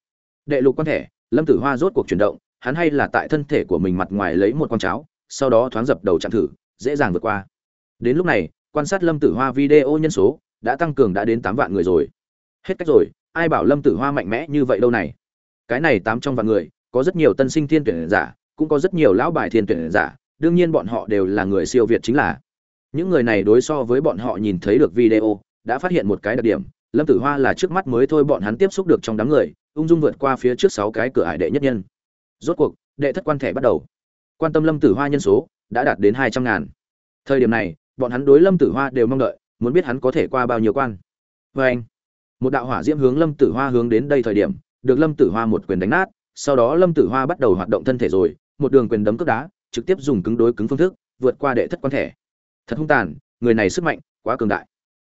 Đệ lục quan thể, lâm tử hoa rốt cuộc chuyển động, hắn hay là tại thân thể của mình mặt ngoài lấy một con cháo, sau đó thoáng dập đầu chạm thử, dễ dàng vượt qua. Đến lúc này, quan sát lâm tử hoa video nhân số, đã tăng cường đã đến tám vạn người rồi. Hết cách rồi ai bảo lâm tử hoa mạnh mẽ như vậy đâu này? Cái này tám trong vạn người, có rất nhiều tân sinh thiên tuyển giả, cũng có rất nhiều lão bài thiên tuyển giả, đương nhiên bọn họ đều là người siêu việt chính là. Những người này đối so với bọn họ nhìn thấy được video, đã phát hiện một cái đặc điểm, lâm tử hoa là trước mắt mới thôi bọn hắn tiếp xúc được trong đám người, ung dung vượt qua phía trước sáu cái cửa hải đệ nhất nhân. Rốt cuộc, đệ thất quan thẻ bắt đầu. Quan tâm lâm tử hoa nhân số, đã đạt đến hai trăm ngàn. Thời điểm này, bọn hắn đối lâm tử hoa đều mong đợi, muốn biết hắn có thể qua bao nhiêu quan. Vê anh một đạo hỏa diễm hướng lâm tử hoa hướng đến đây thời điểm, được lâm tử hoa một quyền đánh nát, sau đó lâm tử hoa bắt đầu hoạt động thân thể rồi, một đường quyền đấm cướp đá, trực tiếp dùng cứng đối cứng phương thức, vượt qua đệ thất quan thể. Thật hung tàn, người này sức mạnh quá cường đại.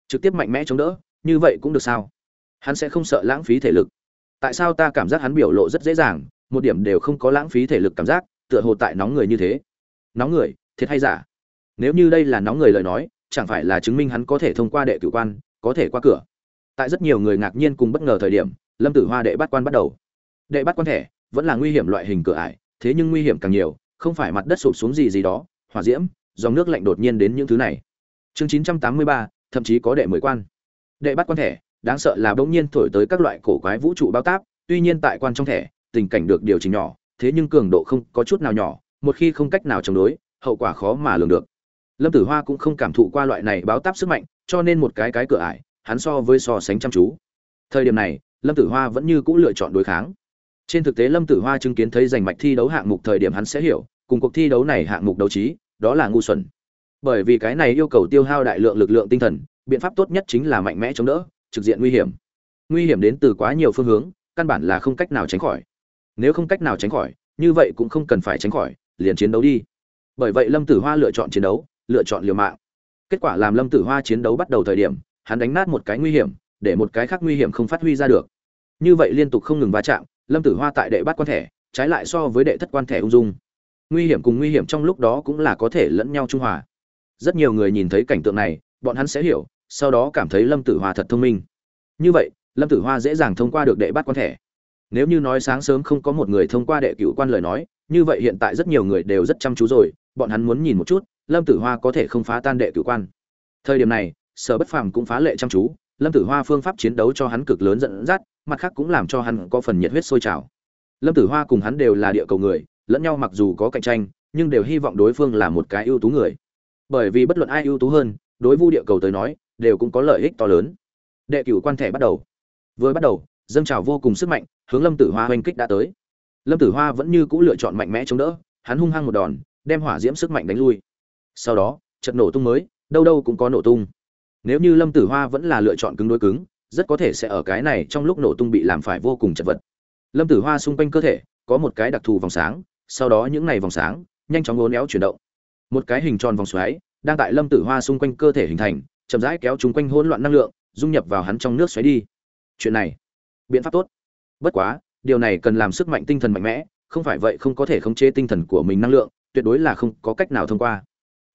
Trực tiếp mạnh mẽ chống đỡ, như vậy cũng được sao? Hắn sẽ không sợ lãng phí thể lực. Tại sao ta cảm giác hắn biểu lộ rất dễ dàng, một điểm đều không có lãng phí thể lực cảm giác, tựa hồ tại nóng người như thế? Nóng người, thiệt hay giả? Nếu như đây là nóng người lời nói, chẳng phải là chứng minh hắn có thể thông qua đệ cử quan, có thể qua cửa? Tại rất nhiều người ngạc nhiên cùng bất ngờ thời điểm, lâm tử hoa đệ bắt quan bắt đầu. Đệ bắt quan thẻ vẫn là nguy hiểm loại hình cửa ải, thế nhưng nguy hiểm càng nhiều, không phải mặt đất sụp xuống gì gì đó, hỏa diễm, dòng nước lạnh đột nhiên đến những thứ này. Chương chín trăm tám mươi ba, thậm chí có đệ mười quan. Đệ bắt quan thẻ, đáng sợ là bỗng nhiên thổi tới các loại cổ quái vũ trụ bao táp, tuy nhiên tại quan trong thẻ, tình cảnh được điều chỉnh nhỏ, thế nhưng cường độ không có chút nào nhỏ, một khi không cách nào chống đối, hậu quả khó mà lường được. Lâm tử hoa cũng không cảm thụ qua loại này báo táp sức mạnh, cho nên một cái cái cửa ải hắn so với so sánh chăm chú. Thời điểm này, lâm tử hoa vẫn như cũ lựa chọn đối kháng. Trên thực tế lâm tử hoa chứng kiến thấy giành mạch thi đấu hạng mục thời điểm hắn sẽ hiểu, cùng cuộc thi đấu này hạng mục đấu trí, đó là ngu xuẩn. Bởi vì cái này yêu cầu tiêu hao đại lượng lực lượng tinh thần, biện pháp tốt nhất chính là mạnh mẽ chống đỡ, trực diện nguy hiểm. Nguy hiểm đến từ quá nhiều phương hướng, căn bản là không cách nào tránh khỏi. Nếu không cách nào tránh khỏi, như vậy cũng không cần phải tránh khỏi, liền chiến đấu đi. Bởi vậy lâm tử hoa lựa chọn chiến đấu, lựa chọn liều mạng. Kết quả làm lâm tử hoa chiến đấu bắt đầu thời điểm hắn đánh nát một cái nguy hiểm, để một cái khác nguy hiểm không phát huy ra được. Như vậy liên tục không ngừng va chạm, lâm tử hoa tại đệ bát quan thẻ, trái lại so với đệ thất quan thẻ ung dung. Nguy hiểm cùng nguy hiểm trong lúc đó cũng là có thể lẫn nhau trung hòa. Rất nhiều người nhìn thấy cảnh tượng này, bọn hắn sẽ hiểu, sau đó cảm thấy lâm tử hoa thật thông minh. Như vậy, lâm tử hoa dễ dàng thông qua được đệ bát quan thẻ. Nếu như nói sáng sớm không có một người thông qua đệ cựu quan lời nói, như vậy hiện tại rất nhiều người đều rất chăm chú rồi, bọn hắn muốn nhìn một chút, lâm tử hoa có thể không phá tan đệ cựu quan. Thời điểm này sở bất phàm cũng phá lệ chăm chú, lâm tử hoa phương pháp chiến đấu cho hắn cực lớn dẫn dắt, mặt khác cũng làm cho hắn có phần nhiệt huyết sôi trào. Lâm tử hoa cùng hắn đều là địa cầu người, lẫn nhau mặc dù có cạnh tranh, nhưng đều hy vọng đối phương là một cái ưu tú người. Bởi vì bất luận ai ưu tú hơn, đối vu địa cầu tới nói, đều cũng có lợi ích to lớn. Đệ cửu quan thẻ bắt đầu. Vừa bắt đầu, dâng trào vô cùng sức mạnh, hướng lâm tử hoa oanh kích đã tới. Lâm tử hoa vẫn như cũ lựa chọn mạnh mẽ chống đỡ, hắn hung hăng một đòn, đem hỏa diễm sức mạnh đánh lui. Sau đó, trận nổ tung mới, đâu đâu cũng có nổ tung nếu như lâm tử hoa vẫn là lựa chọn cứng đối cứng, rất có thể sẽ ở cái này trong lúc nổ tung bị làm phải vô cùng chật vật. Lâm tử hoa xung quanh cơ thể, có một cái đặc thù vòng sáng, sau đó những này vòng sáng, nhanh chóng ngốn éo chuyển động. Một cái hình tròn vòng xoáy, đang tại lâm tử hoa xung quanh cơ thể hình thành, chậm rãi kéo chúng quanh hỗn loạn năng lượng, dung nhập vào hắn trong nước xoáy đi. Chuyện này, biện pháp tốt. Bất quá, điều này cần làm sức mạnh tinh thần mạnh mẽ, không phải vậy không có thể khống chế tinh thần của mình năng lượng, tuyệt đối là không có cách nào thông qua.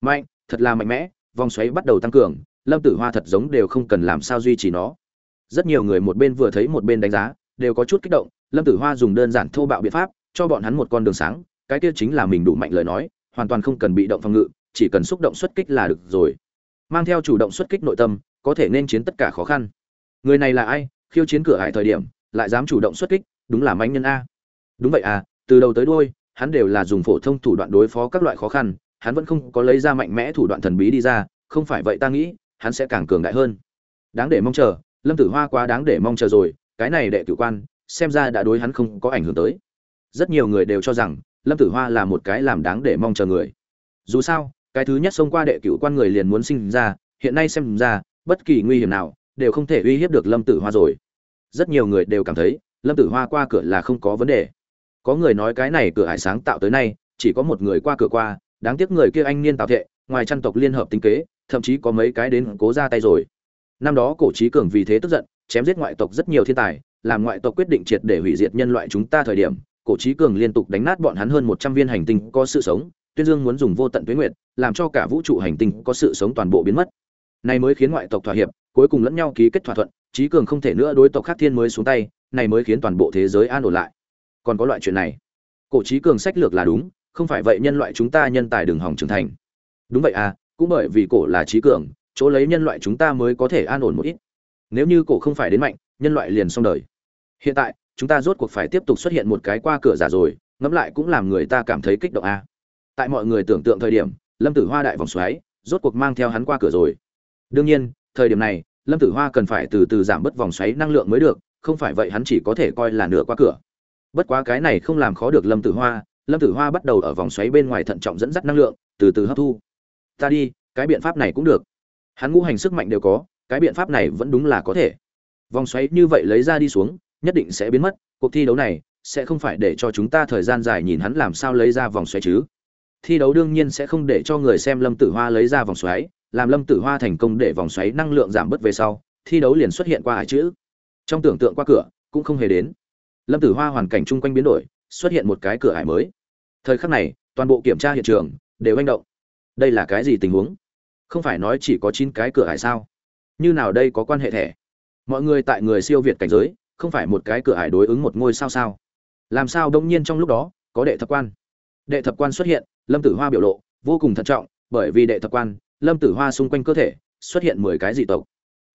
Mạnh, thật là mạnh mẽ, vòng xoáy bắt đầu tăng cường lâm tử hoa thật giống đều không cần làm sao duy trì nó. Rất nhiều người một bên vừa thấy một bên đánh giá, đều có chút kích động. Lâm tử hoa dùng đơn giản thô bạo biện pháp, cho bọn hắn một con đường sáng. Cái kia chính là mình đủ mạnh lời nói, hoàn toàn không cần bị động phòng ngự, chỉ cần xúc động xuất kích là được rồi. Mang theo chủ động xuất kích nội tâm, có thể nên chiến tất cả khó khăn. Người này là ai? Khiêu chiến cửa hải thời điểm, lại dám chủ động xuất kích, đúng là manh nhân a. Đúng vậy à từ đầu tới đuôi, hắn đều là dùng phổ thông thủ đoạn đối phó các loại khó khăn, hắn vẫn không có lấy ra mạnh mẽ thủ đoạn thần bí đi ra, không phải vậy ta nghĩ hắn sẽ càng cường đại hơn. Đáng để mong chờ, lâm tử hoa quá đáng để mong chờ rồi, cái này đệ cử quan, xem ra đã đối hắn không có ảnh hưởng tới. Rất nhiều người đều cho rằng, lâm tử hoa là một cái làm đáng để mong chờ người. Dù sao, cái thứ nhất xông qua đệ cửu quan người liền muốn sinh ra, hiện nay xem ra, bất kỳ nguy hiểm nào, đều không thể uy hiếp được lâm tử hoa rồi. Rất nhiều người đều cảm thấy, lâm tử hoa qua cửa là không có vấn đề. Có người nói cái này cửa hải sáng tạo tới nay, chỉ có một người qua cửa qua, đáng tiếc người kia anh niên tạo thệ ngoài chăn tộc liên hợp tính kế, thậm chí có mấy cái đến cố ra tay rồi. Năm đó cổ trí cường vì thế tức giận, chém giết ngoại tộc rất nhiều thiên tài, làm ngoại tộc quyết định triệt để hủy diệt nhân loại chúng ta thời điểm, cổ trí cường liên tục đánh nát bọn hắn hơn một trăm viên hành tinh có sự sống, tuyên dương muốn dùng vô tận tuyến nguyệt, làm cho cả vũ trụ hành tinh có sự sống toàn bộ biến mất. Này mới khiến ngoại tộc thỏa hiệp, cuối cùng lẫn nhau ký kết thỏa thuận, trí cường không thể nữa đối tộc khác thiên mới xuống tay, này mới khiến toàn bộ thế giới an ổn lại. Còn có loại chuyện này. Cổ trí cường sách lược là đúng, không phải vậy nhân loại chúng ta nhân tài đường hỏng trưởng thành đúng vậy à cũng bởi vì cổ là trí cường, chỗ lấy nhân loại chúng ta mới có thể an ổn một ít. Nếu như cổ không phải đến mạnh, nhân loại liền xong đời. Hiện tại, chúng ta rốt cuộc phải tiếp tục xuất hiện một cái qua cửa giả rồi, ngẫm lại cũng làm người ta cảm thấy kích động a à. tại mọi người tưởng tượng thời điểm, lâm tử hoa đại vòng xoáy, rốt cuộc mang theo hắn qua cửa rồi. Đương nhiên, thời điểm này, lâm tử hoa cần phải từ từ giảm bớt vòng xoáy năng lượng mới được, không phải vậy hắn chỉ có thể coi là nửa qua cửa. Bất quá cái này không làm khó được lâm tử hoa, lâm tử hoa bắt đầu ở vòng xoáy bên ngoài thận trọng dẫn dắt năng lượng, từ từ hấp thu ta đi, cái biện pháp này cũng được. Hắn ngũ hành sức mạnh đều có, cái biện pháp này vẫn đúng là có thể. Vòng xoáy như vậy lấy ra đi xuống, nhất định sẽ biến mất, cuộc thi đấu này sẽ không phải để cho chúng ta thời gian dài nhìn hắn làm sao lấy ra vòng xoáy chứ. Thi đấu đương nhiên sẽ không để cho người xem lâm tử hoa lấy ra vòng xoáy, làm lâm tử hoa thành công để vòng xoáy năng lượng giảm bớt về sau, thi đấu liền xuất hiện qua hải chữ. Trong tưởng tượng qua cửa, cũng không hề đến. Lâm tử hoa hoàn cảnh chung quanh biến đổi, xuất hiện một cái cửa hải mới. Thời khắc này, toàn bộ kiểm tra hiện trường đều manh động đây là cái gì tình huống? Không phải nói chỉ có chín cái cửa hải sao? Như nào đây có quan hệ thẻ? Mọi người tại người siêu việt cảnh giới, không phải một cái cửa hải đối ứng một ngôi sao sao? Làm sao đông nhiên trong lúc đó, có đệ thập quan? Đệ thập quan xuất hiện, lâm tử hoa biểu lộ vô cùng thận trọng, bởi vì đệ thập quan, lâm tử hoa xung quanh cơ thể, xuất hiện mười cái dị tộc.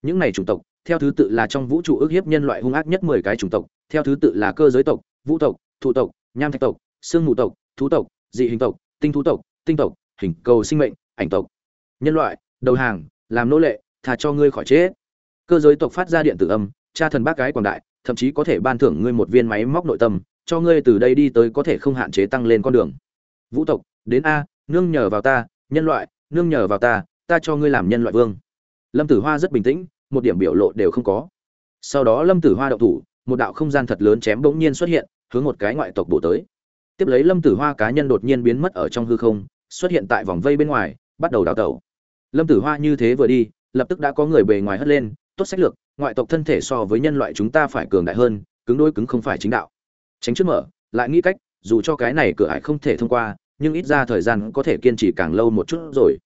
Những này chủng tộc, theo thứ tự là trong vũ trụ ước hiếp nhân loại hung ác nhất mười cái chủng tộc, theo thứ tự là cơ giới tộc, vũ tộc, thụ tộc, nham thạch tộc sương mù tộc, thú tộc, dị hình tộc, tinh thú tộc, tinh tộc hình cầu sinh mệnh, ảnh tộc, nhân loại, đầu hàng, làm nô lệ thà cho ngươi khỏi chết. Cơ giới tộc phát ra điện tử âm, cha thần bác gái quảng đại, thậm chí có thể ban thưởng ngươi một viên máy móc nội tâm, cho ngươi từ đây đi tới có thể không hạn chế tăng lên con đường. Vũ tộc, đến a, nương nhờ vào ta, nhân loại, nương nhờ vào ta ta cho ngươi làm nhân loại vương. Lâm tử hoa rất bình tĩnh, một điểm biểu lộ đều không có. Sau đó lâm tử hoa đậu thủ, một đạo không gian thật lớn chém bỗng nhiên xuất hiện, hướng một cái ngoại tộc bổ tới. Tiếp lấy lâm tử hoa cá nhân đột nhiên biến mất ở trong hư không xuất hiện tại vòng vây bên ngoài bắt đầu đào tẩu. Lâm tử hoa như thế vừa đi lập tức đã có người bề ngoài hất lên tốt sách lược ngoại tộc thân thể so với nhân loại chúng ta phải cường đại hơn cứng đôi cứng không phải chính đạo. Tránh trước mở lại nghĩ cách dù cho cái này cửa ải không thể thông qua nhưng ít ra thời gian có thể kiên trì càng lâu một chút rồi.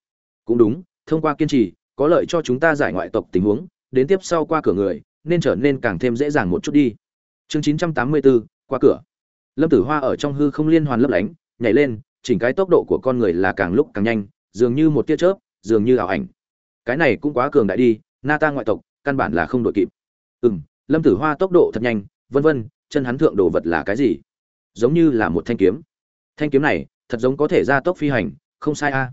Cũng đúng thông qua kiên trì có lợi cho chúng ta giải ngoại tộc tình huống đến tiếp sau qua cửa người nên trở nên càng thêm dễ dàng một chút đi. Chương 984, qua cửa. Lâm tử hoa ở trong hư không liên hoàn lấp lánh nhảy lên chỉnh cái tốc độ của con người là càng lúc càng nhanh, dường như một tia chớp, dường như ảo ảnh. Cái này cũng quá cường đại đi na ta ngoại tộc, căn bản là không đội kịp. Ừ m lâm tử hoa tốc độ thật nhanh, vân vân, chân hắn thượng đồ vật là cái gì? Giống như là một thanh kiếm. Thanh kiếm này, thật giống có thể ra tốc phi hành, không sai a.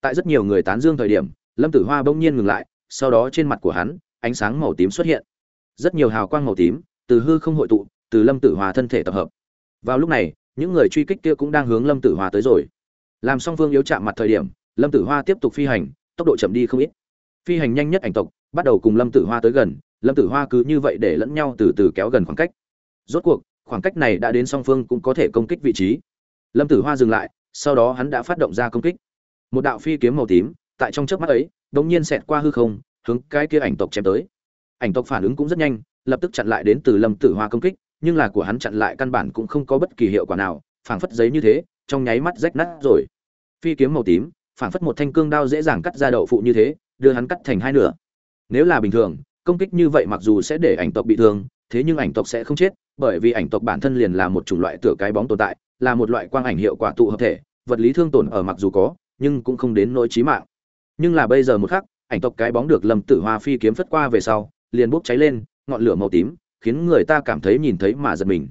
Tại rất nhiều người tán dương thời điểm, lâm tử hoa bỗng nhiên ngừng lại, sau đó trên mặt của hắn, ánh sáng màu tím xuất hiện. Rất nhiều hào quang màu tím, từ hư không hội tụ, từ lâm tử hoa thân thể tập hợp. Vào lúc này những người truy kích kia cũng đang hướng lâm tử hoa tới rồi. Làm song phương yếu chạm mặt thời điểm, lâm tử hoa tiếp tục phi hành, tốc độ chậm đi không ít. Phi hành nhanh nhất ảnh tộc, bắt đầu cùng lâm tử hoa tới gần, lâm tử hoa cứ như vậy để lẫn nhau từ từ kéo gần khoảng cách. Rốt cuộc, khoảng cách này đã đến song phương cũng có thể công kích vị trí. Lâm tử hoa dừng lại, sau đó hắn đã phát động ra công kích. Một đạo phi kiếm màu tím, tại trong trước mắt ấy đ ỗ n g nhiên xẹt qua hư không, hướng cái kia ảnh tộc chém tới. Ảnh tộc phản ứng cũng rất nhanh, lập tức chặn lại đến từ lâm tử hoa công kích nhưng là của hắn chặn lại căn bản cũng không có bất kỳ hiệu quả nào, phảng phất giấy như thế, trong nháy mắt rách nát rồi. Phi kiếm màu tím, phảng phất một thanh cương đao dễ dàng cắt ra đậu phụ như thế, đưa hắn cắt thành hai nửa. Nếu là bình thường, công kích như vậy mặc dù sẽ để ảnh tộc bị thương, thế nhưng ảnh tộc sẽ không chết, bởi vì ảnh tộc bản thân liền là một chủng loại tựa cái bóng tồn tại, là một loại quang ảnh hiệu quả tụ hợp thể, vật lý thương tổn ở mặc dù có, nhưng cũng không đến nỗi chí mạng. Nhưng là bây giờ một khắc, ảnh tộc cái bóng được lâm tử hoa phi kiếm phất qua về sau, liền bốc cháy lên, ngọn lửa màu tím khiến người ta cảm thấy nhìn thấy mà giật mình.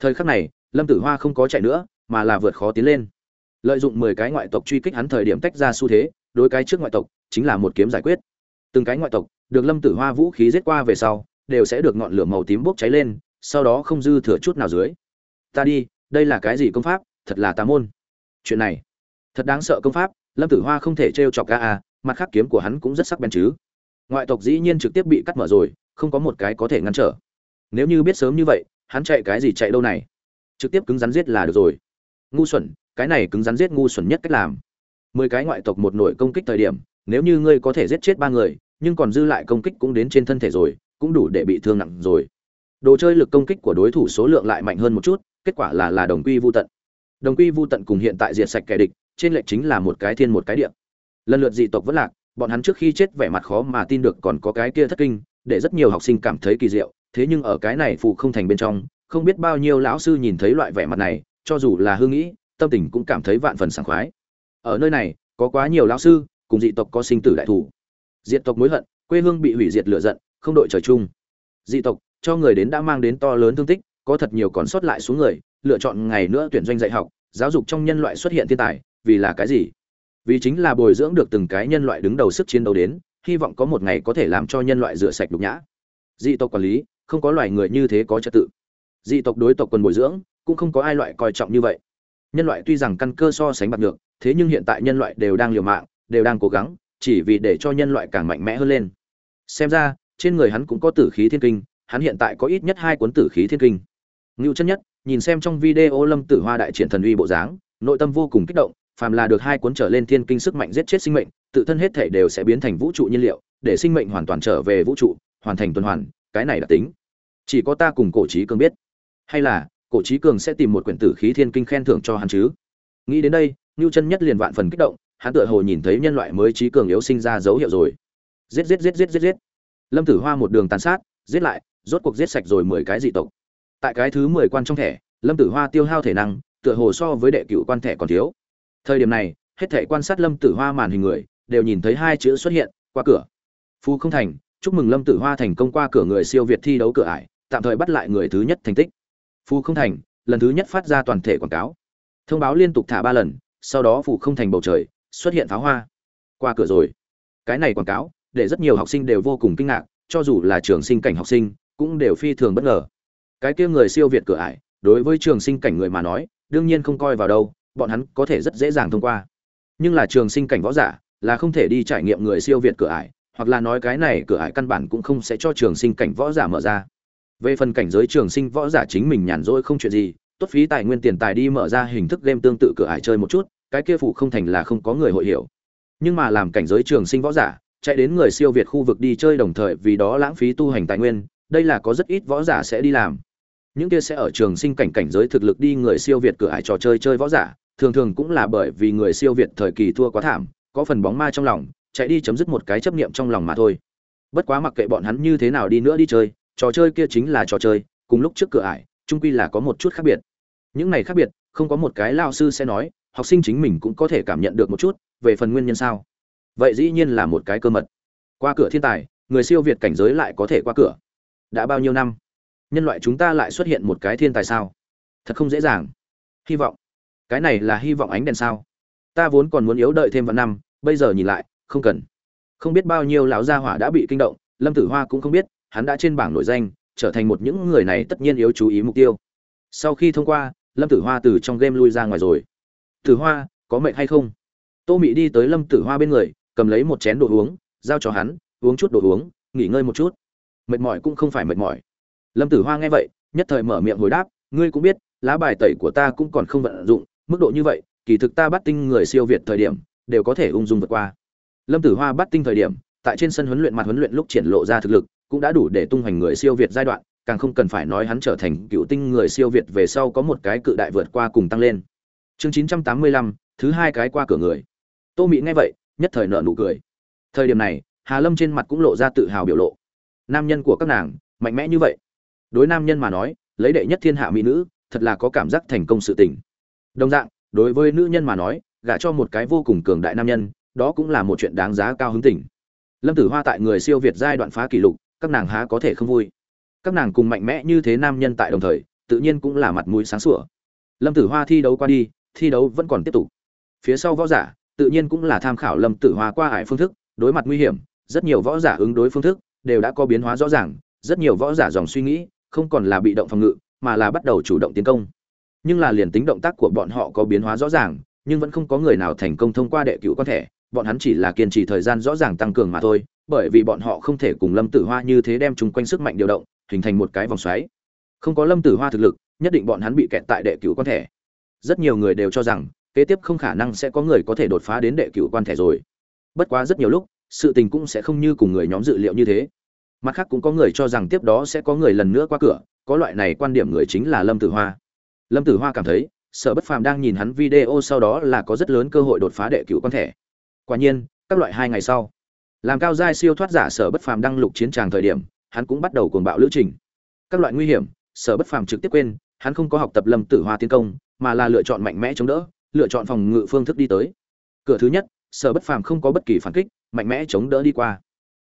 Thời khắc này, lâm tử hoa không có chạy nữa, mà là vượt khó tiến lên. Lợi dụng mười cái ngoại tộc truy kích hắn thời điểm tách ra xu thế, đối cái trước ngoại tộc, chính là một kiếm giải quyết. Từng cái ngoại tộc, được lâm tử hoa vũ khí giết qua về sau, đều sẽ được ngọn lửa màu tím bốc cháy lên, sau đó không dư thừa chút nào dưới. Ta đi, đây là cái gì công pháp? Thật là tà môn. Chuyện này, thật đáng sợ công pháp, lâm tử hoa không thể t r e o chọc ca a, mặt khác kiếm của hắn cũng rất sắc bén chứ. Ngoại tộc dĩ nhiên trực tiếp bị cắt mở rồi, không có một cái có thể ngăn trở nếu như biết sớm như vậy, hắn chạy cái gì chạy đâu này? Trực tiếp cứng rắn giết là được rồi. Ngu xuẩn, cái này cứng rắn giết ngu xuẩn nhất cách làm. Mười cái ngoại tộc một nổi công kích thời điểm, nếu như ngươi có thể giết chết ba người, nhưng còn dư lại công kích cũng đến trên thân thể rồi, cũng đủ để bị thương nặng rồi. Đồ chơi lực công kích của đối thủ số lượng lại mạnh hơn một chút, kết quả là là đồng quy vu tận. Đồng quy vu tận cùng hiện tại diệt sạch kẻ địch, trên lệch chính là một cái thiên một cái địa. Lần lượt dị tộc vẫn lạc, bọn hắn trước khi chết vẻ mặt khó mà tin được còn có cái kia thất kinh, để rất nhiều học sinh cảm thấy kỳ diệu thế nhưng ở cái này phụ không thành bên trong, không biết bao nhiêu lão sư nhìn thấy loại vẻ mặt này, cho dù là hương nghĩ, tâm tình cũng cảm thấy vạn phần sảng khoái. Ở nơi này, có quá nhiều lão sư, cùng dị tộc có sinh tử đại thủ. Diện tộc mối hận, quê hương bị hủy diệt lửa giận, không đội trời chung. Dị tộc, cho người đến đã mang đến to lớn thương tích, có thật nhiều còn sót lại xuống người, lựa chọn ngày nữa tuyển doanh dạy học, giáo dục trong nhân loại xuất hiện thiên tài, vì là cái gì? Vì chính là bồi dưỡng được từng cái nhân loại đứng đầu sức chiến đấu đến, hy vọng có một ngày có thể làm cho nhân loại rửa sạch đục nhã. Dị tộc quản lý không có loài người như thế có trật tự. Dị tộc đối tộc quần bồi dưỡng, cũng không có ai loại coi trọng như vậy. Nhân loại tuy rằng căn cơ so sánh bạc được thế nhưng hiện tại nhân loại đều đang liều mạng, đều đang cố gắng, chỉ vì để cho nhân loại càng mạnh mẽ hơn lên. Xem ra, trên người hắn cũng có tử khí thiên kinh, hắn hiện tại có ít nhất hai cuốn tử khí thiên kinh. Ngưu chân nhất, nhìn xem trong video lâm tử hoa đại triển thần uy bộ dáng, nội tâm vô cùng kích động, phàm là được hai cuốn trở lên thiên kinh sức mạnh giết chết sinh mệnh, tự thân hết thể đều sẽ biến thành vũ trụ nhiên liệu, để sinh mệnh hoàn toàn trở về vũ trụ, hoàn thành tuần hoàn cái này là tính. Chỉ có ta cùng cổ trí cường biết. Hay là, cổ trí cường sẽ tìm một quyển tử khí thiên kinh khen thưởng cho hắn chứ? Nghĩ đến đây ngưu chân nhất liền vạn phần kích động, hắn tựa hồ nhìn thấy nhân loại mới trí cường yếu sinh ra dấu hiệu rồi. Giết giết giết giết giết giết. Lâm tử hoa một đường tàn sát, giết lại, rốt cuộc giết sạch rồi mười cái dị tộc. Tại cái thứ mười quan trong thẻ, lâm tử hoa tiêu hao thể năng, tựa hồ so với đệ cựu quan thẻ còn thiếu. Thời điểm này, hết thể quan sát lâm tử hoa màn hình người, đều nhìn thấy hai chữ xuất hiện, qua cửa. Phu không thành chúc mừng lâm tử hoa thành công qua cửa người siêu việt thi đấu cửa ải, tạm thời bắt lại người thứ nhất thành tích. Phù không thành, lần thứ nhất phát ra toàn thể quảng cáo. Thông báo liên tục thả ba lần, sau đó phù không thành bầu trời, xuất hiện pháo hoa. Qua cửa rồi. Cái này quảng cáo, để rất nhiều học sinh đều vô cùng kinh ngạc, cho dù là trường sinh cảnh học sinh, cũng đều phi thường bất ngờ. Cái kia người siêu việt cửa ải, đối với trường sinh cảnh người mà nói, đương nhiên không coi vào đâu, bọn hắn có thể rất dễ dàng thông qua. Nhưng là trường sinh cảnh võ giả, là không thể đi trải nghiệm người siêu việt cửa ải hoặc là nói cái này cửa ải căn bản cũng không sẽ cho trường sinh cảnh võ giả mở ra. Về phần cảnh giới trường sinh võ giả chính mình nhàn rỗi không chuyện gì, tốt phí tài nguyên tiền tài đi mở ra hình thức game tương tự cửa ải chơi một chút, cái kia phụ không thành là không có người hội hiểu. Nhưng mà làm cảnh giới trường sinh võ giả, chạy đến người siêu việt khu vực đi chơi đồng thời vì đó lãng phí tu hành tài nguyên, đây là có rất ít võ giả sẽ đi làm. Những kia sẽ ở trường sinh cảnh cảnh giới thực lực đi người siêu việt cửa ải trò chơi chơi võ giả, thường thường cũng là bởi vì người siêu việt thời kỳ thua quá thảm, có phần bóng ma trong lòng chạy đi chấm dứt một cái chấp niệm trong lòng mà thôi. Bất quá mặc kệ bọn hắn như thế nào đi nữa đi chơi, trò chơi kia chính là trò chơi, cùng lúc trước cửa ải trung quy là có một chút khác biệt. Những này khác biệt, không có một cái lao sư sẽ nói, học sinh chính mình cũng có thể cảm nhận được một chút, về phần nguyên nhân sao? Vậy dĩ nhiên là một cái cơ mật. Qua cửa thiên tài, người siêu việt cảnh giới lại có thể qua cửa. Đã bao nhiêu năm? Nhân loại chúng ta lại xuất hiện một cái thiên tài sao? Thật không dễ dàng. Hy vọng. Cái này là hy vọng ánh đèn sao? Ta vốn còn muốn yếu đợi thêm vạn năm, bây giờ nhìn lại không cần. Không biết bao nhiêu lão gia hỏa đã bị kinh động, lâm tử hoa cũng không biết, hắn đã trên bảng nổi danh, trở thành một những người này tất nhiên yếu chú ý mục tiêu. Sau khi thông qua, lâm tử hoa từ trong game lui ra ngoài rồi. Tử hoa, có mệnh hay không? Tô mị đi tới lâm tử hoa bên người, cầm lấy một chén đồ uống, giao cho hắn, uống chút đồ uống, nghỉ ngơi một chút. Mệt mỏi cũng không phải mệt mỏi. Lâm tử hoa nghe vậy, nhất thời mở miệng hồi đáp, ngươi cũng biết, lá bài tẩy của ta cũng còn không vận dụng, mức độ như vậy, kỳ thực ta bắt tinh người siêu việt thời điểm, đều có thể ung dung vượt qua lâm tử hoa bắt tinh thời điểm, tại trên sân huấn luyện mặt huấn luyện lúc triển lộ ra thực lực, cũng đã đủ để tung hoành người siêu việt giai đoạn, càng không cần phải nói hắn trở thành cựu tinh người siêu việt về sau có một cái cự đại vượt qua cùng tăng lên. Chương chín trăm tám mươi lăm, thứ hai cái qua cửa người. Tô mị nghe vậy, nhất thời nở nụ cười. Thời điểm này, hà lâm trên mặt cũng lộ ra tự hào biểu lộ. Nam nhân của các nàng, mạnh mẽ như vậy. Đối nam nhân mà nói, lấy đệ nhất thiên hạ mỹ nữ, thật là có cảm giác thành công sự tình. Đồng dạng, đối với nữ nhân mà nói, gả cho một cái vô cùng cường đại nam nhân đó cũng là một chuyện đáng giá cao hứng tỉnh lâm tử hoa tại người siêu việt giai đoạn phá kỷ lục, các nàng há có thể không vui. Các nàng cùng mạnh mẽ như thế nam nhân tại đồng thời, tự nhiên cũng là mặt mũi sáng sủa. Lâm tử hoa thi đấu qua đi, thi đấu vẫn còn tiếp tục. Phía sau võ giả, tự nhiên cũng là tham khảo lâm tử hoa qua ải phương thức, đối mặt nguy hiểm, rất nhiều võ giả ứng đối phương thức đều đã có biến hóa rõ ràng, rất nhiều võ giả dòng suy nghĩ không còn là bị động phòng ngự, mà là bắt đầu chủ động tiến công. Nhưng là liền tính động tác của bọn họ có biến hóa rõ ràng, nhưng vẫn không có người nào thành công thông qua đệ cựu quan thể bọn hắn chỉ là kiên trì thời gian rõ ràng tăng cường mà thôi, bởi vì bọn họ không thể cùng lâm tử hoa như thế đem chúng quanh sức mạnh điều động, hình thành một cái vòng xoáy. Không có lâm tử hoa thực lực, nhất định bọn hắn bị kẹt tại đệ cửu quan thể. Rất nhiều người đều cho rằng, kế tiếp không khả năng sẽ có người có thể đột phá đến đệ cửu quan thể rồi. Bất quá rất nhiều lúc, sự tình cũng sẽ không như cùng người nhóm dự liệu như thế. Mặt khác cũng có người cho rằng tiếp đó sẽ có người lần nữa qua cửa, có loại này quan điểm người chính là lâm tử hoa. Lâm tử hoa cảm thấy sở bất phàm đang nhìn hắn video sau đó là có rất lớn cơ hội đột phá đệ cửu quan thể quả nhiên, các loại hai ngày sau, làm cao giai siêu thoát giả sở bất phàm đăng lục chiến tràng thời điểm, hắn cũng bắt đầu cuồng bạo lữ trình. Các loại nguy hiểm, sở bất phàm trực tiếp quên, hắn không có học tập lâm tử hoa tiến công, mà là lựa chọn mạnh mẽ chống đỡ, lựa chọn phòng ngự phương thức đi tới. Cửa thứ nhất, sở bất phàm không có bất kỳ phản kích, mạnh mẽ chống đỡ đi qua.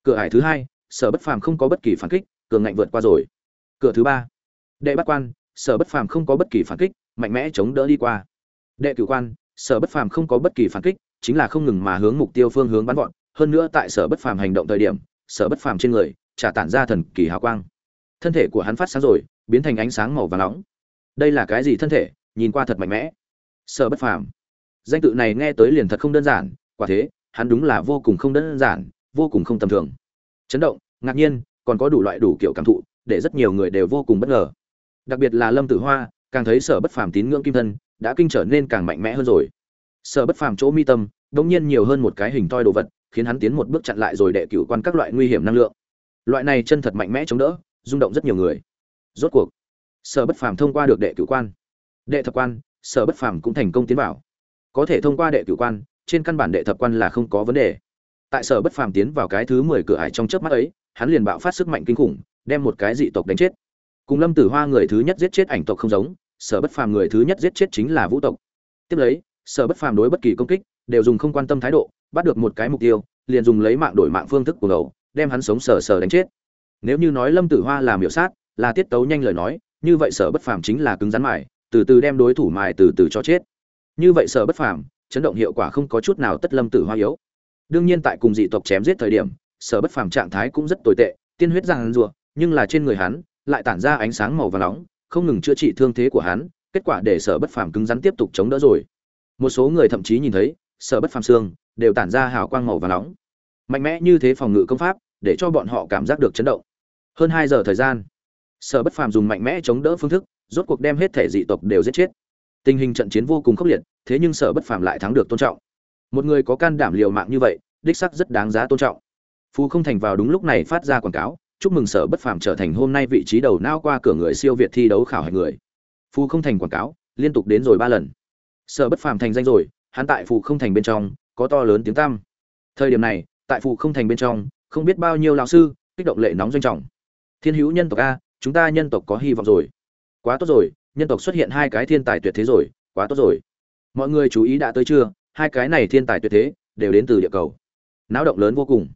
Cửa hải thứ hai, sở bất phàm không có bất kỳ phản kích, cường ngạnh vượt qua rồi. Cửa thứ ba, đệ bắt quan, sở bất phàm không có bất kỳ phản kích, mạnh mẽ chống đỡ đi qua. Đệ cửu quan, sở bất phàm không có bất kỳ phản kích chính là không ngừng mà hướng mục tiêu phương hướng bắn vọt, hơn nữa tại sở bất phàm hành động thời điểm, sở bất phàm trên người, trả tản ra thần kỳ hào quang. Thân thể của hắn phát sáng rồi, biến thành ánh sáng màu vàng nóng. Đây là cái gì thân thể? Nhìn qua thật mạnh mẽ. Sở bất phàm. Danh tự này nghe tới liền thật không đơn giản, quả thế, hắn đúng là vô cùng không đơn giản, vô cùng không tầm thường. Chấn động, ngạc nhiên, còn có đủ loại đủ kiểu cảm thụ, để rất nhiều người đều vô cùng bất ngờ. Đặc biệt là lâm tử hoa, càng thấy sở bất phàm tín ngưỡng kim thân, đã kinh trở nên càng mạnh mẽ hơn rồi. Sở bất phàm chỗ mi tâm đống nhiên nhiều hơn một cái hình toi đồ vật, khiến hắn tiến một bước chặn lại rồi đệ cửu quan các loại nguy hiểm năng lượng. Loại này chân thật mạnh mẽ chống đỡ, rung động rất nhiều người. Rốt cuộc, sở bất phàm thông qua được đệ cửu quan. Đệ thập quan, sở bất phàm cũng thành công tiến vào. Có thể thông qua đệ cửu quan, trên căn bản đệ thập quan là không có vấn đề. Tại sở bất phàm tiến vào cái thứ mười cửa ải trong chớp mắt ấy, hắn liền bạo phát sức mạnh kinh khủng, đem một cái dị tộc đánh chết. Cùng lâm tử hoa người thứ nhất giết chết ảnh tộc không giống, sở bất phàm người thứ nhất giết chết chính là vũ tộc. Tiếp lấy, sở bất phàm đối bất kỳ công kích đều dùng không quan tâm thái độ, bắt được một cái mục tiêu, liền dùng lấy mạng đổi mạng phương thức của ngầu, đem hắn sống sờ sờ đánh chết. Nếu như nói lâm tử hoa là miểu sát, là tiết tấu nhanh lời nói, như vậy sở bất phàm chính là cứng rắn mài, từ từ đem đối thủ mài từ từ cho chết. Như vậy sở bất phàm, chấn động hiệu quả không có chút nào tất lâm tử hoa yếu. Đương nhiên tại cùng dị tộc chém giết thời điểm, sở bất phàm trạng thái cũng rất tồi tệ, tiên huyết giang rùa, nhưng là trên người hắn, lại tản ra ánh sáng màu vàng nóng, không ngừng chữa trị thương thế của hắn, kết quả để sở bất phàm cứng rắn tiếp tục chống đỡ rồi. Một số người thậm chí nhìn thấy sở bất phàm xương, đều tản ra hào quang màu và nóng. Mạnh mẽ như thế phòng ngự công pháp, để cho bọn họ cảm giác được chấn động. Hơn hai giờ thời gian, sở bất phàm dùng mạnh mẽ chống đỡ phương thức, rốt cuộc đem hết thể dị tộc đều giết chết. Tình hình trận chiến vô cùng khốc liệt, thế nhưng sở bất phàm lại thắng được tôn trọng. Một người có can đảm liều mạng như vậy, đích sắc rất đáng giá tôn trọng. Phú không thành vào đúng lúc này phát ra quảng cáo, chúc mừng sở bất phàm trở thành hôm nay vị trí đầu nao qua cửa người siêu việt thi đấu khảo hạch người. Phú không thành quảng cáo, liên tục đến rồi ba lần. Sở bất phàm thành danh rồi hắn tại Phủ không thành bên trong, có to lớn tiếng tăm. Thời điểm này, tại Phủ không thành bên trong, không biết bao nhiêu lão sư, kích động lệ nóng doanh trọng. Thiên hữu nhân tộc a, chúng ta nhân tộc có hy vọng rồi. Quá tốt rồi, nhân tộc xuất hiện hai cái thiên tài tuyệt thế rồi, quá tốt rồi. Mọi người chú ý đã tới chưa? Hai cái này thiên tài tuyệt thế, đều đến từ địa cầu. Náo động lớn vô cùng.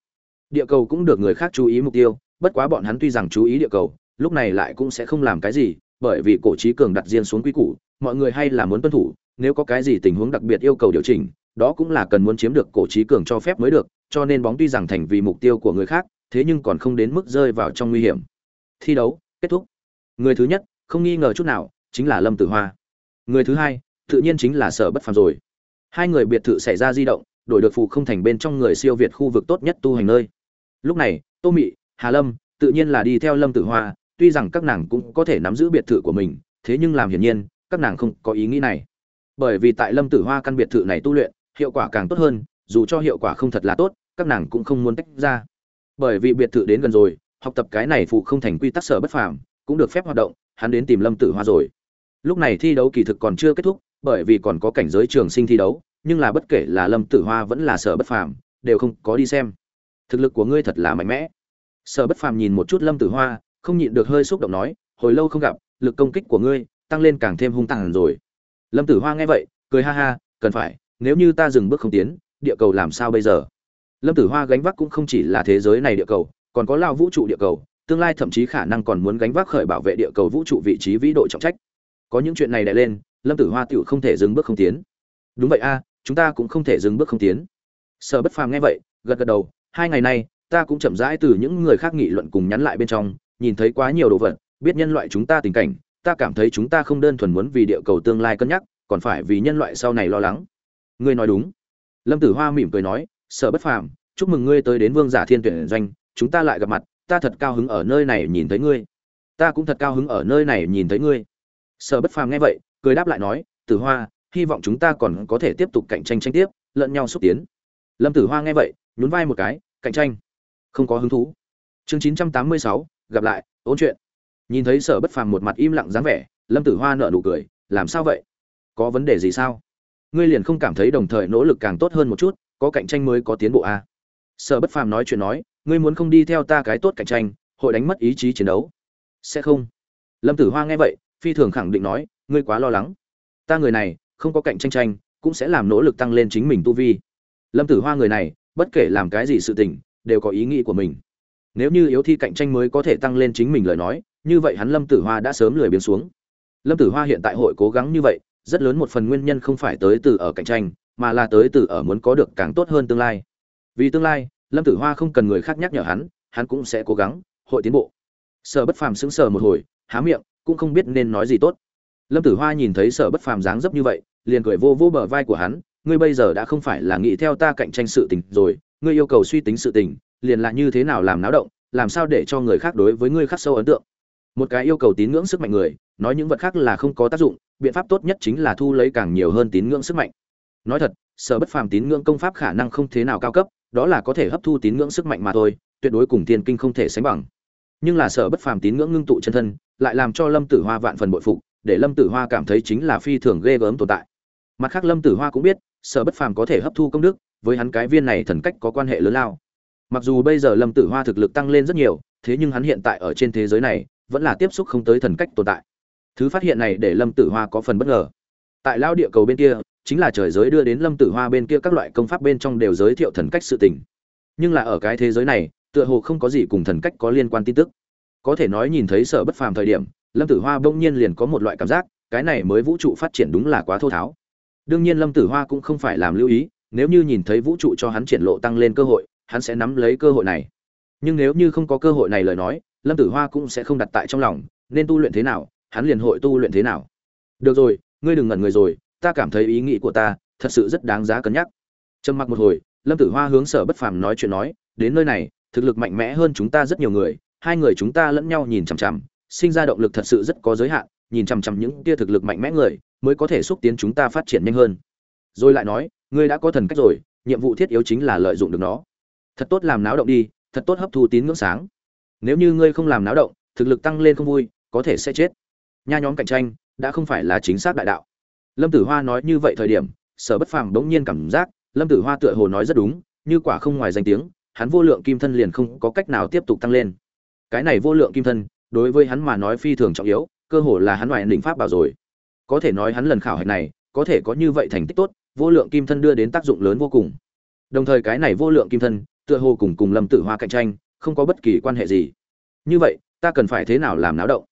Địa cầu cũng được người khác chú ý mục tiêu, bất quá bọn hắn tuy rằng chú ý địa cầu, lúc này lại cũng sẽ không làm cái gì, bởi vì cổ trí cường đặt riêng xuống quy củ, mọi người hay là muốn tuân thủ nếu có cái gì tình huống đặc biệt yêu cầu điều chỉnh, đó cũng là cần muốn chiếm được cổ trí cường cho phép mới được, cho nên bóng tuy rằng thành vì mục tiêu của người khác, thế nhưng còn không đến mức rơi vào trong nguy hiểm. Thi đấu, kết thúc. Người thứ nhất, không nghi ngờ chút nào, chính là lâm tử hoa. Người thứ hai, tự nhiên chính là sở bất phàm rồi. Hai người biệt thự xảy ra di động, đổi được phụ không thành bên trong người siêu việt khu vực tốt nhất tu hành nơi. Lúc này, tô mị, hà lâm, tự nhiên là đi theo lâm tử hoa, tuy rằng các nàng cũng có thể nắm giữ biệt thự của mình, thế nhưng làm hiển nhiên, các nàng không có ý nghĩ này bởi vì tại lâm tử hoa căn biệt thự này tu luyện, hiệu quả càng tốt hơn, dù cho hiệu quả không thật là tốt, các nàng cũng không muốn tách ra. Bởi vì biệt thự đến gần rồi, học tập cái này phụ không thành quy tắc sở bất phàm, cũng được phép hoạt động, hắn đến tìm lâm tử hoa rồi. Lúc này thi đấu kỳ thực còn chưa kết thúc, bởi vì còn có cảnh giới trường sinh thi đấu, nhưng là bất kể là lâm tử hoa vẫn là sở bất phàm, đều không có đi xem. Thực lực của ngươi thật là mạnh mẽ. Sở bất phàm nhìn một chút lâm tử hoa, không nhịn được hơi xúc động nói, hồi lâu không gặp, lực công kích của ngươi tăng lên càng thêm hung tàn rồi lâm tử hoa nghe vậy, cười ha ha, cần phải, nếu như ta dừng bước không tiến, địa cầu làm sao bây giờ? Lâm tử hoa gánh vác cũng không chỉ là thế giới này địa cầu, còn có lao vũ trụ địa cầu, tương lai thậm chí khả năng còn muốn gánh vác khởi bảo vệ địa cầu vũ trụ vị trí vĩ độ trọng trách. Có những chuyện này đè lên, lâm tử hoa tựu không thể dừng bước không tiến. Đúng vậy a, chúng ta cũng không thể dừng bước không tiến. Sở bất phàm nghe vậy, gật gật đầu, hai ngày nay ta cũng chậm rãi từ những người khác nghị luận cùng nhắn lại bên trong, nhìn thấy quá nhiều đồ vật, biết nhân loại chúng ta tình cảnh ta cảm thấy chúng ta không đơn thuần muốn vì địa cầu tương lai cân nhắc, còn phải vì nhân loại sau này lo lắng. Ngươi nói đúng. Lâm tử hoa mỉm cười nói, sở bất phàm, chúc mừng ngươi tới đến vương giả thiên tuyển doanh, chúng ta lại gặp mặt, ta thật cao hứng ở nơi này nhìn thấy ngươi. Ta cũng thật cao hứng ở nơi này nhìn thấy ngươi. Sở bất phàm nghe vậy, cười đáp lại nói, tử hoa, hy vọng chúng ta còn có thể tiếp tục cạnh tranh tranh tiếp, lẫn nhau xúc tiến. Lâm tử hoa nghe vậy, nhún vai một cái, cạnh tranh, không có hứng thú. Chương chín trăm tám mươi sáu, gặp lại, ôn chuyện nhìn thấy sở bất phàm một mặt im lặng dáng vẻ, lâm tử hoa nợ nụ cười, làm sao vậy? Có vấn đề gì sao? Ngươi liền không cảm thấy đồng thời nỗ lực càng tốt hơn một chút, có cạnh tranh mới có tiến bộ à? sở bất phàm nói chuyện nói, ngươi muốn không đi theo ta cái tốt cạnh tranh, hội đánh mất ý chí chiến đấu. Sẽ không. Lâm tử hoa nghe vậy, phi thường khẳng định nói, ngươi quá lo lắng. Ta người này, không có cạnh tranh tranh, cũng sẽ làm nỗ lực tăng lên chính mình tu vi. Lâm tử hoa người này, bất kể làm cái gì sự tình, đều có ý nghĩ của mình. Nếu như yếu thi cạnh tranh mới có thể tăng lên chính mình lời nói như vậy hắn lâm tử hoa đã sớm lười biến xuống. Lâm tử hoa hiện tại hội cố gắng như vậy, rất lớn một phần nguyên nhân không phải tới từ ở cạnh tranh, mà là tới từ ở muốn có được càng tốt hơn tương lai. Vì tương lai, lâm tử hoa không cần người khác nhắc nhở hắn hắn cũng sẽ cố gắng, hội tiến bộ. Sở bất phàm sững sờ một hồi, há miệng, cũng không biết nên nói gì tốt. Lâm tử hoa nhìn thấy sở bất phàm dáng dấp như vậy, liền cười vô vô bờ vai của hắn, ngươi bây giờ đã không phải là nghĩ theo ta cạnh tranh sự tình rồi, ngươi yêu cầu suy tính sự tình, liền là như thế nào làm náo động, làm sao để cho người khác đối với ngươi khắc sâu ấn tượng? Một cái yêu cầu tín ngưỡng sức mạnh người, nói những vật khác là không có tác dụng, biện pháp tốt nhất chính là thu lấy càng nhiều hơn tín ngưỡng sức mạnh. Nói thật, sở bất phàm tín ngưỡng công pháp khả năng không thế nào cao cấp, đó là có thể hấp thu tín ngưỡng sức mạnh mà thôi, tuyệt đối cùng thiên kinh không thể sánh bằng. Nhưng là sở bất phàm tín ngưỡng ngưng tụ chân thân, lại làm cho lâm tử hoa vạn phần bội phục, để lâm tử hoa cảm thấy chính là phi thường ghê gớm tồn tại. Mặt khác lâm tử hoa cũng biết, sở bất phàm có thể hấp thu công đức, với hắn cái viên này thần cách có quan hệ lớn lao. Mặc dù bây giờ lâm tử hoa thực lực tăng lên rất nhiều, thế nhưng hắn hiện tại ở trên thế giới này vẫn là tiếp xúc không tới thần cách tồn tại. Thứ phát hiện này để lâm tử hoa có phần bất ngờ. Tại lao địa cầu bên kia, chính là trời giới đưa đến lâm tử hoa bên kia các loại công pháp bên trong đều giới thiệu thần cách sự tình. Nhưng là ở cái thế giới này, tựa hồ không có gì cùng thần cách có liên quan tin tức. Có thể nói nhìn thấy sở bất phàm thời điểm, lâm tử hoa bỗng nhiên liền có một loại cảm giác, cái này mới vũ trụ phát triển đúng là quá thô tháo. Đương nhiên lâm tử hoa cũng không phải làm lưu ý, nếu như nhìn thấy vũ trụ cho hắn triển lộ tăng lên cơ hội, hắn sẽ nắm lấy cơ hội này. Nhưng nếu như không có cơ hội này lời nói lâm tử hoa cũng sẽ không đặt tại trong lòng, nên tu luyện thế nào, hắn liền hội tu luyện thế nào. Được rồi, ngươi đừng ngẩn người rồi, ta cảm thấy ý nghĩ của ta thật sự rất đáng giá cân nhắc. Trầm mặc một hồi, lâm tử hoa hướng sở bất phàm nói chuyện nói, đến nơi này, thực lực mạnh mẽ hơn chúng ta rất nhiều người, hai người chúng ta lẫn nhau nhìn chằm chằm, sinh ra động lực thật sự rất có giới hạn, nhìn chằm chằm những tia thực lực mạnh mẽ người, mới có thể xúc tiến chúng ta phát triển nhanh hơn. Rồi lại nói, ngươi đã có thần cách rồi, nhiệm vụ thiết yếu chính là lợi dụng được nó. Thật tốt làm náo động đi, thật tốt hấp thu tín ngưỡng sáng nếu như ngươi không làm náo động, thực lực tăng lên không vui, có thể sẽ chết. Nha nhóm cạnh tranh, đã không phải là chính xác đại đạo. Lâm tử hoa nói như vậy thời điểm, sở bất phàm bỗng nhiên cảm giác, lâm tử hoa tựa hồ nói rất đúng, như quả không ngoài danh tiếng, hắn vô lượng kim thân liền không có cách nào tiếp tục tăng lên. Cái này vô lượng kim thân, đối với hắn mà nói phi thường trọng yếu, cơ hồ là hắn ngoại đỉnh pháp bảo rồi. Có thể nói hắn lần khảo hạch này, có thể có như vậy thành tích tốt, vô lượng kim thân đưa đến tác dụng lớn vô cùng. Đồng thời cái này vô lượng kim thân, tựa hồ cùng cùng lâm tử hoa cạnh tranh không có bất kỳ quan hệ gì. Như vậy, ta cần phải thế nào làm náo động?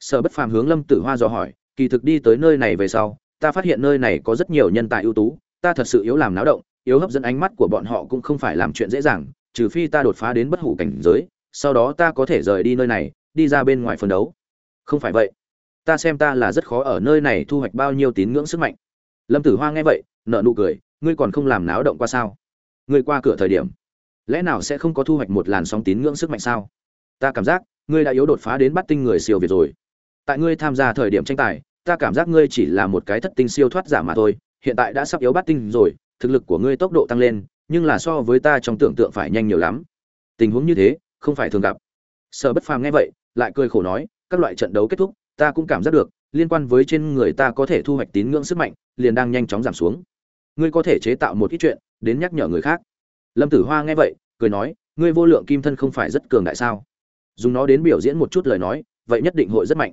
Sở bất phàm hướng lâm tử hoa dò hỏi, kỳ thực đi tới nơi này về sau, ta phát hiện nơi này có rất nhiều nhân tài ưu tú, ta thật sự yếu làm náo động, yếu hấp dẫn ánh mắt của bọn họ cũng không phải làm chuyện dễ dàng, trừ phi ta đột phá đến bất hủ cảnh giới, sau đó ta có thể rời đi nơi này, đi ra bên ngoài phân đấu. Không phải vậy. Ta xem ta là rất khó ở nơi này thu hoạch bao nhiêu tín ngưỡng sức mạnh. Lâm tử hoa nghe vậy nợ nụ cười, ngươi còn không làm náo động qua sao? Ngươi qua cửa thời điểm lẽ nào sẽ không có thu hoạch một làn sóng tín ngưỡng sức mạnh sao? Ta cảm giác, ngươi đã yếu đột phá đến bắt tinh người siêu việt rồi. Tại ngươi tham gia thời điểm tranh tài, ta cảm giác ngươi chỉ là một cái thất tinh siêu thoát giả mà thôi. Hiện tại đã sắp yếu bắt tinh rồi, thực lực của ngươi tốc độ tăng lên, nhưng là so với ta trong tưởng tượng phải nhanh nhiều lắm. Tình huống như thế, không phải thường gặp. Sở bất phàm nghe vậy, lại cười khổ nói, các loại trận đấu kết thúc, ta cũng cảm giác được, liên quan với trên người ta có thể thu hoạch tín ngưỡng sức mạnh, liền đang nhanh chóng giảm xuống. Ngươi có thể chế tạo một ít chuyện, đến nhắc nhở người khác lâm tử hoa nghe vậy, cười nói, ngươi vô lượng kim thân không phải rất cường đại sao? Dùng nó đến biểu diễn một chút lời nói, vậy nhất định hội rất mạnh.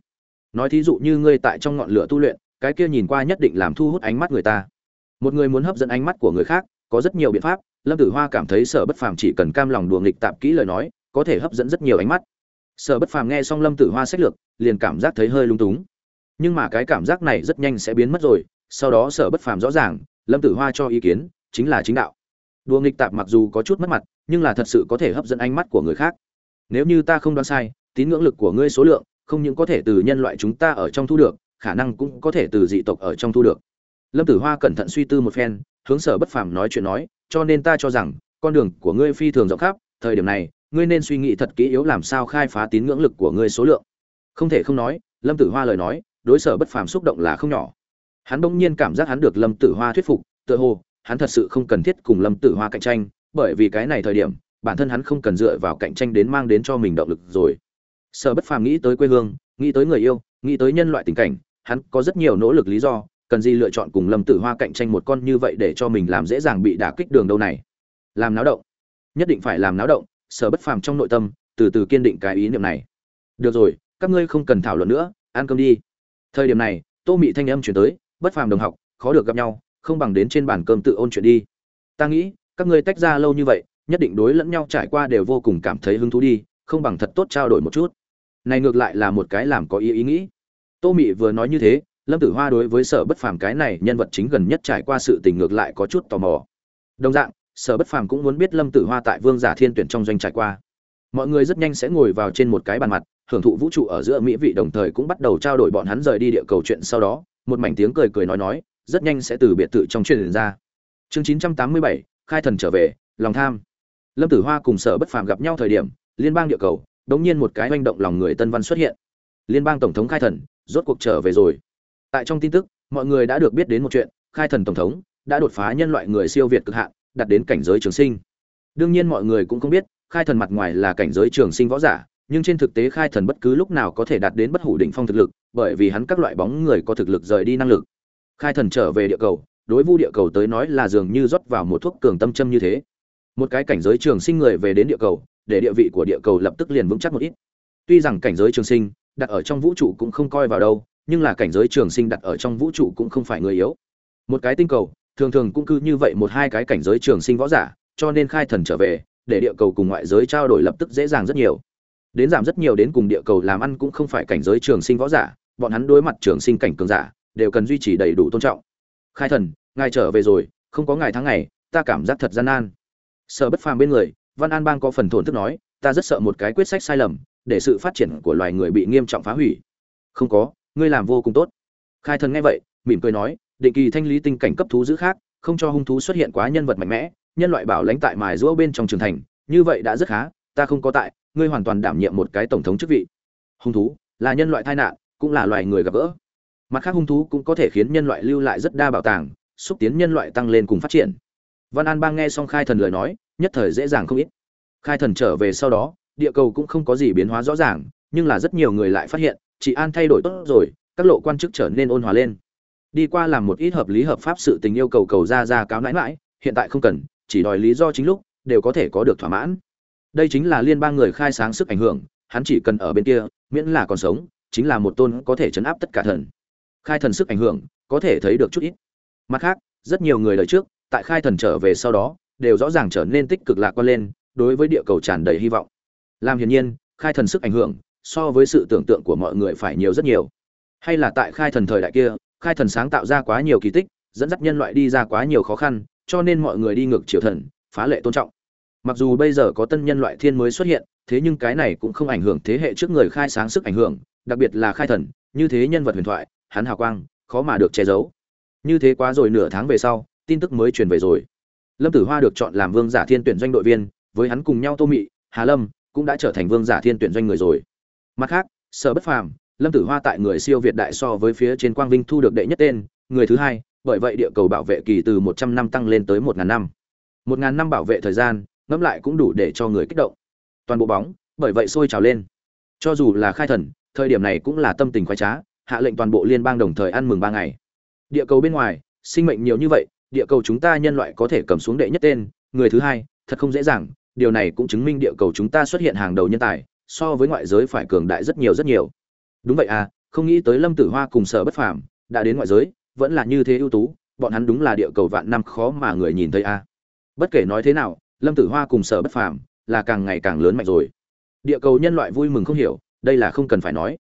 Nói thí dụ như ngươi tại trong ngọn lửa tu luyện, cái kia nhìn qua nhất định làm thu hút ánh mắt người ta. Một người muốn hấp dẫn ánh mắt của người khác, có rất nhiều biện pháp, lâm tử hoa cảm thấy sở bất phàm chỉ cần cam lòng đùa nghịch tạp kỹ lời nói, có thể hấp dẫn rất nhiều ánh mắt. Sở bất phàm nghe xong lâm tử hoa sách lược, liền cảm giác thấy hơi lung túng. Nhưng mà cái cảm giác này rất nhanh sẽ biến mất rồi, sau đó sở bất phàm rõ ràng, lâm tử hoa cho ý kiến, chính là chính đạo đùa nghịch tạp mặc dù có chút mất mặt, nhưng là thật sự có thể hấp dẫn ánh mắt của người khác. Nếu như ta không đoán sai, tín ngưỡng lực của ngươi số lượng, không những có thể từ nhân loại chúng ta ở trong thu được, khả năng cũng có thể từ dị tộc ở trong thu được. Lâm tử hoa cẩn thận suy tư một phen, hướng sở bất phàm nói chuyện nói, cho nên ta cho rằng, con đường của ngươi phi thường rộng khắp, thời điểm này, ngươi nên suy nghĩ thật kỹ yếu làm sao khai phá tín ngưỡng lực của ngươi số lượng. Không thể không nói, lâm tử hoa lời nói, đối sở bất phàm xúc động là không nhỏ. Hắn bỗng nhiên cảm giác hắn được lâm tử hoa thuyết phục, tựa hồ hắn thật sự không cần thiết cùng lâm tử hoa cạnh tranh, bởi vì cái này thời điểm, bản thân hắn không cần dựa vào cạnh tranh đến mang đến cho mình động lực rồi. Sở bất phàm nghĩ tới quê hương, nghĩ tới người yêu, nghĩ tới nhân loại tình cảnh, hắn có rất nhiều nỗ lực lý do, cần gì lựa chọn cùng lâm tử hoa cạnh tranh một con như vậy để cho mình làm dễ dàng bị đả kích đường đâu này. Làm náo động. Nhất định phải làm náo động, sở bất phàm trong nội tâm, từ từ kiên định cái ý niệm này. Được rồi, các ngươi không cần thảo luận nữa, ăn cơm đi. Thời điểm này, tô mị thanh âm chuyển tới, bất phàm đồng học, khó được gặp nhau không bằng đến trên bàn cơm tự ôn chuyện đi. Ta nghĩ, các ngươi tách ra lâu như vậy, nhất định đối lẫn nhau trải qua đều vô cùng cảm thấy hứng thú đi, không bằng thật tốt trao đổi một chút. Này ngược lại là một cái làm có ý ý nghĩ. Tô mị vừa nói như thế, lâm tử hoa đối với sở bất phàm cái này nhân vật chính gần nhất trải qua sự tình ngược lại có chút tò mò. Đồng dạng, sở bất phàm cũng muốn biết lâm tử hoa tại vương giả thiên tuyển trong doanh trải qua. Mọi người rất nhanh sẽ ngồi vào trên một cái bàn mặt, hưởng thụ vũ trụ ở giữa mỹ vị đồng thời cũng bắt đầu trao đổi bọn hắn rời đi địa cầu chuyện sau đó. Một mảnh tiếng cười cười nói nói rất nhanh sẽ từ biệt thự trong truyền ra. Chương chín trăm tám mươi bảy, khai thần trở về, lòng tham. Lâm tử hoa cùng sở bất phàm gặp nhau thời điểm, liên bang địa cầu, đống nhiên một cái manh động lòng người tân văn xuất hiện. Liên bang tổng thống khai thần, rốt cuộc trở về rồi. Tại trong tin tức, mọi người đã được biết đến một chuyện, khai thần tổng thống đã đột phá nhân loại người siêu việt cực hạn, đạt đến cảnh giới trường sinh. Đương nhiên mọi người cũng không biết, khai thần mặt ngoài là cảnh giới trường sinh võ giả, nhưng trên thực tế khai thần bất cứ lúc nào có thể đạt đến bất hủ đỉnh phong thực lực, bởi vì hắn các loại bóng người có thực lực rời đi năng lực khai thần trở về địa cầu, đối vu địa cầu tới nói là dường như rót vào một thuốc cường tâm châm như thế. Một cái cảnh giới trường sinh người về đến địa cầu, để địa vị của địa cầu lập tức liền vững chắc một ít. Tuy rằng cảnh giới trường sinh đặt ở trong vũ trụ cũng không coi vào đâu, nhưng là cảnh giới trường sinh đặt ở trong vũ trụ cũng không phải người yếu. Một cái tinh cầu, thường thường cũng cứ như vậy một hai cái cảnh giới trường sinh võ giả, cho nên khai thần trở về, để địa cầu cùng ngoại giới trao đổi lập tức dễ dàng rất nhiều. Đến giảm rất nhiều đến cùng địa cầu làm ăn cũng không phải cảnh giới trường sinh võ giả, bọn hắn đối mặt trường sinh cảnh cường giả đều cần duy trì đầy đủ tôn trọng. Khai thần, ngài trở về rồi, không có ngài tháng ngày, ta cảm giác thật gian nan. Sợ bất phàm bên người, văn an bang có phần thổn thức nói, ta rất sợ một cái quyết sách sai lầm, để sự phát triển của loài người bị nghiêm trọng phá hủy. Không có, ngươi làm vô cùng tốt. Khai thần nghe vậy, mỉm cười nói, định kỳ thanh lý tinh cảnh cấp thú giữ khác, không cho hung thú xuất hiện quá nhân vật mạnh mẽ, nhân loại bảo lãnh tại mài giũa bên trong trường thành, như vậy đã rất khá, ta không có tại, ngươi hoàn toàn đảm nhiệm một cái tổng thống chức vị. Hung thú, là nhân loại tai nạn, cũng là loài người gặp gỡ mặt khác hung thú cũng có thể khiến nhân loại lưu lại rất đa bảo tàng, xúc tiến nhân loại tăng lên cùng phát triển. Văn an bang nghe xong khai thần lời nói, nhất thời dễ dàng không ít. Khai thần trở về sau đó, địa cầu cũng không có gì biến hóa rõ ràng, nhưng là rất nhiều người lại phát hiện, chị an thay đổi tốt rồi, các lộ quan chức trở nên ôn hòa lên. Đi qua làm một ít hợp lý hợp pháp sự tình yêu cầu cầu ra ra cáo nãi mãi hiện tại không cần, chỉ đòi lý do chính lúc, đều có thể có được thỏa mãn. Đây chính là liên bang người khai sáng sức ảnh hưởng, hắn chỉ cần ở bên kia, miễn là còn sống, chính là một tôn có thể chấn áp tất cả thần khai thần sức ảnh hưởng, có thể thấy được chút ít. Mặt khác, rất nhiều người đời trước, tại khai thần trở về sau đó, đều rõ ràng trở nên tích cực lạc quan lên, đối với địa cầu tràn đầy hy vọng. Làm hiển nhiên, khai thần sức ảnh hưởng, so với sự tưởng tượng của mọi người phải nhiều rất nhiều. Hay là tại khai thần thời đại kia, khai thần sáng tạo ra quá nhiều kỳ tích, dẫn dắt nhân loại đi ra quá nhiều khó khăn, cho nên mọi người đi ngược chiều thần, phá lệ tôn trọng. Mặc dù bây giờ có tân nhân loại thiên mới xuất hiện, thế nhưng cái này cũng không ảnh hưởng thế hệ trước người khai sáng sức ảnh hưởng, đặc biệt là khai thần, như thế nhân vật huyền thoại hắn hào quang, khó mà được che giấu. Như thế quá rồi, nửa tháng về sau, tin tức mới truyền về rồi. Lâm tử hoa được chọn làm vương giả thiên tuyển doanh đội viên, với hắn cùng nhau tô mị, hà lâm cũng đã trở thành vương giả thiên tuyển doanh người rồi. Mặt khác, sở bất phàm, lâm tử hoa tại người siêu việt đại so với phía trên quang vinh thu được đệ nhất tên, người thứ hai, bởi vậy địa cầu bảo vệ kỳ từ một trăm năm tăng lên tới một ngàn năm. một ngàn năm bảo vệ thời gian, ngẫm lại cũng đủ để cho người kích động. Toàn bộ bóng, bởi vậy sôi trào lên. Cho dù là khai thần, thời điểm này cũng là tâm tình khoái trá hạ lệnh toàn bộ liên bang đồng thời ăn mừng ba ngày. Địa cầu bên ngoài, sinh mệnh nhiều như vậy, địa cầu chúng ta nhân loại có thể cầm xuống đệ nhất tên, người thứ hai, thật không dễ dàng, điều này cũng chứng minh địa cầu chúng ta xuất hiện hàng đầu nhân tài, so với ngoại giới phải cường đại rất nhiều rất nhiều. Đúng vậy à không nghĩ tới lâm tử hoa cùng sở bất phàm đã đến ngoại giới, vẫn là như thế ưu tú, bọn hắn đúng là địa cầu vạn năm khó mà người nhìn thấy à bất kể nói thế nào, lâm tử hoa cùng sở bất phàm là càng ngày càng lớn mạnh rồi. Địa cầu nhân loại vui mừng không hiểu, đây là không cần phải nói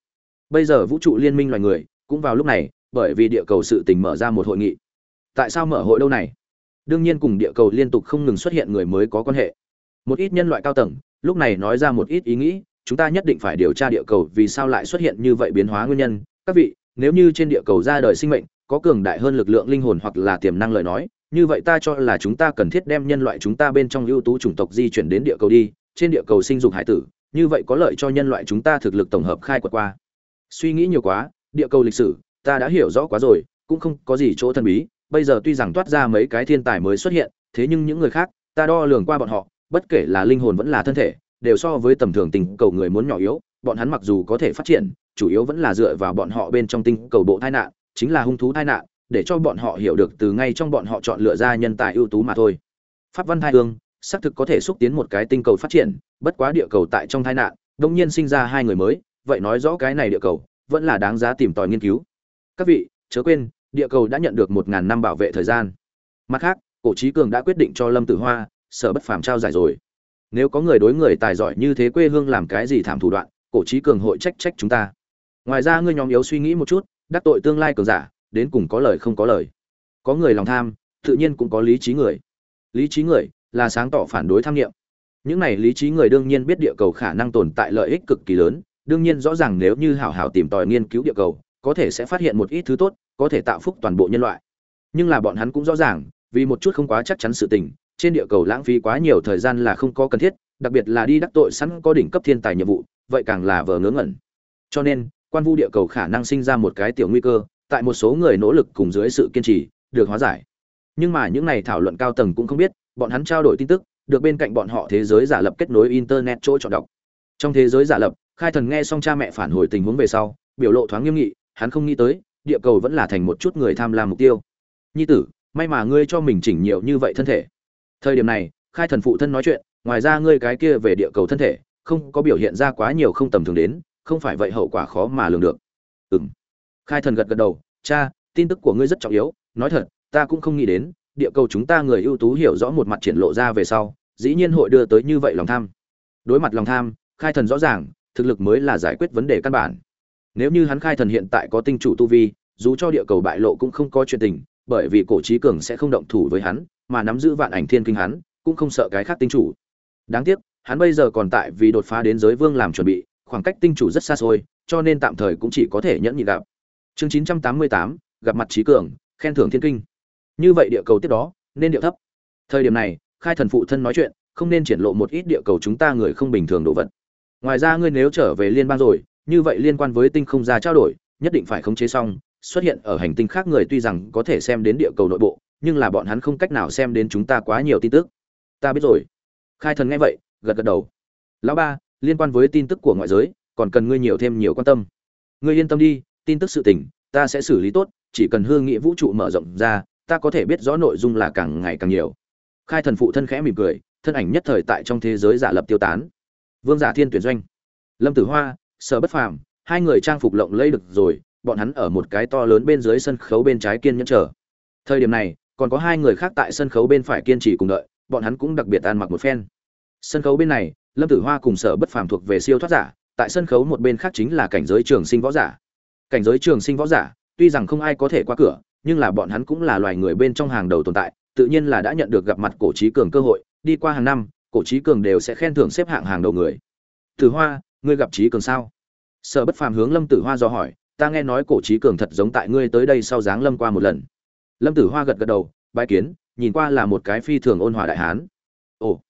bây giờ vũ trụ liên minh loài người, cũng vào lúc này, bởi vì địa cầu sự tình mở ra một hội nghị. Tại sao mở hội đâu này? Đương nhiên cùng địa cầu liên tục không ngừng xuất hiện người mới có quan hệ. Một ít nhân loại cao tầng, lúc này nói ra một ít ý nghĩ, chúng ta nhất định phải điều tra địa cầu vì sao lại xuất hiện như vậy biến hóa nguyên nhân. Các vị, nếu như trên địa cầu ra đời sinh mệnh, có cường đại hơn lực lượng linh hồn hoặc là tiềm năng lời nói, như vậy ta cho là chúng ta cần thiết đem nhân loại chúng ta bên trong ưu tú chủng tộc di chuyển đến địa cầu đi. Trên địa cầu sinh dục hải tử, như vậy có lợi cho nhân loại chúng ta thực lực tổng hợp khai quật qua suy nghĩ nhiều quá, địa cầu lịch sử, ta đã hiểu rõ quá rồi, cũng không có gì chỗ thần bí. Bây giờ tuy rằng toát ra mấy cái thiên tài mới xuất hiện, thế nhưng những người khác, ta đo lường qua bọn họ, bất kể là linh hồn vẫn là thân thể, đều so với tầm thường tình cầu người muốn nhỏ yếu. Bọn hắn mặc dù có thể phát triển, chủ yếu vẫn là dựa vào bọn họ bên trong tinh cầu bộ tai nạn, chính là hung thú tai nạn, để cho bọn họ hiểu được từ ngay trong bọn họ chọn lựa ra nhân tài ưu tú mà thôi. Pháp văn thai hương, xác thực có thể xúc tiến một cái tinh cầu phát triển, bất quá địa cầu tại trong tai nạn đông nhiên sinh ra hai người mới vậy nói rõ cái này địa cầu, vẫn là đáng giá tìm tòi nghiên cứu. Các vị, chớ quên, địa cầu đã nhận được một ngàn năm bảo vệ thời gian. Mặt khác, cổ trí cường đã quyết định cho lâm tử hoa, sở bất phàm trao giải rồi. Nếu có người đối người tài giỏi như thế quê hương làm cái gì thảm thủ đoạn, cổ trí cường hội trách trách chúng ta. Ngoài ra ngươi nhóm yếu suy nghĩ một chút, đắc tội tương lai cường giả, đến cùng có lời không có lời. Có người lòng tham, tự nhiên cũng có lý trí người. Lý trí người là sáng tỏ phản đối tham nghiệm. Những này lý trí người đương nhiên biết địa cầu khả năng tồn tại lợi ích cực kỳ lớn đương nhiên rõ ràng nếu như hảo hảo tìm tòi nghiên cứu địa cầu, có thể sẽ phát hiện một ít thứ tốt, có thể tạo phúc toàn bộ nhân loại. Nhưng là bọn hắn cũng rõ ràng, vì một chút không quá chắc chắn sự tình, trên địa cầu lãng phí quá nhiều thời gian là không có cần thiết, đặc biệt là đi đắc tội sẵn có đỉnh cấp thiên tài nhiệm vụ, vậy càng là vờ ngớ ngẩn. Cho nên, quan vu địa cầu khả năng sinh ra một cái tiểu nguy cơ, tại một số người nỗ lực cùng dưới sự kiên trì, được hóa giải. Nhưng mà những này thảo luận cao tầng cũng không biết, bọn hắn trao đổi tin tức, được bên cạnh bọn họ thế giới giả lập kết nối internet chỗ chọn đọc. Trong thế giới giả lập khai thần nghe xong cha mẹ phản hồi tình huống về sau, biểu lộ thoáng nghiêm nghị, hắn không nghĩ tới, địa cầu vẫn là thành một chút người tham lam mục tiêu. Nhi tử, may mà ngươi cho mình chỉnh nhiều như vậy thân thể. Thời điểm này, khai thần phụ thân nói chuyện, ngoài ra ngươi cái kia về địa cầu thân thể, không có biểu hiện ra quá nhiều không tầm thường đến, không phải vậy hậu quả khó mà lường được. Ừng khai thần gật gật đầu, cha, tin tức của ngươi rất trọng yếu, nói thật, ta cũng không nghĩ đến, địa cầu chúng ta người ưu tú hiểu rõ một mặt triển lộ ra về sau, dĩ nhiên hội đưa tới như vậy lòng tham. Đối mặt lòng tham, khai thần rõ ràng thực lực mới là giải quyết vấn đề căn bản. Nếu như hắn khai thần hiện tại có tinh chủ tu vi, dù cho địa cầu bại lộ cũng không có chuyện tình, bởi vì cổ trí cường sẽ không động thủ với hắn, mà nắm giữ vạn ảnh thiên kinh hắn, cũng không sợ cái khác tinh chủ. Đáng tiếc, hắn bây giờ còn tại vì đột phá đến giới vương làm chuẩn bị, khoảng cách tinh chủ rất xa xôi, cho nên tạm thời cũng chỉ có thể nhẫn nhịn gặp. Chương chín trăm tám mươi tám, gặp mặt trí cường, khen thưởng thiên kinh. Như vậy địa cầu tiếp đó, nên điệu thấp. Thời điểm này, khai thần phụ thân nói chuyện, không nên triển lộ một ít địa cầu chúng ta người không bình thường đồ vật ngoài ra ngươi nếu trở về liên bang rồi, như vậy liên quan với tinh không ra trao đổi, nhất định phải khống chế xong. Xuất hiện ở hành tinh khác người tuy rằng có thể xem đến địa cầu nội bộ, nhưng là bọn hắn không cách nào xem đến chúng ta quá nhiều tin tức. Ta biết rồi. Khai thần nghe vậy, gật gật đầu. Lão ba, liên quan với tin tức của ngoại giới, còn cần ngươi nhiều thêm nhiều quan tâm. Ngươi yên tâm đi, tin tức sự tình, ta sẽ xử lý tốt, chỉ cần hương nghị vũ trụ mở rộng ra, ta có thể biết rõ nội dung là càng ngày càng nhiều. Khai thần phụ thân khẽ mỉm cười, thân ảnh nhất thời tại trong thế giới giả lập tiêu tán vương giả thiên tuyển doanh. Lâm tử hoa, sở bất phàm, hai người trang phục lộng lẫy được rồi, bọn hắn ở một cái to lớn bên dưới sân khấu bên trái kiên nhẫn chờ. Thời điểm này, còn có hai người khác tại sân khấu bên phải kiên trì cùng đợi, bọn hắn cũng đặc biệt ăn mặc một phen. Sân khấu bên này, lâm tử hoa cùng sở bất phàm thuộc về siêu thoát giả, tại sân khấu một bên khác chính là cảnh giới trường sinh võ giả. Cảnh giới trường sinh võ giả, tuy rằng không ai có thể qua cửa, nhưng là bọn hắn cũng là loài người bên trong hàng đầu tồn tại, tự nhiên là đã nhận được gặp mặt cổ trí cường cơ hội, đi qua hàng năm cổ trí cường đều sẽ khen thưởng xếp hạng hàng đầu người. Tử hoa, ngươi gặp trí cường sao? Sở bất phàm hướng lâm tử hoa do hỏi, ta nghe nói cổ trí cường thật giống tại ngươi tới đây sau dáng lâm qua một lần. Lâm tử hoa gật gật đầu, bái kiến, nhìn qua là một cái phi thường ôn hòa đại hán. Ồ.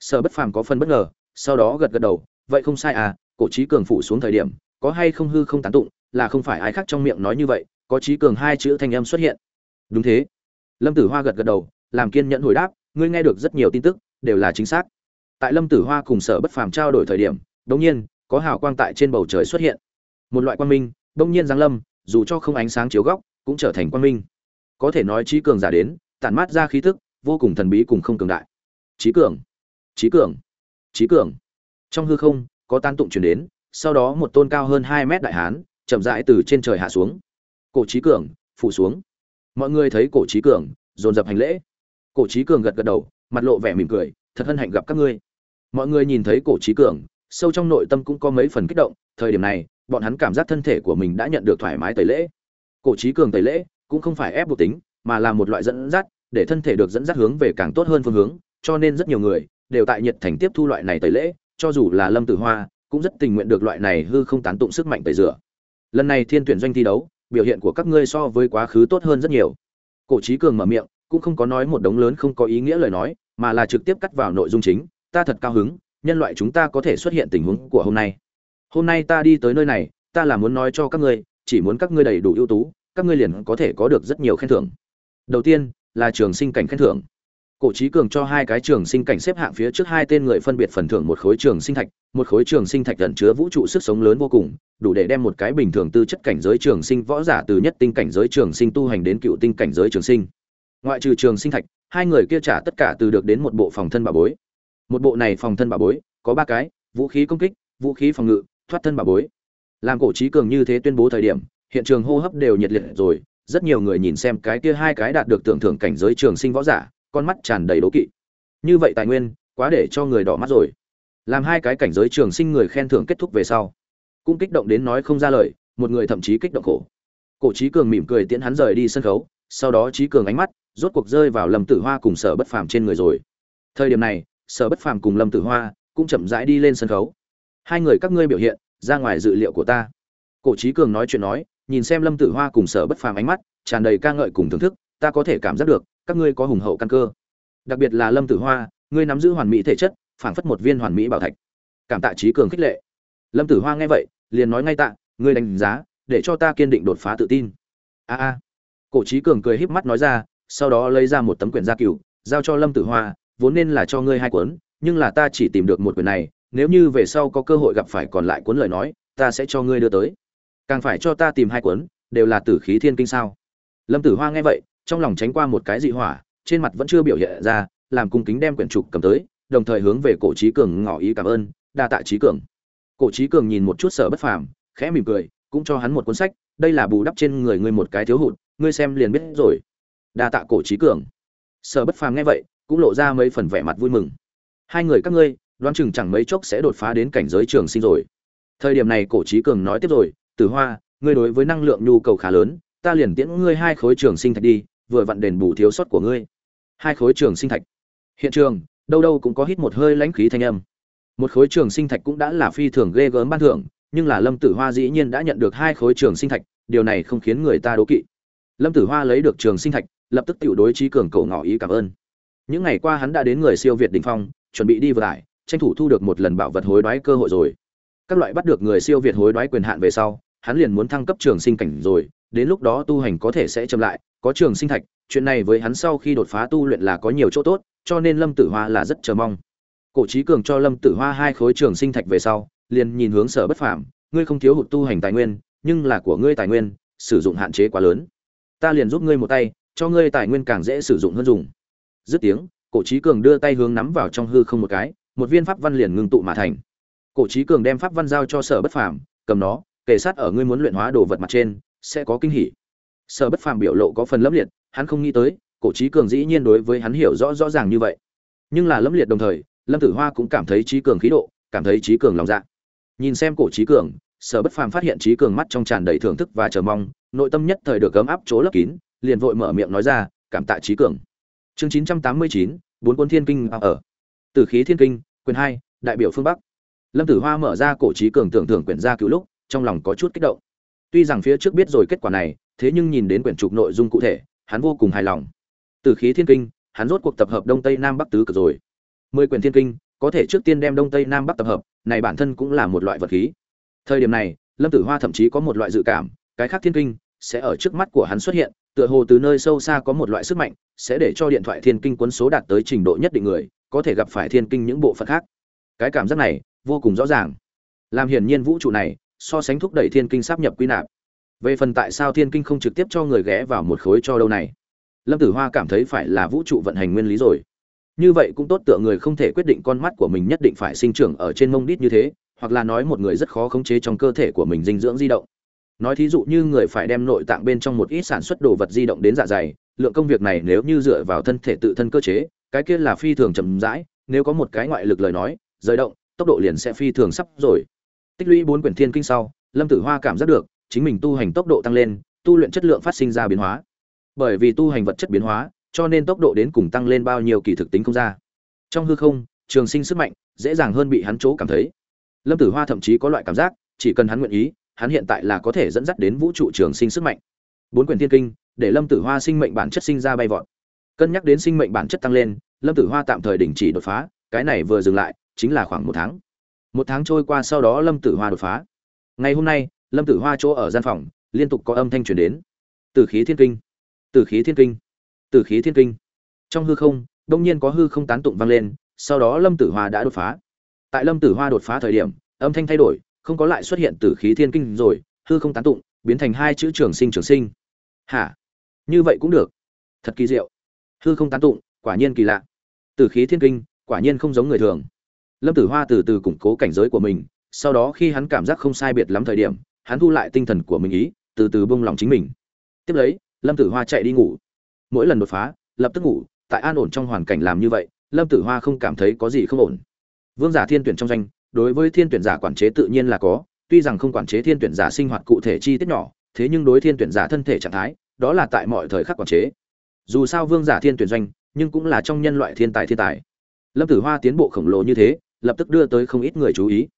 Sở bất phàm có phần bất ngờ, sau đó gật gật đầu, vậy không sai à cổ trí cường phủ xuống thời điểm, có hay không hư không tán tụng, là không phải ai khác trong miệng nói như vậy, có trí cường hai chữ thanh âm xuất hiện. Đúng thế. Lâm tử hoa gật gật đầu, làm kiên nhẫn hồi đáp, ngươi nghe được rất nhiều tin tức đều là chính xác. Tại lâm tử hoa cùng sở bất phàm trao đổi thời điểm, đột nhiên, có hào quang tại trên bầu trời xuất hiện. Một loại quang minh, đột nhiên giáng lâm, dù cho không ánh sáng chiếu góc, cũng trở thành quang minh. Có thể nói trí cường giả đến, tản mát ra khí thức vô cùng thần bí cùng không cường đại. Trí cường trí cường trí cường. Trong hư không, có tan tụng chuyển đến, sau đó một tôn cao hơn hai mét đại hán, chậm rãi từ trên trời hạ xuống. Cổ trí cường, phủ xuống. Mọi người thấy cổ trí cường, dồn dập hành lễ. Cổ trí cường gật gật đầu mặt lộ vẻ mỉm cười, thật hân hạnh gặp các ngươi. Mọi người nhìn thấy cổ trí cường, sâu trong nội tâm cũng có mấy phần kích động, thời điểm này, bọn hắn cảm giác thân thể của mình đã nhận được thoải mái tẩy lễ. Cổ trí cường tẩy lễ, cũng không phải ép buộc tính, mà là một loại dẫn dắt, để thân thể được dẫn dắt hướng về càng tốt hơn phương hướng, cho nên rất nhiều người đều tại nhiệt thành tiếp thu loại này tẩy lễ, cho dù là lâm tử hoa, cũng rất tình nguyện được loại này hư không tán tụng sức mạnh tẩy rửa. Lần này thiên tuyển doanh thi đấu, biểu hiện của các ngươi so với quá khứ tốt hơn rất nhiều. Cổ trí cường mở miệng, cũng không có nói một đống lớn không có ý nghĩa lời nói mà là trực tiếp cắt vào nội dung chính, ta thật cao hứng, nhân loại chúng ta có thể xuất hiện tình huống của hôm nay. Hôm nay ta đi tới nơi này, ta là muốn nói cho các ngươi, chỉ muốn các ngươi đầy đủ ưu tú, các ngươi liền có thể có được rất nhiều khen thưởng. Đầu tiên, là trường sinh cảnh khen thưởng. Cổ trí cường cho hai cái trường sinh cảnh xếp hạng phía trước hai tên người phân biệt phần thưởng một khối trường sinh thạch, một khối trường sinh thạch ẩn chứa vũ trụ sức sống lớn vô cùng, đủ để đem một cái bình thường tư chất cảnh giới trường sinh võ giả từ nhất tinh cảnh giới trường sinh tu hành đến cựu tinh cảnh giới trường sinh. Ngoại trừ trường sinh thạch hai người kia trả tất cả từ được đến một bộ phòng thân bà bối. Một bộ này phòng thân bà bối, có ba cái, vũ khí công kích, vũ khí phòng ngự, thoát thân bà bối. Làm cổ trí cường như thế tuyên bố thời điểm, hiện trường hô hấp đều nhiệt liệt rồi, rất nhiều người nhìn xem cái kia hai cái đạt được tưởng thưởng cảnh giới trường sinh võ giả, con mắt tràn đầy đố kỵ. Như vậy tài nguyên, quá để cho người đỏ mắt rồi. Làm hai cái cảnh giới trường sinh người khen thưởng kết thúc về sau, cũng kích động đến nói không ra lời, một người thậm chí kích động khổ. Cổ trí cường mỉm cười tiễn hắn rời đi sân khấu, sau đó trí cường ánh mắt rốt cuộc rơi vào lâm tử hoa cùng sở bất phàm trên người rồi. Thời điểm này, sở bất phàm cùng lâm tử hoa cũng chậm rãi đi lên sân khấu. Hai người các ngươi biểu hiện, ra ngoài dự liệu của ta. Cổ trí cường nói chuyện nói, nhìn xem lâm tử hoa cùng sở bất phàm ánh mắt, tràn đầy ca ngợi cùng thưởng thức, ta có thể cảm giác được, các ngươi có hùng hậu căn cơ. Đặc biệt là lâm tử hoa, ngươi nắm giữ hoàn mỹ thể chất, phảng phất một viên hoàn mỹ bảo thạch. Cảm tạ trí cường khích lệ. Lâm tử hoa nghe vậy, liền nói ngay tạ, ngươi đánh giá, để cho ta kiên định đột phá tự tin. A a. Cổ trí cường cười híp mắt nói ra sau đó lấy ra một tấm quyển gia cửu, giao cho lâm tử hoa, vốn nên là cho ngươi hai cuốn, nhưng là ta chỉ tìm được một quyển này, nếu như về sau có cơ hội gặp phải còn lại cuốn lời nói, ta sẽ cho ngươi đưa tới. Càng phải cho ta tìm hai cuốn, đều là tử khí thiên kinh sao? Lâm tử hoa nghe vậy, trong lòng tránh qua một cái dị hỏa, trên mặt vẫn chưa biểu hiện ra, làm cung kính đem quyển trục cầm tới, đồng thời hướng về cổ Chí cường ngỏ ý cảm ơn, đa tạ Chí cường. Cổ Chí cường nhìn một chút sở bất phàm, khẽ mỉm cười, cũng cho hắn một cuốn sách, đây là bù đắp trên người ngươi một cái thiếu hụt, ngươi xem liền biết rồi đa tạ cổ trí cường. Sở bất phàm nghe vậy, cũng lộ ra mấy phần vẻ mặt vui mừng. Hai người các ngươi, đoán chừng chẳng mấy chốc sẽ đột phá đến cảnh giới trường sinh rồi. Thời điểm này cổ trí cường nói tiếp rồi, tử hoa, ngươi đối với năng lượng nhu cầu khá lớn, ta liền tiễn ngươi hai khối trường sinh thạch đi, vừa vặn đền bù thiếu sót của ngươi. Hai khối trường sinh thạch. Hiện trường, đâu đâu cũng có hít một hơi lãnh khí thanh âm. Một khối trường sinh thạch cũng đã là phi thường ghê gớm ban thưởng, nhưng là lâm tử hoa dĩ nhiên đã nhận được hai khối trường sinh thạch, điều này không khiến người ta đố kỵ. Lâm tử hoa lấy được trường sinh thạch lập tức tiểu đối trí cường cầu ngỏ ý cảm ơn. Những ngày qua hắn đã đến người siêu việt đỉnh phong, chuẩn bị đi vừa lại tranh thủ thu được một lần bảo vật hối đoái cơ hội rồi. Các loại bắt được người siêu việt hối đoái quyền hạn về sau, hắn liền muốn thăng cấp trường sinh cảnh rồi, đến lúc đó tu hành có thể sẽ chậm lại, có trường sinh thạch, chuyện này với hắn sau khi đột phá tu luyện là có nhiều chỗ tốt, cho nên lâm tử hoa là rất chờ mong. Cổ trí cường cho lâm tử hoa hai khối trường sinh thạch về sau, liền nhìn hướng sở bất phàm, ngươi không thiếu hụt tu hành tài nguyên, nhưng là của ngươi tài nguyên, sử dụng hạn chế quá lớn. Ta liền giúp ngươi một tay cho ngươi tài nguyên càng dễ sử dụng hơn dùng. Dứt tiếng, cổ trí cường đưa tay hướng nắm vào trong hư không một cái, một viên pháp văn liền ngưng tụ mà thành. Cổ trí cường đem pháp văn giao cho sở bất phàm, cầm nó kể sát ở ngươi muốn luyện hóa đồ vật mặt trên, sẽ có kinh hỉ. Sở bất phàm biểu lộ có phần lẫm liệt, hắn không nghĩ tới, cổ trí cường dĩ nhiên đối với hắn hiểu rõ rõ ràng như vậy. Nhưng là lẫm liệt đồng thời, lâm tử hoa cũng cảm thấy trí cường khí độ, cảm thấy trí cường lòng dạ. Nhìn xem cổ trí cường, sở bất phàm phát hiện trí cường mắt trong tràn đầy thưởng thức và chờ mong, nội tâm nhất thời được gấm áp chỗ lấp kín liền vội mở miệng nói ra, cảm tạ trí cường. Chương chín trăm tám mươi chín, bốn quân thiên kinh ở. Tử khí thiên kinh, quyền hai, đại biểu phương bắc. Lâm tử hoa mở ra cổ trí cường tưởng thưởng quyển gia cứu lúc, trong lòng có chút kích động. Tuy rằng phía trước biết rồi kết quả này, thế nhưng nhìn đến quyển trục nội dung cụ thể, hắn vô cùng hài lòng. Từ khí thiên kinh, hắn rốt cuộc tập hợp đông tây nam bắc tứ cực rồi. Mười quyển thiên kinh, có thể trước tiên đem đông tây nam bắc tập hợp, này bản thân cũng là một loại vật khí. Thời điểm này, lâm tử hoa thậm chí có một loại dự cảm, cái khác thiên kinh sẽ ở trước mắt của hắn xuất hiện tựa hồ từ nơi sâu xa có một loại sức mạnh, sẽ để cho điện thoại thiên kinh cuốn số đạt tới trình độ nhất định người, có thể gặp phải thiên kinh những bộ phận khác. Cái cảm giác này, vô cùng rõ ràng. Làm hiển nhiên vũ trụ này, so sánh thúc đẩy thiên kinh sắp nhập quy nạp. Về phần tại sao thiên kinh không trực tiếp cho người ghé vào một khối cho đâu này? Lâm tử hoa cảm thấy phải là vũ trụ vận hành nguyên lý rồi. Như vậy cũng tốt tựa người không thể quyết định con mắt của mình nhất định phải sinh trưởng ở trên mông đít như thế, hoặc là nói một người rất khó khống chế trong cơ thể của mình dinh dưỡng di động nói thí dụ như người phải đem nội tạng bên trong một ít sản xuất đồ vật di động đến dạ dày, lượng công việc này nếu như dựa vào thân thể tự thân cơ chế, cái kia là phi thường chậm rãi, nếu có một cái ngoại lực lời nói, rời động, tốc độ liền sẽ phi thường sắp rồi. Tích lũy bốn quyển thiên kinh sau, lâm tử hoa cảm giác được, chính mình tu hành tốc độ tăng lên, tu luyện chất lượng phát sinh ra biến hóa. Bởi vì tu hành vật chất biến hóa, cho nên tốc độ đến cùng tăng lên bao nhiêu kỳ thực tính không ra. Trong hư không, trường sinh sức mạnh dễ dàng hơn bị hắn chỗ cảm thấy. Lâm tử hoa thậm chí có loại cảm giác, chỉ cần hắn nguyện ý hắn hiện tại là có thể dẫn dắt đến vũ trụ trường sinh sức mạnh. Bốn quyển thiên kinh, để lâm tử hoa sinh mệnh bản chất sinh ra bay vọt. Cân nhắc đến sinh mệnh bản chất tăng lên, lâm tử hoa tạm thời đình chỉ đột phá, cái này vừa dừng lại, chính là khoảng một tháng. Một tháng trôi qua sau đó lâm tử hoa đột phá. Ngày hôm nay, lâm tử hoa chỗ ở gian phòng, liên tục có âm thanh truyền đến. Từ khí thiên kinh, từ khí thiên kinh, từ khí thiên kinh. Trong hư không, đông nhiên có hư không tán tụng vang lên, sau đó lâm tử hoa đã đột phá. Tại lâm tử hoa đột phá thời điểm, âm thanh thay đổi không có lại xuất hiện từ khí thiên kinh rồi, hư không tán tụng, biến thành hai chữ trường sinh trường sinh. Hả? Như vậy cũng được. Thật kỳ diệu. Hư không tán tụng, quả nhiên kỳ lạ. Từ khí thiên kinh, quả nhiên không giống người thường. Lâm tử hoa từ từ củng cố cảnh giới của mình, sau đó khi hắn cảm giác không sai biệt lắm thời điểm, hắn thu lại tinh thần của mình ý, từ từ bông lòng chính mình. Tiếp lấy, lâm tử hoa chạy đi ngủ. Mỗi lần đột phá, lập tức ngủ, tại an ổn trong hoàn cảnh làm như vậy, lâm tử hoa không cảm thấy có gì không ổn. Vương giả thiên tuyển trong danh đối với thiên tuyển giả quản chế tự nhiên là có, tuy rằng không quản chế thiên tuyển giả sinh hoạt cụ thể chi tiết nhỏ, thế nhưng đối thiên tuyển giả thân thể trạng thái, đó là tại mọi thời khắc quản chế. Dù sao vương giả thiên tuyển doanh, nhưng cũng là trong nhân loại thiên tài thiên tài. Lâm tử hoa tiến bộ khổng lồ như thế, lập tức đưa tới không ít người chú ý.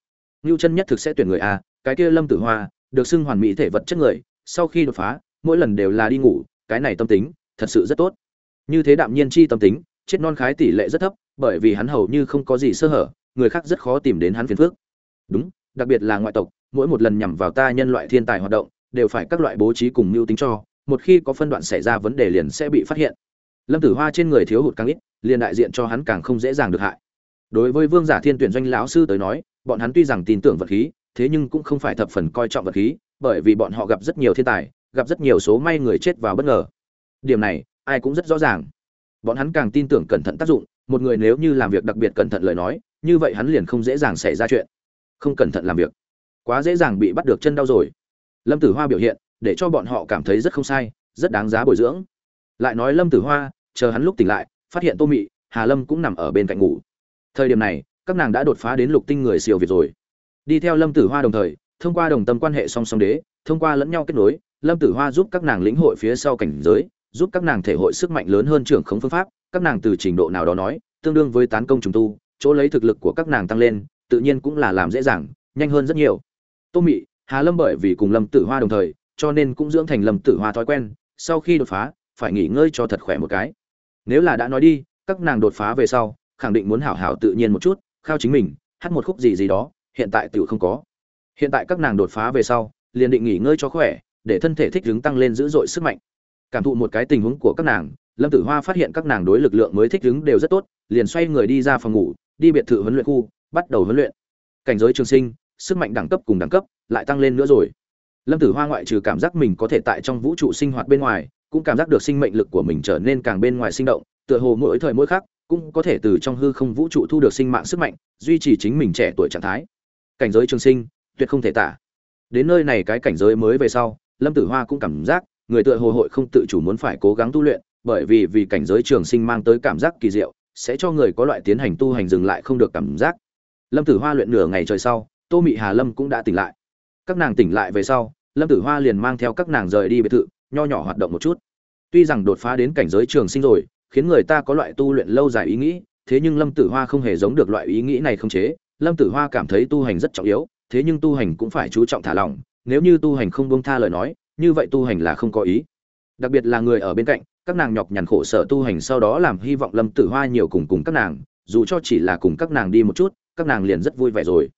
Ngưu chân nhất thực sẽ tuyển người a cái kia lâm tử hoa, được xưng hoàn mỹ thể vật chất người, sau khi đột phá, mỗi lần đều là đi ngủ, cái này tâm tính, thật sự rất tốt. Như thế đạm nhiên chi tâm tính, chết non khái tỷ lệ rất thấp, bởi vì hắn hầu như không có gì sơ hở người khác rất khó tìm đến hắn phiền phước đúng, đặc biệt là ngoại tộc, mỗi một lần nhằm vào ta nhân loại thiên tài hoạt động, đều phải các loại bố trí cùng mưu tính cho, một khi có phân đoạn xảy ra vấn đề liền sẽ bị phát hiện. Lâm tử hoa trên người thiếu hụt càng ít, liền đại diện cho hắn càng không dễ dàng được hại. Đối với vương giả thiên tuyển doanh lão sư tới nói, bọn hắn tuy rằng tin tưởng vật khí, thế nhưng cũng không phải thập phần coi trọng vật khí, bởi vì bọn họ gặp rất nhiều thiên tài, gặp rất nhiều số may người chết vào bất ngờ. Điểm này, ai cũng rất rõ ràng. Bọn hắn càng tin tưởng cẩn thận tác dụng, một người nếu như làm việc đặc biệt cẩn thận lời nói như vậy hắn liền không dễ dàng xảy ra chuyện. Không cẩn thận làm việc. Quá dễ dàng bị bắt được chân đau rồi. Lâm tử hoa biểu hiện, để cho bọn họ cảm thấy rất không sai, rất đáng giá bồi dưỡng. Lại nói lâm tử hoa, chờ hắn lúc tỉnh lại, phát hiện tô mị, hà lâm cũng nằm ở bên cạnh ngủ. Thời điểm này, các nàng đã đột phá đến lục tinh người siêu việt rồi. Đi theo lâm tử hoa đồng thời, thông qua đồng tâm quan hệ song song đế, thông qua lẫn nhau kết nối, lâm tử hoa giúp các nàng lĩnh hội phía sau cảnh giới, giúp các nàng thể hội sức mạnh lớn hơn trưởng khống phương pháp. Các nàng từ trình độ nào đó nói, tương đương với tán công trùng tu chỗ lấy thực lực của các nàng tăng lên, tự nhiên cũng là làm dễ dàng, nhanh hơn rất nhiều. Tô mị, hà lâm bởi vì cùng lâm tử hoa đồng thời, cho nên cũng dưỡng thành lâm tử hoa thói quen, sau khi đột phá, phải nghỉ ngơi cho thật khỏe một cái. Nếu là đã nói đi, các nàng đột phá về sau, khẳng định muốn hảo hảo tự nhiên một chút, khao chính mình, hát một khúc gì gì đó, hiện tại tự không có. Hiện tại các nàng đột phá về sau, liền định nghỉ ngơi cho khỏe, để thân thể thích ứng tăng lên dữ dội sức mạnh. Cảm thụ một cái tình huống của các nàng, lâm tử hoa phát hiện các nàng đối lực lượng mới thích ứng đều rất tốt, liền xoay người đi ra phòng ngủ đi biệt thự huấn luyện khu, bắt đầu huấn luyện. Cảnh giới trường sinh, sức mạnh đẳng cấp cùng đẳng cấp lại tăng lên nữa rồi. Lâm tử hoa ngoại trừ cảm giác mình có thể tại trong vũ trụ sinh hoạt bên ngoài, cũng cảm giác được sinh mệnh lực của mình trở nên càng bên ngoài sinh động, tựa hồ mỗi thời mỗi khác cũng có thể từ trong hư không vũ trụ thu được sinh mạng sức mạnh, duy trì chính mình trẻ tuổi trạng thái. Cảnh giới trường sinh, tuyệt không thể tả. Đến nơi này cái cảnh giới mới về sau, lâm tử hoa cũng cảm giác người tựa hồ hội không tự chủ muốn phải cố gắng tu luyện, bởi vì vì cảnh giới trường sinh mang tới cảm giác kỳ diệu sẽ cho người có loại tiến hành tu hành dừng lại không được cảm giác. Lâm tử hoa luyện nửa ngày trời sau, tô mị hà lâm cũng đã tỉnh lại. Các nàng tỉnh lại về sau, lâm tử hoa liền mang theo các nàng rời đi biệt thự, nho nhỏ hoạt động một chút. Tuy rằng đột phá đến cảnh giới trường sinh rồi, khiến người ta có loại tu luyện lâu dài ý nghĩ, thế nhưng lâm tử hoa không hề giống được loại ý nghĩ này không chế. Lâm tử hoa cảm thấy tu hành rất trọng yếu, thế nhưng tu hành cũng phải chú trọng thả lỏng. Nếu như tu hành không bông tha lời nói, như vậy tu hành là không có ý. Đặc biệt là người ở bên cạnh các nàng nhọc nhằn khổ sở tu hành sau đó làm hy vọng lâm tử hoa nhiều cùng cùng các nàng, dù cho chỉ là cùng các nàng đi một chút, các nàng liền rất vui vẻ rồi.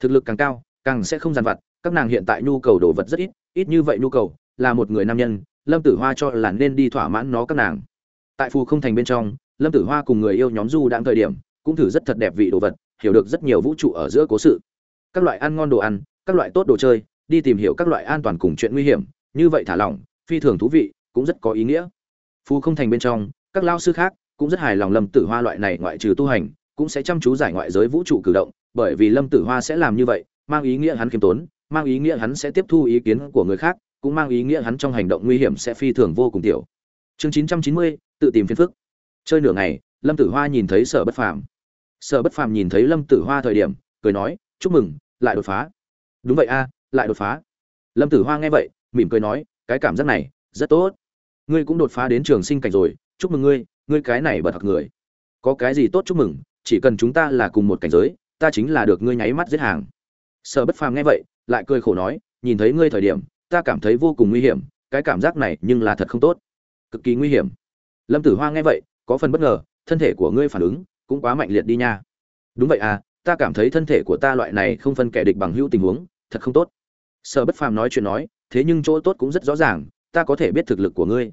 Thực lực càng cao, càng sẽ không dằn vặt, các nàng hiện tại nhu cầu đồ vật rất ít ít như vậy nhu cầu, là một người nam nhân, lâm tử hoa cho là nên đi thỏa mãn nó các nàng. Tại phù không thành bên trong, lâm tử hoa cùng người yêu nhóm du đang thời điểm, cũng thử rất thật đẹp vị đồ vật, hiểu được rất nhiều vũ trụ ở giữa cố sự. Các loại ăn ngon đồ ăn, các loại tốt đồ chơi, đi tìm hiểu các loại an toàn cùng chuyện nguy hiểm, như vậy thả lỏng, phi thường thú vị, cũng rất có ý nghĩa phù không thành bên trong, các lao sư khác cũng rất hài lòng lâm tử hoa loại này ngoại trừ tu hành, cũng sẽ chăm chú giải ngoại giới vũ trụ cử động, bởi vì lâm tử hoa sẽ làm như vậy, mang ý nghĩa hắn khiêm tốn, mang ý nghĩa hắn sẽ tiếp thu ý kiến của người khác, cũng mang ý nghĩa hắn trong hành động nguy hiểm sẽ phi thường vô cùng tiểu. Chương chín trăm chín mươi, tự tìm phiền phức. Chơi nửa ngày, lâm tử hoa nhìn thấy sở bất phàm. Sở bất phàm nhìn thấy lâm tử hoa thời điểm, cười nói, chúc mừng, lại đột phá. Đúng vậy a, lại đột phá. Lâm tử hoa nghe vậy, mỉm cười nói, cái cảm giác này rất tốt ngươi cũng đột phá đến trường sinh cảnh rồi, chúc mừng ngươi ngươi cái này bật học người. Có cái gì tốt chúc mừng, chỉ cần chúng ta là cùng một cảnh giới, ta chính là được ngươi nháy mắt giết hàng. Sở bất phàm nghe vậy, lại cười khổ nói, nhìn thấy ngươi thời điểm, ta cảm thấy vô cùng nguy hiểm, cái cảm giác này nhưng là thật không tốt. Cực kỳ nguy hiểm. Lâm tử hoa nghe vậy, có phần bất ngờ, thân thể của ngươi phản ứng cũng quá mạnh liệt đi nha. Đúng vậy à ta cảm thấy thân thể của ta loại này không phân kẻ địch bằng hữu tình huống, thật không tốt. Sở bất phàm nói chuyện nói, thế nhưng chỗ tốt cũng rất rõ ràng ta có thể biết thực lực của ngươi.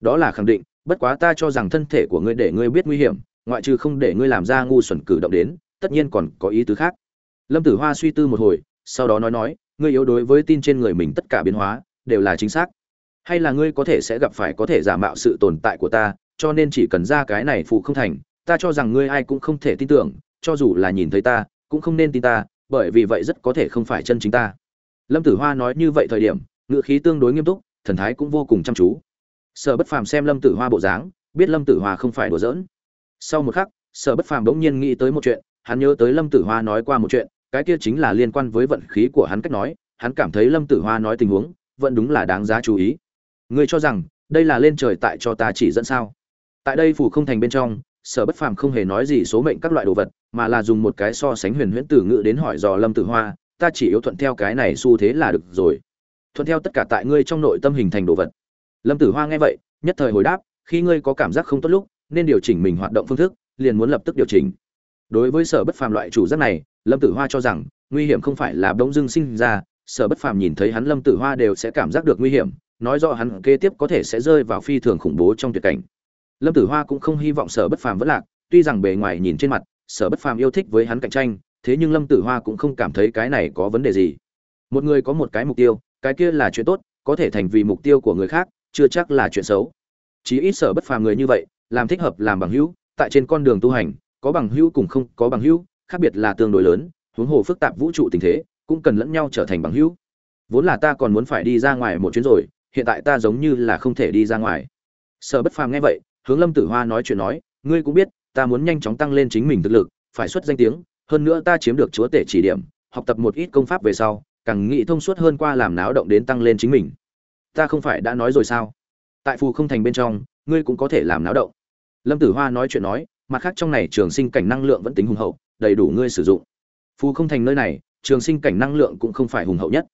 Đó là khẳng định, bất quá ta cho rằng thân thể của ngươi để ngươi biết nguy hiểm, ngoại trừ không để ngươi làm ra ngu xuẩn cử động đến, tất nhiên còn có ý tứ khác. Lâm tử hoa suy tư một hồi, sau đó nói nói, ngươi yếu đối với tin trên người mình tất cả biến hóa, đều là chính xác. Hay là ngươi có thể sẽ gặp phải có thể giả mạo sự tồn tại của ta, cho nên chỉ cần ra cái này phụ không thành, ta cho rằng ngươi ai cũng không thể tin tưởng, cho dù là nhìn thấy ta, cũng không nên tin ta, bởi vì vậy rất có thể không phải chân chính ta. Lâm tử hoa nói như vậy thời điểm, ngữ khí tương đối nghiêm túc thần thái cũng vô cùng chăm chú. Sở bất phàm xem lâm tử hoa bộ dáng, biết lâm tử hoa không phải đùa giỡn. Sau một khắc, sở bất phàm bỗng nhiên nghĩ tới một chuyện, hắn nhớ tới lâm tử hoa nói qua một chuyện, cái kia chính là liên quan với vận khí của hắn cách nói, hắn cảm thấy lâm tử hoa nói tình huống, vẫn đúng là đáng giá chú ý. Ngươi cho rằng, đây là lên trời tại cho ta chỉ dẫn sao? Tại đây phủ không thành bên trong, sở bất phàm không hề nói gì số mệnh các loại đồ vật, mà là dùng một cái so sánh huyền huyễn tử ngữ đến hỏi dò lâm tử hoa, ta chỉ yếu thuận theo cái này xu thế là được rồi thuận theo tất cả tại ngươi trong nội tâm hình thành đồ vật. Lâm tử hoa nghe vậy, nhất thời hồi đáp, khi ngươi có cảm giác không tốt lúc, nên điều chỉnh mình hoạt động phương thức, liền muốn lập tức điều chỉnh. Đối với sở bất phàm loại chủ giác này, lâm tử hoa cho rằng, nguy hiểm không phải là bỗng dưng sinh ra, sở bất phàm nhìn thấy hắn lâm tử hoa đều sẽ cảm giác được nguy hiểm, nói rõ hắn kế tiếp có thể sẽ rơi vào phi thường khủng bố trong tuyệt cảnh. Lâm tử hoa cũng không hy vọng sở bất phàm vẫn lạc, tuy rằng bề ngoài nhìn trên mặt, sở bất phàm yêu thích với hắn cạnh tranh, thế nhưng lâm tử hoa cũng không cảm thấy cái này có vấn đề gì. Một người có một cái mục tiêu cái kia là chuyện tốt, có thể thành vì mục tiêu của người khác, chưa chắc là chuyện xấu. Chí ít sở bất phàm người như vậy, làm thích hợp làm bằng hữu, tại trên con đường tu hành, có bằng hữu cùng không có bằng hữu, khác biệt là tương đối lớn, huống hồ phức tạp vũ trụ tình thế, cũng cần lẫn nhau trở thành bằng hữu. Vốn là ta còn muốn phải đi ra ngoài một chuyến rồi, hiện tại ta giống như là không thể đi ra ngoài. Sở bất phàm nghe vậy, hướng lâm tử hoa nói chuyện nói, ngươi cũng biết, ta muốn nhanh chóng tăng lên chính mình thực lực, phải xuất danh tiếng, hơn nữa ta chiếm được chúa tể chỉ điểm, học tập một ít công pháp về sau càng nghĩ thông suốt hơn qua làm náo động đến tăng lên chính mình. Ta không phải đã nói rồi sao? Tại phù không thành bên trong, ngươi cũng có thể làm náo động. Lâm tử hoa nói chuyện nói, mặt khác trong này trường sinh cảnh năng lượng vẫn tính hùng hậu, đầy đủ ngươi sử dụng. Phù không thành nơi này, trường sinh cảnh năng lượng cũng không phải hùng hậu nhất.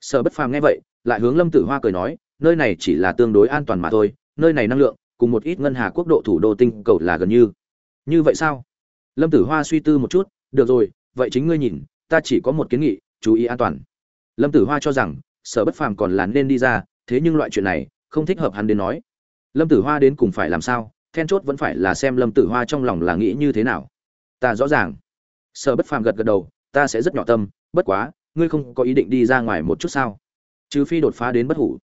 Sở bất phàm nghe vậy, lại hướng lâm tử hoa cười nói, nơi này chỉ là tương đối an toàn mà thôi, nơi này năng lượng, cùng một ít ngân hà quốc độ thủ đô tinh cầu là gần như. Như vậy sao? Lâm tử hoa suy tư một chút, được rồi, vậy chính ngươi nhìn, ta chỉ có một kiến nghị, chú ý an toàn lâm tử hoa cho rằng, sở bất phàm còn là nên đi ra, thế nhưng loại chuyện này, không thích hợp hắn đến nói. Lâm tử hoa đến cùng phải làm sao, then chốt vẫn phải là xem lâm tử hoa trong lòng là nghĩ như thế nào. Ta rõ ràng. Sở bất phàm gật gật đầu, ta sẽ rất nhỏ tâm, bất quá, ngươi không có ý định đi ra ngoài một chút sao? Trừ phi đột phá đến bất hủ.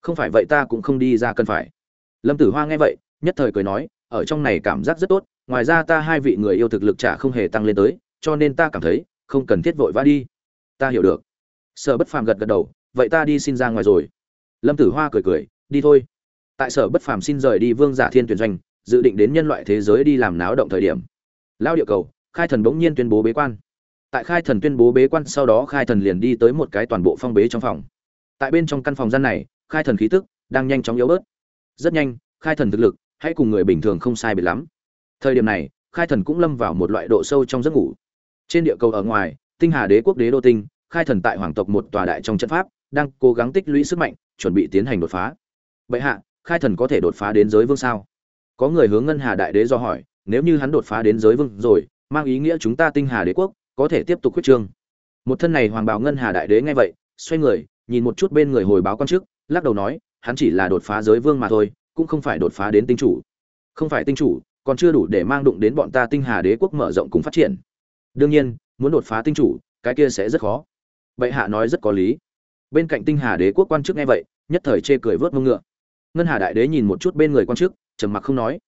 Không phải vậy ta cũng không đi ra cần phải. Lâm tử hoa nghe vậy, nhất thời cười nói, ở trong này cảm giác rất tốt, ngoài ra ta hai vị người yêu thực lực chả không hề tăng lên tới, cho nên ta cảm thấy, không cần thiết vội vã đi. Ta hiểu được sở bất phàm gật gật đầu, vậy ta đi xin ra ngoài rồi. Lâm tử hoa cười cười, đi thôi. Tại sở bất phàm xin rời đi vương giả thiên tuyển doanh, dự định đến nhân loại thế giới đi làm náo động thời điểm. Lao địa cầu, khai thần bỗng nhiên tuyên bố bế quan. Tại khai thần tuyên bố bế quan sau đó, khai thần liền đi tới một cái toàn bộ phong bế trong phòng. Tại bên trong căn phòng gian này, khai thần khí tức đang nhanh chóng yếu bớt. Rất nhanh, khai thần thực lực, hãy cùng người bình thường không sai biệt lắm. Thời điểm này, khai thần cũng lâm vào một loại độ sâu trong giấc ngủ. Trên địa cầu ở ngoài, tinh hà đế quốc đế đô tinh khai thần tại hoàng tộc một tòa đại trong trận pháp, đang cố gắng tích lũy sức mạnh, chuẩn bị tiến hành đột phá. Bệ hạ, khai thần có thể đột phá đến giới vương sao? Có người hướng ngân hà đại đế do hỏi, nếu như hắn đột phá đến giới vương rồi, mang ý nghĩa chúng ta tinh hà đế quốc có thể tiếp tục quyết trương. Một thân này hoàng bào ngân hà đại đế nghe vậy, xoay người, nhìn một chút bên người hồi báo quan chức, lắc đầu nói, hắn chỉ là đột phá giới vương mà thôi, cũng không phải đột phá đến tinh chủ. Không phải tinh chủ, còn chưa đủ để mang đụng đến bọn ta tinh hà đế quốc mở rộng cùng phát triển. Đương nhiên, muốn đột phá tinh chủ, cái kia sẽ rất khó bệ hạ nói rất có lý. Bên cạnh tinh hà đế quốc quan chức nghe vậy, nhất thời chê cười vớt mông ngựa. Ngân hà đại đế nhìn một chút bên người quan chức, trầm mặc không nói.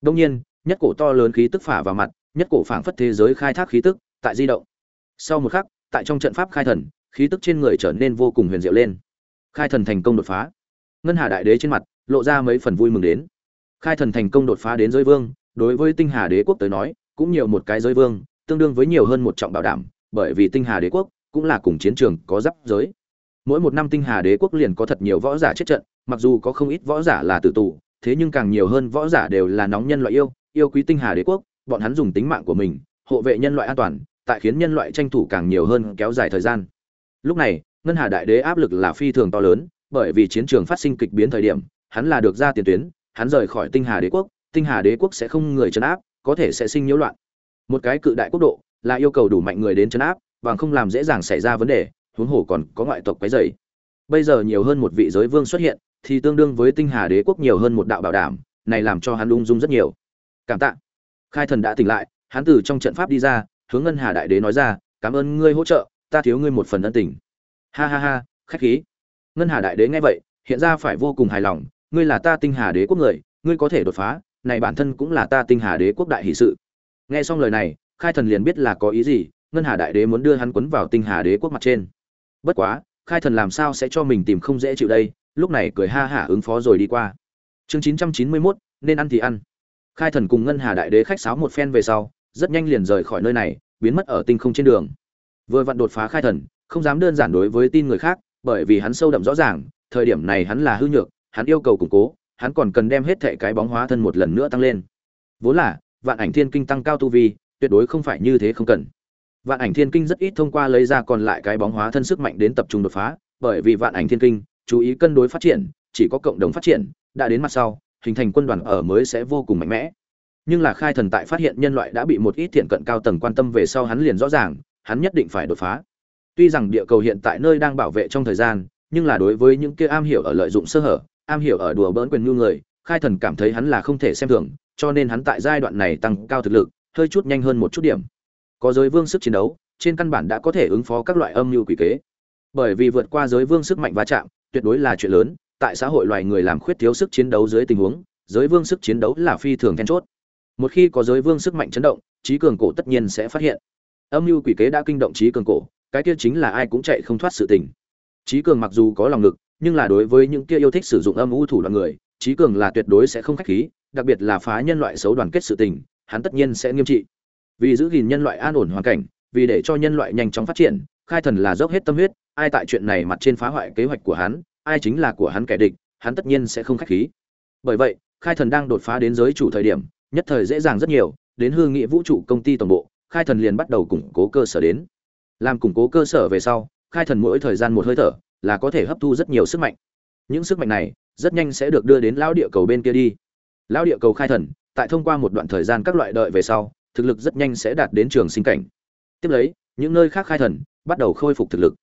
Đông nhiên, nhất cổ to lớn khí tức phả vào mặt, nhất cổ phảng phất thế giới khai thác khí tức, tại di động. Sau một khắc, tại trong trận pháp khai thần, khí tức trên người trở nên vô cùng huyền diệu lên. Khai thần thành công đột phá. Ngân hà đại đế trên mặt, lộ ra mấy phần vui mừng đến. Khai thần thành công đột phá đến giới vương, đối với tinh hà đế quốc tới nói, cũng nhiều một cái giới vương, tương đương với nhiều hơn một trọng bảo đảm, bởi vì tinh hà đế quốc cũng là cùng chiến trường có giáp giới. Mỗi một năm tinh hà đế quốc liền có thật nhiều võ giả chết trận, mặc dù có không ít võ giả là tử tù, thế nhưng càng nhiều hơn võ giả đều là nóng nhân loại yêu yêu quý tinh hà đế quốc, bọn hắn dùng tính mạng của mình, hộ vệ nhân loại an toàn, tại khiến nhân loại tranh thủ càng nhiều hơn kéo dài thời gian. Lúc này, ngân hà đại đế áp lực là phi thường to lớn, bởi vì chiến trường phát sinh kịch biến thời điểm, hắn là được ra tiền tuyến, hắn rời khỏi tinh hà đế quốc, tinh hà đế quốc sẽ không người chấn áp, có thể sẽ sinh nhiễu loạn. Một cái cự đại quốc độ, là yêu cầu đủ mạnh người đến chấn áp bằng không làm dễ dàng xảy ra vấn đề, huống hồ còn có ngoại tộc quấy rầy. Bây giờ nhiều hơn một vị giới vương xuất hiện, thì tương đương với tinh hà đế quốc nhiều hơn một đạo bảo đảm, này làm cho hắn ung dung rất nhiều. Cảm tạ. Khai thần đã tỉnh lại, hắn từ trong trận pháp đi ra, hướng ngân hà đại đế nói ra, cảm ơn ngươi hỗ trợ, ta thiếu ngươi một phần ân tình. Ha ha ha, khách khí. Ngân hà đại đế nghe vậy, hiện ra phải vô cùng hài lòng, ngươi là ta tinh hà đế quốc người, ngươi có thể đột phá, này bản thân cũng là ta tinh hà đế quốc đại hỷ sự. Nghe xong lời này, khai thần liền biết là có ý gì ngân hà đại đế muốn đưa hắn quấn vào tinh hà đế quốc mặt trên. Bất quá, khai thần làm sao sẽ cho mình tìm không dễ chịu đây? Lúc này cười ha hả ứng phó rồi đi qua. Chương chín trăm chín mươi mốt, nên ăn thì ăn. Khai thần cùng ngân hà đại đế khách sáo một phen về sau, rất nhanh liền rời khỏi nơi này, biến mất ở tinh không trên đường. Vừa vặn đột phá khai thần, không dám đơn giản đối với tin người khác, bởi vì hắn sâu đậm rõ ràng, thời điểm này hắn là hư nhược, hắn yêu cầu củng cố, hắn còn cần đem hết thệ cái bóng hóa thân một lần nữa tăng lên. Vốn là, vạn ảnh thiên kinh tăng cao tu vi, tuyệt đối không phải như thế không cần vạn ảnh thiên kinh rất ít thông qua lấy ra còn lại cái bóng hóa thân sức mạnh đến tập trung đột phá, bởi vì vạn ảnh thiên kinh chú ý cân đối phát triển, chỉ có cộng đồng phát triển, đã đến mặt sau, hình thành quân đoàn ở mới sẽ vô cùng mạnh mẽ. Nhưng là khai thần tại phát hiện nhân loại đã bị một ít thiện cận cao tầng quan tâm về sau hắn liền rõ ràng, hắn nhất định phải đột phá. Tuy rằng địa cầu hiện tại nơi đang bảo vệ trong thời gian, nhưng là đối với những kia am hiểu ở lợi dụng sơ hở, am hiểu ở đùa bỡn quyền ngưu người, khai thần cảm thấy hắn là không thể xem thường, cho nên hắn tại giai đoạn này tăng cao thực lực, hơi chút nhanh hơn một chút điểm có giới vương sức chiến đấu, trên căn bản đã có thể ứng phó các loại âm mưu quỷ kế. Bởi vì vượt qua giới vương sức mạnh va chạm, tuyệt đối là chuyện lớn, tại xã hội loài người làm khuyết thiếu sức chiến đấu dưới tình huống, giới vương sức chiến đấu là phi thường then chốt. Một khi có giới vương sức mạnh chấn động, trí cường cổ tất nhiên sẽ phát hiện. Âm mưu quỷ kế đã kinh động trí cường cổ, cái kia chính là ai cũng chạy không thoát sự tình. Trí cường mặc dù có lòng ngực, nhưng là đối với những kia yêu thích sử dụng âm u thủ đoạn người, trí cường là tuyệt đối sẽ không khách khí, đặc biệt là phá nhân loại xấu đoàn kết sự tình, hắn tất nhiên sẽ nghiêm trị vì giữ gìn nhân loại an ổn hoàn cảnh, vì để cho nhân loại nhanh chóng phát triển, khai thần là dốc hết tâm huyết, ai tại chuyện này mặt trên phá hoại kế hoạch của hắn, ai chính là của hắn kẻ địch, hắn tất nhiên sẽ không khách khí. Bởi vậy, khai thần đang đột phá đến giới chủ thời điểm, nhất thời dễ dàng rất nhiều, đến hương nghị vũ trụ công ty tổng bộ, khai thần liền bắt đầu củng cố cơ sở đến. Làm củng cố cơ sở về sau, khai thần mỗi thời gian một hơi thở là có thể hấp thu rất nhiều sức mạnh. Những sức mạnh này rất nhanh sẽ được đưa đến lão địa cầu bên kia đi. Lão địa cầu khai thần, tại thông qua một đoạn thời gian các loại đợi về sau thực lực rất nhanh sẽ đạt đến trường sinh cảnh. Tiếp lấy, những nơi khác khai thần, bắt đầu khôi phục thực lực.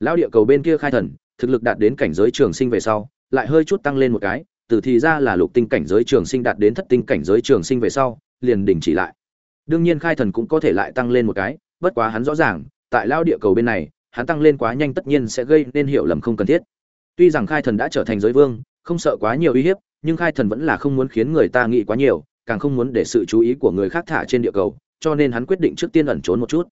Lão địa cầu bên kia khai thần, thực lực đạt đến cảnh giới trường sinh về sau, lại hơi chút tăng lên một cái, từ thì ra là lục tinh cảnh giới trường sinh đạt đến thất tinh cảnh giới trường sinh về sau, liền đình chỉ lại. Đương nhiên khai thần cũng có thể lại tăng lên một cái, bất quá hắn rõ ràng, tại lao địa cầu bên này, hắn tăng lên quá nhanh tất nhiên sẽ gây nên hiểu lầm không cần thiết. Tuy rằng khai thần đã trở thành giới vương, không sợ quá nhiều uy hiếp, nhưng khai thần vẫn là không muốn khiến người ta nghĩ quá nhiều càng không muốn để sự chú ý của người khác thả trên địa cầu, cho nên hắn quyết định trước tiên ẩn trốn một chút.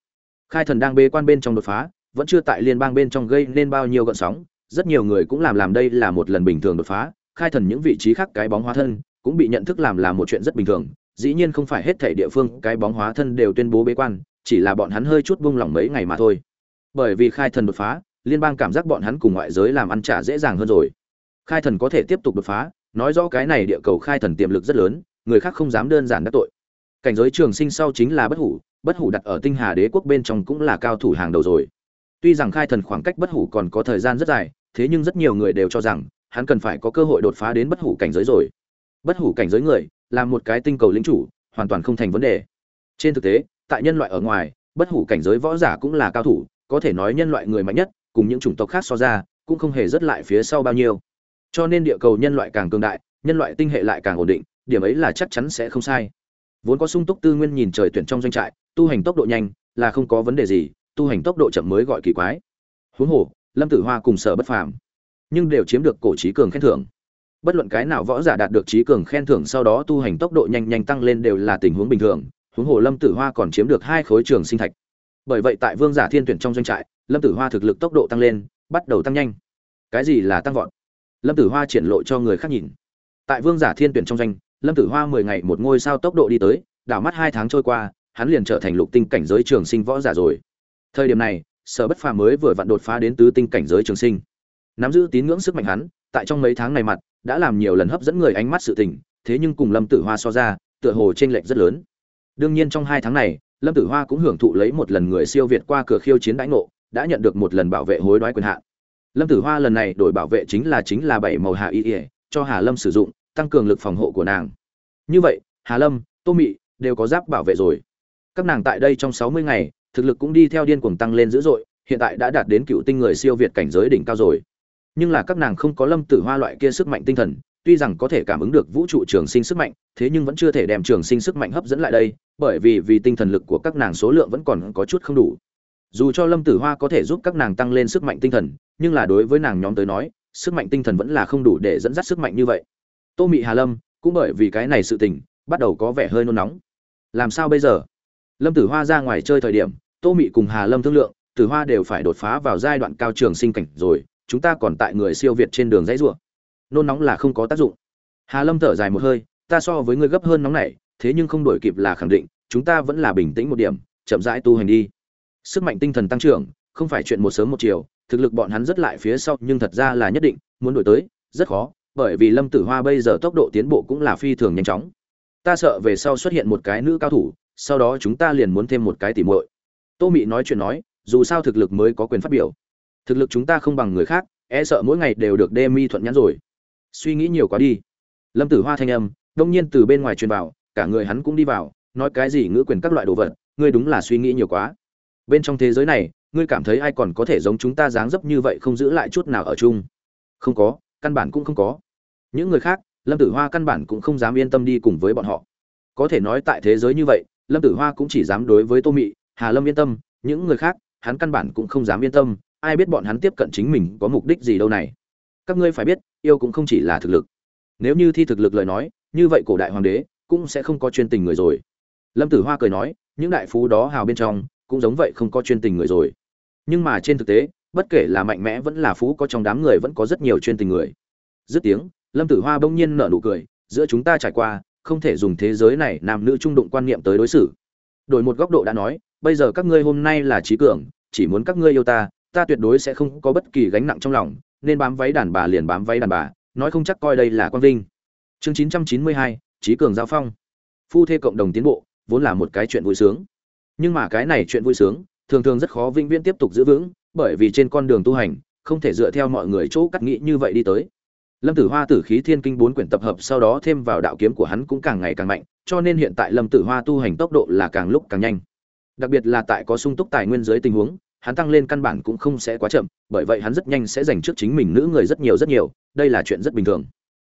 Khai thần đang bế quan bên trong đột phá, vẫn chưa tại liên bang bên trong gây nên bao nhiêu gợn sóng, rất nhiều người cũng làm làm đây là một lần bình thường đột phá, khai thần những vị trí khác cái bóng hóa thân cũng bị nhận thức làm là một chuyện rất bình thường, dĩ nhiên không phải hết thảy địa phương cái bóng hóa thân đều tuyên bố bế quan, chỉ là bọn hắn hơi chút buông lỏng mấy ngày mà thôi. Bởi vì khai thần đột phá, liên bang cảm giác bọn hắn cùng ngoại giới làm ăn trả dễ dàng hơn rồi. Khai thần có thể tiếp tục đột phá, nói rõ cái này địa cầu khai thần tiềm lực rất lớn người khác không dám đơn giản đắc tội. Cảnh giới trường sinh sau chính là bất hủ bất hủ đặt ở tinh hà đế quốc bên trong cũng là cao thủ hàng đầu rồi. Tuy rằng khai thần khoảng cách bất hủ còn có thời gian rất dài, thế nhưng rất nhiều người đều cho rằng, hắn cần phải có cơ hội đột phá đến bất hủ cảnh giới rồi. Bất hủ cảnh giới người, là một cái tinh cầu lĩnh chủ, hoàn toàn không thành vấn đề. Trên thực tế, tại nhân loại ở ngoài, bất hủ cảnh giới võ giả cũng là cao thủ, có thể nói nhân loại người mạnh nhất, cùng những chủng tộc khác so ra, cũng không hề rất lại phía sau bao nhiêu. Cho nên địa cầu nhân loại càng cường đại, nhân loại tinh hệ lại càng ổn định điểm ấy là chắc chắn sẽ không sai. Vốn có sung túc tư nguyên nhìn trời tuyển trong doanh trại, tu hành tốc độ nhanh, là không có vấn đề gì, tu hành tốc độ chậm mới gọi kỳ quái. Huống hồ, lâm tử hoa cùng sở bất phàm, nhưng đều chiếm được cổ trí cường khen thưởng. Bất luận cái nào võ giả đạt được trí cường khen thưởng sau đó tu hành tốc độ nhanh nhanh tăng lên đều là tình huống bình thường, huống hồ lâm tử hoa còn chiếm được hai khối trường sinh thạch. Bởi vậy tại vương giả thiên tuyển trong doanh trại, lâm tử hoa thực lực tốc độ tăng lên, bắt đầu tăng nhanh. Cái gì là tăng vọt? Lâm tử hoa triển lộ cho người khác nhìn. Tại vương giả thiên tuyển trong doanh lâm tử hoa mười ngày một ngôi sao tốc độ đi tới, đảo mắt hai tháng trôi qua, hắn liền trở thành lục tinh cảnh giới trường sinh võ giả rồi. Thời điểm này, sở bất phàm mới vừa vặn đột phá đến tứ tinh cảnh giới trường sinh. Nắm giữ tín ngưỡng sức mạnh hắn, tại trong mấy tháng này mặt, đã làm nhiều lần hấp dẫn người ánh mắt sự tình, thế nhưng cùng lâm tử hoa so ra, tựa hồ t r ê n lệch rất lớn. Đương nhiên trong hai tháng này, lâm tử hoa cũng hưởng thụ lấy một lần người siêu việt qua cửa khiêu chiến đãi ngộ, đã nhận được một lần bảo vệ hối đoái quyền hạn. Lâm tử hoa lần này đổi bảo vệ chính là chính là bảy màu hạ y ỉa cho hà lâm sử dụng tăng cường lực phòng hộ của nàng. Như vậy, hà lâm, tô mị đều có giáp bảo vệ rồi. Các nàng tại đây trong sáu mươi ngày, thực lực cũng đi theo điên cuồng tăng lên dữ dội, hiện tại đã đạt đến cựu tinh người siêu việt cảnh giới đỉnh cao rồi. Nhưng là các nàng không có lâm tử hoa loại kia sức mạnh tinh thần, tuy rằng có thể cảm ứng được vũ trụ trường sinh sức mạnh, thế nhưng vẫn chưa thể đem trường sinh sức mạnh hấp dẫn lại đây, bởi vì vì tinh thần lực của các nàng số lượng vẫn còn có chút không đủ. Dù cho lâm tử hoa có thể giúp các nàng tăng lên sức mạnh tinh thần, nhưng là đối với nàng nhóm tới nói, sức mạnh tinh thần vẫn là không đủ để dẫn dắt sức mạnh như vậy tô mị hà lâm cũng bởi vì cái này sự tình bắt đầu có vẻ hơi nôn nóng làm sao bây giờ lâm tử hoa ra ngoài chơi thời điểm tô mị cùng hà lâm thương lượng tử hoa đều phải đột phá vào giai đoạn cao trường sinh cảnh rồi chúng ta còn tại người siêu việt trên đường dãy rủa. Nôn nóng là không có tác dụng. Hà Lâm thở dài một hơi, ta so với ngươi gấp hơn nóng này, thế nhưng không đổi kịp là khẳng định, chúng ta vẫn là bình tĩnh một điểm, chậm rãi tu hành đi. Sức mạnh tinh thần tăng trưởng, không phải chuyện một sớm một chiều, thực lực bọn hắn rất lại phía sau, nhưng thật ra là nhất định, muốn đổi tới, rất khó, bởi vì Lâm Tử Hoa bây giờ tốc độ tiến bộ cũng là phi thường nhanh chóng. Ta sợ về sau xuất hiện một cái nữ cao thủ, sau đó chúng ta liền muốn thêm một cái tỉ muội. Tô Mị nói chuyện nói, dù sao thực lực mới có quyền phát biểu. Thực lực chúng ta không bằng người khác e sợ mỗi ngày đều được đê mi thuận nhắn rồi. Suy nghĩ nhiều quá đi. Lâm tử hoa thanh âm đông nhiên từ bên ngoài truyền vào cả người hắn cũng đi vào nói cái gì ngữ quyền các loại đồ vật ngươi đúng là suy nghĩ nhiều quá. Bên trong thế giới này ngươi cảm thấy ai còn có thể giống chúng ta dáng dấp như vậy không giữ lại chút nào ở chung? Không có căn bản cũng không có những người khác, lâm tử hoa căn bản cũng không dám yên tâm đi cùng với bọn họ. Có thể nói tại thế giới như vậy, lâm tử hoa cũng chỉ dám đối với tô mị, hà lâm yên tâm, những người khác, hắn căn bản cũng không dám yên tâm, ai biết bọn hắn tiếp cận chính mình có mục đích gì đâu này. Các ngươi phải biết, yêu cũng không chỉ là thực lực. Nếu như thi thực lực lời nói, như vậy cổ đại hoàng đế cũng sẽ không có chuyên tình người rồi. Lâm tử hoa cười nói, những đại phú đó hào bên trong, cũng giống vậy không có chuyên tình người rồi. Nhưng mà trên thực tế, bất kể là mạnh mẽ vẫn là phú có trong đám người vẫn có rất nhiều chuyên tình người. Dứt tiếng lâm tử hoa bỗng nhiên nở nụ cười, giữa chúng ta trải qua, không thể dùng thế giới này nam nữ trung đụng quan niệm tới đối xử. Đổi một góc độ đã nói, bây giờ các ngươi hôm nay là trí cường, chỉ muốn các ngươi yêu ta ta tuyệt đối sẽ không có bất kỳ gánh nặng trong lòng, nên bám váy đàn bà liền bám váy đàn bà, nói không chắc coi đây là quang vinh. Chương chín trăm chín mươi hai, trí cường giao phong. Phu thê cộng đồng tiến bộ, vốn là một cái chuyện vui sướng. Nhưng mà cái này chuyện vui sướng, thường thường rất khó vĩnh viễn tiếp tục giữ vững, bởi vì trên con đường tu hành, không thể dựa theo mọi người chỗ cắt nghĩ như vậy đi tới lâm tử hoa tử khí thiên kinh bốn quyển tập hợp sau đó thêm vào đạo kiếm của hắn cũng càng ngày càng mạnh cho nên hiện tại lâm tử hoa tu hành tốc độ là càng lúc càng nhanh đặc biệt là tại có sung túc tài nguyên dưới tình huống hắn tăng lên căn bản cũng không sẽ quá chậm, bởi vậy hắn rất nhanh sẽ giành trước chính mình nữ người rất nhiều rất nhiều, đây là chuyện rất bình thường.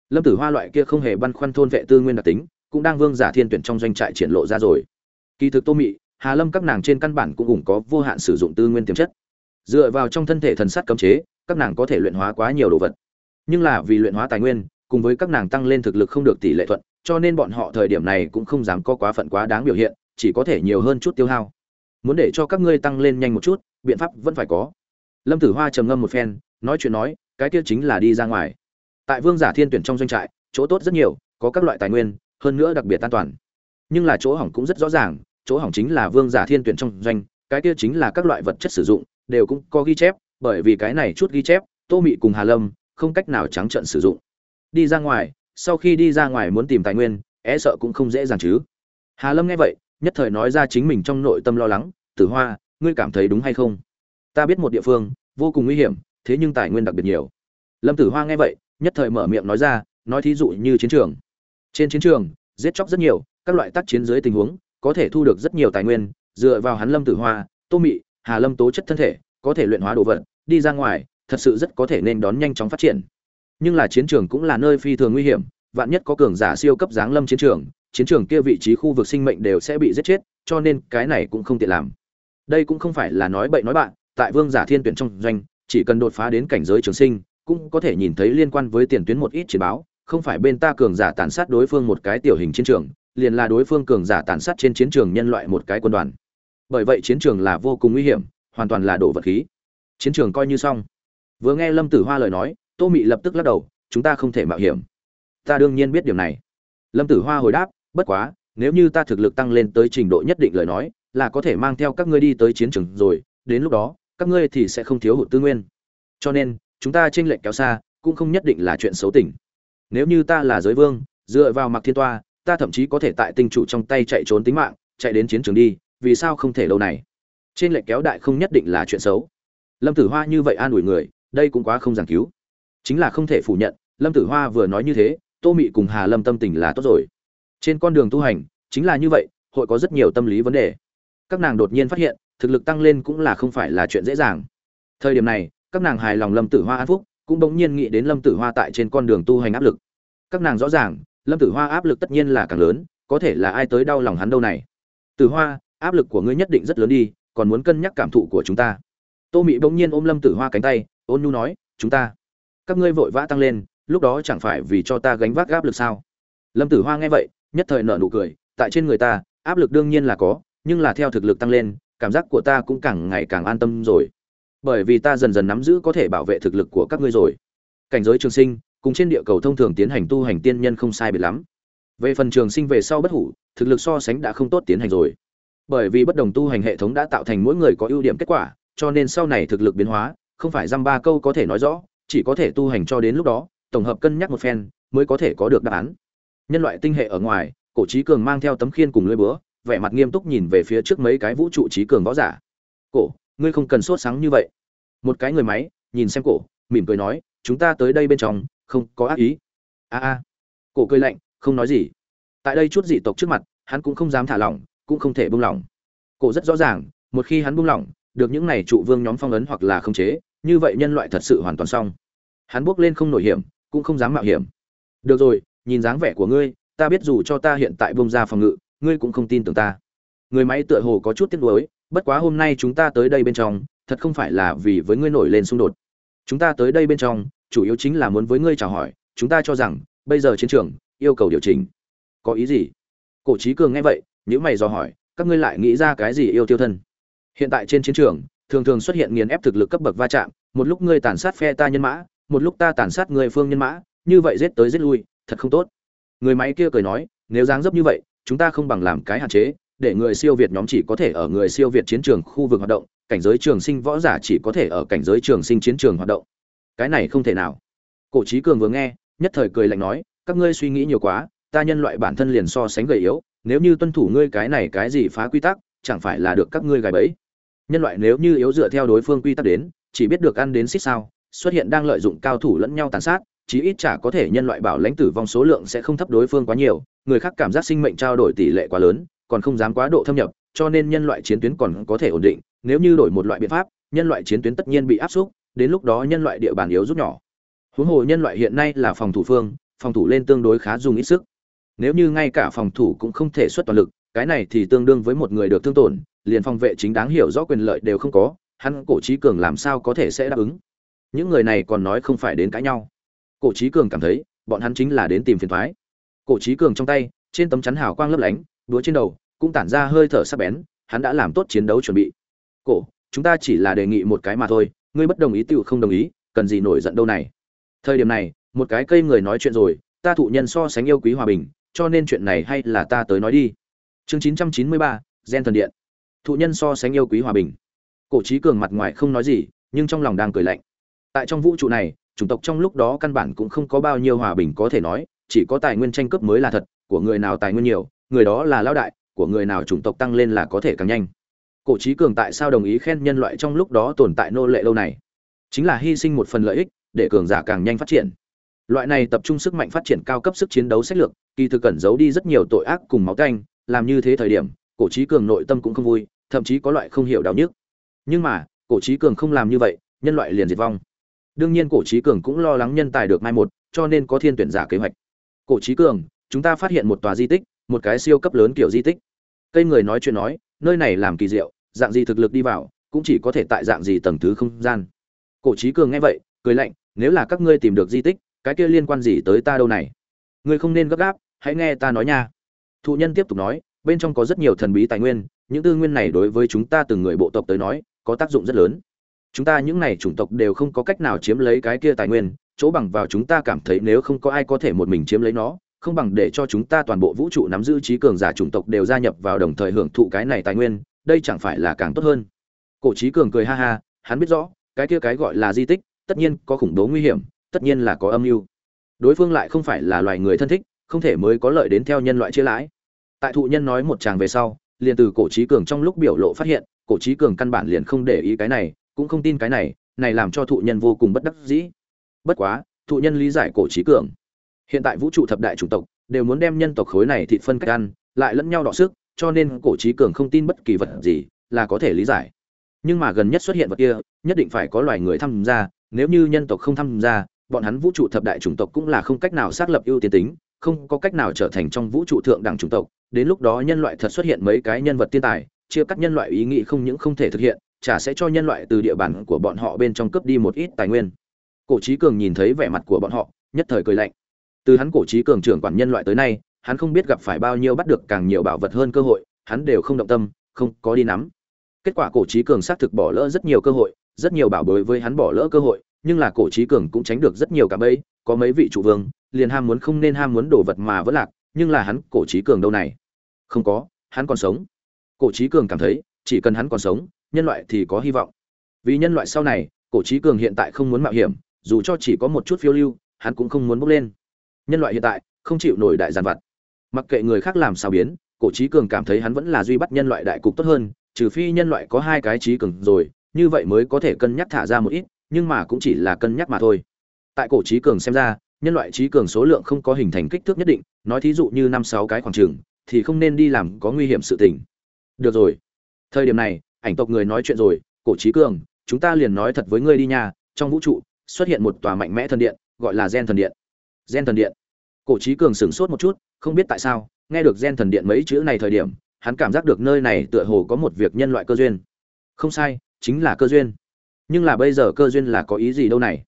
Lâm Tử Hoa loại kia không hề băn khoăn thôn vệ tư nguyên đặc tính, cũng đang vương giả thiên tuyển trong doanh trại triển lộ ra rồi. Kỳ thực Tô Mị, Hà Lâm các nàng trên căn bản cũng ủng có vô hạn sử dụng tư nguyên tiềm chất. Dựa vào trong thân thể thần sắt cấm chế, các nàng có thể luyện hóa quá nhiều đồ vật. Nhưng là vì luyện hóa tài nguyên, cùng với các nàng tăng lên thực lực không được tỷ lệ thuận, cho nên bọn họ thời điểm này cũng không dám có quá phận quá đáng biểu hiện, chỉ có thể nhiều hơn chút tiêu hao. Muốn để cho các ngươi tăng lên nhanh một chút, biện pháp vẫn phải có. Lâm tử hoa trầm ngâm một phen nói chuyện nói cái kia chính là đi ra ngoài. Tại vương giả thiên tuyển trong doanh trại chỗ tốt rất nhiều có các loại tài nguyên hơn nữa đặc biệt an toàn. Nhưng là chỗ hỏng cũng rất rõ ràng chỗ hỏng chính là vương giả thiên tuyển trong doanh cái kia chính là các loại vật chất sử dụng đều cũng có ghi chép bởi vì cái này chút ghi chép tô mị cùng hà lâm không cách nào trắng trợn sử dụng. Đi ra ngoài, sau khi đi ra ngoài muốn tìm tài nguyên é sợ cũng không dễ dàng chứ. Hà lâm nghe vậy, nhất thời nói ra chính mình trong nội tâm lo lắng, tử hoa, ngươi cảm thấy đúng hay không? Ta biết một địa phương, vô cùng nguy hiểm, thế nhưng tài nguyên đặc biệt nhiều. Lâm tử hoa nghe vậy, nhất thời mở miệng nói ra, nói thí dụ như chiến trường. Trên chiến trường, giết chóc rất nhiều, các loại tác chiến dưới tình huống, có thể thu được rất nhiều tài nguyên, dựa vào hắn lâm tử hoa, tô mị, hà lâm tố chất thân thể, có thể luyện hóa đồ vật, đi ra ngoài thật sự rất có thể nên đón nhanh chóng phát triển. Nhưng là chiến trường cũng là nơi phi thường nguy hiểm, vạn nhất có cường giả siêu cấp giáng lâm chiến trường chiến trường kia vị trí khu vực sinh mệnh đều sẽ bị giết chết, cho nên cái này cũng không tiện làm. Đây cũng không phải là nói bậy nói bạn, tại vương giả thiên tuyển trong doanh, chỉ cần đột phá đến cảnh giới trường sinh, cũng có thể nhìn thấy liên quan với tiền tuyến một ít chiến báo, không phải bên ta cường giả tàn sát đối phương một cái tiểu hình chiến trường, liền là đối phương cường giả tàn sát trên chiến trường nhân loại một cái quân đoàn. Bởi vậy chiến trường là vô cùng nguy hiểm, hoàn toàn là đổ vật khí. Chiến trường coi như xong vừa nghe lâm tử hoa lời nói, tô mị lập tức lắc đầu, chúng ta không thể mạo hiểm. Ta đương nhiên biết điều này. Lâm tử hoa hồi đáp, bất quá, nếu như ta thực lực tăng lên tới trình độ nhất định lời nói, là có thể mang theo các ngươi đi tới chiến trường rồi, đến lúc đó, các ngươi thì sẽ không thiếu hụt tư nguyên. Cho nên, chúng ta tranh lệch kéo xa, cũng không nhất định là chuyện xấu tỉnh nếu như ta là giới vương, dựa vào mặc thiên toa, ta thậm chí có thể tại tinh chủ trong tay chạy trốn tính mạng, chạy đến chiến trường đi, vì sao không thể lâu này? Trên lệch kéo đại không nhất định là chuyện xấu. Lâm tử hoa như vậy an ủi người đây cũng quá không giảng cứu. Chính là không thể phủ nhận, lâm tử hoa vừa nói như thế, tô mị cùng hà lâm tâm tình là tốt rồi. Trên con đường tu hành, chính là như vậy, hội có rất nhiều tâm lý vấn đề. Các nàng đột nhiên phát hiện, thực lực tăng lên cũng là không phải là chuyện dễ dàng. Thời điểm này, các nàng hài lòng lâm tử hoa an phúc, cũng bỗng nhiên nghĩ đến lâm tử hoa tại trên con đường tu hành áp lực. Các nàng rõ ràng, lâm tử hoa áp lực tất nhiên là càng lớn, có thể là ai tới đau lòng hắn đâu này. Tử hoa, áp lực của ngươi nhất định rất lớn đi, còn muốn cân nhắc cảm thụ của chúng ta. Tô mị bỗng nhiên ôm lâm tử hoa cánh tay ôn nhu nói, chúng ta, các ngươi vội vã tăng lên, lúc đó chẳng phải vì cho ta gánh vác áp lực sao? Lâm tử hoa nghe vậy, nhất thời nở nụ cười, tại trên người ta, áp lực đương nhiên là có, nhưng là theo thực lực tăng lên, cảm giác của ta cũng càng ngày càng an tâm rồi. Bởi vì ta dần dần nắm giữ có thể bảo vệ thực lực của các ngươi rồi. Cảnh giới trường sinh, cùng trên địa cầu thông thường tiến hành tu hành tiên nhân không sai biệt lắm. Về phần trường sinh về sau bất hủ, thực lực so sánh đã không tốt tiến hành rồi. Bởi vì bất đồng tu hành hệ thống đã tạo thành mỗi người có ưu điểm kết quả, cho nên sau này thực lực biến hóa không phải dăm ba câu có thể nói rõ, chỉ có thể tu hành cho đến lúc đó, tổng hợp cân nhắc một phen, mới có thể có được đáp án. Nhân loại tinh hệ ở ngoài, cổ trí cường mang theo tấm khiên cùng lưỡi búa, vẻ mặt nghiêm túc nhìn về phía trước mấy cái vũ trụ trí cường võ giả. Cổ, ngươi không cần sốt sáng như vậy. Một cái người máy, nhìn xem cổ, mỉm cười nói, chúng ta tới đây bên trong, không có ác ý. A a. Cổ cười lạnh, không nói gì. Tại đây chút dị tộc trước mặt, hắn cũng không dám thả lỏng, cũng không thể buông lỏng. Cổ rất rõ ràng, một khi hắn buông lỏng được những này trụ vương nhóm phong ấn hoặc là khống chế, như vậy nhân loại thật sự hoàn toàn xong. Hắn bước lên không nổi hiểm, cũng không dám mạo hiểm. Được rồi, nhìn dáng vẻ của ngươi, ta biết dù cho ta hiện tại bông ra phòng ngự, ngươi cũng không tin tưởng ta. Người máy tựa hồ có chút tiếc nuối, bất quá hôm nay chúng ta tới đây bên trong, thật không phải là vì với ngươi nổi lên xung đột. Chúng ta tới đây bên trong, chủ yếu chính là muốn với ngươi chào hỏi, chúng ta cho rằng, bây giờ chiến trường, yêu cầu điều chỉnh. Có ý gì? Cổ chí cường nghe vậy nếu mày dò hỏi, các ngươi lại nghĩ ra cái gì yêu tiêu thân? Hiện tại trên chiến trường, thường thường xuất hiện nghiền ép thực lực cấp bậc va chạm, một lúc ngươi tàn sát phe ta nhân mã, một lúc ta tàn sát người phương nhân mã, như vậy giết tới giết lui, thật không tốt. Người máy kia cười nói, nếu dáng dấp như vậy, chúng ta không bằng làm cái hạn chế, để người siêu việt nhóm chỉ có thể ở người siêu việt chiến trường khu vực hoạt động, cảnh giới trường sinh võ giả chỉ có thể ở cảnh giới trường sinh chiến trường hoạt động. Cái này không thể nào. Cổ trí cường vừa nghe, nhất thời cười lạnh nói, các ngươi suy nghĩ nhiều quá, ta nhân loại bản thân liền so sánh gầy yếu, nếu như tuân thủ ngươi cái này cái gì phá quy tắc, chẳng phải là được các ngươi gài bẫy nhân loại nếu như yếu dựa theo đối phương quy tắc đến, chỉ biết được ăn đến xích sao, xuất hiện đang lợi dụng cao thủ lẫn nhau tàn sát, chí ít chả có thể nhân loại bảo lãnh tử vong số lượng sẽ không thấp đối phương quá nhiều, người khác cảm giác sinh mệnh trao đổi tỷ lệ quá lớn, còn không dám quá độ thâm nhập, cho nên nhân loại chiến tuyến còn có thể ổn định, nếu như đổi một loại biện pháp, nhân loại chiến tuyến tất nhiên bị áp suất đến lúc đó nhân loại địa bàn yếu rút nhỏ. Huống hồ nhân loại hiện nay là phòng thủ phương, phòng thủ lên tương đối khá dùng ít sức. Nếu như ngay cả phòng thủ cũng không thể xuất toàn lực cái này thì tương đương với một người được thương tổn, liền phòng vệ chính đáng hiểu rõ quyền lợi đều không có, hắn cổ trí cường làm sao có thể sẽ đáp ứng? Những người này còn nói không phải đến cãi nhau. Cổ trí cường cảm thấy, bọn hắn chính là đến tìm phiền thoái cổ trí cường trong tay, trên tấm chắn hào quang lấp lánh đúa trên đầu, cũng tản ra hơi thở sắc bén, hắn đã làm tốt chiến đấu chuẩn bị. Cổ, chúng ta chỉ là đề nghị một cái mà thôi, ngươi bất đồng ý tựu không đồng ý, cần gì nổi giận đâu này? Thời điểm này, một cái cây người nói chuyện rồi, ta thụ nhân so sánh yêu quý hòa bình, cho nên chuyện này hay là ta tới nói đi chương chín trăm chín mươi ba, gen thần điện. Thụ nhân so sánh yêu quý hòa bình. Cổ trí cường mặt ngoài không nói gì, nhưng trong lòng đang cười lạnh. Tại trong vũ trụ này, chủng tộc trong lúc đó căn bản cũng không có bao nhiêu hòa bình có thể nói, chỉ có tài nguyên tranh cướp mới là thật, của người nào tài nguyên nhiều, người đó là lao đại, của người nào chủng tộc tăng lên là có thể càng nhanh. Cổ trí cường tại sao đồng ý khen nhân loại trong lúc đó tồn tại nô lệ lâu này? Chính là hy sinh một phần lợi ích, để cường giả càng nhanh phát triển. Loại này tập trung sức mạnh phát triển cao cấp sức chiến đấu sách lược, kỳ thực cẩn giấu đi rất nhiều tội ác cùng máu tanh làm như thế thời điểm, cổ trí cường nội tâm cũng không vui, thậm chí có loại không hiểu đau nhức. Nhưng mà, cổ trí cường không làm như vậy, nhân loại liền diệt vong. Đương nhiên cổ trí cường cũng lo lắng nhân tài được mai một, cho nên có thiên tuyển giả kế hoạch. Cổ trí cường, chúng ta phát hiện một tòa di tích, một cái siêu cấp lớn kiểu di tích. Cây người nói chuyện nói, nơi này làm kỳ diệu, dạng gì thực lực đi vào, cũng chỉ có thể tại dạng gì tầng thứ không gian. Cổ trí cường nghe vậy, cười lạnh, nếu là các ngươi tìm được di tích, cái kia liên quan gì tới ta đâu này? Ngươi không nên gấp gáp, hãy nghe ta nói nha thụ nhân tiếp tục nói, bên trong có rất nhiều thần bí tài nguyên, những tư nguyên này đối với chúng ta từng người bộ tộc tới nói, có tác dụng rất lớn. Chúng ta những này chủng tộc đều không có cách nào chiếm lấy cái kia tài nguyên, chỗ bằng vào chúng ta cảm thấy nếu không có ai có thể một mình chiếm lấy nó, không bằng để cho chúng ta toàn bộ vũ trụ nắm giữ trí cường giả chủng tộc đều gia nhập vào đồng thời hưởng thụ cái này tài nguyên, đây chẳng phải là càng tốt hơn. Cổ trí cường cười ha ha, hắn biết rõ, cái kia cái gọi là di tích, tất nhiên có khủng bố nguy hiểm, tất nhiên là có âm mưu. Đối phương lại không phải là loài người thân thích, không thể mới có lợi đến theo nhân loại chia lãi tại thụ nhân nói một tràng về sau, liền từ cổ trí cường trong lúc biểu lộ phát hiện, cổ trí cường căn bản liền không để ý cái này, cũng không tin cái này này làm cho thụ nhân vô cùng bất đắc dĩ. Bất quá, thụ nhân lý giải cổ trí cường. Hiện tại vũ trụ thập đại chủng tộc đều muốn đem nhân tộc khối này thịt phân cách ăn, lại lẫn nhau đọ sức, cho nên cổ trí cường không tin bất kỳ vật gì là có thể lý giải. Nhưng mà gần nhất xuất hiện vật kia, nhất định phải có loài người tham gia, nếu như nhân tộc không tham gia, bọn hắn vũ trụ thập đại chủng tộc cũng là không cách nào xác lập ưu tiên tính, không có cách nào trở thành trong vũ trụ thượng đẳng chủng tộc đến lúc đó nhân loại thật xuất hiện mấy cái nhân vật tiên tài, chia cắt nhân loại ý nghĩ không những không thể thực hiện, chả sẽ cho nhân loại từ địa bàn của bọn họ bên trong cướp đi một ít tài nguyên. Cổ trí cường nhìn thấy vẻ mặt của bọn họ, nhất thời cười lạnh. Từ hắn cổ trí cường trưởng quản nhân loại tới nay, hắn không biết gặp phải bao nhiêu bắt được càng nhiều bảo vật hơn cơ hội, hắn đều không động tâm, không có đi nắm. Kết quả cổ trí cường xác thực bỏ lỡ rất nhiều cơ hội, rất nhiều bảo bối với hắn bỏ lỡ cơ hội, nhưng là cổ trí cường cũng tránh được rất nhiều cả bẫy, có mấy vị trụ vương, liền ham muốn không nên ham muốn đồ vật mà vẫn lạc nhưng là hắn, cổ trí cường đâu này? Không có, hắn còn sống. Cổ trí cường cảm thấy, chỉ cần hắn còn sống, nhân loại thì có hy vọng. Vì nhân loại sau này, cổ trí cường hiện tại không muốn mạo hiểm, dù cho chỉ có một chút phiêu lưu, hắn cũng không muốn bốc lên. Nhân loại hiện tại, không chịu nổi đại giàn vặt. Mặc kệ người khác làm sao biến, cổ trí cường cảm thấy hắn vẫn là duy bắt nhân loại đại cục tốt hơn, trừ phi nhân loại có hai cái trí cường rồi, như vậy mới có thể cân nhắc thả ra một ít, nhưng mà cũng chỉ là cân nhắc mà thôi. Tại cổ trí cường xem ra nhân loại trí cường số lượng không có hình thành kích thước nhất định, nói thí dụ như năm sáu cái khoảng trường thì không nên đi làm có nguy hiểm sự tình. Được rồi. Thời điểm này, ảnh tộc người nói chuyện rồi, cổ trí cường, chúng ta liền nói thật với ngươi đi nha, trong vũ trụ, xuất hiện một tòa mạnh mẽ thần điện, gọi là gen thần điện. Gen thần điện. Cổ trí cường sửng sốt một chút, không biết tại sao, nghe được gen thần điện mấy chữ này thời điểm, hắn cảm giác được nơi này tựa hồ có một việc nhân loại cơ duyên. Không sai, chính là cơ duyên. Nhưng là bây giờ cơ duyên là có ý gì đâu này?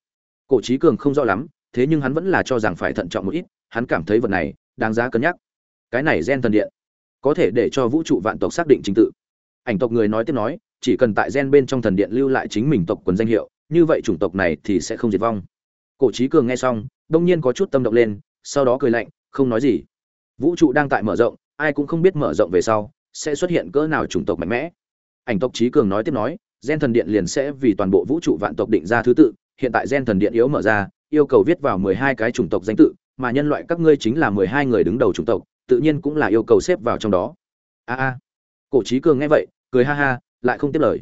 Cổ trí cường không rõ lắm thế nhưng hắn vẫn là cho rằng phải thận trọng một ít, hắn cảm thấy vật này đáng giá cân nhắc. Cái này gen thần điện, có thể để cho vũ trụ vạn tộc xác định trình tự. Ảnh tộc người nói tiếp nói, chỉ cần tại gen bên trong thần điện lưu lại chính mình tộc quần danh hiệu, như vậy chủng tộc này thì sẽ không diệt vong. Cổ trí cường nghe xong, đông nhiên có chút tâm động lên, sau đó cười lạnh, không nói gì. Vũ trụ đang tại mở rộng, ai cũng không biết mở rộng về sau sẽ xuất hiện cỡ nào chủng tộc mạnh mẽ. Ảnh tộc trí cường nói tiếp nói, gen thần điện liền sẽ vì toàn bộ vũ trụ vạn tộc định ra thứ tự, hiện tại gen thần điện yếu mở ra yêu cầu viết vào mười hai cái chủng tộc danh tự, mà nhân loại các ngươi chính là mười hai người đứng đầu chủng tộc, tự nhiên cũng là yêu cầu xếp vào trong đó. A a. Cổ chí cường nghe vậy, cười ha ha, lại không tiếp lời.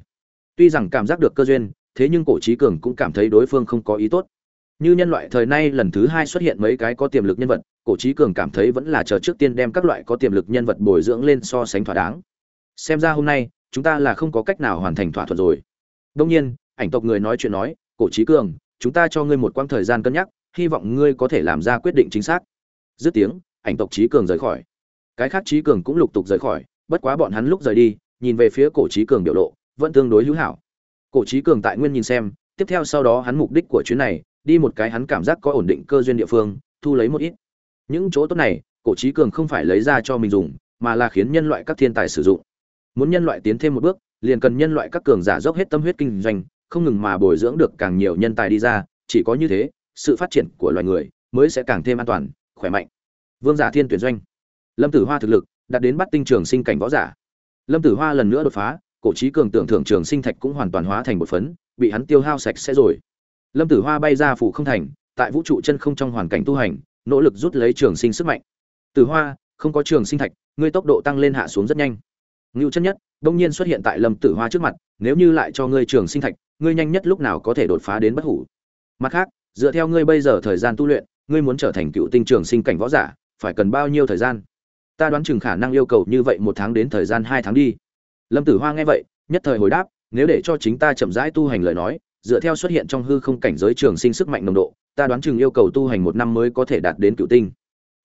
Tuy rằng cảm giác được cơ duyên, thế nhưng cổ chí cường cũng cảm thấy đối phương không có ý tốt. Như nhân loại thời nay lần thứ hai xuất hiện mấy cái có tiềm lực nhân vật, cổ chí cường cảm thấy vẫn là chờ trước tiên đem các loại có tiềm lực nhân vật bồi dưỡng lên so sánh thỏa đáng. Xem ra hôm nay, chúng ta là không có cách nào hoàn thành thỏa thuận rồi. Đông nhiên, ảnh tộc người nói chuyện nói, cổ chí cường chúng ta cho ngươi một quãng thời gian cân nhắc, hy vọng ngươi có thể làm ra quyết định chính xác. Dứt tiếng, ảnh tộc trí cường rời khỏi. Cái khác trí cường cũng lục tục rời khỏi, bất quá bọn hắn lúc rời đi, nhìn về phía cổ trí cường biểu lộ, vẫn tương đối hữu hảo. Cổ trí cường tại nguyên nhìn xem, tiếp theo sau đó hắn mục đích của chuyến này, đi một cái hắn cảm giác có ổn định cơ duyên địa phương, thu lấy một ít. Những chỗ tốt này, cổ trí cường không phải lấy ra cho mình dùng, mà là khiến nhân loại các thiên tài sử dụng. Muốn nhân loại tiến thêm một bước, liền cần nhân loại các cường giả dốc hết tâm huyết kinh doanh không ngừng mà bồi dưỡng được càng nhiều nhân tài đi ra, chỉ có như thế, sự phát triển của loài người mới sẽ càng thêm an toàn, khỏe mạnh. Vương giả thiên tuyển doanh. Lâm tử hoa thực lực đạt đến bắt tinh trường sinh cảnh võ giả. Lâm tử hoa lần nữa đột phá, cổ trí cường tưởng thưởng trường sinh thạch cũng hoàn toàn hóa thành một phấn, bị hắn tiêu hao sạch sẽ rồi. Lâm tử hoa bay ra phủ không thành, tại vũ trụ chân không trong hoàn cảnh tu hành, nỗ lực rút lấy trường sinh sức mạnh. Tử hoa, không có trường sinh thạch, ngươi tốc độ tăng lên hạ xuống rất nhanh. Ngưu chân nhất đông nhiên xuất hiện tại lâm tử hoa trước mặt nếu như lại cho ngươi trường sinh thạch, ngươi nhanh nhất lúc nào có thể đột phá đến bất hủ. Mặt khác, dựa theo ngươi bây giờ thời gian tu luyện, ngươi muốn trở thành cựu tinh trường sinh cảnh võ giả, phải cần bao nhiêu thời gian? Ta đoán chừng khả năng yêu cầu như vậy một tháng đến thời gian hai tháng đi. Lâm tử hoa nghe vậy, nhất thời hồi đáp, nếu để cho chính ta chậm rãi tu hành lời nói, dựa theo xuất hiện trong hư không cảnh giới trường sinh sức mạnh nồng độ, ta đoán chừng yêu cầu tu hành một năm mới có thể đạt đến cựu tinh.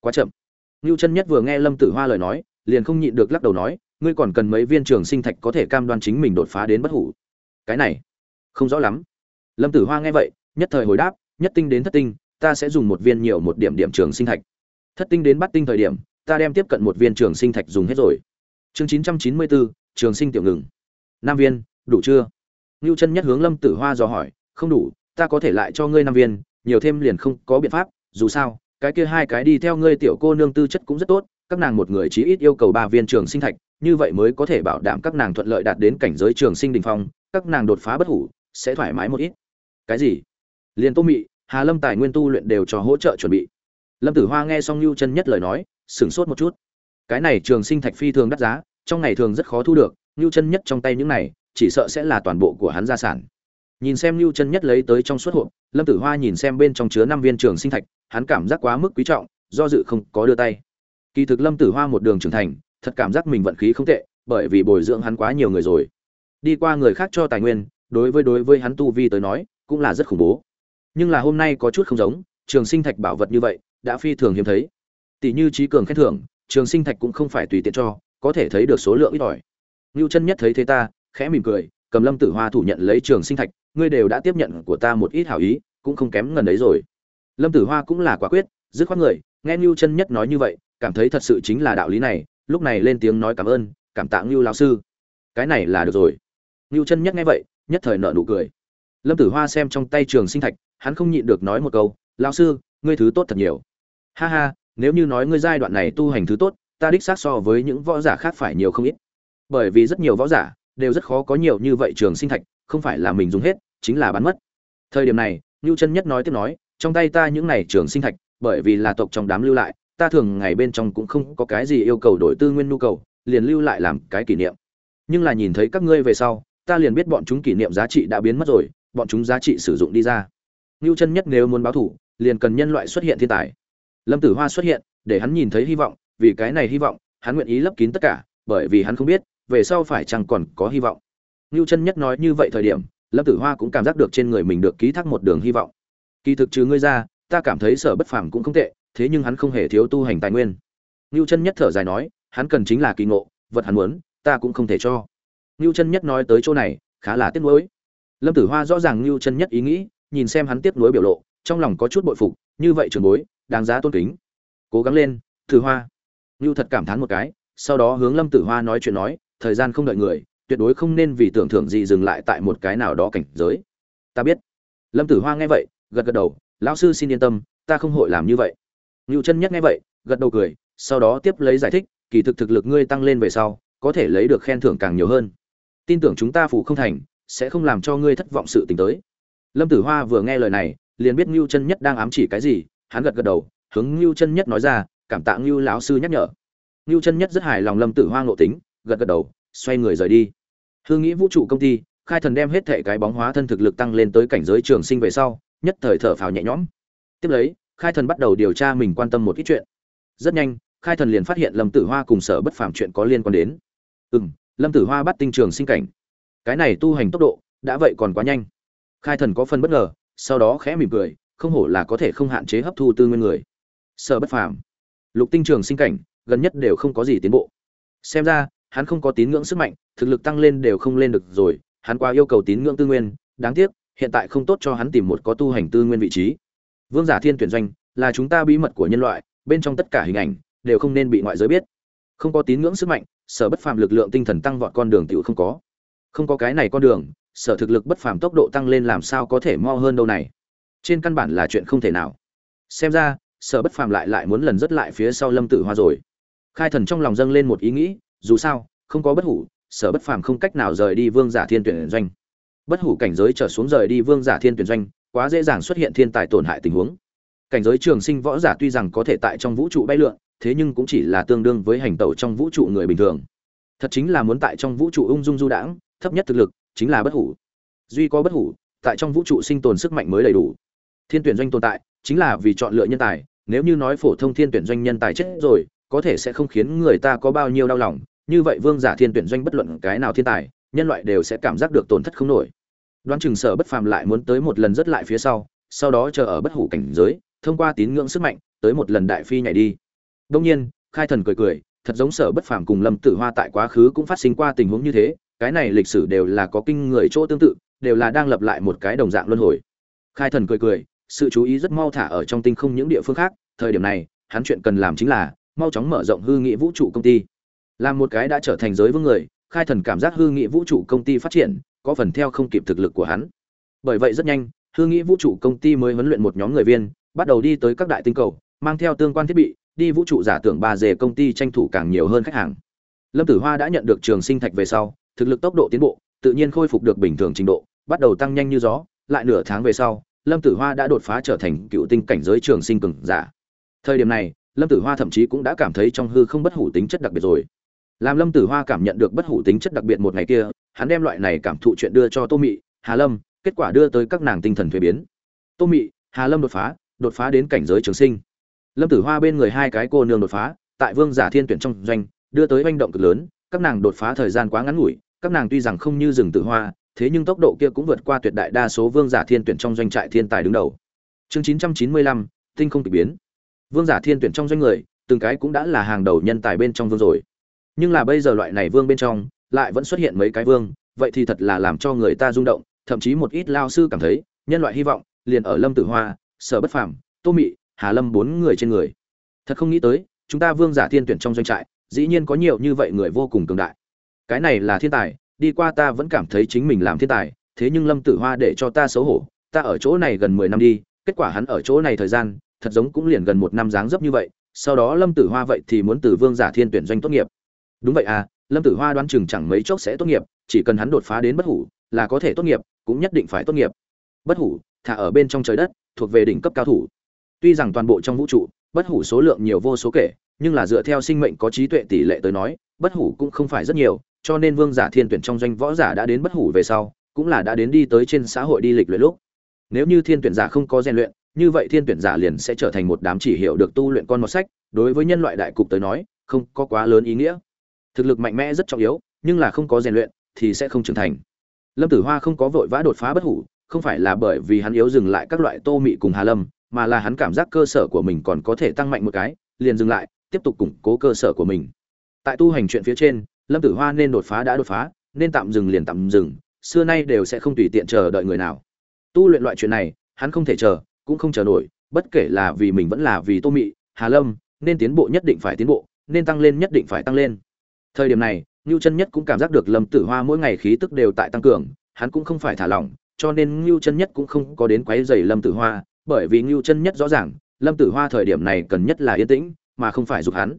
Quá chậm. Ngưu chân nhất vừa nghe lâm tử hoa lời nói, liền không nhịn được lắc đầu nói ngươi còn cần mấy viên trường sinh thạch có thể cam đoan chính mình đột phá đến bất hủ. Cái này, không rõ lắm. Lâm tử hoa nghe vậy, nhất thời hồi đáp, nhất tinh đến thất tinh, ta sẽ dùng một viên nhiều một điểm điểm trường sinh thạch. Thất tinh đến bắt tinh thời điểm, ta đem tiếp cận một viên trường sinh thạch dùng hết rồi. Chương chín trăm chín mươi bốn trường sinh tiểu ngừng. Năm viên, đủ chưa? Ngưu chân nhất hướng lâm tử hoa dò hỏi, không đủ, ta có thể lại cho ngươi năm viên, nhiều thêm liền không có biện pháp, dù sao, cái kia hai cái đi theo ngươi tiểu cô nương tư chất cũng rất tốt, các nàng một người chí ít yêu cầu ba viên trường sinh thạch như vậy mới có thể bảo đảm các nàng thuận lợi đạt đến cảnh giới trường sinh đình phong, các nàng đột phá bất hủ, sẽ thoải mái một ít. Cái gì? Liền tô mị, hà lâm tài nguyên tu luyện đều cho hỗ trợ chuẩn bị. Lâm tử hoa nghe xong lưu chân nhất lời nói, sửng sốt một chút. Cái này trường sinh thạch phi thường đắt giá, trong ngày thường rất khó thu được lưu chân nhất trong tay những này, chỉ sợ sẽ là toàn bộ của hắn gia sản. Nhìn xem lưu chân nhất lấy tới trong suốt hộp, lâm tử hoa nhìn xem bên trong chứa năm viên trường sinh thạch, hắn cảm giác quá mức quý trọng, do dự không có đưa tay. Kỳ thực lâm tử hoa một đường trưởng thành thật cảm giác mình vận khí không tệ, bởi vì bồi dưỡng hắn quá nhiều người rồi. Đi qua người khác cho tài nguyên, đối với đối với hắn tu vi tới nói, cũng là rất khủng bố. Nhưng là hôm nay có chút không giống, trường sinh thạch bảo vật như vậy, đã phi thường hiếm thấy. Tỷ như trí cường khen thưởng, trường sinh thạch cũng không phải tùy tiện cho, có thể thấy được số lượng ít ỏi. Lưu chân nhất thấy thế ta, khẽ mỉm cười, cầm lâm tử hoa thủ nhận lấy trường sinh thạch, ngươi đều đã tiếp nhận của ta một ít hảo ý, cũng không kém ngần ấy rồi. Lâm tử hoa cũng là quả quyết, dứt khoát người, nghe lưu chân nhất nói như vậy, cảm thấy thật sự chính là đạo lý này lúc này lên tiếng nói cảm ơn, cảm tạ ngưu lão sư. Cái này là được rồi. Ngưu chân nhất nghe vậy, nhất thời nợ nụ cười. Lâm tử hoa xem trong tay trường sinh thạch, hắn không nhịn được nói một câu, lão sư, ngươi thứ tốt thật nhiều. Ha ha, nếu như nói ngươi giai đoạn này tu hành thứ tốt, ta đích xác so với những võ giả khác phải nhiều không ít. Bởi vì rất nhiều võ giả đều rất khó có nhiều như vậy trường sinh thạch, không phải là mình dùng hết, chính là bán mất. Thời điểm này, ngưu chân nhất nói tiếp nói, trong tay ta những này trường sinh thạch, bởi vì là tộc trong đám lưu lại ta thường ngày bên trong cũng không có cái gì yêu cầu đổi tư nguyên nhu cầu, liền lưu lại làm cái kỷ niệm. Nhưng là nhìn thấy các ngươi về sau, ta liền biết bọn chúng kỷ niệm giá trị đã biến mất rồi, bọn chúng giá trị sử dụng đi ra. Ngưu chân nhất nếu muốn báo thủ, liền cần nhân loại xuất hiện thiên tài. Lâm tử hoa xuất hiện, để hắn nhìn thấy hy vọng, vì cái này hy vọng, hắn nguyện ý lấp kín tất cả, bởi vì hắn không biết, về sau phải chăng còn có hy vọng. Ngưu chân nhất nói như vậy thời điểm, lâm tử hoa cũng cảm giác được trên người mình được ký thác một đường hy vọng. Kỳ thực trừ ngươi ra, ta cảm thấy sở bất phàm cũng không tệ thế nhưng hắn không hề thiếu tu hành tài nguyên. Ngưu chân nhất thở dài nói, hắn cần chính là kỳ ngộ, vật hắn muốn, ta cũng không thể cho. Ngưu chân nhất nói tới chỗ này, khá là tiếc nuối. Lâm tử hoa rõ ràng ngưu chân nhất ý nghĩ, nhìn xem hắn tiếc nuối biểu lộ, trong lòng có chút bội phục, như vậy trường bối, đáng giá tôn kính. Cố gắng lên, tử hoa. Ngưu thật cảm thán một cái, sau đó hướng lâm tử hoa nói chuyện nói, thời gian không đợi người, tuyệt đối không nên vì tưởng thưởng gì dừng lại tại một cái nào đó cảnh giới. Ta biết. Lâm tử hoa nghe vậy, gật gật đầu, lão sư xin yên tâm, ta không hội làm như vậy ngưu chân nhất nghe vậy, gật đầu cười, sau đó tiếp lấy giải thích, kỳ thực thực lực ngươi tăng lên về sau, có thể lấy được khen thưởng càng nhiều hơn. Tin tưởng chúng ta phụ không thành, sẽ không làm cho ngươi thất vọng sự tình tới. Lâm tử hoa vừa nghe lời này, liền biết ngưu chân nhất đang ám chỉ cái gì, hắn gật gật đầu, hướng ngưu chân nhất nói ra, cảm tạ ngưu lão sư nhắc nhở. Ngưu chân nhất rất hài lòng lâm tử hoa ngộ tính, gật gật đầu, xoay người rời đi. Hương nghĩ vũ trụ công ty, khai thần đem hết thể cái bóng hóa thân thực lực tăng lên tới cảnh giới trường sinh về sau, nhất thời thở phào nhẹ nhõm. Tiếp lấy khai thần bắt đầu điều tra mình quan tâm một ít chuyện. Rất nhanh, khai thần liền phát hiện lâm tử hoa cùng sở bất phàm chuyện có liên quan đến. Ừ m lâm tử hoa bắt tinh trường sinh cảnh. Cái này tu hành tốc độ, đã vậy còn quá nhanh. Khai thần có phần bất ngờ, sau đó khẽ mỉm cười, không hổ là có thể không hạn chế hấp thu tư nguyên người. Sở bất phàm. Lục tinh trường sinh cảnh, gần nhất đều không có gì tiến bộ. Xem ra, hắn không có tín ngưỡng sức mạnh, thực lực tăng lên đều không lên được rồi, hắn qua yêu cầu tín ngưỡng tư nguyên, đáng tiếc, hiện tại không tốt cho hắn tìm một có tu hành tư nguyên vị trí vương giả thiên tuyển doanh là chúng ta bí mật của nhân loại, bên trong tất cả hình ảnh đều không nên bị ngoại giới biết. Không có tín ngưỡng sức mạnh, sở bất phàm lực lượng tinh thần tăng vọt con đường tiểu không có. Không có cái này con đường, sở thực lực bất phàm tốc độ tăng lên làm sao có thể mo hơn đâu này. Trên căn bản là chuyện không thể nào. Xem ra, sở bất phàm lại lại muốn lần rất lại phía sau lâm tử hoa rồi. Khai thần trong lòng dâng lên một ý nghĩ, dù sao, không có bất hủ, sở bất phàm không cách nào rời đi vương giả thiên tuyển doanh. Bất hủ cảnh giới trở xuống rời đi vương giả thiên tuyển doanh quá dễ dàng xuất hiện thiên tài tổn hại tình huống. Cảnh giới trường sinh võ giả tuy rằng có thể tại trong vũ trụ bay lượn, thế nhưng cũng chỉ là tương đương với hành tẩu trong vũ trụ người bình thường. Thật chính là muốn tại trong vũ trụ ung dung du đãng, thấp nhất thực lực chính là bất hủ. Duy có bất hủ, tại trong vũ trụ sinh tồn sức mạnh mới đầy đủ. Thiên tuyển doanh tồn tại chính là vì chọn lựa nhân tài, nếu như nói phổ thông thiên tuyển doanh nhân tài chết rồi, có thể sẽ không khiến người ta có bao nhiêu đau lòng. Như vậy vương giả thiên tuyển doanh bất luận cái nào thiên tài, nhân loại đều sẽ cảm giác được tổn thất không nổi đoán chừng sở bất phàm lại muốn tới một lần rất lại phía sau sau đó chờ ở bất hủ cảnh giới, thông qua tín ngưỡng sức mạnh, tới một lần đại phi nhảy đi. Đông nhiên, khai thần cười cười, thật giống sở bất phàm cùng lâm tử hoa tại quá khứ cũng phát sinh qua tình huống như thế, cái này lịch sử đều là có kinh người chỗ tương tự, đều là đang lập lại một cái đồng dạng luân hồi. Khai thần cười cười, sự chú ý rất mau thả ở trong tinh không những địa phương khác, thời điểm này, hắn chuyện cần làm chính là, mau chóng mở rộng hư nghị vũ trụ công ty. Làm một cái đã trở thành giới vương người khai thần cảm giác hư nghị vũ trụ công ty phát triển, có phần theo không kịp thực lực của hắn. Bởi vậy rất nhanh, hư nghị vũ trụ công ty mới huấn luyện một nhóm người viên, bắt đầu đi tới các đại tinh cầu, mang theo tương quan thiết bị, đi vũ trụ giả tưởng ba dề công ty tranh thủ càng nhiều hơn khách hàng. Lâm tử hoa đã nhận được trường sinh thạch về sau, thực lực tốc độ tiến bộ, tự nhiên khôi phục được bình thường trình độ, bắt đầu tăng nhanh như gió, lại nửa tháng về sau, lâm tử hoa đã đột phá trở thành cựu tinh cảnh giới trường sinh cường giả. Thời điểm này, lâm tử hoa thậm chí cũng đã cảm thấy trong hư không bất hủ tính chất đặc biệt rồi làm lâm tử hoa cảm nhận được bất hủ tính chất đặc biệt một ngày kia, hắn đem loại này cảm thụ chuyện đưa cho tô mị, hà lâm, kết quả đưa tới các nàng tinh thần thuế biến. Tô mị, hà lâm đột phá đột phá đến cảnh giới trường sinh. Lâm tử hoa bên người hai cái cô nương đột phá, tại vương giả thiên tuyển trong doanh, đưa tới manh động cực lớn, các nàng đột phá thời gian quá ngắn ngủi, các nàng tuy rằng không như rừng tử hoa, thế nhưng tốc độ kia cũng vượt qua tuyệt đại đa số vương giả thiên tuyển trong doanh trại thiên tài đứng đầu. Chương chín trăm chín mươi lăm, tinh không k biến. Vương giả thiên tuyển trong doanh người, từng cái cũng đã là hàng đầu nhân tài bên trong vương rồi nhưng là bây giờ loại này vương bên trong, lại vẫn xuất hiện mấy cái vương, vậy thì thật là làm cho người ta rung động, thậm chí một ít lao sư cảm thấy, nhân loại hy vọng, liền ở lâm tử hoa, sở bất phàm, tô mị, hà lâm bốn người trên người. Thật không nghĩ tới, chúng ta vương giả thiên tuyển trong doanh trại, dĩ nhiên có nhiều như vậy người vô cùng cường đại. Cái này là thiên tài, đi qua ta vẫn cảm thấy chính mình làm thiên tài, thế nhưng lâm tử hoa để cho ta xấu hổ, ta ở chỗ này gần mười năm đi, kết quả hắn ở chỗ này thời gian, thật giống cũng liền gần một năm dáng dấp như vậy, sau đó lâm tử hoa vậy thì muốn từ vương giả thiên tuyển doanh tốt nghiệp đúng vậy à lâm tử hoa đoán chừng chẳng mấy chốc sẽ tốt nghiệp, chỉ cần hắn đột phá đến bất hủ, là có thể tốt nghiệp, cũng nhất định phải tốt nghiệp. Bất hủ, thả ở bên trong trời đất, thuộc về đỉnh cấp cao thủ. Tuy rằng toàn bộ trong vũ trụ, bất hủ số lượng nhiều vô số kể, nhưng là dựa theo sinh mệnh có trí tuệ tỷ lệ tới nói, bất hủ cũng không phải rất nhiều, cho nên vương giả thiên tuyển trong doanh võ giả đã đến bất hủ về sau, cũng là đã đến đi tới trên xã hội đi lịch luyện lúc. Nếu như thiên tuyển giả không có rèn luyện, như vậy thiên tuyển giả liền sẽ trở thành một đám chỉ hiệu được tu luyện con một sách, đối với nhân loại đại cục tới nói, không có quá lớn ý nghĩa thực lực mạnh mẽ rất trọng yếu, nhưng là không có rèn luyện thì sẽ không trưởng thành. Lâm tử hoa không có vội vã đột phá bất hủ, không phải là bởi vì hắn yếu dừng lại các loại tô mị cùng hà lâm, mà là hắn cảm giác cơ sở của mình còn có thể tăng mạnh một cái, liền dừng lại, tiếp tục củng cố cơ sở của mình. Tại tu hành chuyện phía trên, lâm tử hoa nên đột phá đã đột phá, nên tạm dừng liền tạm dừng, xưa nay đều sẽ không tùy tiện chờ đợi người nào. Tu luyện loại chuyện này, hắn không thể chờ, cũng không chờ nổi, bất kể là vì mình vẫn là vì tô mị, hà lâm, nên tiến bộ nhất định phải tiến bộ, nên tăng lên nhất định phải tăng lên thời điểm này, ngưu chân nhất cũng cảm giác được lâm tử hoa mỗi ngày khí tức đều tại tăng cường, hắn cũng không phải thả lỏng, cho nên ngưu chân nhất cũng không có đến quấy rầy lâm tử hoa, bởi vì ngưu chân nhất rõ ràng, lâm tử hoa thời điểm này cần nhất là yên tĩnh, mà không phải giục hắn.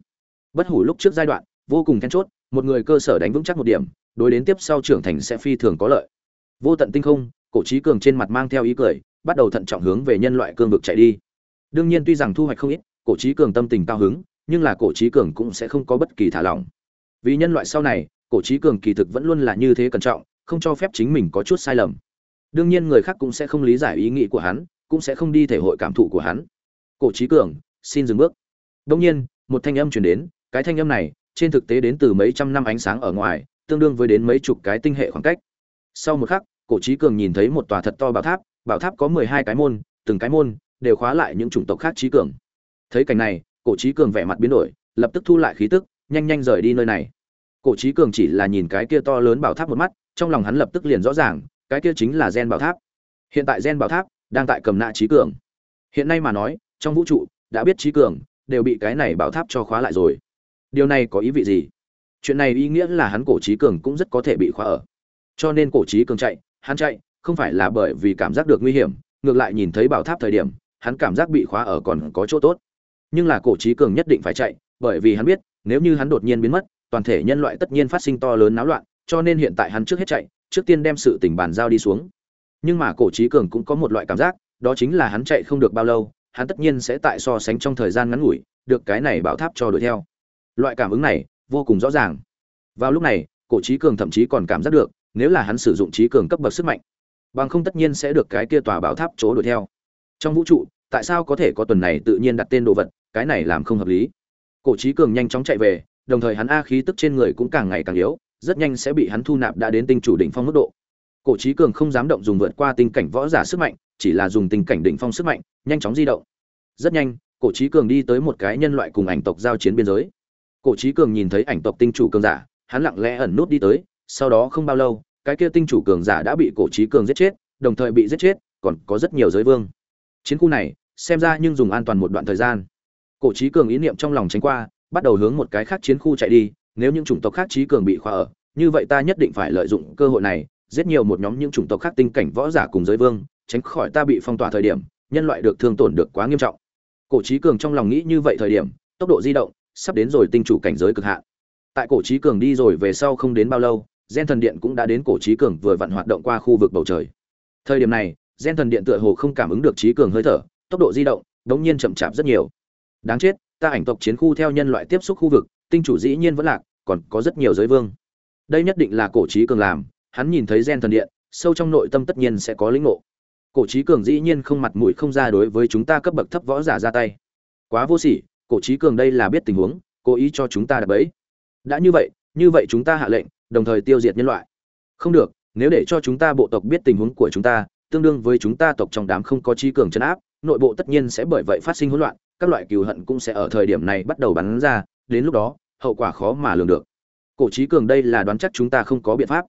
Bất hủ lúc trước giai đoạn, vô cùng then chốt, một người cơ sở đánh vững chắc một điểm, đối đến tiếp sau trưởng thành sẽ phi thường có lợi. Vô tận tinh không, cổ trí cường trên mặt mang theo ý cười, bắt đầu thận trọng hướng về nhân loại cương vực chạy đi. Đương nhiên tuy rằng thu hoạch không ít, cổ trí cường tâm tình cao hứng, nhưng là cổ trí cường cũng sẽ không có bất kỳ thả lỏng vì nhân loại sau này, cổ trí cường kỳ thực vẫn luôn là như thế cẩn trọng, không cho phép chính mình có chút sai lầm. Đương nhiên người khác cũng sẽ không lý giải ý nghĩ của hắn, cũng sẽ không đi thể hội cảm thụ của hắn. Cổ trí cường, xin dừng bước. Đông nhiên, một thanh âm chuyển đến, cái thanh âm này, trên thực tế đến từ mấy trăm năm ánh sáng ở ngoài, tương đương với đến mấy chục cái tinh hệ khoảng cách. Sau một khắc, cổ trí cường nhìn thấy một tòa thật to bảo tháp bảo tháp có mười hai cái môn, từng cái môn đều khóa lại những chủng tộc khác trí cường. Thấy cảnh này, cổ trí cường vẻ mặt biến đổi, lập tức thu lại khí tức nhanh nhanh rời đi nơi này. Cổ trí cường chỉ là nhìn cái kia to lớn bảo tháp một mắt, trong lòng hắn lập tức liền rõ ràng, cái kia chính là gen bảo tháp. Hiện tại gen bảo tháp đang tại cầm nạ trí cường. Hiện nay mà nói, trong vũ trụ, đã biết trí cường đều bị cái này bảo tháp cho khóa lại rồi. Điều này có ý vị gì? Chuyện này ý nghĩa là hắn cổ trí cường cũng rất có thể bị khóa ở. Cho nên cổ trí cường chạy, hắn chạy, không phải là bởi vì cảm giác được nguy hiểm, ngược lại nhìn thấy bảo tháp thời điểm, hắn cảm giác bị khóa ở còn có chỗ tốt. Nhưng là cổ trí cường nhất định phải chạy, bởi vì hắn biết nếu như hắn đột nhiên biến mất, toàn thể nhân loại tất nhiên phát sinh to lớn náo loạn, cho nên hiện tại hắn trước hết chạy, trước tiên đem sự tình bàn giao đi xuống. Nhưng mà cổ trí cường cũng có một loại cảm giác, đó chính là hắn chạy không được bao lâu, hắn tất nhiên sẽ tại so sánh trong thời gian ngắn ngủi, được cái này bảo tháp cho đuổi theo. Loại cảm ứng này, vô cùng rõ ràng. Vào lúc này, cổ trí cường thậm chí còn cảm giác được, nếu là hắn sử dụng trí cường cấp bậc sức mạnh, bằng không tất nhiên sẽ được cái kia tòa bảo tháp chỗ đuổi theo. Trong vũ trụ, tại sao có thể có tuần này tự nhiên đặt tên đồ vật, cái này làm không hợp lý cổ trí cường nhanh chóng chạy về, đồng thời hắn a khí tức trên người cũng càng ngày càng yếu, rất nhanh sẽ bị hắn thu nạp đã đến tinh chủ đỉnh phong mức độ. Cổ trí cường không dám động dùng vượt qua tinh cảnh võ giả sức mạnh, chỉ là dùng tình cảnh đỉnh phong sức mạnh, nhanh chóng di động. Rất nhanh, cổ trí cường đi tới một cái nhân loại cùng ảnh tộc giao chiến biên giới. Cổ trí cường nhìn thấy ảnh tộc tinh chủ cường giả, hắn lặng lẽ ẩn nút đi tới, sau đó không bao lâu, cái kia tinh chủ cường giả đã bị cổ trí cường giết chết, đồng thời bị giết chết, còn có rất nhiều giới vương. Chiến khu này, xem ra nhưng dùng an toàn một đoạn thời gian cổ trí cường ý niệm trong lòng tránh qua, bắt đầu hướng một cái khác chiến khu chạy đi, nếu những chủng tộc khác trí cường bị khóa ở, như vậy ta nhất định phải lợi dụng cơ hội này, giết nhiều một nhóm những chủng tộc khác tinh cảnh võ giả cùng giới vương, tránh khỏi ta bị phong tỏa thời điểm, nhân loại được thương tổn được quá nghiêm trọng. Cổ trí cường trong lòng nghĩ như vậy thời điểm, tốc độ di động sắp đến rồi tinh chủ cảnh giới cực hạn. Tại cổ trí cường đi rồi về sau không đến bao lâu, gen thần điện cũng đã đến cổ trí cường vừa vặn hoạt động qua khu vực bầu trời. Thời điểm này, gen thần điện tựa hồ không cảm ứng được trí cường hơi thở, tốc độ di động đống nhiên chậm chạp rất nhiều đáng chết, ta ảnh tộc chiến khu theo nhân loại tiếp xúc khu vực, tinh chủ dĩ nhiên vẫn lạc, còn có rất nhiều giới vương. Đây nhất định là cổ trí cường làm, hắn nhìn thấy gen thần điện, sâu trong nội tâm tất nhiên sẽ có lĩnh ngộ. Cổ trí cường dĩ nhiên không mặt mũi không ra đối với chúng ta cấp bậc thấp võ giả ra tay. Quá vô sỉ, cổ trí cường đây là biết tình huống, cố ý cho chúng ta đập bẫy. Đã như vậy như vậy chúng ta hạ lệnh, đồng thời tiêu diệt nhân loại. Không được, nếu để cho chúng ta bộ tộc biết tình huống của chúng ta, tương đương với chúng ta tộc trong đám không có trí cường chấn áp, nội bộ tất nhiên sẽ bởi vậy phát sinh hỗn loạn các loại cừu hận cũng sẽ ở thời điểm này bắt đầu bắn ra, đến lúc đó, hậu quả khó mà lường được. Cổ chí cường đây là đoán chắc chúng ta không có biện pháp.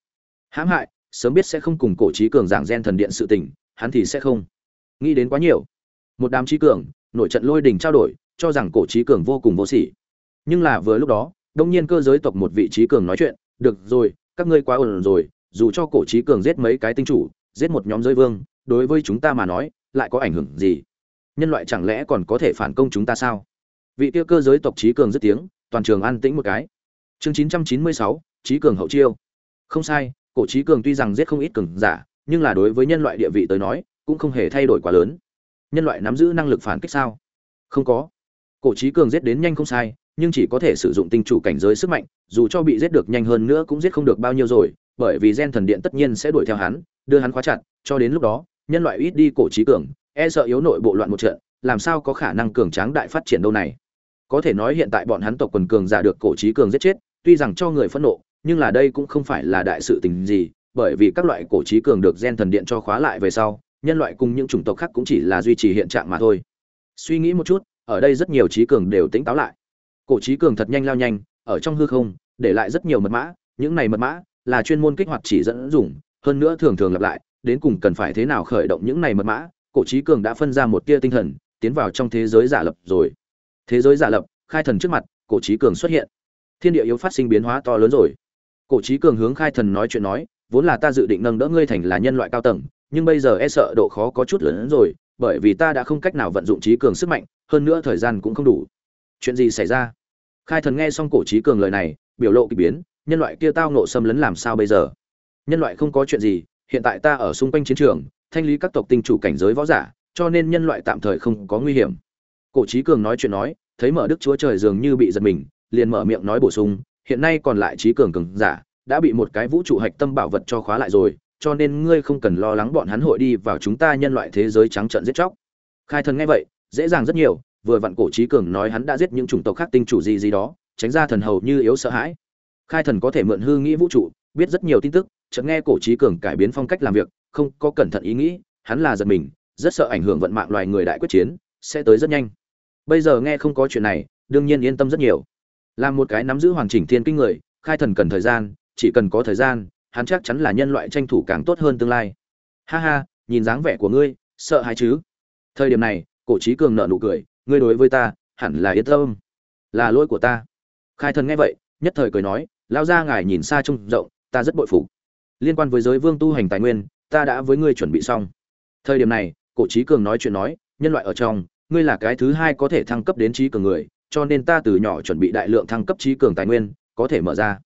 Hãm hại, sớm biết sẽ không cùng cổ chí cường giảng gen thần điện sự tình, hắn thì sẽ không. Nghĩ đến quá nhiều. Một đám chí cường, nội trận lôi đình trao đổi, cho rằng cổ chí cường vô cùng vô sỉ. Nhưng là vừa lúc đó, đông nhiên cơ giới tộc một vị chí cường nói chuyện, được rồi, các ngươi quá ổn rồi, dù cho cổ chí cường giết mấy cái tinh chủ, giết một nhóm giới vương, đối với chúng ta mà nói, lại có ảnh hưởng gì? Nhân loại chẳng lẽ còn có thể phản công chúng ta sao? Vị tiêu cơ giới tộc trí cường dứt tiếng, toàn trường an tĩnh một cái. Chương chín trăm chín mươi sáu trí cường hậu chiêu. Không sai, cổ trí cường tuy rằng giết không ít cường giả, nhưng là đối với nhân loại địa vị tới nói, cũng không hề thay đổi quá lớn. Nhân loại nắm giữ năng lực phản kích sao? Không có. Cổ trí cường giết đến nhanh không sai, nhưng chỉ có thể sử dụng tinh chủ cảnh giới sức mạnh, dù cho bị giết được nhanh hơn nữa cũng giết không được bao nhiêu rồi, bởi vì gen thần điện tất nhiên sẽ đuổi theo hắn, đưa hắn khóa chặt, cho đến lúc đó, nhân loại ít đi cổ trí cường e sợ yếu nội bộ loạn một trận, làm sao có khả năng cường tráng đại phát triển đâu này? Có thể nói hiện tại bọn hắn tộc quần cường giả được cổ chí cường giết chết, tuy rằng cho người phẫn nộ, nhưng là đây cũng không phải là đại sự tình gì, bởi vì các loại cổ chí cường được gen thần điện cho khóa lại về sau, nhân loại cùng những chủng tộc khác cũng chỉ là duy trì hiện trạng mà thôi. Suy nghĩ một chút, ở đây rất nhiều trí cường đều tỉnh táo lại. Cổ trí cường thật nhanh lao nhanh, ở trong hư không, để lại rất nhiều mật mã, những này mật mã là chuyên môn kích hoạt chỉ dẫn dùng, hơn nữa thường thường lặp lại, đến cùng cần phải thế nào khởi động những này mật mã cổ trí cường đã phân ra một tia tinh thần, tiến vào trong thế giới giả lập rồi. Thế giới giả lập, khai thần trước mặt, cổ trí cường xuất hiện. Thiên địa yếu phát sinh biến hóa to lớn rồi. Cổ trí cường hướng khai thần nói chuyện nói, vốn là ta dự định nâng đỡ ngươi thành là nhân loại cao tầng, nhưng bây giờ e sợ độ khó có chút lớn hơn rồi, bởi vì ta đã không cách nào vận dụng trí cường sức mạnh, hơn nữa thời gian cũng không đủ. Chuyện gì xảy ra? Khai thần nghe xong cổ trí cường lời này, biểu lộ kỳ biến, nhân loại kia tao nộ xâm lấn làm sao bây giờ? Nhân loại không có chuyện gì, hiện tại ta ở xung quanh chiến trường thanh lý các tộc tinh chủ cảnh giới võ giả, cho nên nhân loại tạm thời không có nguy hiểm. Cổ Chí cường nói chuyện nói, thấy mở đức chúa trời dường như bị giật mình, liền mở miệng nói bổ sung, hiện nay còn lại Chí cường cường giả đã bị một cái vũ trụ hạch tâm bảo vật cho khóa lại rồi, cho nên ngươi không cần lo lắng bọn hắn hội đi vào chúng ta nhân loại thế giới trắng trợn giết chóc. Khai thần nghe vậy, dễ dàng rất nhiều, vừa vặn cổ chí cường nói hắn đã giết những chủng tộc khác tinh chủ gì gì đó, tránh ra thần hầu như yếu sợ hãi. Khai thần có thể mượn hư nghĩ vũ trụ, biết rất nhiều tin tức, chợt nghe cổ chí cường cải biến phong cách làm việc không có cẩn thận ý nghĩ, hắn là giật mình, rất sợ ảnh hưởng vận mạng loài người đại quyết chiến, sẽ tới rất nhanh. Bây giờ nghe không có chuyện này, đương nhiên yên tâm rất nhiều. Làm một cái nắm giữ hoàn chỉnh thiên kinh người, khai thần cần thời gian, chỉ cần có thời gian, hắn chắc chắn là nhân loại tranh thủ càng tốt hơn tương lai. Ha ha, nhìn dáng vẻ của ngươi, sợ hãi chứ? Thời điểm này, cổ trí cường nợ nụ cười, ngươi đối với ta, hẳn là yên tâm. Là lỗi của ta. Khai thần nghe vậy, nhất thời cười nói lao ra ngài nhìn xa trông rộng, ta rất bội phục. Liên quan với giới vương tu hành tài nguyên ta đã với ngươi chuẩn bị xong. Thời điểm này, cổ trí cường nói chuyện nói, nhân loại ở trong, ngươi là cái thứ hai có thể thăng cấp đến trí cường người, cho nên ta từ nhỏ chuẩn bị đại lượng thăng cấp trí cường tài nguyên, có thể mở ra.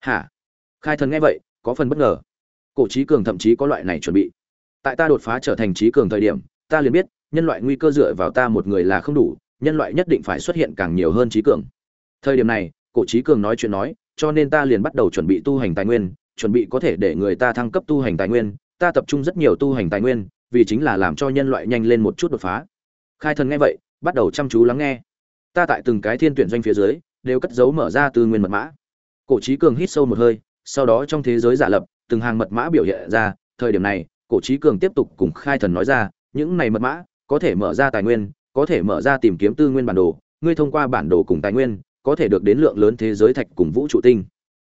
Hả? Khai thần nghe vậy, có phần bất ngờ. Cổ trí cường thậm chí có loại này chuẩn bị. Tại ta đột phá trở thành trí cường thời điểm, ta liền biết, nhân loại nguy cơ dựa vào ta một người là không đủ, nhân loại nhất định phải xuất hiện càng nhiều hơn trí cường. Thời điểm này, cổ trí cường nói chuyện nói, cho nên ta liền bắt đầu chuẩn bị tu hành tài nguyên, chuẩn bị có thể để người ta thăng cấp tu hành tài nguyên ta tập trung rất nhiều tu hành tài nguyên, vì chính là làm cho nhân loại nhanh lên một chút đột phá. Khai thần nghe vậy, bắt đầu chăm chú lắng nghe. Ta tại từng cái thiên tuyển doanh phía dưới, đều cất giấu mở ra từ nguyên mật mã. Cổ trí cường hít sâu một hơi, sau đó trong thế giới giả lập, từng hàng mật mã biểu hiện ra, thời điểm này, cổ trí cường tiếp tục cùng khai thần nói ra, những này mật mã, có thể mở ra tài nguyên, có thể mở ra tìm kiếm tư nguyên bản đồ, ngươi thông qua bản đồ cùng tài nguyên, có thể được đến lượng lớn thế giới thạch cùng vũ trụ tinh.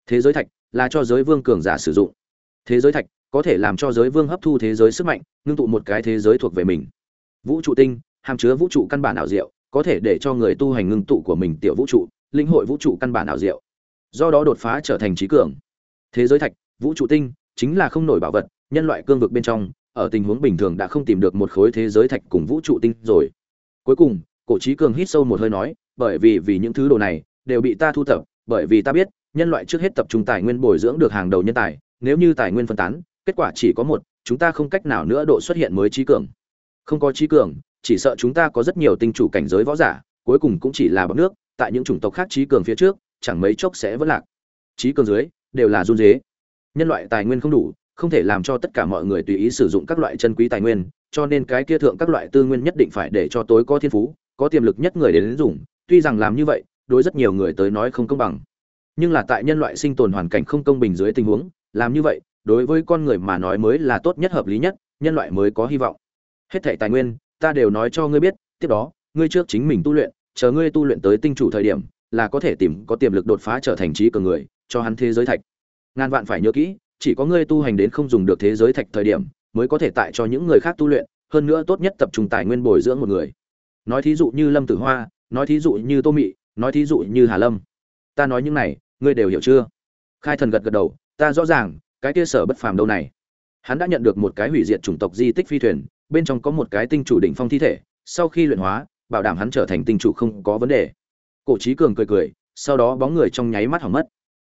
Thế giới thạch là cho giới vương cường giả sử dụng. Thế giới thạch có thể làm cho giới vương hấp thu thế giới sức mạnh, ngưng tụ một cái thế giới thuộc về mình. Vũ trụ tinh, hàm chứa vũ trụ căn bản ảo diệu, có thể để cho người tu hành ngưng tụ của mình tiểu vũ trụ, linh hội vũ trụ căn bản ảo diệu. Do đó đột phá trở thành trí cường. Thế giới thạch, vũ trụ tinh, chính là không nổi bảo vật, nhân loại cương vực bên trong, ở tình huống bình thường đã không tìm được một khối thế giới thạch cùng vũ trụ tinh rồi. Cuối cùng, cổ trí cường hít sâu một hơi nói, bởi vì vì những thứ đồ này đều bị ta thu thập, bởi vì ta biết, nhân loại trước hết tập trung tài nguyên bồi dưỡng được hàng đầu nhân tài, nếu như tài nguyên phân tán kết quả chỉ có một, chúng ta không cách nào nữa độ xuất hiện mới trí cường. Không có trí cường, chỉ sợ chúng ta có rất nhiều tinh chủ cảnh giới võ giả, cuối cùng cũng chỉ là bọc nước, tại những chủng tộc khác trí cường phía trước, chẳng mấy chốc sẽ vỡ lạc. Trí cường dưới, đều là run dế nhân loại tài nguyên không đủ, không thể làm cho tất cả mọi người tùy ý sử dụng các loại chân quý tài nguyên, cho nên cái kia thượng các loại tư nguyên nhất định phải để cho tối có thiên phú, có tiềm lực nhất người đến dùng. Tuy rằng làm như vậy, đối rất nhiều người tới nói không công bằng. Nhưng là tại nhân loại sinh tồn hoàn cảnh không công bình dưới tình huống, làm như vậy đối với con người mà nói mới là tốt nhất hợp lý nhất, nhân loại mới có hy vọng. Hết thảy tài nguyên, ta đều nói cho ngươi biết, tiếp đó, ngươi trước chính mình tu luyện, chờ ngươi tu luyện tới tinh chủ thời điểm, là có thể tìm, có tiềm lực đột phá trở thành trí cường người, cho hắn thế giới thạch. Ngàn vạn phải nhớ kỹ, chỉ có ngươi tu hành đến không dùng được thế giới thạch thời điểm, mới có thể tại cho những người khác tu luyện, hơn nữa tốt nhất tập trung tài nguyên bồi dưỡng một người. Nói thí dụ như lâm tử hoa, nói thí dụ như tô mị, nói thí dụ như hà lâm. Ta nói những này, ngươi đều hiểu chưa? Khai thần gật gật đầu, ta rõ ràng cái kia sở bất phàm đâu này. Hắn đã nhận được một cái hủy diệt chủng tộc di tích phi thuyền, bên trong có một cái tinh chủ đỉnh phong thi thể, sau khi luyện hóa, bảo đảm hắn trở thành tinh chủ không có vấn đề. Cổ trí cường cười cười, sau đó bóng người trong nháy mắt hỏng mất.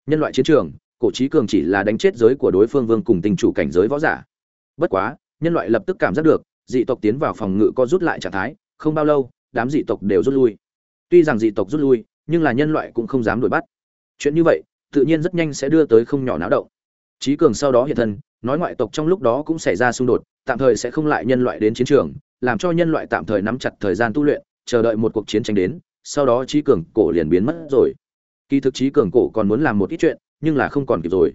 Nhân loại chiến trường, cổ trí cường chỉ là đánh chết giới của đối phương vương cùng tinh chủ cảnh giới võ giả. Bất quá, nhân loại lập tức cảm giác được, dị tộc tiến vào phòng ngự có rút lại trạng thái, không bao lâu, đám dị tộc đều rút lui. Tuy rằng dị tộc rút lui, nhưng là nhân loại cũng không dám đuổi bắt. Chuyện như vậy, tự nhiên rất nhanh sẽ đưa tới không nhỏ náo động trí cường sau đó hiện thân, nói ngoại tộc trong lúc đó cũng xảy ra xung đột, tạm thời sẽ không lại nhân loại đến chiến trường, làm cho nhân loại tạm thời nắm chặt thời gian tu luyện, chờ đợi một cuộc chiến tranh đến, sau đó trí cường cổ liền biến mất rồi. Kỳ thực trí cường cổ còn muốn làm một ít chuyện, nhưng là không còn kịp rồi.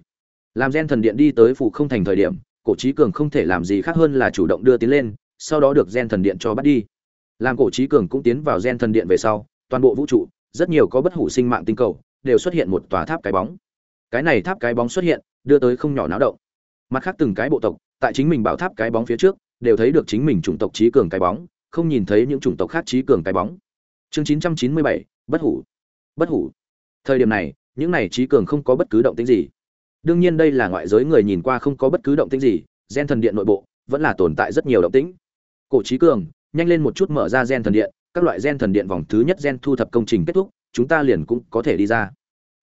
Làm gen thần điện đi tới phủ không thành thời điểm, cổ trí cường không thể làm gì khác hơn là chủ động đưa tiến lên, sau đó được gen thần điện cho bắt đi. Làm cổ trí cường cũng tiến vào gen thần điện về sau, toàn bộ vũ trụ, rất nhiều có bất hủ sinh mạng tinh cầu, đều xuất hiện một tòa tháp cái bóng. Cái này tháp cái bóng xuất hiện đưa tới không nhỏ náo động. Mặt khác từng cái bộ tộc tại chính mình bảo tháp cái bóng phía trước đều thấy được chính mình chủng tộc trí cường cái bóng không nhìn thấy những chủng tộc khác trí cường cái bóng. Chương 997, bất hủ. Bất hủ. Thời điểm này những này trí cường không có bất cứ động tĩnh gì. Đương nhiên đây là ngoại giới người nhìn qua không có bất cứ động tĩnh gì gen thần điện nội bộ vẫn là tồn tại rất nhiều động tĩnh. Cổ trí cường nhanh lên một chút mở ra gen thần điện các loại gen thần điện vòng thứ nhất gen thu thập công trình kết thúc chúng ta liền cũng có thể đi ra.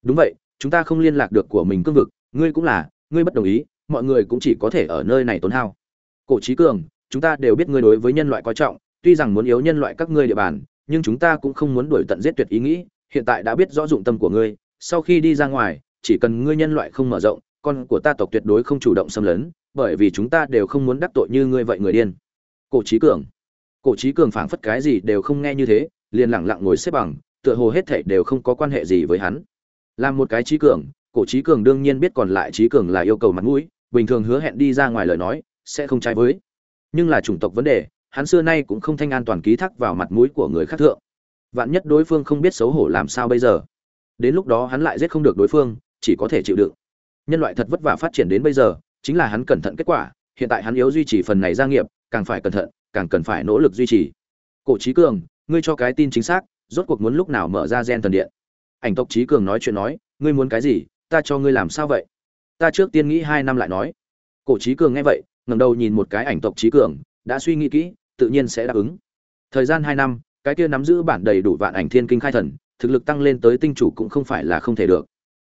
Đúng vậy chúng ta không liên lạc được của mình cương vực ngươi cũng là, ngươi bất đồng ý, mọi người cũng chỉ có thể ở nơi này tốn hao. Cổ trí cường, chúng ta đều biết ngươi đối với nhân loại coi trọng, tuy rằng muốn yếu nhân loại các ngươi địa bàn, nhưng chúng ta cũng không muốn đuổi tận giết tuyệt ý nghĩ, hiện tại đã biết rõ dụng tâm của ngươi, sau khi đi ra ngoài, chỉ cần ngươi nhân loại không mở rộng, con của ta tộc tuyệt đối không chủ động xâm lấn, bởi vì chúng ta đều không muốn đắc tội như ngươi vậy người điên. Cổ trí cường, cổ trí cường phảng phất cái gì đều không nghe như thế, liền lẳng lặng ngồi xếp bằng, tựa hồ hết thảy đều không có quan hệ gì với hắn. Làm một cái trí cường cổ trí cường đương nhiên biết còn lại trí cường là yêu cầu mặt mũi, bình thường hứa hẹn đi ra ngoài lời nói, sẽ không trái với. Nhưng là chủng tộc vấn đề, hắn xưa nay cũng không thanh an toàn ký thác vào mặt mũi của người khác thượng. Vạn nhất đối phương không biết xấu hổ làm sao bây giờ. Đến lúc đó hắn lại giết không được đối phương, chỉ có thể chịu đựng. Nhân loại thật vất vả phát triển đến bây giờ, chính là hắn cẩn thận kết quả, hiện tại hắn yếu duy trì phần này gia nghiệp, càng phải cẩn thận, càng cần phải nỗ lực duy trì. Cổ trí cường, ngươi cho cái tin chính xác, rốt cuộc muốn lúc nào mở ra gen thần điện? Ảnh tộc trí cường nói chuyện nói, ngươi muốn cái gì? Ta cho ngươi làm sao vậy? Ta trước tiên nghĩ hai năm lại nói. Cổ trí cường nghe vậy, ngẩng đầu nhìn một cái ảnh tộc trí cường, đã suy nghĩ kỹ, tự nhiên sẽ đáp ứng. Thời gian hai năm, cái kia nắm giữ bản đầy đủ vạn ảnh thiên kinh khai thần, thực lực tăng lên tới tinh chủ cũng không phải là không thể được.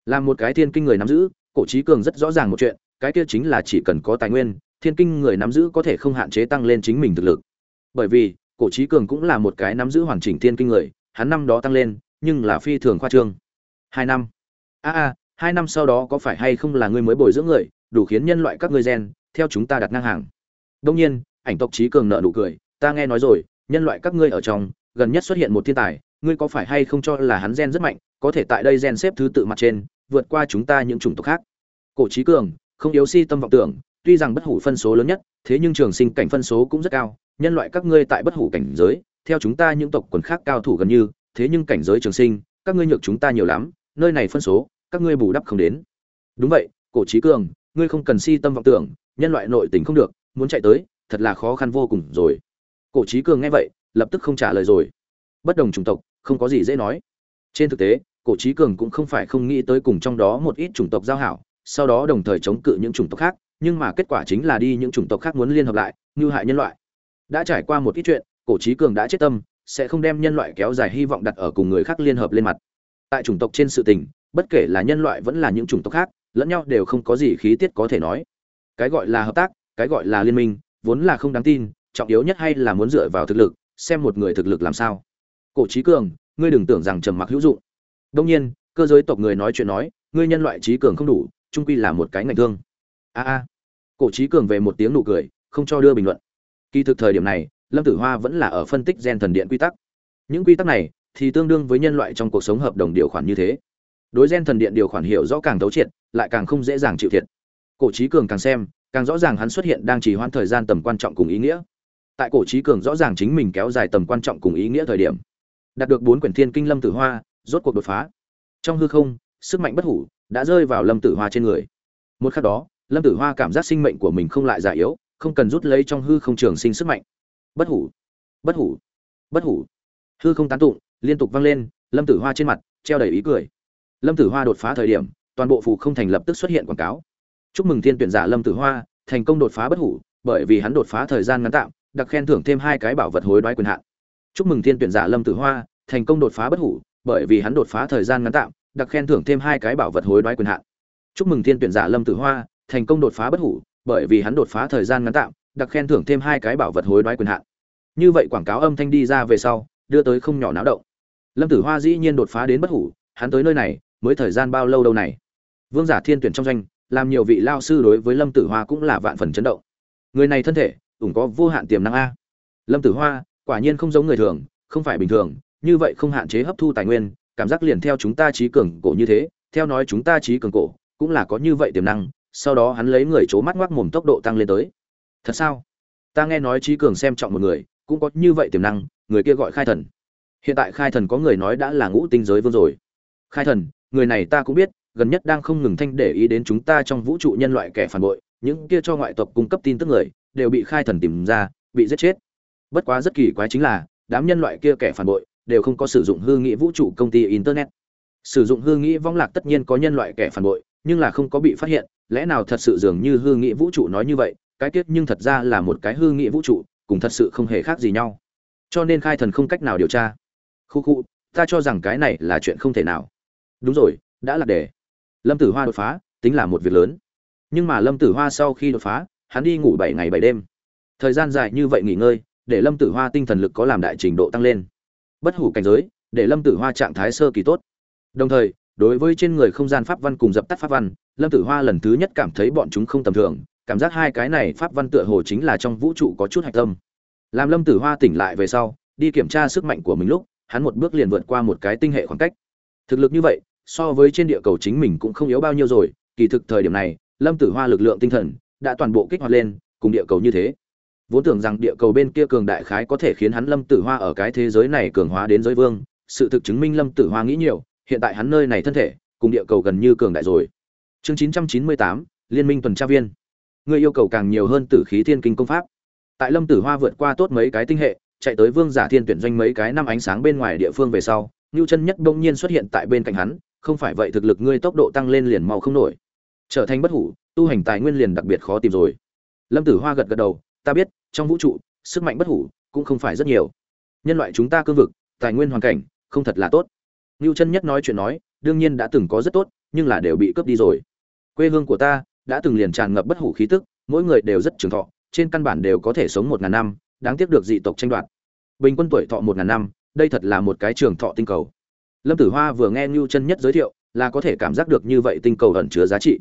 Làm một cái thiên kinh người nắm giữ, cổ trí cường rất rõ ràng một chuyện, cái kia chính là chỉ cần có tài nguyên, thiên kinh người nắm giữ có thể không hạn chế tăng lên chính mình thực lực. Bởi vì, cổ trí cường cũng là một cái nắm giữ hoàn chỉnh thiên kinh người, hắn năm đó tăng lên, nhưng là phi thường khoa trương. Hai năm. A a hai năm sau đó có phải hay không là ngươi mới bồi dưỡng người, đủ khiến nhân loại các ngươi gen, theo chúng ta đặt ngang hàng. Đông nhiên, ảnh tộc trí cường nợ nụ cười, ta nghe nói rồi, nhân loại các ngươi ở trong, gần nhất xuất hiện một thiên tài, ngươi có phải hay không cho là hắn gen rất mạnh, có thể tại đây gen xếp thứ tự mặt trên, vượt qua chúng ta những chủng tộc khác? Cổ trí cường, không yếu si tâm vọng tưởng, tuy rằng bất hủ phân số lớn nhất, thế nhưng trường sinh cảnh phân số cũng rất cao, nhân loại các ngươi tại bất hủ cảnh giới, theo chúng ta những tộc quần khác cao thủ gần như, thế nhưng cảnh giới trường sinh, các ngươi nhược chúng ta nhiều lắm, nơi này phân số các ngươi bù đắp không đến. Đúng vậy, cổ trí cường, ngươi không cần si tâm vọng tưởng, nhân loại nội tình không được, muốn chạy tới, thật là khó khăn vô cùng rồi. Cổ trí cường nghe vậy, lập tức không trả lời rồi. Bất đồng chủng tộc, không có gì dễ nói. Trên thực tế, cổ trí cường cũng không phải không nghĩ tới cùng trong đó một ít chủng tộc giao hảo, sau đó đồng thời chống cự những chủng tộc khác, nhưng mà kết quả chính là đi những chủng tộc khác muốn liên hợp lại, như hại nhân loại. Đã trải qua một ít chuyện, cổ trí cường đã chết tâm, sẽ không đem nhân loại kéo dài hy vọng đặt ở cùng người khác liên hợp lên mặt. Tại chủng tộc trên sự tình bất kể là nhân loại vẫn là những chủng tộc khác, lẫn nhau đều không có gì khí tiết có thể nói. Cái gọi là hợp tác, cái gọi là liên minh, vốn là không đáng tin, trọng yếu nhất hay là muốn dựa vào thực lực, xem một người thực lực làm sao. Cổ trí cường, ngươi đừng tưởng rằng trầm mặc hữu dụng. Đông nhiên, cơ giới tộc người nói chuyện nói, ngươi nhân loại trí cường không đủ trung quy là một cái ngành thương. A a. Cổ trí cường về một tiếng nụ cười, không cho đưa bình luận. Kỳ thực thời điểm này, lâm tử hoa vẫn là ở phân tích gen thần điện quy tắc. Những quy tắc này thì tương đương với nhân loại trong cuộc sống hợp đồng điều khoản như thế đối gen thần điện điều khoản hiểu rõ càng thấu triệt, lại càng không dễ dàng chịu thiệt. Cổ trí cường càng xem, càng rõ ràng hắn xuất hiện đang chỉ hoãn thời gian tầm quan trọng cùng ý nghĩa. Tại cổ trí cường rõ ràng chính mình kéo dài tầm quan trọng cùng ý nghĩa thời điểm, đạt được bốn quyển thiên kinh lâm tử hoa, rốt cuộc đột phá. Trong hư không, sức mạnh bất hủ đã rơi vào lâm tử hoa trên người. Một khắc đó, lâm tử hoa cảm giác sinh mệnh của mình không lại già yếu, không cần rút lấy trong hư không trường sinh sức mạnh. Bất hủ bất hủ bất hủ. Hư không tán tụng, liên tục vang lên, lâm tử hoa trên mặt, treo đầy ý cười lâm tử hoa đột phá thời điểm, toàn bộ phủ không thành lập tức xuất hiện quảng cáo. Chúc mừng thiên tuyển giả lâm tử hoa, thành công đột phá bất hủ, bởi vì hắn đột phá thời gian ngắn tạm, đặc khen thưởng thêm hai cái bảo vật hối đoái quyền hạn. Chúc mừng thiên tuyển giả lâm tử hoa, thành công đột phá bất hủ, bởi vì hắn đột phá thời gian ngắn tạm, đặc khen thưởng thêm hai cái bảo vật hối đoái quyền hạn. Chúc mừng thiên tuyển giả lâm tử hoa, thành công đột phá bất hủ, bởi vì hắn đột phá thời gian ngắn tạm, đặc khen thưởng thêm hai cái bảo vật hối đoái quyền hạn. Như vậy quảng cáo âm thanh đi ra về sau, đưa tới không nhỏ náo động. Lâm tử hoa dĩ nhiên đột phá đến bất hủ, hắn tới nơi này mới thời gian bao lâu đâu này? Vương giả thiên tuyển trong doanh, làm nhiều vị lao sư đối với lâm tử hoa cũng là vạn phần chấn động. Người này thân thể, ủng có vô hạn tiềm năng a. Lâm tử hoa, quả nhiên không giống người thường, không phải bình thường, như vậy không hạn chế hấp thu tài nguyên, cảm giác liền theo chúng ta trí cường cổ như thế, theo nói chúng ta trí cường cổ, cũng là có như vậy tiềm năng, sau đó hắn lấy người c mắt ngoác mồm tốc độ tăng lên tới. Thật sao? Ta nghe nói trí cường xem trọng một người, cũng có như vậy tiềm năng, người kia gọi khai thần. Hiện tại khai thần có người nói đã là ngũ tinh giới vương rồi. Khai thần người này ta cũng biết, gần nhất đang không ngừng thanh để ý đến chúng ta trong vũ trụ nhân loại kẻ phản bội, những kia cho ngoại tộc cung cấp tin tức người, đều bị khai thần tìm ra, bị giết chết. Bất quá rất kỳ quái chính là, đám nhân loại kia kẻ phản bội, đều không có sử dụng hư nghĩ vũ trụ công ty internet. Sử dụng hư nghĩ vong lạc tất nhiên có nhân loại kẻ phản bội, nhưng là không có bị phát hiện, lẽ nào thật sự dường như hư nghĩ vũ trụ nói như vậy, cái tiết nhưng thật ra là một cái hư nghĩ vũ trụ, cùng thật sự không hề khác gì nhau. Cho nên khai thần không cách nào điều tra. Khu khu, ta cho rằng cái này là chuyện không thể nào đúng rồi, đã là để. Lâm tử hoa đột phá, tính là một việc lớn. Nhưng mà lâm tử hoa sau khi đột phá, hắn đi ngủ bảy ngày bảy đêm. Thời gian dài như vậy nghỉ ngơi, để lâm tử hoa tinh thần lực có làm đại trình độ tăng lên. Bất hủ cảnh giới, để lâm tử hoa trạng thái sơ kỳ tốt. Đồng thời, đối với trên người không gian pháp văn cùng dập tắt pháp văn, lâm tử hoa lần thứ nhất cảm thấy bọn chúng không tầm thường, cảm giác hai cái này pháp văn tựa hồ chính là trong vũ trụ có chút hạch tâm. Làm lâm tử hoa tỉnh lại về sau, đi kiểm tra sức mạnh của mình lúc, hắn một bước liền vượt qua một cái tinh hệ khoảng cách. Thực lực như vậy so với trên địa cầu chính mình cũng không yếu bao nhiêu rồi, kỳ thực thời điểm này, lâm tử hoa lực lượng tinh thần đã toàn bộ kích hoạt lên, cùng địa cầu như thế. Vốn tưởng rằng địa cầu bên kia cường đại khái có thể khiến hắn lâm tử hoa ở cái thế giới này cường hóa đến giới vương, sự thực chứng minh lâm tử hoa nghĩ nhiều, hiện tại hắn nơi này thân thể, cùng địa cầu gần như cường đại rồi. Chương chín trăm chín mươi tám, liên minh tuần tra viên. Người yêu cầu càng nhiều hơn tử khí thiên kinh công pháp. Tại lâm tử hoa vượt qua tốt mấy cái tinh hệ, chạy tới vương giả thiên tuyển doanh mấy cái năm ánh sáng bên ngoài địa phương về sau ngưu chân nhất bỗng nhiên xuất hiện tại bên cạnh hắn không phải vậy thực lực ngươi tốc độ tăng lên liền mau không nổi. Trở thành bất hủ, tu hành tài nguyên liền đặc biệt khó tìm rồi. Lâm tử hoa gật gật đầu, ta biết, trong vũ trụ, sức mạnh bất hủ cũng không phải rất nhiều. Nhân loại chúng ta cương vực, tài nguyên hoàn cảnh không thật là tốt. Ngưu chân nhất nói chuyện nói, đương nhiên đã từng có rất tốt, nhưng là đều bị cướp đi rồi. Quê hương của ta đã từng liền tràn ngập bất hủ khí tức, mỗi người đều rất trường thọ, trên căn bản đều có thể sống một ngàn năm, đáng tiếc được dị tộc tranh đoạt. Bình quân tuổi thọ một ngàn năm, đây thật là một cái trường thọ tinh cầu lâm tử hoa vừa nghe ngưu chân nhất giới thiệu, là có thể cảm giác được như vậy tinh cầu ẩn chứa giá trị.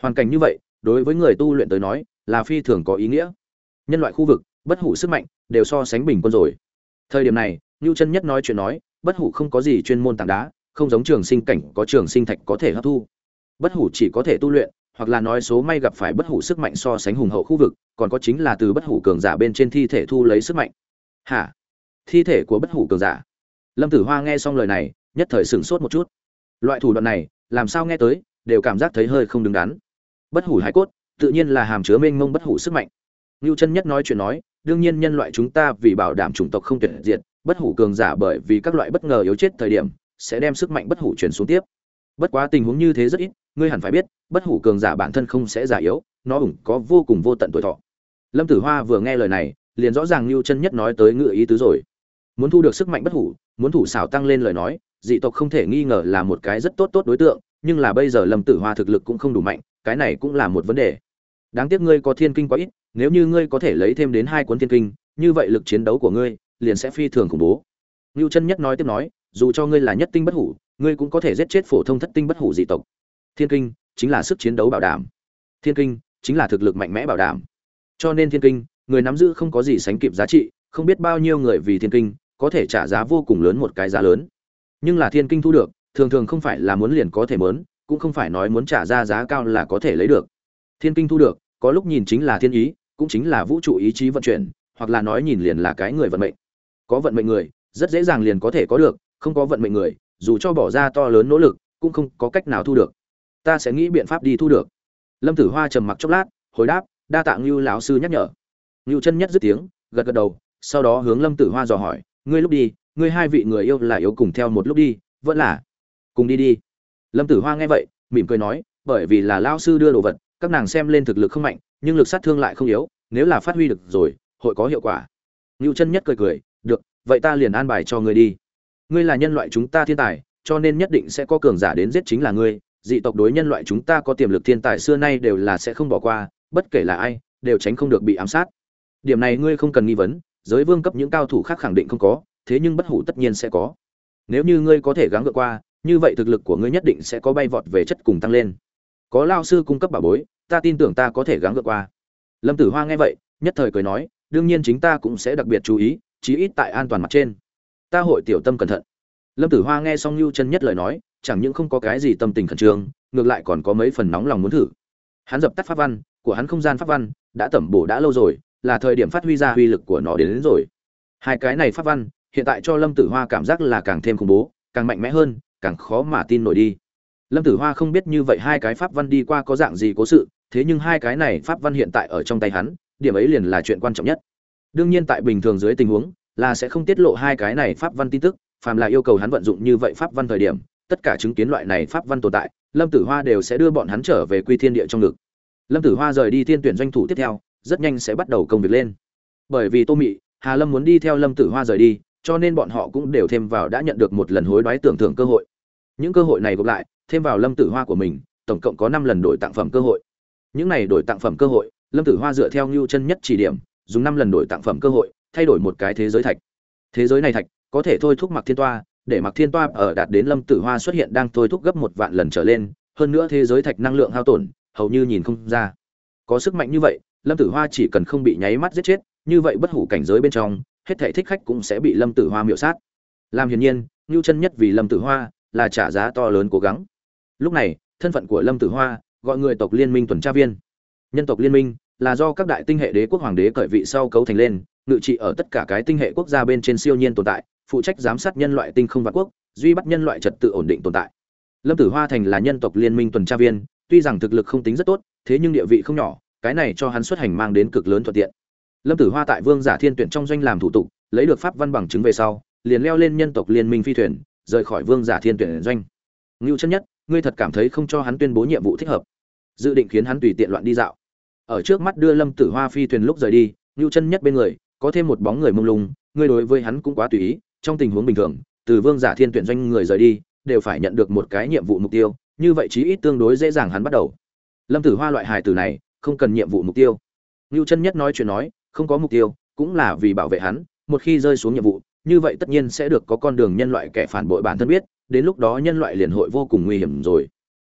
Hoàn cảnh như vậy, đối với người tu luyện tới nói, là phi thường có ý nghĩa. Nhân loại khu vực, bất hủ sức mạnh, đều so sánh bình quân rồi. Thời điểm này ngưu chân nhất nói chuyện nói, bất hủ không có gì chuyên môn tảng đá, không giống trường sinh cảnh có trường sinh thạch có thể hấp thu. Bất hủ chỉ có thể tu luyện, hoặc là nói số may gặp phải bất hủ sức mạnh so sánh hùng hậu khu vực, còn có chính là từ bất hủ cường giả bên trên thi thể thu lấy sức mạnh. Hả? Thi thể của bất hủ cường giả? Lâm tử hoa nghe xong lời này nhất thời sửng sốt một chút. Loại thủ đoạn này, làm sao nghe tới, đều cảm giác thấy hơi không đứng đắn. Bất hủ hải cốt, tự nhiên là hàm chứa mênh mông bất hủ sức mạnh. Ngưu chân nhất nói chuyện nói, đương nhiên nhân loại chúng ta vì bảo đảm chủng tộc không tuyệt diệt, bất hủ cường giả bởi vì các loại bất ngờ yếu chết thời điểm, sẽ đem sức mạnh bất hủ truyền xuống tiếp. Bất quá tình huống như thế rất ít, ngươi hẳn phải biết, bất hủ cường giả bản thân không sẽ giả yếu, nó ủng có vô cùng vô tận tuổi thọ. Lâm tử hoa vừa nghe lời này, liền rõ ràng lưu chân nhất nói tới ngựa ý tứ rồi. Muốn thu được sức mạnh bất hủ, muốn thủ xảo tăng lên lời nói dị tộc không thể nghi ngờ là một cái rất tốt tốt đối tượng, nhưng là bây giờ lâm tử hoa thực lực cũng không đủ mạnh, cái này cũng là một vấn đề. Đáng tiếc ngươi có thiên kinh quá ít, nếu như ngươi có thể lấy thêm đến hai cuốn thiên kinh, như vậy lực chiến đấu của ngươi liền sẽ phi thường khủng bố. Ngưu chân nhất nói tiếp nói, dù cho ngươi là nhất tinh bất hủ, ngươi cũng có thể giết chết phổ thông thất tinh bất hủ dị tộc. Thiên kinh chính là sức chiến đấu bảo đảm. Thiên kinh chính là thực lực mạnh mẽ bảo đảm. Cho nên thiên kinh, người nắm giữ không có gì sánh kịp giá trị, không biết bao nhiêu người vì thiên kinh có thể trả giá vô cùng lớn một cái giá lớn nhưng là thiên kinh thu được, thường thường không phải là muốn liền có thể mớn cũng không phải nói muốn trả ra giá cao là có thể lấy được. Thiên kinh thu được, có lúc nhìn chính là thiên ý, cũng chính là vũ trụ ý chí vận chuyển, hoặc là nói nhìn liền là cái người vận mệnh. Có vận mệnh người, rất dễ dàng liền có thể có được, không có vận mệnh người, dù cho bỏ ra to lớn nỗ lực, cũng không có cách nào thu được. Ta sẽ nghĩ biện pháp đi thu được. Lâm tử hoa trầm mặc chốc lát, hồi đáp, đa tạng lưu lão sư nhắc nhở. Lưu chân nhất dứt tiếng, gật gật đầu, sau đó hướng lâm tử hoa dò hỏi, ngươi lúc đi ngươi hai vị người yêu là yêu cùng theo một lúc đi, vẫn là cùng đi đi. Lâm tử hoa nghe vậy, mỉm cười nói, bởi vì là lao sư đưa đồ vật, các nàng xem lên thực lực không mạnh, nhưng lực sát thương lại không yếu, nếu là phát huy được rồi, hội có hiệu quả. Ngưu chân nhất cười cười, được, vậy ta liền an bài cho ngươi đi. Ngươi là nhân loại chúng ta thiên tài, cho nên nhất định sẽ có cường giả đến giết chính là ngươi. Dị tộc đối nhân loại chúng ta có tiềm lực thiên tài xưa nay đều là sẽ không bỏ qua, bất kể là ai, đều tránh không được bị ám sát. Điểm này ngươi không cần nghi vấn, giới vương cấp những cao thủ khác khẳng định không có thế nhưng bất hủ tất nhiên sẽ có. Nếu như ngươi có thể gắng vượt qua như vậy thực lực của ngươi nhất định sẽ có bay vọt về chất cùng tăng lên. Có lao sư cung cấp bảo bối ta tin tưởng ta có thể gắng vượt qua. Lâm tử hoa nghe vậy nhất thời cười nói đương nhiên chính ta cũng sẽ đặc biệt chú ý chí ít tại an toàn mặt trên. Ta hội tiểu tâm cẩn thận. Lâm tử hoa nghe xong Nưu chân nhất lời nói chẳng những không có cái gì tâm tình khẩn trương ngược lại còn có mấy phần nóng lòng muốn thử. Hắn dập tắt pháp văn của hắn không gian pháp văn đã tẩm bổ đã lâu rồi là thời điểm phát huy ra uy lực của nó đến, đến rồi. Hai cái này pháp văn hiện tại cho lâm tử hoa cảm giác là càng thêm khủng bố, càng mạnh mẽ hơn, càng khó mà tin nổi đi. Lâm tử hoa không biết như vậy hai cái pháp văn đi qua có dạng gì cố sự, thế nhưng hai cái này pháp văn hiện tại ở trong tay hắn, điểm ấy liền là chuyện quan trọng nhất. Đương nhiên tại bình thường dưới tình huống, là sẽ không tiết lộ hai cái này pháp văn tin tức, phàm là yêu cầu hắn vận dụng như vậy pháp văn thời điểm, tất cả chứng kiến loại này pháp văn tồn tại, lâm tử hoa đều sẽ đưa bọn hắn trở về quy thiên địa trong ngực. Lâm tử hoa rời đi thiên tuyển doanh thủ tiếp theo, rất nhanh sẽ bắt đầu công việc lên. Bởi vì tô mị, hà lâm muốn đi theo lâm tử hoa rời đi cho nên bọn họ cũng đều thêm vào đã nhận được một lần hối đoái tưởng thưởng cơ hội. Những cơ hội này gộp lại, thêm vào lâm tử hoa của mình, tổng cộng có năm lần đổi tặng phẩm cơ hội. Những này đổi tặng phẩm cơ hội, lâm tử hoa dựa theo ngưu chân nhất chỉ điểm, dùng năm lần đổi tặng phẩm cơ hội, thay đổi một cái thế giới thạch. Thế giới này thạch, có thể thôi thúc mặc thiên toa, để mặc thiên toa ở đạt đến lâm tử hoa xuất hiện đang thôi thúc gấp một vạn lần trở lên, hơn nữa thế giới thạch năng lượng hao tổn, hầu như nhìn không ra. Có sức mạnh như vậy, lâm tử hoa chỉ cần không bị nháy mắt giết chết, như vậy bất hủ cảnh giới bên trong hết thảy thích khách cũng sẽ bị lâm tử hoa miểu sát. Làm hiển nhiên ngưu chân nhất vì lâm tử hoa là trả giá to lớn cố gắng. Lúc này, thân phận của lâm tử hoa gọi người tộc liên minh tuần tra viên. Nhân tộc liên minh là do các đại tinh hệ đế quốc hoàng đế cởi vị sau cấu thành lên, ngự trị ở tất cả cái tinh hệ quốc gia bên trên siêu nhiên tồn tại, phụ trách giám sát nhân loại tinh không vạn quốc, duy bắt nhân loại trật tự ổn định tồn tại. Lâm tử hoa thành là nhân tộc liên minh tuần tra viên, tuy rằng thực lực không tính rất tốt, thế nhưng địa vị không nhỏ, cái này cho hắn xuất hành mang đến cực lớn thuận tiện lâm tử hoa tại vương giả thiên tuyển trong doanh làm thủ tục, lấy được pháp văn bằng chứng về sau, liền leo lên nhân tộc liên minh phi thuyền, rời khỏi vương giả thiên tuyển doanh. Ngưu chân nhất, ngươi thật cảm thấy không cho hắn tuyên bố nhiệm vụ thích hợp. Dự định khiến hắn tùy tiện loạn đi dạo. Ở trước mắt đưa lâm tử hoa phi thuyền lúc rời đi, ngưu chân nhất bên người, có thêm một bóng người mông lung, ngươi đối với hắn cũng quá tùy ý, trong tình huống bình thường, từ vương giả thiên tuyển doanh người rời đi, đều phải nhận được một cái nhiệm vụ mục tiêu, như vậy chí ít tương đối dễ dàng hắn bắt đầu. Lâm tử hoa loại hài tử này, không cần nhiệm vụ mục tiêu. Ngưu chân nhất nói chuyện nói không có mục tiêu, cũng là vì bảo vệ hắn, một khi rơi xuống nhiệm vụ, như vậy tất nhiên sẽ được có con đường nhân loại kẻ phản bội bản thân biết, đến lúc đó nhân loại liền hội vô cùng nguy hiểm rồi.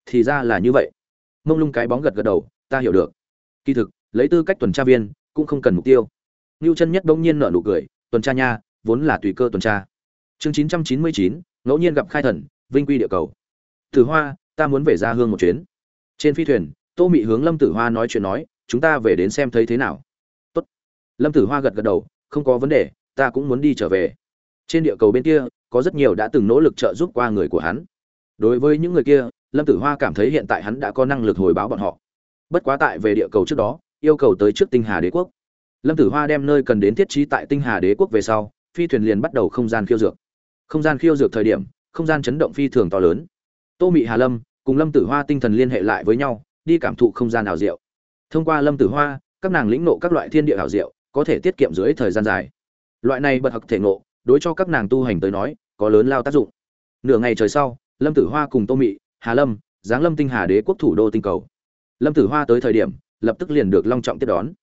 Thì ra là như vậy. Mông lung cái bóng gật gật đầu, ta hiểu được. Kỳ thực, lấy tư cách tuần tra viên, cũng không cần mục tiêu. Ngưu chân nhất bỗng nhiên nở nụ cười, tuần tra nha, vốn là tùy cơ tuần tra. Chương chín trăm chín mươi chín, ngẫu nhiên gặp khai thần, vinh quy địa cầu. Tử hoa, ta muốn về ra hương một chuyến. Trên phi thuyền, tô mị hướng lâm tử hoa nói chuyện nói, chúng ta về đến xem thấy thế nào? Lâm tử hoa gật gật đầu, không có vấn đề, ta cũng muốn đi trở về. Trên địa cầu bên kia, có rất nhiều đã từng nỗ lực trợ giúp qua người của hắn. Đối với những người kia, lâm tử hoa cảm thấy hiện tại hắn đã có năng lực hồi báo bọn họ. Bất quá tại về địa cầu trước đó, yêu cầu tới trước tinh hà đế quốc. Lâm tử hoa đem nơi cần đến thiết trí tại tinh hà đế quốc về sau, phi thuyền liền bắt đầu không gian khiêu dược. Không gian khiêu dược thời điểm, không gian chấn động phi thường to lớn. Tô mị hà lâm cùng lâm tử hoa tinh thần liên hệ lại với nhau, đi cảm thụ không gian ảo diệu. Thông qua lâm tử hoa, các nàng lĩnh nộ các loại thiên địa ảo diệu có thể tiết kiệm dưới thời gian dài. Loại này bật học thể ngộ, đối cho các nàng tu hành tới nói, có lớn lao tác dụng. Nửa ngày trời sau, lâm tử hoa cùng tô mị, hà lâm, giáng lâm tinh hà đế quốc thủ đô tinh cầu. Lâm tử hoa tới thời điểm, lập tức liền được long trọng tiếp đón.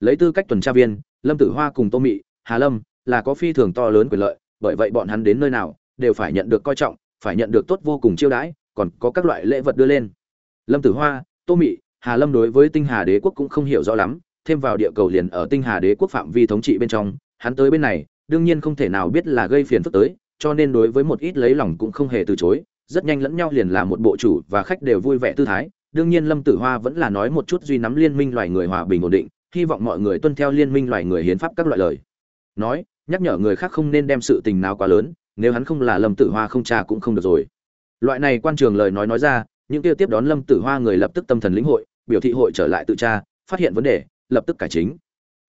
Lấy tư cách tuần tra viên, lâm tử hoa cùng tô mị, hà lâm là có phi thường to lớn quyền lợi, bởi vậy bọn hắn đến nơi nào đều phải nhận được coi trọng, phải nhận được tốt vô cùng chiêu đãi, còn có các loại lễ vật đưa lên. Lâm tử hoa, tô mị, hà lâm đối với tinh hà đế quốc cũng không hiểu rõ lắm thêm vào địa cầu liền ở tinh hà đế quốc phạm vi thống trị bên trong, hắn tới bên này, đương nhiên không thể nào biết là gây phiền phức tới, cho nên đối với một ít lấy lòng cũng không hề từ chối, rất nhanh lẫn nhau liền là một bộ chủ và khách đều vui vẻ tư thái, đương nhiên lâm tử hoa vẫn là nói một chút duy nắm liên minh loài người hòa bình ổn định, hy vọng mọi người tuân theo liên minh loài người hiến pháp các loại lời. Nói, nhắc nhở người khác không nên đem sự tình nào quá lớn, nếu hắn không là lâm tử hoa không cha cũng không được rồi. Loại này quan trường lời nói nói ra, những kia tiếp đón lâm tử hoa người lập tức tâm thần lĩnh hội, biểu thị hội trở lại tự tra, phát hiện vấn đề lập tức cải chính.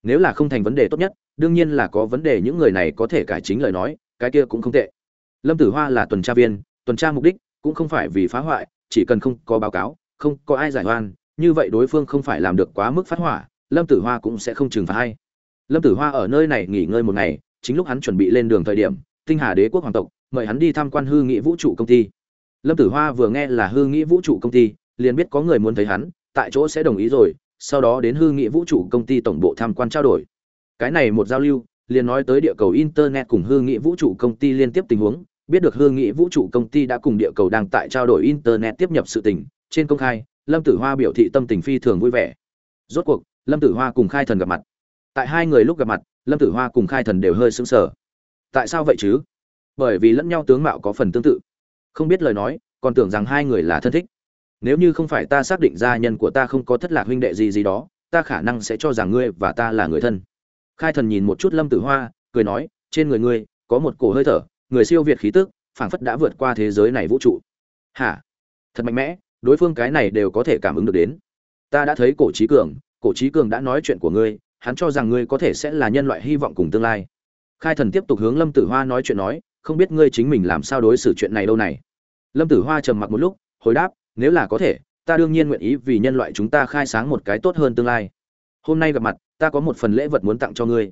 Nếu là không thành vấn đề tốt nhất, đương nhiên là có vấn đề những người này có thể cải chính lời nói, cái kia cũng không tệ. Lâm tử hoa là tuần tra viên, tuần tra mục đích cũng không phải vì phá hoại, chỉ cần không có báo cáo, không có ai giải oan, như vậy đối phương không phải làm được quá mức phát hỏa, lâm tử hoa cũng sẽ không trừng phạt hay lâm tử hoa ở nơi này nghỉ ngơi một ngày, chính lúc hắn chuẩn bị lên đường thời điểm, tinh hà đế quốc hoàng tộc, mời hắn đi tham quan hư nghị vũ trụ công ty. Lâm tử hoa vừa nghe là hư nghị vũ trụ công ty, liền biết có người muốn thấy hắn, tại chỗ sẽ đồng ý rồi sau đó đến hư nghị vũ trụ công ty tổng bộ tham quan trao đổi. Cái này một giao lưu, liền nói tới địa cầu internet cùng hư nghị vũ trụ công ty liên tiếp tình huống. Biết được hư nghị vũ trụ công ty đã cùng địa cầu đang tại trao đổi internet tiếp nhập sự tình, trên công khai, lâm tử hoa biểu thị tâm tình phi thường vui vẻ. Rốt cuộc, lâm tử hoa cùng khai thần gặp mặt. Tại hai người lúc gặp mặt, lâm tử hoa cùng khai thần đều hơi sững sờ. Tại sao vậy chứ? Bởi vì lẫn nhau tướng mạo có phần tương tự. Không biết lời nói, còn tưởng rằng hai người là thân thích nếu như không phải ta xác định gia nhân của ta không có thất lạc huynh đệ gì gì đó, ta khả năng sẽ cho rằng ngươi và ta là người thân. Khai thần nhìn một chút lâm tử hoa, cười nói, trên người ngươi, có một cổ hơi thở, người siêu việt khí tức, phảng phất đã vượt qua thế giới này vũ trụ. Hả? Thật mạnh mẽ, đối phương cái này đều có thể cảm ứng được đến. Ta đã thấy cổ trí cường, cổ trí cường đã nói chuyện của ngươi, hắn cho rằng ngươi có thể sẽ là nhân loại hy vọng cùng tương lai. Khai thần tiếp tục hướng lâm tử hoa nói chuyện nói, không biết ngươi chính mình làm sao đối xử chuyện này đâu này. Lâm tử hoa trầm mặc một lúc, hồi đáp nếu là có thể, ta đương nhiên nguyện ý vì nhân loại chúng ta khai sáng một cái tốt hơn tương lai. Hôm nay gặp mặt, ta có một phần lễ vật muốn tặng cho ngươi.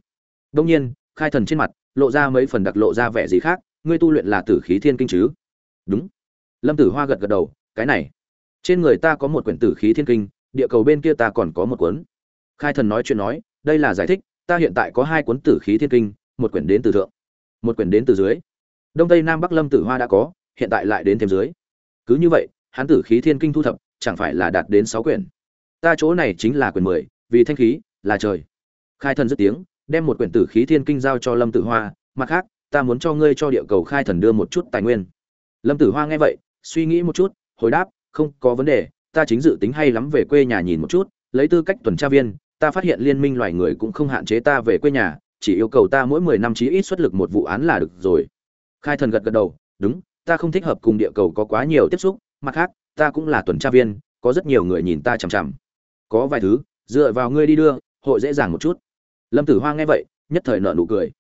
Đông nhiên, khai thần trên mặt, lộ ra mấy phần đặc lộ ra vẻ gì khác, ngươi tu luyện là tử khí thiên kinh chứ? Đúng. Lâm tử hoa gật gật đầu, cái này. Trên người ta có một quyển tử khí thiên kinh, địa cầu bên kia ta còn có một cuốn. Khai thần nói chuyện nói, đây là giải thích, ta hiện tại có hai cuốn tử khí thiên kinh, một quyển đến từ thượng, một quyển đến từ dưới. Đông tây nam bắc lâm tử hoa đã có, hiện tại lại đến thêm dưới. Cứ như vậy hắn tử khí thiên kinh thu thập, chẳng phải là đạt đến sáu quyển. Ta chỗ này chính là quyển mười, vì thanh khí, là trời. Khai thần dứt tiếng, đem một quyển tử khí thiên kinh giao cho lâm tử hoa, mặt khác, ta muốn cho ngươi cho địa cầu khai thần đưa một chút tài nguyên. Lâm tử hoa nghe vậy, suy nghĩ một chút, hồi đáp, không có vấn đề, ta chính dự tính hay lắm về quê nhà nhìn một chút, lấy tư cách tuần tra viên, ta phát hiện liên minh loài người cũng không hạn chế ta về quê nhà, chỉ yêu cầu ta mỗi mười năm chí ít xuất lực một vụ án là được rồi. Khai thần gật gật đầu, đúng, ta không thích hợp cùng địa cầu có quá nhiều tiếp xúc mặt khác, ta cũng là tuần tra viên, có rất nhiều người nhìn ta chằm chằm. Có vài thứ, dựa vào ngươi đi đưa, hội dễ dàng một chút. Lâm tử hoa nghe vậy, nhất thời nợ nụ cười.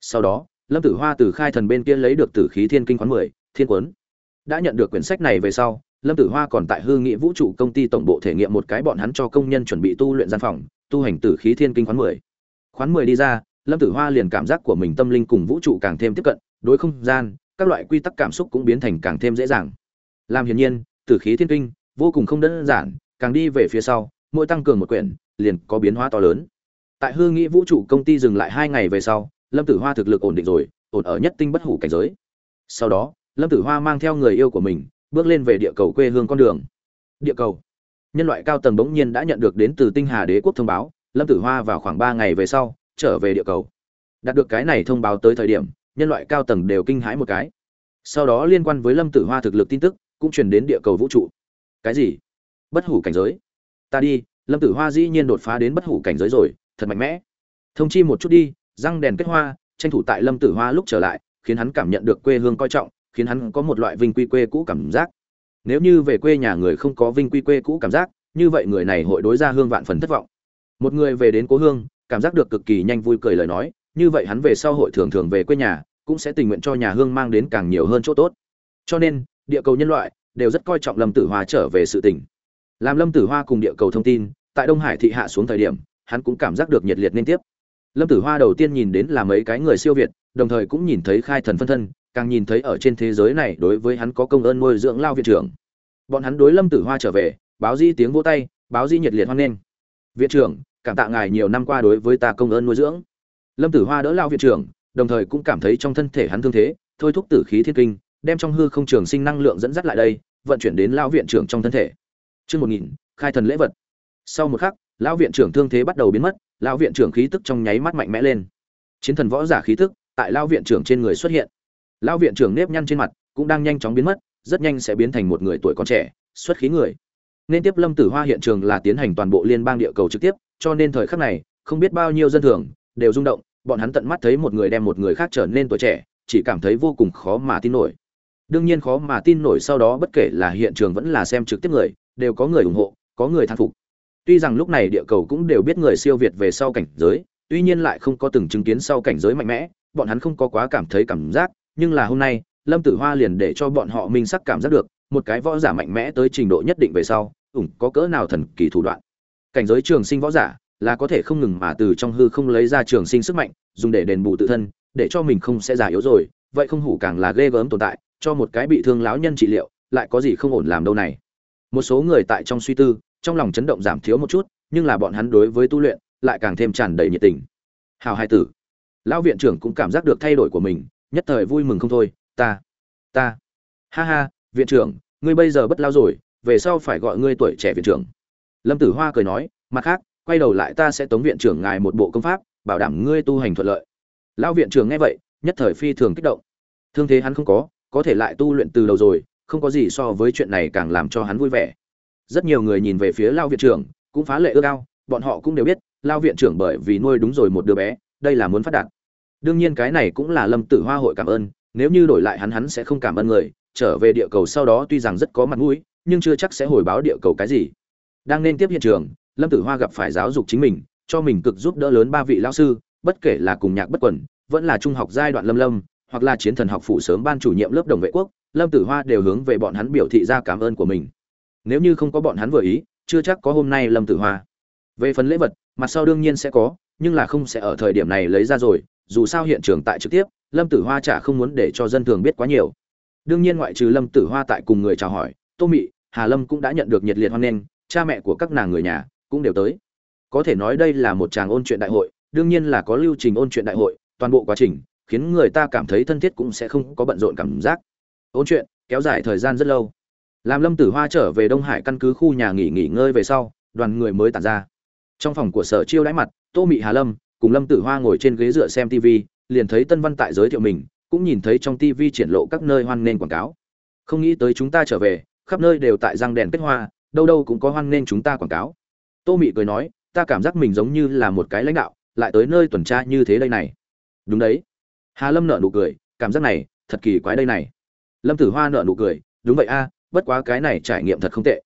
Sau đó, lâm tử hoa từ khai thần bên kia lấy được tử khí thiên kinh khoán mười, thiên quấn đã nhận được quyển sách này về sau, lâm tử hoa còn tại hư nghị vũ trụ công ty tổng bộ thể nghiệm một cái bọn hắn cho công nhân chuẩn bị tu luyện gian phòng, tu hành tử khí thiên kinh khoán mười. Khoán mười đi ra, lâm tử hoa liền cảm giác của mình tâm linh cùng vũ trụ càng thêm tiếp cận, đối không gian, các loại quy tắc cảm xúc cũng biến thành càng thêm dễ dàng làm hiển nhiên, tử khí thiên kinh, vô cùng không đơn giản, càng đi về phía sau, mỗi tăng cường một quyển, liền có biến hóa to lớn. Tại hư nghĩ vũ trụ công ty dừng lại hai ngày về sau, lâm tử hoa thực lực ổn định rồi, ổn ở nhất tinh bất hủ cảnh giới. Sau đó, lâm tử hoa mang theo người yêu của mình, bước lên về địa cầu quê hương con đường. Địa cầu. Nhân loại cao tầng bỗng nhiên đã nhận được đến từ tinh hà đế quốc thông báo, lâm tử hoa vào khoảng ba ngày về sau, trở về địa cầu. Đạt được cái này thông báo tới thời điểm, nhân loại cao tầng đều kinh hãi một cái. Sau đó liên quan với lâm tử hoa thực lực tin tức cũng truyền đến địa cầu vũ trụ. Cái gì? Bất hủ cảnh giới. Ta đi, lâm tử hoa dĩ nhiên đột phá đến bất hủ cảnh giới rồi, thật mạnh mẽ. Thông chi một chút đi, răng đèn kết hoa, tranh thủ tại lâm tử hoa lúc trở lại, khiến hắn cảm nhận được quê hương coi trọng, khiến hắn có một loại vinh quy quê cũ cảm giác. Nếu như về quê nhà người không có vinh quy quê cũ cảm giác, như vậy người này hội đối ra hương vạn phần thất vọng. Một người về đến cố hương, cảm giác được cực kỳ nhanh vui cười lời nói, như vậy hắn về sau hội thường thường về quê nhà, cũng sẽ tình nguyện cho nhà hương mang đến càng nhiều hơn chỗ tốt. Cho nên địa cầu nhân loại đều rất coi trọng lâm tử hoa trở về sự tình. Làm lâm tử hoa cùng địa cầu thông tin, tại đông hải thị hạ xuống thời điểm, hắn cũng cảm giác được nhiệt liệt liên tiếp. Lâm tử hoa đầu tiên nhìn đến là mấy cái người siêu việt, đồng thời cũng nhìn thấy khai thần phân thân, càng nhìn thấy ở trên thế giới này đối với hắn có công ơn nuôi dưỡng lao viện trưởng. Bọn hắn đối lâm tử hoa trở về, báo di tiếng vỗ tay, báo di nhiệt liệt hoan nghênh. Viện trưởng, cảm tạ ngài nhiều năm qua đối với ta công ơn nuôi dưỡng. Lâm tử hoa đỡ lao viện trưởng, đồng thời cũng cảm thấy trong thân thể hắn thương thế, thôi thúc tử khí thiên kinh đem trong hư không trường sinh năng lượng dẫn dắt lại đây, vận chuyển đến lao viện trưởng trong thân thể. Chương một nghìn, khai thần lễ vật. Sau một khắc, lão viện trưởng thương thế bắt đầu biến mất, lão viện trưởng khí tức trong nháy mắt mạnh mẽ lên. Chiến thần võ giả khí tức tại lão viện trưởng trên người xuất hiện. Lão viện trưởng nếp nhăn trên mặt cũng đang nhanh chóng biến mất, rất nhanh sẽ biến thành một người tuổi còn trẻ, xuất khí người. Nên tiếp lâm tử hoa hiện trường là tiến hành toàn bộ liên bang địa cầu trực tiếp, cho nên thời khắc này, không biết bao nhiêu dân thường đều rung động, bọn hắn tận mắt thấy một người đem một người khác trở nên tuổi trẻ, chỉ cảm thấy vô cùng khó mà tin nổi đương nhiên khó mà tin nổi sau đó bất kể là hiện trường vẫn là xem trực tiếp người, đều có người ủng hộ, có người thán phục. Tuy rằng lúc này địa cầu cũng đều biết người siêu việt về sau cảnh giới, tuy nhiên lại không có từng chứng kiến sau cảnh giới mạnh mẽ, bọn hắn không có quá cảm thấy cảm giác, nhưng là hôm nay, lâm tử hoa liền để cho bọn họ minh sắc cảm giác được, một cái võ giả mạnh mẽ tới trình độ nhất định về sau, ủng, có cỡ nào thần kỳ thủ đoạn. Cảnh giới trường sinh võ giả là có thể không ngừng mà từ trong hư không lấy ra trường sinh sức mạnh, dùng để đền bù tự thân, để cho mình không sẽ già yếu rồi, vậy không hủ càng là ghê gớm tồn tại cho một cái bị thương lão nhân trị liệu, lại có gì không ổn làm đâu này. Một số người tại trong suy tư, trong lòng chấn động giảm thiếu một chút, nhưng là bọn hắn đối với tu luyện, lại càng thêm tràn đầy nhiệt tình. Hào hai tử, lão viện trưởng cũng cảm giác được thay đổi của mình, nhất thời vui mừng không thôi, ta ta, ha ha, viện trưởng, ngươi bây giờ bất lao rồi, về sau phải gọi ngươi tuổi trẻ viện trưởng. Lâm tử hoa cười nói, mặt khác, quay đầu lại ta sẽ tống viện trưởng ngài một bộ công pháp, bảo đảm ngươi tu hành thuận lợi. Lão viện trưởng nghe vậy, nhất thời phi thường kích động. Thương thế hắn không có có thể lại tu luyện từ đầu rồi, không có gì so với chuyện này càng làm cho hắn vui vẻ. Rất nhiều người nhìn về phía lao viện trưởng, cũng phá lệ ước ao, bọn họ cũng đều biết, lao viện trưởng bởi vì nuôi đúng rồi một đứa bé, đây là muốn phát đạt. Đương nhiên cái này cũng là lâm tử hoa hội cảm ơn, nếu như đổi lại hắn hắn sẽ không cảm ơn người, trở về địa cầu sau đó tuy rằng rất có mặt mũi, nhưng chưa chắc sẽ hồi báo địa cầu cái gì. Đang nên tiếp hiện trường, lâm tử hoa gặp phải giáo dục chính mình, cho mình cực giúp đỡ lớn ba vị lao sư, bất kể là cùng nhạc bất quẩn vẫn là trung học giai đoạn lâm lâm hoặc là chiến thần học phụ sớm ban chủ nhiệm lớp đồng vệ quốc, lâm tử hoa đều hướng về bọn hắn biểu thị ra cảm ơn của mình. Nếu như không có bọn hắn vừa ý, chưa chắc có hôm nay lâm tử hoa. Về phần lễ vật, mặt sau đương nhiên sẽ có, nhưng là không sẽ ở thời điểm này lấy ra rồi, dù sao hiện trường tại trực tiếp, lâm tử hoa chả không muốn để cho dân thường biết quá nhiều. Đương nhiên ngoại trừ lâm tử hoa tại cùng người chào hỏi, tô mị, hà lâm cũng đã nhận được nhiệt liệt hoan nghênh, cha mẹ của các nàng người nhà cũng đều tới. Có thể nói đây là một tràng ôn chuyện đại hội, đương nhiên là có lưu trình ôn chuyện đại hội, toàn bộ quá trình khiến người ta cảm thấy thân thiết cũng sẽ không có bận rộn cảm giác. Ôn chuyện, kéo dài thời gian rất lâu. Làm lâm tử hoa trở về đông hải căn cứ khu nhà nghỉ nghỉ ngơi về sau, đoàn người mới tản ra. Trong phòng của sở chiêu đãi mặt, tô mị hà lâm cùng lâm tử hoa ngồi trên ghế dựa xem tv liền thấy tân văn tại giới thiệu mình, cũng nhìn thấy trong tv triển lộ các nơi hoan nghênh quảng cáo. Không nghĩ tới chúng ta trở về, khắp nơi đều tại răng đèn kết hoa, đâu đâu cũng có hoan nghênh chúng ta quảng cáo. Tô mị cười nói, ta cảm giác mình giống như là một cái lãnh đạo, lại tới nơi tuần tra như thế đây này. Đúng đấy hà lâm nợ nụ cười, cảm giác này, thật kỳ quái đây này. Lâm tử hoa nợ nụ cười, đúng vậy a, bất quá cái này trải nghiệm thật không tệ.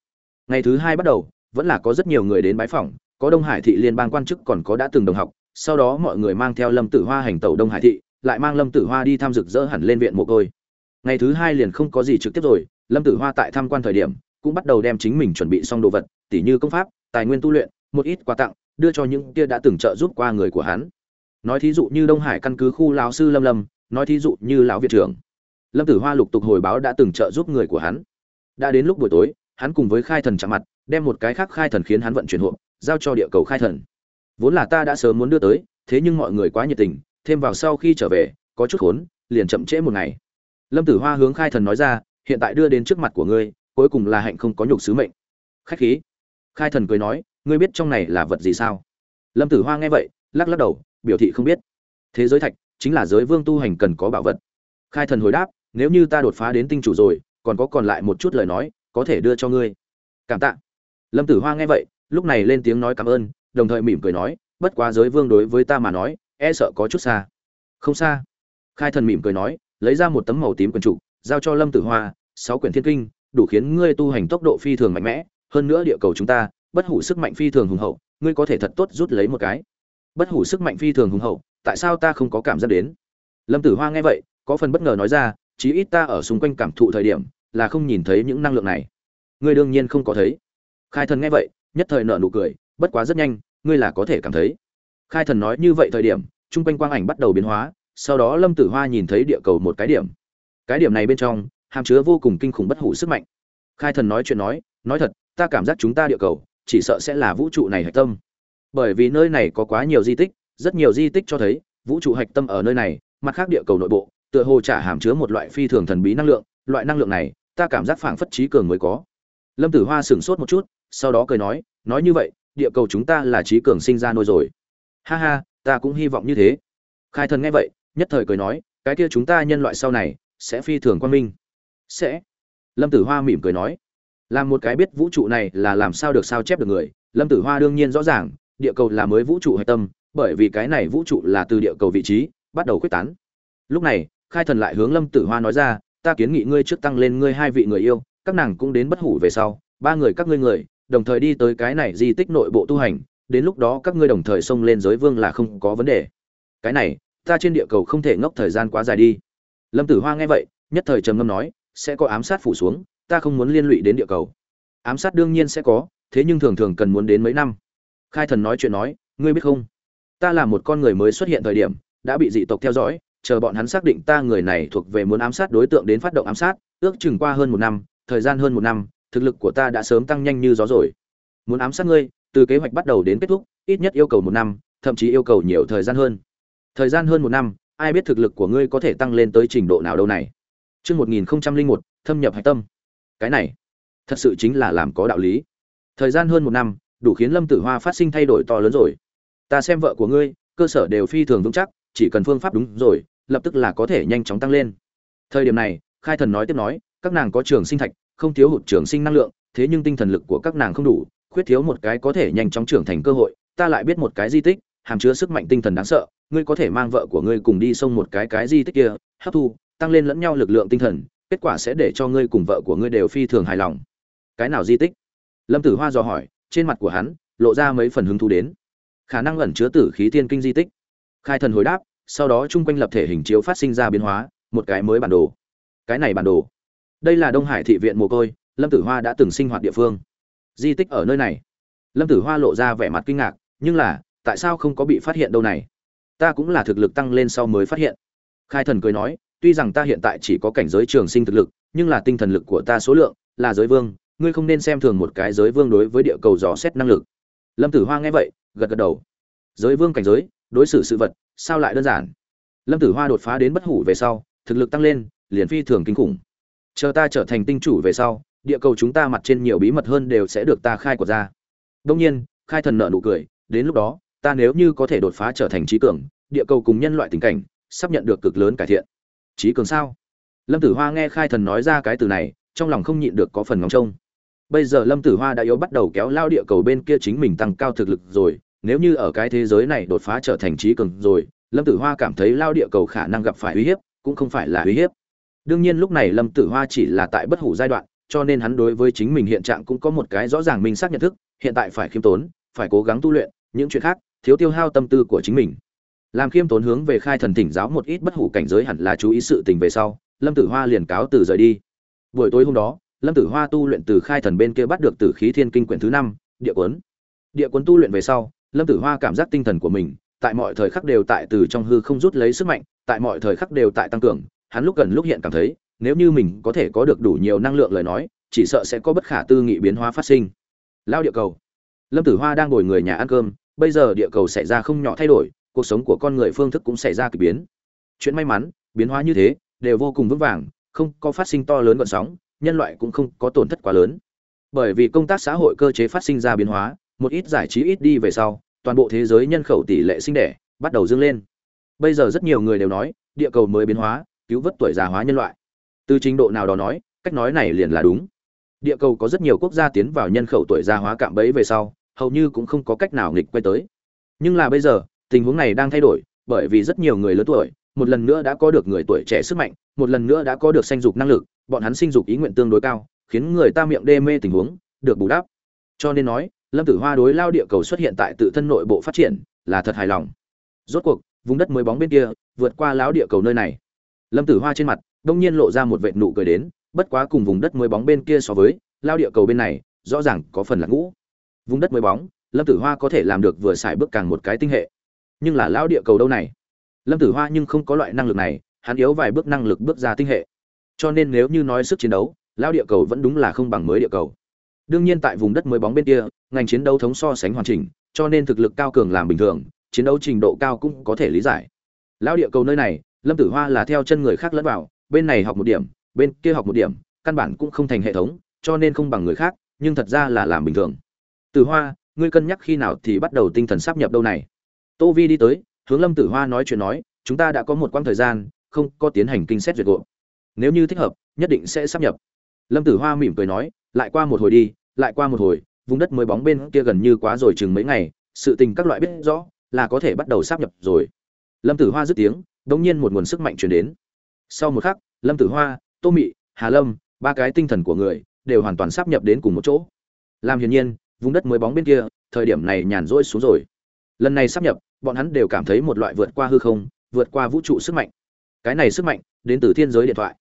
Ngày thứ hai bắt đầu, vẫn là có rất nhiều người đến bái phỏng, có đông hải thị liên bang quan chức còn có đã từng đồng học, sau đó mọi người mang theo lâm tử hoa hành tẩu đông hải thị, lại mang lâm tử hoa đi tham rực rỡ hẳn lên viện mồ côi. Ngày thứ hai liền không có gì trực tiếp rồi, lâm tử hoa tại tham quan thời điểm, cũng bắt đầu đem chính mình chuẩn bị xong đồ vật, tỉ như công pháp, tài nguyên tu luyện, một ít quà tặng, đưa cho những kia đã từng trợ giúp qua người của hắn nói thí dụ như đông hải căn cứ khu lão sư lâm lâm, nói thí dụ như lão viện trưởng. Lâm tử hoa lục tục hồi báo đã từng trợ giúp người của hắn. Đã đến lúc buổi tối, hắn cùng với khai thần chạm mặt, đem một cái khác khai thần khiến hắn vận chuyển hộp giao cho địa cầu khai thần. Vốn là ta đã sớm muốn đưa tới, thế nhưng mọi người quá nhiệt tình, thêm vào sau khi trở về, có chút khốn, liền chậm trễ một ngày. Lâm tử hoa hướng khai thần nói ra, hiện tại đưa đến trước mặt của ngươi, cuối cùng là hạnh không có nhục sứ mệnh. Khách khí. Khai thần cười nói, ngươi biết trong này là vật gì sao? Lâm tử hoa nghe vậy, lắc lắc đầu biểu thị không biết. Thế giới thạch chính là giới vương tu hành cần có bảo vật. Khai thần hồi đáp, nếu như ta đột phá đến tinh chủ rồi, còn có còn lại một chút lời nói, có thể đưa cho ngươi. Cảm tạ. Lâm tử hoa nghe vậy, lúc này lên tiếng nói cảm ơn, đồng thời mỉm cười nói, bất quá giới vương đối với ta mà nói e sợ có chút xa. Không xa. Khai thần mỉm cười nói, lấy ra một tấm màu tím quần trụ giao cho lâm tử hoa, sáu quyển thiên kinh, đủ khiến ngươi tu hành tốc độ phi thường mạnh mẽ, hơn nữa địa cầu chúng ta, bất hủ sức mạnh phi thường hùng hậu, ngươi có thể thật tốt rút lấy một cái bất hủ sức mạnh phi thường hùng hậu, tại sao ta không có cảm giác đến? Lâm tử hoa nghe vậy, có phần bất ngờ nói ra, chí ít ta ở xung quanh cảm thụ thời điểm, là không nhìn thấy những năng lượng này. Ngươi đương nhiên không có thấy. Khai thần nghe vậy, nhất thời nợ nụ cười, bất quá rất nhanh, ngươi là có thể cảm thấy. Khai thần nói như vậy thời điểm, chung quanh quang ảnh bắt đầu biến hóa, sau đó lâm tử hoa nhìn thấy địa cầu một cái điểm. Cái điểm này bên trong, hàm chứa vô cùng kinh khủng bất hủ sức mạnh. Khai thần nói chuyện nói nói thật, ta cảm giác chúng ta địa cầu, chỉ sợ sẽ là vũ trụ này hạch tâm bởi vì nơi này có quá nhiều di tích, rất nhiều di tích cho thấy, vũ trụ hạch tâm ở nơi này, mặt khác địa cầu nội bộ, tựa hồ trả hàm chứa một loại phi thường thần bí năng lượng, loại năng lượng này, ta cảm giác phảng phất trí cường mới có. Lâm tử hoa sửng sốt một chút, sau đó cười nói nói như vậy, địa cầu chúng ta là trí cường sinh ra nôi rồi. Ha ha, ta cũng hy vọng như thế. Khai thần nghe vậy, nhất thời cười nói, cái kia chúng ta nhân loại sau này, sẽ phi thường quan minh. Sẽ. Lâm tử hoa mỉm cười nói, làm một cái biết vũ trụ này là làm sao được sao chép được người, lâm tử hoa đương nhiên rõ ràng địa cầu là mới vũ trụ hạch tâm, bởi vì cái này vũ trụ là từ địa cầu vị trí, bắt đầu quyết tán. Lúc này, khai thần lại hướng lâm tử hoa nói ra, ta kiến nghị ngươi trước tăng lên ngươi hai vị người yêu, các nàng cũng đến bất hủ về sau, ba người các ngươi người, đồng thời đi tới cái này di tích nội bộ tu hành, đến lúc đó các ngươi đồng thời xông lên giới vương là không có vấn đề. Cái này, ta trên địa cầu không thể ngốc thời gian quá dài đi. Lâm tử hoa nghe vậy, nhất thời trầm ngâm nói, sẽ có ám sát phủ xuống, ta không muốn liên lụy đến địa cầu. Ám sát đương nhiên sẽ có, thế nhưng thường thường cần muốn đến mấy năm khai thần nói chuyện nói ngươi biết không ta là một con người mới xuất hiện thời điểm đã bị dị tộc theo dõi chờ bọn hắn xác định ta người này thuộc về muốn ám sát đối tượng đến phát động ám sát ước chừng qua hơn một năm thời gian hơn một năm thực lực của ta đã sớm tăng nhanh như gió rồi muốn ám sát ngươi từ kế hoạch bắt đầu đến kết thúc ít nhất yêu cầu một năm thậm chí yêu cầu nhiều thời gian hơn thời gian hơn một năm ai biết thực lực của ngươi có thể tăng lên tới trình độ nào đâu này Trước 1001, thâm nhập hạch tâm. Cái này, thật sự chính là làm có đạo lý. Thời gian hơn một năm, đủ khiến Lâm Tử Hoa phát sinh thay đổi to lớn rồi. Ta xem vợ của ngươi, cơ sở đều phi thường vững chắc, chỉ cần phương pháp đúng rồi, lập tức là có thể nhanh chóng tăng lên. Thời điểm này, Khai Thần nói tiếp nói, các nàng có trường sinh thạch, không thiếu hụt trường sinh năng lượng, thế nhưng tinh thần lực của các nàng không đủ, khuyết thiếu một cái có thể nhanh chóng trưởng thành cơ hội, ta lại biết một cái di tích, hàm chứa sức mạnh tinh thần đáng sợ, ngươi có thể mang vợ của ngươi cùng đi xông một cái cái di tích kia, hấp thu, tăng lên lẫn nhau lực lượng tinh thần, kết quả sẽ để cho ngươi cùng vợ của ngươi đều phi thường hài lòng. Cái nào di tích? Lâm Tử Hoa dò hỏi, trên mặt của hắn lộ ra mấy phần hứng thú đến. Khả năng ẩn chứa tử khí tiên kinh di tích. Khai thần hồi đáp, sau đó trung quanh lập thể hình chiếu phát sinh ra biến hóa, một cái mới bản đồ. Cái này bản đồ. Đây là Đông Hải thị viện mồ côi, Lâm Tử Hoa đã từng sinh hoạt địa phương. Di tích ở nơi này. Lâm Tử Hoa lộ ra vẻ mặt kinh ngạc, nhưng là, tại sao không có bị phát hiện đâu này? Ta cũng là thực lực tăng lên sau mới phát hiện. Khai thần cười nói, tuy rằng ta hiện tại chỉ có cảnh giới trường sinh thực lực, nhưng là tinh thần lực của ta số lượng là giới vương, ngươi không nên xem thường một cái giới vương đối với địa cầu dò xét năng lực. Lâm Tử Hoa nghe vậy, gật gật đầu. Giới vương cảnh giới, đối xử sự vật, sao lại đơn giản? Lâm Tử Hoa đột phá đến bất hủ về sau, thực lực tăng lên, liền phi thường kinh khủng. Chờ ta trở thành tinh chủ về sau, địa cầu chúng ta mặt trên nhiều bí mật hơn đều sẽ được ta khai quật ra. đông nhiên, khai thần nợ nụ cười, đến lúc đó, ta nếu như có thể đột phá trở thành trí cường, địa cầu cùng nhân loại tình cảnh sắp nhận được cực lớn cải thiện trí cường sao lâm tử hoa nghe khai thần nói ra cái từ này trong lòng không nhịn được có phần ngóng trông bây giờ lâm tử hoa đã yếu bắt đầu kéo lao địa cầu bên kia chính mình tăng cao thực lực rồi, nếu như ở cái thế giới này đột phá trở thành trí cường rồi, lâm tử hoa cảm thấy lao địa cầu khả năng gặp phải uy hiếp, cũng không phải là uy hiếp. Đương nhiên lúc này lâm tử hoa chỉ là tại bất hủ giai đoạn, cho nên hắn đối với chính mình hiện trạng cũng có một cái rõ ràng minh xác nhận thức, hiện tại phải khiêm tốn, phải cố gắng tu luyện, những chuyện khác, thiếu tiêu hao tâm tư của chính mình. Làm khiêm tốn hướng về khai thần thỉnh giáo một ít bất hủ cảnh giới hẳn là chú ý sự tình về sau, lâm tử hoa liền cáo từ rời đi. Buổi tối hôm đó lâm tử hoa tu luyện từ khai thần bên kia bắt được từ khí thiên kinh quyển thứ năm, địa quấn địa quấn tu luyện về sau, lâm tử hoa cảm giác tinh thần của mình tại mọi thời khắc đều tại từ trong hư không rút lấy sức mạnh, tại mọi thời khắc đều tại tăng cường. Hắn lúc gần lúc hiện cảm thấy, nếu như mình có thể có được đủ nhiều năng lượng lời nói, chỉ sợ sẽ có bất khả tư nghị biến hóa phát sinh. Lao địa cầu. Lâm tử hoa đang ngồi người nhà ăn cơm, bây giờ địa cầu xảy ra không nhỏ thay đổi, cuộc sống của con người phương thức cũng xảy ra kỳ biến. Chuyện may mắn, biến hóa như thế, đều vô cùng vững vàng, không có phát sinh to lớn gợn sóng nhân loại cũng không có tổn thất quá lớn. Bởi vì công tác xã hội cơ chế phát sinh ra biến hóa, một ít giải trí ít đi về sau, toàn bộ thế giới nhân khẩu tỷ lệ sinh đẻ bắt đầu dâng lên. Bây giờ rất nhiều người đều nói, địa cầu mới biến hóa, cứu vớt tuổi già hóa nhân loại. Từ trình độ nào đó nói, cách nói này liền là đúng. Địa cầu có rất nhiều quốc gia tiến vào nhân khẩu tuổi già hóa cạm bẫy về sau, hầu như cũng không có cách nào nghịch quay tới. Nhưng là bây giờ, tình huống này đang thay đổi, bởi vì rất nhiều người lớn tuổi, một lần nữa đã có được người tuổi trẻ sức mạnh, một lần nữa đã có được sanh dục năng lực bọn hắn sinh dục ý nguyện tương đối cao, khiến người ta miệng đê mê tình huống, được bù đắp. Cho nên nói, lâm tử hoa đối lao địa cầu xuất hiện tại tự thân nội bộ phát triển, là thật hài lòng. Rốt cuộc, vùng đất mới bóng bên kia, vượt qua lão địa cầu nơi này. Lâm tử hoa trên mặt, đông nhiên lộ ra một vệt nụ cười đến, bất quá cùng vùng đất mới bóng bên kia so với, lao địa cầu bên này, rõ ràng có phần là ngũ. Vùng đất mới bóng, lâm tử hoa có thể làm được vừa xài bước càng một cái tinh hệ. Nhưng là lão địa cầu đâu này? Lâm tử hoa nhưng không có loại năng lực này, hắn yếu vài bước năng lực bước ra tinh hệ cho nên nếu như nói sức chiến đấu lao địa cầu vẫn đúng là không bằng mới địa cầu. Đương nhiên tại vùng đất mới bóng bên kia, ngành chiến đấu thống so sánh hoàn chỉnh, cho nên thực lực cao cường làm bình thường, chiến đấu trình độ cao cũng có thể lý giải. Lao địa cầu nơi này, lâm tử hoa là theo chân người khác lẫn vào, bên này học một điểm, bên kia học một điểm, căn bản cũng không thành hệ thống, cho nên không bằng người khác, nhưng thật ra là làm bình thường. Tử hoa, ngươi cân nhắc khi nào thì bắt đầu tinh thần sắp nhập đâu này? Tô vi đi tới, hướng lâm tử hoa nói chuyện nói, chúng ta đã có một quãng thời gian, không có tiến hành kinh xét duyệt gộp nếu như thích hợp, nhất định sẽ sắp nhập. Lâm tử hoa mỉm cười nói, lại qua một hồi đi, lại qua một hồi, vùng đất mới bóng bên kia gần như quá rồi chừng mấy ngày, sự tình các loại biết rõ, là có thể bắt đầu sắp nhập rồi. Lâm tử hoa dứt tiếng đ ỗ n g nhiên một nguồn sức mạnh chuyển đến. Sau một khắc, lâm tử hoa, tô mị, hà lâm, ba cái tinh thần của người, đều hoàn toàn sắp nhập đến cùng một chỗ. Làm hiển nhiên, vùng đất mới bóng bên kia, thời điểm này nhàn rỗi xuống rồi. Lần này sắp nhập, bọn hắn đều cảm thấy một loại vượt qua hư không, vượt qua vũ trụ sức mạnh. Cái này sức mạnh, đến từ thiên giới điện thoại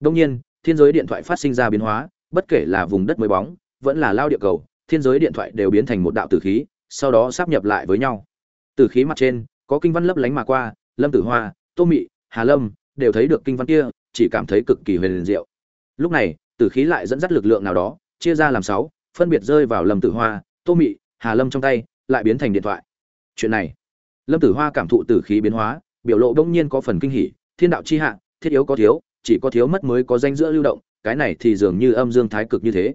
đông nhiên, thiên giới điện thoại phát sinh ra biến hóa, bất kể là vùng đất mới bóng, vẫn là lao địa cầu, thiên giới điện thoại đều biến thành một đạo tử khí, sau đó sắp nhập lại với nhau. Tử khí mặt trên, có kinh văn lấp lánh mà qua, lâm tử hoa, tô mị, hà lâm đều thấy được kinh văn kia, chỉ cảm thấy cực kỳ huyền diệu. Lúc này, tử khí lại dẫn dắt lực lượng nào đó, chia ra làm sáu, phân biệt rơi vào lâm tử hoa, tô mị, hà lâm trong tay, lại biến thành điện thoại. Chuyện này, lâm tử hoa cảm thụ tử khí biến hóa, biểu lộ đông nhiên có phần kinh hỉ, thiên đạo chi hạ, thiết yếu có thiếu chỉ có thiếu mất mới có danh giữa lưu động, cái này thì dường như âm dương thái cực như thế.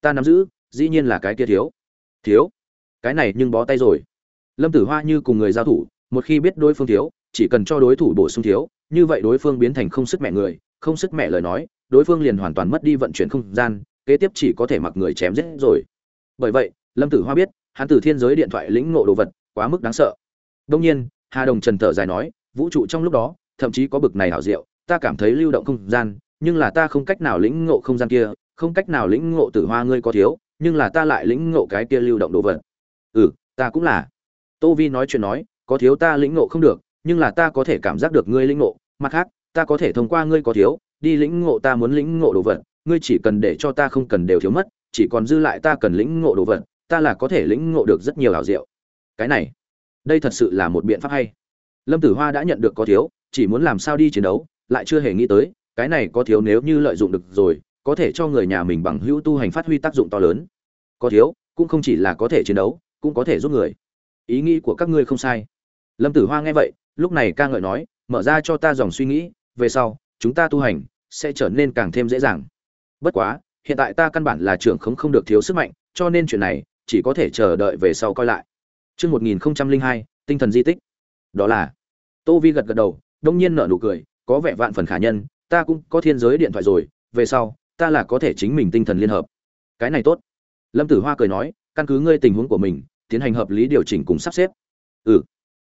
Ta nắm giữ, dĩ nhiên là cái kia thiếu. Thiếu? Cái này nhưng bó tay rồi. Lâm tử hoa như cùng người giao thủ, một khi biết đối phương thiếu, chỉ cần cho đối thủ bổ sung thiếu, như vậy đối phương biến thành không sức mẹ người, không sức mẹ lời nói, đối phương liền hoàn toàn mất đi vận chuyển không gian, kế tiếp chỉ có thể mặc người chém giết rồi. Bởi vậy, lâm tử hoa biết, hắn từ thiên giới điện thoại lĩnh ngộ đồ vật, quá mức đáng sợ. Đông nhiên, hà đồng trần thở dài nói, vũ trụ trong lúc đó, thậm chí có bực này hảo diệu ta cảm thấy lưu động không gian, nhưng là ta không cách nào lĩnh ngộ không gian kia, không cách nào lĩnh ngộ tử hoa ngươi có thiếu, nhưng là ta lại lĩnh ngộ cái kia lưu động đồ vật. Ừ ta cũng là. Tô vi nói chuyện nói, có thiếu ta lĩnh ngộ không được, nhưng là ta có thể cảm giác được ngươi lĩnh ngộ. Mặt khác, ta có thể thông qua ngươi có thiếu, đi lĩnh ngộ ta muốn lĩnh ngộ đồ vật. Ngươi chỉ cần để cho ta không cần đều thiếu mất, chỉ còn dư lại ta cần lĩnh ngộ đồ vật, ta là có thể lĩnh ngộ được rất nhiều ảo diệu. Cái này, đây thật sự là một biện pháp hay. Lâm tử hoa đã nhận được có thiếu, chỉ muốn làm sao đi chiến đấu lại chưa hề nghĩ tới cái này có thiếu nếu như lợi dụng được rồi có thể cho người nhà mình bằng hữu tu hành phát huy tác dụng to lớn có thiếu cũng không chỉ là có thể chiến đấu cũng có thể giúp người ý nghĩ của các ngươi không sai lâm tử hoa nghe vậy lúc này ca ngợi nói mở ra cho ta dòng suy nghĩ về sau chúng ta tu hành sẽ trở nên càng thêm dễ dàng bất quá hiện tại ta căn bản là trưởng không không được thiếu sức mạnh cho nên chuyện này chỉ có thể chờ đợi về sau coi lại Trước 1002, tinh thần di tích. Đó là. Tô Vi gật gật đầu, đông nhiên nở nụ cười, có vẻ vạn phần khả nhân, ta cũng có thiên giới điện thoại rồi, về sau, ta là có thể chính mình tinh thần liên hợp. Cái này tốt. Lâm Tử Hoa cười nói, căn cứ ngươi tình huống của mình, tiến hành hợp lý điều chỉnh cùng sắp xếp. Ừ.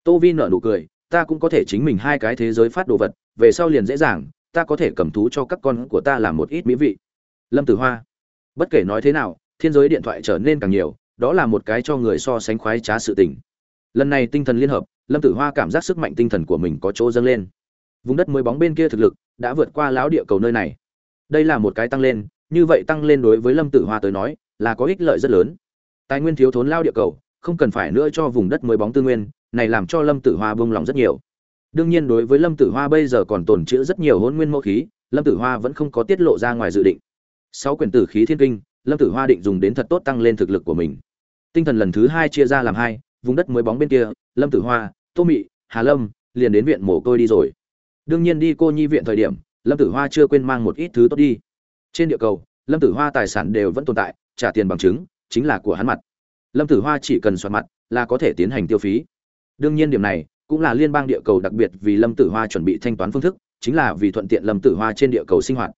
Tô Vi nở nụ cười, ta cũng có thể chính mình hai cái thế giới phát đồ vật, về sau liền dễ dàng, ta có thể cầm thú cho các con của ta làm một ít mỹ vị. Lâm Tử Hoa. Bất kể nói thế nào, thiên giới điện thoại trở nên càng nhiều, đó là một cái cho người so sánh khoái trá sự tình. Lần này tinh thần liên hợp, Lâm Tử Hoa cảm giác sức mạnh tinh thần của mình có chỗ dâng lên vùng đất mới bóng bên kia thực lực đã vượt qua lão địa cầu nơi này. Đây là một cái tăng lên, như vậy tăng lên đối với lâm tử hoa tới nói là có ích lợi rất lớn. Tài nguyên thiếu thốn lao địa cầu, không cần phải nữa cho vùng đất mới bóng tư nguyên, này làm cho lâm tử hoa bông lòng rất nhiều. Đương nhiên đối với lâm tử hoa bây giờ còn tồn chữ rất nhiều hôn nguyên mẫu khí, lâm tử hoa vẫn không có tiết lộ ra ngoài dự định. Sáu quyển tử khí thiên kinh, lâm tử hoa định dùng đến thật tốt tăng lên thực lực của mình. Tinh thần lần thứ hai chia ra làm hai, vùng đất mới bóng bên kia, lâm tử hoa, tô mị, hà lâm, liền đến viện mồ côi đi rồi đương nhiên đi cô nhi viện thời điểm, lâm tử hoa chưa quên mang một ít thứ tốt đi. Trên địa cầu, lâm tử hoa tài sản đều vẫn tồn tại, trả tiền bằng chứng, chính là của hắn mặt. Lâm tử hoa chỉ cần soạt mặt là có thể tiến hành tiêu phí. Đương nhiên điểm này cũng là liên bang địa cầu đặc biệt vì lâm tử hoa chuẩn bị thanh toán phương thức, chính là vì thuận tiện lâm tử hoa trên địa cầu sinh hoạt.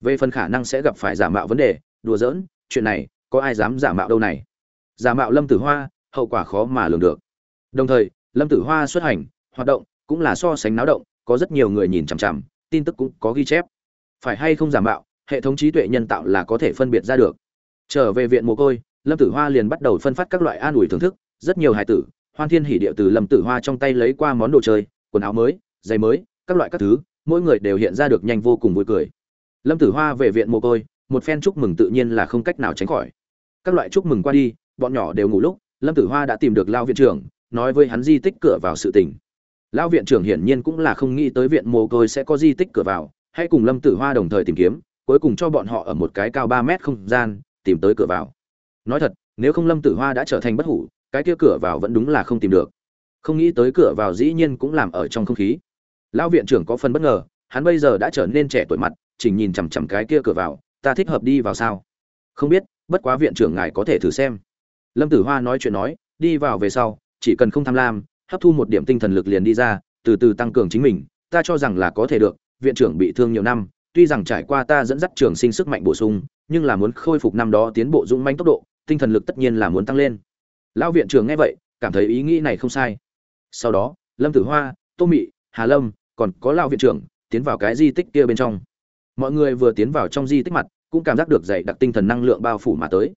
Về phần khả năng sẽ gặp phải giả mạo vấn đề, đùa giỡn, chuyện này có ai dám giả mạo đâu này. Giả mạo lâm tử hoa, hậu quả khó mà lường được. Đồng thời, lâm tử hoa xuất hành, hoạt động cũng là so sánh náo động có rất nhiều người nhìn chằm chằm, tin tức cũng có ghi chép. Phải hay không giả mạo, hệ thống trí tuệ nhân tạo là có thể phân biệt ra được. Trở về viện mồ côi, lâm tử hoa liền bắt đầu phân phát các loại an ủi thưởng thức, rất nhiều hài tử, hoan thiên hỉ điệu từ lâm tử hoa trong tay lấy qua món đồ chơi, quần áo mới, giày mới, các loại các thứ, mỗi người đều hiện ra được nhanh vô cùng vui cười. Lâm tử hoa về viện mồ côi, một phen chúc mừng tự nhiên là không cách nào tránh khỏi. Các loại chúc mừng qua đi, bọn nhỏ đều ngủ lúc, lâm tử hoa đã tìm được lao viện trưởng, nói với hắn di tích cửa vào sự tình lão viện trưởng hiển nhiên cũng là không nghĩ tới viện mồ côi sẽ có di tích cửa vào, hãy cùng lâm tử hoa đồng thời tìm kiếm, cuối cùng cho bọn họ ở một cái cao ba mét không gian, tìm tới cửa vào. Nói thật, nếu không lâm tử hoa đã trở thành bất hủ, cái kia cửa vào vẫn đúng là không tìm được. Không nghĩ tới cửa vào dĩ nhiên cũng làm ở trong không khí. Lão viện trưởng có phần bất ngờ, hắn bây giờ đã trở nên trẻ tuổi mặt chỉnh nhìn chằm chằm cái kia cửa vào, ta thích hợp đi vào sao? Không biết, bất quá viện trưởng ngài có thể thử xem. Lâm tử hoa nói chuyện nói, đi vào về sau, chỉ cần không tham lam hấp thu một điểm tinh thần lực liền đi ra, từ từ tăng cường chính mình, ta cho rằng là có thể được, viện trưởng bị thương nhiều năm, tuy rằng trải qua ta dẫn dắt trường sinh sức mạnh bổ sung, nhưng là muốn khôi phục năm đó tiến bộ dũng manh tốc độ, tinh thần lực tất nhiên là muốn tăng lên. Lão viện trưởng nghe vậy, cảm thấy ý nghĩ này không sai. Sau đó, lâm tử hoa, tô mị, hà lâm, còn có lão viện trưởng, tiến vào cái di tích kia bên trong. Mọi người vừa tiến vào trong di tích mặt, cũng cảm giác được dày đặc tinh thần năng lượng bao phủ mà tới.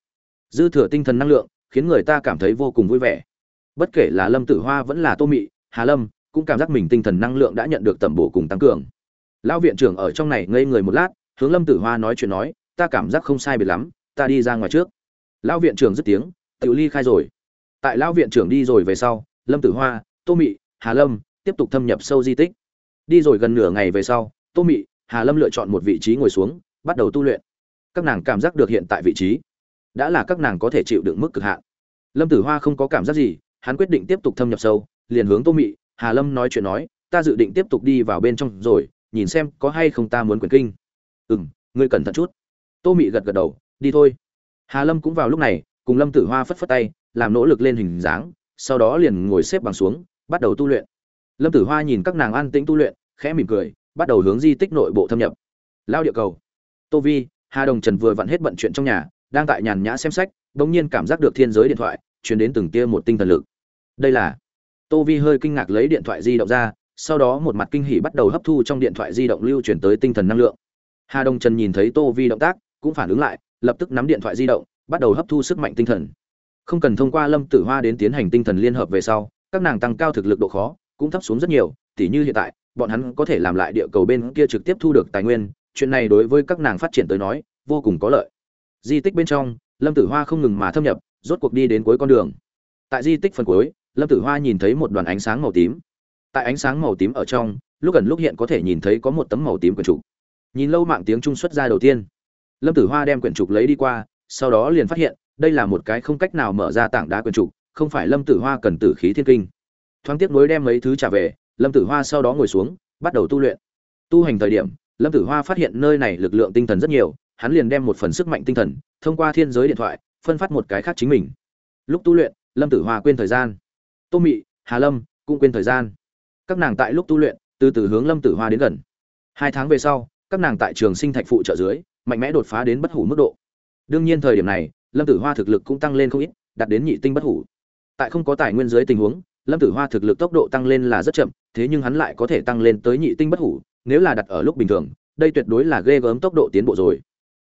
Dư thừa tinh thần năng lượng, khiến người ta cảm thấy vô cùng vui vẻ bất kể là lâm tử hoa vẫn là tô mị, hà lâm, cũng cảm giác mình tinh thần năng lượng đã nhận được tẩm bổ cùng tăng cường. Lão viện trưởng ở trong này ngây người một lát, hướng lâm tử hoa nói chuyện nói, ta cảm giác không sai biệt lắm, ta đi ra ngoài trước. Lão viện trưởng dứt tiếng tự ly khai rồi. Tại lão viện trưởng đi rồi về sau, lâm tử hoa, tô mị, hà lâm tiếp tục thâm nhập sâu di tích. Đi rồi gần nửa ngày về sau, tô mị, hà lâm lựa chọn một vị trí ngồi xuống, bắt đầu tu luyện. Các nàng cảm giác được hiện tại vị trí, đã là các nàng có thể chịu đựng mức cực hạn. Lâm tử hoa không có cảm giác gì hắn quyết định tiếp tục thâm nhập sâu, liền hướng tô mị, hà lâm nói chuyện nói, ta dự định tiếp tục đi vào bên trong rồi, nhìn xem có hay không ta muốn quyền kinh. Ừ ngươi cẩn thận chút. Tô mị gật gật đầu, đi thôi. Hà lâm cũng vào lúc này, cùng lâm tử hoa phất phất tay, làm nỗ lực lên hình dáng, sau đó liền ngồi xếp bằng xuống, bắt đầu tu luyện. Lâm tử hoa nhìn các nàng an tĩnh tu luyện, khẽ mỉm cười, bắt đầu hướng di tích nội bộ thâm nhập. Lao địa cầu. Tô vi, hà đồng trần vừa vặn hết bận chuyện trong nhà, đang tại nhàn nhã xem sách, bỗng nhiên cảm giác được thiên giới điện thoại, truyền đến từng tia một tinh thần lực đây là. Tô vi hơi kinh ngạc lấy điện thoại di động ra, sau đó một mặt kinh hỉ bắt đầu hấp thu trong điện thoại di động lưu chuyển tới tinh thần năng lượng. Hà Đông trần nhìn thấy tô vi động tác, cũng phản ứng lại, lập tức nắm điện thoại di động, bắt đầu hấp thu sức mạnh tinh thần. Không cần thông qua lâm tử hoa đến tiến hành tinh thần liên hợp về sau, các nàng tăng cao thực lực độ khó, cũng thấp xuống rất nhiều, tỉ như hiện tại, bọn hắn có thể làm lại địa cầu bên kia trực tiếp thu được tài nguyên, chuyện này đối với các nàng phát triển tới nói, vô cùng có lợi. Di tích bên trong, lâm tử hoa không ngừng mà thâm nhập, rốt cuộc đi đến cuối con đường. Tại di tích phần cuối lâm tử hoa nhìn thấy một đoàn ánh sáng màu tím. Tại ánh sáng màu tím ở trong, lúc gần lúc hiện có thể nhìn thấy có một tấm màu tím quyển trục. Nhìn lâu mạng tiếng trung xuất ra đầu tiên. Lâm tử hoa đem quyển trục lấy đi qua, sau đó liền phát hiện, đây là một cái không cách nào mở ra tảng đá quyển trục, không phải lâm tử hoa cần tử khí thiên kinh. Thoáng tiếc nối đem mấy thứ trả về, lâm tử hoa sau đó ngồi xuống, bắt đầu tu luyện. Tu hành thời điểm, lâm tử hoa phát hiện nơi này lực lượng tinh thần rất nhiều, hắn liền đem một phần sức mạnh tinh thần, thông qua thiên giới điện thoại, phân phát một cái khác chính mình. Lúc tu luyện, lâm tử hoa quên thời gian tô mị, hà lâm cũng quên thời gian. Các nàng tại lúc tu luyện, từ từ hướng lâm tử hoa đến gần. Hai tháng về sau, các nàng tại trường sinh thạch phụ trợ dưới, mạnh mẽ đột phá đến bất hủ mức độ. Đương nhiên thời điểm này, lâm tử hoa thực lực cũng tăng lên không ít, đạt đến nhị tinh bất hủ. Tại không có tài nguyên dưới tình huống, lâm tử hoa thực lực tốc độ tăng lên là rất chậm, thế nhưng hắn lại có thể tăng lên tới nhị tinh bất hủ, nếu là đặt ở lúc bình thường, đây tuyệt đối là ghê gớm tốc độ tiến bộ rồi.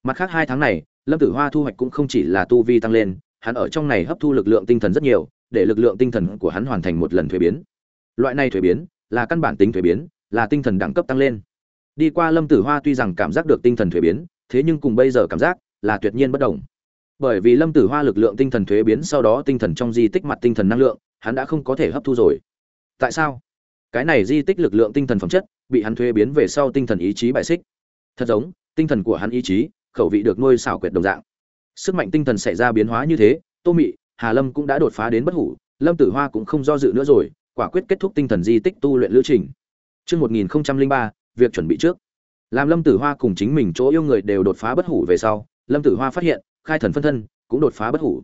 Mặt khác hai tháng này, lâm tử hoa thu hoạch cũng không chỉ là tu vi tăng lên hắn ở trong này hấp thu lực lượng tinh thần rất nhiều để lực lượng tinh thần của hắn hoàn thành một lần thuế biến loại này thuế biến là căn bản tính thuế biến là tinh thần đẳng cấp tăng lên đi qua lâm tử hoa tuy rằng cảm giác được tinh thần thuế biến thế nhưng cùng bây giờ cảm giác là tuyệt nhiên bất đồng bởi vì lâm tử hoa lực lượng tinh thần thuế biến sau đó tinh thần trong di tích mặt tinh thần năng lượng hắn đã không có thể hấp thu rồi tại sao cái này di tích lực lượng tinh thần phẩm chất bị hắn thuế biến về sau tinh thần ý chí bại xích thật giống tinh thần của hắn ý chí khẩu vị được nuôi xảo quyệt đồng dạng sức mạnh tinh thần xảy ra biến hóa như thế tô mị hà lâm cũng đã đột phá đến bất hủ lâm tử hoa cũng không do dự nữa rồi quả quyết kết thúc tinh thần di tích tu luyện lữ trình. Trước 1003, việc chuẩn bị trước. Làm Lâm Tử Hoa cùng chính mình chỗ yêu người đều đột phá bất hủ về sau, Lâm Tử Hoa phát hiện, khai thần phân thân cũng đột phá bất hủ.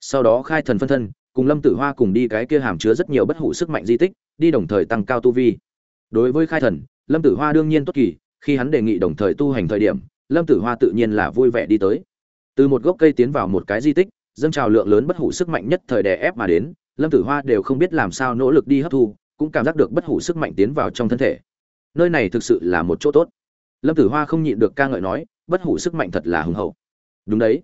Sau đó khai thần phân thân cùng lâm tử hoa cùng đi cái kia hàm chứa rất nhiều bất hủ sức mạnh di tích đi đồng thời tăng cao tu vi. Đối với khai thần lâm tử hoa đương nhiên tốt kỳ khi hắn đề nghị đồng thời tu hành thời điểm lâm tử hoa tự nhiên là vui vẻ đi tới từ một gốc cây tiến vào một cái di tích, dâng trào lượng lớn bất hủ sức mạnh nhất thời đè ép mà đến, lâm tử hoa đều không biết làm sao nỗ lực đi hấp thu, cũng cảm giác được bất hủ sức mạnh tiến vào trong thân thể. Nơi này thực sự là một chỗ tốt. Lâm tử hoa không nhịn được ca ngợi nói, bất hủ sức mạnh thật là hùng hậu. Đúng đấy.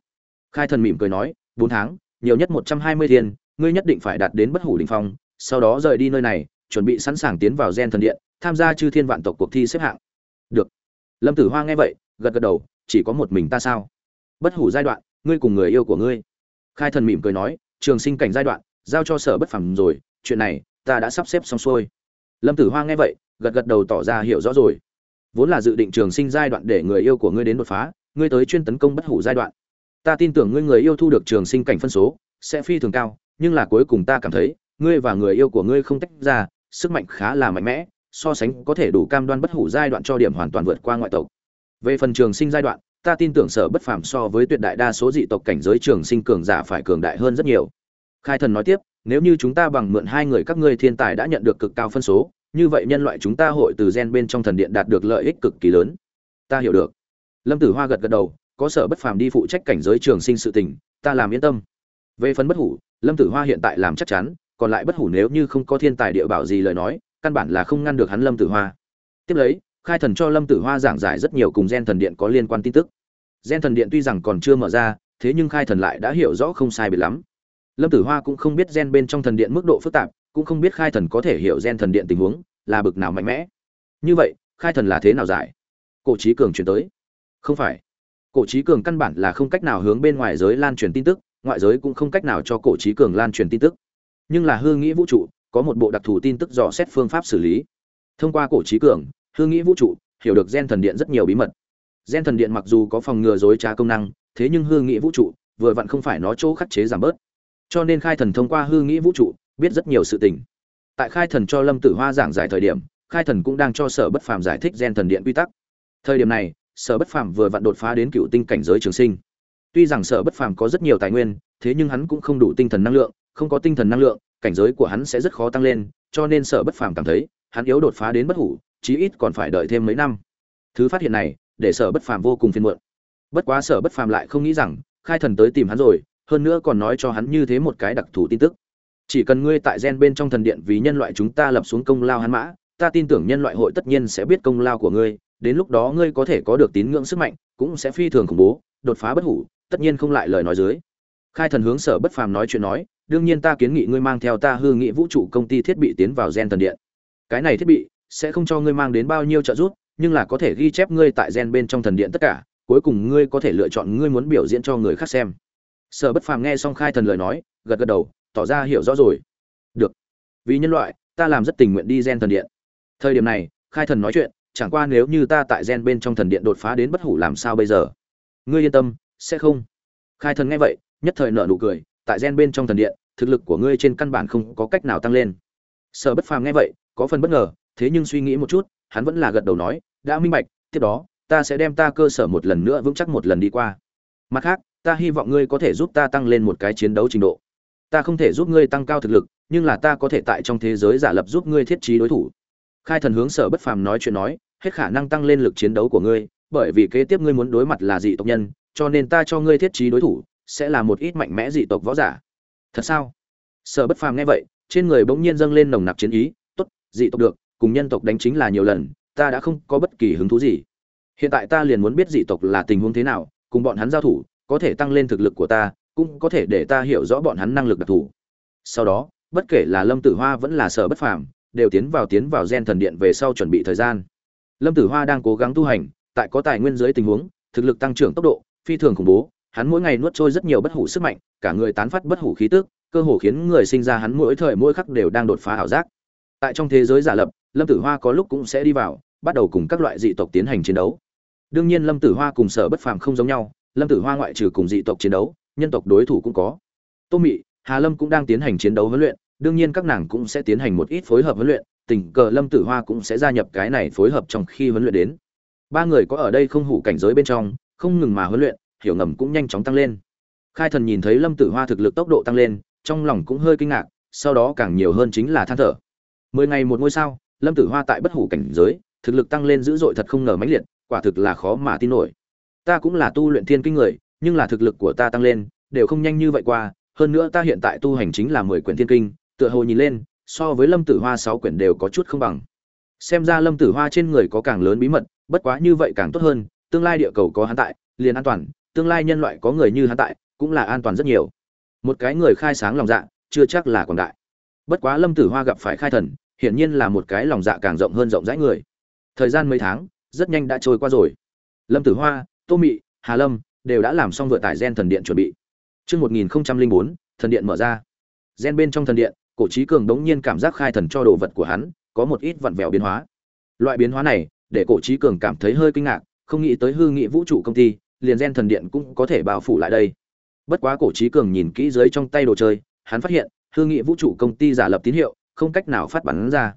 Khai thần mỉm cười nói, bốn tháng, nhiều nhất một trăm hai mươi thiên, ngươi nhất định phải đạt đến bất hủ đ ỉ n h phong, sau đó rời đi nơi này, chuẩn bị sẵn sàng tiến vào gen thần điện, tham gia chư thiên vạn tộc cuộc thi xếp hạng. Được. Lâm tử hoa nghe vậy, gật gật đầu, chỉ có một mình ta sao? Bất hủ giai đoạn, ngươi cùng người yêu của ngươi. Khai thần mỉm cười nói, trường sinh cảnh giai đoạn, giao cho sở bất phẩm rồi, chuyện này, ta đã sắp xếp xong xuôi. Lâm tử hoa nghe vậy, gật gật đầu tỏ ra hiểu rõ rồi. Vốn là dự định trường sinh giai đoạn để người yêu của ngươi đến đột phá, ngươi tới chuyên tấn công bất hủ giai đoạn. Ta tin tưởng ngươi người yêu thu được trường sinh cảnh phân số, sẽ phi thường cao, nhưng là cuối cùng ta cảm thấy, ngươi và người yêu của ngươi không tách ra, sức mạnh khá là mạnh mẽ, so sánh có thể đủ cam đoan bất hủ giai đoạn cho điểm hoàn toàn vượt qua ngoại tộc. Về phần trường sinh giai đoạn ta tin tưởng sở bất phàm so với tuyệt đại đa số dị tộc cảnh giới trường sinh cường giả phải cường đại hơn rất nhiều. Khai thần nói tiếp, nếu như chúng ta bằng mượn hai người các ngươi thiên tài đã nhận được cực cao phân số, như vậy nhân loại chúng ta hội từ gen bên trong thần điện đạt được lợi ích cực kỳ lớn. Ta hiểu được. Lâm tử hoa gật gật đầu, có sở bất phàm đi phụ trách cảnh giới trường sinh sự tình, ta làm yên tâm. Về phần bất hủ, lâm tử hoa hiện tại làm chắc chắn, còn lại bất hủ nếu như không có thiên tài địa bảo gì lời nói, căn bản là không ngăn được hắn lâm tử hoa. Tiếp lấy khai thần cho lâm tử hoa giảng giải rất nhiều cùng gen thần điện có liên quan tin tức. Gen thần điện tuy rằng còn chưa mở ra, thế nhưng khai thần lại đã hiểu rõ không sai biệt lắm. Lâm tử hoa cũng không biết gen bên trong thần điện mức độ phức tạp, cũng không biết khai thần có thể hiểu gen thần điện tình huống, là bực nào mạnh mẽ. Như vậy, khai thần là thế nào giải? Cổ trí cường chuyển tới. Không phải. Cổ trí cường căn bản là không cách nào hướng bên ngoài giới lan truyền tin tức, ngoại giới cũng không cách nào cho cổ trí cường lan truyền tin tức. Nhưng là hư nghĩ vũ trụ, có một bộ đặc thù tin tức dò xét phương pháp xử lý. Thông qua cổ trí cường hư nghĩ vũ trụ, hiểu được gen thần điện rất nhiều bí mật. Gen thần điện mặc dù có phòng ngừa dối trá công năng, thế nhưng hư nghĩ vũ trụ vừa vặn không phải nó chỗ khắc chế giảm bớt. Cho nên khai thần thông qua hư nghĩ vũ trụ biết rất nhiều sự tình. Tại khai thần cho lâm tử hoa giảng giải thời điểm, khai thần cũng đang cho sở bất phàm giải thích gen thần điện quy tắc. Thời điểm này, sở bất phàm vừa vặn đột phá đến cựu tinh cảnh giới trường sinh. Tuy rằng sở bất phàm có rất nhiều tài nguyên, thế nhưng hắn cũng không đủ tinh thần năng lượng, không có tinh thần năng lượng, cảnh giới của hắn sẽ rất khó tăng lên, cho nên sở bất phàm cảm thấy, hắn yếu đột phá đến bất hủ chí ít còn phải đợi thêm mấy năm. Thứ phát hiện này, để sở bất phàm vô cùng phiền muộn. Bất quá sở bất phàm lại không nghĩ rằng, khai thần tới tìm hắn rồi, hơn nữa còn nói cho hắn như thế một cái đặc thù tin tức. Chỉ cần ngươi tại gen bên trong thần điện vì nhân loại chúng ta lập xuống công lao hắn mã, ta tin tưởng nhân loại hội tất nhiên sẽ biết công lao của ngươi, đến lúc đó ngươi có thể có được tín ngưỡng sức mạnh, cũng sẽ phi thường khủng bố, đột phá bất hủ, tất nhiên không lại lời nói dưới. Khai thần hướng sở bất phàm nói chuyện nói, đương nhiên ta kiến nghị ngươi mang theo ta hư nghị vũ trụ công ty thiết bị tiến vào gen thần điện. Cái này thiết bị sẽ không cho ngươi mang đến bao nhiêu trợ giúp, nhưng là có thể ghi chép ngươi tại gen bên trong thần điện tất cả, cuối cùng ngươi có thể lựa chọn ngươi muốn biểu diễn cho người khác xem. Sở bất phàm nghe xong khai thần lời nói, gật gật đầu, tỏ ra hiểu rõ rồi. Được. Vì nhân loại, ta làm rất tình nguyện đi gen thần điện. Thời điểm này, khai thần nói chuyện, chẳng qua nếu như ta tại gen bên trong thần điện đột phá đến bất hủ làm sao bây giờ? Ngươi yên tâm, sẽ không. Khai thần nghe vậy, nhất thời nở nụ cười, tại gen bên trong thần điện, thực lực của ngươi trên căn bản không có cách nào tăng lên. Sở bất phàm nghe vậy, có phần bất ngờ thế nhưng suy nghĩ một chút, hắn vẫn là gật đầu nói, đã minh bạch, tiếp đó, ta sẽ đem ta cơ sở một lần nữa vững chắc một lần đi qua. Mặt khác, ta hy vọng ngươi có thể giúp ta tăng lên một cái chiến đấu trình độ. Ta không thể giúp ngươi tăng cao thực lực, nhưng là ta có thể tại trong thế giới giả lập giúp ngươi thiết trí đối thủ. Khai thần hướng sở bất phàm nói chuyện nói, hết khả năng tăng lên lực chiến đấu của ngươi, bởi vì kế tiếp ngươi muốn đối mặt là dị tộc nhân, cho nên ta cho ngươi thiết trí đối thủ, sẽ là một ít mạnh mẽ dị tộc võ giả. Thật sao? Sở bất phàm nghe vậy, trên người bỗng nhiên dâng lên nồng nặc chiến ý, tốt, dị tộc được cùng nhân tộc đánh chính là nhiều lần, ta đã không có bất kỳ hứng thú gì. Hiện tại ta liền muốn biết dị tộc là tình huống thế nào, cùng bọn hắn giao thủ, có thể tăng lên thực lực của ta, cũng có thể để ta hiểu rõ bọn hắn năng lực đặc thù. Sau đó, bất kể là lâm tử hoa vẫn là sở bất phàm, đều tiến vào tiến vào gen thần điện về sau chuẩn bị thời gian. Lâm tử hoa đang cố gắng tu hành, tại có tài nguyên dưới tình huống, thực lực tăng trưởng tốc độ, phi thường khủng bố, hắn mỗi ngày nuốt trôi rất nhiều bất hủ sức mạnh, cả người tán phát bất hủ khí tức, cơ hồ khiến người sinh ra hắn mỗi thời mỗi khắc đều đang đột phá ảo giác tại trong thế giới giả lập, lâm tử hoa có lúc cũng sẽ đi vào, bắt đầu cùng các loại dị tộc tiến hành chiến đấu. Đương nhiên lâm tử hoa cùng sở bất phàm không giống nhau, lâm tử hoa ngoại trừ cùng dị tộc chiến đấu, nhân tộc đối thủ cũng có. Tô mị, hà lâm cũng đang tiến hành chiến đấu huấn luyện, đương nhiên các nàng cũng sẽ tiến hành một ít phối hợp huấn luyện, tình cờ lâm tử hoa cũng sẽ gia nhập cái này phối hợp trong khi huấn luyện đến. Ba người có ở đây không hủ cảnh giới bên trong, không ngừng mà huấn luyện, hiểu ngầm cũng nhanh chóng tăng lên. Khai thần nhìn thấy lâm tử hoa thực lực tốc độ tăng lên, trong lòng cũng hơi kinh ngạc, sau đó càng nhiều hơn chính là than thở mười ngày một ngôi sao, lâm tử hoa tại bất hủ cảnh giới, thực lực tăng lên dữ dội thật không ngờ mãnh liệt, quả thực là khó mà tin nổi. Ta cũng là tu luyện thiên kinh người, nhưng là thực lực của ta tăng lên, đều không nhanh như vậy qua, hơn nữa ta hiện tại tu hành chính là mười quyển thiên kinh, tựa hồ nhìn lên, so với lâm tử hoa sáu quyển đều có chút không bằng. Xem ra lâm tử hoa trên người có càng lớn bí mật, bất quá như vậy càng tốt hơn, tương lai địa cầu có hắn tại, liền an toàn, tương lai nhân loại có người như hắn tại, cũng là an toàn rất nhiều. Một cái người khai sáng lòng dạ chưa chắc là còn đại bất quá lâm tử hoa gặp phải khai thần hiển nhiên là một cái lòng dạ càng rộng hơn rộng rãi người. Thời gian mấy tháng rất nhanh đã trôi qua rồi. Lâm tử hoa tô mị hà lâm đều đã làm xong vựa tải gen thần điện chuẩn bị. Trước 1004, thần điện mở ra. Gen bên trong thần điện, cổ trí cường đống nhiên cảm giác khai thần cho đồ vật của hắn, có một ít vặn vẹo biến hóa. Loại biến hóa này để cổ trí cường cảm thấy hơi kinh ngạc không nghĩ tới hư nghị vũ trụ công ty liền gen thần điện cũng có thể bao phủ lại đây. Bất quá cổ trí cường nhìn kỹ dưới trong tay đồ chơi hắn phát hiện hư nghị vũ trụ công ty giả lập tín hiệu, không cách nào phát bắn ra.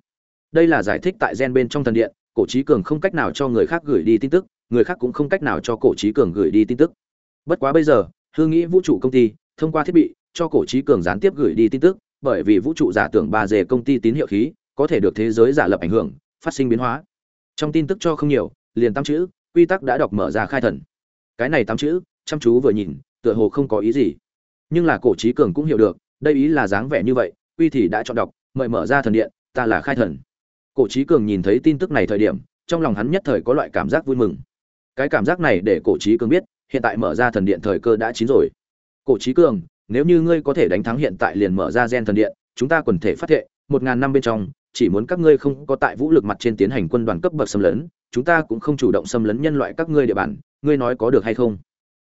Đây là giải thích tại gen bên trong thần điện, cổ trí cường không cách nào cho người khác gửi đi tin tức, người khác cũng không cách nào cho cổ trí cường gửi đi tin tức. Bất quá bây giờ, hư nghị vũ trụ công ty, thông qua thiết bị, cho cổ trí cường gián tiếp gửi đi tin tức, bởi vì vũ trụ giả tưởng ba dề công ty tín hiệu khí, có thể được thế giới giả lập ảnh hưởng, phát sinh biến hóa. Trong tin tức cho không nhiều, liền tám chữ, quy tắc đã đọc mở ra khai thần. Cái này tám chữ, chăm chú vừa nhìn, tựa hồ không có ý gì. Nhưng là cổ trí cường cũng hiểu được đây ý là dáng vẻ như vậy quy thì đã chọn đọc, mời mở ra thần điện, ta là khai thần. Cổ trí cường nhìn thấy tin tức này thời điểm, trong lòng hắn nhất thời có loại cảm giác vui mừng. Cái cảm giác này để cổ trí cường biết, hiện tại mở ra thần điện thời cơ đã chín rồi. Cổ trí cường, nếu như ngươi có thể đánh thắng hiện tại liền mở ra gen thần điện, chúng ta quần thể phát thệ, một ngàn năm bên trong, chỉ muốn các ngươi không có tại vũ lực mặt trên tiến hành quân đoàn cấp bậc xâm lấn, chúng ta cũng không chủ động xâm lấn nhân loại các ngươi địa bàn, ngươi nói có được hay không?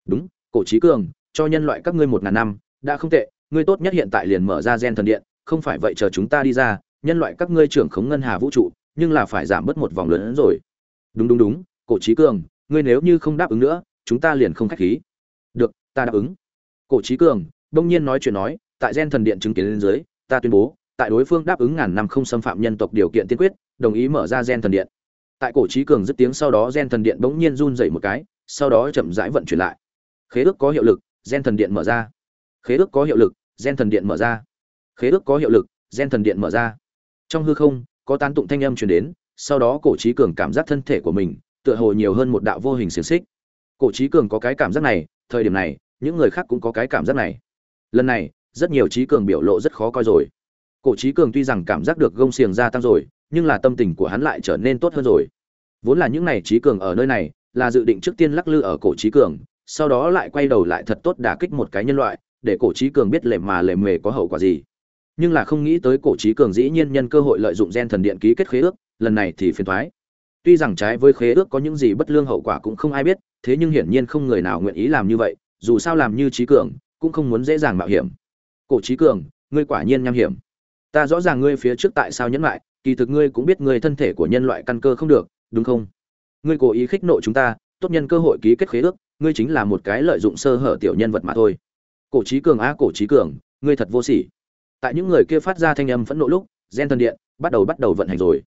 Đúng, cổ trí cường, cho nhân loại các ngươi một ngàn năm, đã không tệ ngươi tốt nhất hiện tại liền mở ra gen thần điện, không phải vậy chờ chúng ta đi ra, nhân loại các ngươi trưởng khống ngân hà vũ trụ, nhưng là phải giảm bớt một vòng lớn hơn rồi. Đúng đúng đúng, cổ trí cường, ngươi nếu như không đáp ứng nữa, chúng ta liền không khách khí. Được, ta đáp ứng. Cổ trí cường, đông nhiên nói chuyện nói, tại gen thần điện chứng kiến lên dưới, ta tuyên bố, tại đối phương đáp ứng ngàn năm không xâm phạm nhân tộc điều kiện tiên quyết, đồng ý mở ra gen thần điện. Tại cổ trí cường dứt tiếng sau đó, gen thần điện bỗng nhiên run dậy một cái, sau đó chậm rãi vận chuyển lại. Khế ước có hiệu lực, gen thần điện mở ra. Khế ước có hiệu lực gen thần điện mở ra. Khế ước có hiệu lực, gen thần điện mở ra. Trong hư không, có tán tụng thanh âm truyền đến, sau đó cổ trí cường cảm giác thân thể của mình, tựa hồ nhiều hơn một đạo vô hình xiềng xích. Cổ trí cường có cái cảm giác này, thời điểm này, những người khác cũng có cái cảm giác này. Lần này, rất nhiều trí cường biểu lộ rất khó coi rồi. Cổ trí cường tuy rằng cảm giác được gông xiềng gia tăng rồi, nhưng là tâm tình của hắn lại trở nên tốt hơn rồi. Vốn là những này trí cường ở nơi này, là dự định trước tiên lắc lư ở cổ trí cường, sau đó lại quay đầu lại thật tốt đả kích một cái nhân loại để cổ trí cường biết lệ mà lệ mề có hậu quả gì. Nhưng là không nghĩ tới cổ trí cường dĩ nhiên nhân cơ hội lợi dụng gen thần điện ký kết khế ước, lần này thì phiền thoái. Tuy rằng trái với khế ước có những gì bất lương hậu quả cũng không ai biết, thế nhưng hiển nhiên không người nào nguyện ý làm như vậy, dù sao làm như trí cường, cũng không muốn dễ dàng mạo hiểm. Cổ trí cường, ngươi quả nhiên nham hiểm. Ta rõ ràng ngươi phía trước tại sao nhẫn lại, kỳ thực ngươi cũng biết ngươi thân thể của nhân loại căn cơ không được, đúng không? Ngươi cố ý khích nộ chúng ta, tốt nhân cơ hội ký kết khế ước, ngươi chính là một cái lợi dụng sơ hở tiểu nhân vật mà thôi cổ trí cường á, cổ trí cường, ngươi thật vô sỉ. Tại những người kia phát ra thanh âm phẫn nộ lúc, gen thần điện bắt đầu bắt đầu vận hành rồi.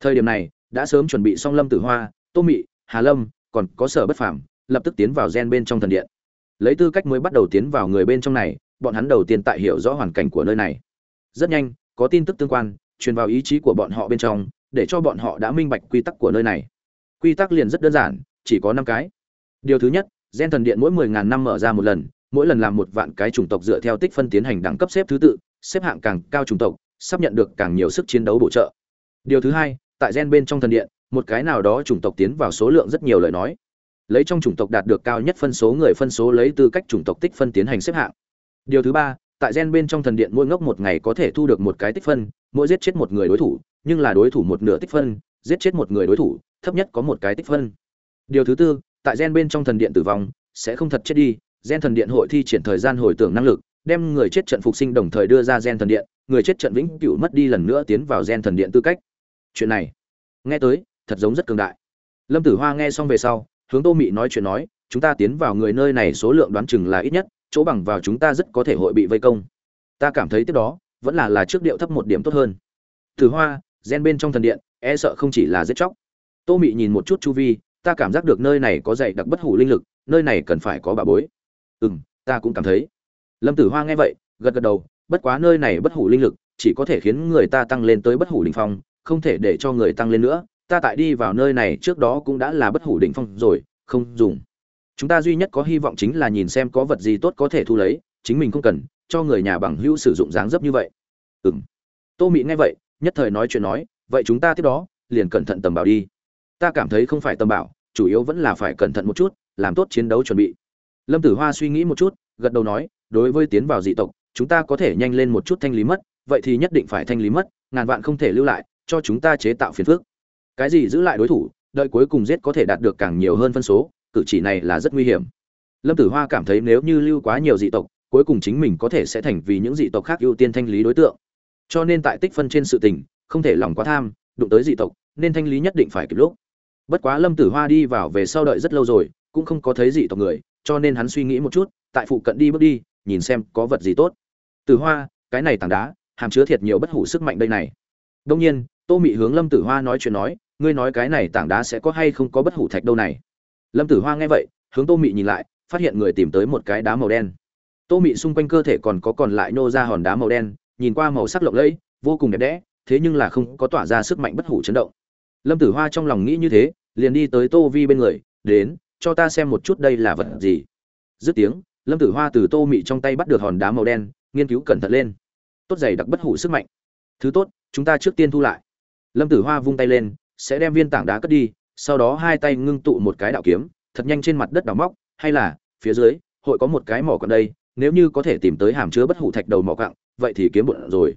Thời điểm này, đã sớm chuẩn bị xong lâm tử hoa, tô mị, hà lâm, còn có sở bất phàm, lập tức tiến vào gen bên trong thần điện. Lấy tư cách mới bắt đầu tiến vào người bên trong này, bọn hắn đầu tiên tại hiểu rõ hoàn cảnh của nơi này. Rất nhanh, có tin tức tương quan, truyền vào ý chí của bọn họ bên trong, để cho bọn họ đã minh bạch quy tắc của nơi này. Quy tắc liền rất đơn giản, chỉ có năm cái. Điều thứ nhất, gen thần điện mỗi mười ngàn năm mở ra một lần mỗi lần làm một vạn cái chủng tộc dựa theo tích phân tiến hành đẳng cấp xếp thứ tự, xếp hạng càng cao chủng tộc, sắp nhận được càng nhiều sức chiến đấu bổ trợ. Điều thứ hai, tại gen bên trong thần điện, một cái nào đó chủng tộc tiến vào số lượng rất nhiều lời nói. Lấy trong chủng tộc đạt được cao nhất phân số người phân số lấy tư cách chủng tộc tích phân tiến hành xếp hạng. Điều thứ ba, tại gen bên trong thần điện mỗi ngốc một ngày có thể thu được một cái tích phân, mỗi giết chết một người đối thủ, nhưng là đối thủ một nửa tích phân, giết chết một người đối thủ, thấp nhất có một cái tích phân. Điều thứ tư, tại gen bên trong thần điện tử vong, sẽ không thật chết đi gen thần điện hội thi triển thời gian hồi tưởng năng lực, đem người chết trận phục sinh đồng thời đưa ra gen thần điện, người chết trận vĩnh cửu mất đi lần nữa tiến vào gen thần điện tư cách. Chuyện này, nghe tới, thật giống rất cường đại. Lâm tử hoa nghe xong về sau, hướng tô mị nói chuyện nói, chúng ta tiến vào người nơi này số lượng đoán chừng là ít nhất, chỗ bằng vào chúng ta rất có thể hội bị vây công. Ta cảm thấy tiếp đó, vẫn là là trước điệu thấp một điểm tốt hơn. Tử hoa, gen bên trong thần điện e sợ không chỉ là giết chóc. Tô mị nhìn một chút chu vi, ta cảm giác được nơi này có dạy đặc bất hủ linh lực, nơi này cần phải có bà bối ừ m ta cũng cảm thấy lâm tử hoa nghe vậy gật gật đầu bất quá nơi này bất hủ linh lực chỉ có thể khiến người ta tăng lên tới bất hủ đ ỉ n h phong không thể để cho người tăng lên nữa ta tại đi vào nơi này trước đó cũng đã là bất hủ đỉnh phong rồi, không dùng. Chúng ta duy nhất có hy vọng chính là nhìn xem có vật gì tốt có thể thu lấy, chính mình không cần cho người nhà bằng hữu sử dụng dáng dấp như vậy. Ừm. Tô Mị nghe vậy, nhất thời nói chuyện nói, vậy chúng ta tiếp đó, liền cẩn thận tầm bảo đi. Ta cảm thấy không phải tầm bảo, chủ yếu vẫn là phải cẩn thận một chút, làm tốt chiến đấu chuẩn bị. Lâm Tử Hoa suy nghĩ một chút, gật đầu nói, đối với tiến vào dị tộc, chúng ta có thể nhanh lên một chút thanh lý mất, vậy thì nhất định phải thanh lý mất, ngàn vạn không thể lưu lại, cho chúng ta chế tạo phiền phức. Cái gì giữ lại đối thủ đợi cuối cùng giết có thể đạt được càng nhiều hơn phân số cử chỉ này là rất nguy hiểm. Lâm tử hoa cảm thấy nếu như lưu quá nhiều dị tộc cuối cùng chính mình có thể sẽ thành vì những dị tộc khác ưu tiên thanh lý đối tượng. Cho nên tại tích phân trên sự tình không thể lòng quá tham đụng tới dị tộc nên thanh lý nhất định phải kịp lúc. Bất quá lâm tử hoa đi vào về sau đợi rất lâu rồi cũng không có thấy dị tộc người, cho nên hắn suy nghĩ một chút, tại phụ cận đi bước đi, nhìn xem có vật gì tốt. Tử hoa, cái này tảng đá, hàm chứa thiệt nhiều bất hủ sức mạnh đây này. Đông nhiên, tô mị hướng lâm tử hoa nói chuyện nói, ngươi nói cái này tảng đá sẽ có hay không có bất hủ thạch đâu này? Lâm tử hoa nghe vậy, hướng tô mị nhìn lại, phát hiện người tìm tới một cái đá màu đen. Tô mị xung quanh cơ thể còn có còn lại nô ra hòn đá màu đen, nhìn qua màu sắc lộng lẫy, vô cùng đẹp đẽ, thế nhưng là không có tỏa ra sức mạnh bất hủ chấn động. Lâm tử hoa trong lòng nghĩ như thế, liền đi tới tô vi bên người, đến cho ta xem một chút đây là vật gì. Dứt tiếng, lâm tử hoa từ tô mị trong tay bắt được hòn đá màu đen, nghiên cứu cẩn thận lên. Tốt giày đặc bất hủ sức mạnh. Thứ tốt, chúng ta trước tiên thu lại. Lâm tử hoa vung tay lên, sẽ đem viên tảng đá cất đi, sau đó hai tay ngưng tụ một cái đạo kiếm, thật nhanh trên mặt đất đào móc, hay là, phía dưới, hội có một cái mỏ còn đây, nếu như có thể tìm tới hàm chứa bất hủ thạch đầu mỏ cặng vậy thì kiếm bụng rồi.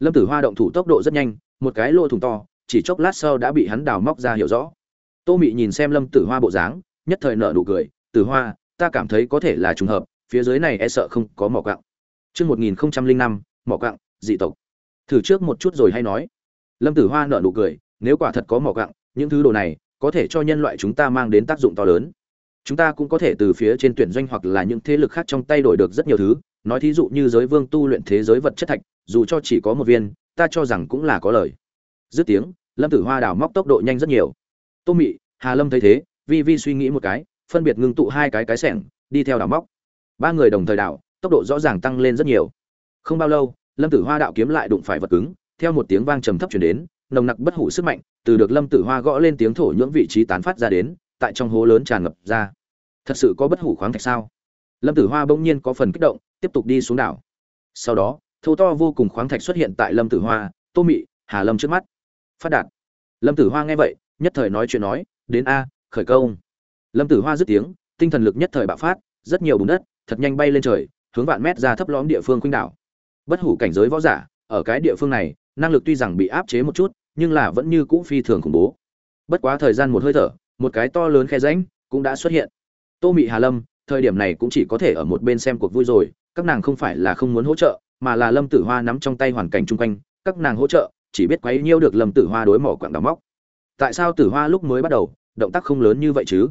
Lâm tử hoa động thủ tốc độ rất nhanh, một cái lỗ thủng to, chỉ chốc lát sau đã bị hắn đào móc ra hiểu rõ. Tô mị nhìn xem lâm tử hoa bộ dáng nhất thời nợ nụ cười tử hoa ta cảm thấy có thể là trùng hợp phía dưới này e sợ không có mỏ quặng Chương 1005, mỏ quặng, dị tộc. Thử trước một chút rồi hay nói. Lâm Tử Hoa nở nụ cười, nếu quả thật có mỏ quặng, những thứ đồ này có thể cho nhân loại chúng ta mang đến tác dụng to lớn. Chúng ta cũng có thể từ phía trên tuyển doanh hoặc là những thế lực khác trong tay đổi được rất nhiều thứ, nói thí dụ như giới vương tu luyện thế giới vật chất thạch, dù cho chỉ có một viên, ta cho rằng cũng là có lời. Dứt tiếng, Lâm Tử Hoa đào móc tốc độ nhanh rất nhiều. Tô Mị, Hà Lâm thấy thế, vi vi suy nghĩ một cái, phân biệt ngưng tụ hai cái cái sẻng đi theo đào móc. Ba người đồng thời đào, tốc độ rõ ràng tăng lên rất nhiều. Không bao lâu lâm tử hoa đạo kiếm lại đụng phải vật cứng theo một tiếng vang trầm thấp chuyển đến nồng nặc bất hủ sức mạnh từ được lâm tử hoa gõ lên tiếng thổ nhưỡng vị trí tán phát ra đến tại trong hố lớn tràn ngập ra. Thật sự có bất hủ khoáng thạch sao? Lâm tử hoa bỗng nhiên có phần kích động tiếp tục đi xuống đảo. Sau đó thô to vô cùng khoáng thạch xuất hiện tại lâm tử hoa tô mị hà lâm trước mắt. Phát đạt. Lâm tử hoa nghe vậy nhất thời nói chuyện nói đến a khởi công. Lâm tử hoa dứt tiếng, tinh thần lực nhất thời bạo phát, rất nhiều bùn đất, thật nhanh bay lên trời, hướng vạn mét ra thấp lõm địa phương khuynh đảo. Bất hủ cảnh giới võ giả, ở cái địa phương này, năng lực tuy rằng bị áp chế một chút, nhưng là vẫn như cũ phi thường khủng bố. Bất quá thời gian một hơi thở, một cái to lớn khe rãnh cũng đã xuất hiện. Tô mị hà lâm, thời điểm này cũng chỉ có thể ở một bên xem cuộc vui rồi, các nàng không phải là không muốn hỗ trợ, mà là lâm tử hoa nắm trong tay hoàn cảnh chung quanh, các nàng hỗ trợ, chỉ biết quấy nhiêu được lâm tử hoa đối mỏ quặng đào móc. Tại sao tử hoa lúc mới bắt đầu động tác không lớn như vậy chứ?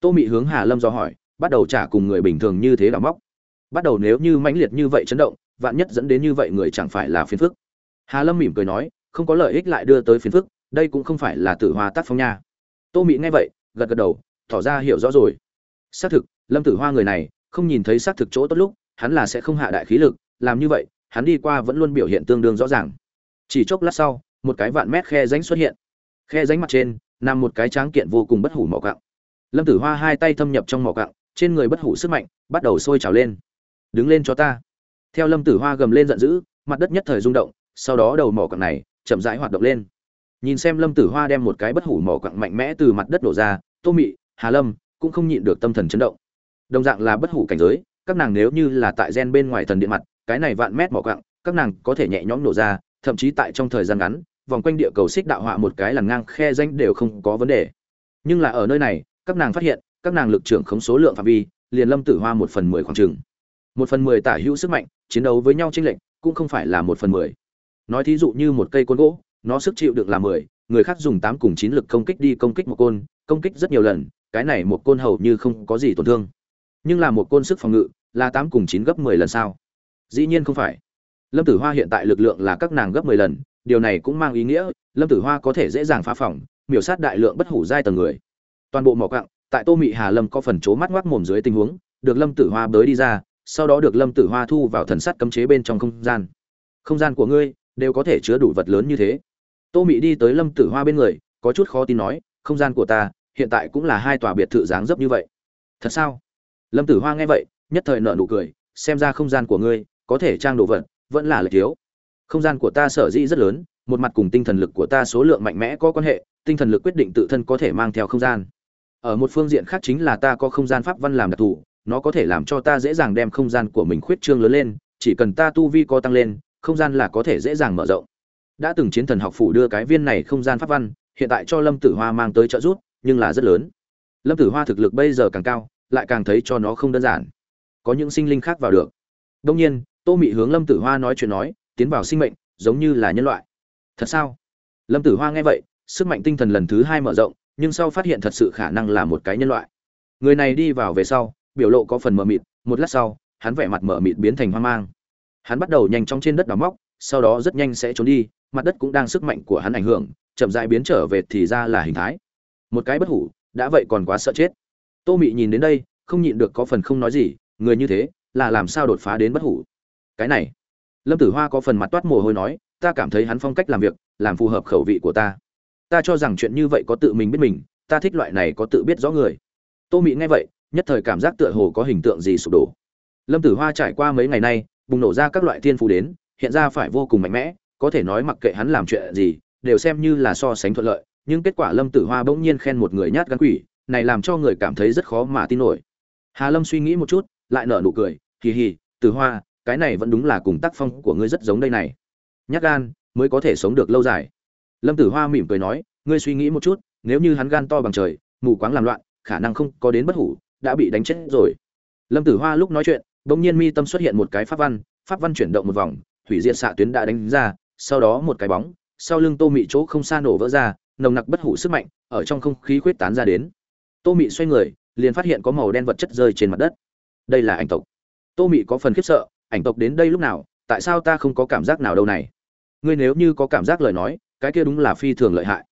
Tô mị hướng hà lâm do hỏi, bắt đầu trả cùng người bình thường như thế đào móc. Bắt đầu nếu như mãnh liệt như vậy chấn động, vạn nhất dẫn đến như vậy người chẳng phải là phiền phức. Hà lâm mỉm cười nói, không có lợi ích lại đưa tới phiền phức, đây cũng không phải là tử hoa tác phong nha. Tô mị nghe vậy, gật gật đầu, tỏ ra hiểu rõ rồi. Xác thực, lâm tử hoa người này, không nhìn thấy xác thực chỗ tốt lúc, hắn là sẽ không hạ đại khí lực, làm như vậy, hắn đi qua vẫn luôn biểu hiện tương đương rõ ràng. Chỉ chốc lát sau, một cái vạn mét khe ránh xuất hiện. Khe ránh mặt trên nằm một cái tráng kiện vô cùng bất hủ mỏ cặng lâm tử hoa hai tay thâm nhập trong mỏ cặng trên người bất hủ sức mạnh bắt đầu sôi trào lên. Đứng lên cho ta. Theo lâm tử hoa gầm lên giận dữ, mặt đất nhất thời rung động, sau đó đầu mỏ cặng này chậm rãi hoạt động lên. Nhìn xem lâm tử hoa đem một cái bất hủ mỏ cặng mạnh mẽ từ mặt đất đổ ra, tô mị, hà lâm cũng không nhịn được tâm thần chấn động. Đồng dạng là bất hủ cảnh giới, các nàng nếu như là tại gen bên ngoài thần điện mặt, cái này vạn mét mỏ cặng các nàng có thể nhẹ nhõm nổ ra, thậm chí tại trong thời gian ngắn vòng quanh địa cầu xích đạo họa một cái lằn ngang khe danh đều không có vấn đề. Nhưng là ở nơi này, các nàng phát hiện, các nàng lực trưởng khống số lượng phạm vi, liền lâm tử hoa một phần mười khoảng trừng một phần mười tả hữu sức mạnh, chiến đấu với nhau tranh lệch, cũng không phải là một phần mười. Nói thí dụ như một cây côn gỗ, nó sức chịu được là mười, người khác dùng tám cùng chín lực công kích đi công kích một côn, công kích rất nhiều lần, cái này một côn hầu như không có gì tổn thương. Nhưng là một côn sức phòng ngự, là tám cùng chín gấp mười lần sao? Dĩ nhiên không phải. Lâm tử hoa hiện tại lực lượng là các nàng gấp mười lần điều này cũng mang ý nghĩa, lâm tử hoa có thể dễ dàng phá phỏng miểu sát đại lượng bất hủ giai tầng người. Toàn bộ mỏ quặng, tại tô mị hà lâm có phần chố mắt ngoác mồm dưới tình huống, được lâm tử hoa bới đi ra, sau đó được lâm tử hoa thu vào thần sắt cấm chế bên trong không gian. Không gian của ngươi đều có thể chứa đủ vật lớn như thế. Tô mị đi tới lâm tử hoa bên người, có chút khó tin nói, không gian của ta hiện tại cũng là hai tòa biệt thự dáng dấp như vậy. Thật sao? Lâm tử hoa nghe vậy, nhất thời nợ nụ cười, xem ra không gian của ngươi có thể trang đồ vật vẫn là lợi thiếu không gian của ta sở dĩ rất lớn, một mặt cùng tinh thần lực của ta số lượng mạnh mẽ có quan hệ, tinh thần lực quyết định tự thân có thể mang theo không gian. Ở một phương diện khác chính là ta có không gian pháp văn làm đặc thù, nó có thể làm cho ta dễ dàng đem không gian của mình khuyết trương lớn lên, chỉ cần ta tu vi có tăng lên, không gian là có thể dễ dàng mở rộng. Đã từng chiến thần học phủ đưa cái viên này không gian pháp văn, hiện tại cho lâm tử hoa mang tới trợ giúp, nhưng là rất lớn. Lâm tử hoa thực lực bây giờ càng cao, lại càng thấy cho nó không đơn giản. Có những sinh linh khác vào được. Đông nhiên, tô mị hướng lâm tử hoa nói chuyện nói tiến vào sinh mệnh, giống như là nhân loại. Thật sao? Lâm tử hoa nghe vậy, sức mạnh tinh thần lần thứ hai mở rộng, nhưng sau phát hiện thật sự khả năng là một cái nhân loại. Người này đi vào về sau, biểu lộ có phần mờ mịt, một lát sau, hắn vẻ mặt mờ mịt biến thành hoang mang. Hắn bắt đầu nhanh chóng trên đất đào móc, sau đó rất nhanh sẽ trốn đi, mặt đất cũng đang sức mạnh của hắn ảnh hưởng, chậm dại biến trở về thì ra là hình thái. Một cái bất hủ, đã vậy còn quá sợ chết. Tô mị nhìn đến đây, không nhịn được có phần không nói gì, người như thế, là làm sao đột phá đến bất hủ? Cái này lâm tử hoa có phần mặt toát mồ hôi nói, ta cảm thấy hắn phong cách làm việc, làm phù hợp khẩu vị của ta. Ta cho rằng chuyện như vậy có tự mình biết mình, ta thích loại này có tự biết rõ người. Tô mị nghe vậy, nhất thời cảm giác tựa hồ có hình tượng gì sụp đổ. Lâm tử hoa trải qua mấy ngày nay, bùng nổ ra các loại thiên phú đến, hiện ra phải vô cùng mạnh mẽ, có thể nói mặc kệ hắn làm chuyện gì, đều xem như là so sánh thuận lợi, nhưng kết quả lâm tử hoa bỗng nhiên khen một người nhát gan quỷ, này làm cho người cảm thấy rất khó mà tin nổi. Hà lâm suy nghĩ một chút, lại nở nụ cười, hì hì, tử hoa cái này vẫn đúng là cùng tác phong của ngươi rất giống đây này. Nhát gan, mới có thể sống được lâu dài. Lâm tử hoa mỉm cười nói, ngươi suy nghĩ một chút, nếu như hắn gan to bằng trời, mù quáng làm loạn, khả năng không có đến bất hủ, đã bị đánh chết rồi. Lâm tử hoa lúc nói chuyện, bỗng nhiên mi tâm xuất hiện một cái pháp văn pháp văn chuyển động một vòng thủy diệt xạ tuyến đã đánh ra, sau đó một cái bóng, sau lưng tô mị chỗ không xa nổ vỡ ra, nồng nặc bất hủ sức mạnh ở trong không khí khuyết tán ra đến. Tô mị xoay người, liền phát hiện có màu đen vật chất rơi trên mặt đất. Đây là ảnh tộc. Tô mị có phần khiếp sợ ảnh tộc đến đây lúc nào, tại sao ta không có cảm giác nào đâu này? Ngươi nếu như có cảm giác lời nói, cái kia đúng là phi thường lợi hại.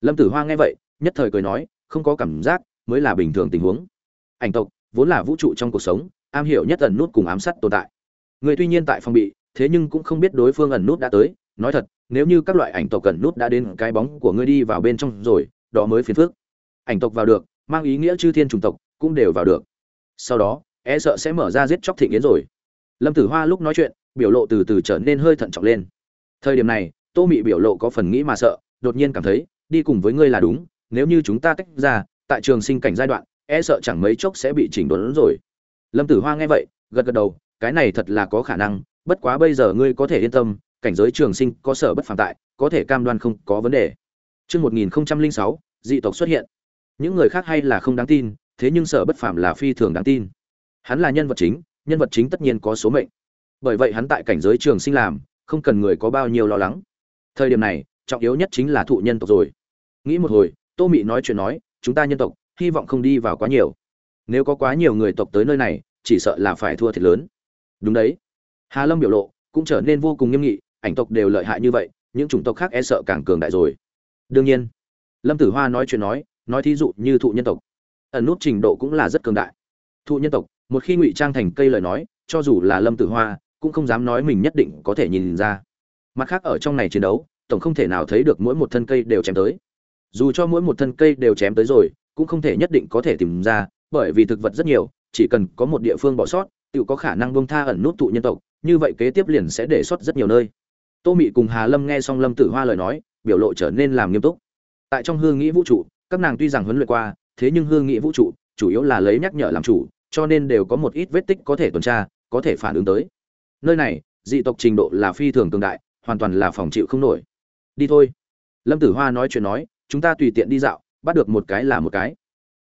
Lâm tử hoa nghe vậy, nhất thời cười nói, không có cảm giác, mới là bình thường tình huống. Ảnh tộc, vốn là vũ trụ trong cuộc sống, am hiểu nhất ẩn nút cùng ám sát tồn tại. Người tuy nhiên tại phòng bị, thế nhưng cũng không biết đối phương ẩn nút đã tới. Nói thật, nếu như các loại ảnh tộc ẩn nút đã đến cái bóng của ngươi đi vào bên trong rồi, đó mới phiền phước. ảnh tộc vào được, mang ý nghĩa chư thiên trùng tộc cũng đều vào được. Sau đó e sợ sẽ mở ra giết chóc thịnh yến rồi lâm tử hoa lúc nói chuyện biểu lộ từ từ trở nên hơi thận trọng lên thời điểm này tô mị biểu lộ có phần nghĩ mà sợ đột nhiên cảm thấy đi cùng với ngươi là đúng nếu như chúng ta tách ra tại trường sinh cảnh giai đoạn e sợ chẳng mấy chốc sẽ bị chỉnh đốn rồi lâm tử hoa nghe vậy gật gật đầu cái này thật là có khả năng bất quá bây giờ ngươi có thể yên tâm cảnh giới trường sinh có sở bất phàm tại có thể cam đoan không có vấn đề Trước 1006, dị tộc xuất hiện. Những người khác hay là không đáng tin, thế nhưng sở bất phàm là phi thường đáng tin. Hắn là nhân vật chính, nhân vật chính tất nhiên có số mệnh. Bởi vậy hắn tại cảnh giới trường sinh làm, không cần người có bao nhiêu lo lắng. Thời điểm này, trọng yếu nhất chính là thụ nhân tộc rồi. Nghĩ một hồi, Tô Mị nói chuyện nói, chúng ta nhân tộc, hy vọng không đi vào quá nhiều. Nếu có quá nhiều người tộc tới nơi này, chỉ sợ là phải thua thiệt lớn. Đúng đấy. Hà Lâm biểu lộ cũng trở nên vô cùng nghiêm nghị, ảnh tộc đều lợi hại như vậy, những chủng tộc khác e sợ càng cường đại rồi. Đương nhiên, Lâm Tử Hoa nói chuyện nói, nói thí dụ như thụ nhân tộc, ẩn nút trình độ cũng là rất cường đại. Thụ nhân tộc, một khi ngụy trang thành cây lời nói, cho dù là Lâm Tử Hoa, cũng không dám nói mình nhất định có thể nhìn ra. Mặt khác ở trong này chiến đấu, tổng không thể nào thấy được mỗi một thân cây đều chém tới. Dù cho mỗi một thân cây đều chém tới rồi, cũng không thể nhất định có thể tìm ra, bởi vì thực vật rất nhiều, chỉ cần có một địa phương bỏ sót, tự có khả năng bông tha ẩn nút tụ nhân tộc, như vậy kế tiếp liền sẽ để sót rất nhiều nơi. Tô Mị cùng Hà Lâm nghe xong Lâm Tử Hoa lời nói, biểu lộ trở nên làm nghiêm túc. Tại trong hương nghĩ vũ trụ, các nàng tuy rằng huấn luyện qua, thế nhưng hương nghĩ vũ trụ chủ yếu là lấy nhắc nhở làm chủ, cho nên đều có một ít vết tích có thể tuần tra, có thể phản ứng tới. Nơi này, dị tộc trình độ là phi thường cường đại, hoàn toàn là phòng chịu không nổi. Đi thôi. Lâm Tử Hoa nói chuyện nói, chúng ta tùy tiện đi dạo, bắt được một cái là một cái.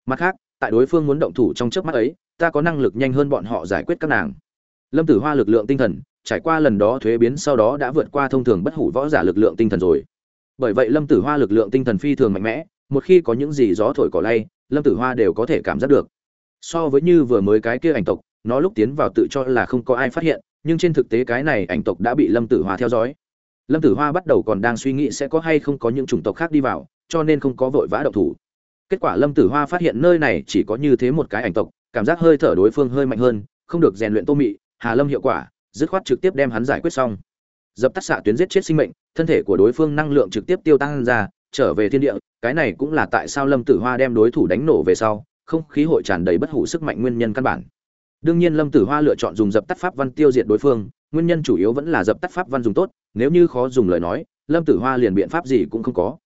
Mặt khác, tại đối phương muốn động thủ trong chớp mắt ấy, ta có năng lực nhanh hơn bọn họ giải quyết các nàng. Lâm Tử Hoa lực lượng tinh thần, trải qua lần đó thuế biến sau đó đã vượt qua thông thường bất hủ võ giả lực lượng tinh thần rồi. Bởi vậy Lâm Tử Hoa lực lượng tinh thần phi thường mạnh mẽ, một khi có những gì gió thổi cỏ lay, Lâm Tử Hoa đều có thể cảm giác được. So với như vừa mới cái kia ảnh tộc, nó lúc tiến vào tự cho là không có ai phát hiện, nhưng trên thực tế cái này ảnh tộc đã bị Lâm Tử Hoa theo dõi. Lâm Tử Hoa bắt đầu còn đang suy nghĩ sẽ có hay không có những chủng tộc khác đi vào, cho nên không có vội vã độc thủ. Kết quả Lâm Tử Hoa phát hiện nơi này chỉ có như thế một cái ảnh tộc, cảm giác hơi thở đối phương hơi mạnh hơn, không được rèn luyện Tô Mị, Hà Lâm hiệu quả, dứt khoát trực tiếp đem hắn giải quyết xong dập tắt xạ tuyến giết chết sinh mệnh thân thể của đối phương năng lượng trực tiếp tiêu tăng ra trở về thiên địa cái này cũng là tại sao lâm tử hoa đem đối thủ đánh nổ về sau không khí hội tràn đầy bất hủ sức mạnh nguyên nhân căn bản. Đương nhiên lâm tử hoa lựa chọn dùng dập tắt pháp văn tiêu diệt đối phương, nguyên nhân chủ yếu vẫn là dập tắt pháp văn dùng tốt, nếu như khó dùng lời nói, lâm tử hoa liền biện pháp gì cũng không có.